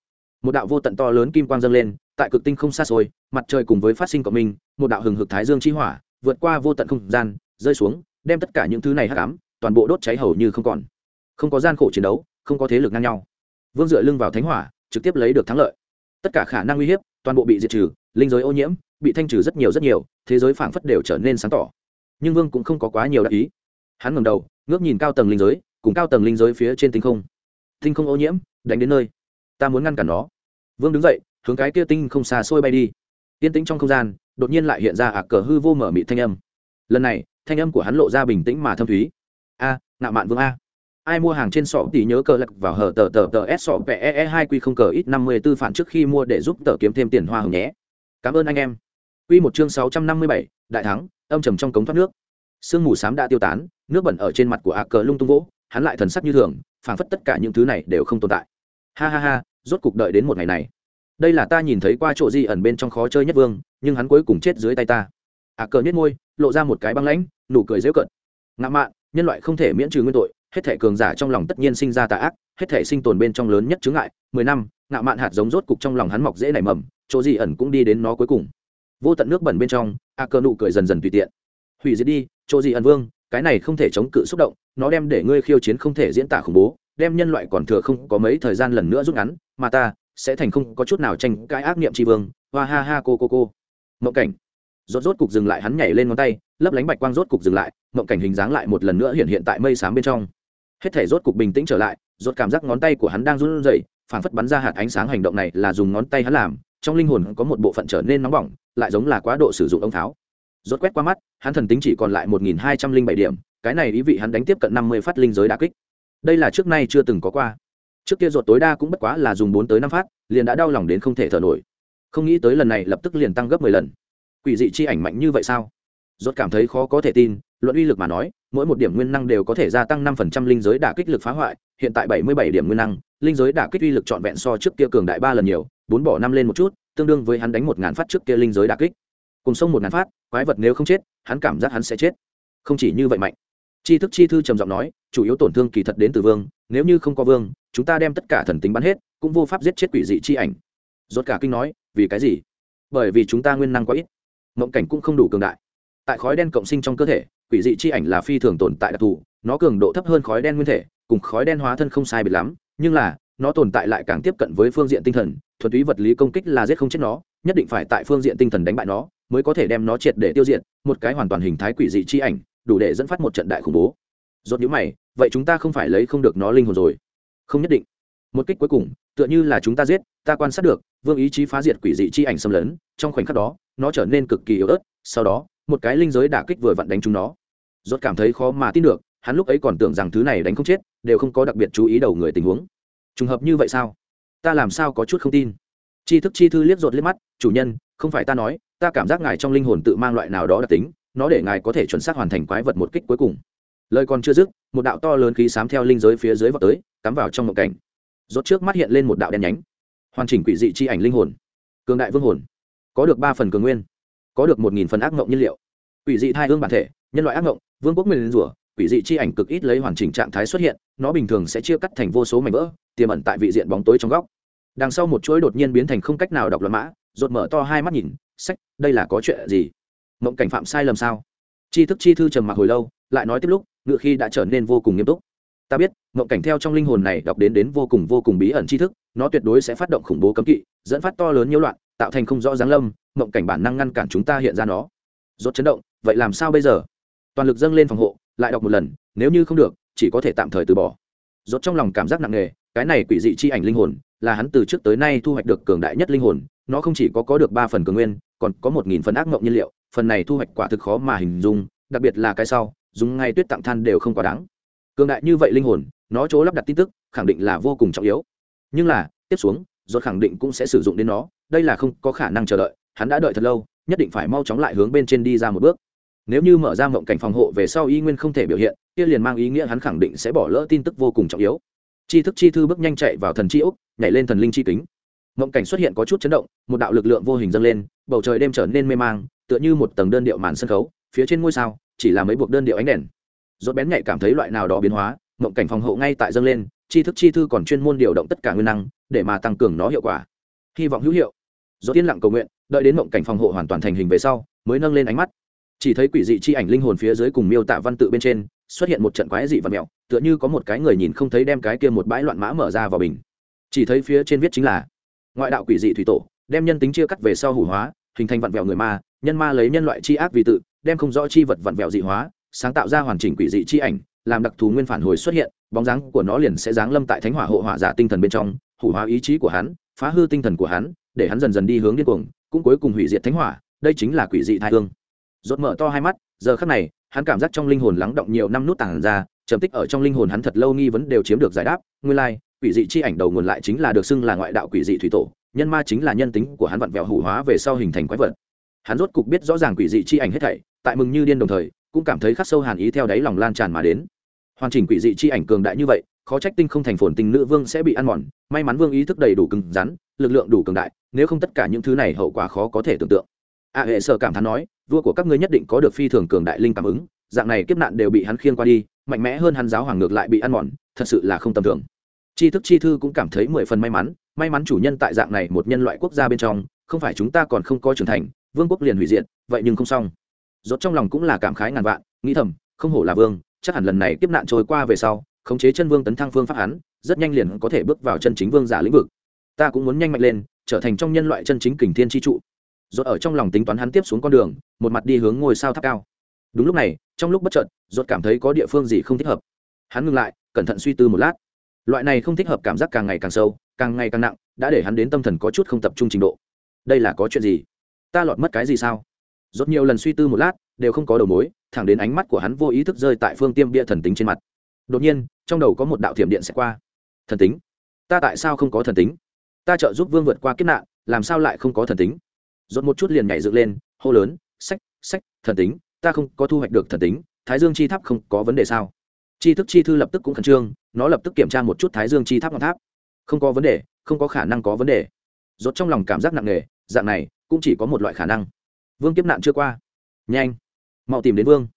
một đạo vô tận to lớn kim quang dâng lên tại cực tinh không xa xôi, mặt trời cùng với phát sinh của mình một đạo hừng hực thái dương chi hỏa vượt qua vô tận không gian, rơi xuống, đem tất cả những thứ này hắc ám, toàn bộ đốt cháy hầu như không còn. Không có gian khổ chiến đấu, không có thế lực ngang nhau. Vương dựa lưng vào thánh hỏa, trực tiếp lấy được thắng lợi. Tất cả khả năng uy hiếp, toàn bộ bị diệt trừ, linh giới ô nhiễm, bị thanh trừ rất nhiều rất nhiều, thế giới phảng phất đều trở nên sáng tỏ. Nhưng vương cũng không có quá nhiều đặc ý. Hắn ngẩng đầu, ngước nhìn cao tầng linh giới, cùng cao tầng linh giới phía trên tinh không. Tinh không ô nhiễm, đánh đến nơi. Ta muốn ngăn cản nó. Vương đứng dậy hướng cái kia tinh không xa xôi bay đi. Yên tĩnh trong không gian đột nhiên lại hiện ra ạc cờ hư vô mở mị thanh âm. Lần này thanh âm của hắn lộ ra bình tĩnh mà thâm thúy. A à, ngạo mạn vương a. Ai mua hàng trên sọ thì nhớ cờ lật vào hở tờ tờ tờ s sọ pe e hai q không cờ ít năm mươi tư phản trước khi mua để giúp tờ kiếm thêm tiền hoa hồng nhé. Cảm ơn anh em. Q một chương sáu trăm năm mươi bảy đại thắng âm trầm trong cống thoát nước. Sương mù xám đã tiêu tán nước bẩn ở trên mặt của ạ cờ lung tung vỗ hắn lại thần sắc như thường phảng phất tất cả những thứ này đều không tồn tại. Ha ha ha rốt cục đợi đến một ngày này đây là ta nhìn thấy qua chỗ di ẩn bên trong khó chơi nhất vương, nhưng hắn cuối cùng chết dưới tay ta. Ạ cờ nhất ngôi lộ ra một cái băng lãnh, nụ cười dễu cận ngã mạn, nhân loại không thể miễn trừ nguyên tội, hết thể cường giả trong lòng tất nhiên sinh ra tà ác, hết thể sinh tồn bên trong lớn nhất chướng ngại, mười năm, ngạo mạn hạt giống rốt cục trong lòng hắn mọc dễ nảy mầm, chỗ di ẩn cũng đi đến nó cuối cùng. Vô tận nước bẩn bên trong à, a cơ nụ cười dần dần tùy tiện. Hủy diệt đi, chỗ di ẩn vương, cái này không thể chống cự xúc động, nó đem để ngươi khiêu chiến không thể diễn tả khủng bố, đem nhân loại còn thừa không có mấy thời gian lần nữa rút ngắn, mà ta sẽ thành không có chút nào tranh cãi ác niệm tri vương. Hoa ha ha, cô cô cô. Mộng cảnh. Rốt rốt cục dừng lại, hắn nhảy lên ngón tay, lấp lánh bạch quang rốt cục dừng lại, mộng cảnh hình dáng lại một lần nữa hiện hiện tại mây sám bên trong. Hết thể rốt cục bình tĩnh trở lại, rốt cảm giác ngón tay của hắn đang run rẩy, phảng phất bắn ra hạt ánh sáng hành động này là dùng ngón tay hắn làm, trong linh hồn có một bộ phận trở nên nóng bỏng, lại giống là quá độ sử dụng ống tháo. Rốt quét qua mắt, hắn thần tính chỉ còn lại một nghìn hai trăm linh bảy điểm, cái này ý vị hắn đánh tiếp cận năm mươi phát linh giới đả kích. Đây là trước nay chưa từng có qua trước kia ruột tối đa cũng bất quá là dùng bốn tới năm phát, liền đã đau lòng đến không thể thở nổi. Không nghĩ tới lần này lập tức liền tăng gấp mười lần. Quỷ dị chi ảnh mạnh như vậy sao? Ruột cảm thấy khó có thể tin, luận uy lực mà nói, mỗi một điểm nguyên năng đều có thể gia tăng năm phần trăm linh giới đả kích lực phá hoại, hiện tại bảy mươi bảy điểm nguyên năng, linh giới đả kích uy lực trọn vẹn so trước kia cường đại ba lần nhiều, bốn bỏ năm lên một chút, tương đương với hắn đánh một ngàn phát trước kia linh giới đả kích. Cùng sông một ngàn phát, quái vật nếu không chết, hắn cảm giác hắn sẽ chết. Không chỉ như vậy mạnh chi thức chi thư trầm giọng nói, chủ yếu tổn thương kỳ thật đến từ vương, nếu như không có vương, chúng ta đem tất cả thần tính bắn hết, cũng vô pháp giết chết quỷ dị chi ảnh. Rốt cả kinh nói, vì cái gì? Bởi vì chúng ta nguyên năng quá ít, mộng cảnh cũng không đủ cường đại. Tại khói đen cộng sinh trong cơ thể, quỷ dị chi ảnh là phi thường tồn tại đặc thù, nó cường độ thấp hơn khói đen nguyên thể, cùng khói đen hóa thân không sai biệt lắm, nhưng là, nó tồn tại lại càng tiếp cận với phương diện tinh thần, thuật túy vật lý công kích là giết không chết nó, nhất định phải tại phương diện tinh thần đánh bại nó, mới có thể đem nó triệt để tiêu diệt, một cái hoàn toàn hình thái quỷ dị chi ảnh đủ để dẫn phát một trận đại khủng bố. Rốt nhíu mày, vậy chúng ta không phải lấy không được nó linh hồn rồi? Không nhất định. Một kích cuối cùng, tựa như là chúng ta giết, ta quan sát được, vương ý chí phá diệt quỷ dị chi ảnh xâm lấn, trong khoảnh khắc đó, nó trở nên cực kỳ yếu ớt, sau đó, một cái linh giới đả kích vừa vặn đánh chúng nó. Rốt cảm thấy khó mà tin được, hắn lúc ấy còn tưởng rằng thứ này đánh không chết, đều không có đặc biệt chú ý đầu người tình huống. Trùng hợp như vậy sao? Ta làm sao có chút không tin? Chi thức chi thư liếc rột liếc mắt, chủ nhân, không phải ta nói, ta cảm giác ngài trong linh hồn tự mang loại nào đó đặc tính nó để ngài có thể chuẩn xác hoàn thành quái vật một kích cuối cùng. Lời còn chưa dứt một đạo to lớn khí xám theo linh giới phía dưới vào tới cắm vào trong một cảnh. Rốt trước mắt hiện lên một đạo đen nhánh. Hoàn chỉnh quỷ dị chi ảnh linh hồn. Cường đại vương hồn. Có được ba phần cường nguyên. Có được một nghìn phần ác ngộng nhiên liệu. Quỷ dị thai hương bản thể nhân loại ác ngộng, vương quốc nguyền rủa quỷ dị chi ảnh cực ít lấy hoàn chỉnh trạng thái xuất hiện nó bình thường sẽ chia cắt thành vô số mảnh vỡ tiềm ẩn tại vị diện bóng tối trong góc. Đằng sau một chuỗi đột nhiên biến thành không cách nào đọc luận mã rột mở to hai mắt nhìn sách đây là có chuyện gì? Mộng cảnh phạm sai lầm sao? Chi thức chi thư trầm mặc hồi lâu, lại nói tiếp lúc ngựa khi đã trở nên vô cùng nghiêm túc. Ta biết, mộng cảnh theo trong linh hồn này đọc đến đến vô cùng vô cùng bí ẩn tri thức, nó tuyệt đối sẽ phát động khủng bố cấm kỵ, dẫn phát to lớn nhiễu loạn, tạo thành không rõ giáng lâm, mộng cảnh bản năng ngăn cản chúng ta hiện ra nó. Rốt chấn động, vậy làm sao bây giờ? Toàn lực dâng lên phòng hộ, lại đọc một lần, nếu như không được, chỉ có thể tạm thời từ bỏ. Rốt trong lòng cảm giác nặng nề, cái này quỷ dị chi ảnh linh hồn, là hắn từ trước tới nay thu hoạch được cường đại nhất linh hồn, nó không chỉ có có được ba phần cường nguyên, còn có một nghìn phần ác mộng nhiên liệu phần này thu hoạch quả thực khó mà hình dung, đặc biệt là cái sau, dùng ngay tuyết tặng than đều không quá đáng. Cường đại như vậy linh hồn, nó chỗ lắp đặt tin tức, khẳng định là vô cùng trọng yếu. Nhưng là, tiếp xuống, rốt khẳng định cũng sẽ sử dụng đến nó, đây là không có khả năng chờ đợi, hắn đã đợi thật lâu, nhất định phải mau chóng lại hướng bên trên đi ra một bước. Nếu như mở ra mộng cảnh phòng hộ về sau y nguyên không thể biểu hiện, kia liền mang ý nghĩa hắn khẳng định sẽ bỏ lỡ tin tức vô cùng trọng yếu. Chi thức chi thư bước nhanh chạy vào thần chi úc nhảy lên thần linh chi kính. Mộng cảnh xuất hiện có chút chấn động, một đạo lực lượng vô hình dâng lên, bầu trời đêm trở nên mê mang tựa như một tầng đơn điệu màn sân khấu, phía trên ngôi sao chỉ là mấy buộc đơn điệu ánh đèn. Rốt bén nhạy cảm thấy loại nào đó biến hóa, mộng cảnh phòng hộ ngay tại dâng lên chi thức chi thư còn chuyên môn điều động tất cả nguyên năng để mà tăng cường nó hiệu quả. Hy vọng hữu hiệu. Do tiên lặng cầu nguyện, đợi đến mộng cảnh phòng hộ hoàn toàn thành hình về sau, mới nâng lên ánh mắt. Chỉ thấy quỷ dị chi ảnh linh hồn phía dưới cùng miêu tả văn tự bên trên, xuất hiện một trận quái dị và mèo, tựa như có một cái người nhìn không thấy đem cái kia một bãi loạn mã mở ra vào bình. Chỉ thấy phía trên viết chính là, ngoại đạo quỷ dị thủy tổ, đem nhân tính chia cắt về sau hủ hóa, hình thành vặn vẹo người ma nhân ma lấy nhân loại chi ác vì tự, đem không rõ chi vật vặn vẹo dị hóa, sáng tạo ra hoàn chỉnh quỷ dị chi ảnh, làm đặc thù nguyên phản hồi xuất hiện, bóng dáng của nó liền sẽ giáng lâm tại thánh hỏa hộ hỏa giả tinh thần bên trong, hủ hóa ý chí của hắn, phá hư tinh thần của hắn, để hắn dần dần đi hướng điên cuồng, cũng cuối cùng hủy diệt thánh hỏa, đây chính là quỷ dị thai hương. Rốt mở to hai mắt, giờ khắc này, hắn cảm giác trong linh hồn lắng động nhiều năm nút tàng ra, trầm tích ở trong linh hồn hắn thật lâu nghi vấn đều chiếm được giải đáp, nguyên lai, quỷ dị chi ảnh đầu nguồn lại chính là được xưng là ngoại đạo quỷ dị thủy tổ, nhân ma chính là nhân tính của hắn vặn vẹo hủ hóa về sau hình thành quái vật hắn rốt cục biết rõ ràng quỷ dị chi ảnh hết thảy, tại mừng như điên đồng thời, cũng cảm thấy khắc sâu hàn ý theo đáy lòng lan tràn mà đến. Hoàn chỉnh quỷ dị chi ảnh cường đại như vậy, khó trách tinh không thành phồn tinh nữ vương sẽ bị ăn mòn, may mắn vương ý thức đầy đủ cứng rắn, lực lượng đủ cường đại, nếu không tất cả những thứ này hậu quả khó có thể tưởng tượng. A hệ sở cảm thán nói, vua của các ngươi nhất định có được phi thường cường đại linh cảm ứng, dạng này kiếp nạn đều bị hắn khiêng qua đi, mạnh mẽ hơn hắn giáo hoàng ngược lại bị ăn mòn, thật sự là không tầm thường. Tri thức chi thư cũng cảm thấy mười phần may mắn may mắn chủ nhân tại dạng này một nhân loại quốc gia bên trong, không phải chúng ta còn không có trưởng thành vương quốc liền hủy diệt, vậy nhưng không xong. Rốt trong lòng cũng là cảm khái ngàn vạn, nghĩ thầm, không hổ là vương, chắc hẳn lần này kiếp nạn trôi qua về sau, khống chế chân vương tấn thăng phương pháp hắn, rất nhanh liền có thể bước vào chân chính vương giả lĩnh vực. Ta cũng muốn nhanh mạnh lên, trở thành trong nhân loại chân chính kình thiên chi trụ. Rốt ở trong lòng tính toán hắn tiếp xuống con đường, một mặt đi hướng ngôi sao tháp cao. Đúng lúc này, trong lúc bất chợt, rốt cảm thấy có địa phương gì không thích hợp. Hắn ngừng lại, cẩn thận suy tư một lát. Loại này không thích hợp cảm giác càng ngày càng sâu, càng ngày càng nặng, đã để hắn đến tâm thần có chút không tập trung trình độ. Đây là có chuyện gì? Ta lọt mất cái gì sao? Rốt nhiều lần suy tư một lát, đều không có đầu mối, thẳng đến ánh mắt của hắn vô ý thức rơi tại phương tiêm bia thần tính trên mặt. Đột nhiên, trong đầu có một đạo thiểm điện sẽ qua. Thần tính? Ta tại sao không có thần tính? Ta trợ giúp vương vượt qua kiếp nạn, làm sao lại không có thần tính? Rốt một chút liền nhảy dựng lên, hô lớn, sách sách, thần tính, ta không có thu hoạch được thần tính, thái dương chi tháp không có vấn đề sao? Chi thức chi thư lập tức cũng khẩn trương, nó lập tức kiểm tra một chút thái dương chi tháp ngọn tháp. Không có vấn đề, không có khả năng có vấn đề. Rốt trong lòng cảm giác nặng nề, dạng này cũng chỉ có một loại khả năng. Vương kiếp nạn chưa qua. Nhanh. Mau tìm đến vương.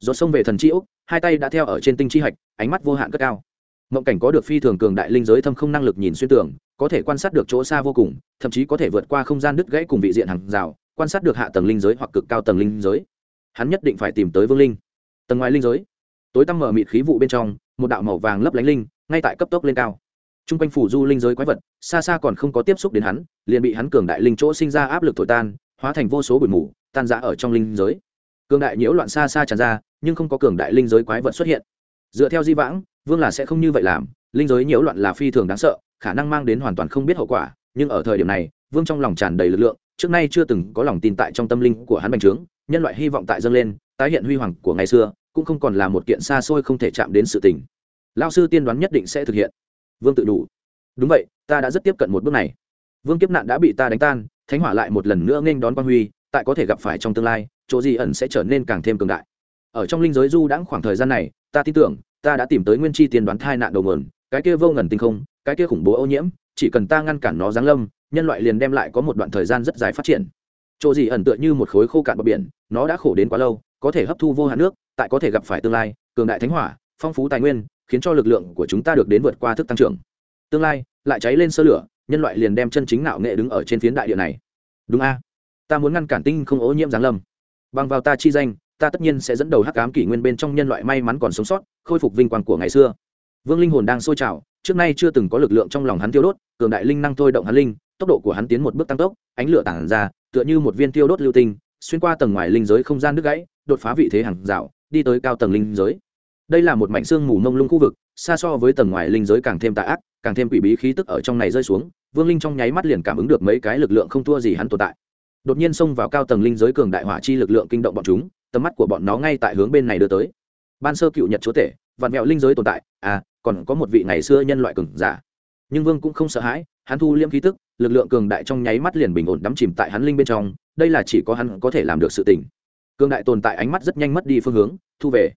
Rốt xông về thần chi úc hai tay đã theo ở trên tinh chi hạch, ánh mắt vô hạn cất cao. Mộng cảnh có được phi thường cường đại linh giới thâm không năng lực nhìn xuyên tường, có thể quan sát được chỗ xa vô cùng, thậm chí có thể vượt qua không gian đứt gãy cùng vị diện hàng rào, quan sát được hạ tầng linh giới hoặc cực cao tầng linh giới. Hắn nhất định phải tìm tới vương linh. Tầng ngoài linh giới, tối tăm mở mịt khí vụ bên trong, một đạo màu vàng lấp lánh linh, ngay tại cấp tốc lên cao t r u n g quanh phủ du linh giới quái vật, xa xa còn không có tiếp xúc đến hắn, liền bị hắn cường đại linh chỗ sinh ra áp lực thổi tan, hóa thành vô số bụi mù, tan giã ở trong linh giới. Cường đại nhiễu loạn xa xa tràn ra, nhưng không có cường đại linh giới quái vật xuất hiện. Dựa theo di vãng, vương là sẽ không như vậy làm, linh giới nhiễu loạn là phi thường đáng sợ, khả năng mang đến hoàn toàn không biết hậu quả, nhưng ở thời điểm này, vương trong lòng tràn đầy lực lượng, trước nay chưa từng có lòng tin tại trong tâm linh của hắn bành trướng, nhân loại hy vọng tại dâng lên, tái hiện huy hoàng của ngày xưa, cũng không còn là một kiện xa xôi không thể chạm đến sự tình. Lao sư tiên đoán nhất định sẽ thực hiện vương tự đủ. Đúng vậy, ta đã rất tiếp cận một bước này. Vương kiếp nạn đã bị ta đánh tan, thánh hỏa lại một lần nữa nghênh đón quan huy, tại có thể gặp phải trong tương lai, chỗ gì ẩn sẽ trở nên càng thêm cường đại. Ở trong linh giới du đãng khoảng thời gian này, ta tin tưởng, ta đã tìm tới nguyên chi tiên đoán thai nạn đầu nguồn, cái kia vô ngần tinh không, cái kia khủng bố ô nhiễm, chỉ cần ta ngăn cản nó giáng lâm, nhân loại liền đem lại có một đoạn thời gian rất dài phát triển. Chỗ gì ẩn tựa như một khối khô cạn bờ biển, nó đã khổ đến quá lâu, có thể hấp thu vô hạn nước, tại có thể gặp phải tương lai, cường đại thánh hỏa, phong phú tài nguyên khiến cho lực lượng của chúng ta được đến vượt qua thức tăng trưởng. Tương lai, lại cháy lên sơ lửa, nhân loại liền đem chân chính nạo nghệ đứng ở trên phiến đại địa này. Đúng a. Ta muốn ngăn cản tinh không ô nhiễm giáng lâm. Bằng vào ta chi danh, ta tất nhiên sẽ dẫn đầu hắc ám kỷ nguyên bên trong nhân loại may mắn còn sống sót, khôi phục vinh quang của ngày xưa. Vương linh hồn đang sôi trào, trước nay chưa từng có lực lượng trong lòng hắn tiêu đốt, cường đại linh năng thôi động hắn linh, tốc độ của hắn tiến một bước tăng tốc, ánh lửa tản ra, tựa như một viên tiêu đốt lưu tinh, xuyên qua tầng ngoài linh giới không gian nước gãy, đột phá vị thế hàng rào, đi tới cao tầng linh giới đây là một mảnh xương mù mông lung khu vực, xa so với tầng ngoài linh giới càng thêm tà ác, càng thêm quỷ bí khí tức ở trong này rơi xuống, vương linh trong nháy mắt liền cảm ứng được mấy cái lực lượng không thua gì hắn tồn tại. Đột nhiên xông vào cao tầng linh giới cường đại hỏa chi lực lượng kinh động bọn chúng, tầm mắt của bọn nó ngay tại hướng bên này đưa tới. Ban sơ cựu nhật chúa tể, vạn mẹo linh giới tồn tại à còn có một vị ngày xưa nhân loại cường giả. Nhưng vương cũng không sợ hãi, hắn thu liêm khí tức, lực lượng cường đại trong nháy mắt liền bình ổn đắm chìm tại hắn linh bên trong, đây là chỉ có hắn có thể làm được sự tình. Cường đại tồn tại ánh mắt rất nhanh mất đi phương hướng, thu về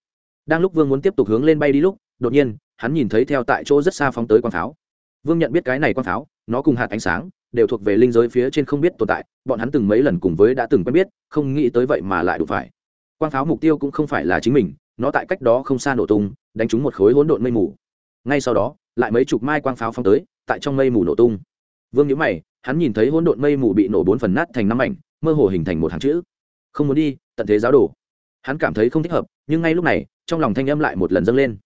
đang lúc vương muốn tiếp tục hướng lên bay đi lúc, đột nhiên, hắn nhìn thấy theo tại chỗ rất xa phóng tới quang pháo. Vương nhận biết cái này quang pháo, nó cùng hạt ánh sáng, đều thuộc về linh giới phía trên không biết tồn tại, bọn hắn từng mấy lần cùng với đã từng quen biết, không nghĩ tới vậy mà lại đủ phải. Quang pháo mục tiêu cũng không phải là chính mình, nó tại cách đó không xa nổ tung, đánh trúng một khối hỗn độn mây mù. Ngay sau đó, lại mấy chục mai quang pháo phóng tới, tại trong mây mù nổ tung. Vương nhữ mày, hắn nhìn thấy hỗn độn mây mù bị nổ bốn phần nát thành năm ảnh mơ hồ hình thành một hàng chữ. Không muốn đi, tận thế giáo đồ hắn cảm thấy không thích hợp, nhưng ngay lúc này, trong lòng thanh âm lại một lần dâng lên.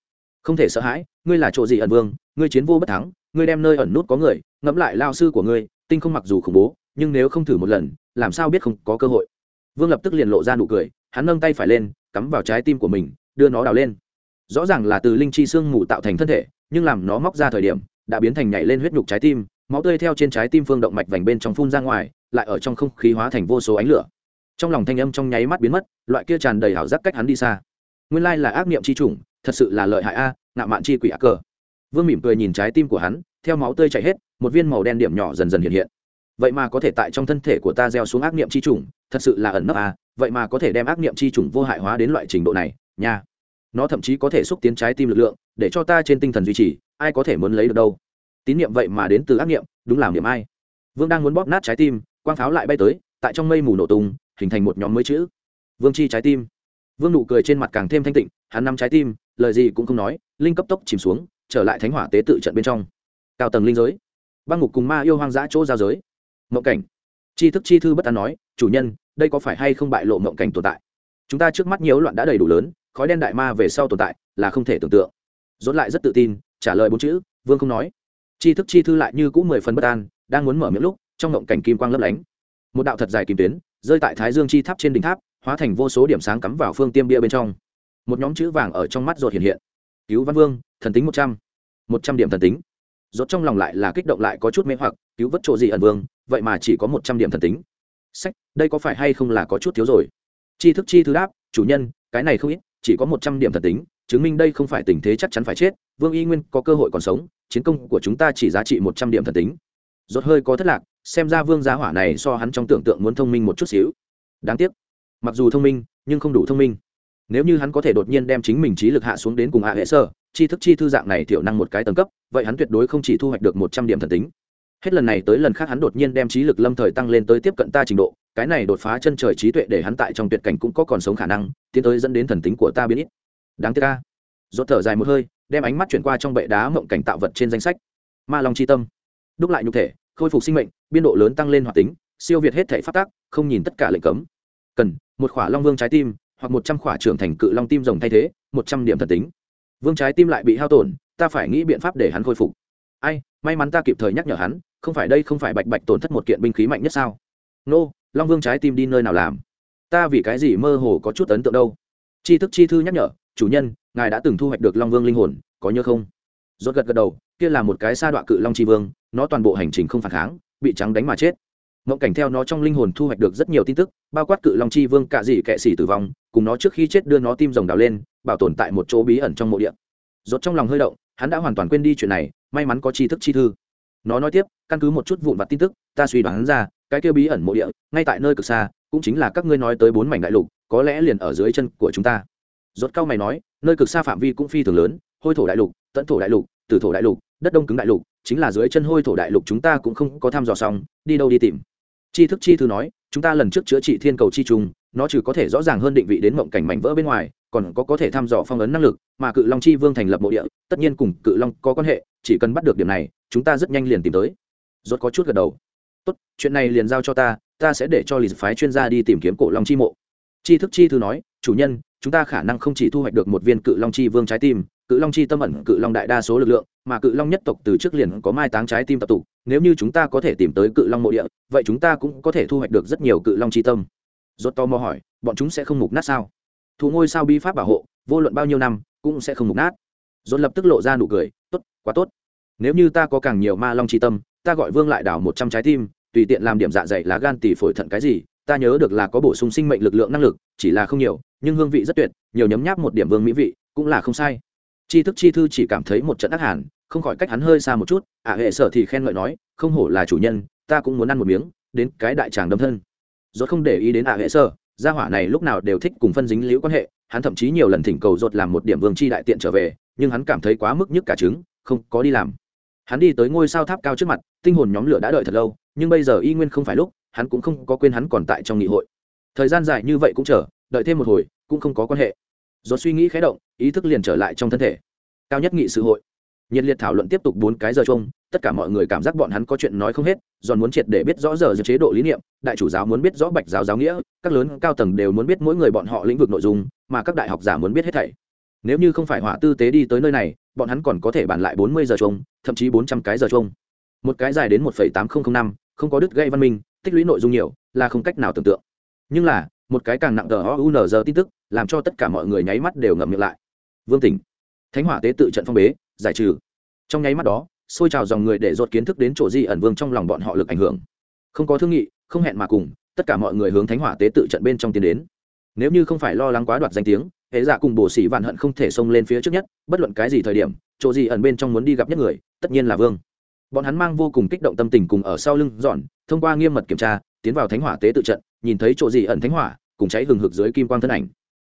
Không thể sợ hãi, ngươi là chỗ gì ẩn vương, ngươi chiến vô bất thắng, ngươi đem nơi ẩn nút có người, ngẫm lại lao sư của ngươi, tinh không mặc dù khủng bố, nhưng nếu không thử một lần, làm sao biết không có cơ hội. Vương lập tức liền lộ ra nụ cười, hắn nâng tay phải lên, cắm vào trái tim của mình, đưa nó đào lên. Rõ ràng là từ linh chi xương mù tạo thành thân thể, nhưng làm nó móc ra thời điểm, đã biến thành nhảy lên huyết nhục trái tim, máu tươi theo trên trái tim phương động mạch vành bên trong phun ra ngoài, lại ở trong không khí hóa thành vô số ánh lửa trong lòng thanh âm trong nháy mắt biến mất, loại kia tràn đầy hảo giác cách hắn đi xa. Nguyên lai là ác niệm c h i chủng, thật sự là lợi hại a, ngạo mạn chi quỷ ác cờ. Vương mỉm cười nhìn trái tim của hắn, theo máu tươi chảy hết, một viên màu đen điểm nhỏ dần dần hiện hiện. Vậy mà có thể tại trong thân thể của ta gieo xuống ác niệm c h i chủng, thật sự là ẩn nấp a, vậy mà có thể đem ác niệm c h i chủng vô hại hóa đến loại trình độ này, nha. Nó thậm chí có thể xúc tiến trái tim lực lượng, để cho ta trên tinh thần duy trì, ai có thể muốn lấy được đâu. Tín niệm vậy mà đến từ ác niệm, đúng làm niệm ai. Vương đang muốn bóp nát trái tim, quang pháo lại bay tới, tại trong mây mù nổ tung hình thành một nhóm mới chữ. Vương chi trái tim. Vương nụ cười trên mặt càng thêm thanh tịnh, hắn nắm trái tim, lời gì cũng không nói, linh cấp tốc chìm xuống, trở lại thánh hỏa tế tự trận bên trong. Cao tầng linh giới. Băng ngục cùng ma yêu hoang dã chỗ giao giới. Mộng cảnh. Chi thức chi thư bất an nói, chủ nhân, đây có phải hay không bại lộ mộng cảnh tồn tại? Chúng ta trước mắt nhiễu loạn đã đầy đủ lớn, khói đen đại ma về sau tồn tại là không thể tưởng tượng. Dốt lại rất tự tin, trả lời bốn chữ, vương không nói. Chi thức chi thư lại như cũng mười phần bất an, đang muốn mở miệng lúc, trong mộng cảnh kim quang lấp lánh một đạo thật dài kim tuyến, rơi tại thái dương chi tháp trên đỉnh tháp, hóa thành vô số điểm sáng cắm vào phương tiêm bia bên trong. Một nhóm chữ vàng ở trong mắt ruột hiện hiện. Cứu văn vương, thần tính một trăm. Một trăm điểm thần tính. Rốt trong lòng lại là kích động lại có chút mê hoặc, cứu vớt chỗ gì ẩn vương, vậy mà chỉ có một trăm điểm thần tính. Sách, đây có phải hay không là có chút thiếu rồi? Chi thức chi thứ đáp, chủ nhân, cái này không ít, chỉ có một trăm điểm thần tính, chứng minh đây không phải tình thế chắc chắn phải chết, vương y nguyên có cơ hội còn sống, chiến công của chúng ta chỉ giá trị một trăm điểm thần tính. Rốt hơi có thất lạc xem ra vương gia hỏa này so hắn trong tưởng tượng muốn thông minh một chút xíu. Đáng tiếc. Mặc dù thông minh, nhưng không đủ thông minh. Nếu như hắn có thể đột nhiên đem chính mình trí lực hạ xuống đến cùng hạ hệ sơ chi thức chi thư dạng này thiểu năng một cái tầng cấp, vậy hắn tuyệt đối không chỉ thu hoạch được một trăm điểm thần tính. Hết lần này tới lần khác hắn đột nhiên đem trí lực lâm thời tăng lên tới tiếp cận ta trình độ, cái này đột phá chân trời trí tuệ để hắn tại trong tuyệt cảnh cũng có còn sống khả năng, tiến tới dẫn đến thần tính của ta biến ít. Đáng tiếc ca dốt thở dài một hơi, đem ánh mắt chuyển qua trong bệ đá mộng cảnh tạo vật trên danh sách. Ma long c tâm. Đúc lại nhục thể khôi phục sinh mệnh biên độ lớn tăng lên hoạt tính siêu việt hết thể phát tác không nhìn tất cả lệnh cấm. Cần một khỏa long vương trái tim hoặc một trăm khỏa trưởng thành cự long tim rồng thay thế một trăm điểm thần tính. Vương trái tim lại bị hao tổn ta phải nghĩ biện pháp để hắn khôi phục. Ai may mắn ta kịp thời nhắc nhở hắn không phải đây không phải bạch bạch tổn thất một kiện binh khí mạnh nhất sao? Nô、no, long vương trái tim đi nơi nào làm? Ta vì cái gì mơ hồ có chút ấn tượng đâu? Chi thức chi thư nhắc nhở chủ nhân ngài đã từng thu hoạch được long vương linh hồn có nhớ không? Rốt gật gật đầu kia là một cái sa đọa cự long tri vương nó toàn bộ hành trình không phản kháng, bị trắng đánh mà chết. Mộng cảnh theo nó trong linh hồn thu hoạch được rất nhiều tin tức, bao quát cự long chi vương cạ dị kệ xỉ tử vong, cùng nó trước khi chết đưa nó tim rồng đào lên, bảo tồn tại một chỗ bí ẩn trong mộ điện rốt trong lòng hơi động, hắn đã hoàn toàn quên đi chuyện này, may mắn có tri thức chi thư. Nó nói tiếp, căn cứ một chút vụn vặt tin tức, ta suy đoán ra, cái kia bí ẩn mộ địa, ngay tại nơi cực xa, cũng chính là các ngươi nói tới bốn mảnh đại lục, có lẽ liền ở dưới chân của chúng ta. Rốt cao mày nói, nơi cực xa phạm vi cũng phi thường lớn, hôi thổ đại lục, tận thổ đại lục, tử thổ đại lục, đất đông cứng đại lục chính là dưới chân hôi thổ đại lục chúng ta cũng không có thăm dò xong, đi đâu đi tìm. Chi thức chi thư nói, chúng ta lần trước chữa trị thiên cầu chi trùng, nó trừ có thể rõ ràng hơn định vị đến mộng cảnh mảnh vỡ bên ngoài, còn có có thể thăm dò phong ấn năng lực, mà cự long chi vương thành lập mộ địa, tất nhiên cùng cự long có quan hệ, chỉ cần bắt được điểm này, chúng ta rất nhanh liền tìm tới. Rốt có chút gật đầu. Tốt, chuyện này liền giao cho ta ta sẽ để cho lì phái chuyên gia đi tìm kiếm cổ long chi mộ. Chi thức chi thư nói, chủ nhân, chúng ta khả năng không chỉ thu hoạch được một viên cự long chi vương trái tim, cự long chi tâm ẩn, cự long đại đa số lực lượng mà cự long nhất tộc từ trước liền có mai táng trái tim tập tụ, nếu như chúng ta có thể tìm tới cự long mộ địa, vậy chúng ta cũng có thể thu hoạch được rất nhiều cự long chi tâm. Rốt to mò hỏi, bọn chúng sẽ không mục nát sao? Thủ ngôi sao bi pháp bảo hộ, vô luận bao nhiêu năm, cũng sẽ không mục nát. Rốt lập tức lộ ra nụ cười, tốt, quá tốt. Nếu như ta có càng nhiều ma long chi tâm, ta gọi vương lại đảo một trăm trái tim, tùy tiện làm điểm dạ dày lá gan tỉ phổi thận cái gì, ta nhớ được là có bổ sung sinh mệnh lực lượng năng lực, chỉ là không nhiều, nhưng hương vị rất tuyệt, nhiều nhấm nháp một điểm vương mỹ vị, cũng là không sai chi thức chi thư chỉ cảm thấy một trận ác hàn, không khỏi cách hắn hơi xa một chút ả hệ sở thì khen ngợi nói, không hổ là chủ nhân, ta cũng muốn ăn một miếng, đến cái đại tràng đâm thân. Rốt không để ý đến ả hệ sở, gia hỏa này lúc nào đều thích cùng phân dính liễu quan hệ, hắn thậm chí nhiều lần thỉnh cầu rốt làm một điểm vương chi đại tiện trở về, nhưng hắn cảm thấy quá mức nhức cả trứng, không có đi làm. Hắn đi tới ngôi sao tháp cao trước mặt, tinh hồn nhóm lửa đã đợi thật lâu, nhưng bây giờ y nguyên không phải lúc, hắn cũng không có quên hắn còn tại trong nghị hội. Thời gian dài như vậy cũng chờ, đợi thêm một hồi, cũng không có quan hệ rồi suy nghĩ khé động, ý thức liền trở lại trong thân thể. Cao nhất nghị sự hội. Nhiệt liệt thảo luận tiếp tục bốn cái giờ chung, tất cả mọi người cảm giác bọn hắn có chuyện nói không hết, giòn muốn triệt để biết rõ giờ chế độ lý niệm, đại chủ giáo muốn biết rõ bạch giáo giáo nghĩa, các lớn cao tầng đều muốn biết mỗi người bọn họ lĩnh vực nội dung, mà các đại học giả muốn biết hết thảy. Nếu như không phải hỏa tư tế đi tới nơi này, bọn hắn còn có thể bàn lại bốn mươi giờ chung, thậm chí bốn trăm cái giờ chung. Một cái dài đến một tám nghìn năm, không có đứt gây văn minh, tích lũy nội dung nhiều, là không cách nào tưởng tượng. Nhưng là một cái càng nặng tờ o u n giờ tin tức, làm cho tất cả mọi người nháy mắt đều ngậm miệng lại. Vương tỉnh, thánh hỏa tế tự trận phong bế, giải trừ. Trong nháy mắt đó, xôi trào dòng người để dột kiến thức đến chỗ di ẩn vương trong lòng bọn họ lực ảnh hưởng. Không có thương nghị, không hẹn mà cùng, tất cả mọi người hướng thánh hỏa tế tự trận bên trong tiến đến. Nếu như không phải lo lắng quá đoạt danh tiếng, hệ giả cùng bổ sĩ vạn hận không thể xông lên phía trước nhất, bất luận cái gì thời điểm, chỗ gì ẩn bên trong muốn đi gặp nhất người, tất nhiên là vương. Bọn hắn mang vô cùng kích động tâm tình cùng ở sau lưng dọn, thông qua nghiêm mật kiểm tra, tiến vào thánh hỏa tế tự trận, nhìn thấy chỗ gì ẩn thánh hỏa cùng cháy hừng hực dưới kim quang thân ảnh.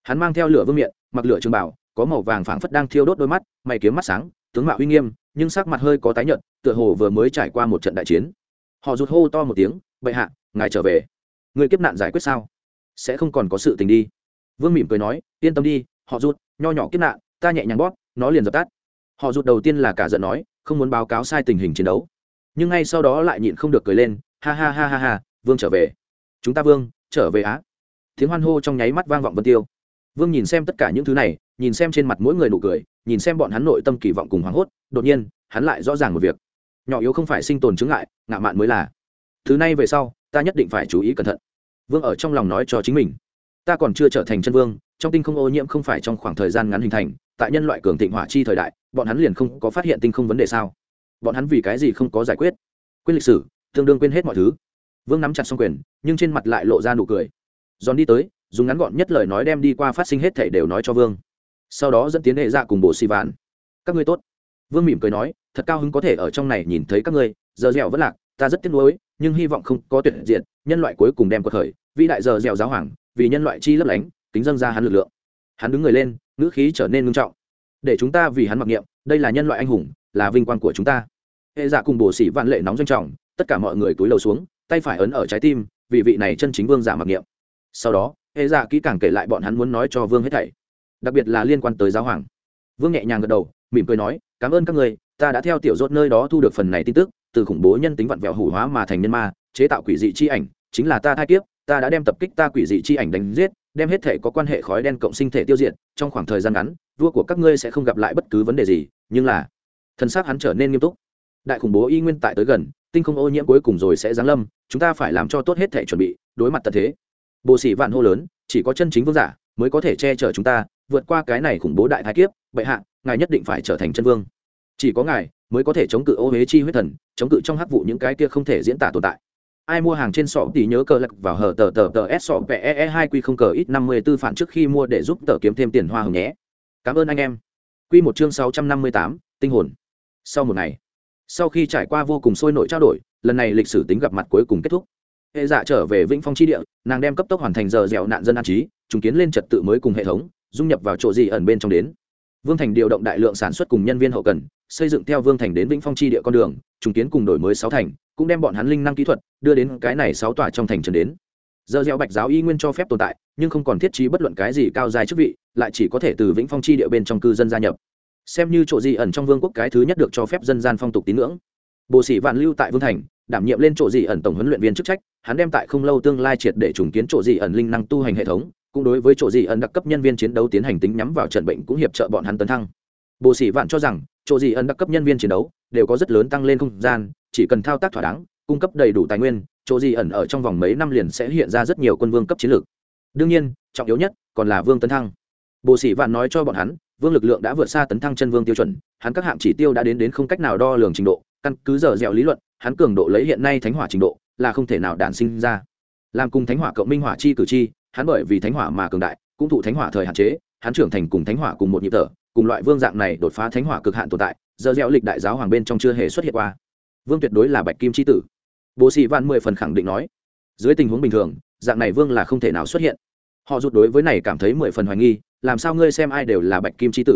Hắn mang theo lửa vương miện, mặc lửa trường bảo, có màu vàng phảng phất đang thiêu đốt đôi mắt, mày kiếm mắt sáng, tướng mạo uy nghiêm, nhưng sắc mặt hơi có tái nhợt, tựa hồ vừa mới trải qua một trận đại chiến. Họ rụt hô to một tiếng, bệ hạ, ngài trở về. Người kiếp nạn giải quyết sao? Sẽ không còn có sự tình đi. Vương mỉm cười nói, yên tâm đi, họ rụt, nho nhỏ kiếp nạn, ta nhẹ nhàng bóp, nó liền dập tắt. Họ rụt đầu tiên là cả giận nói, không muốn báo cáo sai tình hình chiến đấu. Nhưng ngay sau đó lại nhịn không được cười lên, ha ha ha ha ha, vương trở về. Chúng ta vương, trở về á tiếng hoan hô trong nháy mắt vang vọng vân tiêu. Vương nhìn xem tất cả những thứ này, nhìn xem trên mặt mỗi người nụ cười, nhìn xem bọn hắn nội tâm kỳ vọng cùng hoảng hốt, đột nhiên, hắn lại rõ ràng một việc. Nhỏ yếu không phải sinh tồn chứng ngại, ngạo mạn mới là. Thứ này về sau, ta nhất định phải chú ý cẩn thận. Vương ở trong lòng nói cho chính mình. Ta còn chưa trở thành chân vương, trong tinh không ô nhiễm không phải trong khoảng thời gian ngắn hình thành, tại nhân loại cường thịnh hỏa chi thời đại, bọn hắn liền không có phát hiện tinh không vấn đề sao? Bọn hắn vì cái gì không có giải quyết? Quên lịch sử, tương đương quên hết mọi thứ. Vương nắm chặt xong quyền, nhưng trên mặt lại lộ ra nụ cười giòn đi tới, dùng ngắn gọn nhất lời nói đem đi qua phát sinh hết thể đều nói cho vương. Sau đó dẫn tiến hệ dạ cùng bộ xì vạn. Các ngươi tốt. Vương mỉm cười nói, thật cao hứng có thể ở trong này nhìn thấy các ngươi, giờ dẻo vẫn lạc, ta rất tiếc nuối, nhưng hy vọng không có tuyệt diện nhân loại cuối cùng đem cuộc khởi, vĩ đại giờ dẻo giáo hoàng, vì nhân loại chi lấp lánh tính dâng ra hắn lực lượng. Hắn đứng người lên, ngữ khí trở nên ngưng trọng. Để chúng ta vì hắn mặc niệm, đây là nhân loại anh hùng, là vinh quang của chúng ta. Hệ dạ cùng bổ sĩ vạn lệ nóng doanh trọng, tất cả mọi người túi lầu xuống, tay phải ấn ở trái tim, vì vị này chân chính vương giả mặc niệm sau đó, hệ dạ kỹ càng kể lại bọn hắn muốn nói cho vương hết thảy, đặc biệt là liên quan tới giáo hoàng. Vương nhẹ nhàng gật đầu, mỉm cười nói, cảm ơn các người, ta đã theo tiểu rốt nơi đó thu được phần này tin tức, từ khủng bố nhân tính vặn vẹo hủ hóa mà thành nhân ma, chế tạo quỷ dị chi ảnh, chính là ta thai kiếp, ta đã đem tập kích ta quỷ dị chi ảnh đánh giết, đem hết thể có quan hệ khói đen cộng sinh thể tiêu diệt, trong khoảng thời gian ngắn, vua của các ngươi sẽ không gặp lại bất cứ vấn đề gì, nhưng là thân xác hắn trở nên nghiêm túc. Đại khủng bố y nguyên tại tới gần, tinh không ô nhiễm cuối cùng rồi sẽ giáng lâm, chúng ta phải làm cho tốt hết thể chuẩn bị, đối mặt tận thế bộ sĩ vạn hô lớn, chỉ có chân chính vương giả mới có thể che chở chúng ta, vượt qua cái này khủng bố đại thái kiếp, bệ hạ, ngài nhất định phải trở thành chân vương. Chỉ có ngài mới có thể chống cự ô huế chi huyết thần, chống cự trong hắc vụ những cái kia không thể diễn tả tồn tại. Ai mua hàng trên sọ thì nhớ cờ lật vào hở tờ tờ tờ s sọ pe e hai q không cờ ít năm mươi b ố phản trước khi mua để giúp tờ kiếm thêm tiền hoa hồng nhé. Cảm ơn anh em. Q một chương sáu trăm năm mươi tám, tinh hồn. Sau một ngày, sau khi trải qua vô cùng sôi nổi trao đổi, lần này lịch sử tính gặp mặt cuối cùng kết thúc hệ dạ trở về vĩnh phong tri địa, nàng đem cấp tốc hoàn thành giờ dẻo nạn dân an trí chứng kiến lên trật tự mới cùng hệ thống, dung nhập vào chỗ gì ẩn bên trong đến. Vương thành điều động đại lượng sản xuất cùng nhân viên hậu cần, xây dựng theo vương thành đến vĩnh phong tri địa con đường chứng kiến cùng đổi mới sáu thành, cũng đem bọn hắn linh năng kỹ thuật đưa đến cái này sáu tòa trong thành trần đến. Giờ gieo bạch giáo y nguyên cho phép tồn tại, nhưng không còn thiết trí bất luận cái gì cao dài chức vị, lại chỉ có thể từ vĩnh phong chi địa bên trong cư dân gia nhập. Xem như chỗ gì ẩn trong vương quốc cái thứ nhất được cho phép dân gian phong tục tín ngưỡng bộ sĩ vạn lưu tại vương thành, đảm nhiệm lên chỗ gì ẩn tổng huấn luyện viên chức trách, hắn đem tại không lâu tương lai triệt để trùng kiến chỗ gì ẩn linh năng tu hành hệ thống, cũng đối với chỗ gì ẩn đặc cấp nhân viên chiến đấu tiến hành tính nhắm vào trận bệnh cũng hiệp trợ bọn hắn tấn thăng. Bộ sĩ vạn cho rằng, chỗ gì ẩn đặc cấp nhân viên chiến đấu đều có rất lớn tăng lên không gian, chỉ cần thao tác thỏa đáng, cung cấp đầy đủ tài nguyên, chỗ gì ẩn ở trong vòng mấy năm liền sẽ hiện ra rất nhiều quân vương cấp chiến lược. Đương nhiên, trọng yếu nhất còn là vương tấn thăng. Bộ sĩ vạn nói cho bọn hắn, vương lực lượng đã vượt xa tấn thăng chân vương tiêu chuẩn, hắn các hạng chỉ tiêu đã đến đến không cách nào đo lường trình độ căn cứ giờ dẻo lý luận, hắn cường độ lấy hiện nay thánh hỏa trình độ là không thể nào đản sinh ra. Làm cùng thánh hỏa cộng minh hỏa chi cử chi, hắn bởi vì thánh hỏa mà cường đại, cũng thụ thánh hỏa thời hạn chế, hắn trưởng thành cùng thánh hỏa cùng một nhịp thở, cùng loại vương dạng này đột phá thánh hỏa cực hạn tồn tại, giờ dẻo lịch đại giáo hoàng bên trong chưa hề xuất hiện qua. Vương tuyệt đối là bạch kim c h i tử. Bố sĩ văn mười phần khẳng định nói, dưới tình huống bình thường, dạng này vương là không thể nào xuất hiện. Họ rụt đối với này cảm thấy mười phần hoài nghi, làm sao ngươi xem ai đều là bạch kim c h i tử?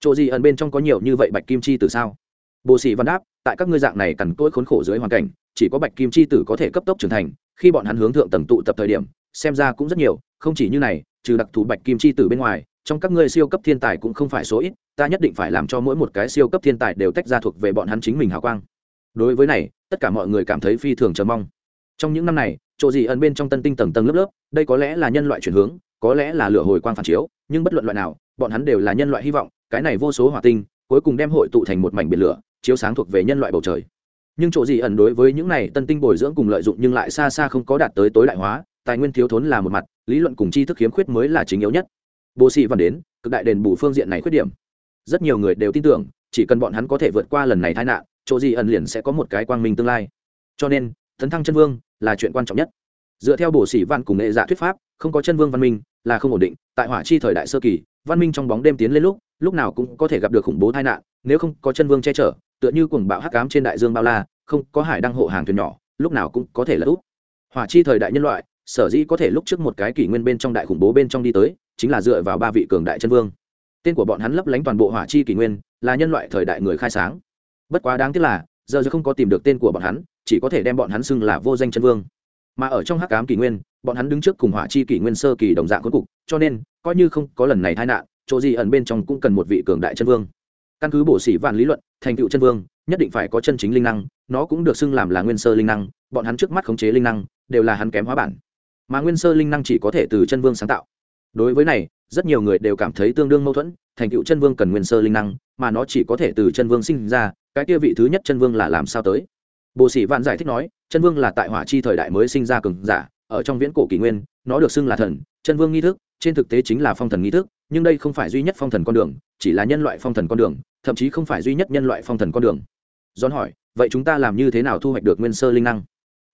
Chỗ gì ẩn bên trong có nhiều như vậy bạch kim c h i tử sao? Bồ sĩ văn đáp tại các ngươi dạng này cằn cỗi khốn khổ dưới hoàn cảnh, chỉ có bạch kim chi tử có thể cấp tốc trưởng thành, khi bọn hắn hướng thượng tầng tụ tập thời điểm, xem ra cũng rất nhiều, không chỉ như này, trừ đặc thù bạch kim chi tử bên ngoài, trong các ngươi siêu cấp thiên tài cũng không phải số ít, ta nhất định phải làm cho mỗi một cái siêu cấp thiên tài đều tách ra thuộc về bọn hắn chính mình hào quang. Đối với này, tất cả mọi người cảm thấy phi thường chờ mong. Trong những năm này, chỗ gì ẩn bên trong tân tinh tầng tầng lớp lớp, đây có lẽ là nhân loại chuyển hướng, có lẽ là lửa hồi quang phản chiếu, nhưng bất luận loại nào, bọn hắn đều là nhân loại hy vọng, cái này vô số hỏa tinh, cuối cùng đem hội tụ thành một mảnh biển lửa chiếu sáng thuộc về nhân loại bầu trời. Nhưng chỗ gì ẩn đối với những này tân tinh bồi dưỡng cùng lợi dụng nhưng lại xa xa không có đạt tới tối đại hóa, tài nguyên thiếu thốn là một mặt, lý luận cùng tri thức khiếm khuyết mới là chính yếu nhất. Bố sĩ văn đến, cực đại đền bù phương diện này khuyết điểm. Rất nhiều người đều tin tưởng, chỉ cần bọn hắn có thể vượt qua lần này tai nạn, chỗ gì ẩn liền sẽ có một cái quang minh tương lai. Cho nên, tấn thăng chân vương là chuyện quan trọng nhất. Dựa theo bổ sĩ văn cùng nghệ dạ thuyết pháp, không có chân vương văn minh là không ổn định, tại hỏa chi thời đại sơ kỳ, văn minh trong bóng đêm tiến lên lúc lúc nào cũng có thể gặp được khủng bố tai nạn, nếu không có chân vương che chở tựa như cuồng bạo hắc cám trên đại dương bao la, không có hải đăng hộ hàng thuyền nhỏ, lúc nào cũng có thể là úp hỏa chi thời đại nhân loại, sở dĩ có thể lúc trước một cái kỷ nguyên bên trong đại khủng bố bên trong đi tới, chính là dựa vào ba vị cường đại chân vương. Tên của bọn hắn lấp lánh toàn bộ hỏa chi kỷ nguyên, là nhân loại thời đại người khai sáng. Bất quá đáng tiếc là, giờ giờ không có tìm được tên của bọn hắn, chỉ có thể đem bọn hắn xưng là vô danh chân vương. Mà ở trong hắc ám kỷ nguyên, bọn hắn đứng trước cùng hỏa chi kỷ nguyên sơ kỳ đồng dạng cuối cục cho nên, coi như không có lần này tai nạn, chỗ gì ẩn bên trong cũng cần một vị cường đại chân vương. Căn cứ bổ sĩ vạn lý luận thành tựu chân vương, nhất định phải có chân chính linh năng, nó cũng được xưng làm là nguyên sơ linh năng, bọn hắn trước mắt khống chế linh năng, đều là hắn kém hóa bản. Mà nguyên sơ linh năng chỉ có thể từ chân vương sáng tạo. Đối với này, rất nhiều người đều cảm thấy tương đương mâu thuẫn, thành tựu chân vương cần nguyên sơ linh năng, mà nó chỉ có thể từ chân vương sinh ra, cái kia vị thứ nhất chân vương là làm sao tới? Bộ sĩ vạn giải thích nói, chân vương là tại hỏa chi thời đại mới sinh ra cường giả, ở trong viễn cổ kỷ nguyên, nó được xưng là thần, chân vương nghi thức, trên thực tế chính là phong thần nghi thức, nhưng đây không phải duy nhất phong thần con đường, chỉ là nhân loại phong thần con đường thậm chí không phải duy nhất nhân loại phong thần con đường. John hỏi, vậy chúng ta làm như thế nào thu hoạch được nguyên sơ linh năng?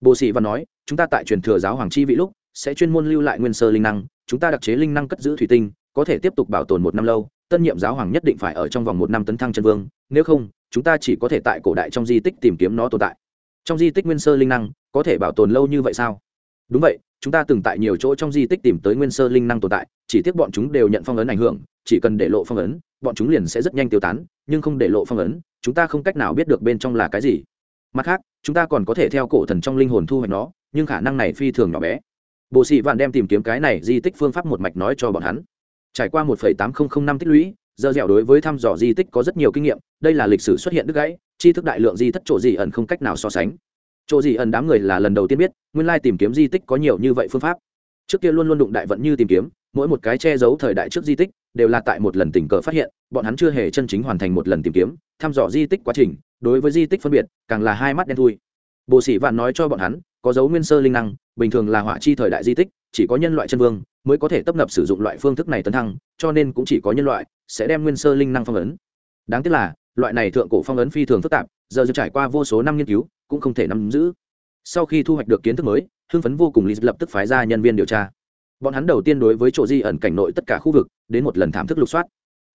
Bồ sĩ văn nói, chúng ta tại truyền thừa giáo hoàng chi vị lúc, sẽ chuyên môn lưu lại nguyên sơ linh năng, chúng ta đặc chế linh năng cất giữ thủy tinh, có thể tiếp tục bảo tồn một năm lâu, tân nhiệm giáo hoàng nhất định phải ở trong vòng một năm tấn thăng chân vương, nếu không, chúng ta chỉ có thể tại cổ đại trong di tích tìm kiếm nó tồn tại. Trong di tích nguyên sơ linh năng, có thể bảo tồn lâu như vậy sao? Đúng vậy, chúng ta từng tại nhiều chỗ trong di tích tìm tới nguyên sơ linh năng tồn tại, chỉ tiếc bọn chúng đều nhận phong ấn ảnh hưởng, chỉ cần để lộ phong ấn bọn chúng liền sẽ rất nhanh tiêu tán, nhưng không để lộ phong ấn, chúng ta không cách nào biết được bên trong là cái gì. Mặt khác, chúng ta còn có thể theo cổ thần trong linh hồn thu hoạch nó, nhưng khả năng này phi thường nhỏ bé. Bộ sĩ vạn đem tìm kiếm cái này di tích phương pháp một mạch nói cho bọn hắn. Trải qua một tám nghìn năm tích lũy, giờ dẻo đối với thăm dò di tích có rất nhiều kinh nghiệm, đây là lịch sử xuất hiện đứt gãy, tri thức đại lượng di thất chỗ gì ẩn không cách nào so sánh. Chỗ gì ẩn đám người là lần đầu tiên biết, nguyên lai tìm kiếm di tích có nhiều như vậy phương pháp. Trước kia luôn luôn đụng đại vận như tìm kiếm mỗi một cái che giấu thời đại trước di tích đều là tại một lần tình cờ phát hiện, bọn hắn chưa hề chân chính hoàn thành một lần tìm kiếm, thăm dò di tích quá trình, đối với di tích phân biệt càng là hai mắt đen thui. Bộ sĩ vạn nói cho bọn hắn, có dấu nguyên sơ linh năng, bình thường là hỏa chi thời đại di tích, chỉ có nhân loại chân vương mới có thể tấp nập sử dụng loại phương thức này tấn thăng, cho nên cũng chỉ có nhân loại sẽ đem nguyên sơ linh năng phong ấn. Đáng tiếc là, loại này thượng cổ phong ấn phi thường phức tạp, giờ dù trải qua vô số năm nghiên cứu, cũng không thể nắm giữ. Sau khi thu hoạch được kiến thức mới, hưng phấn vô cùng lý lập tức phái ra nhân viên điều tra bọn hắn đầu tiên đối với chỗ di ẩn cảnh nội tất cả khu vực, đến một lần thảm thức lục soát.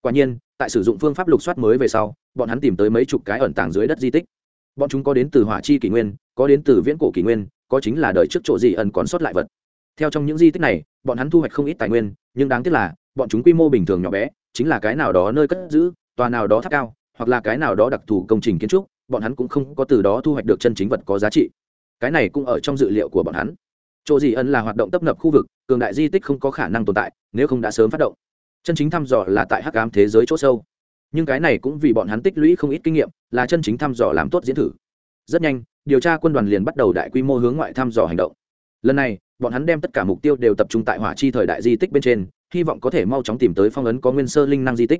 Quả nhiên, tại sử dụng phương pháp lục soát mới về sau, bọn hắn tìm tới mấy chục cái ẩn tàng dưới đất di tích. Bọn chúng có đến từ hỏa chi kỷ nguyên, có đến từ viễn cổ kỷ nguyên, có chính là đời trước chỗ di ẩn còn sót lại vật. Theo trong những di tích này, bọn hắn thu hoạch không ít tài nguyên, nhưng đáng tiếc là, bọn chúng quy mô bình thường nhỏ bé, chính là cái nào đó nơi cất giữ, tòa nào đó tháp cao, hoặc là cái nào đó đặc thù công trình kiến trúc, bọn hắn cũng không có từ đó thu hoạch được chân chính vật có giá trị. Cái này cũng ở trong dự liệu của bọn hắn. Chỗ gì ẩn là hoạt động tấp nập khu vực cường đại di tích không có khả năng tồn tại, nếu không đã sớm phát động. Chân chính thăm dò là tại hắc ám thế giới chỗ sâu. Nhưng cái này cũng vì bọn hắn tích lũy không ít kinh nghiệm, là chân chính thăm dò làm tốt diễn thử. Rất nhanh, điều tra quân đoàn liền bắt đầu đại quy mô hướng ngoại thăm dò hành động. Lần này, bọn hắn đem tất cả mục tiêu đều tập trung tại hỏa chi thời đại di tích bên trên, hy vọng có thể mau chóng tìm tới phong ấn có nguyên sơ linh năng di tích.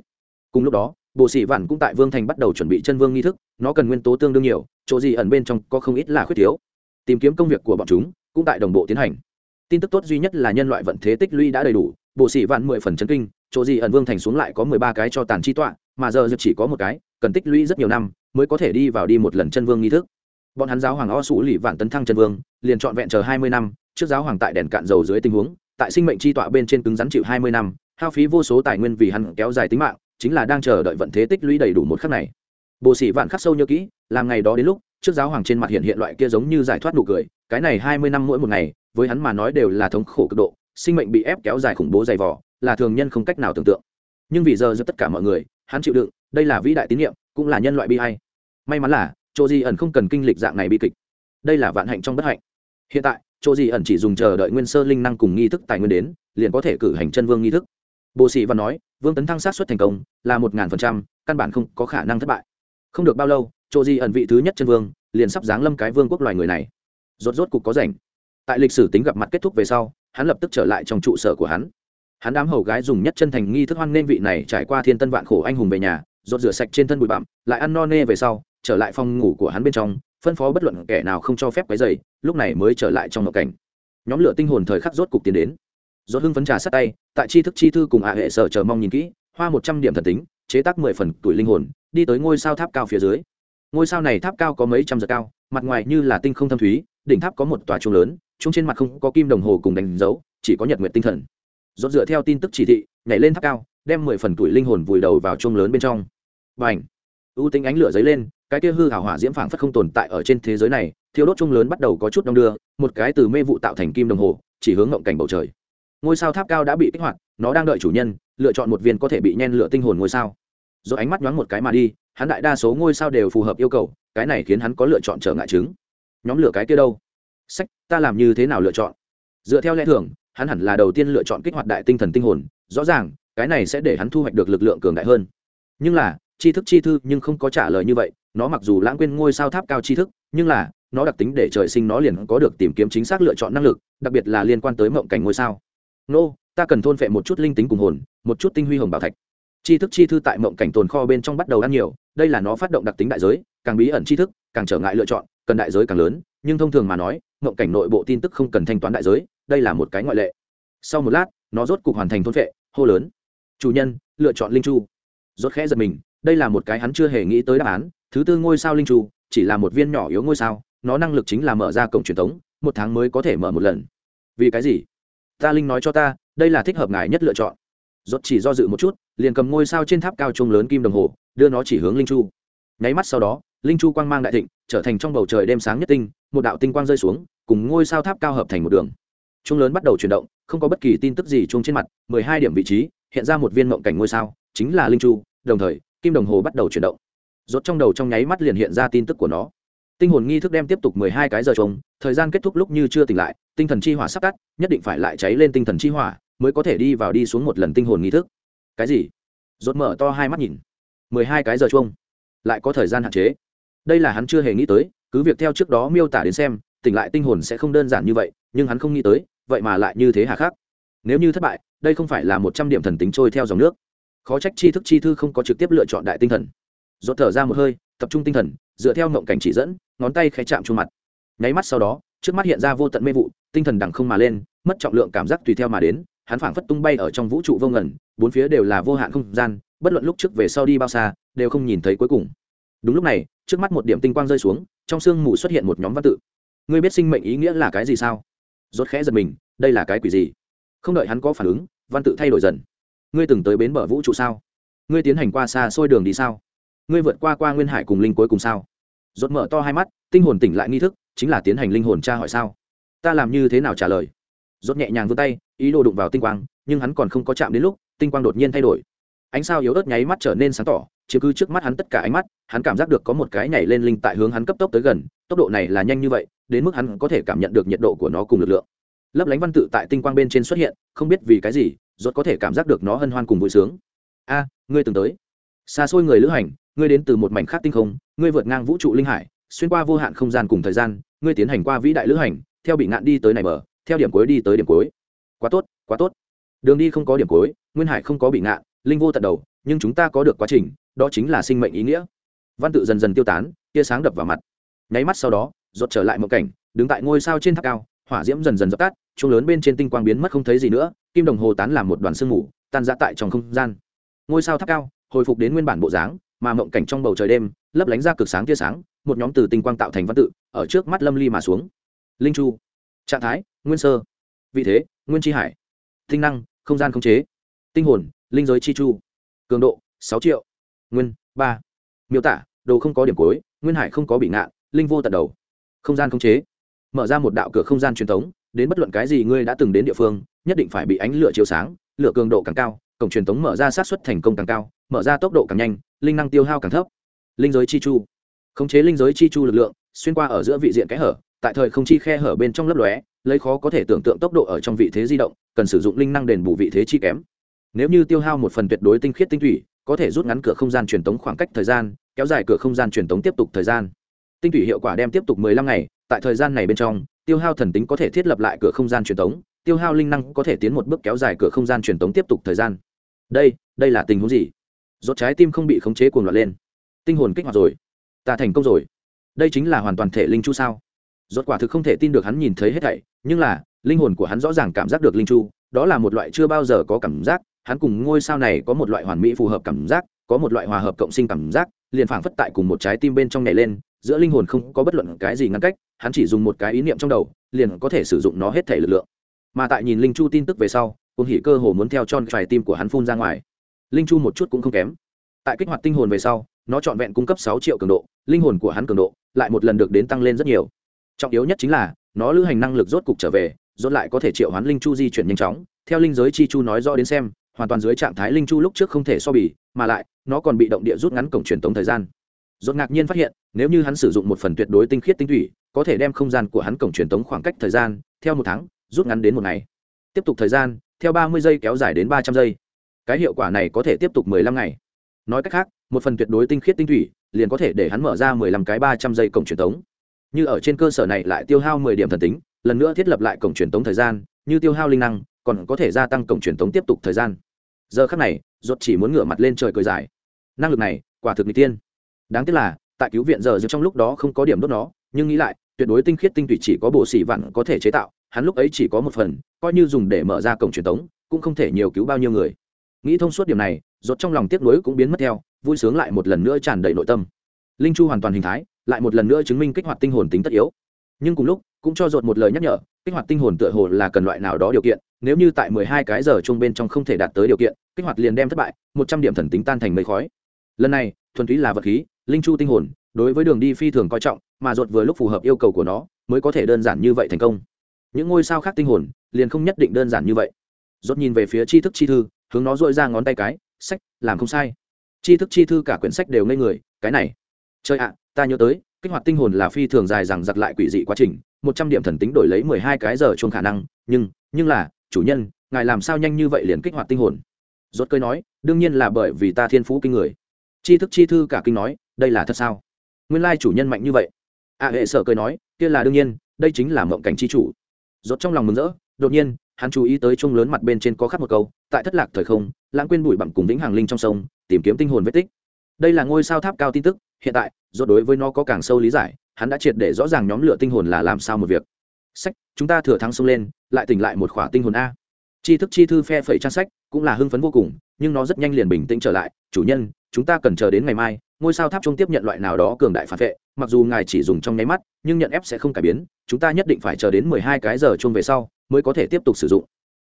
Cùng lúc đó bộ sĩ vạn cũng tại vương thành bắt đầu chuẩn bị chân vương nghi thức, nó cần nguyên tố tương đương nhiều, chỗ gì ẩn bên trong có không ít là khuyết thiếu. Tìm kiếm công việc của bọn chúng cũng tại đồng bộ tiến hành tin tức tốt duy nhất là nhân loại vận thế tích lũy đã đầy đủ, bộ sĩ vạn mười phần chân kinh, chỗ gì ẩn vương thành xuống lại có mười ba cái cho tàn chi tọa, mà giờ chỉ có một cái, cần tích lũy rất nhiều năm mới có thể đi vào đi một lần chân vương nghi thức. Bọn hắn giáo hoàng o sủ lì vạn tấn thăng chân vương, liền trọn vẹn chờ hai mươi năm, trước giáo hoàng tại đèn cạn dầu dưới tình huống, tại sinh mệnh chi tọa bên trên cứng rắn chịu hai mươi năm, hao phí vô số tài nguyên vì hắn kéo dài tính mạng, chính là đang chờ đợi vận thế tích lũy đầy đủ một khắc này. Bộ sĩ vạn khắc sâu nhớ kỹ, làm ngày đó đến lúc trước giáo hoàng trên mặt hiện hiện loại kia giống như giải thoát nụ cười, cái này hai mươi năm mỗi một ngày, với hắn mà nói đều là thống khổ cực độ, sinh mệnh bị ép kéo dài khủng bố dày vỏ là thường nhân không cách nào tưởng tượng. Nhưng vì giờ giữa tất cả mọi người, hắn chịu đựng, đây là vĩ đại tín nhiệm, cũng là nhân loại bi hay may mắn là chỗ Di ẩn không cần kinh lịch dạng này bi kịch. Đây là vạn hạnh trong bất hạnh. Hiện tại chỗ Di ẩn chỉ dùng chờ đợi nguyên sơ linh năng cùng nghi thức tài nguyên đến, liền có thể cử hành chân vương nghi thức. Bồ sĩ văn nói, vương tấn thăng sát xuất thành công, là một ngàn phần trăm, căn bản không có khả năng thất bại. Không được bao lâu chỗ gì ẩn vị thứ nhất chân vương, liền sắp giáng lâm cái vương quốc loài người này. Rốt rốt cục có rảnh. Tại lịch sử tính gặp mặt kết thúc về sau, hắn lập tức trở lại trong trụ sở của hắn. Hắn đám hầu gái dùng nhất chân thành nghi thức hoan nên vị này trải qua thiên tân vạn khổ anh hùng về nhà, rốt rửa sạch trên thân bụi bặm, lại ăn no nê về sau, trở lại phòng ngủ của hắn bên trong, phân phó bất luận kẻ nào không cho phép quấy rầy, lúc này mới trở lại trong ngộ cảnh. Nhóm lửa tinh hồn thời khắc rốt cục tiến đến. Rốt hưng phấn trà sát tay, tại chi thức chi thư cùng hạ hệ sở chờ mong nhìn kỹ, hoa một trăm điểm thần tính, chế tác mười phần tuổi linh hồn, đi tới ngôi sao tháp cao phía dưới ngôi sao này tháp cao có mấy trăm giờ cao, mặt ngoài như là tinh không thâm thúy, đỉnh tháp có một tòa chuông lớn, chuông trên mặt không có kim đồng hồ cùng đánh dấu, chỉ có nhật nguyện tinh thần. Dốt dựa theo tin tức chỉ thị, nhảy lên tháp cao, đem mười phần tuổi linh hồn vùi đầu vào chuông lớn bên trong. Và ảnh ưu tính ánh lửa dấy lên, cái kia hư hảo hỏa diễm phảng phất không tồn tại ở trên thế giới này thiếu đốt chuông lớn bắt đầu có chút đông đưa, một cái từ mê vụ tạo thành kim đồng hồ, chỉ hướng ngộng cảnh bầu trời. Ngôi sao tháp cao đã bị kích hoạt, nó đang đợi chủ nhân, lựa chọn một viên có thể bị nhen lửa tinh hồn ngôi sao. Rồi ánh mắt nhoáng một cái mà đi hắn đại đa số ngôi sao đều phù hợp yêu cầu, cái này khiến hắn có lựa chọn trở ngại chứng. Nhóm lửa cái kia đâu? Sách, ta làm như thế nào lựa chọn? Dựa theo lẽ thường, hắn hẳn là đầu tiên lựa chọn kích hoạt đại tinh thần tinh hồn, rõ ràng, cái này sẽ để hắn thu hoạch được lực lượng cường đại hơn. Nhưng là, tri thức chi thư nhưng không có trả lời như vậy, nó mặc dù lãng quên ngôi sao tháp cao tri thức, nhưng là, nó đặc tính để trời sinh nó liền có được tìm kiếm chính xác lựa chọn năng lực, đặc biệt là liên quan tới mộng cảnh ngôi sao. Nô, ta cần thôn phệ một chút linh tính cùng hồn, một chút tinh huy hồng bảo thạch tri thức chi thư tại mộng cảnh tồn kho bên trong bắt đầu ăn nhiều, đây là nó phát động đặc tính đại giới, càng bí ẩn tri thức, càng trở ngại lựa chọn, cần đại giới càng lớn, nhưng thông thường mà nói, mộng cảnh nội bộ tin tức không cần thanh toán đại giới, đây là một cái ngoại lệ. Sau một lát, nó rốt cục hoàn thành thôn phệ, hô lớn. Chủ nhân, lựa chọn linh chu. Rốt khẽ giật mình, đây là một cái hắn chưa hề nghĩ tới đáp án, thứ tư ngôi sao linh chu, chỉ là một viên nhỏ yếu ngôi sao, nó năng lực chính là mở ra cổng truyền thống, một tháng mới có thể mở một lần. Vì cái gì? Ta linh nói cho ta, đây là thích hợp ngài nhất lựa chọn. Rốt chỉ do dự một chút liền cầm ngôi sao trên tháp cao trung lớn kim đồng hồ, đưa nó chỉ hướng linh chu. Nháy mắt sau đó, linh chu quang mang đại thịnh, trở thành trong bầu trời đêm sáng nhất tinh, một đạo tinh quang rơi xuống, cùng ngôi sao tháp cao hợp thành một đường. Trung lớn bắt đầu chuyển động, không có bất kỳ tin tức gì chung trên mặt, mười hai điểm vị trí, hiện ra một viên mộng cảnh ngôi sao, chính là linh chu, đồng thời, kim đồng hồ bắt đầu chuyển động. Rốt trong đầu trong nháy mắt liền hiện ra tin tức của nó. Tinh hồn nghi thức đem tiếp tục mười hai cái giờ trống thời gian kết thúc lúc như chưa tỉnh lại, tinh thần chi hỏa sắp tắt, nhất định phải lại cháy lên tinh thần chi hỏa, mới có thể đi vào đi xuống một lần tinh hồn nghi thức cái gì? Rốt mở to hai mắt nhìn. Mười hai cái giờ chung lại có thời gian hạn chế. Đây là hắn chưa hề nghĩ tới, cứ việc theo trước đó miêu tả đến xem, tỉnh lại tinh hồn sẽ không đơn giản như vậy, nhưng hắn không nghĩ tới, vậy mà lại như thế hà khắc. Nếu như thất bại, đây không phải là một trăm điểm thần tính trôi theo dòng nước. Khó trách chi thức chi thư không có trực tiếp lựa chọn đại tinh thần. Dốt thở ra một hơi, tập trung tinh thần, dựa theo mộng cảnh chỉ dẫn, ngón tay khẽ chạm chung mặt. Nháy mắt sau đó, trước mắt hiện ra vô tận mê vụ, tinh thần đằng không mà lên, mất trọng lượng cảm giác tùy theo mà đến hắn phảng phất tung bay ở trong vũ trụ vô ngẩn bốn phía đều là vô hạn không gian, bất luận lúc trước về sau đi bao xa, đều không nhìn thấy cuối cùng. Đúng lúc này, trước mắt một điểm tinh quang rơi xuống, trong sương mù xuất hiện một nhóm văn tự. Ngươi biết sinh mệnh ý nghĩa là cái gì sao? Rốt khẽ giật mình, đây là cái quỷ gì? Không đợi hắn có phản ứng, văn tự thay đổi dần. Ngươi từng tới bến bờ vũ trụ sao? Ngươi tiến hành qua xa xôi đường đi sao? Ngươi vượt qua qua nguyên hải cùng linh cuối cùng sao? Rốt mở to hai mắt, tinh hồn tỉnh lại nghi thức, chính là tiến hành linh hồn tra hỏi sao? Ta làm như thế nào trả lời? Rốt nhẹ nhàng vươn tay, ý đồ đụng vào tinh quang, nhưng hắn còn không có chạm đến lúc, tinh quang đột nhiên thay đổi. Ánh sao yếu ớt nháy mắt trở nên sáng tỏ chiếm cứ trước mắt hắn tất cả ánh mắt, hắn cảm giác được có một cái nhảy lên linh tại hướng hắn cấp tốc tới gần, tốc độ này là nhanh như vậy, đến mức hắn có thể cảm nhận được nhiệt độ của nó cùng lực lượng. Lấp lánh văn tự tại tinh quang bên trên xuất hiện, không biết vì cái gì, rốt có thể cảm giác được nó hân hoan cùng vui sướng. A, ngươi từng tới. Xa xôi người lữ hành, ngươi đến từ một mảnh khác tinh không, ngươi vượt ngang vũ trụ linh hải, xuyên qua vô hạn không gian cùng thời gian, ngươi tiến hành qua vĩ đại lữ hành, theo bị ngạn đi tới này bờ theo điểm cuối đi tới điểm cuối. Quá tốt quá tốt. Đường đi không có điểm cuối, nguyên hải không có bị ngạn linh vô tận đầu, nhưng chúng ta có được quá trình, đó chính là sinh mệnh ý nghĩa. Văn tự dần dần tiêu tán, tia sáng đập vào mặt. Nháy mắt sau đó rột trở lại một cảnh, đứng tại ngôi sao trên tháp cao, hỏa diễm dần dần dập tắt, chuông lớn bên trên tinh quang biến mất không thấy gì nữa, kim đồng hồ tán làm một đoàn sương mù, tan ra tại trong không gian. Ngôi sao tháp cao, hồi phục đến nguyên bản bộ dáng, mà mộng cảnh trong bầu trời đêm, lấp lánh ra cực sáng tia sáng, một nhóm từ tinh quang tạo thành văn tự, ở trước mắt lâm ly mà xuống. Linh chu trạng thái, nguyên sơ. Vị thế, nguyên tri hải. Tinh năng, không gian khống chế. Tinh hồn, linh giới chi chu. Cường độ, sáu triệu. Nguyên, ba. Miêu tả, đồ không có điểm cuối, nguyên hải không có bị ngạn, linh vô tận đầu. Không gian khống chế. Mở ra một đạo cửa không gian truyền thống, đến bất luận cái gì ngươi đã từng đến địa phương, nhất định phải bị ánh lửa chiếu sáng, lửa cường độ càng cao, cổng truyền thống mở ra sát xuất thành công càng cao, mở ra tốc độ càng nhanh, linh năng tiêu hao càng thấp. Linh giới chi chu. Khống chế linh giới chi chu lực lượng, xuyên qua ở giữa vị diện kẽ hở tại thời không chi khe hở bên trong lấp lóe, lấy khó có thể tưởng tượng tốc độ ở trong vị thế di động, cần sử dụng linh năng đền bù vị thế chi kém. Nếu như tiêu hao một phần tuyệt đối tinh khiết tinh thủy, có thể rút ngắn cửa không gian truyền tống khoảng cách thời gian, kéo dài cửa không gian truyền tống tiếp tục thời gian. Tinh thủy hiệu quả đem tiếp tục mười lăm ngày, tại thời gian này bên trong, tiêu hao thần tính có thể thiết lập lại cửa không gian truyền tống, tiêu hao linh năng có thể tiến một bước kéo dài cửa không gian truyền tống tiếp tục thời gian. Đây đây là tình huống gì? Rốt trái tim không bị khống chế cuồng loạn lên. Tinh hồn kích hoạt rồi. Ta thành công rồi. Đây chính là hoàn toàn thể linh chu sao? Rốt quả thực không thể tin được hắn nhìn thấy hết thảy, nhưng là, linh hồn của hắn rõ ràng cảm giác được linh chu, đó là một loại chưa bao giờ có cảm giác, hắn cùng ngôi sao này có một loại hoàn mỹ phù hợp cảm giác, có một loại hòa hợp cộng sinh cảm giác, liền phảng phất tại cùng một trái tim bên trong nhảy lên, giữa linh hồn không có bất luận cái gì ngăn cách, hắn chỉ dùng một cái ý niệm trong đầu, liền có thể sử dụng nó hết thể lực lượng. Mà tại nhìn linh chu tin tức về sau cùng hỉ cơ hồ muốn theo tròn trái tim của hắn phun ra ngoài. Linh chu một chút cũng không kém. Tại kích hoạt tinh hồn về sau, nó trọn vẹn cung cấp sáu triệu cường độ, linh hồn của hắn cường độ lại một lần được đến tăng lên rất nhiều trọng yếu nhất chính là, nó lưu hành năng lực rốt cục trở về, rốt lại có thể triệu hoán linh chu di chuyển nhanh chóng. Theo linh giới chi chu nói rõ đến xem, hoàn toàn dưới trạng thái linh chu lúc trước không thể so bì, mà lại, nó còn bị động địa rút ngắn cổng truyền tống thời gian. Rốt ngạc nhiên phát hiện, nếu như hắn sử dụng một phần tuyệt đối tinh khiết tinh thủy, có thể đem không gian của hắn cổng truyền tống khoảng cách thời gian, theo một tháng, rút ngắn đến một ngày. Tiếp tục thời gian, theo ba mươi giây kéo dài đến ba trăm giây. Cái hiệu quả này có thể tiếp tục mười lăm ngày. Nói cách khác, một phần tuyệt đối tinh khiết tinh thủy, liền có thể để hắn mở ra mười lăm cái ba trăm giây cổng truyền tống như ở trên cơ sở này lại tiêu hao mười điểm thần tính, lần nữa thiết lập lại cổng truyền tống thời gian, như tiêu hao linh năng, còn có thể gia tăng cổng truyền tống tiếp tục thời gian. Giờ khắc này rốt chỉ muốn ngửa mặt lên trời cười dài. Năng lực này, quả thực n tiên. Đáng tiếc là, tại cứu viện giờ trong lúc đó không có điểm đốt nó, nhưng nghĩ lại, tuyệt đối tinh khiết tinh thủy chỉ có bộ xỉ vặn có thể chế tạo, hắn lúc ấy chỉ có một phần, coi như dùng để mở ra cổng truyền tống, cũng không thể nhiều cứu bao nhiêu người. Nghĩ thông suốt điểm này rốt trong lòng tiếc nuối cũng biến mất theo, vui sướng lại một lần nữa tràn đầy nội tâm linh chu hoàn toàn hình thái, lại một lần nữa chứng minh kích hoạt tinh hồn tính tất yếu. Nhưng cùng lúc, cũng cho dột một lời nhắc nhở, kích hoạt tinh hồn tựa hồ là cần loại nào đó điều kiện, nếu như tại mười hai cái giờ chung bên trong không thể đạt tới điều kiện, kích hoạt liền đem thất bại, một trăm điểm thần tính tan thành mây khói. Lần này, thuần túy là vật khí, linh chu tinh hồn, đối với đường đi phi thường coi trọng, mà dột vừa lúc phù hợp yêu cầu của nó, mới có thể đơn giản như vậy thành công. Những ngôi sao khác tinh hồn, liền không nhất định đơn giản như vậy. Dột nhìn về phía tri thức chi thư, hướng nó dội ra ngón tay cái, sách, làm không sai. Tri thức chi thư cả quyển sách đều ngây người, cái này chơi ạ, ta nhớ tới, kích hoạt tinh hồn là phi thường dài rằng giặc lại quỷ dị quá trình, một trăm điểm thần tính đổi lấy mười hai cái giờ chuông khả năng, nhưng nhưng là, chủ nhân, ngài làm sao nhanh như vậy liền kích hoạt tinh hồn? Rốt cơi nói, đương nhiên là bởi vì ta thiên phú kinh người. Chi thức chi thư cả kinh nói, đây là thật sao? Nguyên lai chủ nhân mạnh như vậy. A hệ sở cười nói, kia là đương nhiên, đây chính là mộng cảnh chi chủ. Rốt trong lòng mừng rỡ, đột nhiên, hắn chú ý tới chung lớn mặt bên trên có khắc một câu, tại thất lạc thời không, lãng quên bụi bặm cùng vĩnh hàng linh trong sông, tìm kiếm tinh hồn vết tích đây là ngôi sao tháp cao tin tức, hiện tại do đối với nó có càng sâu lý giải, hắn đã triệt để rõ ràng nhóm lửa tinh hồn là làm sao một việc. Sách, chúng ta thừa thắng xông lên, lại tỉnh lại một khỏa tinh hồn a. Tri thức chi thư phe phẩy trang sách cũng là hưng phấn vô cùng, nhưng nó rất nhanh liền bình tĩnh trở lại. Chủ nhân, chúng ta cần chờ đến ngày mai, ngôi sao tháp trung tiếp nhận loại nào đó cường đại phản vệ, mặc dù ngài chỉ dùng trong nháy mắt, nhưng nhận ép sẽ không cải biến, chúng ta nhất định phải chờ đến mười hai cái giờ chung về sau mới có thể tiếp tục sử dụng.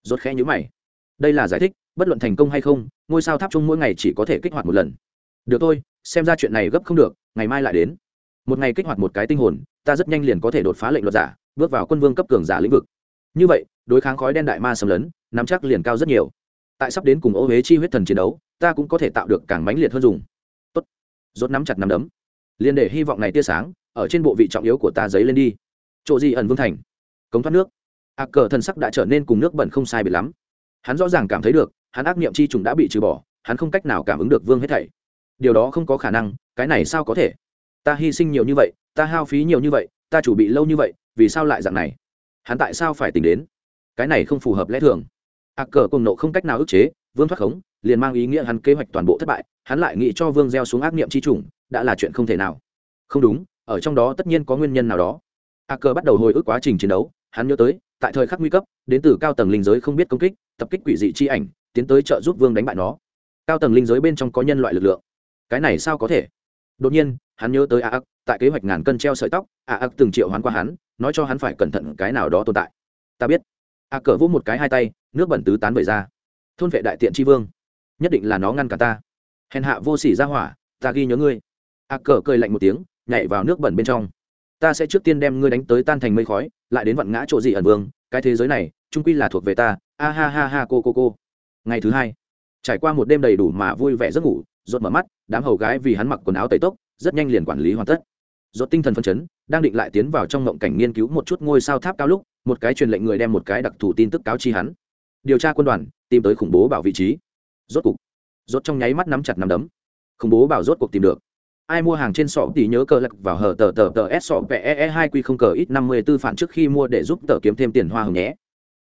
Rốt khẽ nhữ mày. Đây là giải thích, bất luận thành công hay không, ngôi sao tháp chung mỗi ngày chỉ có thể kích hoạt một lần được thôi, xem ra chuyện này gấp không được, ngày mai lại đến. Một ngày kích hoạt một cái tinh hồn, ta rất nhanh liền có thể đột phá lệnh luật giả, bước vào quân vương cấp cường giả lĩnh vực. Như vậy, đối kháng khói đen đại ma xâm lấn, nắm chắc liền cao rất nhiều. Tại sắp đến cùng ô huế chi huyết thần chiến đấu, ta cũng có thể tạo được càng mãnh liệt hơn dùng. Tốt. Rốt nắm chặt nắm đấm. Liền để hy vọng này tia sáng, ở trên bộ vị trọng yếu của ta giấy lên đi. Chỗ gì ẩn vương thành? Cống thoát nước. A cờ thần sắc đã trở nên cùng nước bẩn không sai biệt lắm. Hắn rõ ràng cảm thấy được, hắn ác niệm chi trùng đã bị trừ bỏ, hắn không cách nào cảm ứng được vương hết thảy điều đó không có khả năng, cái này sao có thể? Ta hy sinh nhiều như vậy, ta hao phí nhiều như vậy, ta chủ bị lâu như vậy, vì sao lại dạng này? Hắn tại sao phải tính đến? Cái này không phù hợp lẽ thường. A cờ cùng nộ không cách nào ức chế, vương thoát khống, liền mang ý nghĩa hắn kế hoạch toàn bộ thất bại, hắn lại nghĩ cho vương gieo xuống ác niệm chi trùng đã là chuyện không thể nào. Không đúng, ở trong đó tất nhiên có nguyên nhân nào đó. A cờ bắt đầu hồi ức quá trình chiến đấu, hắn nhớ tới, tại thời khắc nguy cấp, đến từ cao tầng linh giới không biết công kích, tập kích quỷ dị chi ảnh, tiến tới trợ giúp vương đánh bại nó. Cao tầng linh giới bên trong có nhân loại lực lượng cái này sao có thể? Đột nhiên, hắn nhớ tới a ác, tại kế hoạch ngàn cân treo sợi tóc, a ác từng triệu hoán qua hắn, nói cho hắn phải cẩn thận cái nào đó tồn tại. Ta biết. A cờ vỗ một cái hai tay, nước bẩn tứ tán vẩy ra. Thôn vệ đại tiện tri vương, nhất định là nó ngăn cả ta. Hèn hạ vô sỉ ra hỏa, ta ghi nhớ ngươi. A cờ cười lạnh một tiếng, nhảy vào nước bẩn bên trong. Ta sẽ trước tiên đem ngươi đánh tới tan thành mây khói, lại đến vặn ngã chỗ gì ẩn vương, cái thế giới này trung quy là thuộc về ta. A ha ha ha, cô cô cô. Ngày thứ hai, trải qua một đêm đầy đủ mà vui vẻ giấc ngủ rột mở mắt đám hầu gái vì hắn mặc quần áo tẩy tốc, rất nhanh liền quản lý hoàn tất. Rốt tinh thần phân chấn, đang định lại tiến vào trong ngộng cảnh nghiên cứu một chút ngôi sao tháp cao lúc, một cái truyền lệnh người đem một cái đặc thù tin tức cáo chi hắn. Điều tra quân đoàn, tìm tới khủng bố bảo vị trí. Rốt cục, rốt trong nháy mắt nắm chặt nắm đấm. Khủng bố bảo rốt cuộc tìm được. Ai mua hàng trên sọ thì nhớ cờ lật vào hở tờ tờ tờ s sọ pe e hai q không cờ ít năm mươi tư phản trước khi mua để giúp tờ kiếm thêm tiền hoa hồng nhé.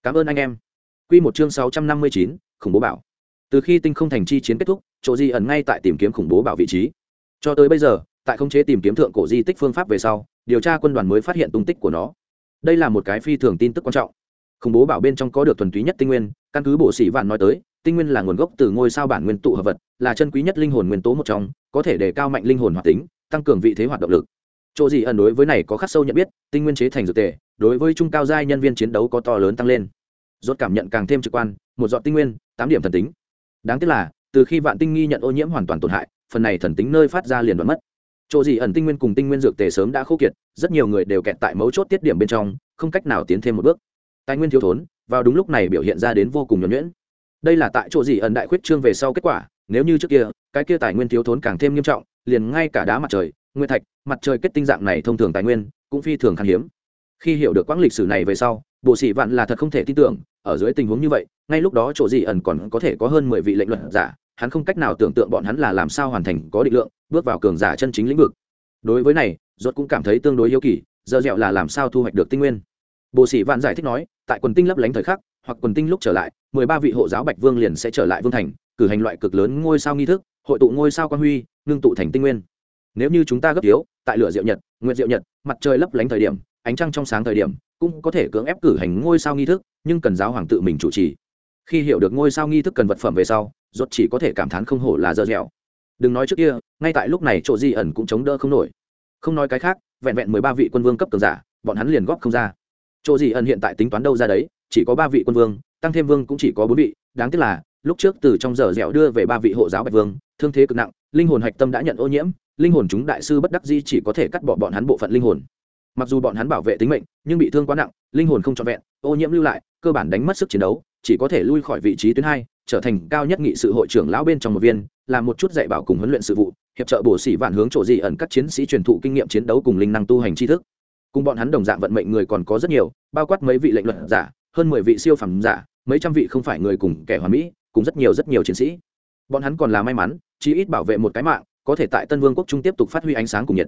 Cảm ơn anh em. Q một chương sáu trăm năm mươi chín, khủng bố bảo. Từ khi tinh không thành chi chiến kết thúc chỗ di ẩn ngay tại tìm kiếm khủng bố bảo vị trí. Cho tới bây giờ, tại khống chế tìm kiếm thượng cổ di tích phương pháp về sau, điều tra quân đoàn mới phát hiện tung tích của nó. Đây là một cái phi thường tin tức quan trọng. Khủng bố bảo bên trong có được thuần túy nhất tinh nguyên, căn cứ bộ sĩ vạn nói tới, tinh nguyên là nguồn gốc từ ngôi sao bản nguyên tụ hợp vật, là chân quý nhất linh hồn nguyên tố một trong, có thể đề cao mạnh linh hồn hoạt tính, tăng cường vị thế hoạt động lực. Chỗ gì ẩn đối với này có khắc sâu nhận biết, tinh nguyên chế thành dược tề, đối với trung cao giai nhân viên chiến đấu có to lớn tăng lên. Rốt cảm nhận càng thêm trực quan, một dọn tinh nguyên, tám điểm thần tính. Đáng tiếc là từ khi vạn tinh nghi nhận ô nhiễm hoàn toàn tổn hại, phần này thần tính nơi phát ra liền đoạn mất. Chỗ gì ẩn tinh nguyên cùng tinh nguyên dược tề sớm đã khô kiệt, rất nhiều người đều kẹt tại mấu chốt tiết điểm bên trong, không cách nào tiến thêm một bước. Tài nguyên thiếu thốn, vào đúng lúc này biểu hiện ra đến vô cùng nhuẩn nhuyễn. Đây là tại chỗ gì ẩn đại khuyết trương về sau kết quả, nếu như trước kia, cái kia tài nguyên thiếu thốn càng thêm nghiêm trọng, liền ngay cả đá mặt trời, nguyên thạch, mặt trời kết tinh dạng này thông thường tài nguyên, cũng phi thường khan hiếm. Khi hiểu được quãng lịch sử này về sau bộ sĩ vạn là thật không thể tin tưởng ở dưới tình huống như vậy, ngay lúc đó chỗ gì ẩn còn có thể có hơn mười vị lệnh luận giả, hắn không cách nào tưởng tượng bọn hắn là làm sao hoàn thành có định lượng, bước vào cường giả chân chính lĩnh vực. Đối với này rốt cũng cảm thấy tương đối yêu kỳ, giờ dẹo là làm sao thu hoạch được tinh nguyên. Bộ sĩ vạn giải thích nói, tại quần tinh lấp lánh thời khắc, hoặc quần tinh lúc trở lại, mười ba vị hộ giáo bạch vương liền sẽ trở lại vương thành, cử hành loại cực lớn ngôi sao nghi thức, hội tụ ngôi sao quan huy, ngưng tụ thành tinh nguyên. Nếu như chúng ta gấp yếu, tại lửa diệu nhật nguyện diệu nhật, mặt trời lấp lánh thời điểm, ánh trăng trong sáng thời điểm, cũng có thể cưỡng ép cử hành ngôi sao nghi thức nhưng cần giáo hoàng tự mình chủ trì. Khi hiểu được ngôi sao nghi thức cần vật phẩm về sau rốt chỉ có thể cảm thán không hổ là dơ dẻo. Đừng nói trước kia, ngay tại lúc này chỗ di ẩn cũng chống đỡ không nổi. Không nói cái khác, vẹn vẹn mười ba vị quân vương cấp cường giả, bọn hắn liền góp không ra. Chỗ di ẩn hiện tại tính toán đâu ra đấy, chỉ có ba vị quân vương, tăng thêm vương cũng chỉ có bốn vị, đáng tiếc là, lúc trước từ trong giờ dẻo đưa về ba vị hộ giáo bạch vương, thương thế cực nặng, linh hồn hạch tâm đã nhận ô nhiễm, linh hồn chúng đại sư bất đắc di chỉ có thể cắt bỏ bọn hắn bộ phận linh hồn. Mặc dù bọn hắn bảo vệ tính mệnh, nhưng bị thương quá nặng, linh hồn không trọn vẹn, ô nhiễm lưu lại cơ bản đánh mất sức chiến đấu, chỉ có thể lui khỏi vị trí tuyến hai, trở thành cao nhất nghị sự hội trưởng lão bên trong một viên, làm một chút dạy bảo cùng huấn luyện sự vụ, hiệp trợ bổ sĩ vạn hướng chỗ dị ẩn các chiến sĩ truyền thụ kinh nghiệm chiến đấu cùng linh năng tu hành tri thức. Cùng bọn hắn đồng dạng vận mệnh người còn có rất nhiều, bao quát mấy vị lệnh luận giả, hơn mười vị siêu phẩm giả, mấy trăm vị không phải người cùng kẻ hoàn mỹ, cùng rất nhiều rất nhiều chiến sĩ. Bọn hắn còn là may mắn chỉ ít bảo vệ một cái mạng, có thể tại tân vương quốc trung tiếp tục phát huy ánh sáng cùng nhiệt.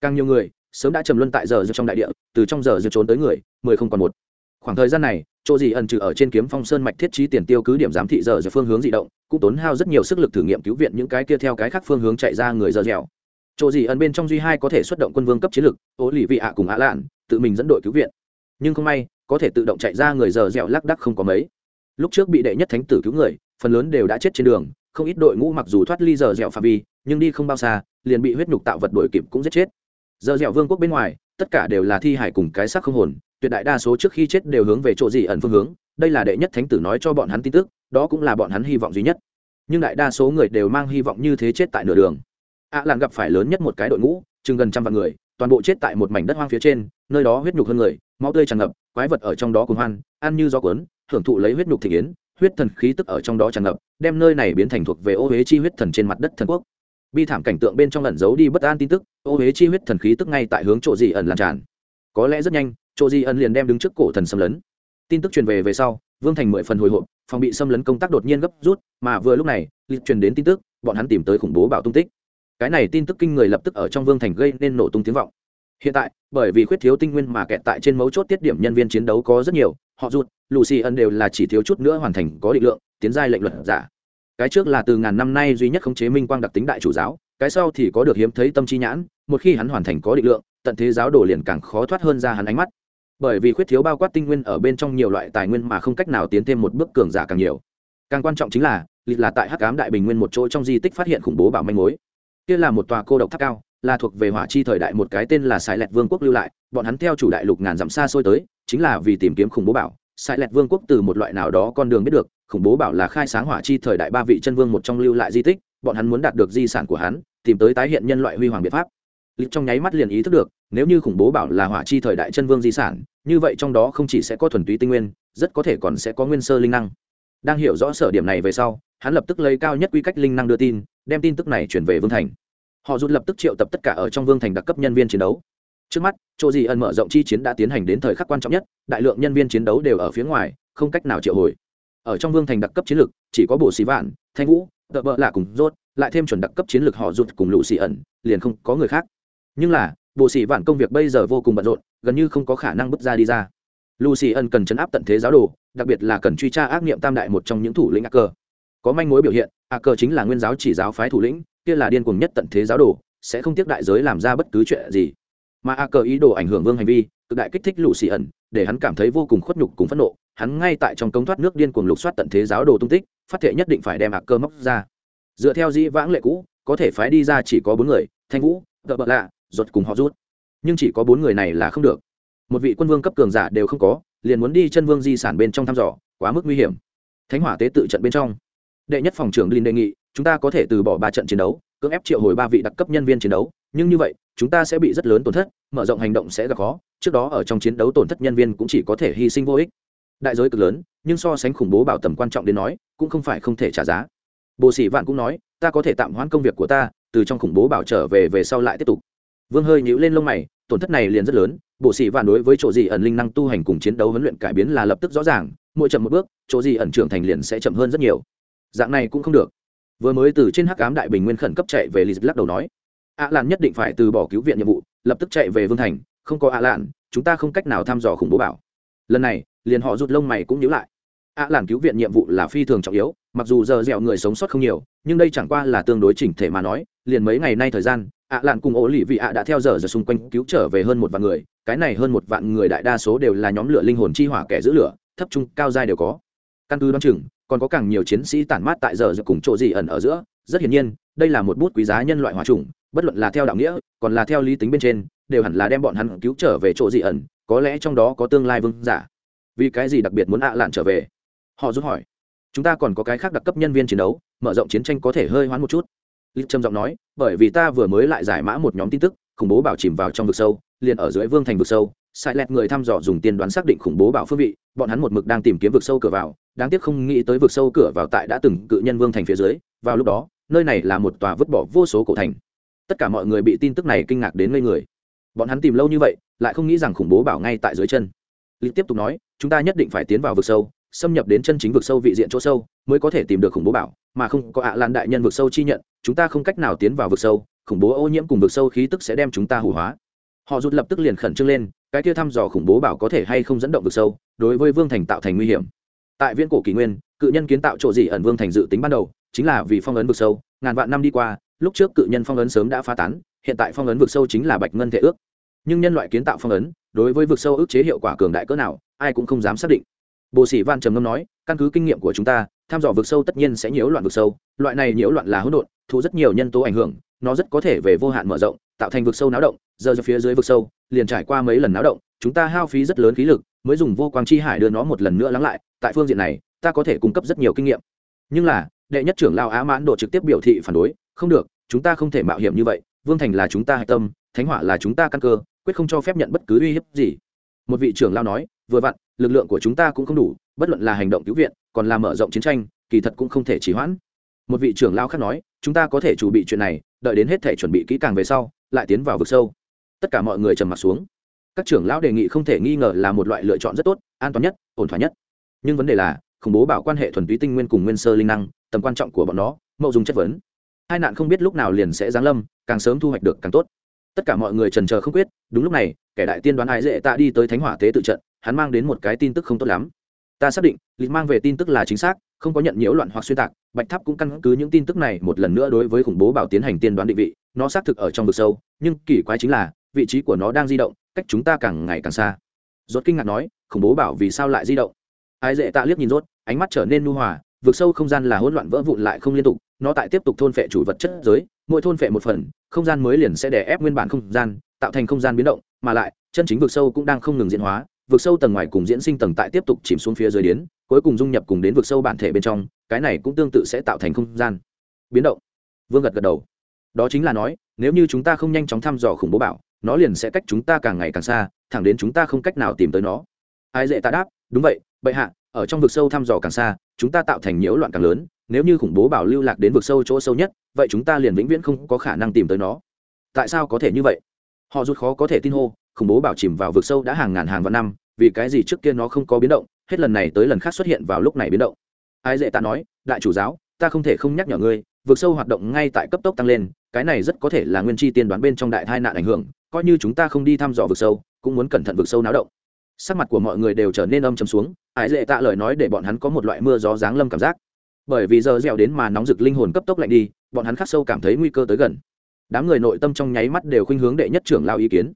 Càng nhiều người, sớm đã trầm luân tại giờ trong đại địa, từ trong giờ trốn tới người, mười không còn một. Khoảng thời gian này chỗ gì ẩn trừ ở trên kiếm phong sơn mạch thiết trí tiền tiêu cứ điểm giám thị giờ giờ phương hướng di động, cũng tốn hao rất nhiều sức lực thử nghiệm cứu viện những cái kia theo cái khác phương hướng chạy ra người giờ dẻo. Chỗ gì ẩn bên trong duy hai có thể xuất động quân vương cấp chiến lực ố lì vị ạ cùng ạ lạn, tự mình dẫn đội cứu viện. Nhưng không may, có thể tự động chạy ra người giờ dẻo lác đắc không có mấy. Lúc trước bị đệ nhất thánh tử cứu người, phần lớn đều đã chết trên đường, không ít đội ngũ mặc dù thoát ly giờ dẻo phạm vi, nhưng đi không bao xa, liền bị huyết nhục tạo vật đuổi kịp cũng giết chết. Giờ dẻo vương quốc bên ngoài, tất cả đều là thi hải cùng cái xác không hồn tuyệt đại đa số trước khi chết đều hướng về chỗ gì ẩn phương hướng, đây là đệ nhất thánh tử nói cho bọn hắn tin tức, đó cũng là bọn hắn hy vọng duy nhất. Nhưng đại đa số người đều mang hy vọng như thế chết tại nửa đường. Ạ à làn gặp phải lớn nhất một cái đội ngũ, chừng gần trăm vạn người, toàn bộ chết tại một mảnh đất hoang phía trên, nơi đó huyết nhục hơn người, máu tươi tràn ngập, quái vật ở trong đó cùng hoan, ăn như gió cuốn, hưởng thụ lấy huyết nhục thị yến, huyết thần khí tức ở trong đó tràn ngập, đem nơi này biến thành thuộc về ô huế chi huyết thần trên mặt đất thần quốc. Bi thảm cảnh tượng bên trong ẩn giấu đi bất an tin tức, ô huế chi huyết thần khí tức ngay tại hướng chỗ gì ẩn làm tràn. Có lẽ rất nhanh chỗ Di Ân liền đem đứng trước cổ thần xâm lấn. Tin tức truyền về về sau, vương thành mười phần hồi hộp, phòng bị xâm lấn công tác đột nhiên gấp rút, mà vừa lúc này, lịch truyền đến tin tức, bọn hắn tìm tới khủng bố bảo tung tích. Cái này tin tức kinh người lập tức ở trong vương thành gây nên nổ tung tiếng vọng. Hiện tại, bởi vì khuyết thiếu tinh nguyên mà kẹt tại trên mấu chốt tiết điểm nhân viên chiến đấu có rất nhiều, họ rụt, lucy ân đều là chỉ thiếu chút nữa hoàn thành có định lượng, tiến giai lệnh luật giả. Cái trước là từ ngàn năm nay duy nhất khống chế minh quang đặc tính đại chủ giáo, cái sau thì có được hiếm thấy tâm chi nhãn, một khi hắn hoàn thành có định lượng, tận thế giáo đồ liền càng khó thoát hơn ra hắn ánh mắt bởi vì khuyết thiếu bao quát tinh nguyên ở bên trong nhiều loại tài nguyên mà không cách nào tiến thêm một bước cường giả càng nhiều. Càng quan trọng chính là lịch là tại hắc ám đại bình nguyên một chỗ trong di tích phát hiện khủng bố bảo manh mối. Kia là một tòa cô độc tháp cao, là thuộc về hỏa chi thời đại một cái tên là sài lẹt vương quốc lưu lại, bọn hắn theo chủ đại lục ngàn dặm xa xôi tới, chính là vì tìm kiếm khủng bố bảo. Sài lẹt vương quốc từ một loại nào đó con đường biết được, khủng bố bảo là khai sáng hỏa chi thời đại ba vị chân vương một trong lưu lại di tích, bọn hắn muốn đạt được di sản của hắn, tìm tới tái hiện nhân loại huy hoàng biện pháp lịch trong nháy mắt liền ý thức được, nếu như khủng bố bảo là hỏa chi thời đại chân vương di sản, như vậy trong đó không chỉ sẽ có thuần túy tinh nguyên, rất có thể còn sẽ có nguyên sơ linh năng. Đang hiểu rõ sở điểm này về sau, hắn lập tức lấy cao nhất quy cách linh năng đưa tin, đem tin tức này chuyển về vương thành. Họ rút lập tức triệu tập tất cả ở trong vương thành đặc cấp nhân viên chiến đấu. Trước mắt, chỗ gì ẩn mở rộng chi chiến đã tiến hành đến thời khắc quan trọng nhất, đại lượng nhân viên chiến đấu đều ở phía ngoài, không cách nào triệu hồi. Ở trong vương thành đặc cấp chiến lược, chỉ có bộ xì vạn, thanh vũ, tợ bợ lạ cùng rốt, lại thêm chuẩn đặc cấp chiến lược họ rụt cùng lũ xì ẩn, liền không có người khác nhưng là, bộ sĩ vạn công việc bây giờ vô cùng bận rộn, gần như không có khả năng bước ra đi ra. Lucy ân ẩn cần chấn áp tận thế giáo đồ, đặc biệt là cần truy tra ác nghiệm tam đại một trong những thủ lĩnh ác cơ có manh mối biểu hiện ác cơ chính là nguyên giáo chỉ giáo phái thủ lĩnh, kia là điên cuồng nhất tận thế giáo đồ, sẽ không tiếc đại giới làm ra bất cứ chuyện gì. Mà ác cơ ý đồ ảnh hưởng vương hành vi, cực đại kích thích lucy xì ẩn để hắn cảm thấy vô cùng khuất nhục cùng phẫn nộ. Hắn ngay tại trong cống thoát nước điên cuồng lục soát tận thế giáo đồ tung tích, phát thệ nhất định phải đem ác cơ móc ra. Dựa theo dĩ vãng lệ cũ, có thể phái đi ra chỉ có bốn người, thanh vũ, đợ bợ lạ ruột cùng họ rút. Nhưng chỉ có bốn người này là không được. Một vị quân vương cấp cường giả đều không có, liền muốn đi chân vương di sản bên trong thăm dò, quá mức nguy hiểm. Thánh hỏa tế tự trận bên trong, đệ nhất phòng trưởng linh đề nghị, chúng ta có thể từ bỏ ba trận chiến đấu, cưỡng ép triệu hồi ba vị đặc cấp nhân viên chiến đấu, nhưng như vậy, chúng ta sẽ bị rất lớn tổn thất, mở rộng hành động sẽ gặp khó, trước đó ở trong chiến đấu tổn thất nhân viên cũng chỉ có thể hy sinh vô ích. Đại giới cực lớn, nhưng so sánh khủng bố bảo tầm quan trọng đến nói, cũng không phải không thể trả giá. Bồ sĩ vạn cũng nói, ta có thể tạm hoãn công việc của ta, từ trong khủng bố bảo trở về về sau lại tiếp tục vương hơi nhíu lên lông mày, tổn thất này liền rất lớn bộ sĩ vạn đối với chỗ gì ẩn linh năng tu hành cùng chiến đấu huấn luyện cải biến là lập tức rõ ràng, mỗi chậm một bước, chỗ gì ẩn trưởng thành liền sẽ chậm hơn rất nhiều. Dạng này cũng không được. Vừa mới từ trên hắc ám đại bình nguyên khẩn cấp chạy về lì lắc đầu nói ạ lạn nhất định phải từ bỏ cứu viện nhiệm vụ, lập tức chạy về vương thành, không có ạ lạn, chúng ta không cách nào thăm dò khủng bố bảo. Lần này, liền họ rút lông mày cũng nhíu lại ạ Làn cứu viện nhiệm vụ là phi thường trọng yếu, mặc dù giờ dẻo người sống sót không nhiều, nhưng đây chẳng qua là tương đối chỉnh thể mà nói, liền mấy ngày nay thời gian, ạ Làn cùng ổ lì vị ạ đã theo giờ giờ xung quanh cứu trở về hơn một vạn người, cái này hơn một vạn người đại đa số đều là nhóm lửa linh hồn chi hỏa kẻ giữ lửa, thấp trung, cao giai đều có. Căn cứ đoán chừng, còn có càng nhiều chiến sĩ tản mát tại giờ giờ cùng chỗ gì ẩn ở giữa, rất hiển nhiên, đây là một bút quý giá nhân loại hòa trùng bất luận là theo đạo nghĩa, còn là theo lý tính bên trên, đều hẳn là đem bọn hắn cứu trở về chỗ dị ẩn, có lẽ trong đó có tương lai vương giả. Vì cái gì đặc biệt muốn ạ lạn trở về? Họ rút hỏi. Chúng ta còn có cái khác đặc cấp nhân viên chiến đấu, mở rộng chiến tranh có thể hơi hoán một chút. Lít trầm giọng nói, bởi vì ta vừa mới lại giải mã một nhóm tin tức, khủng bố bảo chìm vào trong vực sâu, liền ở dưới vương thành vực sâu, sai lẹt người thăm dò dùng tiên đoán xác định khủng bố bảo phương vị, bọn hắn một mực đang tìm kiếm vực sâu cửa vào, đáng tiếc không nghĩ tới vực sâu cửa vào tại đã từng cự nhân vương thành phía dưới, vào lúc đó, nơi này là một tòa vứt bỏ vô số cổ thành. Tất cả mọi người bị tin tức này kinh ngạc đến ngây người. Bọn hắn tìm lâu như vậy, lại không nghĩ rằng khủng bố bảo ngay tại dưới chân. Lịch tiếp tục nói, chúng ta nhất định phải tiến vào vực sâu xâm nhập đến chân chính vực sâu vị diện chỗ sâu, mới có thể tìm được khủng bố bảo, mà không có ạ lan đại nhân vực sâu chi nhận, chúng ta không cách nào tiến vào vực sâu, khủng bố ô nhiễm cùng vực sâu khí tức sẽ đem chúng ta hủ hóa. Họ rút lập tức liền khẩn trương lên, cái kia thăm dò khủng bố bảo có thể hay không dẫn động vực sâu, đối với vương thành tạo thành nguy hiểm. Tại viễn cổ kỷ nguyên, cự nhân kiến tạo chỗ gì ẩn vương thành dự tính ban đầu, chính là vì phong ấn vực sâu, ngàn vạn năm đi qua, lúc trước cự nhân phong ấn sớm đã phá tán, hiện tại phong ấn vực sâu chính là bạch ngân thể ước. Nhưng nhân loại kiến tạo phong ấn, đối với vực sâu ước chế hiệu quả cường đại cỡ nào, ai cũng không dám xác định bộ sĩ van trầm ngâm nói, căn cứ kinh nghiệm của chúng ta, tham dò vực sâu tất nhiên sẽ nhiễu loạn vực sâu. Loại này nhiễu loạn là hỗn độn thu rất nhiều nhân tố ảnh hưởng, nó rất có thể về vô hạn mở rộng, tạo thành vực sâu náo động. Giờ ra phía dưới vực sâu, liền trải qua mấy lần náo động, chúng ta hao phí rất lớn khí lực, mới dùng vô quang chi hải đưa nó một lần nữa lắng lại. Tại phương diện này, ta có thể cung cấp rất nhiều kinh nghiệm. Nhưng là, đệ nhất trưởng lao á mãn độ trực tiếp biểu thị phản đối, không được, chúng ta không thể mạo hiểm như vậy. Vương thành là chúng ta hạch tâm, thánh hỏa là chúng ta căn cơ, quyết không cho phép nhận bất cứ uy hiếp gì. Một vị trưởng lao nói vừa vặn, lực lượng của chúng ta cũng không đủ, bất luận là hành động cứu viện, còn là mở rộng chiến tranh, kỳ thật cũng không thể trì hoãn. Một vị trưởng lao khác nói, chúng ta có thể chuẩn bị chuyện này, đợi đến hết thể chuẩn bị kỹ càng về sau, lại tiến vào vực sâu. Tất cả mọi người trầm m ặ t xuống. Các trưởng lão đề nghị không thể nghi ngờ là một loại lựa chọn rất tốt, an toàn nhất, ổn thỏa nhất. Nhưng vấn đề là, khủng bố bảo quan hệ thuần túy tinh nguyên cùng nguyên sơ linh năng, tầm quan trọng của bọn nó mậu dùng chất vấn. Hai nạn không biết lúc nào liền sẽ giáng lâm, càng sớm thu hoạch được càng tốt. Tất cả mọi người trần chờ không quyết, đúng lúc này, kẻ đại tiên đoán ai dễ tạ đi tới thánh hỏa tế tự trận hắn mang đến một cái tin tức không tốt lắm. Ta xác định, lịch mang về tin tức là chính xác, không có nhận nhiễu loạn hoặc xuyên tạc, bạch tháp cũng căn cứ những tin tức này một lần nữa đối với khủng bố bảo tiến hành tiên đoán định vị, nó xác thực ở trong vực sâu, nhưng kỳ quái chính là, vị trí của nó đang di động, cách chúng ta càng ngày càng xa. Rốt kinh ngạc nói, khủng bố bảo vì sao lại di động? Ai dễ tạ liếc nhìn rốt, ánh mắt trở nên nu hòa, vực sâu không gian là hỗn loạn vỡ vụn lại không liên tục, nó tại tiếp tục thôn phệ chủ vật chất giới, mỗi thôn phệ một phần, không gian mới liền sẽ đè ép nguyên bản không gian, tạo thành không gian biến động, mà lại, chân chính vực sâu cũng đang không ngừng diễn hóa vực sâu tầng ngoài cùng diễn sinh tầng tại tiếp tục chìm xuống phía dưới điến cuối cùng dung nhập cùng đến vực sâu bản thể bên trong, cái này cũng tương tự sẽ tạo thành không gian. Biến động. Vương gật gật đầu. Đó chính là nói, nếu như chúng ta không nhanh chóng thăm dò khủng bố bảo, nó liền sẽ cách chúng ta càng ngày càng xa, thẳng đến chúng ta không cách nào tìm tới nó. Ai dễ ta đáp, đúng vậy, bệ hạ, ở trong vực sâu thăm dò càng xa, chúng ta tạo thành nhiễu loạn càng lớn, nếu như khủng bố bảo lưu lạc đến vực sâu chỗ sâu nhất, vậy chúng ta liền vĩnh viễn không có khả năng tìm tới nó. Tại sao có thể như vậy? Họ rút khó có thể tin hô, khủng bố bảo chìm vào vực sâu đã hàng ngàn hàng vạn năm vì cái gì trước kia nó không có biến động, hết lần này tới lần khác xuất hiện vào lúc này biến động. Ai dễ ta nói, đại chủ giáo, ta không thể không nhắc nhở ngươi, vực sâu hoạt động ngay tại cấp tốc tăng lên, cái này rất có thể là nguyên chi tiên đoán bên trong đại tai nạn ảnh hưởng, coi như chúng ta không đi thăm dò vực sâu, cũng muốn cẩn thận vực sâu náo động. Sắc mặt của mọi người đều trở nên âm chầm xuống ái dễ tạ lời nói để bọn hắn có một loại mưa gió giáng lâm cảm giác. Bởi vì giờ dẻo đến mà nóng rực linh hồn cấp tốc lạnh đi, bọn hắn khắc sâu cảm thấy nguy cơ tới gần. Đám người nội tâm trong nháy mắt đều khuynh hướng đệ nhất trưởng lao ý kiến.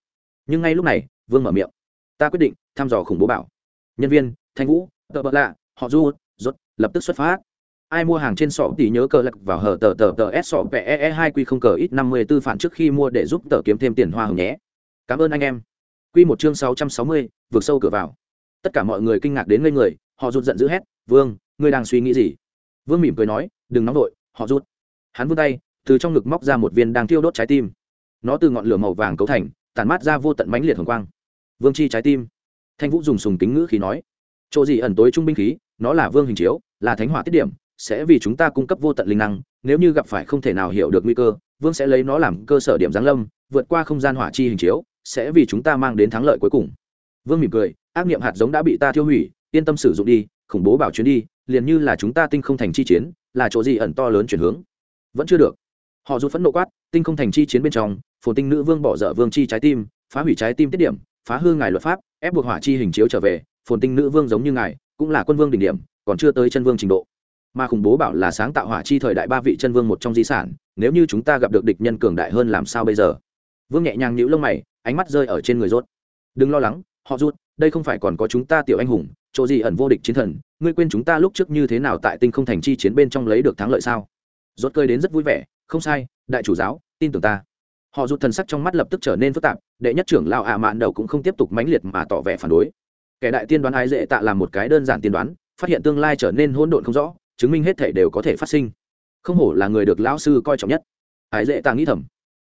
Nhưng ngay lúc này, vương mở miệng. Ta quyết định thăm dò khủng bố bảo. Nhân viên, thanh vũ, tờ bợ lạ, họ du rốt lập tức xuất phát. Ai mua hàng trên sọ thì nhớ cờ lật vào hở tờ tờ tờ s sọ pe hai q không cờ ít năm mươi tư phản trước khi mua để giúp tờ kiếm thêm tiền hoa hồng nhé. Cảm ơn anh em. Q một chương sáu trăm sáu mươi, vượt sâu cửa vào. Tất cả mọi người kinh ngạc đến ngây người, họ rụt giận dữ hét, vương, ngươi đang suy nghĩ gì? Vương mỉm cười nói, đừng nóng đội họ rút hắn vươn tay, từ trong ngực móc ra một viên đang thiêu đốt trái tim. Nó từ ngọn lửa màu vàng cấu thành, tản mát ra vô tận mãnh liệt hồng quang. Vương chi trái tim thanh vũ dùng sùng kính ngữ khí nói, chỗ gì ẩn tối trung binh khí, nó là vương hình chiếu, là thánh hỏa tiết điểm, sẽ vì chúng ta cung cấp vô tận linh năng, nếu như gặp phải không thể nào hiểu được nguy cơ, vương sẽ lấy nó làm cơ sở điểm giáng lâm, vượt qua không gian hỏa chi hình chiếu, sẽ vì chúng ta mang đến thắng lợi cuối cùng. Vương mỉm cười, ác niệm hạt giống đã bị ta tiêu hủy, yên tâm sử dụng đi, khủng bố bảo chuyến đi, liền như là chúng ta tinh không thành chi chiến, là chỗ gì ẩn to lớn chuyển hướng. Vẫn chưa được. Họ rút phẫn nộ quát, tinh không thành chi chiến bên trong, phồn tinh nữ vương bỏ dở vương chi trái tim, phá hủy trái tim tiết điểm, phá hư ngài luật pháp ép buộc hỏa chi hình chiếu trở về, phồn tinh nữ vương giống như ngài, cũng là quân vương đỉnh điểm, còn chưa tới chân vương trình độ. Mà khủng bố bảo là sáng tạo hỏa chi thời đại ba vị chân vương một trong di sản, nếu như chúng ta gặp được địch nhân cường đại hơn làm sao bây giờ? Vương nhẹ nhàng nhíu lông mày, ánh mắt rơi ở trên người rốt. Đừng lo lắng, họ rút, đây không phải còn có chúng ta tiểu anh hùng, chỗ gì ẩn vô địch chiến thần, ngươi quên chúng ta lúc trước như thế nào tại tinh không thành chi chiến bên trong lấy được thắng lợi sao? Rốt cơi đến rất vui vẻ, không sai, đại chủ giáo, tin tưởng ta. Họ rút thần sắc trong mắt lập tức trở nên phức tạp đệ nhất trưởng lao ạ mạn đầu cũng không tiếp tục mãnh liệt mà tỏ vẻ phản đối. Kẻ đại tiên đoán ái dễ tạ làm một cái đơn giản tiên đoán, phát hiện tương lai trở nên hỗn độn không rõ, chứng minh hết thể đều có thể phát sinh. Không hổ là người được lão sư coi trọng nhất. Ái dễ tạ nghĩ thầm.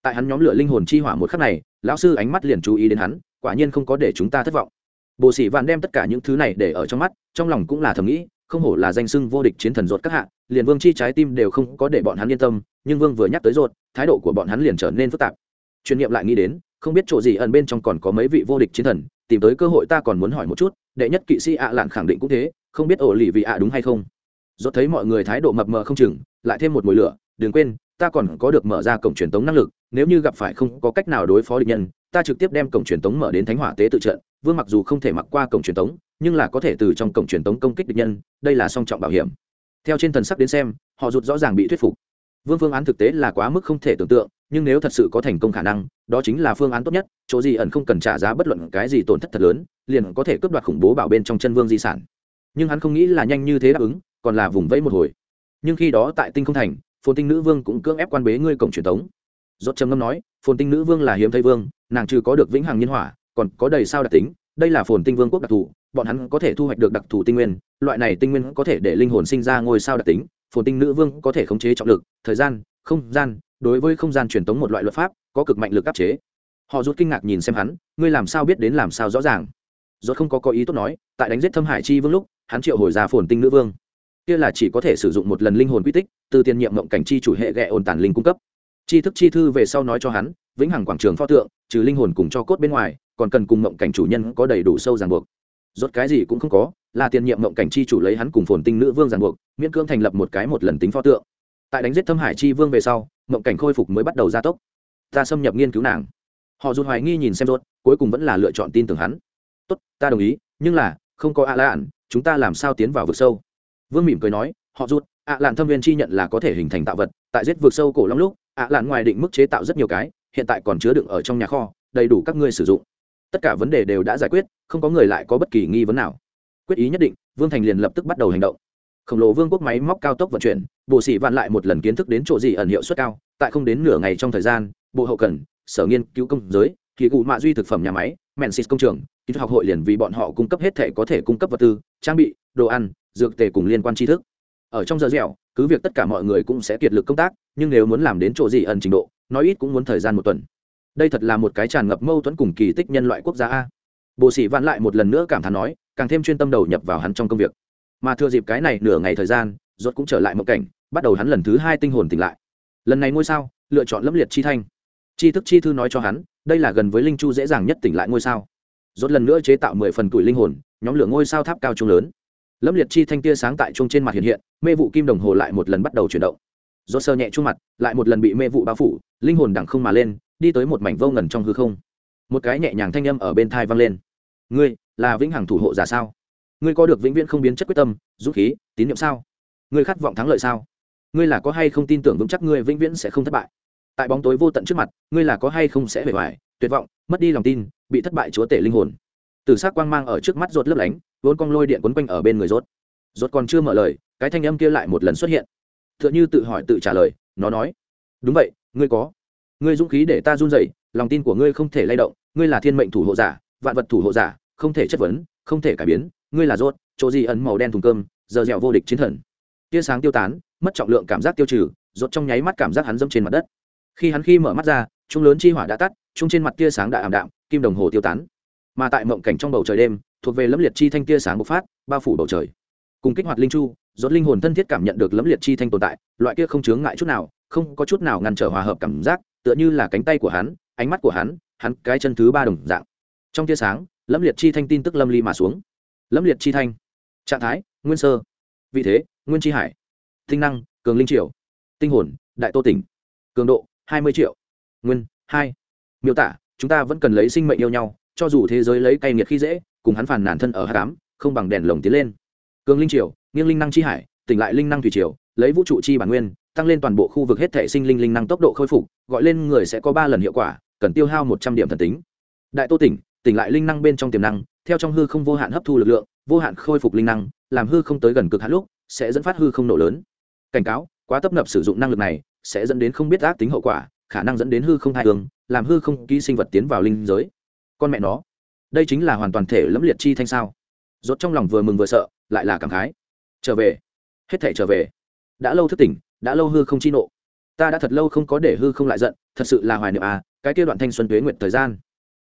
Tại hắn nhóm lửa linh hồn chi hỏa một khắc này, lão sư ánh mắt liền chú ý đến hắn, quả nhiên không có để chúng ta thất vọng. Bồ sĩ vạn đem tất cả những thứ này để ở trong mắt, trong lòng cũng là thầm nghĩ, không hổ là danh sưng vô địch chiến thần rột các hạ, liền vương chi trái tim đều không có để bọn hắn yên tâm, nhưng vương vừa nhắc tới rột thái độ của bọn hắn liền trở nên phức tạp. Chuyên nghiệm lại nghĩ đến không biết chỗ gì ẩn bên trong còn có mấy vị vô địch chiến thần, tìm tới cơ hội ta còn muốn hỏi một chút, đệ nhất kỵ sĩ ạ à lạn khẳng định cũng thế, không biết ổ lì vị ạ đúng hay không? Rốt thấy mọi người thái độ mập mờ không chừng, lại thêm một mùi lửa, đừng quên, ta còn có được mở ra cổng truyền tống năng lực, nếu như gặp phải không có cách nào đối phó địch nhân, ta trực tiếp đem cổng truyền tống mở đến thánh hỏa tế tự trận, vương mặc dù không thể mặc qua cổng truyền tống, nhưng là có thể từ trong cổng truyền tống công kích địch nhân, đây là song trọng bảo hiểm. Theo trên thần sắc đến xem, họ rụt rõ ràng bị thuyết phục. Vương phương án thực tế là quá mức không thể tưởng tượng nhưng nếu thật sự có thành công khả năng, đó chính là phương án tốt nhất, chỗ gì ẩn không cần trả giá bất luận cái gì tổn thất thật lớn, liền có thể cướp đoạt khủng bố bảo bên trong chân vương di sản. Nhưng hắn không nghĩ là nhanh như thế đáp ứng, còn là vùng vẫy một hồi. Nhưng khi đó tại tinh không thành, phồn tinh nữ vương cũng cưỡng ép quan bế ngươi cổng truyền thống. Dốt trầm ngâm nói, phồn tinh nữ vương là hiếm thấy vương, nàng trừ có được vĩnh hằng nhiên hỏa, còn có đầy sao đặc tính, đây là phồn tinh vương quốc đặc thù, bọn hắn có thể thu hoạch được đặc thù tinh nguyên, loại này tinh nguyên có thể để linh hồn sinh ra ngôi sao đặc tính, phồn tinh nữ vương có thể khống chế trọng lực, thời gian, không gian đối với không gian truyền tống một loại luật pháp, có cực mạnh lực áp chế. Họ rút kinh ngạc nhìn xem hắn, ngươi làm sao biết đến làm sao rõ ràng? Rốt không có có ý tốt nói, tại đánh giết thâm hải chi vương lúc, hắn triệu hồi ra phồn tinh nữ vương. Kia là chỉ có thể sử dụng một lần linh hồn quy tích, từ tiền nhiệm mộng cảnh chi chủ hệ ghẹ ồn tàn linh cung cấp. Chi thức chi thư về sau nói cho hắn, vĩnh hằng quảng trường pho tượng, trừ linh hồn cùng cho cốt bên ngoài, còn cần cùng mộng cảnh chủ nhân có đầy đủ sâu ràng buộc. Rốt cái gì cũng không có, là tiền nhiệm mộng cảnh chi chủ lấy hắn cùng phồn tinh nữ vương ràng buộc, miễn cương thành lập một cái một lần tính pho tượng tại đánh giết thâm hải chi vương về sau, mộng cảnh khôi phục mới bắt đầu gia tốc. Ta xâm nhập nghiên cứu nàng. Họ dù hoài nghi nhìn xem rốt, cuối cùng vẫn là lựa chọn tin tưởng hắn. Tốt, ta đồng ý, nhưng là, không có ạ lạn chúng ta làm sao tiến vào vực sâu? Vương mỉm cười nói, họ rút ạ lạn thâm viên chi nhận là có thể hình thành tạo vật, tại giết vực sâu cổ long lúc ạ lạn ngoài định mức chế tạo rất nhiều cái, hiện tại còn chứa đựng ở trong nhà kho, đầy đủ các ngươi sử dụng. Tất cả vấn đề đều đã giải quyết, không có người lại có bất kỳ nghi vấn nào. Quyết ý nhất định, vương thành liền lập tức bắt đầu hành động khổng lồ vương quốc máy móc cao tốc vận chuyển bộ sĩ vạn lại một lần kiến thức đến chỗ gì ẩn hiệu suất cao, tại không đến nửa ngày trong thời gian, bộ hậu cần, sở nghiên cứu công giới, kỳ cụ mạ duy thực phẩm nhà máy mẹn xịt công trường, kỹ thuật học hội liền vì bọn họ cung cấp hết thể có thể cung cấp vật tư, trang bị, đồ ăn, dược tề cùng liên quan tri thức. Ở trong giờ dẻo, cứ việc tất cả mọi người cũng sẽ kiệt lực công tác, nhưng nếu muốn làm đến chỗ gì ẩn trình độ, nói ít cũng muốn thời gian một tuần. Đây thật là một cái tràn ngập mâu thuẫn cùng kỳ tích nhân loại quốc gia a. Bộ sĩ vạn lại một lần nữa cảm thán nói, càng thêm chuyên tâm đầu nhập vào hắn trong công việc mà thừa dịp cái này nửa ngày thời gian, rốt cũng trở lại một cảnh, bắt đầu hắn lần thứ hai tinh hồn tỉnh lại. Lần này ngôi sao, lựa chọn lâm liệt chi thanh. Chi thức chi thư nói cho hắn, đây là gần với linh chu dễ dàng nhất tỉnh lại ngôi sao. Rốt lần nữa chế tạo mười phần tuổi linh hồn, nhóm lửa ngôi sao tháp cao trung lớn. Lâm liệt chi thanh tia sáng tại trung trên mặt hiện hiện, mê vụ kim đồng hồ lại một lần bắt đầu chuyển động. Rốt sơ nhẹ trung mặt, lại một lần bị mê vụ bao phủ, linh hồn đằng không mà lên, đi tới một mảnh vô ngần trong hư không. Một cái nhẹ nhàng thanh âm ở bên thai vang lên. Ngươi, là vĩnh hằng thủ hộ giả sao? Ngươi có được vĩnh viễn không biến chất quyết tâm, dũng khí, tín nhiệm sao? Ngươi khát vọng thắng lợi sao? Ngươi là có hay không tin tưởng vững chắc ngươi vĩnh viễn sẽ không thất bại? Tại bóng tối vô tận trước mặt, ngươi là có hay không sẽ hề hoài tuyệt vọng, mất đi lòng tin, bị thất bại chúa tể linh hồn. Từ s ắ c quang mang ở trước mắt rột lấp lánh, vốn cong lôi điện quấn quanh ở bên người rốt. Rốt còn chưa mở lời, cái thanh âm kia lại một lần xuất hiện. T h ư ợ n h ư tự hỏi tự trả lời, nó nói, đúng vậy, ngươi có. Ngươi dũng khí để ta run rẩy, lòng tin của ngươi không thể lay động, ngươi là thiên mệnh thủ hộ giả, vạn vật thủ hộ giả, không thể chất vấn, không thể cải biến ngươi là rốt, chỗ gì ẩn màu đen thùng cơm, giờ dẻo vô địch chiến thần. Tia sáng tiêu tán, mất trọng lượng cảm giác tiêu trừ, rốt trong nháy mắt cảm giác hắn dẫm trên mặt đất. Khi hắn khi mở mắt ra trung lớn chi hỏa đã tắt trung trên mặt tia sáng đã ảm đạm, kim đồng hồ tiêu tán. Mà tại mộng cảnh trong bầu trời đêm, thuộc về lẫm liệt chi thanh tia sáng bộc phát, bao phủ bầu trời. Cùng kích hoạt linh chu, rốt linh hồn thân thiết cảm nhận được lẫm liệt chi thanh tồn tại, loại kia không chướng ngại chút nào, không có chút nào ngăn trở hòa hợp cảm giác, tựa như là cánh tay của hắn, ánh mắt của hắn hắn cái chân thứ ba đồng dạng. Trong tia sáng, lẫm liệt chi thanh tin tức lâm ly mà xuống lẫm liệt chi thanh. Trạng thái, nguyên sơ. Vị thế, nguyên chi hải. Tinh năng, cường linh triều. Tinh hồn, đại tô tỉnh. Cường độ, hai mươi triệu. Nguyên, hai. Miêu tả, chúng ta vẫn cần lấy sinh mệnh yêu nhau, cho dù thế giới lấy cay nghiệt khi dễ, cùng hắn phản nản thân ở h tám không bằng đèn lồng tiến lên. Cường linh triều, nghiêng linh năng chi hải, tỉnh lại linh năng thủy triều, lấy vũ trụ chi bản nguyên, tăng lên toàn bộ khu vực hết thể sinh linh linh năng tốc độ khôi phục, gọi lên người sẽ có ba lần hiệu quả, cần tiêu hao một trăm điểm thần tính. Đại tô tỉnh tỉnh lại linh năng bên trong tiềm năng theo trong hư không vô hạn hấp thu lực lượng vô hạn khôi phục linh năng làm hư không tới gần cực hạn lúc sẽ dẫn phát hư không nổ lớn. Cảnh cáo quá tấp nập sử dụng năng lực này sẽ dẫn đến không biết ác tính hậu quả khả năng dẫn đến hư không thai tường làm hư không ký sinh vật tiến vào linh giới. Con mẹ nó đây chính là hoàn toàn thể lẫm liệt chi thanh sao. Rốt trong lòng vừa mừng vừa sợ lại là cảm khái. Trở về hết thể trở về. Đã lâu thức tỉnh đã lâu hư không chi nộ. Ta đã thật lâu không có để hư không lại giận thật sự là hoài niệm à cái kia đoạn thanh xuân tuế nguyện thời gian.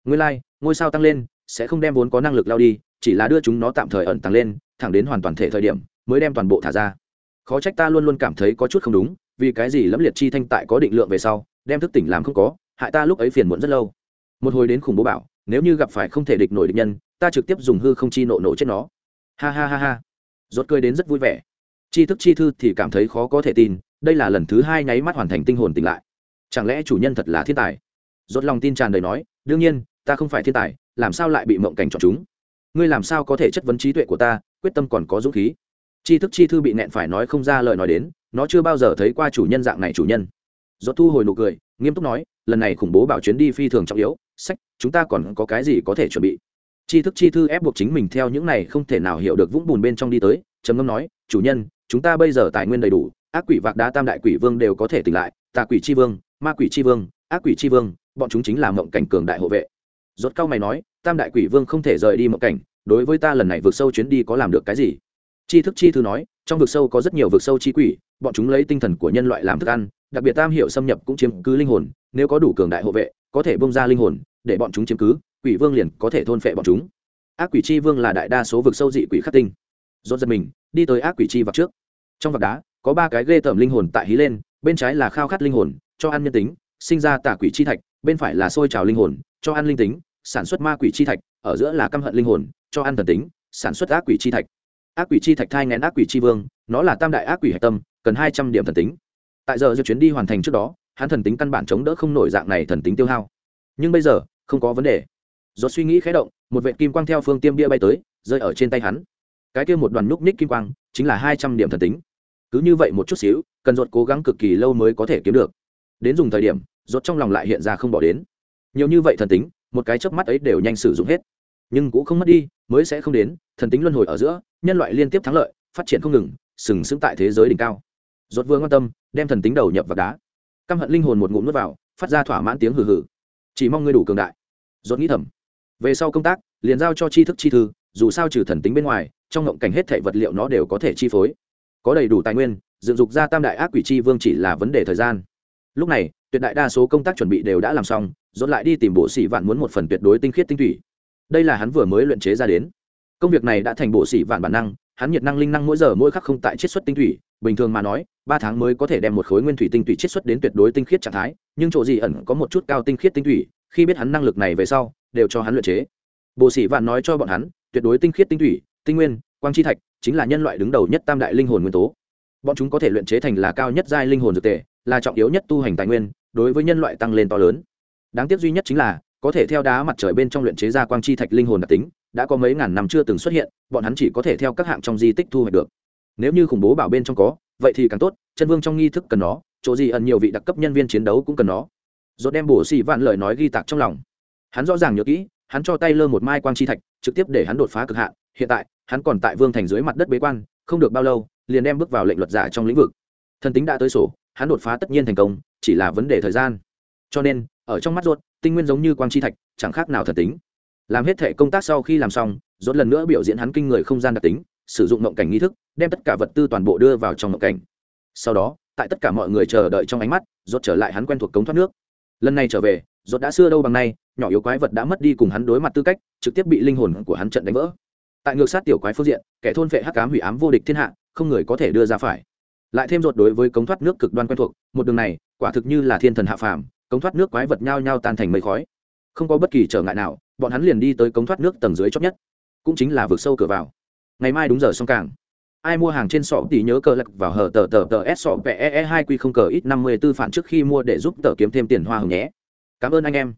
Nguyên lai like, ngôi sao tăng lên sẽ không đem vốn có năng lực lao đi, chỉ là đưa chúng nó tạm thời ẩn tăng lên, thẳng đến hoàn toàn thể thời điểm, mới đem toàn bộ thả ra. Khó trách ta luôn luôn cảm thấy có chút không đúng, vì cái gì lẫm liệt chi thanh tại có định lượng về sau, đem thức tỉnh làm không có, hại ta lúc ấy phiền muộn rất lâu. Một hồi đến khủng bố bảo, nếu như gặp phải không thể địch nổi địch nhân, ta trực tiếp dùng hư không chi nộ nổ chết nó. Ha ha ha ha. Rốt cười đến rất vui vẻ. Chi thức chi thư thì cảm thấy khó có thể tin, đây là lần thứ hai nháy mắt hoàn thành tinh hồn tỉnh lại. Chẳng lẽ chủ nhân thật là thiên tài? Rốt lòng tin tràn đầy nói, đương nhiên, ta không phải thiên tài làm sao lại bị mộng cảnh chọn chúng? Ngươi làm sao có thể chất vấn trí tuệ của ta, quyết tâm còn có dũng khí? Chi thức chi thư bị nẹn phải nói không ra lời nói đến, nó chưa bao giờ thấy qua chủ nhân dạng này chủ nhân. Do thu hồi nụ cười, nghiêm túc nói, lần này khủng bố bảo chuyến đi phi thường trọng yếu, sách, chúng ta còn có cái gì có thể chuẩn bị? Tri thức chi thư ép buộc chính mình theo những này không thể nào hiểu được vũng bùn bên trong đi tới, trầm ngâm nói, chủ nhân, chúng ta bây giờ tài nguyên đầy đủ, ác quỷ vạc đá tam đại quỷ vương đều có thể tỉnh lại, tà quỷ chi vương, ma quỷ chi vương, ác quỷ chi vương, bọn chúng chính là mộng cảnh cường đại hộ vệ rốt cao mày nói, tam đại quỷ vương không thể rời đi một cảnh, đối với ta lần này vượt sâu chuyến đi có làm được cái gì? Chi thức chi thư nói, trong vực sâu có rất nhiều vực sâu chi quỷ, bọn chúng lấy tinh thần của nhân loại làm thức ăn, đặc biệt tam hiệu xâm nhập cũng chiếm cứ linh hồn, nếu có đủ cường đại hộ vệ, có thể bông ra linh hồn, để bọn chúng chiếm cứ, quỷ vương liền có thể thôn phệ bọn chúng. Ác quỷ chi vương là đại đa số vực sâu dị quỷ khắc tinh. Dốt giật mình, đi tới ác quỷ chi vạc trước. Trong vạc đá, có ba cái ghê tởm linh hồn tại hí lên, bên trái là khao khát linh hồn, cho ăn nhân tính, sinh ra tà quỷ chi thạch, bên phải là sôi trào linh hồn, cho ăn linh tính sản xuất ma quỷ chi thạch, ở giữa là căm hận linh hồn, cho ăn thần tính, sản xuất ác quỷ chi thạch. Ác quỷ chi thạch thai ngén ác quỷ chi vương, nó là tam đại ác quỷ hạch tâm, cần hai trăm điểm thần tính. Tại giờ dự chuyến đi hoàn thành trước đó, hắn thần tính căn bản chống đỡ không nổi dạng này thần tính tiêu hao. Nhưng bây giờ, không có vấn đề. Do suy nghĩ khé động, một vệ kim quang theo phương tiêm bia bay tới, rơi ở trên tay hắn. Cái kia một đoàn núc ních kim quang, chính là hai trăm điểm thần tính. Cứ như vậy một chút xíu, cần ruột cố gắng cực kỳ lâu mới có thể kiếm được. Đến dùng thời điểm ruột trong lòng lại hiện ra không bỏ đến. Nhiều như vậy thần tính một cái chớp mắt ấy đều nhanh sử dụng hết. Nhưng cũng không mất đi, mới sẽ không đến, thần tính luân hồi ở giữa, nhân loại liên tiếp thắng lợi, phát triển không ngừng, sừng sững tại thế giới đỉnh cao. Rốt vương quan tâm, đem thần tính đầu nhập vào đá. Căm hận linh hồn một ngụm nuốt vào, phát ra thỏa mãn tiếng hừ hừ. Chỉ mong ngươi đủ cường đại. Rốt nghĩ thầm. Về sau công tác, liền giao cho tri thức chi thư, dù sao trừ thần tính bên ngoài, trong ngộng cảnh hết thảy vật liệu nó đều có thể chi phối. Có đầy đủ tài nguyên, dựng dục ra tam đại ác quỷ chi vương chỉ là vấn đề thời gian. Lúc này, tuyệt đại đa số công tác chuẩn bị đều đã làm xong dồn lại đi tìm bộ sĩ vạn muốn một phần tuyệt đối tinh khiết tinh thủy. Đây là hắn vừa mới luyện chế ra đến. Công việc này đã thành bộ sĩ vạn bản năng, hắn nhiệt năng linh năng mỗi giờ mỗi khắc không tại chiết xuất tinh thủy, bình thường mà nói, ba tháng mới có thể đem một khối nguyên thủy tinh thủy chiết xuất đến tuyệt đối tinh khiết trạng thái, nhưng chỗ gì ẩn có một chút cao tinh khiết tinh thủy, khi biết hắn năng lực này về sau, đều cho hắn luyện chế. Bộ sĩ vạn nói cho bọn hắn, tuyệt đối tinh khiết tinh thủy, tinh nguyên, quang chi thạch, chính là nhân loại đứng đầu nhất tam đại linh hồn nguyên tố. Bọn chúng có thể luyện chế thành là cao nhất giai linh hồn dược tề, là trọng yếu nhất tu hành tài nguyên, đối với nhân loại tăng lên to lớn đáng tiếc duy nhất chính là, có thể theo đá mặt trời bên trong luyện chế ra quang chi thạch linh hồn đặc tính, đã có mấy ngàn năm chưa từng xuất hiện, bọn hắn chỉ có thể theo các hạng trong di tích thu hoạch được. Nếu như khủng bố bảo bên trong có, vậy thì càng tốt, chân vương trong nghi thức cần nó, chỗ gì ẩn nhiều vị đặc cấp nhân viên chiến đấu cũng cần nó. Dốt đem bổ xì vạn lời nói ghi tạc trong lòng. Hắn rõ ràng nhớ kỹ, hắn cho tay lơ một mai quang chi thạch, trực tiếp để hắn đột phá cực hạn, hiện tại, hắn còn tại vương thành dưới mặt đất bế quan, không được bao lâu, liền đem bước vào lệnh luật giả trong lĩnh vực. Thần tính đã tới sổ, hắn đột phá tất nhiên thành công, chỉ là vấn đề thời gian. Cho nên ở trong mắt ruột, tinh nguyên giống như quang chi thạch, chẳng khác nào thần tính. Làm hết thể công tác sau khi làm xong, rốt lần nữa biểu diễn hắn kinh người không gian đặc tính, sử dụng mộng cảnh nghi thức, đem tất cả vật tư toàn bộ đưa vào trong mộng cảnh. Sau đó, tại tất cả mọi người chờ đợi trong ánh mắt, rốt trở lại hắn quen thuộc cống thoát nước. Lần này trở về, rốt đã xưa đâu bằng nay, nhỏ yếu quái vật đã mất đi cùng hắn đối mặt tư cách, trực tiếp bị linh hồn của hắn trận đánh vỡ. Tại ngược sát tiểu quái phương diện, kẻ thôn vệ hắc ám hủy ám vô địch thiên hạ, không người có thể đưa ra phải. Lại thêm rốt đối với cống thoát nước cực đoan quen thuộc, một đường này, quả thực như là thiên thần hạ phàm cống thoát nước quái vật nhao nhao tan thành mây khói. Không có bất kỳ trở ngại nào, bọn hắn liền đi tới cống thoát nước tầng dưới chót nhất. Cũng chính là vực sâu cửa vào. Ngày mai đúng giờ xong cảng ai mua hàng trên sọ thì nhớ cờ lật vào hở tờ tờ tờ s sọ pe e hai q không cờ ít năm mươi tư phản trước khi mua để giúp tờ kiếm thêm tiền hoa hồng nhé. Cảm ơn anh em.